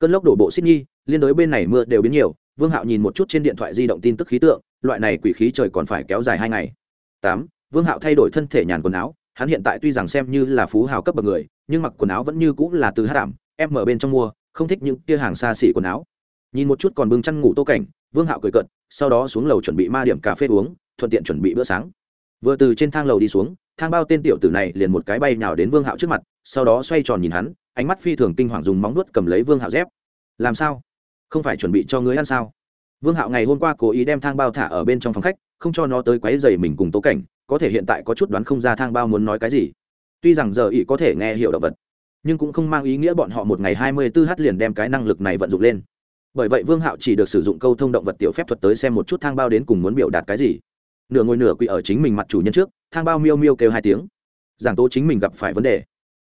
cơn lốc đổ bộ Sydney, liên đối bên này mưa đều biến nhiều vương hạo nhìn một chút trên điện thoại di động tin tức khí tượng loại này quỷ khí trời còn phải kéo dài hai ngày. Tám vương hạo thay đổi thân thể nhàn quần áo hắn hiện tại tuy rằng xem như là phú hào cấp bậc người nhưng mặc quần áo vẫn như cũng là từ hát đảm em mở bên trong mua không thích những kia hàng xa xỉ quần áo. Nhìn một chút còn bưng chăn ngủ tô cảnh vương hạo cười cận sau đó xuống lầu chuẩn bị ma điểm cà phê uống thuận tiện chuẩn bị bữa sáng. Vừa từ trên thang lầu đi xuống thang bao tên tiểu tử này liền một cái bay nhào đến vương hạo trước mặt sau đó xoay tròn nhìn hắn ánh mắt phi thường kinh hoàng dùng móng nuốt cầm lấy vương hạo dép. Làm sao? Không phải chuẩn bị cho ngươi ăn sao? Vương hạo ngày hôm qua cố ý đem thang bao thả ở bên trong phòng khách, không cho nó tới quấy dày mình cùng tố cảnh, có thể hiện tại có chút đoán không ra thang bao muốn nói cái gì. Tuy rằng giờ ý có thể nghe hiểu động vật, nhưng cũng không mang ý nghĩa bọn họ một ngày hai mươi 24 h liền đem cái năng lực này vận dụng lên. Bởi vậy vương hạo chỉ được sử dụng câu thông động vật tiểu phép thuật tới xem một chút thang bao đến cùng muốn biểu đạt cái gì. Nửa ngồi nửa quỳ ở chính mình mặt chủ nhân trước, thang bao miêu miêu kêu hai tiếng. Giảng tố chính mình gặp phải vấn đề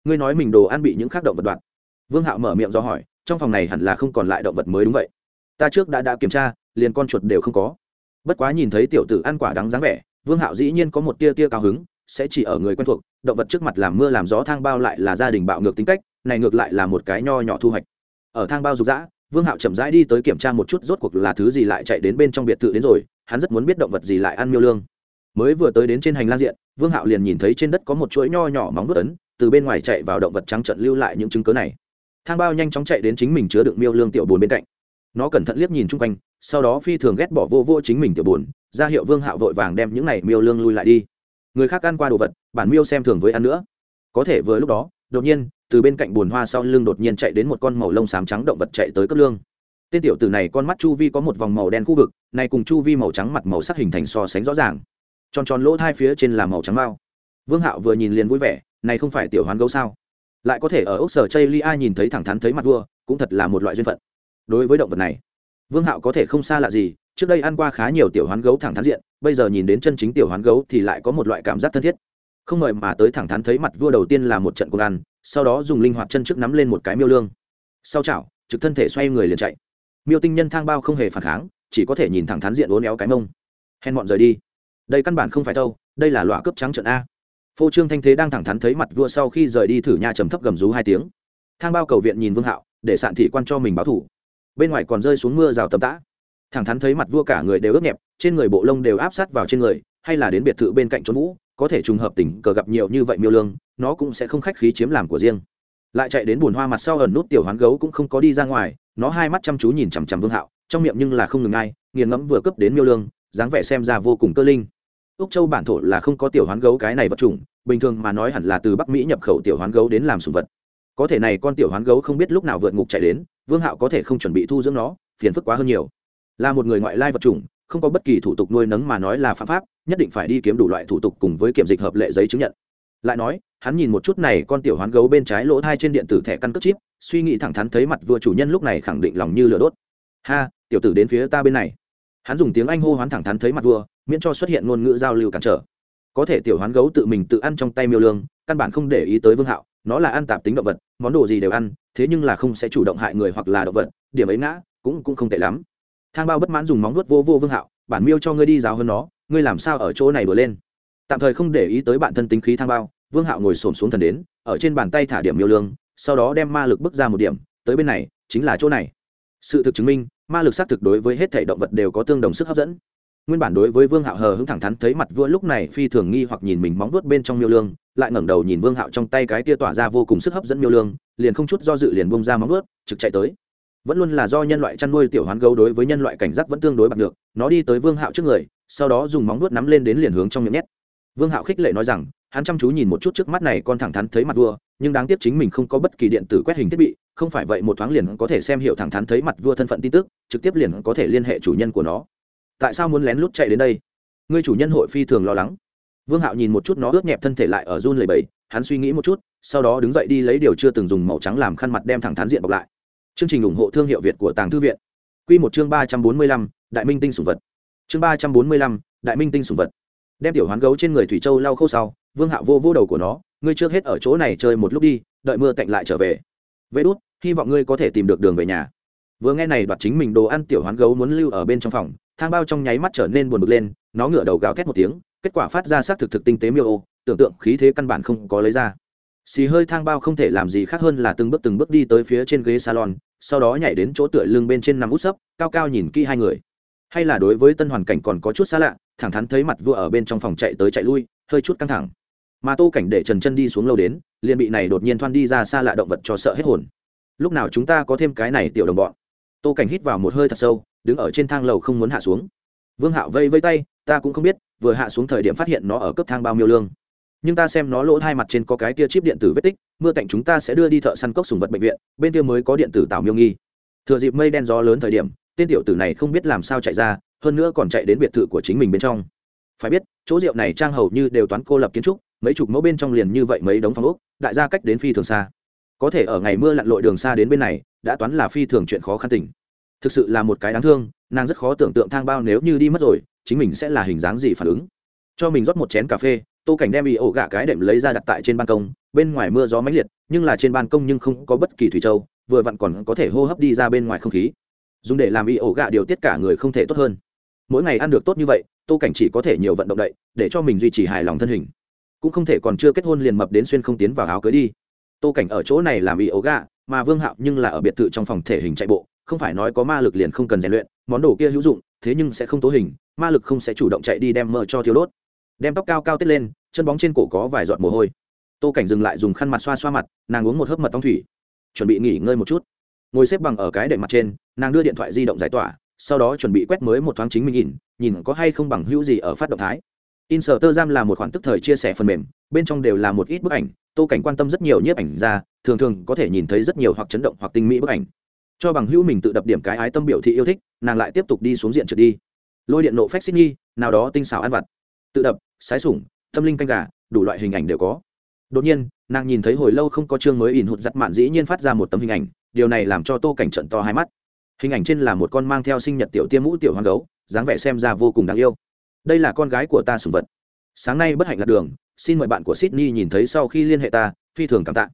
ngươi nói mình đồ ăn bị những khác động vật đoạn vương hạo mở miệng do hỏi, trong phòng này hẳn là không còn lại động vật mới đúng vậy. Ta trước đã đã kiểm tra, liền con chuột đều không có. Bất quá nhìn thấy tiểu tử ăn quả đắng dáng vẻ, vương hạo dĩ nhiên có một tia tia cao hứng, sẽ chỉ ở người quen thuộc, động vật trước mặt làm mưa làm gió thang bao lại là gia đình bạo ngược tính cách, này ngược lại là một cái nho nhỏ thu hoạch. Ở thang bao rục rã vương hạo chậm rãi đi tới kiểm tra một chút rốt cuộc là thứ gì lại chạy đến bên trong biệt thự đến rồi, hắn rất muốn biết động vật gì lại ăn miêu lương. Mới vừa tới đến trên hành lang diện, vương hạo liền nhìn thấy trên đất có một chuỗi nho nhỏ móng vớt ấn từ bên ngoài chạy vào động vật trắng trận lưu lại những chứng cớ này. Thang bao nhanh chóng chạy đến chính mình chứa đựng miêu lương tiểu bồn bên cạnh. Nó cẩn thận liếc nhìn chung quanh, sau đó phi thường ghét bỏ vô vô chính mình tiểu bồn ra hiệu vương hạo vội vàng đem những này miêu lương lui lại đi. Người khác ăn qua đồ vật, bản miêu xem thường với ăn nữa. Có thể vừa lúc đó, đột nhiên, từ bên cạnh bồn hoa sau lưng đột nhiên chạy đến một con màu lông xám trắng động vật chạy tới cấp lương. Tên tiểu tử này con mắt chu vi có một vòng màu đen khu vực, này cùng chu vi màu trắng mặt màu sắc hình thành so sánh rõ ràng. Tròn tròn lỗ hai phía trên là màu trắng mao vương hạo vừa nhìn liền vui vẻ, này không phải tiểu hoán gấu sao? Lại có thể ở ốc sở chây li a nhìn thấy thẳng thắn thấy mặt vua, cũng thật là một loại duyên phận. Đối với động vật này, vương hạo có thể không xa lạ gì, trước đây ăn qua khá nhiều tiểu hoán gấu thẳng thắn diện, bây giờ nhìn đến chân chính tiểu hoán gấu thì lại có một loại cảm giác thân thiết. Không ngờ mà tới thẳng thắn thấy mặt vua đầu tiên là một trận cuộc ăn, sau đó dùng linh hoạt chân trước nắm lên một cái miêu lương. Sau chảo, trực thân thể xoay người liền chạy. Miêu tinh nhân thang bao không hề phản kháng, chỉ có thể nhìn thẳng thắn diện uốn éo cái mông. Hèn bọn rời đi. Đây căn bản không phải đâu, đây là loại cướp trắng trận a phô trương thanh thế đang thẳng thắn thấy mặt vua sau khi rời đi thử nhà trầm thấp gầm rú hai tiếng. Thang bao cầu viện nhìn vương hạo, để sạn thị quan cho mình báo thủ. Bên ngoài còn rơi xuống mưa rào tầm tã. Thẳng thắn thấy mặt vua cả người đều ướt nhẹp, trên người bộ lông đều áp sát vào trên người, hay là đến biệt thự bên cạnh trốn vũ, có thể trùng hợp tình cờ gặp nhiều như vậy miêu lương, nó cũng sẽ không khách khí chiếm làm của riêng. Lại chạy đến bùn hoa mặt sau ẩn nút tiểu hoán gấu cũng không có đi ra ngoài, nó hai mắt chăm chú nhìn chằm chằm vương hạo, trong miệng nhưng là không ngừng ai, nghiền ngẫm vừa cấp đến miêu lương, dáng vẻ xem ra vô cùng cơ linh úc châu bản thổ là không có tiểu hoán gấu cái này vật chủng, bình thường mà nói hẳn là từ bắc mỹ nhập khẩu tiểu hoán gấu đến làm sùng vật. Có thể này con tiểu hoán gấu không biết lúc nào vượt ngục chạy đến, vương hạo có thể không chuẩn bị thu dưỡng nó, phiền phức quá hơn nhiều. Là một người ngoại lai vật chủng, không có bất kỳ thủ tục nuôi nấng mà nói là phạm pháp, nhất định phải đi kiếm đủ loại thủ tục cùng với kiểm dịch hợp lệ giấy chứng nhận. Lại nói, hắn nhìn một chút này con tiểu hoán gấu bên trái lỗ thai trên điện tử thẻ căn cước chip, suy nghĩ thẳng thắn thấy mặt vừa chủ nhân lúc này khẳng định lòng như lửa đốt. Ha, tiểu tử đến phía ta bên này. Hắn dùng tiếng anh hô hoán thẳng thắn thấy mặt vua miễn cho xuất hiện ngôn ngữ giao lưu cản trở. Có thể tiểu hoán gấu tự mình tự ăn trong tay miêu lương, căn bản không để ý tới vương hạo, nó là ăn tạp tính động vật, món đồ gì đều ăn, thế nhưng là không sẽ chủ động hại người hoặc là động vật, điểm ấy ngã, cũng cũng không tệ lắm. Thang bao bất mãn dùng móng nuốt vô vô vương hạo, bản miêu cho ngươi đi giáo hơn nó, ngươi làm sao ở chỗ này đùa lên? Tạm thời không để ý tới bản thân tính khí thang bao, vương hạo ngồi xổm xuống thần đến, ở trên bàn tay thả điểm miêu lương, sau đó đem ma lực bước ra một điểm, tới bên này, chính là chỗ này. Sự thực chứng minh, ma lực xác thực đối với hết thể động vật đều có tương đồng sức hấp dẫn nguyên bản đối với vương hạo hờ hững thẳng thắn thấy mặt vua lúc này phi thường nghi hoặc nhìn mình móng vuốt bên trong miêu lương, lại ngẩng đầu nhìn vương hạo trong tay cái tia tỏa ra vô cùng sức hấp dẫn miêu lương, liền không chút do dự liền bông ra móng vuốt, trực chạy tới. Vẫn luôn là do nhân loại chăn nuôi tiểu hoán gấu đối với nhân loại cảnh giác vẫn tương đối bạc được nó đi tới vương hạo trước người, sau đó dùng móng vuốt nắm lên đến liền hướng trong miệng nhét. Vương hạo khích lệ nói rằng, hắn chăm chú nhìn một chút trước mắt này con thẳng thắn thấy mặt vua, nhưng đáng tiếc chính mình không có bất kỳ điện tử quét hình thiết bị, không phải vậy một thoáng liền có thể xem hiệu thẳng thắn thấy mặt vua thân phận tin tức, trực tiếp liền có thể liên hệ chủ nhân của nó tại sao muốn lén lút chạy đến đây? Ngươi chủ nhân hội phi thường lo lắng. Vương hạo nhìn một chút nó ướt nhẹp thân thể lại ở run lầy bầy hắn suy nghĩ một chút, sau đó đứng dậy đi lấy điều chưa từng dùng màu trắng làm khăn mặt đem thẳng thắn diện bọc lại. Chương trình ủng hộ thương hiệu việt của tàng thư viện. Q một chương ba trăm bốn mươi lăm, đại minh tinh sủng vật. Chương ba trăm bốn mươi lăm, đại minh tinh sủng vật. Đem tiểu hoán gấu trên người thủy châu lau khâu sau, vương hạo vô vô đầu của nó, ngươi trước hết ở chỗ này chơi một lúc đi, đợi mưa tạnh lại trở về. Vê đốt hy vọng ngươi có thể tìm được đường về nhà. Vừa nghe này đoạt chính mình đồ ăn, tiểu hoán gấu muốn lưu ở bên trong phòng thang bao trong nháy mắt trở nên buồn bực lên, nó ngửa đầu gào thét một tiếng, kết quả phát ra xác thực thực tinh tế miêu ô, tưởng tượng khí thế căn bản không có lấy ra. Xì hơi thang bao không thể làm gì khác hơn là từng bước từng bước đi tới phía trên ghế salon, sau đó nhảy đến chỗ tựa lưng bên trên nằm út sấp, cao cao nhìn kỹ hai người. Hay là đối với tân hoàn cảnh còn có chút xa lạ, thẳng thắn thấy mặt vua ở bên trong phòng chạy tới chạy lui, hơi chút căng thẳng. Mà tô cảnh để trần chân đi xuống lâu đến, liền bị này đột nhiên thoăn đi ra xa lạ động vật cho sợ hết hồn. Lúc nào chúng ta có thêm cái này tiểu đồng bọn? Tô cảnh hít vào một hơi thật sâu đứng ở trên thang lầu không muốn hạ xuống. Vương hạo vây vây tay, ta cũng không biết, vừa hạ xuống thời điểm phát hiện nó ở cấp thang bao miêu lương. Nhưng ta xem nó lỗ hai mặt trên có cái kia chip điện tử vết tích, mưa cạnh chúng ta sẽ đưa đi thợ săn cốc sùng vật bệnh viện, bên kia mới có điện tử tạo miêu nghi. Thừa dịp mây đen gió lớn thời điểm, tên tiểu tử này không biết làm sao chạy ra, hơn nữa còn chạy đến biệt thự của chính mình bên trong. Phải biết, chỗ rượu này trang hầu như đều toán cô lập kiến trúc, mấy chục mẫu bên trong liền như vậy mấy đống phòng ốc, đại gia cách đến phi thường xa. Có thể ở ngày mưa lặn lội đường xa đến bên này, đã toán là phi thường chuyện khó khăn tình thực sự là một cái đáng thương, nàng rất khó tưởng tượng thang bao nếu như đi mất rồi, chính mình sẽ là hình dáng gì phản ứng. Cho mình rót một chén cà phê, tô cảnh đem bị ổ gà cái đệm lấy ra đặt tại trên ban công, bên ngoài mưa gió mãnh liệt, nhưng là trên ban công nhưng không có bất kỳ thủy châu, vừa vặn còn có thể hô hấp đi ra bên ngoài không khí. Dùng để làm bị ổ gà điều tiết cả người không thể tốt hơn. Mỗi ngày ăn được tốt như vậy, tô cảnh chỉ có thể nhiều vận động đậy, để cho mình duy trì hài lòng thân hình. Cũng không thể còn chưa kết hôn liền mập đến xuyên không tiến vào áo cưới đi. Tô cảnh ở chỗ này làm bị ổ gà mà vương hạo nhưng là ở biệt thự trong phòng thể hình chạy bộ không phải nói có ma lực liền không cần rèn luyện, món đồ kia hữu dụng, thế nhưng sẽ không tố hình, ma lực không sẽ chủ động chạy đi đem mơ cho thiếu đốt. Đem tóc cao cao tết lên, chân bóng trên cổ có vài giọt mồ hôi. Tô cảnh dừng lại dùng khăn mặt xoa xoa mặt, nàng uống một hớp mật tông thủy. Chuẩn bị nghỉ ngơi một chút. Ngồi xếp bằng ở cái đệm mặt trên, nàng đưa điện thoại di động giải tỏa, sau đó chuẩn bị quét mới một thoáng chính mình nhìn nhìn có hay không bằng hữu gì ở phát động thái. In sở tơ giam là một khoản tức thời chia sẻ phần mềm, bên trong đều là một ít bức ảnh, tô cảnh quan tâm rất nhiều nhiếp ảnh ra, thường thường có thể nhìn thấy rất nhiều hoặc chấn động hoặc tinh mỹ bức ảnh cho bằng hữu mình tự đập điểm cái ái tâm biểu thị yêu thích, nàng lại tiếp tục đi xuống diện trượt đi. Lôi điện nộ phép xích nghi nào đó tinh xảo ăn vặt. Tự đập, sái sủng, tâm linh canh gà, đủ loại hình ảnh đều có. Đột nhiên, nàng nhìn thấy hồi lâu không có chương mới ỉn hụt giặt mạn dĩ nhiên phát ra một tấm hình ảnh, điều này làm cho tô cảnh trận to hai mắt. Hình ảnh trên là một con mang theo sinh nhật tiểu tiêm mũ tiểu hoàng gấu, dáng vẻ xem ra vô cùng đáng yêu. Đây là con gái của ta sùng vật. Sáng nay bất hạnh lạc đường, xin mời bạn của sydney nhìn thấy sau khi liên hệ ta, phi thường cảm tạ.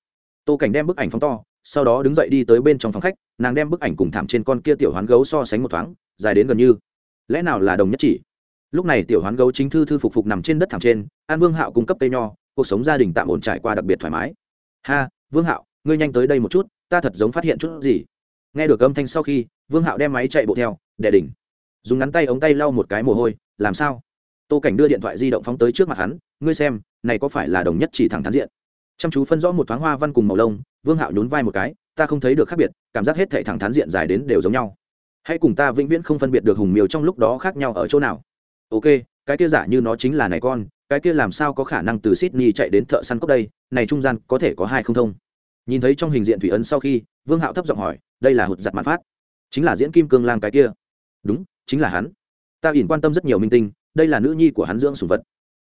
Tô cảnh đem bức ảnh phóng to sau đó đứng dậy đi tới bên trong phòng khách, nàng đem bức ảnh cùng thảm trên con kia tiểu hoán gấu so sánh một thoáng, dài đến gần như. Lẽ nào là đồng nhất chỉ? Lúc này tiểu hoán gấu chính thư thư phục phục nằm trên đất thảm trên, an vương hạo cung cấp tây nho, cuộc sống gia đình tạm ổn trải qua đặc biệt thoải mái. Ha, vương hạo, ngươi nhanh tới đây một chút, ta thật giống phát hiện chút gì. Nghe được âm thanh sau khi, vương hạo đem máy chạy bộ theo đè đỉnh. Dùng ngắn tay ống tay lau một cái mồ hôi, làm sao? Tô cảnh đưa điện thoại di động phóng tới trước mặt hắn, ngươi xem, này có phải là đồng nhất chỉ thẳng thắn diện? Chăm chú phân rõ một thoáng hoa văn cùng màu lông, vương hạo nhún vai một cái, ta không thấy được khác biệt, cảm giác hết thể thẳng thắn diện dài đến đều giống nhau. Hãy cùng ta vĩnh viễn không phân biệt được hùng miêu trong lúc đó khác nhau ở chỗ nào. Ok, cái kia giả như nó chính là này con, cái kia làm sao có khả năng từ sydney chạy đến thợ săn cốc đây, này trung gian có thể có hai không thông. Nhìn thấy trong hình diện thủy ấn sau khi, vương hạo thấp giọng hỏi, đây là hụt giặt mặt phát. Chính là diễn kim cương lang cái kia. Đúng, chính là hắn. Ta ỉn quan tâm rất nhiều minh tinh, đây là nữ nhi của hắn dưỡng sùng vật.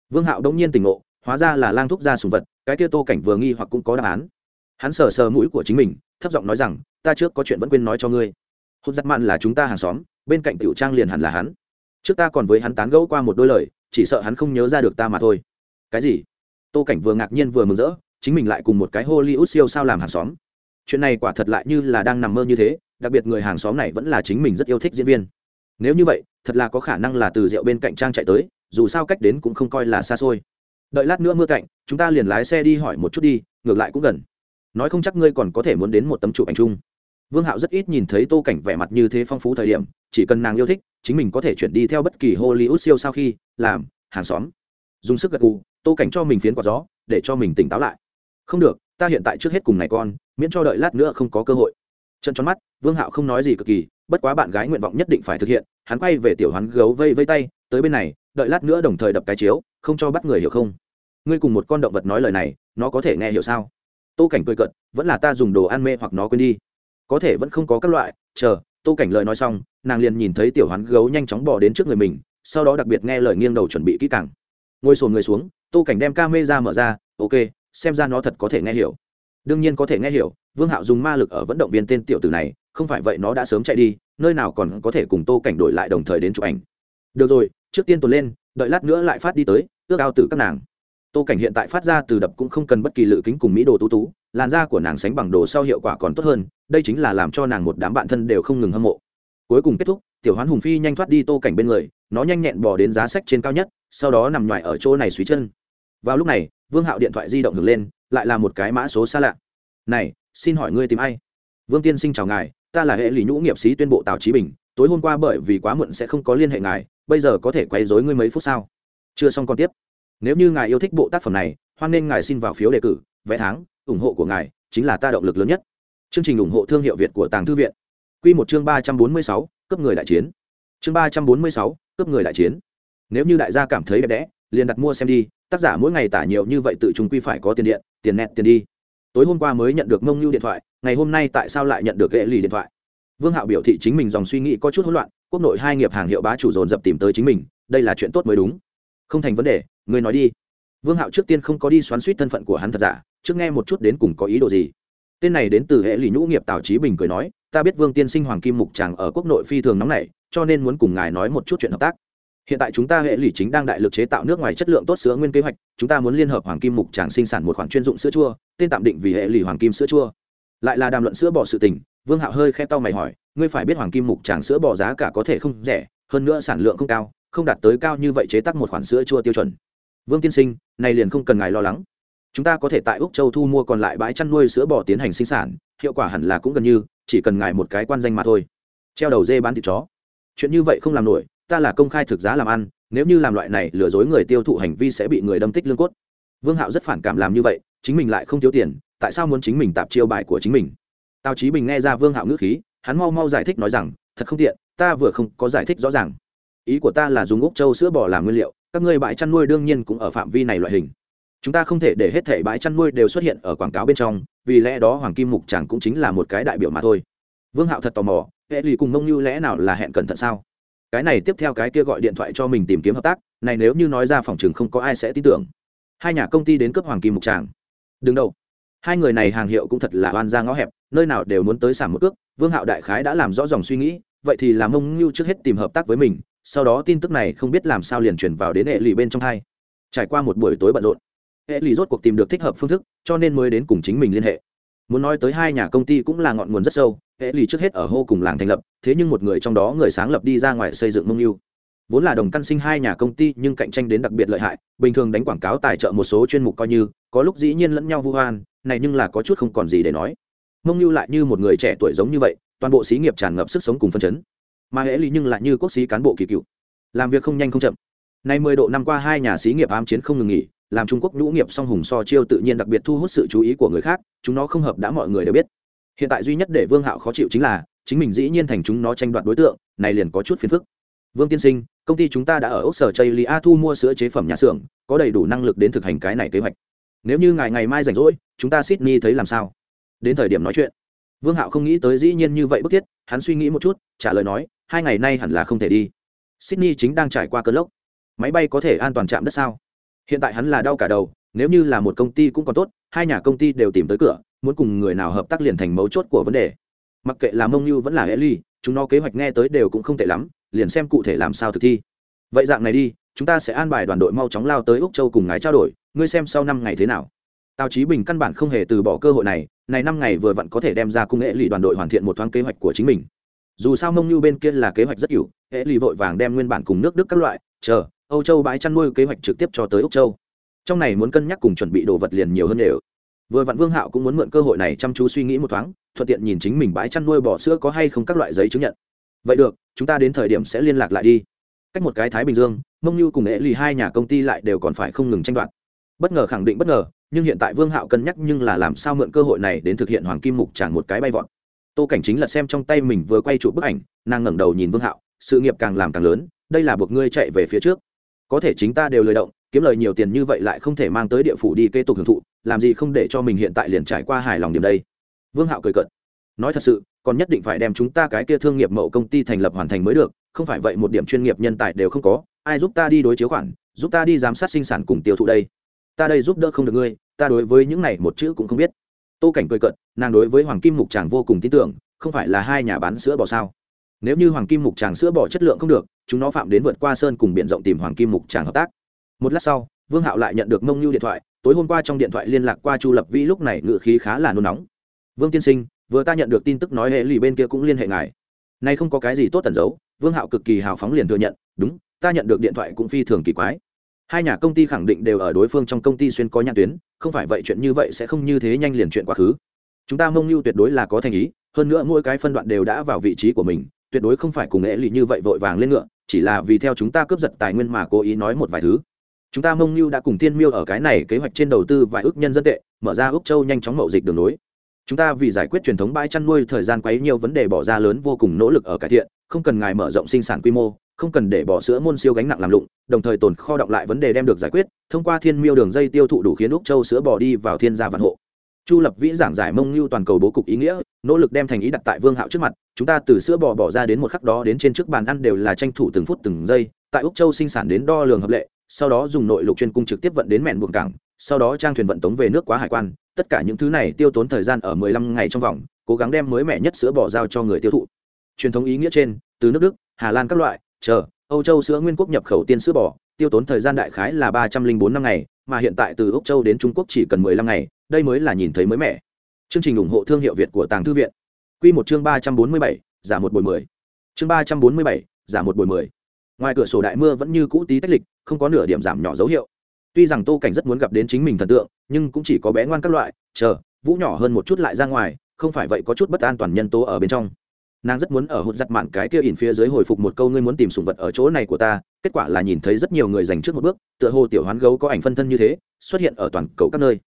Vương hạo đông nhiên tỉnh ngộ hóa ra là lang thúc gia sùng vật, cái kia tô cảnh vừa nghi hoặc cũng có đáp án. Hắn sờ sờ mũi của chính mình, thấp giọng nói rằng, ta trước có chuyện vẫn quên nói cho ngươi. Hốt giặt mạn là chúng ta hàng xóm, bên cạnh tiểu trang liền hẳn là hắn. Trước ta còn với hắn tán gẫu qua một đôi lời, chỉ sợ hắn không nhớ ra được ta mà thôi. Cái gì? Tô cảnh vừa ngạc nhiên vừa mừng rỡ, chính mình lại cùng một cái hollywood siêu sao làm hàng xóm. Chuyện này quả thật lại như là đang nằm mơ như thế, đặc biệt người hàng xóm này vẫn là chính mình rất yêu thích diễn viên. Nếu như vậy, thật là có khả năng là từ rượu bên cạnh trang chạy tới, dù sao cách đến cũng không coi là xa xôi đợi lát nữa mưa cạnh, chúng ta liền lái xe đi hỏi một chút đi, ngược lại cũng gần. Nói không chắc ngươi còn có thể muốn đến một tấm chụp ảnh chung. Vương hạo rất ít nhìn thấy tô cảnh vẻ mặt như thế phong phú thời điểm, chỉ cần nàng yêu thích, chính mình có thể chuyển đi theo bất kỳ hollywood siêu sau khi, làm, hàng xóm. Dùng sức gật gù, tô cảnh cho mình phiến quạt gió, để cho mình tỉnh táo lại. Không được, ta hiện tại trước hết cùng này con, miễn cho đợi lát nữa không có cơ hội. Chân tròn mắt, vương hạo không nói gì cực kỳ, bất quá bạn gái nguyện vọng nhất định phải thực hiện, hắn quay về tiểu hoán gấu vây vây tay tới bên này, đợi lát nữa đồng thời đập cái chiếu, không cho bắt người hiểu không? Ngươi cùng một con động vật nói lời này, nó có thể nghe hiểu sao? Tô cảnh cười cận vẫn là ta dùng đồ ăn mê hoặc nó quên đi. Có thể vẫn không có các loại, chờ, tô cảnh lời nói xong, nàng liền nhìn thấy tiểu hoán gấu nhanh chóng bỏ đến trước người mình, sau đó đặc biệt nghe lời nghiêng đầu chuẩn bị kỹ càng. Ngồi sồn người xuống, tô cảnh đem ca mê ra mở ra, ok, xem ra nó thật có thể nghe hiểu. Đương nhiên có thể nghe hiểu, vương hạo dùng ma lực ở vận động viên tên tiểu tử này, không phải vậy nó đã sớm chạy đi, nơi nào còn có thể cùng tô cảnh đổi lại đồng thời đến chụp ảnh được rồi, trước tiên tồn lên, đợi lát nữa lại phát đi tới, ước ao tử các nàng. Tô cảnh hiện tại phát ra từ đập cũng không cần bất kỳ lự kính cùng mỹ đồ tú tú, làn da của nàng sánh bằng đồ sau hiệu quả còn tốt hơn, đây chính là làm cho nàng một đám bạn thân đều không ngừng hâm mộ. Cuối cùng kết thúc, tiểu hoán hùng phi nhanh thoát đi tô cảnh bên người, nó nhanh nhẹn bỏ đến giá sách trên cao nhất, sau đó nằm ngoài ở chỗ này suý chân. Vào lúc này, vương hạo điện thoại di động ngừng lên, lại là một cái mã số xa lạ. Này, xin hỏi ngươi tìm ai? Vương tiên sinh chào ngài, ta là hệ lý nhũ nghiệp sĩ tuyên bộ tào trí bình tối hôm qua bởi vì quá muộn sẽ không có liên hệ ngài, bây giờ có thể quay dối ngươi mấy phút sau. Chưa xong còn tiếp. Nếu như ngài yêu thích bộ tác phẩm này, hoan nên ngài xin vào phiếu đề cử, vé tháng, ủng hộ của ngài chính là ta động lực lớn nhất. Chương trình ủng hộ thương hiệu việt của tàng thư viện. Q một chương ba trăm bốn mươi sáu cấp người đại chiến. Chương ba trăm bốn mươi sáu cấp người đại chiến. Nếu như đại gia cảm thấy đẹp đẽ, liền đặt mua xem đi, tác giả mỗi ngày tả nhiều như vậy tự chúng quy phải có tiền điện, tiền nẹt, tiền đi. Tối hôm qua mới nhận được mông nhu điện thoại, ngày hôm nay tại sao lại nhận được hệ lì điện thoại? Vương hạo biểu thị chính mình dòng suy nghĩ có chút hỗn loạn, quốc nội hai nghiệp hàng hiệu bá chủ dồn dập tìm tới chính mình, đây là chuyện tốt mới đúng. Không thành vấn đề, ngươi nói đi. Vương hạo trước tiên không có đi xoắn suýt thân phận của hắn thật giả, trước nghe một chút đến cùng có ý đồ gì. Tên này đến từ hệ lì nhũ nghiệp tào trí bình cười nói, ta biết vương tiên sinh hoàng kim mục chàng ở quốc nội phi thường nóng này cho nên muốn cùng ngài nói một chút chuyện hợp tác. Hiện tại chúng ta hệ lì chính đang đại lực chế tạo nước ngoài chất lượng tốt sữa nguyên kế hoạch, chúng ta muốn liên hợp hoàng kim mục tràng sinh sản một khoản chuyên dụng sữa chua, tên tạm định vì hệ lì hoàng kim sữa chua lại là đàm luận sữa bò sự tình, vương hạo hơi khe to mày hỏi, ngươi phải biết hoàng kim mục tràng sữa bò giá cả có thể không rẻ, hơn nữa sản lượng không cao, không đạt tới cao như vậy chế tác một khoản sữa chua tiêu chuẩn. Vương tiên sinh, này liền không cần ngài lo lắng. Chúng ta có thể tại úc châu thu mua còn lại bãi chăn nuôi sữa bò tiến hành sinh sản, hiệu quả hẳn là cũng gần như, chỉ cần ngài một cái quan danh mà thôi. Treo đầu dê bán thịt chó. Chuyện như vậy không làm nổi, ta là công khai thực giá làm ăn, nếu như làm loại này lừa dối người tiêu thụ hành vi sẽ bị người đâm tích lương cốt. Vương hạo rất phản cảm làm như vậy, chính mình lại không thiếu tiền tại sao muốn chính mình tạp chiêu bài của chính mình? Tào trí bình nghe ra vương hạo ngữ khí, hắn mau mau giải thích nói rằng, thật không tiện, ta vừa không có giải thích rõ ràng. Ý của ta là dùng úc châu sữa bò làm nguyên liệu, các ngươi bãi chăn nuôi đương nhiên cũng ở phạm vi này loại hình. Chúng ta không thể để hết thể bãi chăn nuôi đều xuất hiện ở quảng cáo bên trong, vì lẽ đó hoàng kim mục chẳng cũng chính là một cái đại biểu mà thôi. Vương hạo thật tò mò, hệ lụy cùng mông như lẽ nào là hẹn cẩn thận sao? Cái này tiếp theo cái kia gọi điện thoại cho mình tìm kiếm hợp tác, này nếu như nói ra phòng chừng không có ai sẽ tin tưởng. Hai nhà công ty đến cấp hoàng kim mục tràng. Đừng đâu hai người này hàng hiệu cũng thật là oan ra ngõ hẹp, nơi nào đều muốn tới sản một cước, vương hạo đại khái đã làm rõ dòng suy nghĩ, vậy thì làm ông ngưu trước hết tìm hợp tác với mình, sau đó tin tức này không biết làm sao liền chuyển vào đến hệ lì bên trong hai. Trải qua một buổi tối bận rộn, hệ lì rốt cuộc tìm được thích hợp phương thức, cho nên mới đến cùng chính mình liên hệ. Muốn nói tới hai nhà công ty cũng là ngọn nguồn rất sâu, hệ lì trước hết ở hô cùng làng thành lập, thế nhưng một người trong đó người sáng lập đi ra ngoài xây dựng mông yêu vốn là đồng căn sinh hai nhà công ty, nhưng cạnh tranh đến đặc biệt lợi hại, bình thường đánh quảng cáo tài trợ một số chuyên mục coi như có lúc dĩ nhiên lẫn nhau vu hoan này nhưng là có chút không còn gì để nói. Mông như lại như một người trẻ tuổi giống như vậy, toàn bộ xí nghiệp tràn ngập sức sống cùng phân chấn. Mà hễ lý nhưng lại như quốc sĩ cán bộ kỳ cựu. Làm việc không nhanh không chậm. Nay mười độ năm qua hai nhà xí nghiệp ám chiến không ngừng nghỉ, làm trung quốc nhũ nghiệp song hùng so chiêu tự nhiên đặc biệt thu hút sự chú ý của người khác, chúng nó không hợp đã mọi người đều biết. Hiện tại duy nhất để vương hạo khó chịu chính là, chính mình dĩ nhiên thành chúng nó tranh đoạt đối tượng, này liền có chút phiền phức. Vương tiên sinh, công ty chúng ta đã ở ốc sở chây lia thu mua sữa chế phẩm nhà xưởng, có đầy đủ năng lực đến thực hành cái này kế hoạch nếu như ngài ngày mai rảnh rỗi chúng ta sydney thấy làm sao? Đến thời điểm nói chuyện. Vương hạo không nghĩ tới dĩ nhiên như vậy bức thiết hắn suy nghĩ một chút trả lời nói hai ngày nay hẳn là không thể đi. Sydney chính đang trải qua cơn lốc. Máy bay có thể an toàn chạm đất sao? Hiện tại hắn là đau cả đầu nếu như là một công ty cũng còn tốt hai nhà công ty đều tìm tới cửa muốn cùng người nào hợp tác liền thành mấu chốt của vấn đề. Mặc kệ là mông như vẫn là Ellie, chúng nó kế hoạch nghe tới đều cũng không tệ lắm liền xem cụ thể làm sao thực thi. Vậy dạng này đi chúng ta sẽ an bài đoàn đội mau chóng lao tới úc châu cùng ngài trao đổi ngươi xem sau năm ngày thế nào. Tào chí bình căn bản không hề từ bỏ cơ hội này này năm ngày vừa vặn có thể đem ra cung nghệ lì đoàn đội hoàn thiện một thoáng kế hoạch của chính mình. Dù sao mông như bên kia là kế hoạch rất cựu hệ lì vội vàng đem nguyên bản cùng nước đức các loại, chờ, âu châu bãi chăn nuôi kế hoạch trực tiếp cho tới úc châu. Trong này muốn cân nhắc cùng chuẩn bị đồ vật liền nhiều hơn đều. Vừa vặn vương hạo cũng muốn mượn cơ hội này chăm chú suy nghĩ một thoáng, thuận tiện nhìn chính mình bãi chăn nuôi bỏ sữa có hay không các loại giấy chứng nhận. Vậy được, chúng ta đến thời điểm sẽ liên lạc lại đi. Cách một cái thái bình dương, mông như cùng hệ lì hai nhà công ty lại đều còn phải không ngừng tranh đoạt bất ngờ khẳng định bất ngờ, nhưng hiện tại vương hạo cân nhắc nhưng là làm sao mượn cơ hội này đến thực hiện hoàng kim mục tràn một cái bay vọt. Tô cảnh chính là xem trong tay mình vừa quay chụp bức ảnh, nàng ngẩng đầu nhìn vương hạo, sự nghiệp càng làm càng lớn, đây là buộc ngươi chạy về phía trước. Có thể chính ta đều lời động, kiếm lời nhiều tiền như vậy lại không thể mang tới địa phủ đi kế tục hưởng thụ, làm gì không để cho mình hiện tại liền trải qua hài lòng điểm đây? Vương hạo cười cận nói thật sự, còn nhất định phải đem chúng ta cái kia thương nghiệp mậu công ty thành lập hoàn thành mới được, không phải vậy một điểm chuyên nghiệp nhân tài đều không có, ai giúp ta đi đối chiếu khoản, giúp ta đi giám sát sinh sản cùng tiêu thụ đây? Ta đây giúp đỡ không được ngươi, ta đối với những này một chữ cũng không biết. Tô cảnh cười cận nàng đối với hoàng kim mục tràng vô cùng tin tưởng, không phải là hai nhà bán sữa bò sao? Nếu như hoàng kim mục tràng sữa bò chất lượng không được, chúng nó phạm đến vượt qua sơn cùng b i ể n rộng tìm hoàng kim mục tràng hợp tác. Một lát sau, vương hạo lại nhận được mông nhu điện thoại, tối hôm qua trong điện thoại liên lạc qua chu lập Vi lúc này ngự khí khá là nôn nóng. Vương tiên sinh, vừa ta nhận được tin tức nói hệ lì bên kia cũng liên hệ ngài. Nay không có cái gì tốt tẩn giấu. Vương hạo cực kỳ hào phóng liền thừa nhận, đúng, ta nhận được điện thoại cũng phi thường kỳ quái hai nhà công ty khẳng định đều ở đối phương trong công ty xuyên có nhãn tuyến, không phải vậy chuyện như vậy sẽ không như thế nhanh liền chuyện quá khứ. Chúng ta mông mưu tuyệt đối là có thành ý, hơn nữa mỗi cái phân đoạn đều đã vào vị trí của mình, tuyệt đối không phải cùng nghệ lì như vậy vội vàng lên ngựa, chỉ là vì theo chúng ta cướp giật tài nguyên mà cố ý nói một vài thứ. Chúng ta mông mưu đã cùng tiên miêu ở cái này kế hoạch trên đầu tư vài ước nhân dân tệ, mở ra ước châu nhanh chóng mậu dịch đường nối. Chúng ta vì giải quyết truyền thống bãi chăn nuôi thời gian quấy nhiều vấn đề bỏ ra lớn vô cùng nỗ lực ở cải thiện, không cần ngài mở rộng sinh sản quy mô không cần để bỏ sữa môn siêu gánh nặng làm lụng, đồng thời tồn kho động lại vấn đề đem được giải quyết, thông qua thiên miêu đường dây tiêu thụ đủ khiến úc châu sữa bò đi vào thiên gia vạn hộ. Chu lập vĩ giảng giải mông lưu toàn cầu bố cục ý nghĩa, nỗ lực đem thành ý đặt tại vương hạo trước mặt, chúng ta từ sữa bò bỏ ra đến một khắc đó đến trên trước bàn ăn đều là tranh thủ từng phút từng giây, tại úc châu sinh sản đến đo lường hợp lệ, sau đó dùng nội lục chuyên cung trực tiếp vận đến mẹn buồng cảng, sau đó trang thuyền vận tống về nước quá hải quan, tất cả những thứ này tiêu tốn thời gian ở 15 ngày trong vòng, cố gắng đem mới mẻ nhất sữa bò giao cho người tiêu thụ. Truyền thống ý nghĩa trên, từ nước đức, hà lan các loại chờ, âu châu sữa nguyên quốc nhập khẩu tiên sữa bò, tiêu tốn thời gian đại khái là ba trăm linh bốn năm ngày, mà hiện tại từ úc châu đến trung quốc chỉ cần mười lăm ngày, đây mới là nhìn thấy mới mẻ. Chương trình ủng hộ thương hiệu việt của tàng thư viện. Q một chương ba trăm bốn mươi bảy, giả một bồi mười. Chương ba trăm bốn mươi bảy, giả một bồi mười. Ngoài cửa sổ đại mưa vẫn như cũ tí tách lịch, không có nửa điểm giảm nhỏ dấu hiệu. Tuy rằng tô cảnh rất muốn gặp đến chính mình thần tượng, nhưng cũng chỉ có bé ngoan các loại, chờ, vũ nhỏ hơn một chút lại ra ngoài, không phải vậy có chút bất an toàn nhân tố ở bên trong nàng rất muốn ở hụt giặt mạn cái kia ỉn phía dưới hồi phục một câu ngươi muốn tìm sùng vật ở chỗ này của ta, kết quả là nhìn thấy rất nhiều người dành trước một bước, tựa hồ tiểu hoán gấu có ảnh phân thân như thế, xuất hiện ở toàn cầu các nơi.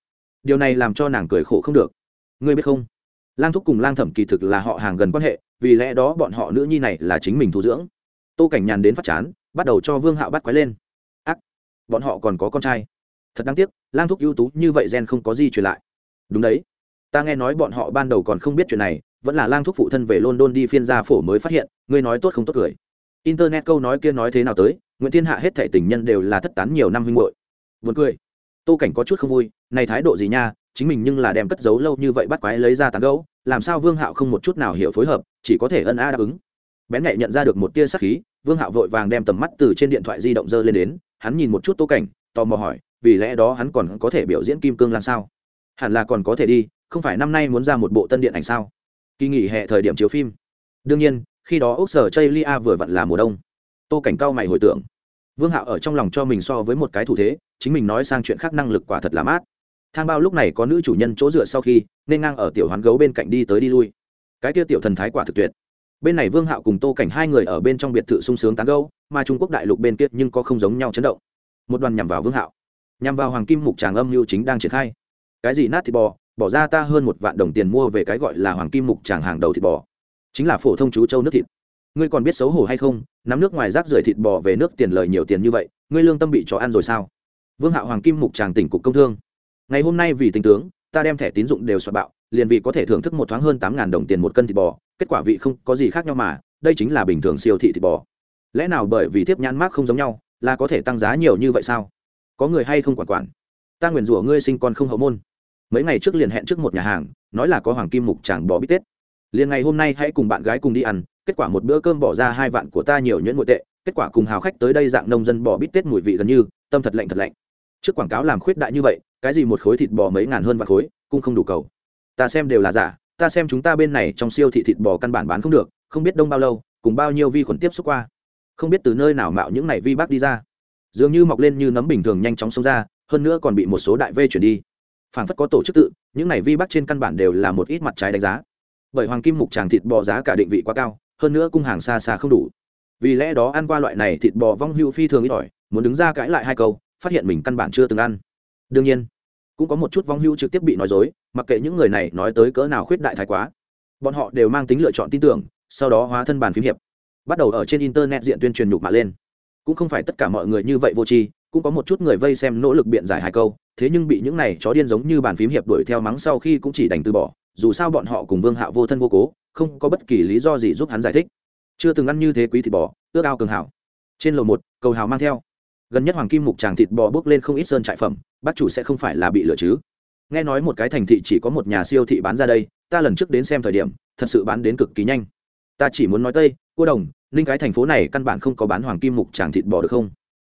Điều này làm cho nàng cười khổ không được. Ngươi biết không? Lang thúc cùng lang thẩm kỳ thực là họ hàng gần quan hệ, vì lẽ đó bọn họ nữ nhi này là chính mình thu dưỡng. Tô cảnh nhàn đến phát chán, bắt đầu cho vương hạo bắt quái lên. Ác! Bọn họ còn có con trai. Thật đáng tiếc, lang thúc ưu tú như vậy gen không có gì truyền lại. Đúng đấy. Ta nghe nói bọn họ ban đầu còn không biết chuyện này vẫn là lang thúc phụ thân về london đi phiên gia phổ mới phát hiện, ngươi nói tốt không tốt cười. Internet câu nói kia nói thế nào tới, nguyễn thiên hạ hết thể tình nhân đều là thất tán nhiều năm huynh hội vượt cười. Tô cảnh có chút không vui, này thái độ gì nha, chính mình nhưng là đem cất giấu lâu như vậy bắt quái lấy ra tán gấu làm sao vương hạo không một chút nào hiểu phối hợp, chỉ có thể ân a đáp ứng. Bén nhạy nhận ra được một tia sắc khí, vương hạo vội vàng đem tầm mắt từ trên điện thoại di động dơ lên đến, hắn nhìn một chút tô cảnh, tò mò hỏi, vì lẽ đó hắn còn có thể biểu diễn kim cương làm sao? Hẳn là còn có thể đi, không phải năm nay muốn ra một bộ tân điện ảnh sao? Kỳ nghỉ hè thời điểm chiếu phim. Đương nhiên, khi đó ốc sở chây lia vừa vặn là mùa đông. Tô cảnh cao mày hồi tưởng. Vương hạo ở trong lòng cho mình so với một cái thủ thế, chính mình nói sang chuyện khác năng lực quả thật là mát. Thang bao lúc này có nữ chủ nhân chỗ dựa sau khi, nên ngang ở tiểu hoán gấu bên cạnh đi tới đi lui. Cái kia tiểu thần thái quả thực tuyệt. Bên này vương hạo cùng tô cảnh hai người ở bên trong biệt thự sung sướng tán gấu, mà trung quốc đại lục bên kia nhưng có không giống nhau chấn động. Một đoàn nhằm vào vương hạo, nhằm vào hoàng kim mục tràng âm mưu chính đang triển khai. Cái gì nát thịt bò bỏ ra ta hơn một vạn đồng tiền mua về cái gọi là hoàng kim mục tràng hàng đầu thịt bò. Chính là phổ thông chú châu nước thịt. Ngươi còn biết xấu hổ hay không? Nắm nước ngoài rác rưởi thịt bò về nước tiền lời nhiều tiền như vậy, ngươi lương tâm bị chó ăn rồi sao? Vương hạo hoàng kim mục tràng tỉnh cục công thương. Ngày hôm nay vì tình tướng, ta đem thẻ tín dụng đều soạn bạo, liền vì có thể thưởng thức một thoáng hơn tám ngàn đồng tiền một cân thịt bò, kết quả vị không có gì khác nhau mà, đây chính là bình thường siêu thị thịt bò. Lẽ nào bởi vì tiếp nhãn mác không giống nhau, là có thể tăng giá nhiều như vậy sao? Có người hay không quản quản? Ta nguyền rủa ngươi sinh con không hậu môn mấy ngày trước liền hẹn trước một nhà hàng, nói là có hoàng kim mục chẳng bò bít tết. Liền ngày hôm nay hãy cùng bạn gái cùng đi ăn, kết quả một bữa cơm bỏ ra hai vạn của ta nhiều nhuyễn nội tệ, kết quả cùng hào khách tới đây dạng nông dân bò bít tết mùi vị gần như, tâm thật lạnh thật lạnh. Trước quảng cáo làm khuyết đại như vậy, cái gì một khối thịt bò mấy ngàn hơn vạn khối, cũng không đủ cầu. Ta xem đều là giả, ta xem chúng ta bên này trong siêu thị thịt bò căn bản bán không được, không biết đông bao lâu, cùng bao nhiêu vi khuẩn tiếp xúc qua. Không biết từ nơi nào mạo những này vi bác đi ra. Dường như mọc lên như nấm bình thường nhanh chóng xông ra, hơn nữa còn bị một số đại vê chuyển đi phản phất có tổ chức tự, những này vi bắt trên căn bản đều là một ít mặt trái đánh giá. Bởi hoàng kim mục tràng thịt bò giá cả định vị quá cao, hơn nữa cung hàng xa xa không đủ. Vì lẽ đó ăn qua loại này thịt bò vong hưu phi thường ít ỏi, muốn đứng ra cãi lại hai câu, phát hiện mình căn bản chưa từng ăn. Đương nhiên, cũng có một chút vong hưu trực tiếp bị nói dối, mặc kệ những người này nói tới cỡ nào khuyết đại thái quá. Bọn họ đều mang tính lựa chọn tin tưởng, sau đó hóa thân bàn phím hiệp, bắt đầu ở trên internet diện tuyên truyền nhục mạ lên. Cũng không phải tất cả mọi người như vậy vô tri, cũng có một chút người vây xem nỗ lực biện giải hai câu thế nhưng bị những này chó điên giống như bàn phím hiệp đuổi theo mắng sau khi cũng chỉ đành từ bỏ, dù sao bọn họ cùng vương hạo vô thân vô cố, không có bất kỳ lý do gì giúp hắn giải thích. Chưa từng ăn như thế quý thịt bò, ước ao cường hảo. Trên lầu một, cầu hào mang theo. Gần nhất hoàng kim mục tràng thịt bò bước lên không ít sơn trại phẩm, bác chủ sẽ không phải là bị lừa chứ. Nghe nói một cái thành thị chỉ có một nhà siêu thị bán ra đây, ta lần trước đến xem thời điểm, thật sự bán đến cực kỳ nhanh. Ta chỉ muốn nói tây cô đồng ninh cái thành phố này căn bản không có bán hoàng kim mục tràng thịt bò được không?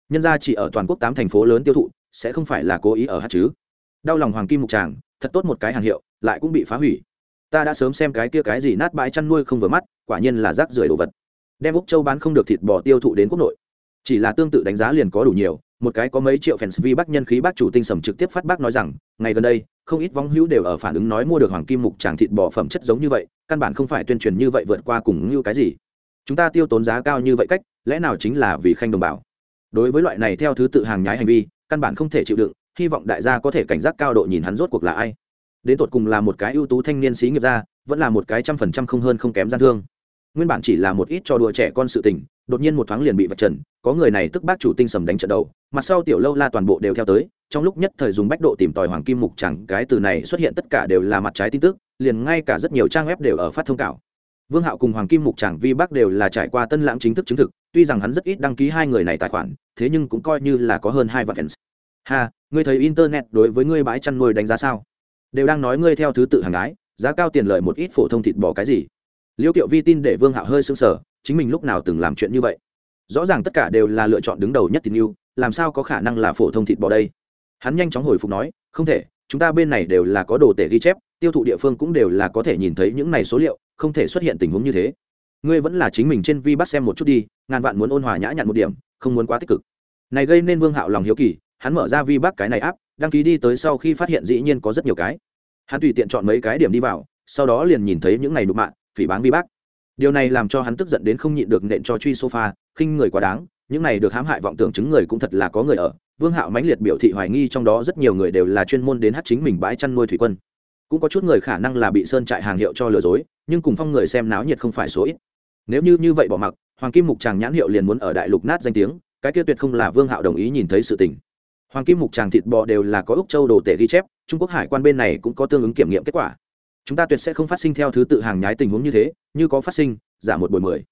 Nhân ra chỉ ở toàn quốc tám thành phố lớn tiêu thụ sẽ không phải là cố ý ở hát chứ. Đau lòng hoàng kim mục tràng, thật tốt một cái hàng hiệu, lại cũng bị phá hủy. Ta đã sớm xem cái kia cái gì nát bãi chăn nuôi không vừa mắt, quả nhiên là rác rưởi đồ vật. Đem úc châu bán không được thịt bò tiêu thụ đến quốc nội. Chỉ là tương tự đánh giá liền có đủ nhiều, một cái có mấy triệu fans vi bác nhân khí bác chủ tinh sầm trực tiếp phát bác nói rằng, ngày gần đây, không ít vong hữu đều ở phản ứng nói mua được hoàng kim mục tràng thịt bò phẩm chất giống như vậy, căn bản không phải tuyên truyền như vậy vượt qua cùng như cái gì. Chúng ta tiêu tốn giá cao như vậy cách, lẽ nào chính là vì khanh đồng bào đối với loại này theo thứ tự hàng nhái hành vi căn bản không thể chịu đựng, hy vọng đại gia có thể cảnh giác cao độ nhìn hắn rốt cuộc là ai. Đến tột cùng là một cái ưu tú thanh niên sĩ nghiệp gia vẫn là một cái trăm phần trăm không hơn không kém gian thương. Nguyên bản chỉ là một ít trò đùa trẻ con sự tình, đột nhiên một thoáng liền bị vạch trần, có người này tức bác chủ tinh sầm đánh trận đầu, mặt sau tiểu lâu la toàn bộ đều theo tới, trong lúc nhất thời dùng bách độ tìm tòi hoàng kim mục chẳng cái từ này xuất hiện tất cả đều là mặt trái tin tức, liền ngay cả rất nhiều trang web đều ở phát thông cáo vương hạo cùng hoàng kim mục chẳng vi bắc đều là trải qua tân lãng chính thức chứng thực, tuy rằng hắn rất ít đăng ký hai người này tài khoản, thế nhưng cũng coi như là có hơn hai vạn fans. Ha, ngươi thấy internet đối với ngươi bãi chăn nuôi đánh giá sao? Đều đang nói ngươi theo thứ tự hàng ái giá cao tiền lợi một ít phổ thông thịt bò cái gì? Liêu kiệu vi tin để vương hạo hơi sững sờ, chính mình lúc nào từng làm chuyện như vậy? Rõ ràng tất cả đều là lựa chọn đứng đầu nhất tình yêu, làm sao có khả năng là phổ thông thịt bò đây? Hắn nhanh chóng hồi phục nói, không thể, chúng ta bên này đều là có đồ tể ghi chép, tiêu thụ địa phương cũng đều là có thể nhìn thấy những này số liệu không thể xuất hiện tình huống như thế. Ngươi vẫn là chính mình trên vi bắt xem một chút đi ngàn vạn muốn ôn hòa nhã nhặn một điểm không muốn quá tích cực. Này gây nên vương hạo lòng hiếu kỳ hắn mở ra vi Bác cái này áp đăng ký đi tới sau khi phát hiện dĩ nhiên có rất nhiều cái. Hắn tùy tiện chọn mấy cái điểm đi vào sau đó liền nhìn thấy những này đục mạng phỉ báng vi Bác, điều này làm cho hắn tức giận đến không nhịn được nện cho truy sofa khinh người quá đáng những này được hãm hại vọng tưởng chứng người cũng thật là có người ở. Vương hạo mãnh liệt biểu thị hoài nghi trong đó rất nhiều người đều là chuyên môn đến hát chính mình bãi chăn nuôi thủy quân. Cũng có chút người khả năng là bị sơn trại hàng hiệu cho lừa dối nhưng cùng phong người xem náo nhiệt không phải số ít. Nếu như như vậy bỏ mặc, hoàng kim mục tràng nhãn hiệu liền muốn ở đại lục nát danh tiếng, cái kia tuyệt không là vương hạo đồng ý nhìn thấy sự tình. Hoàng kim mục tràng thịt bò đều là có úc châu đồ tể ghi chép, trung quốc hải quan bên này cũng có tương ứng kiểm nghiệm kết quả. Chúng ta tuyệt sẽ không phát sinh theo thứ tự hàng nhái tình huống như thế, như có phát sinh giảm một buổi mười.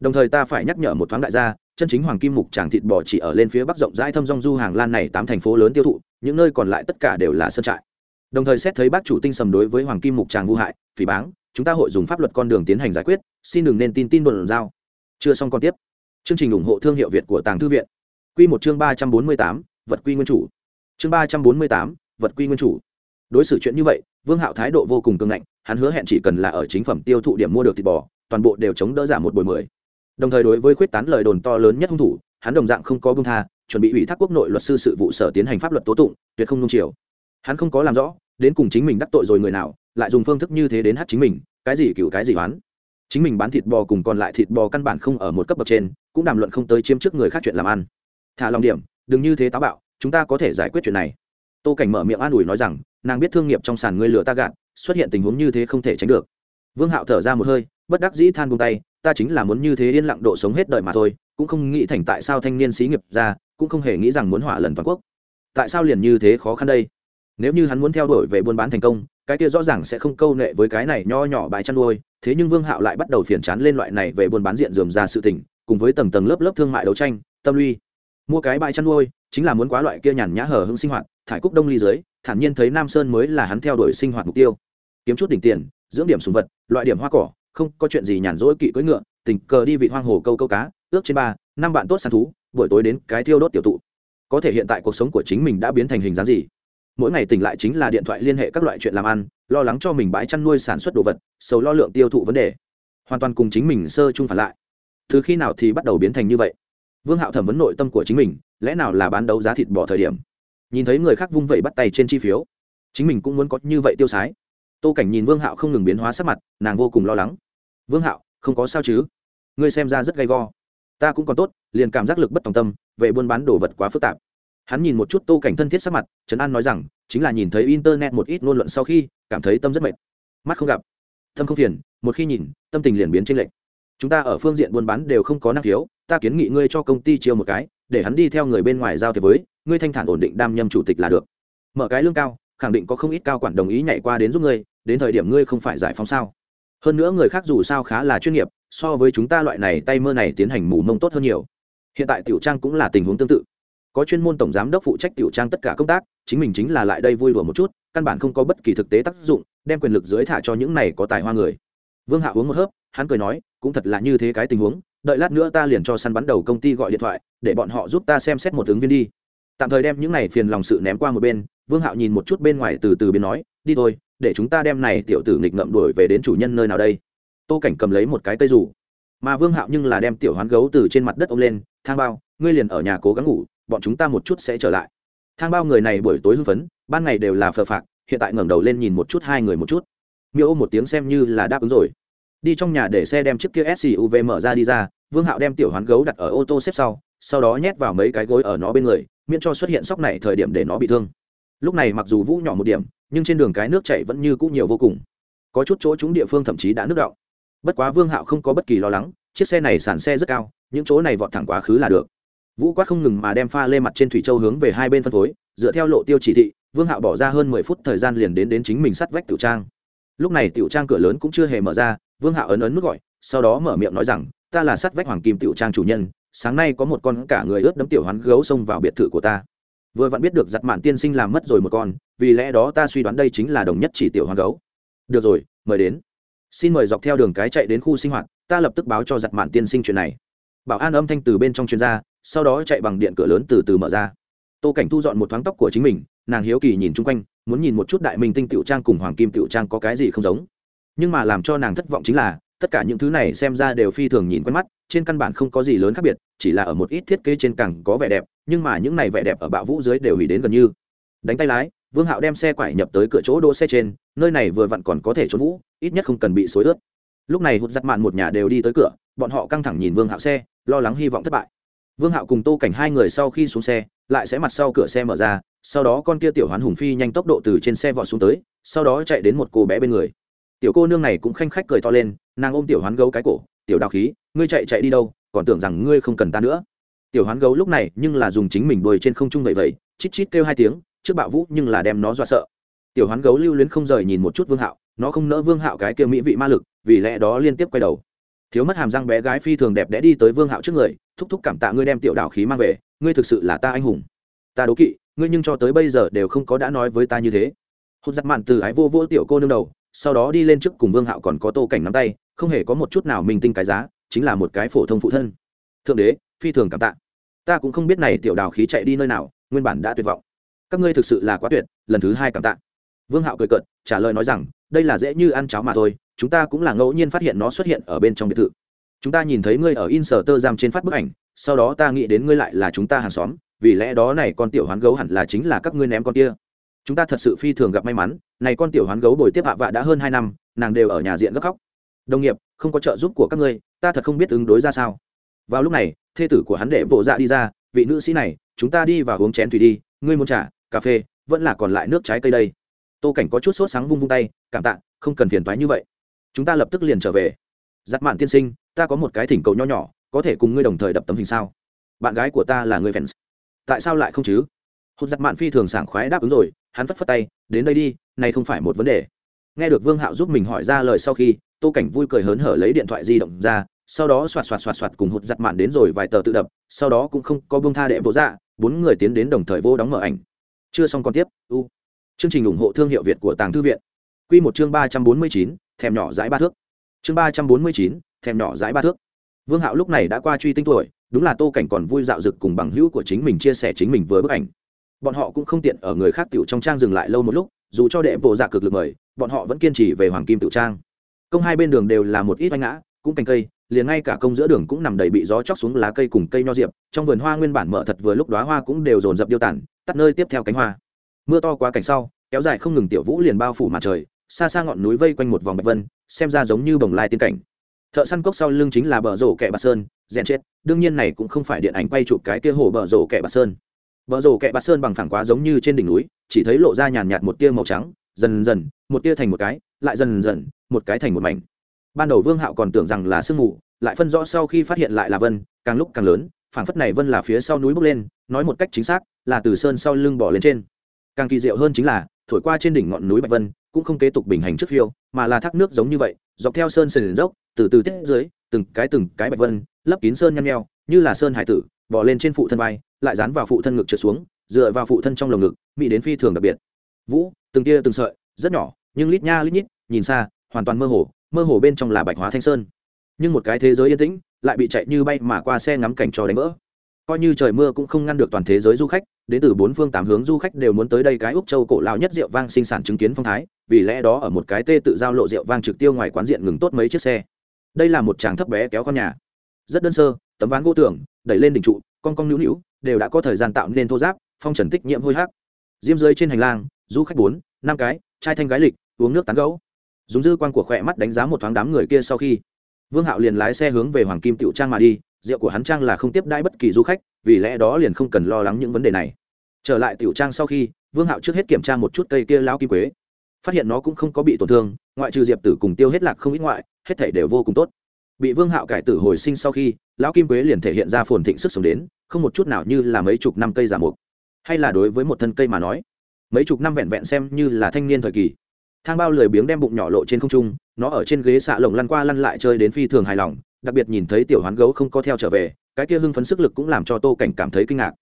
Đồng thời ta phải nhắc nhở một thoáng đại gia, chân chính hoàng kim mục tràng thịt bò chỉ ở lên phía bắc rộng rãi thâm dong du hàng lan này tám thành phố lớn tiêu thụ, những nơi còn lại tất cả đều là sơn trại. Đồng thời xét thấy bác chủ tinh sầm đối với hoàng kim mục tràng vô hại, phỉ báng chúng ta hội dùng pháp luật con đường tiến hành giải quyết, xin đừng nên tin tin đồn giao. Chưa xong còn tiếp. Chương trình ủng hộ thương hiệu việt của tàng thư viện. Quy một chương ba trăm bốn mươi tám, vật quy nguyên chủ. Chương ba trăm bốn mươi tám, vật quy nguyên chủ. Đối xử chuyện như vậy, vương hạo thái độ vô cùng cương ngạnh, hắn hứa hẹn chỉ cần là ở chính phẩm tiêu thụ điểm mua được thịt bò, toàn bộ đều chống đỡ giảm một buổi mười. Đồng thời đối với khuyết tán lời đồn to lớn nhất hung thủ, hắn đồng dạng không có bưng tha, chuẩn bị ủy thác quốc nội luật sư sự vụ sở tiến hành pháp luật tố tụng, tuyệt không nung chiều. Hắn không có làm rõ, đến cùng chính mình đắc tội rồi người nào lại dùng phương thức như thế đến hát chính mình, cái gì cựu cái gì oán. Chính mình bán thịt bò cùng còn lại thịt bò căn bản không ở một cấp bậc trên, cũng đàm luận không tới chiếm trước người khác chuyện làm ăn. Thả lòng điểm, đừng như thế táo bạo, chúng ta có thể giải quyết chuyện này. Tô cảnh mở miệng an ủi nói rằng, nàng biết thương nghiệp trong sàn ngươi lừa ta gạt, xuất hiện tình huống như thế không thể tránh được. Vương hạo thở ra một hơi, bất đắc dĩ than buông tay, ta chính là muốn như thế yên lặng độ sống hết đời mà thôi, cũng không nghĩ thành tại sao thanh niên xí nghiệp ra, cũng không hề nghĩ rằng muốn hỏa lần toàn quốc. Tại sao liền như thế khó khăn đây? Nếu như hắn muốn theo đuổi về buôn bán thành công cái kia rõ ràng sẽ không câu nệ với cái này nho nhỏ bãi chăn nuôi, thế nhưng vương hạo lại bắt đầu phiền chán lên loại này về buôn bán diện dườm ra sự tình, cùng với tầng tầng lớp lớp thương mại đấu tranh, tâm luy mua cái bãi chăn nuôi, chính là muốn quá loại kia nhàn nhã hở hững sinh hoạt, thải cúc đông ly dưới, thản nhiên thấy nam sơn mới là hắn theo đuổi sinh hoạt mục tiêu. Kiếm chút đỉnh tiền, dưỡng điểm sùng vật, loại điểm hoa cỏ, không có chuyện gì nhàn rỗi kỵ cưỡi ngựa, tình cờ đi vị hoang hồ câu câu cá, ước trên ba, năm bạn tốt săn thú, buổi tối đến cái thiêu đốt tiểu tụ. Có thể hiện tại cuộc sống của chính mình đã biến thành hình dáng gì? Mỗi ngày tỉnh lại chính là điện thoại liên hệ các loại chuyện làm ăn, lo lắng cho mình bãi chăn nuôi sản xuất đồ vật, sầu lo lượng tiêu thụ vấn đề. Hoàn toàn cùng chính mình sơ chung phản lại. Từ khi nào thì bắt đầu biến thành như vậy? Vương hạo thẩm vấn nội tâm của chính mình, lẽ nào là bán đấu giá thịt bỏ thời điểm? Nhìn thấy người khác vung vẩy bắt tay trên chi phiếu, chính mình cũng muốn có như vậy tiêu sái. Tô cảnh nhìn vương hạo không ngừng biến hóa sắc mặt, nàng vô cùng lo lắng. Vương hạo, không có sao chứ? Ngươi xem ra rất gay go. Ta cũng còn tốt, liền cảm giác lực bất tòng tâm, về buôn bán đồ vật quá phức tạp hắn nhìn một chút tô cảnh thân thiết sắc mặt trấn an nói rằng, chính là nhìn thấy internet một ít ngôn luận sau khi, cảm thấy tâm rất mệt. Mắt không gặp, tâm không phiền, một khi nhìn, tâm tình liền biến trên lệnh chúng ta ở phương diện buôn bán đều không có năng khiếu, ta kiến nghị ngươi cho công ty chiêu một cái, để hắn đi theo người bên ngoài giao thế với, ngươi thanh thản ổn định đam nhâm chủ tịch là được. Mở cái lương cao, khẳng định có không ít cao quản đồng ý nhảy qua đến giúp ngươi, đến thời điểm ngươi không phải giải phóng sao. Hơn nữa người khác dù sao khá là chuyên nghiệp, so với chúng ta loại này tay mơ này tiến hành mù mông tốt hơn nhiều. Hiện tại tiểu trang cũng là tình huống tương tự có chuyên môn tổng giám đốc phụ trách tiểu trang tất cả công tác, chính mình chính là lại đây vui đùa một chút, căn bản không có bất kỳ thực tế tác dụng, đem quyền lực dưới thả cho những này có tài hoa người. Vương hạ uống một hớp, hắn cười nói, cũng thật là như thế cái tình huống, đợi lát nữa ta liền cho săn bắn đầu công ty gọi điện thoại, để bọn họ giúp ta xem xét một ứng viên đi. Tạm thời đem những này phiền lòng sự ném qua một bên, vương hạo nhìn một chút bên ngoài từ từ biến nói, đi thôi, để chúng ta đem này tiểu tử nghịch ngậm đuổi về đến chủ nhân nơi nào đây. Tô cảnh cầm lấy một cái cây rủ. Mà vương hạo nhưng là đem tiểu hoán gấu từ trên mặt đất ôm lên, thang bao, ngươi liền ở nhà cố gắng ngủ bọn chúng ta một chút sẽ trở lại. Thang bao người này buổi tối hưng phấn, ban ngày đều là phờ phạc, hiện tại ngẩng đầu lên nhìn một chút hai người một chút. Miêu ôm một tiếng xem như là đáp ứng rồi. Đi trong nhà để xe đem chiếc kia suv mở ra đi ra, vương hạo đem tiểu hoán gấu đặt ở ô tô xếp sau sau đó nhét vào mấy cái gối ở nó bên người, miễn cho xuất hiện sóc này thời điểm để nó bị thương. Lúc này mặc dù vũ nhỏ một điểm, nhưng trên đường cái nước chảy vẫn như cũ nhiều vô cùng. Có chút chỗ chúng địa phương thậm chí đã nước đọng. Bất quá vương hạo không có bất kỳ lo lắng, chiếc xe này sàn xe rất cao, những chỗ này vọt thẳng quá khứ là được vũ quát không ngừng mà đem pha lê mặt trên thủy châu hướng về hai bên phân phối, dựa theo lộ tiêu chỉ thị, vương hạo bỏ ra hơn mười phút thời gian liền đến đến chính mình sắt vách tiểu trang. Lúc này tiểu trang cửa lớn cũng chưa hề mở ra, vương hạo ấn ấn nút gọi, sau đó mở miệng nói rằng, ta là sắt vách hoàng kim tiểu trang chủ nhân, sáng nay có một con cả người ướt đấm tiểu hoán gấu xông vào biệt thự của ta. Vừa vặn biết được giặt mạn tiên sinh làm mất rồi một con, vì lẽ đó ta suy đoán đây chính là đồng nhất chỉ tiểu hoán gấu. Được rồi, mời đến. Xin mời dọc theo đường cái chạy đến khu sinh hoạt, ta lập tức báo cho giặt mạn tiên sinh chuyện này. Bảo an âm thanh từ bên trong chuyên gia sau đó chạy bằng điện cửa lớn từ từ mở ra. Tô cảnh thu dọn một thoáng tóc của chính mình, nàng hiếu kỳ nhìn chung quanh, muốn nhìn một chút đại minh tinh tiểu trang cùng hoàng kim tiểu trang có cái gì không giống. Nhưng mà làm cho nàng thất vọng chính là, tất cả những thứ này xem ra đều phi thường nhìn quen mắt, trên căn bản không có gì lớn khác biệt, chỉ là ở một ít thiết kế trên cẳng có vẻ đẹp, nhưng mà những này vẻ đẹp ở bạo vũ dưới đều hủy đến gần như. Đánh tay lái, vương hạo đem xe quải nhập tới cửa chỗ đỗ xe trên, nơi này vừa vặn còn có thể trốn vũ, ít nhất không cần bị xối ướt. Lúc này hụt giặt mạn một nhà đều đi tới cửa, bọn họ căng thẳng nhìn vương hạo xe, lo lắng hy vọng thất bại vương hạo cùng tô cảnh hai người sau khi xuống xe, lại sẽ mặt sau cửa xe mở ra, sau đó con kia tiểu hoán hùng phi nhanh tốc độ từ trên xe vọt xuống tới, sau đó chạy đến một cô bé bên người. Tiểu cô nương này cũng khanh khách cười to lên, nàng ôm tiểu hoán gấu cái cổ, tiểu đào khí, ngươi chạy chạy đi đâu, còn tưởng rằng ngươi không cần ta nữa. Tiểu hoán gấu lúc này nhưng là dùng chính mình đuôi trên không trung vậy vậy chít chít kêu hai tiếng, trước bạo vũ nhưng là đem nó dọa sợ. Tiểu hoán gấu lưu luyến không rời nhìn một chút vương hạo, nó không nỡ vương hạo cái kia mỹ vị ma lực, vì lẽ đó liên tiếp quay đầu. Thiếu mất hàm răng bé gái phi thường đẹp đẽ đi tới vương hạo trước người thúc thúc cảm tạ ngươi đem tiểu đảo khí mang về, ngươi thực sự là ta anh hùng. Ta đố kỵ, ngươi nhưng cho tới bây giờ đều không có đã nói với ta như thế. Hút giặt mạn từ ái vô vô tiểu cô nương đầu, sau đó đi lên trước cùng vương hạo còn có tô cảnh nắm tay, không hề có một chút nào minh tinh cái giá, chính là một cái phổ thông phụ thân. Thượng đế, phi thường cảm tạ. Ta cũng không biết này tiểu đào khí chạy đi nơi nào, nguyên bản đã tuyệt vọng. Các ngươi thực sự là quá tuyệt, lần thứ hai cảm tạ. Vương hạo cười cợt, trả lời nói rằng, đây là dễ như ăn cháo mà thôi, chúng ta cũng là ngẫu nhiên phát hiện nó xuất hiện ở bên trong biệt thự chúng ta nhìn thấy ngươi ở in sở tơ giam trên phát bức ảnh, sau đó ta nghĩ đến ngươi lại là chúng ta hàng xóm, vì lẽ đó này con tiểu hoán gấu hẳn là chính là các ngươi ném con kia. Chúng ta thật sự phi thường gặp may mắn, này con tiểu hoán gấu bồi tiếp hạ vạ đã hơn hai năm, nàng đều ở nhà diện gấp khóc. Đồng nghiệp, không có trợ giúp của các ngươi, ta thật không biết ứng đối ra sao. Vào lúc này, thê tử của hắn đệ bộ dạ đi ra, vị nữ sĩ này, chúng ta đi và uống chén thủy đi, ngươi muốn trà, cà phê, vẫn là còn lại nước trái cây đây. Tô cảnh có chút sốt sáng vung vung tay, cảm tạ, không cần phiền toái như vậy. Chúng ta lập tức liền trở về giặt mạn tiên sinh, ta có một cái thỉnh cầu nho nhỏ, có thể cùng ngươi đồng thời đập tấm hình sao? Bạn gái của ta là người fans. Tại sao lại không chứ? Hụt giặt mạn phi thường sảng khoái đáp ứng rồi, hắn phất phất tay, đến đây đi, này không phải một vấn đề. Nghe được vương hạo giúp mình hỏi ra lời sau khi, tô cảnh vui cười hớn hở lấy điện thoại di động ra, sau đó xoạt xoạt xoạt xoạt cùng hụt giặt mạn đến rồi vài tờ tự đập, sau đó cũng không có bông tha đệ vô dạ bốn người tiến đến đồng thời vô đóng mở ảnh. Chưa xong còn tiếp, u. Chương trình ủng hộ thương hiệu việt của tàng thư viện. Q một chương ba trăm bốn mươi chín, thèm nhỏ dãi ba thước chương ba trăm bốn mươi chín, thèm nhỏ dãi ba thước. Vương hạo lúc này đã qua truy tinh tuổi, đúng là tô cảnh còn vui dạo dực cùng bằng hữu của chính mình chia sẻ chính mình với bức ảnh. Bọn họ cũng không tiện ở người khác tiểu trong trang dừng lại lâu một lúc, dù cho đệ bộ dạ cực lực mời, bọn họ vẫn kiên trì về hoàng kim tiểu trang. Công hai bên đường đều là một ít oanh ngã, cũng cành cây, liền ngay cả công giữa đường cũng nằm đầy bị gió chóc xuống lá cây cùng cây nho diệp, trong vườn hoa nguyên bản mở thật vừa lúc đóa hoa cũng đều dồn dập điêu tản tắt nơi tiếp theo cánh hoa. Mưa to quá cảnh sau, kéo dài không ngừng tiểu vũ liền bao phủ mặt trời xa xa ngọn núi vây quanh một vòng bạch vân, xem ra giống như bồng lai tiên cảnh. Thợ săn cốc sau lưng chính là bờ rổ kẻ bạc sơn, rèn chết, đương nhiên này cũng không phải điện ảnh quay chụp cái kia hồ bờ rổ kẻ bạc sơn. Bờ rổ kẻ bạc sơn bằng phẳng quá giống như trên đỉnh núi, chỉ thấy lộ ra nhàn nhạt một tia màu trắng, dần dần, một tia thành một cái, lại dần dần, một cái thành một mảnh. Ban đầu vương hạo còn tưởng rằng là sương mù, lại phân rõ sau khi phát hiện lại là vân, càng lúc càng lớn, phảng phất này vân là phía sau núi bốc lên, nói một cách chính xác, là từ sơn sau lưng bỏ lên trên. Càng kỳ diệu hơn chính là, thổi qua trên đỉnh ngọn núi bạch vân cũng không kế tục bình hành trước phiêu, mà là thác nước giống như vậy, dọc theo sơn sườn dốc, từ từ tiết dưới, từng cái từng cái bạch vân, lấp kín sơn nhăn nheo, như là sơn hải tử bỏ lên trên phụ thân vai, lại dán vào phụ thân ngực trượt xuống, dựa vào phụ thân trong lồng ngực, mỹ đến phi thường đặc biệt. Vũ, từng tia từng sợi, rất nhỏ, nhưng lít nha lít nhít, nhìn xa, hoàn toàn mơ hồ mơ hồ bên trong là bạch hóa thanh sơn. Nhưng một cái thế giới yên tĩnh, lại bị chạy như bay mà qua xe ngắm cảnh cho đánh vỡ. Coi như trời mưa cũng không ngăn được toàn thế giới du khách đến từ bốn phương tám hướng du khách đều muốn tới đây cái úc châu cổ lao nhất rượu vang sinh sản chứng kiến phong thái, vì lẽ đó ở một cái tê tự giao lộ rượu vang trực tiêu ngoài quán diện ngừng tốt mấy chiếc xe. Đây là một chàng thấp bé kéo con nhà. Rất đơn sơ, tấm ván gỗ tưởng đẩy lên đỉnh trụ, con con nữu nữu, đều đã có thời gian tạo nên thô giáp, phong trần tích nhiễm hôi hắc diêm dưới trên hành lang, du khách bốn, năm cái trai thanh gái lịch, uống nước tán gấu dùng dư quan của khỏe mắt đánh giá một thoáng đám người kia sau khi, vương hạo liền lái xe hướng về hoàng kim tiểu trang mà đi rượu của hắn trang là không tiếp đãi bất kỳ du khách, vì lẽ đó liền không cần lo lắng những vấn đề này. Trở lại tiểu trang sau khi, vương hạo trước hết kiểm tra một chút cây kia lao kim quế. Phát hiện nó cũng không có bị tổn thương, ngoại trừ diệp tử cùng tiêu hết lạc không ít ngoại, hết thể đều vô cùng tốt. Bị vương hạo cải tử hồi sinh sau khi, lão kim quế liền thể hiện ra phồn thịnh sức sống đến, không một chút nào như là mấy chục năm cây giả mục. Hay là đối với một thân cây mà nói, mấy chục năm vẹn vẹn xem như là thanh niên thời kỳ. Thang bao lười biếng đem bụng nhỏ lộ trên không trung, nó ở trên ghế xạ lồng lăn qua lăn lại chơi đến phi thường hài lòng đặc biệt nhìn thấy tiểu hoán gấu không có theo trở về, cái kia hưng phấn sức lực cũng làm cho tô cảnh cảm thấy kinh ngạc.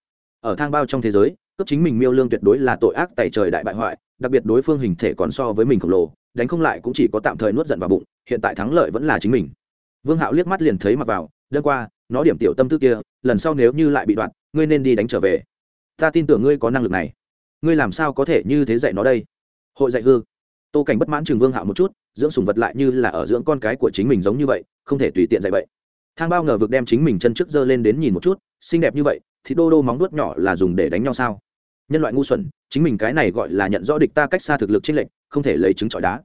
Ở thang bao trong thế giới, cấp chính mình miêu lương tuyệt đối là tội ác tại trời đại bại hoại, đặc biệt đối phương hình thể còn so với mình khổng lồ, đánh không lại cũng chỉ có tạm thời nuốt giận vào bụng, hiện tại thắng lợi vẫn là chính mình. Vương hạo liếc mắt liền thấy mặc vào đơn qua, nó điểm tiểu tâm tư kia, lần sau nếu như lại bị đoạn ngươi nên đi đánh trở về. Ta tin tưởng ngươi có năng lực này. Ngươi làm sao có thể như thế dạy nó đây? Hội dạy hư. Tô cảnh bất mãn trường vương hạo một chút dưỡng sùng vật lại như là ở dưỡng con cái của chính mình giống như vậy, không thể tùy tiện dạy vậy thang bao ngờ vực đem chính mình chân trước giơ lên đến nhìn một chút, xinh đẹp như vậy, thì đô đô móng nuốt nhỏ là dùng để đánh nhau sao? Nhân loại ngu xuẩn, chính mình cái này gọi là nhận rõ địch ta cách xa thực lực chênh lệnh không thể lấy trứng trọi đá.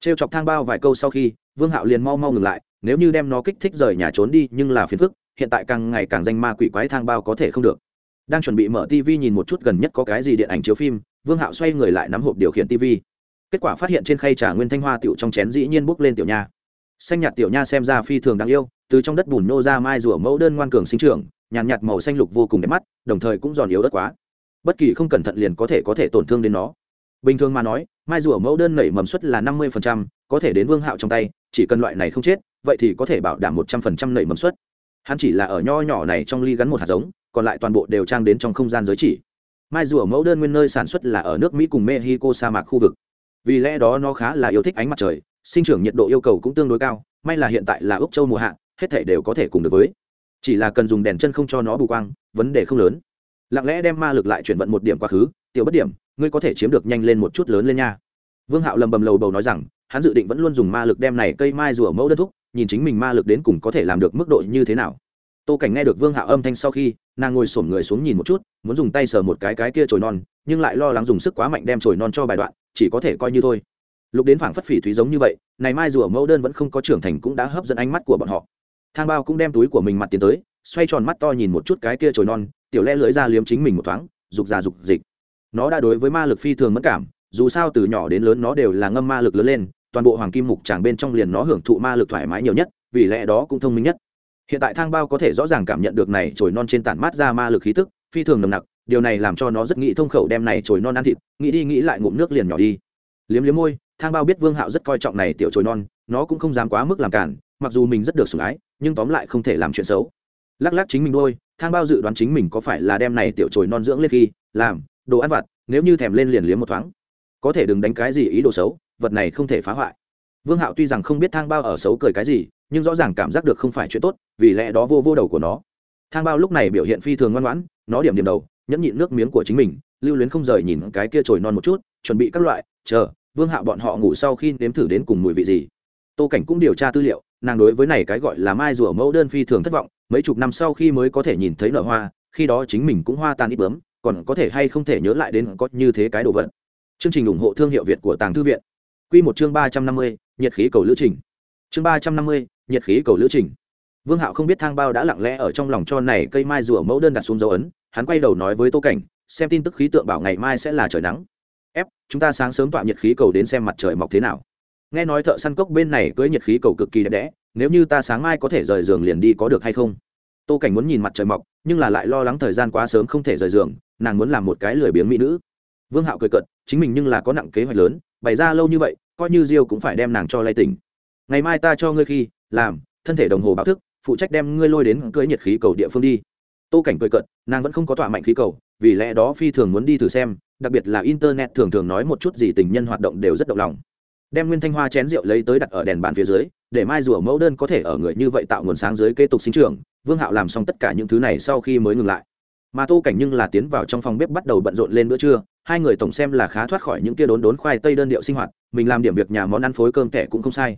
Trêu chọc thang bao vài câu sau khi, vương hạo liền mau mau ngừng lại, nếu như đem nó kích thích rời nhà trốn đi, nhưng là phiền phức, hiện tại càng ngày càng danh ma quỷ quái thang bao có thể không được. Đang chuẩn bị mở tv nhìn một chút gần nhất có cái gì điện ảnh chiếu phim, vương hạo xoay người lại nắm hộp điều khiển tv kết quả phát hiện trên khay trà nguyên thanh hoa tiểu trong chén dĩ nhiên bốc lên tiểu nha. Xanh nhạt tiểu nha xem ra phi thường đáng yêu, từ trong đất bùn nô ra mai rùa mẫu đơn ngoan cường sinh trưởng, nhàn nhạt màu xanh lục vô cùng đẹp mắt, đồng thời cũng giòn yếu đất quá. Bất kỳ không cẩn thận liền có thể có thể tổn thương đến nó. Bình thường mà nói, mai rùa mẫu đơn nảy mầm suất là năm mươi có thể đến vương hạo trong tay, chỉ cần loại này không chết, vậy thì có thể bảo đảm một trăm phần trăm nảy mầm suất. Hắn chỉ là ở nho nhỏ này trong ly gắn một hạt giống, còn lại toàn bộ đều trang đến trong không gian giới chỉ. Mai rùa mẫu đơn nguyên nơi sản xuất là ở nước mỹ cùng mexico sa mạc khu vực vì lẽ đó nó khá là yêu thích ánh mặt trời, sinh trưởng nhiệt độ yêu cầu cũng tương đối cao, may là hiện tại là úc châu mùa hạ, hết thể đều có thể cùng được với. Chỉ là cần dùng đèn chân không cho nó bù quang, vấn đề không lớn. Lặng lẽ đem ma lực lại chuyển vận một điểm quá khứ, tiểu bất điểm, ngươi có thể chiếm được nhanh lên một chút lớn lên nha. Vương hạo lầm bầm lầu bầu nói rằng, hắn dự định vẫn luôn dùng ma lực đem này cây mai rùa mẫu đất thúc, nhìn chính mình ma lực đến cùng có thể làm được mức độ như thế nào. Tô cảnh nghe được vương hạo âm thanh sau khi, nàng ngồi sổm người xuống nhìn một chút, muốn dùng tay sờ một cái cái kia trồi non nhưng lại lo lắng dùng sức quá mạnh đem chồi non cho bài đoạn, chỉ có thể coi như thôi. Lục đến phảng phất phỉ thúy giống như vậy, này mai rùa mẫu đơn vẫn không có trưởng thành cũng đã hấp dẫn ánh mắt của bọn họ. Thang bao cũng đem túi của mình mặt tiến tới, xoay tròn mắt to nhìn một chút cái kia chồi non, tiểu le lưỡi ra liếm chính mình một thoáng, dục già dục dịch. Nó đã đối với ma lực phi thường mất cảm, dù sao từ nhỏ đến lớn nó đều là ngâm ma lực lớn lên, toàn bộ hoàng kim mục tràng bên trong liền nó hưởng thụ ma lực thoải mái nhiều nhất, vì lẽ đó cũng thông minh nhất. Hiện tại thang bao có thể rõ ràng cảm nhận được này chồi non trên tản mát ra ma lực khí tức, phi thường nồng nặc điều này làm cho nó rất nghĩ thông khẩu đem này chồi non ăn thịt, nghĩ đi nghĩ lại ngụm nước liền nhỏ đi. Liếm liếm môi, thang bao biết vương hạo rất coi trọng này tiểu chồi non, nó cũng không dám quá mức làm cản, mặc dù mình rất được sủng ái, nhưng tóm lại không thể làm chuyện xấu. Lắc lắc chính mình đôi, thang bao dự đoán chính mình có phải là đem này tiểu chồi non dưỡng lên khi, làm, đồ ăn vặt, nếu như thèm lên liền liếm một thoáng. Có thể đừng đánh cái gì ý đồ xấu, vật này không thể phá hoại. Vương hạo tuy rằng không biết thang bao ở xấu cười cái gì, nhưng rõ ràng cảm giác được không phải chuyện tốt, vì lẽ đó vô vô đầu của nó. Thang bao lúc này biểu hiện phi thường ngoan ngoãn, nó điểm điểm đầu nhẫn nhịn nước miếng của chính mình, lưu luyến không rời nhìn cái kia trồi non một chút, chuẩn bị các loại, chờ, vương hạo bọn họ ngủ sau khi nếm thử đến cùng mùi vị gì. Tô cảnh cũng điều tra tư liệu, nàng đối với này cái gọi là mai rùa mẫu đơn phi thường thất vọng, mấy chục năm sau khi mới có thể nhìn thấy nở hoa, khi đó chính mình cũng hoa tan ít bướm, còn có thể hay không thể nhớ lại đến có như thế cái đồ vật. Chương trình ủng hộ thương hiệu việt của tàng thư viện. Q một chương ba trăm năm mươi, nhiệt khí cầu lữ trình. Chương ba trăm năm mươi, nhiệt khí cầu lữ trình. Vương hạo không biết thang bao đã lặng lẽ ở trong lòng cho này cây mai rùa mẫu đơn đặt xuống dấu ấn hắn quay đầu nói với tô cảnh, xem tin tức khí tượng bảo ngày mai sẽ là trời nắng. Ép, chúng ta sáng sớm tọa nhiệt khí cầu đến xem mặt trời mọc thế nào. Nghe nói thợ săn cốc bên này cưới nhiệt khí cầu cực kỳ đẹp đẽ, nếu như ta sáng mai có thể rời giường liền đi có được hay không? Tô cảnh muốn nhìn mặt trời mọc, nhưng là lại lo lắng thời gian quá sớm không thể rời giường, nàng muốn làm một cái lười biếng mỹ nữ. Vương hạo cười cận chính mình nhưng là có nặng kế hoạch lớn, bày ra lâu như vậy, coi như diêu cũng phải đem nàng cho lay tỉnh. Ngày mai ta cho ngươi khi, làm, thân thể đồng hồ báo thức, phụ trách đem ngươi lôi đến cưới nhiệt khí cầu địa phương đi tô cảnh cười cận nàng vẫn không có tọa mạnh khí cầu, vì lẽ đó phi thường muốn đi thử xem, đặc biệt là internet thường thường nói một chút gì tình nhân hoạt động đều rất động lòng. Đem nguyên thanh hoa chén rượu lấy tới đặt ở đèn bàn phía dưới, để mai rùa mẫu đơn có thể ở người như vậy tạo nguồn sáng dưới kế tục sinh trưởng, vương hạo làm xong tất cả những thứ này sau khi mới ngừng lại. Mà tô cảnh nhưng là tiến vào trong phòng bếp bắt đầu bận rộn lên bữa trưa, hai người tổng xem là khá thoát khỏi những kia đốn đốn khoai tây đơn điệu sinh hoạt, mình làm điểm việc nhà món ăn phối cơm kẻ cũng không sai.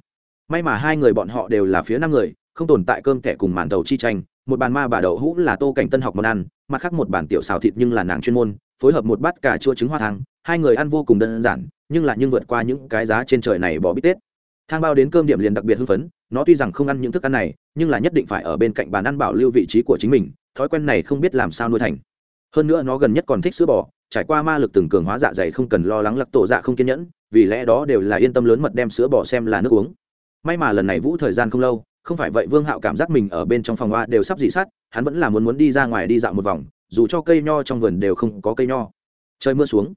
May mà hai người bọn họ đều là phía năm người không tồn tại cơm thẻ cùng màn tàu chi tranh, một bàn ma bà đậu hũ là tô cảnh tân học món ăn, mặt khác một bàn tiểu xào thịt nhưng là nàng chuyên môn, phối hợp một bát cà chua trứng hoa thang, hai người ăn vô cùng đơn giản, nhưng là nhưng vượt qua những cái giá trên trời này bỏ bít tết. Thang bao đến cơm điểm liền đặc biệt hưng phấn, nó tuy rằng không ăn những thức ăn này, nhưng là nhất định phải ở bên cạnh bàn ăn bảo lưu vị trí của chính mình, thói quen này không biết làm sao nuôi thành. Hơn nữa nó gần nhất còn thích sữa bò, trải qua ma lực từng cường hóa dạ dày không cần lo lắng lặc tổ dạ không kiên nhẫn, vì lẽ đó đều là yên tâm lớn mật đem sữa bò xem là nước uống. May mà lần này vũ thời gian không lâu không phải vậy vương hạo cảm giác mình ở bên trong phòng hoa đều sắp dị sát, hắn vẫn là muốn muốn đi ra ngoài đi dạo một vòng, dù cho cây nho trong vườn đều không có cây nho. Trời mưa xuống,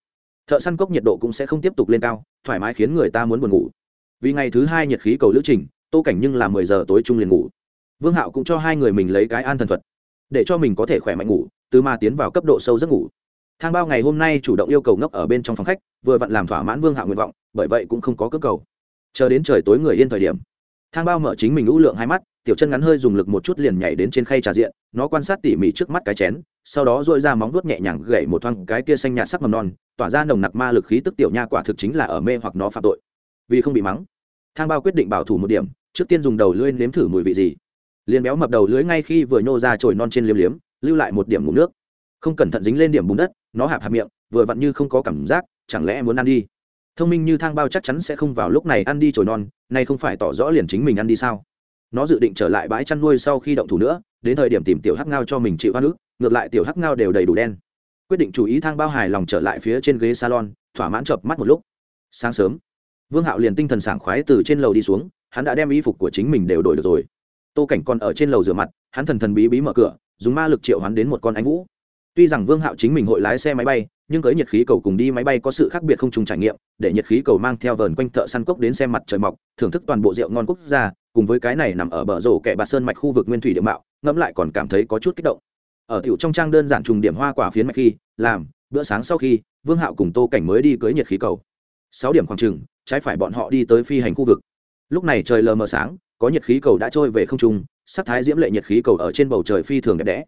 thợ săn cốc nhiệt độ cũng sẽ không tiếp tục lên cao, thoải mái khiến người ta muốn buồn ngủ. Vì ngày thứ hai nhiệt khí cầu lữ trình, tô cảnh nhưng là mười giờ tối trung liền ngủ. Vương hạo cũng cho hai người mình lấy cái an thần thuật, để cho mình có thể khỏe mạnh ngủ, từ mà tiến vào cấp độ sâu giấc ngủ. Thang bao ngày hôm nay chủ động yêu cầu ngốc ở bên trong phòng khách, vừa vặn làm thỏa mãn vương hạo nguyện vọng, bởi vậy cũng không có cơ cầu. Chờ đến trời tối người yên thời điểm thang bao mở chính mình ưu lượng hai mắt, tiểu chân ngắn hơi dùng lực một chút liền nhảy đến trên khay trà diện, nó quan sát tỉ mỉ trước mắt cái chén, sau đó dội ra móng vuốt nhẹ nhàng gậy một thoáng cái kia xanh nhạt sắc mầm non, tỏa ra nồng nặc ma lực khí tức tiểu nha quả thực chính là ở mê hoặc nó phạm tội. Vì không bị mắng, thang bao quyết định bảo thủ một điểm, trước tiên dùng đầu lưỡi nếm thử mùi vị gì. Liền béo mập đầu lưỡi ngay khi vừa nhô ra trồi non trên liếm liếm, lưu lại một điểm ngủ nước. Không cẩn thận dính lên điểm bùn đất, nó hạp hạp miệng, vừa vặn như không có cảm giác, chẳng lẽ muốn ăn đi? Thông minh như thang bao chắc chắn sẽ không vào lúc này ăn đi trồi non, nay không phải tỏ rõ liền chính mình ăn đi sao? Nó dự định trở lại bãi chăn nuôi sau khi động thủ nữa, đến thời điểm tìm tiểu hắc ngao cho mình chịu hoa nước ngược lại tiểu hắc ngao đều đầy đủ đen. Quyết định chú ý thang bao hài lòng trở lại phía trên ghế salon, thỏa mãn chợp mắt một lúc. Sáng sớm, vương hạo liền tinh thần sảng khoái từ trên lầu đi xuống, hắn đã đem y phục của chính mình đều đổi được rồi. Tô cảnh còn ở trên lầu rửa mặt, hắn thần thần bí bí mở cửa, dùng ma lực triệu hắn đến một con ánh vũ tuy rằng vương hạo chính mình hội lái xe máy bay, nhưng cưới nhiệt khí cầu cùng đi máy bay có sự khác biệt không trùng trải nghiệm, để nhiệt khí cầu mang theo vờn quanh thợ săn cốc đến xem mặt trời mọc, thưởng thức toàn bộ rượu ngon quốc gia, cùng với cái này nằm ở bờ rổ kẻ bạt sơn mạch khu vực nguyên thủy địa mạo, ngẫm lại còn cảm thấy có chút kích động. Ở tiểu trong trang đơn giản trùng điểm hoa quả phiến mạch khi, làm, bữa sáng sau khi, vương hạo cùng tô cảnh mới đi cưới nhiệt khí cầu. Sáu điểm khoảng trừng trái phải bọn họ đi tới phi hành khu vực. Lúc này trời lờ mờ sáng, có nhiệt khí cầu đã trôi về không trung, sắc thái diễm lệ nhiệt khí cầu ở trên bầu trời phi thường đẹp đẽ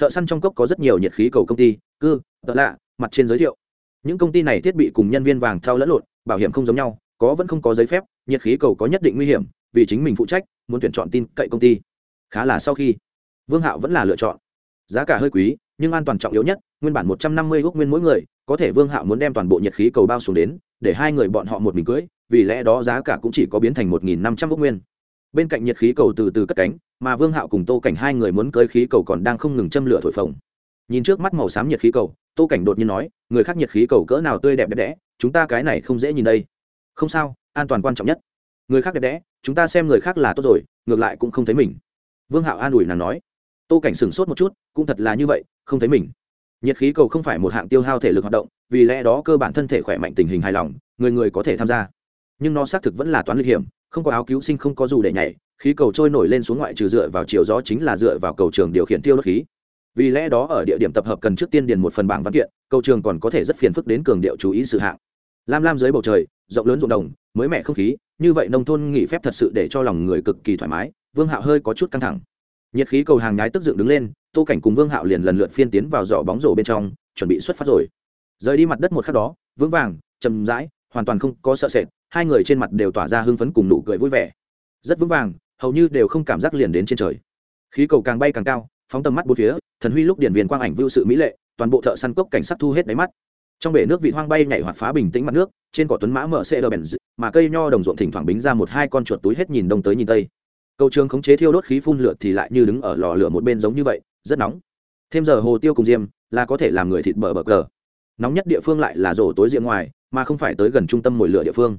thợ săn trong cốc có rất nhiều nhiệt khí cầu công ty, cư, tợ lạ, mặt trên giới thiệu. Những công ty này thiết bị cùng nhân viên vàng thao lẫn lộn, bảo hiểm không giống nhau, có vẫn không có giấy phép, nhiệt khí cầu có nhất định nguy hiểm, vì chính mình phụ trách, muốn tuyển chọn tin cậy công ty. Khá là sau khi, vương hạo vẫn là lựa chọn. Giá cả hơi quý, nhưng an toàn trọng yếu nhất, nguyên bản một trăm năm mươi gốc nguyên mỗi người, có thể vương hạo muốn đem toàn bộ nhiệt khí cầu bao xuống đến, để hai người bọn họ một mình cưới, vì lẽ đó giá cả cũng chỉ có biến thành một nghìn năm trăm gốc nguyên bên cạnh nhiệt khí cầu từ từ cất cánh, mà vương hạo cùng tô cảnh hai người muốn cưới khí cầu còn đang không ngừng châm lửa thổi phồng. Nhìn trước mắt màu xám nhiệt khí cầu, tô cảnh đột nhiên nói, người khác nhiệt khí cầu cỡ nào tươi đẹp đẹp đẽ, chúng ta cái này không dễ nhìn đây. Không sao, an toàn quan trọng nhất. Người khác đẹp đẽ, chúng ta xem người khác là tốt rồi, ngược lại cũng không thấy mình. Vương hạo an ủi nàng nói. Tô cảnh sửng sốt một chút, cũng thật là như vậy, không thấy mình. Nhiệt khí cầu không phải một hạng tiêu hao thể lực hoạt động, vì lẽ đó cơ bản thân thể khỏe mạnh tình hình hài lòng, người người có thể tham gia. Nhưng nó xác thực vẫn là toán lực hiểm không có áo cứu sinh không có dù để nhảy, khí cầu trôi nổi lên xuống ngoại trừ dựa vào chiều gió chính là dựa vào cầu trường điều khiển tiêu đốt khí. Vì lẽ đó ở địa điểm tập hợp cần trước tiên điền một phần bảng văn kiện, cầu trường còn có thể rất phiền phức đến cường điệu chú ý sự hạng. Lam lam dưới bầu trời, rộng lớn ruộng đồng, mới mẻ không khí, như vậy nông thôn nghỉ phép thật sự để cho lòng người cực kỳ thoải mái, vương hạo hơi có chút căng thẳng. Nhiệt khí cầu hàng nhái tức dựng đứng lên, tô cảnh cùng vương hạo liền lần lượt phiên tiến vào giỏ bóng rổ bên trong, chuẩn bị xuất phát rồi. Rời đi mặt đất một khắc đó, vững vàng chầm rãi, hoàn toàn không có sợ sệt hai người trên mặt đều tỏa ra hưng phấn cùng nụ cười vui vẻ. Rất vững vàng, hầu như đều không cảm giác liền đến trên trời. Khí cầu càng bay càng cao, phóng tầm mắt bốn phía, thần huy lúc điển viên quang ảnh vưu sự mỹ lệ, toàn bộ thợ săn cốc cảnh sát thu hết đáy mắt. Trong bể nước vị hoang bay nhảy hoạt phá bình tĩnh mặt nước, trên cỏ tuấn mã mở xe đờ bèn mà cây nho đồng ruộng thỉnh thoảng bính ra một hai con chuột túi hết nhìn đông tới nhìn tây. Cầu trường khống chế thiêu đốt khí phun lửa thì lại như đứng ở lò lửa một bên giống như vậy, rất nóng. Thêm giờ hồ tiêu cùng diêm, là có thể làm người thịt bờ bờ cờ. Nóng nhất địa phương lại là rổ tối diện ngoài, mà không phải tới gần trung tâm mồi lửa địa phương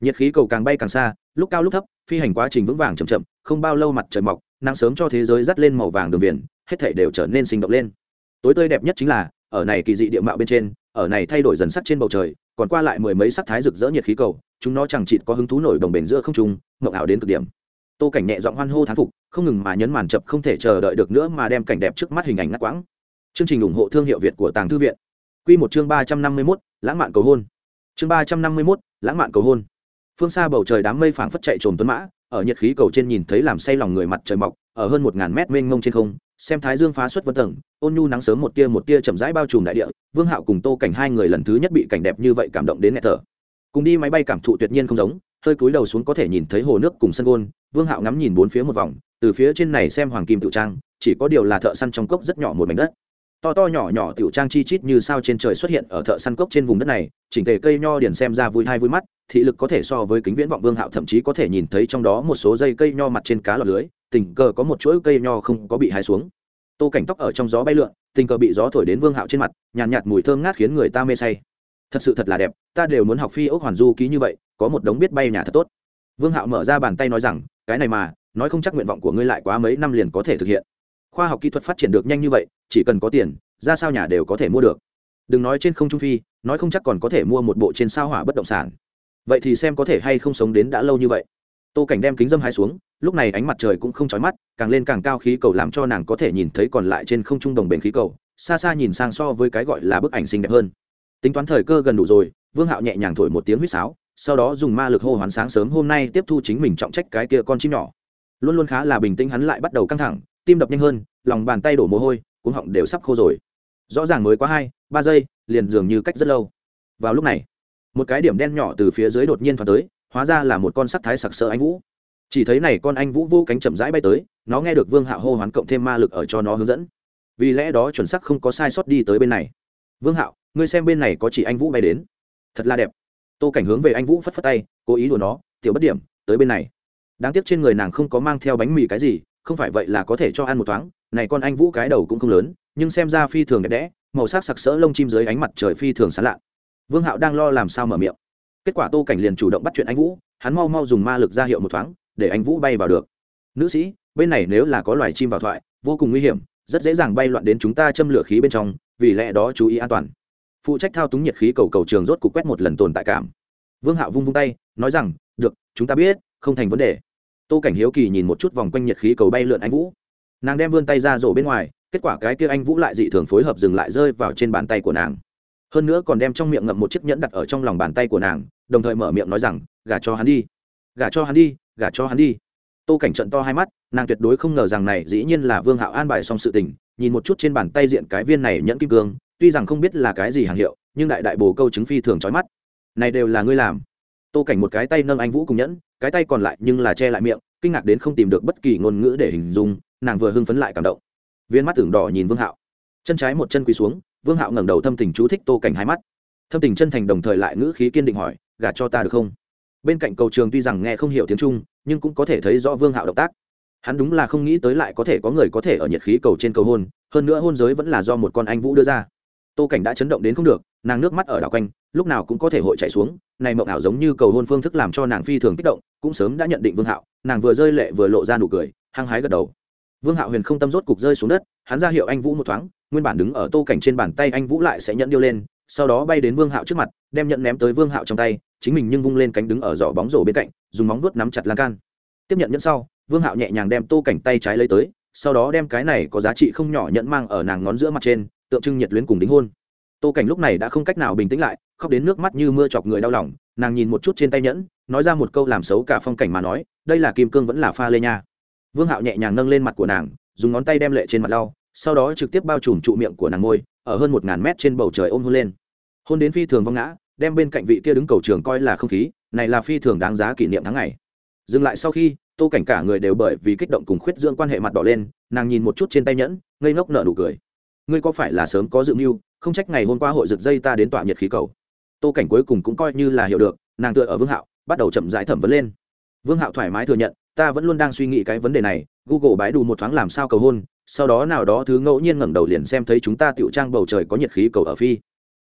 nhiệt khí cầu càng bay càng xa, lúc cao lúc thấp, phi hành quá trình vững vàng chậm chậm, không bao lâu mặt trời mọc, nắng sớm cho thế giới dắt lên màu vàng đường viền, hết thể đều trở nên sinh động lên. Tối tươi đẹp nhất chính là, ở này kỳ dị địa mạo bên trên, ở này thay đổi dần sắc trên bầu trời, còn qua lại mười mấy sắc thái rực rỡ nhiệt khí cầu, chúng nó chẳng chịt có hứng thú nổi đồng bền giữa không trung, mộng ảo đến cực điểm. Tô cảnh nhẹ giọng hoan hô thán phục, không ngừng mà nhấn màn chập không thể chờ đợi được nữa mà đem cảnh đẹp trước mắt hình ảnh ngắt quãng. Chương trình ủng hộ thương hiệu việt của tàng thư viện. Quy một chương ba trăm năm mươi mốt, lãng mạn cầu hôn. Chương ba trăm năm mươi mốt, lãng mạn cầu hôn phương xa bầu trời đám mây phảng phất chạy trồm tuấn mã, ở nhiệt khí cầu trên nhìn thấy làm say lòng người mặt trời mọc, ở hơn một ngàn mét mênh mông trên không, xem thái dương phá xuất vân tầng, ôn nhu nắng sớm một tia một tia chậm rãi bao trùm đại địa, vương hạo cùng tô cảnh hai người lần thứ nhất bị cảnh đẹp như vậy cảm động đến nghẹt thở. Cùng đi máy bay cảm thụ tuyệt nhiên không giống, hơi cúi đầu xuống có thể nhìn thấy hồ nước cùng sân gôn, vương hạo ngắm nhìn bốn phía một vòng, từ phía trên này xem hoàng kim Tiểu trang, chỉ có điều là thợ săn trong cốc rất nhỏ một mảnh đất. To to nhỏ nhỏ tiểu trang chi chít như sao trên trời xuất hiện ở thợ săn cốc trên vùng đất này, chỉnh tề cây nho điển xem ra vui hai vui mắt thị lực có thể so với kính viễn vọng vương hạo thậm chí có thể nhìn thấy trong đó một số dây cây nho mặt trên cá lọt lưới tình cờ có một chuỗi cây nho không có bị hai xuống. Tô cảnh tóc ở trong gió bay lượn tình cờ bị gió thổi đến vương hạo trên mặt nhàn nhạt, nhạt mùi thơm ngát khiến người ta mê say. Thật sự thật là đẹp ta đều muốn học phi ốc hoàn du ký như vậy có một đống biết bay nhà thật tốt. Vương hạo mở ra bàn tay nói rằng cái này mà nói không chắc nguyện vọng của ngươi lại quá mấy năm liền có thể thực hiện. Khoa học kỹ thuật phát triển được nhanh như vậy chỉ cần có tiền ra sao nhà đều có thể mua được. Đừng nói trên không trung phi nói không chắc còn có thể mua một bộ trên sao hỏa bất động sản vậy thì xem có thể hay không sống đến đã lâu như vậy. Tô cảnh đem kính dâm hai xuống, lúc này ánh mặt trời cũng không chói mắt, càng lên càng cao khí cầu làm cho nàng có thể nhìn thấy còn lại trên không trung đồng bền khí cầu, xa xa nhìn sang so với cái gọi là bức ảnh xinh đẹp hơn. Tính toán thời cơ gần đủ rồi, vương hạo nhẹ nhàng thổi một tiếng huýt sáo, sau đó dùng ma lực hô hoán sáng sớm hôm nay tiếp thu chính mình trọng trách cái kia con chim nhỏ. Luôn luôn khá là bình tĩnh hắn lại bắt đầu căng thẳng, tim đập nhanh hơn, lòng bàn tay đổ mồ hôi, cuống họng đều sắp khô rồi. Rõ ràng mới quá hai, ba giây, liền dường như cách rất lâu. Vào lúc này một cái điểm đen nhỏ từ phía dưới đột nhiên thoáng tới, hóa ra là một con sắc thái sặc sỡ anh vũ. Chỉ thấy này con anh vũ vô cánh chậm rãi bay tới, nó nghe được vương hạo hô hoán cộng thêm ma lực ở cho nó hướng dẫn. Vì lẽ đó chuẩn sắc không có sai sót đi tới bên này. Vương hạo, ngươi xem bên này có chỉ anh vũ bay đến. Thật là đẹp. Tô cảnh hướng về anh vũ phất phất tay, cố ý đùa nó, tiểu bất điểm, tới bên này. Đáng tiếc trên người nàng không có mang theo bánh mì cái gì, không phải vậy là có thể cho ăn một thoáng, này con anh vũ cái đầu cũng không lớn, nhưng xem ra phi thường đẹp đẽ, màu sắc sặc sỡ lông chim dưới ánh mặt trời phi thường sán lạ vương hạo đang lo làm sao mở miệng. Kết quả tô cảnh liền chủ động bắt chuyện anh vũ, hắn mau mau dùng ma lực ra hiệu một thoáng, để anh vũ bay vào được. Nữ sĩ, bên này nếu là có loài chim vào thoại, vô cùng nguy hiểm, rất dễ dàng bay loạn đến chúng ta châm lửa khí bên trong, vì lẽ đó chú ý an toàn. Phụ trách thao túng nhiệt khí cầu cầu trường rốt cục quét một lần tồn tại cảm. Vương hạo vung vung tay, nói rằng, được, chúng ta biết, không thành vấn đề. Tô cảnh hiếu kỳ nhìn một chút vòng quanh nhiệt khí cầu bay lượn anh vũ. Nàng đem vươn tay ra rổ bên ngoài, kết quả cái kia anh vũ lại dị thường phối hợp dừng lại rơi vào trên bàn tay của nàng hơn nữa còn đem trong miệng ngậm một chiếc nhẫn đặt ở trong lòng bàn tay của nàng, đồng thời mở miệng nói rằng, gả cho hắn đi. Gả cho hắn đi, gả cho hắn đi. Tô cảnh trận to hai mắt, nàng tuyệt đối không ngờ rằng này dĩ nhiên là vương hạo an bài xong sự tình, nhìn một chút trên bàn tay diện cái viên này nhẫn kim cương, tuy rằng không biết là cái gì hàng hiệu, nhưng đại đại bồ câu chứng phi thường trói mắt. Này đều là ngươi làm. Tô cảnh một cái tay nâng anh vũ cùng nhẫn, cái tay còn lại nhưng là che lại miệng, kinh ngạc đến không tìm được bất kỳ ngôn ngữ để hình dung, nàng vừa hưng phấn lại cảm động. Viên mắt tưởng đỏ nhìn vương hạo. Chân trái một chân quỳ xuống vương hạo ngẩng đầu thâm tình chú thích tô cảnh hai mắt. Thâm tình chân thành đồng thời lại ngữ khí kiên định hỏi, gả cho ta được không? Bên cạnh cầu trường tuy rằng nghe không hiểu tiếng trung, nhưng cũng có thể thấy rõ vương hạo động tác. Hắn đúng là không nghĩ tới lại có thể có người có thể ở nhiệt khí cầu trên cầu hôn, hơn nữa hôn giới vẫn là do một con anh vũ đưa ra. Tô cảnh đã chấn động đến không được, nàng nước mắt ở đảo quanh, lúc nào cũng có thể hội chạy xuống, này mộng ảo giống như cầu hôn phương thức làm cho nàng phi thường kích động, cũng sớm đã nhận định vương hạo, nàng vừa rơi lệ vừa lộ ra nụ cười, hăng hái gật đầu. Vương hạo huyền không tâm rốt cục rơi xuống đất, hắn ra hiệu anh vũ một thoáng nguyên bản đứng ở tô cảnh trên bàn tay anh vũ lại sẽ nhận điêu lên, sau đó bay đến vương hạo trước mặt, đem nhận ném tới vương hạo trong tay, chính mình nhưng vung lên cánh đứng ở giỏ bóng rổ bên cạnh, dùng móng vuốt nắm chặt lan can. Tiếp nhận nhẫn sau, vương hạo nhẹ nhàng đem tô cảnh tay trái lấy tới, sau đó đem cái này có giá trị không nhỏ nhẫn mang ở nàng ngón giữa mặt trên, tượng trưng nhiệt luyến cùng đính hôn. Tô cảnh lúc này đã không cách nào bình tĩnh lại, khóc đến nước mắt như mưa chọc người đau lòng, nàng nhìn một chút trên tay nhẫn, nói ra một câu làm xấu cả phong cảnh mà nói, đây là kim cương vẫn là pha lê nha. Vương hạo nhẹ nhàng nâng lên mặt của nàng, dùng ngón tay đem lệ trên mặt lau sau đó trực tiếp bao trùm trụ miệng của nàng ngôi, ở hơn một ngàn mét trên bầu trời ôm hôn lên. Hôn đến phi thường vong ngã, đem bên cạnh vị kia đứng cầu trường coi là không khí, này là phi thường đáng giá kỷ niệm tháng ngày. Dừng lại sau khi, tô cảnh cả người đều bởi vì kích động cùng khuyết dưỡng quan hệ mặt đỏ lên, nàng nhìn một chút trên tay nhẫn, ngây ngốc nở nụ cười. Ngươi có phải là sớm có dự mưu, không trách ngày hôm qua hội rực dây ta đến tọa nhiệt khí cầu. Tô cảnh cuối cùng cũng coi như là hiểu được, nàng tựa ở vương hạo, bắt đầu chậm rãi thẩm vấn lên. Vương hạo thoải mái thừa nhận, ta vẫn luôn đang suy nghĩ cái vấn đề này, google bái đủ một thoáng làm sao cầu hôn sau đó nào đó thứ ngẫu nhiên ngẩng đầu liền xem thấy chúng ta tiểu trang bầu trời có nhiệt khí cầu ở phi.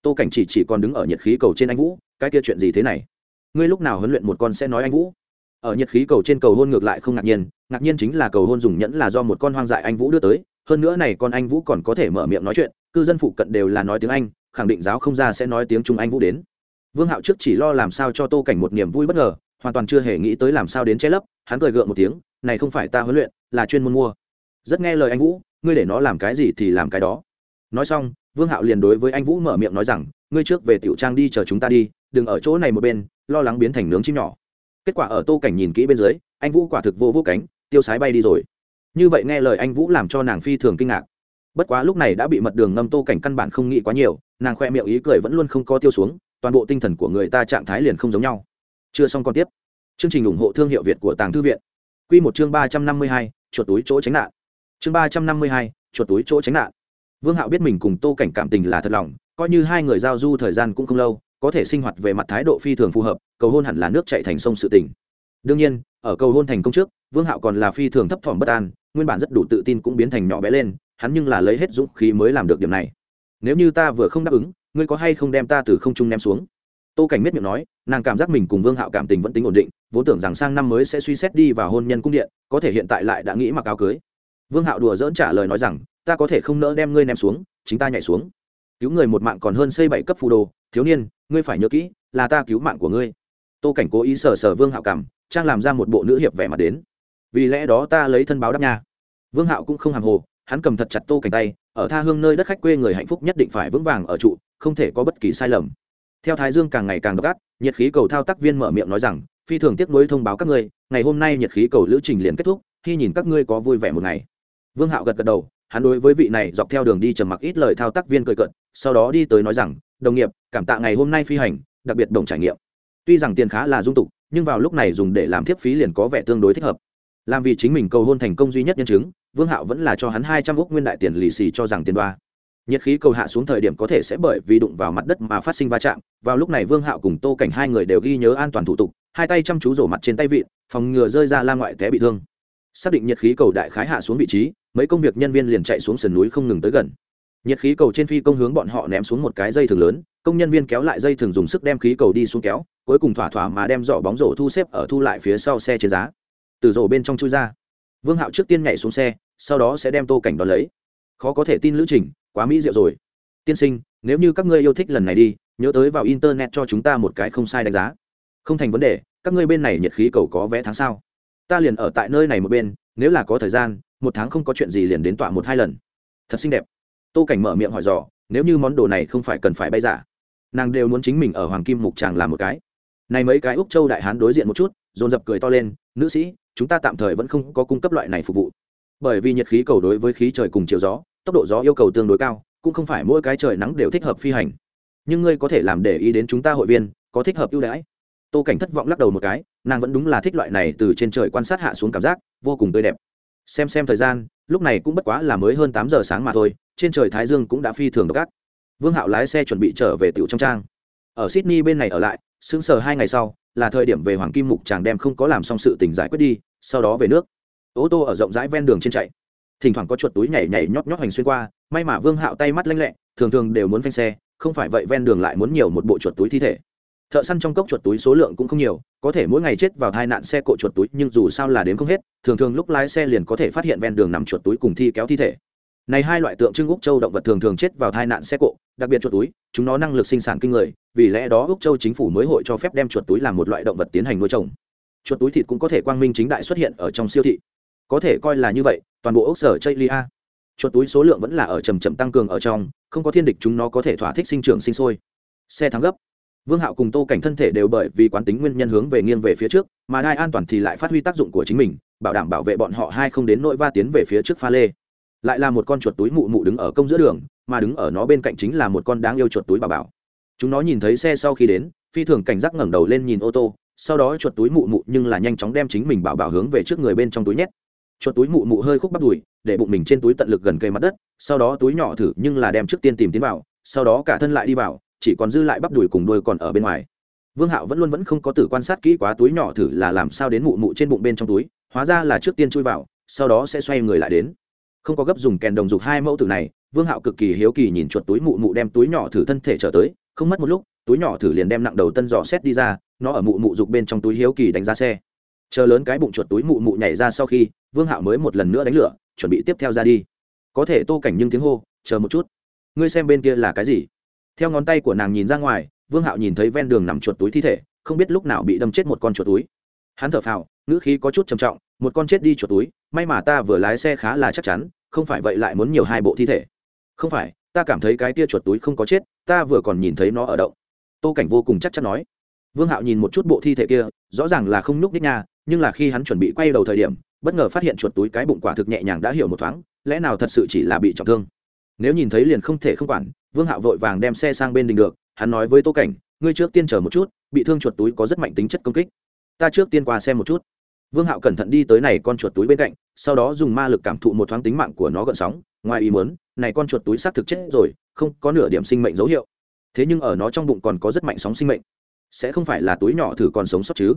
Tô cảnh chỉ chỉ còn đứng ở nhiệt khí cầu trên anh vũ, cái kia chuyện gì thế này? Ngươi lúc nào huấn luyện một con sẽ nói anh vũ? Ở nhiệt khí cầu trên cầu hôn ngược lại không ngạc nhiên ngạc nhiên chính là cầu hôn dùng nhẫn là do một con hoang dại anh vũ đưa tới, hơn nữa này con anh vũ còn có thể mở miệng nói chuyện, cư dân phụ cận đều là nói tiếng anh, khẳng định giáo không ra sẽ nói tiếng trung anh vũ đến. Vương hạo trước chỉ lo làm sao cho tô cảnh một niềm vui bất ngờ, hoàn toàn chưa hề nghĩ tới làm sao đến che lấp, hắn cười gượng một tiếng, này không phải ta huấn luyện, là chuyên môn mua rất nghe lời anh vũ, ngươi để nó làm cái gì thì làm cái đó. Nói xong, vương hạo liền đối với anh vũ mở miệng nói rằng, ngươi trước về tiểu trang đi chờ chúng ta đi, đừng ở chỗ này một bên, lo lắng biến thành nướng chim nhỏ. Kết quả ở tô cảnh nhìn kỹ bên dưới, anh vũ quả thực vô vô cánh, tiêu sái bay đi rồi. Như vậy nghe lời anh vũ làm cho nàng phi thường kinh ngạc. Bất quá lúc này đã bị mật đường ngâm tô cảnh căn bản không nghĩ quá nhiều, nàng khoe miệng ý cười vẫn luôn không có tiêu xuống, toàn bộ tinh thần của người ta trạng thái liền không giống nhau. Chưa xong còn tiếp. Chương trình ủng hộ thương hiệu việt của tàng thư viện. Q một chương ba trăm năm mươi hai, chuột túi chỗ tránh nạn chương ba trăm năm mươi hai, chuột túi chỗ tránh nạn. Vương hạo biết mình cùng tô cảnh cảm tình là thật lòng, coi như hai người giao du thời gian cũng không lâu, có thể sinh hoạt về mặt thái độ phi thường phù hợp, cầu hôn hẳn là nước chạy thành sông sự tình. Đương nhiên, ở cầu hôn thành công trước, vương hạo còn là phi thường thấp thỏm bất an, nguyên bản rất đủ tự tin cũng biến thành nhỏ bé lên, hắn nhưng là lấy hết dũng khí mới làm được điểm này. Nếu như ta vừa không đáp ứng, ngươi có hay không đem ta từ không trung ném xuống? Tô cảnh miết miệng nói, nàng cảm giác mình cùng vương hạo cảm tình vẫn tính ổn định, vốn tưởng rằng sang năm mới sẽ suy xét đi vào hôn nhân cung điện, có thể hiện tại lại đã nghĩ mặc áo cưới vương hạo đùa dỡn trả lời nói rằng, ta có thể không nỡ đem ngươi ném xuống, chính ta nhảy xuống. Cứu người một mạng còn hơn xây bảy cấp phù đồ, thiếu niên, ngươi phải nhớ kỹ, là ta cứu mạng của ngươi. Tô cảnh cố ý sờ sờ vương hạo cảm trang làm ra một bộ nữ hiệp vẻ mặt đến. Vì lẽ đó ta lấy thân báo đáp nha. Vương hạo cũng không hàm hồ, hắn cầm thật chặt tô cảnh tay, ở tha hương nơi đất khách quê người hạnh phúc nhất định phải vững vàng ở trụ, không thể có bất kỳ sai lầm. Theo thái dương càng ngày càng độc ác, nhiệt khí cầu thao tác viên mở miệng nói rằng, phi thường tiếc nuối thông báo các ngươi, ngày hôm nay nhiệt khí cầu lữ trình liền kết thúc, khi nhìn các ngươi có vui vẻ một ngày vương hạo gật gật đầu, hắn đối với vị này dọc theo đường đi trầm mặc ít lời thao tác viên cười cận sau đó đi tới nói rằng, đồng nghiệp, cảm tạ ngày hôm nay phi hành, đặc biệt đồng trải nghiệm. Tuy rằng tiền khá là dung tục, nhưng vào lúc này dùng để làm thiếp phí liền có vẻ tương đối thích hợp. Làm vì chính mình cầu hôn thành công duy nhất nhân chứng, vương hạo vẫn là cho hắn hai trăm ước nguyên đại tiền lì xì cho rằng tiền đoa. Nhiệt khí cầu hạ xuống thời điểm có thể sẽ bởi vì đụng vào mặt đất mà phát sinh va chạm, vào lúc này vương hạo cùng tô cảnh hai người đều ghi nhớ an toàn thủ tục, hai tay chăm chú rổ mặt trên tay vịn, phòng ngừa rơi ra la ngoại té bị thương xác định nhiệt khí cầu đại khái hạ xuống vị trí, mấy công việc nhân viên liền chạy xuống sườn núi không ngừng tới gần. Nhiệt khí cầu trên phi công hướng bọn họ ném xuống một cái dây thừng lớn, công nhân viên kéo lại dây thừng dùng sức đem khí cầu đi xuống kéo, cuối cùng thỏa thỏa mà đem giỏ bóng rổ thu xếp ở thu lại phía sau xe trên giá. Từ rổ bên trong chui ra. Vương hạo trước tiên nhảy xuống xe, sau đó sẽ đem tô cảnh đón lấy. Khó có thể tin lữ trình, quá mỹ diệu rồi. Tiên sinh, nếu như các ngươi yêu thích lần này đi, nhớ tới vào internet cho chúng ta một cái không sai đánh giá. Không thành vấn đề, các ngươi bên này nhiệt khí cầu có vé tháng sau ta liền ở tại nơi này một bên, nếu là có thời gian, một tháng không có chuyện gì liền đến tọa một hai lần. Thật xinh đẹp. Tô cảnh mở miệng hỏi dò, nếu như món đồ này không phải cần phải bay giả, nàng đều muốn chính mình ở hoàng kim mục tràng làm một cái. Này mấy cái úc châu đại hán đối diện một chút, dồn dập cười to lên, nữ sĩ, chúng ta tạm thời vẫn không có cung cấp loại này phục vụ. Bởi vì nhiệt khí cầu đối với khí trời cùng chiều gió, tốc độ gió yêu cầu tương đối cao, cũng không phải mỗi cái trời nắng đều thích hợp phi hành. Nhưng ngươi có thể làm để ý đến chúng ta hội viên, có thích hợp ưu đãi. Tô cảnh thất vọng lắc đầu một cái nàng vẫn đúng là thích loại này từ trên trời quan sát hạ xuống cảm giác, vô cùng tươi đẹp. Xem xem thời gian, lúc này cũng bất quá là mới hơn tám giờ sáng mà thôi, trên trời thái dương cũng đã phi thường độc ác. Vương hạo lái xe chuẩn bị trở về tiểu trong trang. Ở sydney bên này ở lại, sững sờ hai ngày sau, là thời điểm về hoàng kim mục chàng đem không có làm xong sự tình giải quyết đi, sau đó về nước. Ô tô ở rộng rãi ven đường trên chạy. Thỉnh thoảng có chuột túi nhảy nhảy nhót nhót hành xuyên qua, may mà vương hạo tay mắt lanh lẹ, thường thường đều muốn phanh xe, không phải vậy ven đường lại muốn nhiều một bộ chuột túi thi thể thợ săn trong cốc chuột túi số lượng cũng không nhiều, có thể mỗi ngày chết vào hai nạn xe cộ chuột túi, nhưng dù sao là đến không hết, thường thường lúc lái xe liền có thể phát hiện ven đường nằm chuột túi cùng thi kéo thi thể. Này hai loại tượng trưng úc châu động vật thường thường chết vào tai nạn xe cộ, đặc biệt chuột túi, chúng nó năng lực sinh sản kinh người, vì lẽ đó úc châu chính phủ mới hội cho phép đem chuột túi làm một loại động vật tiến hành nuôi trồng. Chuột túi thịt cũng có thể quang minh chính đại xuất hiện ở trong siêu thị. Có thể coi là như vậy, toàn bộ ốc sở chây lia. Chuột túi số lượng vẫn là ở trầm trầm tăng cường ở trong, không có thiên địch chúng nó có thể thỏa thích sinh trưởng sinh sôi. Xe thắng gấp vương hạo cùng tô cảnh thân thể đều bởi vì quán tính nguyên nhân hướng về nghiêng về phía trước, mà đai an toàn thì lại phát huy tác dụng của chính mình, bảo đảm bảo vệ bọn họ hai không đến nỗi va tiến về phía trước pha lê. Lại là một con chuột túi mụ mụ đứng ở công giữa đường, mà đứng ở nó bên cạnh chính là một con đáng yêu chuột túi bà bảo. Chúng nó nhìn thấy xe sau khi đến, phi thường cảnh giác ngẩng đầu lên nhìn ô tô, sau đó chuột túi mụ mụ nhưng là nhanh chóng đem chính mình bảo bảo hướng về trước người bên trong túi nhét. Chuột túi mụ mụ hơi khúc bắt đùi, để bụng mình trên túi tận lực gần cây mặt đất, sau đó túi nhỏ thử nhưng là đem trước tiên tìm tiến vào, sau đó cả thân lại đi vào chỉ còn dư lại bắp đùi cùng đuôi còn ở bên ngoài. Vương hạo vẫn luôn vẫn không có tử quan sát kỹ quá túi nhỏ thử là làm sao đến mụ mụ trên bụng bên trong túi, hóa ra là trước tiên chui vào, sau đó sẽ xoay người lại đến. Không có gấp dùng kèn đồng dục hai mẫu tử này, vương hạo cực kỳ hiếu kỳ nhìn chuột túi mụ mụ đem túi nhỏ thử thân thể trở tới, không mất một lúc, túi nhỏ thử liền đem nặng đầu tân dò xét đi ra, nó ở mụ mụ dục bên trong túi hiếu kỳ đánh ra xe. Chờ lớn cái bụng chuột túi mụ mụ nhảy ra sau khi, vương hạo mới một lần nữa đánh lửa, chuẩn bị tiếp theo ra đi. Có thể tô cảnh nhưng tiếng hô, chờ một chút. Ngươi xem bên kia là cái gì? Theo ngón tay của nàng nhìn ra ngoài, vương hạo nhìn thấy ven đường nằm chuột túi thi thể, không biết lúc nào bị đâm chết một con chuột túi. Hắn thở phào, ngữ khí có chút trầm trọng, một con chết đi chuột túi, may mà ta vừa lái xe khá là chắc chắn, không phải vậy lại muốn nhiều hai bộ thi thể. Không phải, ta cảm thấy cái tia chuột túi không có chết, ta vừa còn nhìn thấy nó ở động. Tô cảnh vô cùng chắc chắn nói. Vương hạo nhìn một chút bộ thi thể kia, rõ ràng là không nhúc nhích nha, nhưng là khi hắn chuẩn bị quay đầu thời điểm, bất ngờ phát hiện chuột túi cái bụng quả thực nhẹ nhàng đã hiểu một thoáng, lẽ nào thật sự chỉ là bị trọng thương? Nếu nhìn thấy liền không thể không quản, vương hạo vội vàng đem xe sang bên đình được, hắn nói với tô cảnh, ngươi trước tiên chờ một chút, bị thương chuột túi có rất mạnh tính chất công kích. Ta trước tiên qua xem một chút. Vương hạo cẩn thận đi tới này con chuột túi bên cạnh, sau đó dùng ma lực cảm thụ một thoáng tính mạng của nó gợn sóng, ngoài ý muốn, này con chuột túi xác thực chết rồi, không có nửa điểm sinh mệnh dấu hiệu. Thế nhưng ở nó trong bụng còn có rất mạnh sóng sinh mệnh. Sẽ không phải là túi nhỏ thử còn sống sót chứ?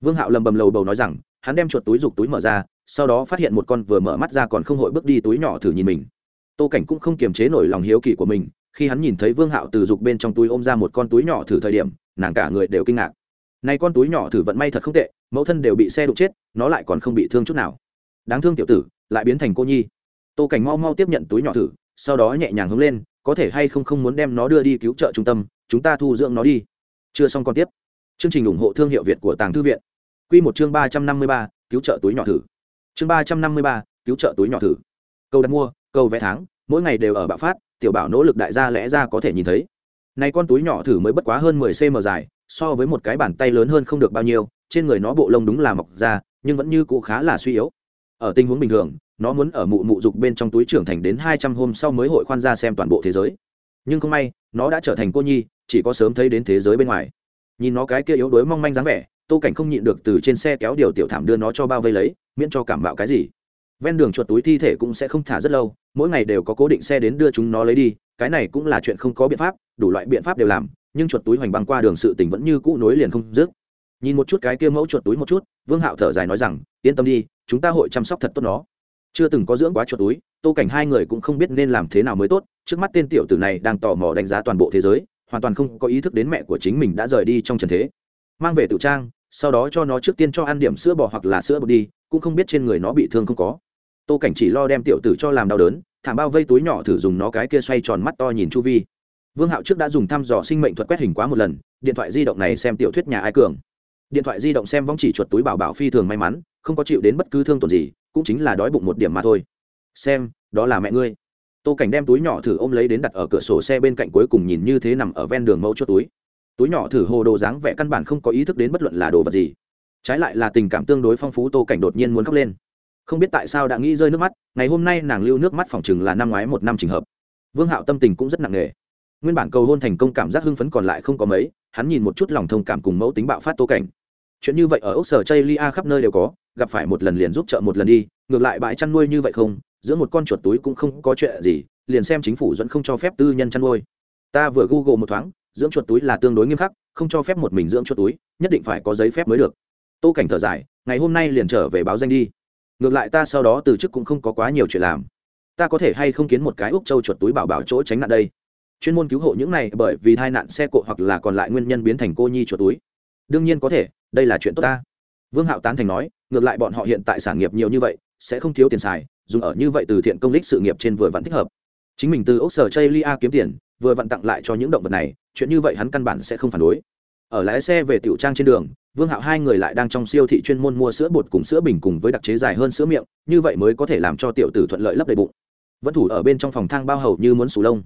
Vương hạo lầm bầm lầu bầu nói rằng, hắn đem chuột túi giục túi mở ra, sau đó phát hiện một con vừa mở mắt ra còn không hội bước đi túi nhỏ thử nhìn mình tô cảnh cũng không kiềm chế nổi lòng hiếu kỳ của mình, khi hắn nhìn thấy vương hạo từ dục bên trong túi ôm ra một con túi nhỏ thử thời điểm, nàng cả người đều kinh ngạc. Này con túi nhỏ thử vận may thật không tệ, mẫu thân đều bị xe đụng chết, nó lại còn không bị thương chút nào. Đáng thương tiểu tử, lại biến thành cô nhi. Tô cảnh mau mau tiếp nhận túi nhỏ thử, sau đó nhẹ nhàng hướng lên, có thể hay không không muốn đem nó đưa đi cứu trợ trung tâm, chúng ta thu dưỡng nó đi. Chưa xong còn tiếp. Chương trình ủng hộ thương hiệu việt của tàng thư viện. Q một chương ba trăm năm mươi ba, cứu trợ túi nhỏ thử. Chương ba trăm năm mươi ba, cứu trợ túi nhỏ thử. Câu đặt mua câu vẽ tháng, mỗi ngày đều ở bạo phát, tiểu bảo nỗ lực đại gia lẽ ra có thể nhìn thấy. Này con túi nhỏ thử mới bất quá hơn mười cm dài, so với một cái bàn tay lớn hơn không được bao nhiêu, trên người nó bộ lông đúng là mọc ra, nhưng vẫn như cũ khá là suy yếu. Ở tình huống bình thường, nó muốn ở mụ mụ dục bên trong túi trưởng thành đến hai trăm hôm sau mới hội khoan ra xem toàn bộ thế giới. Nhưng không may, nó đã trở thành cô nhi, chỉ có sớm thấy đến thế giới bên ngoài. Nhìn nó cái kia yếu đuối mong manh dáng vẻ, tô cảnh không nhịn được từ trên xe kéo điều tiểu thảm đưa nó cho bao vây lấy, miễn cho cảm bạo cái gì ven đường chuột túi thi thể cũng sẽ không thả rất lâu, mỗi ngày đều có cố định xe đến đưa chúng nó lấy đi, cái này cũng là chuyện không có biện pháp, đủ loại biện pháp đều làm, nhưng chuột túi hoành băng qua đường sự tình vẫn như cũ nối liền không dứt. Nhìn một chút cái kia mẫu chuột túi một chút, vương hạo thở dài nói rằng, yên tâm đi, chúng ta hội chăm sóc thật tốt nó. Chưa từng có dưỡng quá chuột túi, tô cảnh hai người cũng không biết nên làm thế nào mới tốt, trước mắt tên tiểu tử này đang tò mò đánh giá toàn bộ thế giới, hoàn toàn không có ý thức đến mẹ của chính mình đã rời đi trong trần thế. Mang về tự trang, sau đó cho nó trước tiên cho ăn điểm sữa bò hoặc là sữa bột đi, cũng không biết trên người nó bị thương không có tô cảnh chỉ lo đem tiểu tử cho làm đau đớn thảm bao vây túi nhỏ thử dùng nó cái kia xoay tròn mắt to nhìn chu vi. Vương hạo trước đã dùng thăm dò sinh mệnh thuật quét hình quá một lần, điện thoại di động này xem tiểu thuyết nhà ai cường. Điện thoại di động xem vong chỉ chuột túi bảo bảo phi thường may mắn, không có chịu đến bất cứ thương tổn gì, cũng chính là đói bụng một điểm mà thôi. Xem, đó là mẹ ngươi. Tô cảnh đem túi nhỏ thử ôm lấy đến đặt ở cửa sổ xe bên cạnh cuối cùng nhìn như thế nằm ở ven đường mẫu cho túi. Túi nhỏ thử hồ đồ dáng vẻ căn bản không có ý thức đến bất luận là đồ vật gì. Trái lại là tình cảm tương đối phong phú, tô cảnh đột nhiên muốn khóc lên không biết tại sao đã nghĩ rơi nước mắt, ngày hôm nay nàng lưu nước mắt phòng chừng là năm ngoái một năm trình hợp. Vương hạo tâm tình cũng rất nặng nề. Nguyên bản cầu hôn thành công cảm giác hưng phấn còn lại không có mấy, hắn nhìn một chút lòng thông cảm cùng mẫu tính bạo phát tô cảnh. Chuyện như vậy ở ốc sở chây lia khắp nơi đều có, gặp phải một lần liền giúp trợ một lần đi, ngược lại bãi chăn nuôi như vậy không, giữa một con chuột túi cũng không có chuyện gì, liền xem chính phủ dẫn không cho phép tư nhân chăn nuôi. Ta vừa google một thoáng, dưỡng chuột túi là tương đối nghiêm khắc, không cho phép một mình dưỡng chuột túi, nhất định phải có giấy phép mới được. Tô cảnh thở dài, ngày hôm nay liền trở về báo danh đi ngược lại ta sau đó từ chức cũng không có quá nhiều chuyện làm. Ta có thể hay không kiến một cái úc châu chuột túi bảo bảo chỗ tránh nạn đây? Chuyên môn cứu hộ những này bởi vì tai nạn xe cộ hoặc là còn lại nguyên nhân biến thành cô nhi chuột túi. Đương nhiên có thể, đây là chuyện tốt ta. Vương hạo tán thành nói, ngược lại bọn họ hiện tại sản nghiệp nhiều như vậy, sẽ không thiếu tiền xài, dùng ở như vậy từ thiện công lích sự nghiệp trên vừa vặn thích hợp. Chính mình từ ốc sở chây lia kiếm tiền, vừa vặn tặng lại cho những động vật này, chuyện như vậy hắn căn bản sẽ không phản đối ở lái xe về tiểu trang trên đường, vương hạo hai người lại đang trong siêu thị chuyên môn mua sữa bột cùng sữa bình cùng với đặc chế dài hơn sữa miệng, như vậy mới có thể làm cho tiểu tử thuận lợi lấp đầy bụng. Vẫn thủ ở bên trong phòng thang bao hầu như muốn sù lông.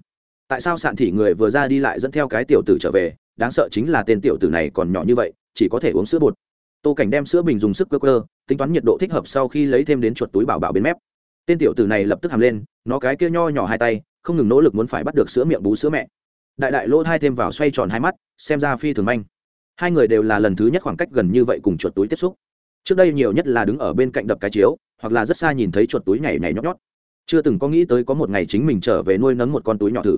Tại sao sạn thị người vừa ra đi lại dẫn theo cái tiểu tử trở về, đáng sợ chính là tên tiểu tử này còn nhỏ như vậy, chỉ có thể uống sữa bột. Tô cảnh đem sữa bình dùng sức cơ cơ tính toán nhiệt độ thích hợp sau khi lấy thêm đến chuột túi bảo bảo bên mép. Tên tiểu tử này lập tức hàm lên, nó cái kia nho nhỏ hai tay, không ngừng nỗ lực muốn phải bắt được sữa miệng bú sữa mẹ đại đại lỗ hai thêm vào xoay tròn hai mắt, xem ra phi thường manh. Hai người đều là lần thứ nhất khoảng cách gần như vậy cùng chuột túi tiếp xúc. Trước đây nhiều nhất là đứng ở bên cạnh đập cái chiếu, hoặc là rất xa nhìn thấy chuột túi nhảy nhảy nhót nhót. Chưa từng có nghĩ tới có một ngày chính mình trở về nuôi nấng một con túi nhỏ thử.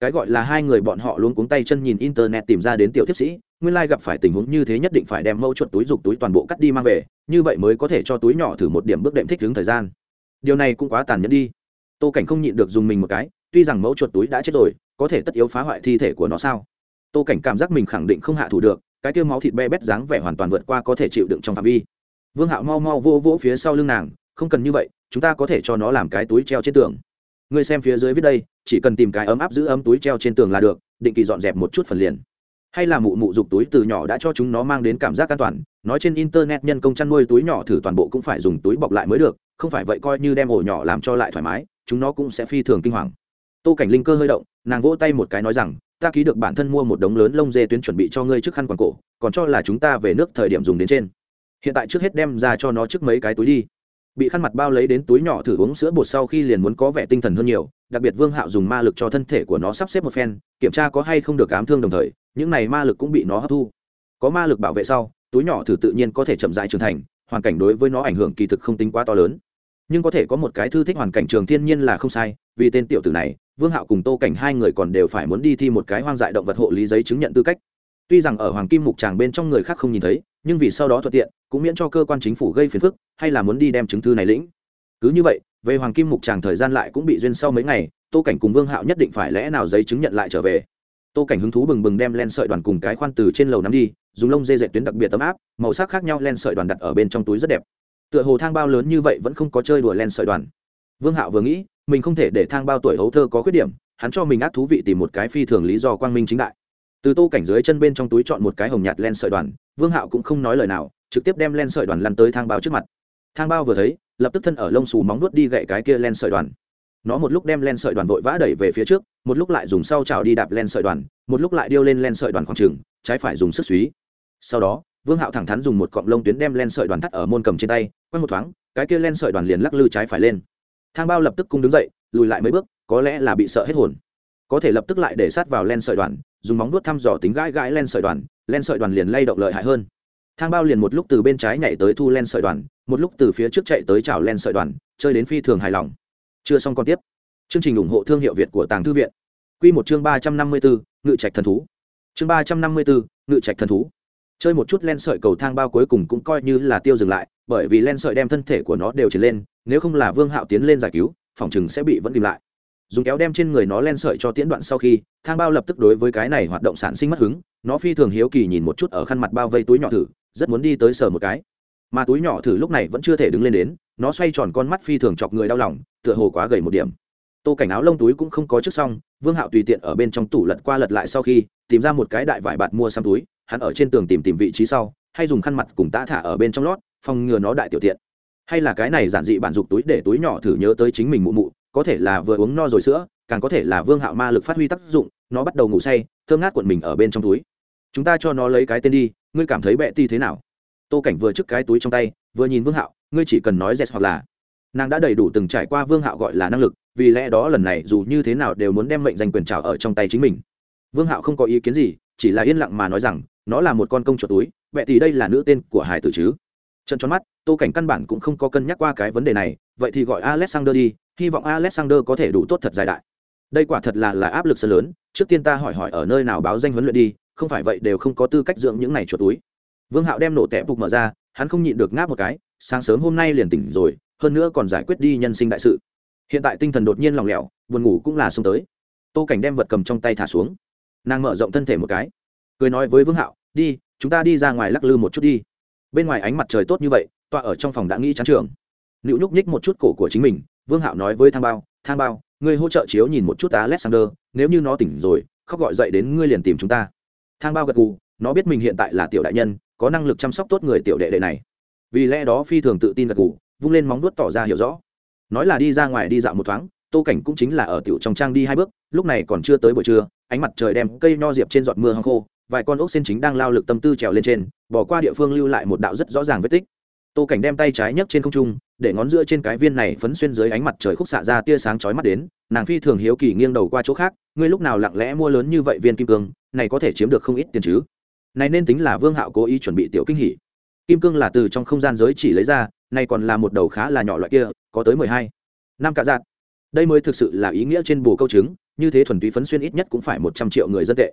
Cái gọi là hai người bọn họ luôn cuống tay chân nhìn internet tìm ra đến tiểu tiếp sĩ, nguyên lai gặp phải tình huống như thế nhất định phải đem mẫu chuột túi dục túi toàn bộ cắt đi mang về, như vậy mới có thể cho túi nhỏ thử một điểm bước đệm thích ứng thời gian. Điều này cũng quá tàn nhẫn đi. Tô cảnh không nhịn được dùng mình một cái, tuy rằng mẫu chuột túi đã chết rồi có thể tất yếu phá hoại thi thể của nó sao? Tô cảnh cảm giác mình khẳng định không hạ thủ được, cái tiêu máu thịt be bét dáng vẻ hoàn toàn vượt qua có thể chịu đựng trong phạm vi. Vương hạo mau mau vô vỗ phía sau lưng nàng, không cần như vậy, chúng ta có thể cho nó làm cái túi treo trên tường. Ngươi xem phía dưới viết đây, chỉ cần tìm cái ấm áp giữ ấm túi treo trên tường là được, định kỳ dọn dẹp một chút phần liền. Hay là mụ mụ dục túi từ nhỏ đã cho chúng nó mang đến cảm giác an toàn, nói trên internet nhân công chăn nuôi túi nhỏ thử toàn bộ cũng phải dùng túi bọc lại mới được, không phải vậy coi như đem ổ nhỏ làm cho lại thoải mái, chúng nó cũng sẽ phi thường kinh hoàng tô cảnh linh cơ hơi động, nàng vỗ tay một cái nói rằng, ta ký được bản thân mua một đống lớn lông dê tuyến chuẩn bị cho ngươi trước khăn quàng cổ, còn cho là chúng ta về nước thời điểm dùng đến trên. Hiện tại trước hết đem ra cho nó trước mấy cái túi đi. Bị khăn mặt bao lấy đến túi nhỏ thử uống sữa bột sau khi liền muốn có vẻ tinh thần hơn nhiều, đặc biệt vương hạo dùng ma lực cho thân thể của nó sắp xếp một phen, kiểm tra có hay không được ám thương đồng thời, những này ma lực cũng bị nó hấp thu. Có ma lực bảo vệ sau, túi nhỏ thử tự nhiên có thể chậm rãi trưởng thành, hoàn cảnh đối với nó ảnh hưởng kỳ thực không tính quá to lớn. Nhưng có thể có một cái thư thích hoàn cảnh trường thiên nhiên là không sai, vì tên tiểu tử này vương hạo cùng tô cảnh hai người còn đều phải muốn đi thi một cái hoang dại động vật hộ lý giấy chứng nhận tư cách. Tuy rằng ở hoàng kim mục tràng bên trong người khác không nhìn thấy, nhưng vì sau đó thuận tiện, cũng miễn cho cơ quan chính phủ gây phiền phức, hay là muốn đi đem chứng thư này lĩnh. Cứ như vậy, về hoàng kim mục tràng thời gian lại cũng bị duyên sau mấy ngày, tô cảnh cùng vương hạo nhất định phải lẽ nào giấy chứng nhận lại trở về. Tô cảnh hứng thú bừng bừng đem len sợi đoàn cùng cái khoan từ trên lầu nắm đi, dùng lông dê dệt tuyến đặc biệt tấm áp, màu sắc khác nhau len sợi đoàn đặt ở bên trong túi rất đẹp. Tựa hồ thang bao lớn như vậy vẫn không có chơi đùa len sợi đoàn. Vương hạo vừa nghĩ mình không thể để thang bao tuổi hấu thơ có khuyết điểm, hắn cho mình ác thú vị tìm một cái phi thường lý do quang minh chính đại. Từ tô cảnh dưới chân bên trong túi chọn một cái hồng nhạt len sợi đoàn, vương hạo cũng không nói lời nào, trực tiếp đem len sợi đoàn lăn tới thang bao trước mặt. Thang bao vừa thấy, lập tức thân ở lông xù móng nuốt đi gậy cái kia len sợi đoàn. Nó một lúc đem len sợi đoàn vội vã đẩy về phía trước, một lúc lại dùng sau trào đi đạp len sợi đoàn, một lúc lại điêu lên len sợi đoàn khoảng trừng trái phải dùng sức suý sau đó, vương hạo thẳng thắn dùng một cọng lông tuyến đem len sợi đoàn thắt ở môn cầm trên tay quay một thoáng, cái kia len sợi đoàn liền lắc lư trái phải lên thang bao lập tức cung đứng dậy, lùi lại mấy bước, có lẽ là bị sợ hết hồn. Có thể lập tức lại để sát vào len sợi đoàn, dùng móng vuốt thăm dò tính gãi gãi len sợi đoàn, len sợi đoàn liền lay động lợi hại hơn. Thang bao liền một lúc từ bên trái nhảy tới thu len sợi đoàn, một lúc từ phía trước chạy tới chảo len sợi đoàn, chơi đến phi thường hài lòng. Chưa xong còn tiếp. Chương trình ủng hộ thương hiệu việt của tàng thư viện. Q một chương ba trăm năm mươi bốn ngự trạch thần thú. Chương ba trăm năm mươi bốn ngự trạch thần thú. Chơi một chút len sợi cầu thang bao cuối cùng cũng coi như là tiêu dừng lại, bởi vì len sợi đem thân thể của nó đều trở lên nếu không là vương hạo tiến lên giải cứu, phòng chừng sẽ bị vẫn tìm lại. Dùng kéo đem trên người nó len sợi cho tiễn đoạn sau khi, thang bao lập tức đối với cái này hoạt động sản sinh mất hứng, nó phi thường hiếu kỳ nhìn một chút ở khăn mặt bao vây túi nhỏ thử, rất muốn đi tới sờ một cái. Mà túi nhỏ thử lúc này vẫn chưa thể đứng lên đến, nó xoay tròn con mắt phi thường chọc người đau lòng, tựa hồ quá gầy một điểm. Tô cảnh áo lông túi cũng không có trước xong, vương hạo tùy tiện ở bên trong tủ lật qua lật lại sau khi, tìm ra một cái đại vải bạt mua xăm túi, hắn ở trên tường tìm tìm vị trí sau, hay dùng khăn mặt cùng tã thả ở bên trong lót, phòng ngừa nó đại tiểu tiện hay là cái này giản dị bản dục túi để túi nhỏ thử nhớ tới chính mình mụ mụ, có thể là vừa uống no rồi sữa, càng có thể là vương hạo ma lực phát huy tác dụng, nó bắt đầu ngủ say, thơm ngát cuộn mình ở bên trong túi. Chúng ta cho nó lấy cái tên đi, ngươi cảm thấy bẹ ti thế nào? Tô cảnh vừa trước cái túi trong tay, vừa nhìn vương hạo, ngươi chỉ cần nói dẹt hoặc là. Nàng đã đầy đủ từng trải qua vương hạo gọi là năng lực, vì lẽ đó lần này dù như thế nào đều muốn đem mệnh danh quyền trào ở trong tay chính mình. Vương hạo không có ý kiến gì, chỉ là yên lặng mà nói rằng, nó là một con công chuột túi vậy thì đây là nữ tên của hải tử chứ trận tròn mắt, tô cảnh căn bản cũng không có cân nhắc qua cái vấn đề này, vậy thì gọi alexander đi, hy vọng alexander có thể đủ tốt thật dài đại. Đây quả thật là là áp lực rất lớn, trước tiên ta hỏi hỏi ở nơi nào báo danh huấn luyện đi, không phải vậy đều không có tư cách dưỡng những này chuột túi. Vương hạo đem nổ tẻ bục mở ra, hắn không nhịn được ngáp một cái, sáng sớm hôm nay liền tỉnh rồi, hơn nữa còn giải quyết đi nhân sinh đại sự. Hiện tại tinh thần đột nhiên lòng lẻo, buồn ngủ cũng là xông tới. Tô cảnh đem vật cầm trong tay thả xuống. Nàng mở rộng thân thể một cái, cười nói với vương hạo, đi, chúng ta đi ra ngoài lắc lư một chút đi bên ngoài ánh mặt trời tốt như vậy, tọa ở trong phòng đã nghĩ chán trường. Nữu nhúc nhích một chút cổ của chính mình, vương hạo nói với thang bao thang bao, ngươi hỗ trợ chiếu nhìn một chút alexander, nếu như nó tỉnh rồi, khóc gọi dậy đến ngươi liền tìm chúng ta. Thang bao gật gù, nó biết mình hiện tại là tiểu đại nhân, có năng lực chăm sóc tốt người tiểu đệ đệ này. Vì lẽ đó phi thường tự tin gật gù, vung lên móng vuốt tỏ ra hiểu rõ. Nói là đi ra ngoài đi dạo một thoáng, tô cảnh cũng chính là ở tiểu trong trang đi hai bước, lúc này còn chưa tới buổi trưa, ánh mặt trời đem cây nho diệp trên giọt mưa hăng khô, vài con ốc sen chính đang lao lực tâm tư trèo lên trên bỏ qua địa phương lưu lại một đạo rất rõ ràng vết tích. Tô cảnh đem tay trái nhấc trên không trung, để ngón giữa trên cái viên này phấn xuyên dưới ánh mặt trời khúc xạ ra tia sáng chói mắt đến, nàng phi thường hiếu kỳ nghiêng đầu qua chỗ khác, ngươi lúc nào lặng lẽ mua lớn như vậy viên kim cương, này có thể chiếm được không ít tiền chứ? Này nên tính là vương hạo cố ý chuẩn bị tiểu kinh hỉ. Kim cương là từ trong không gian giới chỉ lấy ra, này còn là một đầu khá là nhỏ loại kia, có tới mười hai, năm cả dạng đây mới thực sự là ý nghĩa trên bù câu chứng, như thế thuần túy phấn xuyên ít nhất cũng phải một trăm triệu người dân tệ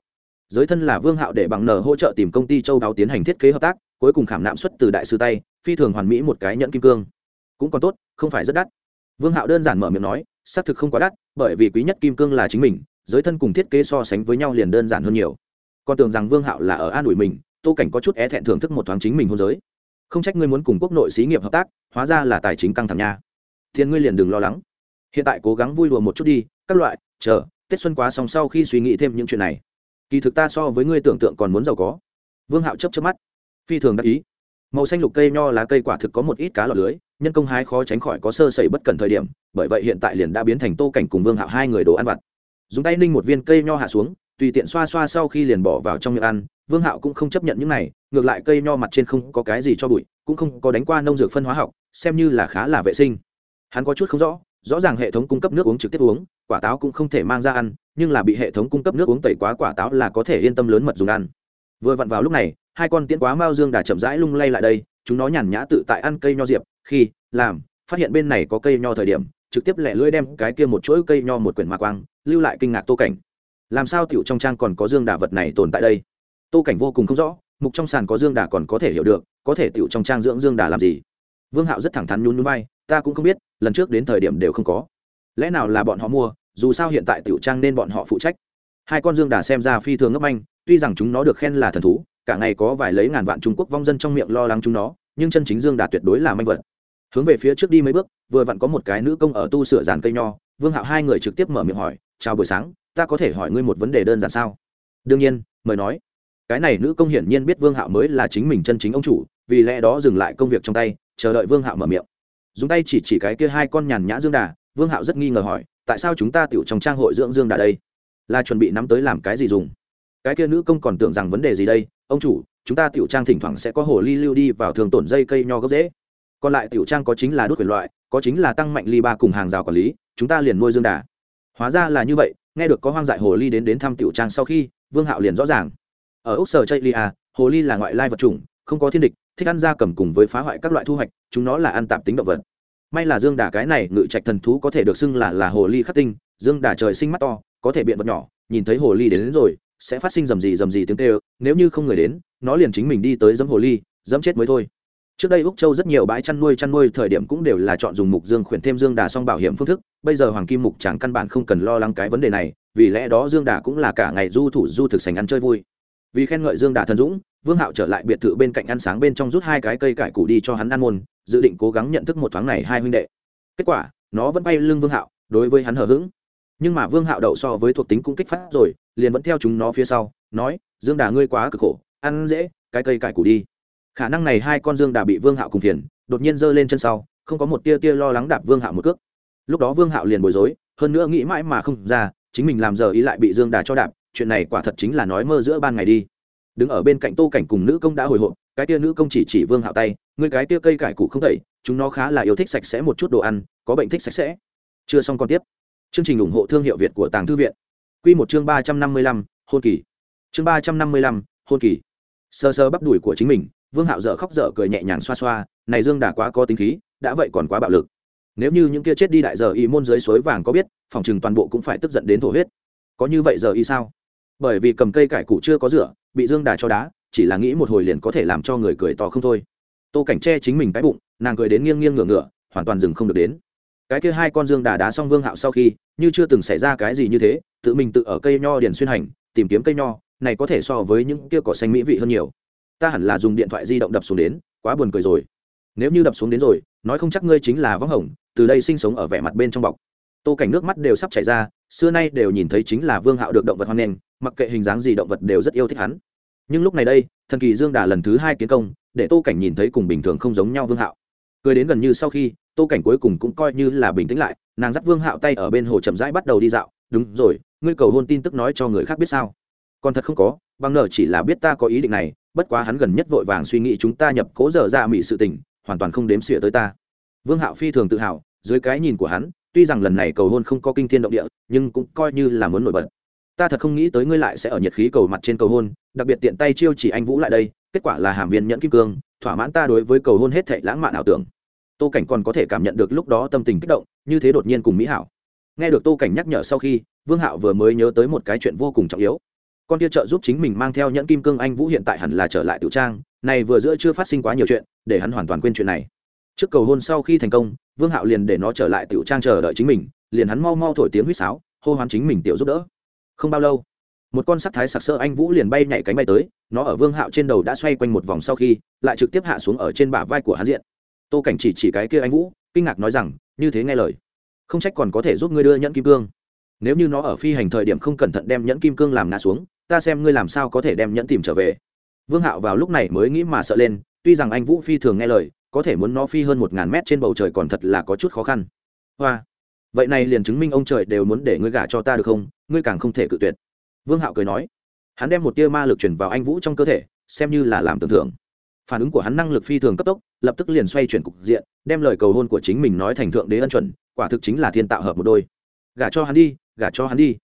giới thân là vương hạo để bằng nờ hỗ trợ tìm công ty châu đáo tiến hành thiết kế hợp tác, cuối cùng khảm nạm xuất từ đại sư tay, phi thường hoàn mỹ một cái nhẫn kim cương. Cũng còn tốt, không phải rất đắt. Vương hạo đơn giản mở miệng nói, xác thực không quá đắt, bởi vì quý nhất kim cương là chính mình, giới thân cùng thiết kế so sánh với nhau liền đơn giản hơn nhiều. Còn tưởng rằng vương hạo là ở an ủi mình, tô cảnh có chút é thẹn thưởng thức một thoáng chính mình hôn giới. Không trách ngươi muốn cùng quốc nội xí nghiệp hợp tác, hóa ra là tài chính căng thẳng nha. Thiên ngươi liền đừng lo lắng. Hiện tại cố gắng vui đùa một chút đi, các loại, chờ, tết xuân quá xong sau khi suy nghĩ thêm những chuyện này kỳ thực ta so với ngươi tưởng tượng còn muốn giàu có. Vương hạo chấp chấp mắt. Phi thường đắc ý. Màu xanh lục cây nho lá cây quả thực có một ít cá lọt lưới, nhân công hái khó tránh khỏi có sơ sẩy bất cần thời điểm, bởi vậy hiện tại liền đã biến thành tô cảnh cùng vương hạo hai người đồ ăn vặt. Dùng tay ninh một viên cây nho hạ xuống, tùy tiện xoa xoa sau khi liền bỏ vào trong miệng ăn, vương hạo cũng không chấp nhận những này, ngược lại cây nho mặt trên không có cái gì cho bụi, cũng không có đánh qua nông dược phân hóa học, xem như là khá là vệ sinh. Hắn có chút không rõ rõ ràng hệ thống cung cấp nước uống trực tiếp uống quả táo cũng không thể mang ra ăn, nhưng là bị hệ thống cung cấp nước uống tẩy quá quả táo là có thể yên tâm lớn mật dùng ăn. Vừa vặn vào lúc này, hai con tiễn quá mao dương đà chậm rãi lung lay lại đây, chúng nó nhàn nhã tự tại ăn cây nho diệp, khi, làm, phát hiện bên này có cây nho thời điểm, trực tiếp lẹ lưỡi đem cái kia một chuỗi cây nho một quyển mạc quang, lưu lại kinh ngạc tô cảnh. Làm sao tiểu trong trang còn có dương đà vật này tồn tại đây? Tô cảnh vô cùng không rõ, mục trong sàn có dương đà còn có thể hiểu được, có thể tiểu trong trang dưỡng dương đà làm gì? Vương hạo rất thẳng thắn nhún nhún vai, ta cũng không biết, lần trước đến thời điểm đều không có lẽ nào là bọn họ mua, dù sao hiện tại tiểu trang nên bọn họ phụ trách. Hai con dương đà xem ra phi thường ngốc manh, tuy rằng chúng nó được khen là thần thú, cả ngày có vài lấy ngàn vạn trung quốc vong dân trong miệng lo lắng chúng nó, nhưng chân chính dương đà tuyệt đối là manh vật. Hướng về phía trước đi mấy bước, vừa vặn có một cái nữ công ở tu sửa dàn cây nho, vương hạo hai người trực tiếp mở miệng hỏi, chào buổi sáng, ta có thể hỏi ngươi một vấn đề đơn giản sao? Đương nhiên, mời nói. Cái này nữ công hiển nhiên biết vương hạo mới là chính mình chân chính ông chủ, vì lẽ đó dừng lại công việc trong tay, chờ đợi vương hạo mở miệng. Dùng tay chỉ chỉ cái kia hai con nhàn nhã dương đà vương hạo rất nghi ngờ hỏi, tại sao chúng ta tiểu trong trang hội dưỡng dương đà đây? Là chuẩn bị nắm tới làm cái gì dùng? Cái kia nữ công còn tưởng rằng vấn đề gì đây? Ông chủ, chúng ta tiểu trang thỉnh thoảng sẽ có hồ ly lưu đi vào thường tổn dây cây nho gốc dễ. Còn lại tiểu trang có chính là đốt quyền loại, có chính là tăng mạnh ly ba cùng hàng rào quản lý, chúng ta liền nuôi dương đà. Hóa ra là như vậy, nghe được có hoang dại hồ ly đến đến thăm tiểu trang sau khi, vương hạo liền rõ ràng. Ở ốc sở chây lia à, hồ ly là ngoại lai vật chủng, không có thiên địch, thích ăn da cầm cùng với phá hoại các loại thu hoạch, chúng nó là ăn tạp tính động vật may là dương đà cái này ngự trạch thần thú có thể được xưng là là hồ ly khắc tinh dương đà trời sinh mắt to có thể biện vật nhỏ nhìn thấy hồ ly đến, đến rồi sẽ phát sinh rầm rì rầm rì tiếng kêu nếu như không người đến nó liền chính mình đi tới dẫm hồ ly dẫm chết mới thôi. Trước đây úc châu rất nhiều bãi chăn nuôi chăn nuôi thời điểm cũng đều là chọn dùng mục dương khuyển thêm dương đà song bảo hiểm phương thức bây giờ hoàng kim mục chẳng căn bản không cần lo lắng cái vấn đề này vì lẽ đó dương đà cũng là cả ngày du thủ du thực sành ăn chơi vui. Vì khen ngợi dương đà thần dũng vương hạo trở lại biệt thự bên cạnh ăn sáng bên trong rút hai cái cây cải củ đi cho hắn ăn môn dự định cố gắng nhận thức một thoáng này hai huynh đệ. Kết quả, nó vẫn bay lưng vương hạo, đối với hắn hờ hững. Nhưng mà vương hạo đậu so với thuộc tính cũng kích phát rồi, liền vẫn theo chúng nó phía sau, nói, dương đà ngươi quá cực khổ, ăn dễ, cái cây cải củ đi. Khả năng này hai con dương đà bị vương hạo cùng phiền, đột nhiên giơ lên chân sau, không có một tia tia lo lắng đạp vương hạo một cước. Lúc đó vương hạo liền bối rối, hơn nữa nghĩ mãi mà không ra, chính mình làm giờ ý lại bị dương đà cho đạp, chuyện này quả thật chính là nói mơ giữa ban ngày đi đứng ở bên cạnh tô cảnh cùng nữ công đã hồi hộp, cái tia nữ công chỉ chỉ vương hạo tay người cái tia cây cải cụ không tẩy, chúng nó khá là yêu thích sạch sẽ một chút đồ ăn, có bệnh thích sạch sẽ. Chưa xong còn tiếp. Chương trình ủng hộ thương hiệu việt của tàng thư viện. Q một chương ba trăm năm mươi lăm, hôn kỳ. Chương ba trăm năm mươi lăm, hôn kỳ. Sơ sơ bắp đùi của chính mình, vương hạo dở khóc dở cười nhẹ nhàng xoa xoa, này dương đà quá có tính khí, đã vậy còn quá bạo lực. Nếu như những kia chết đi đại giờ y môn dưới suối vàng có biết, phòng chừng toàn bộ cũng phải tức giận đến thổ huyết. Có như vậy giờ y sao? Bởi vì cầm cây cải cụ chưa có rửa bị dương đà cho đá, chỉ là nghĩ một hồi liền có thể làm cho người cười to không thôi. Tô cảnh che chính mình cái bụng, nàng cười đến nghiêng nghiêng ngửa ngửa, hoàn toàn dừng không được đến. Cái kia hai con dương đà đá xong vương hạo sau khi, như chưa từng xảy ra cái gì như thế, tự mình tự ở cây nho điền xuyên hành, tìm kiếm cây nho, này có thể so với những kia cỏ xanh mỹ vị hơn nhiều. Ta hẳn là dùng điện thoại di động đập xuống đến, quá buồn cười rồi. Nếu như đập xuống đến rồi, nói không chắc ngươi chính là võng hồng, từ đây sinh sống ở vẻ mặt bên trong bọc. Tô cảnh nước mắt đều sắp chảy ra, xưa nay đều nhìn thấy chính là vương hạo được động vật hoan nghênh mặc kệ hình dáng gì động vật đều rất yêu thích hắn. Nhưng lúc này đây, thần kỳ dương đà lần thứ hai kiến công, để tô cảnh nhìn thấy cùng bình thường không giống nhau vương hạo. Cười đến gần như sau khi, tô cảnh cuối cùng cũng coi như là bình tĩnh lại, nàng dắt vương hạo tay ở bên hồ chậm rãi bắt đầu đi dạo. Đúng rồi, ngươi cầu hôn tin tức nói cho người khác biết sao? Còn thật không có, bằng nở chỉ là biết ta có ý định này, bất quá hắn gần nhất vội vàng suy nghĩ chúng ta nhập cố dở dạ ra mỹ sự tình, hoàn toàn không đếm xỉa tới ta. Vương hạo phi thường tự hào, dưới cái nhìn của hắn, tuy rằng lần này cầu hôn không có kinh thiên động địa, nhưng cũng coi như là muốn nổi bật ta thật không nghĩ tới ngươi lại sẽ ở nhiệt khí cầu mặt trên cầu hôn, đặc biệt tiện tay chiêu chỉ anh vũ lại đây, kết quả là hàm viên nhẫn kim cương, thỏa mãn ta đối với cầu hôn hết thệ lãng mạn ảo tưởng. Tô cảnh còn có thể cảm nhận được lúc đó tâm tình kích động, như thế đột nhiên cùng mỹ hảo. Nghe được tô cảnh nhắc nhở sau khi, vương hạo vừa mới nhớ tới một cái chuyện vô cùng trọng yếu. Con kia trợ giúp chính mình mang theo nhẫn kim cương anh vũ hiện tại hẳn là trở lại tiểu trang, này vừa giữa chưa phát sinh quá nhiều chuyện, để hắn hoàn toàn quên chuyện này. Trước cầu hôn sau khi thành công, vương hạo liền để nó trở lại tiểu trang chờ đợi chính mình, liền hắn mau mau thổi tiếng huýt sáo, hô hoán chính mình tiểu giúp đỡ không bao lâu, một con sắc thái sặc sỡ anh vũ liền bay nhảy cánh bay tới, nó ở vương hạo trên đầu đã xoay quanh một vòng sau khi, lại trực tiếp hạ xuống ở trên bả vai của hắn diện. Tô cảnh chỉ chỉ cái kia anh vũ, kinh ngạc nói rằng, như thế nghe lời, không trách còn có thể giúp ngươi đưa nhẫn kim cương. Nếu như nó ở phi hành thời điểm không cẩn thận đem nhẫn kim cương làm ngã xuống, ta xem ngươi làm sao có thể đem nhẫn tìm trở về. Vương hạo vào lúc này mới nghĩ mà sợ lên, tuy rằng anh vũ phi thường nghe lời, có thể muốn nó phi hơn một ngàn mét trên bầu trời còn thật là có chút khó khăn. Hoa, vậy này liền chứng minh ông trời đều muốn để ngươi gả cho ta được không? Ngươi càng không thể cự tuyệt. Vương hạo cười nói, hắn đem một tia ma lực chuyển vào anh vũ trong cơ thể, xem như là làm tưởng thưởng phản ứng của hắn năng lực phi thường cấp tốc, lập tức liền xoay chuyển cục diện, đem lời cầu hôn của chính mình nói thành thượng đế ân chuẩn, quả thực chính là thiên tạo hợp một đôi. Gả cho hắn đi, gả cho hắn đi.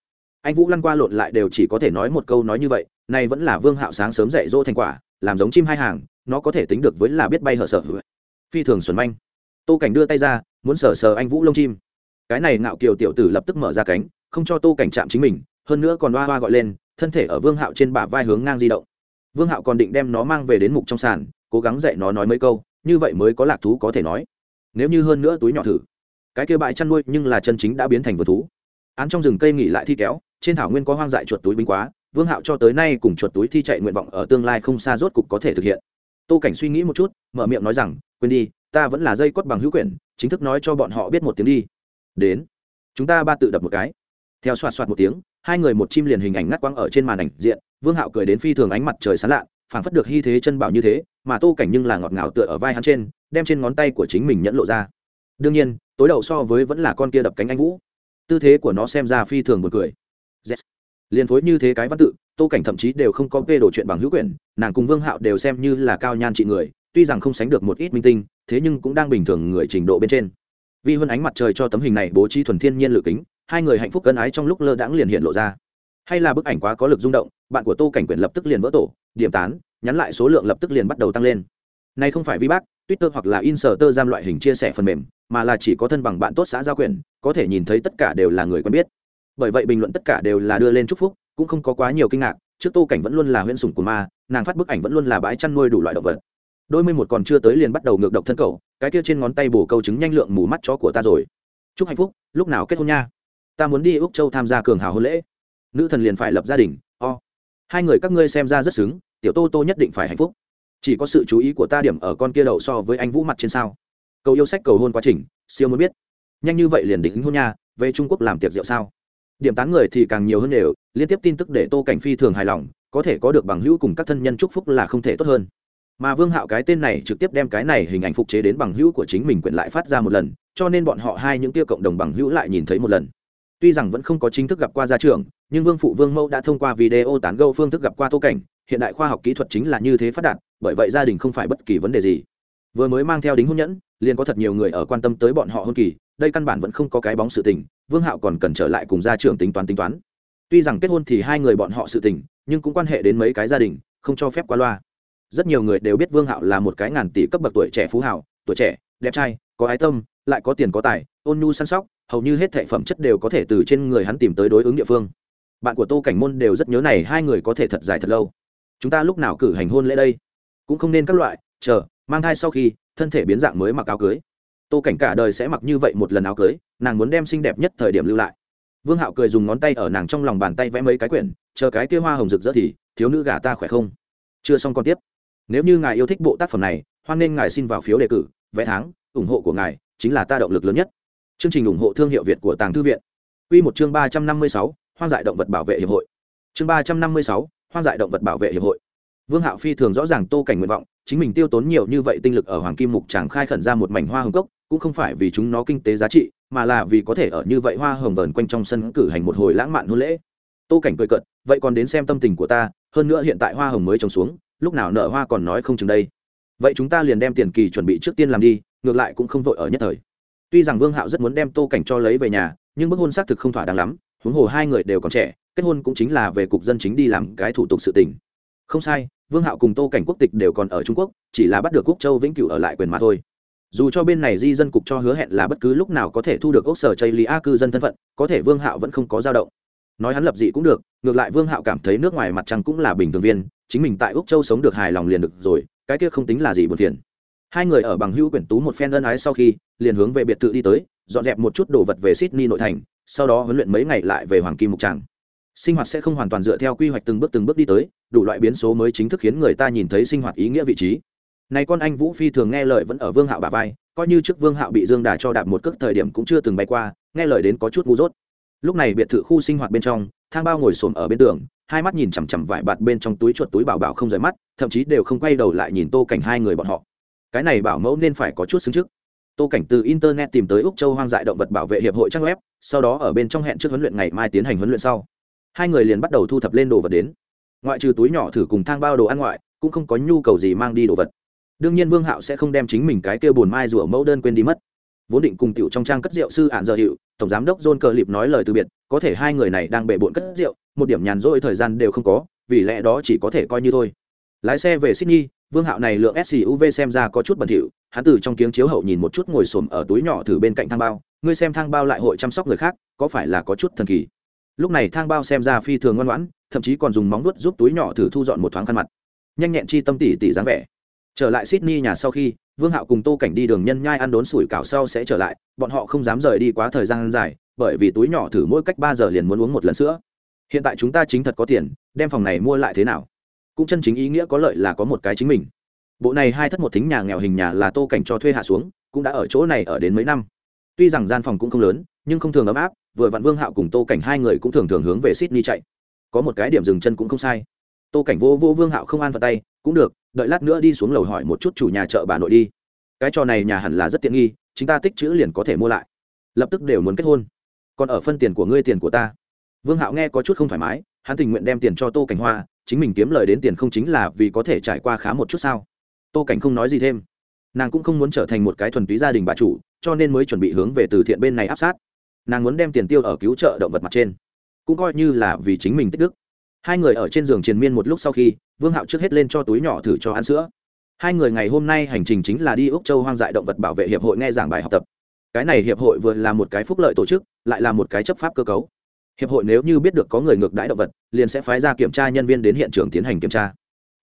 Anh vũ lăn qua lộn lại đều chỉ có thể nói một câu nói như vậy này vẫn là vương hạo sáng sớm dạy dỗ thành quả, làm giống chim hai hàng, nó có thể tính được với là biết bay hở sở phi thường xuẩn manh. Tô cảnh đưa tay ra, muốn sờ sờ anh vũ lông chim. Cái này ngạo kiều tiểu tử lập tức mở ra cánh không cho tô cảnh chạm chính mình, hơn nữa còn hoa hoa gọi lên, thân thể ở vương hạo trên bả vai hướng ngang di động. Vương hạo còn định đem nó mang về đến mục trong sàn, cố gắng dạy nó nói mấy câu, như vậy mới có lạc thú có thể nói. Nếu như hơn nữa túi nhỏ thử. Cái kia bãi chăn nuôi nhưng là chân chính đã biến thành vườn thú. Án trong rừng cây nghỉ lại thi kéo, trên thảo nguyên có hoang dại chuột túi binh quá, vương hạo cho tới nay cùng chuột túi thi chạy nguyện vọng ở tương lai không xa rốt cục có thể thực hiện. Tô cảnh suy nghĩ một chút, mở miệng nói rằng, quên đi, ta vẫn là dây quất bằng hữu quyển, chính thức nói cho bọn họ biết một tiếng đi. Đến, chúng ta ba tự đập một cái theo xoạt xoạt một tiếng, hai người một chim liền hình ảnh ngắt quăng ở trên màn ảnh diện, vương hạo cười đến phi thường ánh mặt trời sán lạ, phảng phất được hy thế chân bảo như thế, mà tô cảnh nhưng là ngọt ngào tựa ở vai hắn trên, đem trên ngón tay của chính mình nhẫn lộ ra. Đương nhiên, tối đầu so với vẫn là con kia đập cánh anh vũ. Tư thế của nó xem ra phi thường một cười. Yes. liền phối như thế cái văn tự, tô cảnh thậm chí đều không có vê đồ chuyện bằng hữu quyển nàng cùng vương hạo đều xem như là cao nhan trị người, tuy rằng không sánh được một ít minh tinh, thế nhưng cũng đang bình thường người trình độ bên trên. Vi hơn ánh mặt trời cho tấm hình này bố trí thuần thiên nhiên lự kính hai người hạnh phúc cân ái trong lúc lơ đãng liền hiện lộ ra. Hay là bức ảnh quá có lực rung động, bạn của tô cảnh quyển lập tức liền vỡ tổ, điểm tán, nhắn lại số lượng lập tức liền bắt đầu tăng lên. Này không phải vi bác, twitter hoặc là inserter giam loại hình chia sẻ phần mềm, mà là chỉ có thân bằng bạn tốt xã giao quyền, có thể nhìn thấy tất cả đều là người quen biết. Bởi vậy bình luận tất cả đều là đưa lên chúc phúc, cũng không có quá nhiều kinh ngạc, trước tô cảnh vẫn luôn là huyễn sủng của ma, nàng phát bức ảnh vẫn luôn là bãi chăn nuôi đủ loại động vật. Đôi mươi một còn chưa tới liền bắt đầu ngược độc thân cầu cái kia trên ngón tay bổ câu chứng nhanh lượng mù mắt chó của ta rồi. Chúc hạnh phúc, lúc nào kết hôn nha ta muốn đi úc châu tham gia cường hào hôn lễ nữ thần liền phải lập gia đình o、oh. hai người các ngươi xem ra rất xứng tiểu tô tô nhất định phải hạnh phúc chỉ có sự chú ý của ta điểm ở con kia đậu so với anh vũ mặt trên sao cầu yêu sách cầu hôn quá trình siêu muốn biết nhanh như vậy liền đính hôn nha về trung quốc làm tiệc rượu sao điểm tán người thì càng nhiều hơn đều liên tiếp tin tức để tô cảnh phi thường hài lòng có thể có được bằng hữu cùng các thân nhân chúc phúc là không thể tốt hơn mà vương hạo cái tên này trực tiếp đem cái này hình ảnh phục chế đến bằng hữu của chính mình quyển lại phát ra một lần cho nên bọn họ hai những tiêu cộng đồng bằng hữu lại nhìn thấy một lần tuy rằng vẫn không có chính thức gặp qua gia trưởng, nhưng vương phụ vương mẫu đã thông qua video tán gâu phương thức gặp qua tô cảnh, hiện đại khoa học kỹ thuật chính là như thế phát đạt, bởi vậy gia đình không phải bất kỳ vấn đề gì. Vừa mới mang theo đính hôn nhẫn, liền có thật nhiều người ở quan tâm tới bọn họ hôn kỳ, đây căn bản vẫn không có cái bóng sự tình, vương hạo còn cần trở lại cùng gia trưởng tính toán tính toán. Tuy rằng kết hôn thì hai người bọn họ sự tình, nhưng cũng quan hệ đến mấy cái gia đình, không cho phép qua loa. Rất nhiều người đều biết vương hạo là một cái ngàn tỷ cấp bậc tuổi trẻ phú hảo tuổi trẻ, đẹp trai, có ái tâm, lại có tiền có tài, ôn nhu săn sóc hầu như hết thệ phẩm chất đều có thể từ trên người hắn tìm tới đối ứng địa phương. Bạn của tô cảnh môn đều rất nhớ này, hai người có thể thật dài thật lâu. Chúng ta lúc nào cử hành hôn lễ đây? Cũng không nên các loại, chờ, mang thai sau khi, thân thể biến dạng mới mặc áo cưới. Tô cảnh cả đời sẽ mặc như vậy một lần áo cưới, nàng muốn đem xinh đẹp nhất thời điểm lưu lại. Vương hạo cười dùng ngón tay ở nàng trong lòng bàn tay vẽ mấy cái quyển, chờ cái kia hoa hồng rực rỡ thì, thiếu nữ gà ta khỏe không? Chưa xong còn tiếp. Nếu như ngài yêu thích bộ tác phẩm này, hoan nên ngài xin vào phiếu đề cử vẽ tháng, ủng hộ của ngài chính là ta động lực lớn nhất chương trình ủng hộ thương hiệu việt của tàng thư viện. Quy một chương ba trăm năm mươi sáu, hoang dại động vật bảo vệ hiệp hội. Chương ba trăm năm mươi sáu, hoang dại động vật bảo vệ hiệp hội. Vương hạo phi thường rõ ràng tô cảnh nguyện vọng, chính mình tiêu tốn nhiều như vậy tinh lực ở hoàng kim mục tràng khai khẩn ra một mảnh hoa hồng cốc, cũng không phải vì chúng nó kinh tế giá trị, mà là vì có thể ở như vậy hoa hồng vờn quanh trong sân cử hành một hồi lãng mạn hôn lễ. Tô cảnh cười cợt, vậy còn đến xem tâm tình của ta, hơn nữa hiện tại hoa hồng mới trồng xuống, lúc nào nở hoa còn nói không chừng đây. Vậy chúng ta liền đem tiền kỳ chuẩn bị trước tiên làm đi, ngược lại cũng không vội ở nhất thời tuy rằng vương hạo rất muốn đem tô cảnh cho lấy về nhà, nhưng bức hôn xác thực không thỏa đáng lắm, huống hồ hai người đều còn trẻ, kết hôn cũng chính là về cục dân chính đi làm cái thủ tục sự tình. Không sai, vương hạo cùng tô cảnh quốc tịch đều còn ở trung quốc, chỉ là bắt được quốc châu vĩnh cửu ở lại quyền mà thôi. Dù cho bên này di dân cục cho hứa hẹn là bất cứ lúc nào có thể thu được ốc sở chây lý a cư dân thân phận, có thể vương hạo vẫn không có dao động. Nói hắn lập dị cũng được, ngược lại vương hạo cảm thấy nước ngoài mặt trăng cũng là bình thường viên, chính mình tại úc châu sống được hài lòng liền được rồi, cái kia không tính là gì buồn phiền hai người ở bằng hữu quyển tú một phen ân ái sau khi, liền hướng về biệt thự đi tới, dọn dẹp một chút đồ vật về sydney nội thành, sau đó huấn luyện mấy ngày lại về hoàng kim mục tràng. Sinh hoạt sẽ không hoàn toàn dựa theo quy hoạch từng bước từng bước đi tới, đủ loại biến số mới chính thức khiến người ta nhìn thấy sinh hoạt ý nghĩa vị trí. Này con anh vũ phi thường nghe lời vẫn ở vương hạo bà vai, coi như trước vương hạo bị dương đà cho đạp một cước thời điểm cũng chưa từng bay qua, nghe lời đến có chút ngu dốt. Lúc này biệt thự khu sinh hoạt bên trong, thang bao ngồi xổm ở bên tường, hai mắt nhìn chằm chằm vải bạt bên trong túi chuột túi bảo bảo không rời mắt, thậm chí đều không quay đầu lại nhìn tô cảnh hai người bọn họ cái này bảo mẫu nên phải có chút xứng trước. Tô cảnh từ internet tìm tới úc châu hoang dại động vật bảo vệ hiệp hội trang web, sau đó ở bên trong hẹn trước huấn luyện ngày mai tiến hành huấn luyện sau. Hai người liền bắt đầu thu thập lên đồ vật đến. Ngoại trừ túi nhỏ thử cùng thang bao đồ ăn ngoại, cũng không có nhu cầu gì mang đi đồ vật. Đương nhiên vương hạo sẽ không đem chính mình cái kia buồn mai rủa mẫu đơn quên đi mất. Vốn định cùng tiểu trong trang cất rượu sư ạn giờ hiệu tổng giám đốc john cờ lịp nói lời từ biệt, có thể hai người này đang bể bộn cất rượu, một điểm nhàn rỗi thời gian đều không có, vì lẽ đó chỉ có thể coi như thôi. Lái xe về sydney vương hạo này lượng suv xem ra có chút bẩn thỉu, hắn từ trong kiếng chiếu hậu nhìn một chút ngồi xổm ở túi nhỏ thử bên cạnh thang bao, ngươi xem thang bao lại hội chăm sóc người khác, có phải là có chút thần kỳ? Lúc này thang bao xem ra phi thường ngoan ngoãn, thậm chí còn dùng móng vuốt giúp túi nhỏ thử thu dọn một thoáng khăn mặt. Nhanh nhẹn chi tâm tỉ tỉ dáng vẻ. Trở lại sydney nhà sau khi, vương hạo cùng tô cảnh đi đường nhân nhai ăn đốn sủi cảo sau sẽ trở lại, bọn họ không dám rời đi quá thời gian dài, bởi vì túi nhỏ thử mỗi cách ba giờ liền muốn uống một lần sữa. Hiện tại chúng ta chính thật có tiền, đem phòng này mua lại thế nào? Cũng chân chính ý nghĩa có lợi là có một cái chính mình. Bộ này hai thất một thính nhà nghèo hình nhà là tô cảnh cho thuê hạ xuống, cũng đã ở chỗ này ở đến mấy năm. Tuy rằng gian phòng cũng không lớn, nhưng không thường ấm áp, vừa vặn vương hạo cùng tô cảnh hai người cũng thường thường hướng về sydney chạy. Có một cái điểm dừng chân cũng không sai. Tô cảnh vô vô vương hạo không an vào tay, cũng được, đợi lát nữa đi xuống lầu hỏi một chút chủ nhà chợ bà nội đi. Cái trò này nhà hẳn là rất tiện nghi, chúng ta tích chữ liền có thể mua lại. Lập tức đều muốn kết hôn. Còn ở phân tiền của ngươi tiền của ta. Vương hạo nghe có chút không thoải mái, hắn tình nguyện đem tiền cho tô cảnh hoa chính mình kiếm lời đến tiền không chính là vì có thể trải qua khá một chút sao? Tô cảnh không nói gì thêm. Nàng cũng không muốn trở thành một cái thuần túy gia đình bà chủ, cho nên mới chuẩn bị hướng về từ thiện bên này áp sát. Nàng muốn đem tiền tiêu ở cứu trợ động vật mặt trên. Cũng coi như là vì chính mình tích đức. Hai người ở trên giường triền miên một lúc sau khi, vương hạo trước hết lên cho túi nhỏ thử cho ăn sữa. Hai người ngày hôm nay hành trình chính là đi úc châu hoang dại động vật bảo vệ hiệp hội nghe giảng bài học tập. Cái này hiệp hội vừa là một cái phúc lợi tổ chức, lại là một cái chấp pháp cơ cấu hiệp hội nếu như biết được có người ngược đãi động vật, liền sẽ phái ra kiểm tra nhân viên đến hiện trường tiến hành kiểm tra.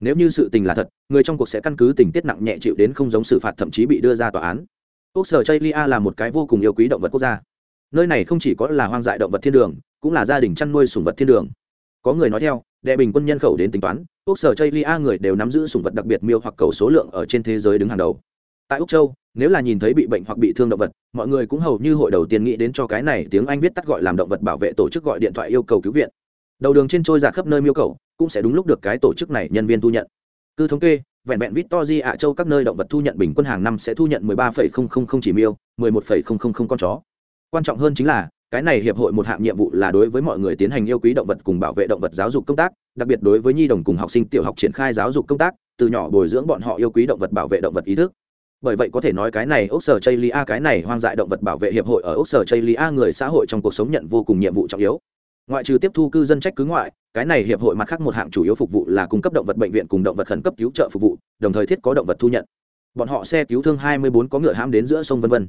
Nếu như sự tình là thật, người trong cuộc sẽ căn cứ tình tiết nặng nhẹ chịu đến không giống xử phạt thậm chí bị đưa ra tòa án. Quốc sở chây lia là một cái vô cùng yêu quý động vật quốc gia. Nơi này không chỉ có là hoang dại động vật thiên đường, cũng là gia đình chăn nuôi sùng vật thiên đường. Có người nói theo, đệ bình quân nhân khẩu đến tính toán, quốc sở chây lia người đều nắm giữ sùng vật đặc biệt miêu hoặc cầu số lượng ở trên thế giới đứng hàng đầu. Tại úc châu nếu là nhìn thấy bị bệnh hoặc bị thương động vật mọi người cũng hầu như hội đầu tiên nghĩ đến cho cái này tiếng anh viết tắt gọi làm động vật bảo vệ tổ chức gọi điện thoại yêu cầu cứu viện. Đầu đường trên trôi giạt khắp nơi miêu cầu cũng sẽ đúng lúc được cái tổ chức này nhân viên thu nhận. Cứ thống kê vẹn vẹn victory ạ châu các nơi động vật thu nhận bình quân hàng năm sẽ thu nhận 13,000 chỉ miêu 11,000 con chó. Quan trọng hơn chính là cái này hiệp hội một hạng nhiệm vụ là đối với mọi người tiến hành yêu quý động vật cùng bảo vệ động vật giáo dục công tác đặc biệt đối với nhi đồng cùng học sinh tiểu học triển khai giáo dục công tác từ nhỏ bồi dưỡng bọn họ yêu quý động vật bảo vệ động vật ý thức bởi vậy có thể nói cái này ốc sở chây lia cái này hoang dại động vật bảo vệ hiệp hội ở ốc sở chây lia người xã hội trong cuộc sống nhận vô cùng nhiệm vụ trọng yếu. Ngoại trừ tiếp thu cư dân trách cứ ngoại, cái này hiệp hội mặt khác một hạng chủ yếu phục vụ là cung cấp động vật bệnh viện cùng động vật khẩn cấp cứu trợ phục vụ, đồng thời thiết có động vật thu nhận. Bọn họ xe cứu thương 24 có ngựa hãm đến giữa sông vân vân.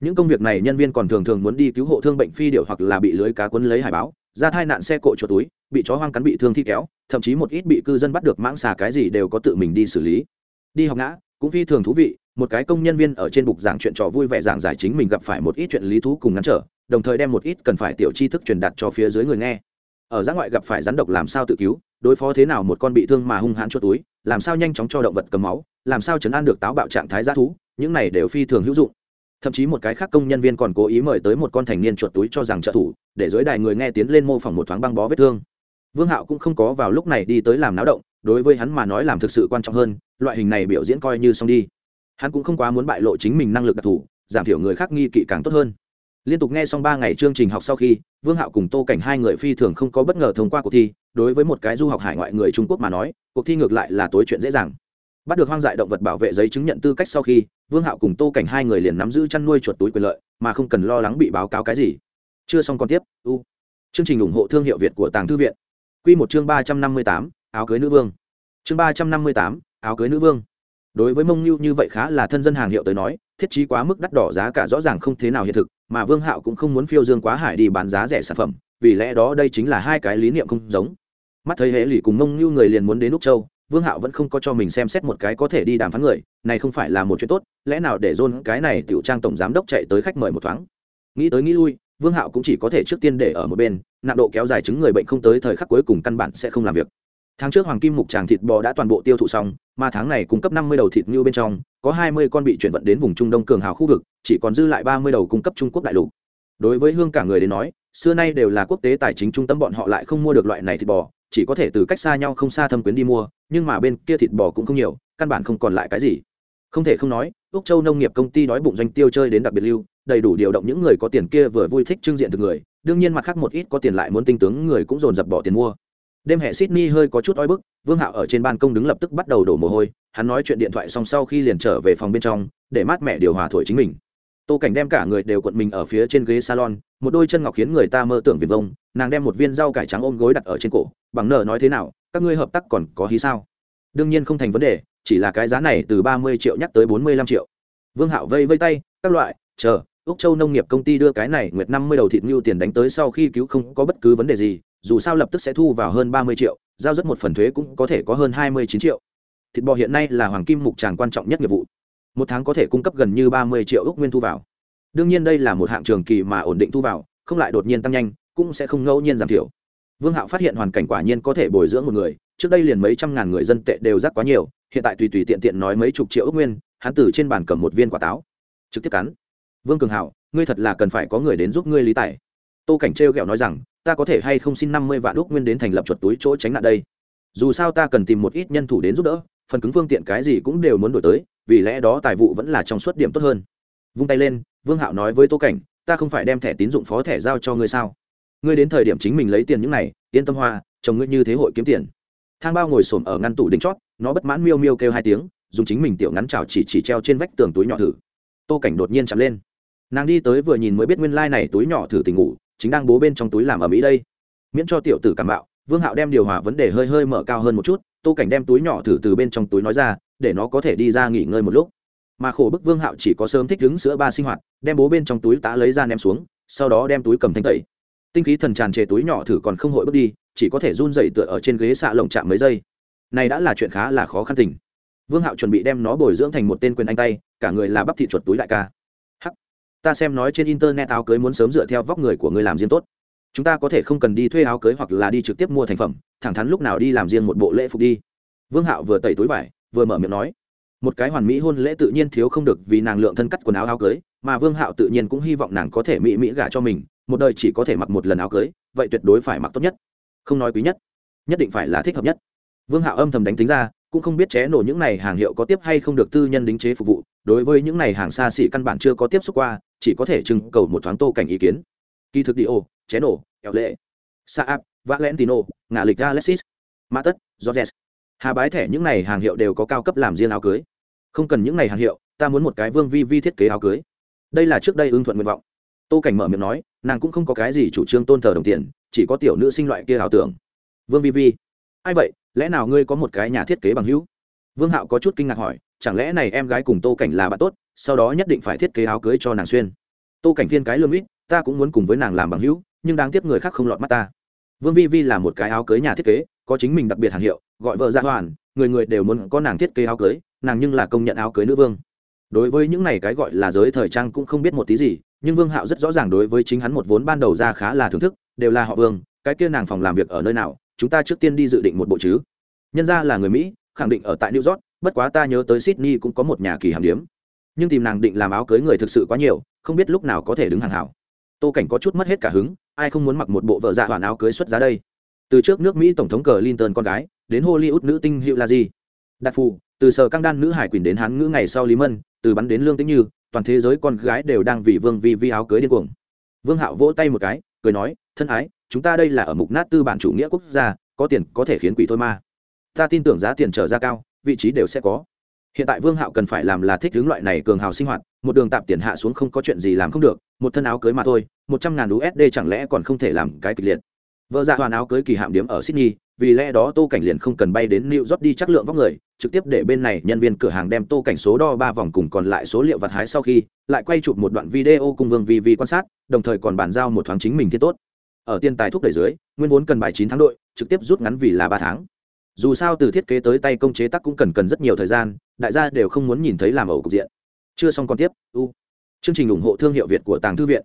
Những công việc này nhân viên còn thường thường muốn đi cứu hộ thương bệnh phi điều hoặc là bị lưới cá quấn lấy hải báo, ra thai nạn xe cộ chuột túi, bị chó hoang cắn bị thương thi kéo, thậm chí một ít bị cư dân bắt được mãng xà cái gì đều có tự mình đi xử lý. Đi học ngã, cũng phi thường thú vị một cái công nhân viên ở trên bục giảng chuyện trò vui vẻ giảng giải chính mình gặp phải một ít chuyện lý thú cùng ngắn trở, đồng thời đem một ít cần phải tiểu tri thức truyền đạt cho phía dưới người nghe. Ở giã ngoại gặp phải rắn độc làm sao tự cứu, đối phó thế nào một con bị thương mà hung hãn cho túi, làm sao nhanh chóng cho động vật cầm máu, làm sao chấn an được táo bạo trạng thái g thú, những này đều phi thường hữu dụng. Thậm chí một cái khác công nhân viên còn cố ý mời tới một con thành niên chuột túi cho rằng trợ thủ, để dưới đài người nghe tiến lên mô phỏng một thoáng băng bó vết thương. Vương hạo cũng không có vào lúc này đi tới làm náo động, đối với hắn mà nói làm thực sự quan trọng hơn, loại hình này biểu diễn coi như xong đi hắn cũng không quá muốn bại lộ chính mình năng lực đặc thù, giảm thiểu người khác nghi kỵ càng tốt hơn. Liên tục nghe xong ba ngày chương trình học sau khi, vương hạo cùng tô cảnh hai người phi thường không có bất ngờ thông qua cuộc thi, đối với một cái du học hải ngoại người trung quốc mà nói, cuộc thi ngược lại là tối chuyện dễ dàng. Bắt được hoang dại động vật bảo vệ giấy chứng nhận tư cách sau khi, vương hạo cùng tô cảnh hai người liền nắm giữ chăn nuôi chuột túi quyền lợi, mà không cần lo lắng bị báo cáo cái gì. Chưa xong còn tiếp, u. Chương trình ủng hộ thương hiệu việt của tàng thư viện. Q một chương ba trăm năm mươi tám, áo cưới nữ vương. Chương ba trăm năm mươi tám, áo cưới nữ vương đối với mông nhu như vậy khá là thân dân hàng hiệu tới nói, thiết trí quá mức đắt đỏ giá cả rõ ràng không thế nào hiện thực, mà vương hạo cũng không muốn phiêu dương quá hải đi bán giá rẻ sản phẩm, vì lẽ đó đây chính là hai cái lý niệm không giống. Mắt thấy hệ lụy cùng mông nhu người liền muốn đến úc châu, vương hạo vẫn không có cho mình xem xét một cái có thể đi đàm phán người, này không phải là một chuyện tốt, lẽ nào để dôn cái này tiểu trang tổng giám đốc chạy tới khách mời một thoáng? Nghĩ tới nghĩ lui, vương hạo cũng chỉ có thể trước tiên để ở một bên, nặng độ kéo dài chứng người bệnh không tới thời khắc cuối cùng căn bản sẽ không làm việc tháng trước hoàng kim mục tràng thịt bò đã toàn bộ tiêu thụ xong, mà tháng này cung cấp năm mươi đầu thịt như bên trong, có hai mươi con bị chuyển vận đến vùng trung đông cường hào khu vực, chỉ còn dư lại ba mươi đầu cung cấp trung quốc đại lục. Đối với hương cả người đến nói, xưa nay đều là quốc tế tài chính trung tâm bọn họ lại không mua được loại này thịt bò, chỉ có thể từ cách xa nhau không xa thâm quyến đi mua, nhưng mà bên kia thịt bò cũng không nhiều, căn bản không còn lại cái gì. Không thể không nói, úc châu nông nghiệp công ty đói bụng doanh tiêu chơi đến đặc biệt lưu, đầy đủ điều động những người có tiền kia vừa vui thích trưng diện từ người, đương nhiên mặt khác một ít có tiền lại muốn tinh tướng người cũng dồn dập bỏ tiền mua đêm hè sydney hơi có chút oi bức, vương hạo ở trên ban công đứng lập tức bắt đầu đổ mồ hôi, hắn nói chuyện điện thoại xong sau khi liền trở về phòng bên trong, để mát mẹ điều hòa thổi chính mình. Tô cảnh đem cả người đều cuộn mình ở phía trên ghế salon, một đôi chân ngọc khiến người ta mơ tưởng viền vông, nàng đem một viên rau cải trắng ôm gối đặt ở trên cổ, bằng nợ nói thế nào, các ngươi hợp tác còn có hí sao? Đương nhiên không thành vấn đề, chỉ là cái giá này từ ba mươi triệu nhắc tới bốn mươi lăm triệu. Vương hạo vây vây tay, các loại, chờ, úc châu nông nghiệp công ty đưa cái này nguyệt năm mươi đầu thịt ngưu tiền đánh tới sau khi cứu không có bất cứ vấn đề gì dù sao lập tức sẽ thu vào hơn ba mươi triệu, giao rất một phần thuế cũng có thể có hơn hai mươi chín triệu. Thịt bò hiện nay là hoàng kim mục tràng quan trọng nhất nghiệp vụ. Một tháng có thể cung cấp gần như ba mươi triệu ước nguyên thu vào. Đương nhiên đây là một hạng trường kỳ mà ổn định thu vào, không lại đột nhiên tăng nhanh, cũng sẽ không ngẫu nhiên giảm thiểu. Vương hạo phát hiện hoàn cảnh quả nhiên có thể bồi dưỡng một người, trước đây liền mấy trăm ngàn người dân tệ đều rắc quá nhiều, hiện tại tùy tùy tiện tiện nói mấy chục triệu ước nguyên, hắn từ trên bàn cầm một viên quả táo, trực tiếp cắn. Vương cường hảo ngươi thật là cần phải có người đến giúp ngươi lý tài. Tô cảnh trêu ghẹo nói rằng ta có thể hay không xin năm mươi vạn úc nguyên đến thành lập chuột túi chỗ tránh nạn đây? Dù sao ta cần tìm một ít nhân thủ đến giúp đỡ, phần cứng phương tiện cái gì cũng đều muốn đổi tới, vì lẽ đó tài vụ vẫn là trong suất điểm tốt hơn. Vung tay lên, vương hạo nói với tô cảnh, ta không phải đem thẻ tín dụng phó thẻ giao cho ngươi sao? Ngươi đến thời điểm chính mình lấy tiền những này, yên tâm hoa, chồng ngươi như thế hội kiếm tiền. Thang bao ngồi xổm ở ngăn tủ đỉnh chót, nó bất mãn miêu miêu kêu hai tiếng, dùng chính mình tiểu ngắn chảo chỉ chỉ treo trên vách tường túi nhỏ thử. Tô cảnh đột nhiên chạm lên. Nàng đi tới vừa nhìn mới biết nguyên lai、like、này túi nhỏ thử tình ngủ chính đang bố bên trong túi làm ở mỹ đây. Miễn cho tiểu tử cảm bạo vương hạo đem điều hòa vấn đề hơi hơi mở cao hơn một chút, tô cảnh đem túi nhỏ thử từ bên trong túi nói ra, để nó có thể đi ra nghỉ ngơi một lúc. Mà khổ bức vương hạo chỉ có sớm thích đứng sữa ba sinh hoạt, đem bố bên trong túi tá lấy ra ném xuống, sau đó đem túi cầm thanh tẩy. Tinh khí thần tràn trề túi nhỏ thử còn không hội bước đi, chỉ có thể run dậy tựa ở trên ghế xạ lồng chạm mấy giây. Này đã là chuyện khá là khó khăn tình. Vương hạo chuẩn bị đem nó bồi dưỡng thành một tên quyền anh tay, cả người là bắp thị chuột túi đại ca ta xem nói trên internet áo cưới muốn sớm dựa theo vóc người của ngươi làm riêng tốt. Chúng ta có thể không cần đi thuê áo cưới hoặc là đi trực tiếp mua thành phẩm, thẳng thắn lúc nào đi làm riêng một bộ lễ phục đi. Vương hạo vừa tẩy túi vải, vừa mở miệng nói. Một cái hoàn mỹ hôn lễ tự nhiên thiếu không được vì nàng lượng thân cắt quần áo áo cưới, mà vương hạo tự nhiên cũng hy vọng nàng có thể mỹ mỹ gả cho mình, một đời chỉ có thể mặc một lần áo cưới, vậy tuyệt đối phải mặc tốt nhất. Không nói quý nhất nhất định phải là thích hợp nhất. Vương hạo âm thầm đánh tính ra cũng không biết ché nổ những này hàng hiệu có tiếp hay không được tư nhân đính chế phục vụ, đối với những này hàng xa xỉ căn bản chưa có tiếp xúc qua, chỉ có thể trưng cầu một thoáng tô cảnh ý kiến. Kỳ thực đi ô ché nổ, eo lệ saab valentino, ngã lịch alexis mã tất, georges. Hà bái thẻ những này hàng hiệu đều có cao cấp làm riêng áo cưới. Không cần những này hàng hiệu, ta muốn một cái vương vi vi thiết kế áo cưới. Đây là trước đây ưng thuận nguyện vọng. Tô cảnh mở miệng nói, nàng cũng không có cái gì chủ trương tôn thờ đồng tiền, chỉ có tiểu nữ sinh loại kia ảo tưởng. Vương vi vi ai vậy? Lẽ nào ngươi có một cái nhà thiết kế bằng hữu? Vương hạo có chút kinh ngạc hỏi, chẳng lẽ này em gái cùng tô cảnh là bạn tốt, sau đó nhất định phải thiết kế áo cưới cho nàng xuyên. Tô cảnh phiên cái lương ít, ta cũng muốn cùng với nàng làm bằng hữu, nhưng đáng tiếc người khác không lọt mắt ta. Vương vi vi là một cái áo cưới nhà thiết kế, có chính mình đặc biệt hàng hiệu, gọi vợ dạ ra hoàn người người đều muốn có nàng thiết kế áo cưới, nàng nhưng là công nhận áo cưới nữ vương. Đối với những này cái gọi là giới thời trang cũng không biết một tí gì, nhưng vương hạo rất rõ ràng đối với chính hắn một vốn ban đầu ra khá là thưởng thức, đều là họ vương, cái kia nàng phòng làm việc ở nơi nào chúng ta trước tiên đi dự định một bộ chứ. Nhân ra là người mỹ, khẳng định ở tại new york, bất quá ta nhớ tới sydney cũng có một nhà kỳ hàm điếm. Nhưng tìm nàng định làm áo cưới người thực sự quá nhiều, không biết lúc nào có thể đứng hàng hảo. Tô cảnh có chút mất hết cả hứng, ai không muốn mặc một bộ vợ dạ hoàn áo cưới xuất giá đây? Từ trước nước mỹ tổng thống cờ linton con gái, đến hollywood nữ tinh hiệu là gì đặc phù, từ sở căng đan nữ hải quỳnh đến hán ngữ ngày sau lý mân, từ bắn đến lương tĩnh như, toàn thế giới con gái đều đang vì vương vi vi áo cưới điên cuồng. Vương hạo vỗ tay một cái, cười nói thân ái, chúng ta đây là ở mục nát tư bản chủ nghĩa quốc gia, có tiền có thể khiến quỷ thôi ma ta tin tưởng giá tiền trở ra cao, vị trí đều sẽ có. Hiện tại vương hạo cần phải làm là thích hướng loại này cường hào sinh hoạt, một đường tạm tiền hạ xuống không có chuyện gì làm không được, một thân áo cưới mà thôi, một trăm ngàn usd chẳng lẽ còn không thể làm cái kịch liệt. Vợ dạ hoàn áo cưới kỳ hạm điếm ở sydney, vì lẽ đó tô cảnh liền không cần bay đến new york đi chắc lượng vóc người, trực tiếp để bên này nhân viên cửa hàng đem tô cảnh số đo ba vòng cùng còn lại số liệu vặt hái sau khi, lại quay chụp một đoạn video cùng vương vi vi quan sát, đồng thời còn bàn giao một thoáng chính mình thiết tốt ở tiên tài thúc đẩy dưới, nguyên vốn cần bài chín tháng đội, trực tiếp rút ngắn vì là ba tháng. Dù sao từ thiết kế tới tay công chế tác cũng cần cần rất nhiều thời gian, đại gia đều không muốn nhìn thấy làm ẩu cục diện. Chưa xong còn tiếp, u. Chương trình ủng hộ thương hiệu việt của tàng thư viện.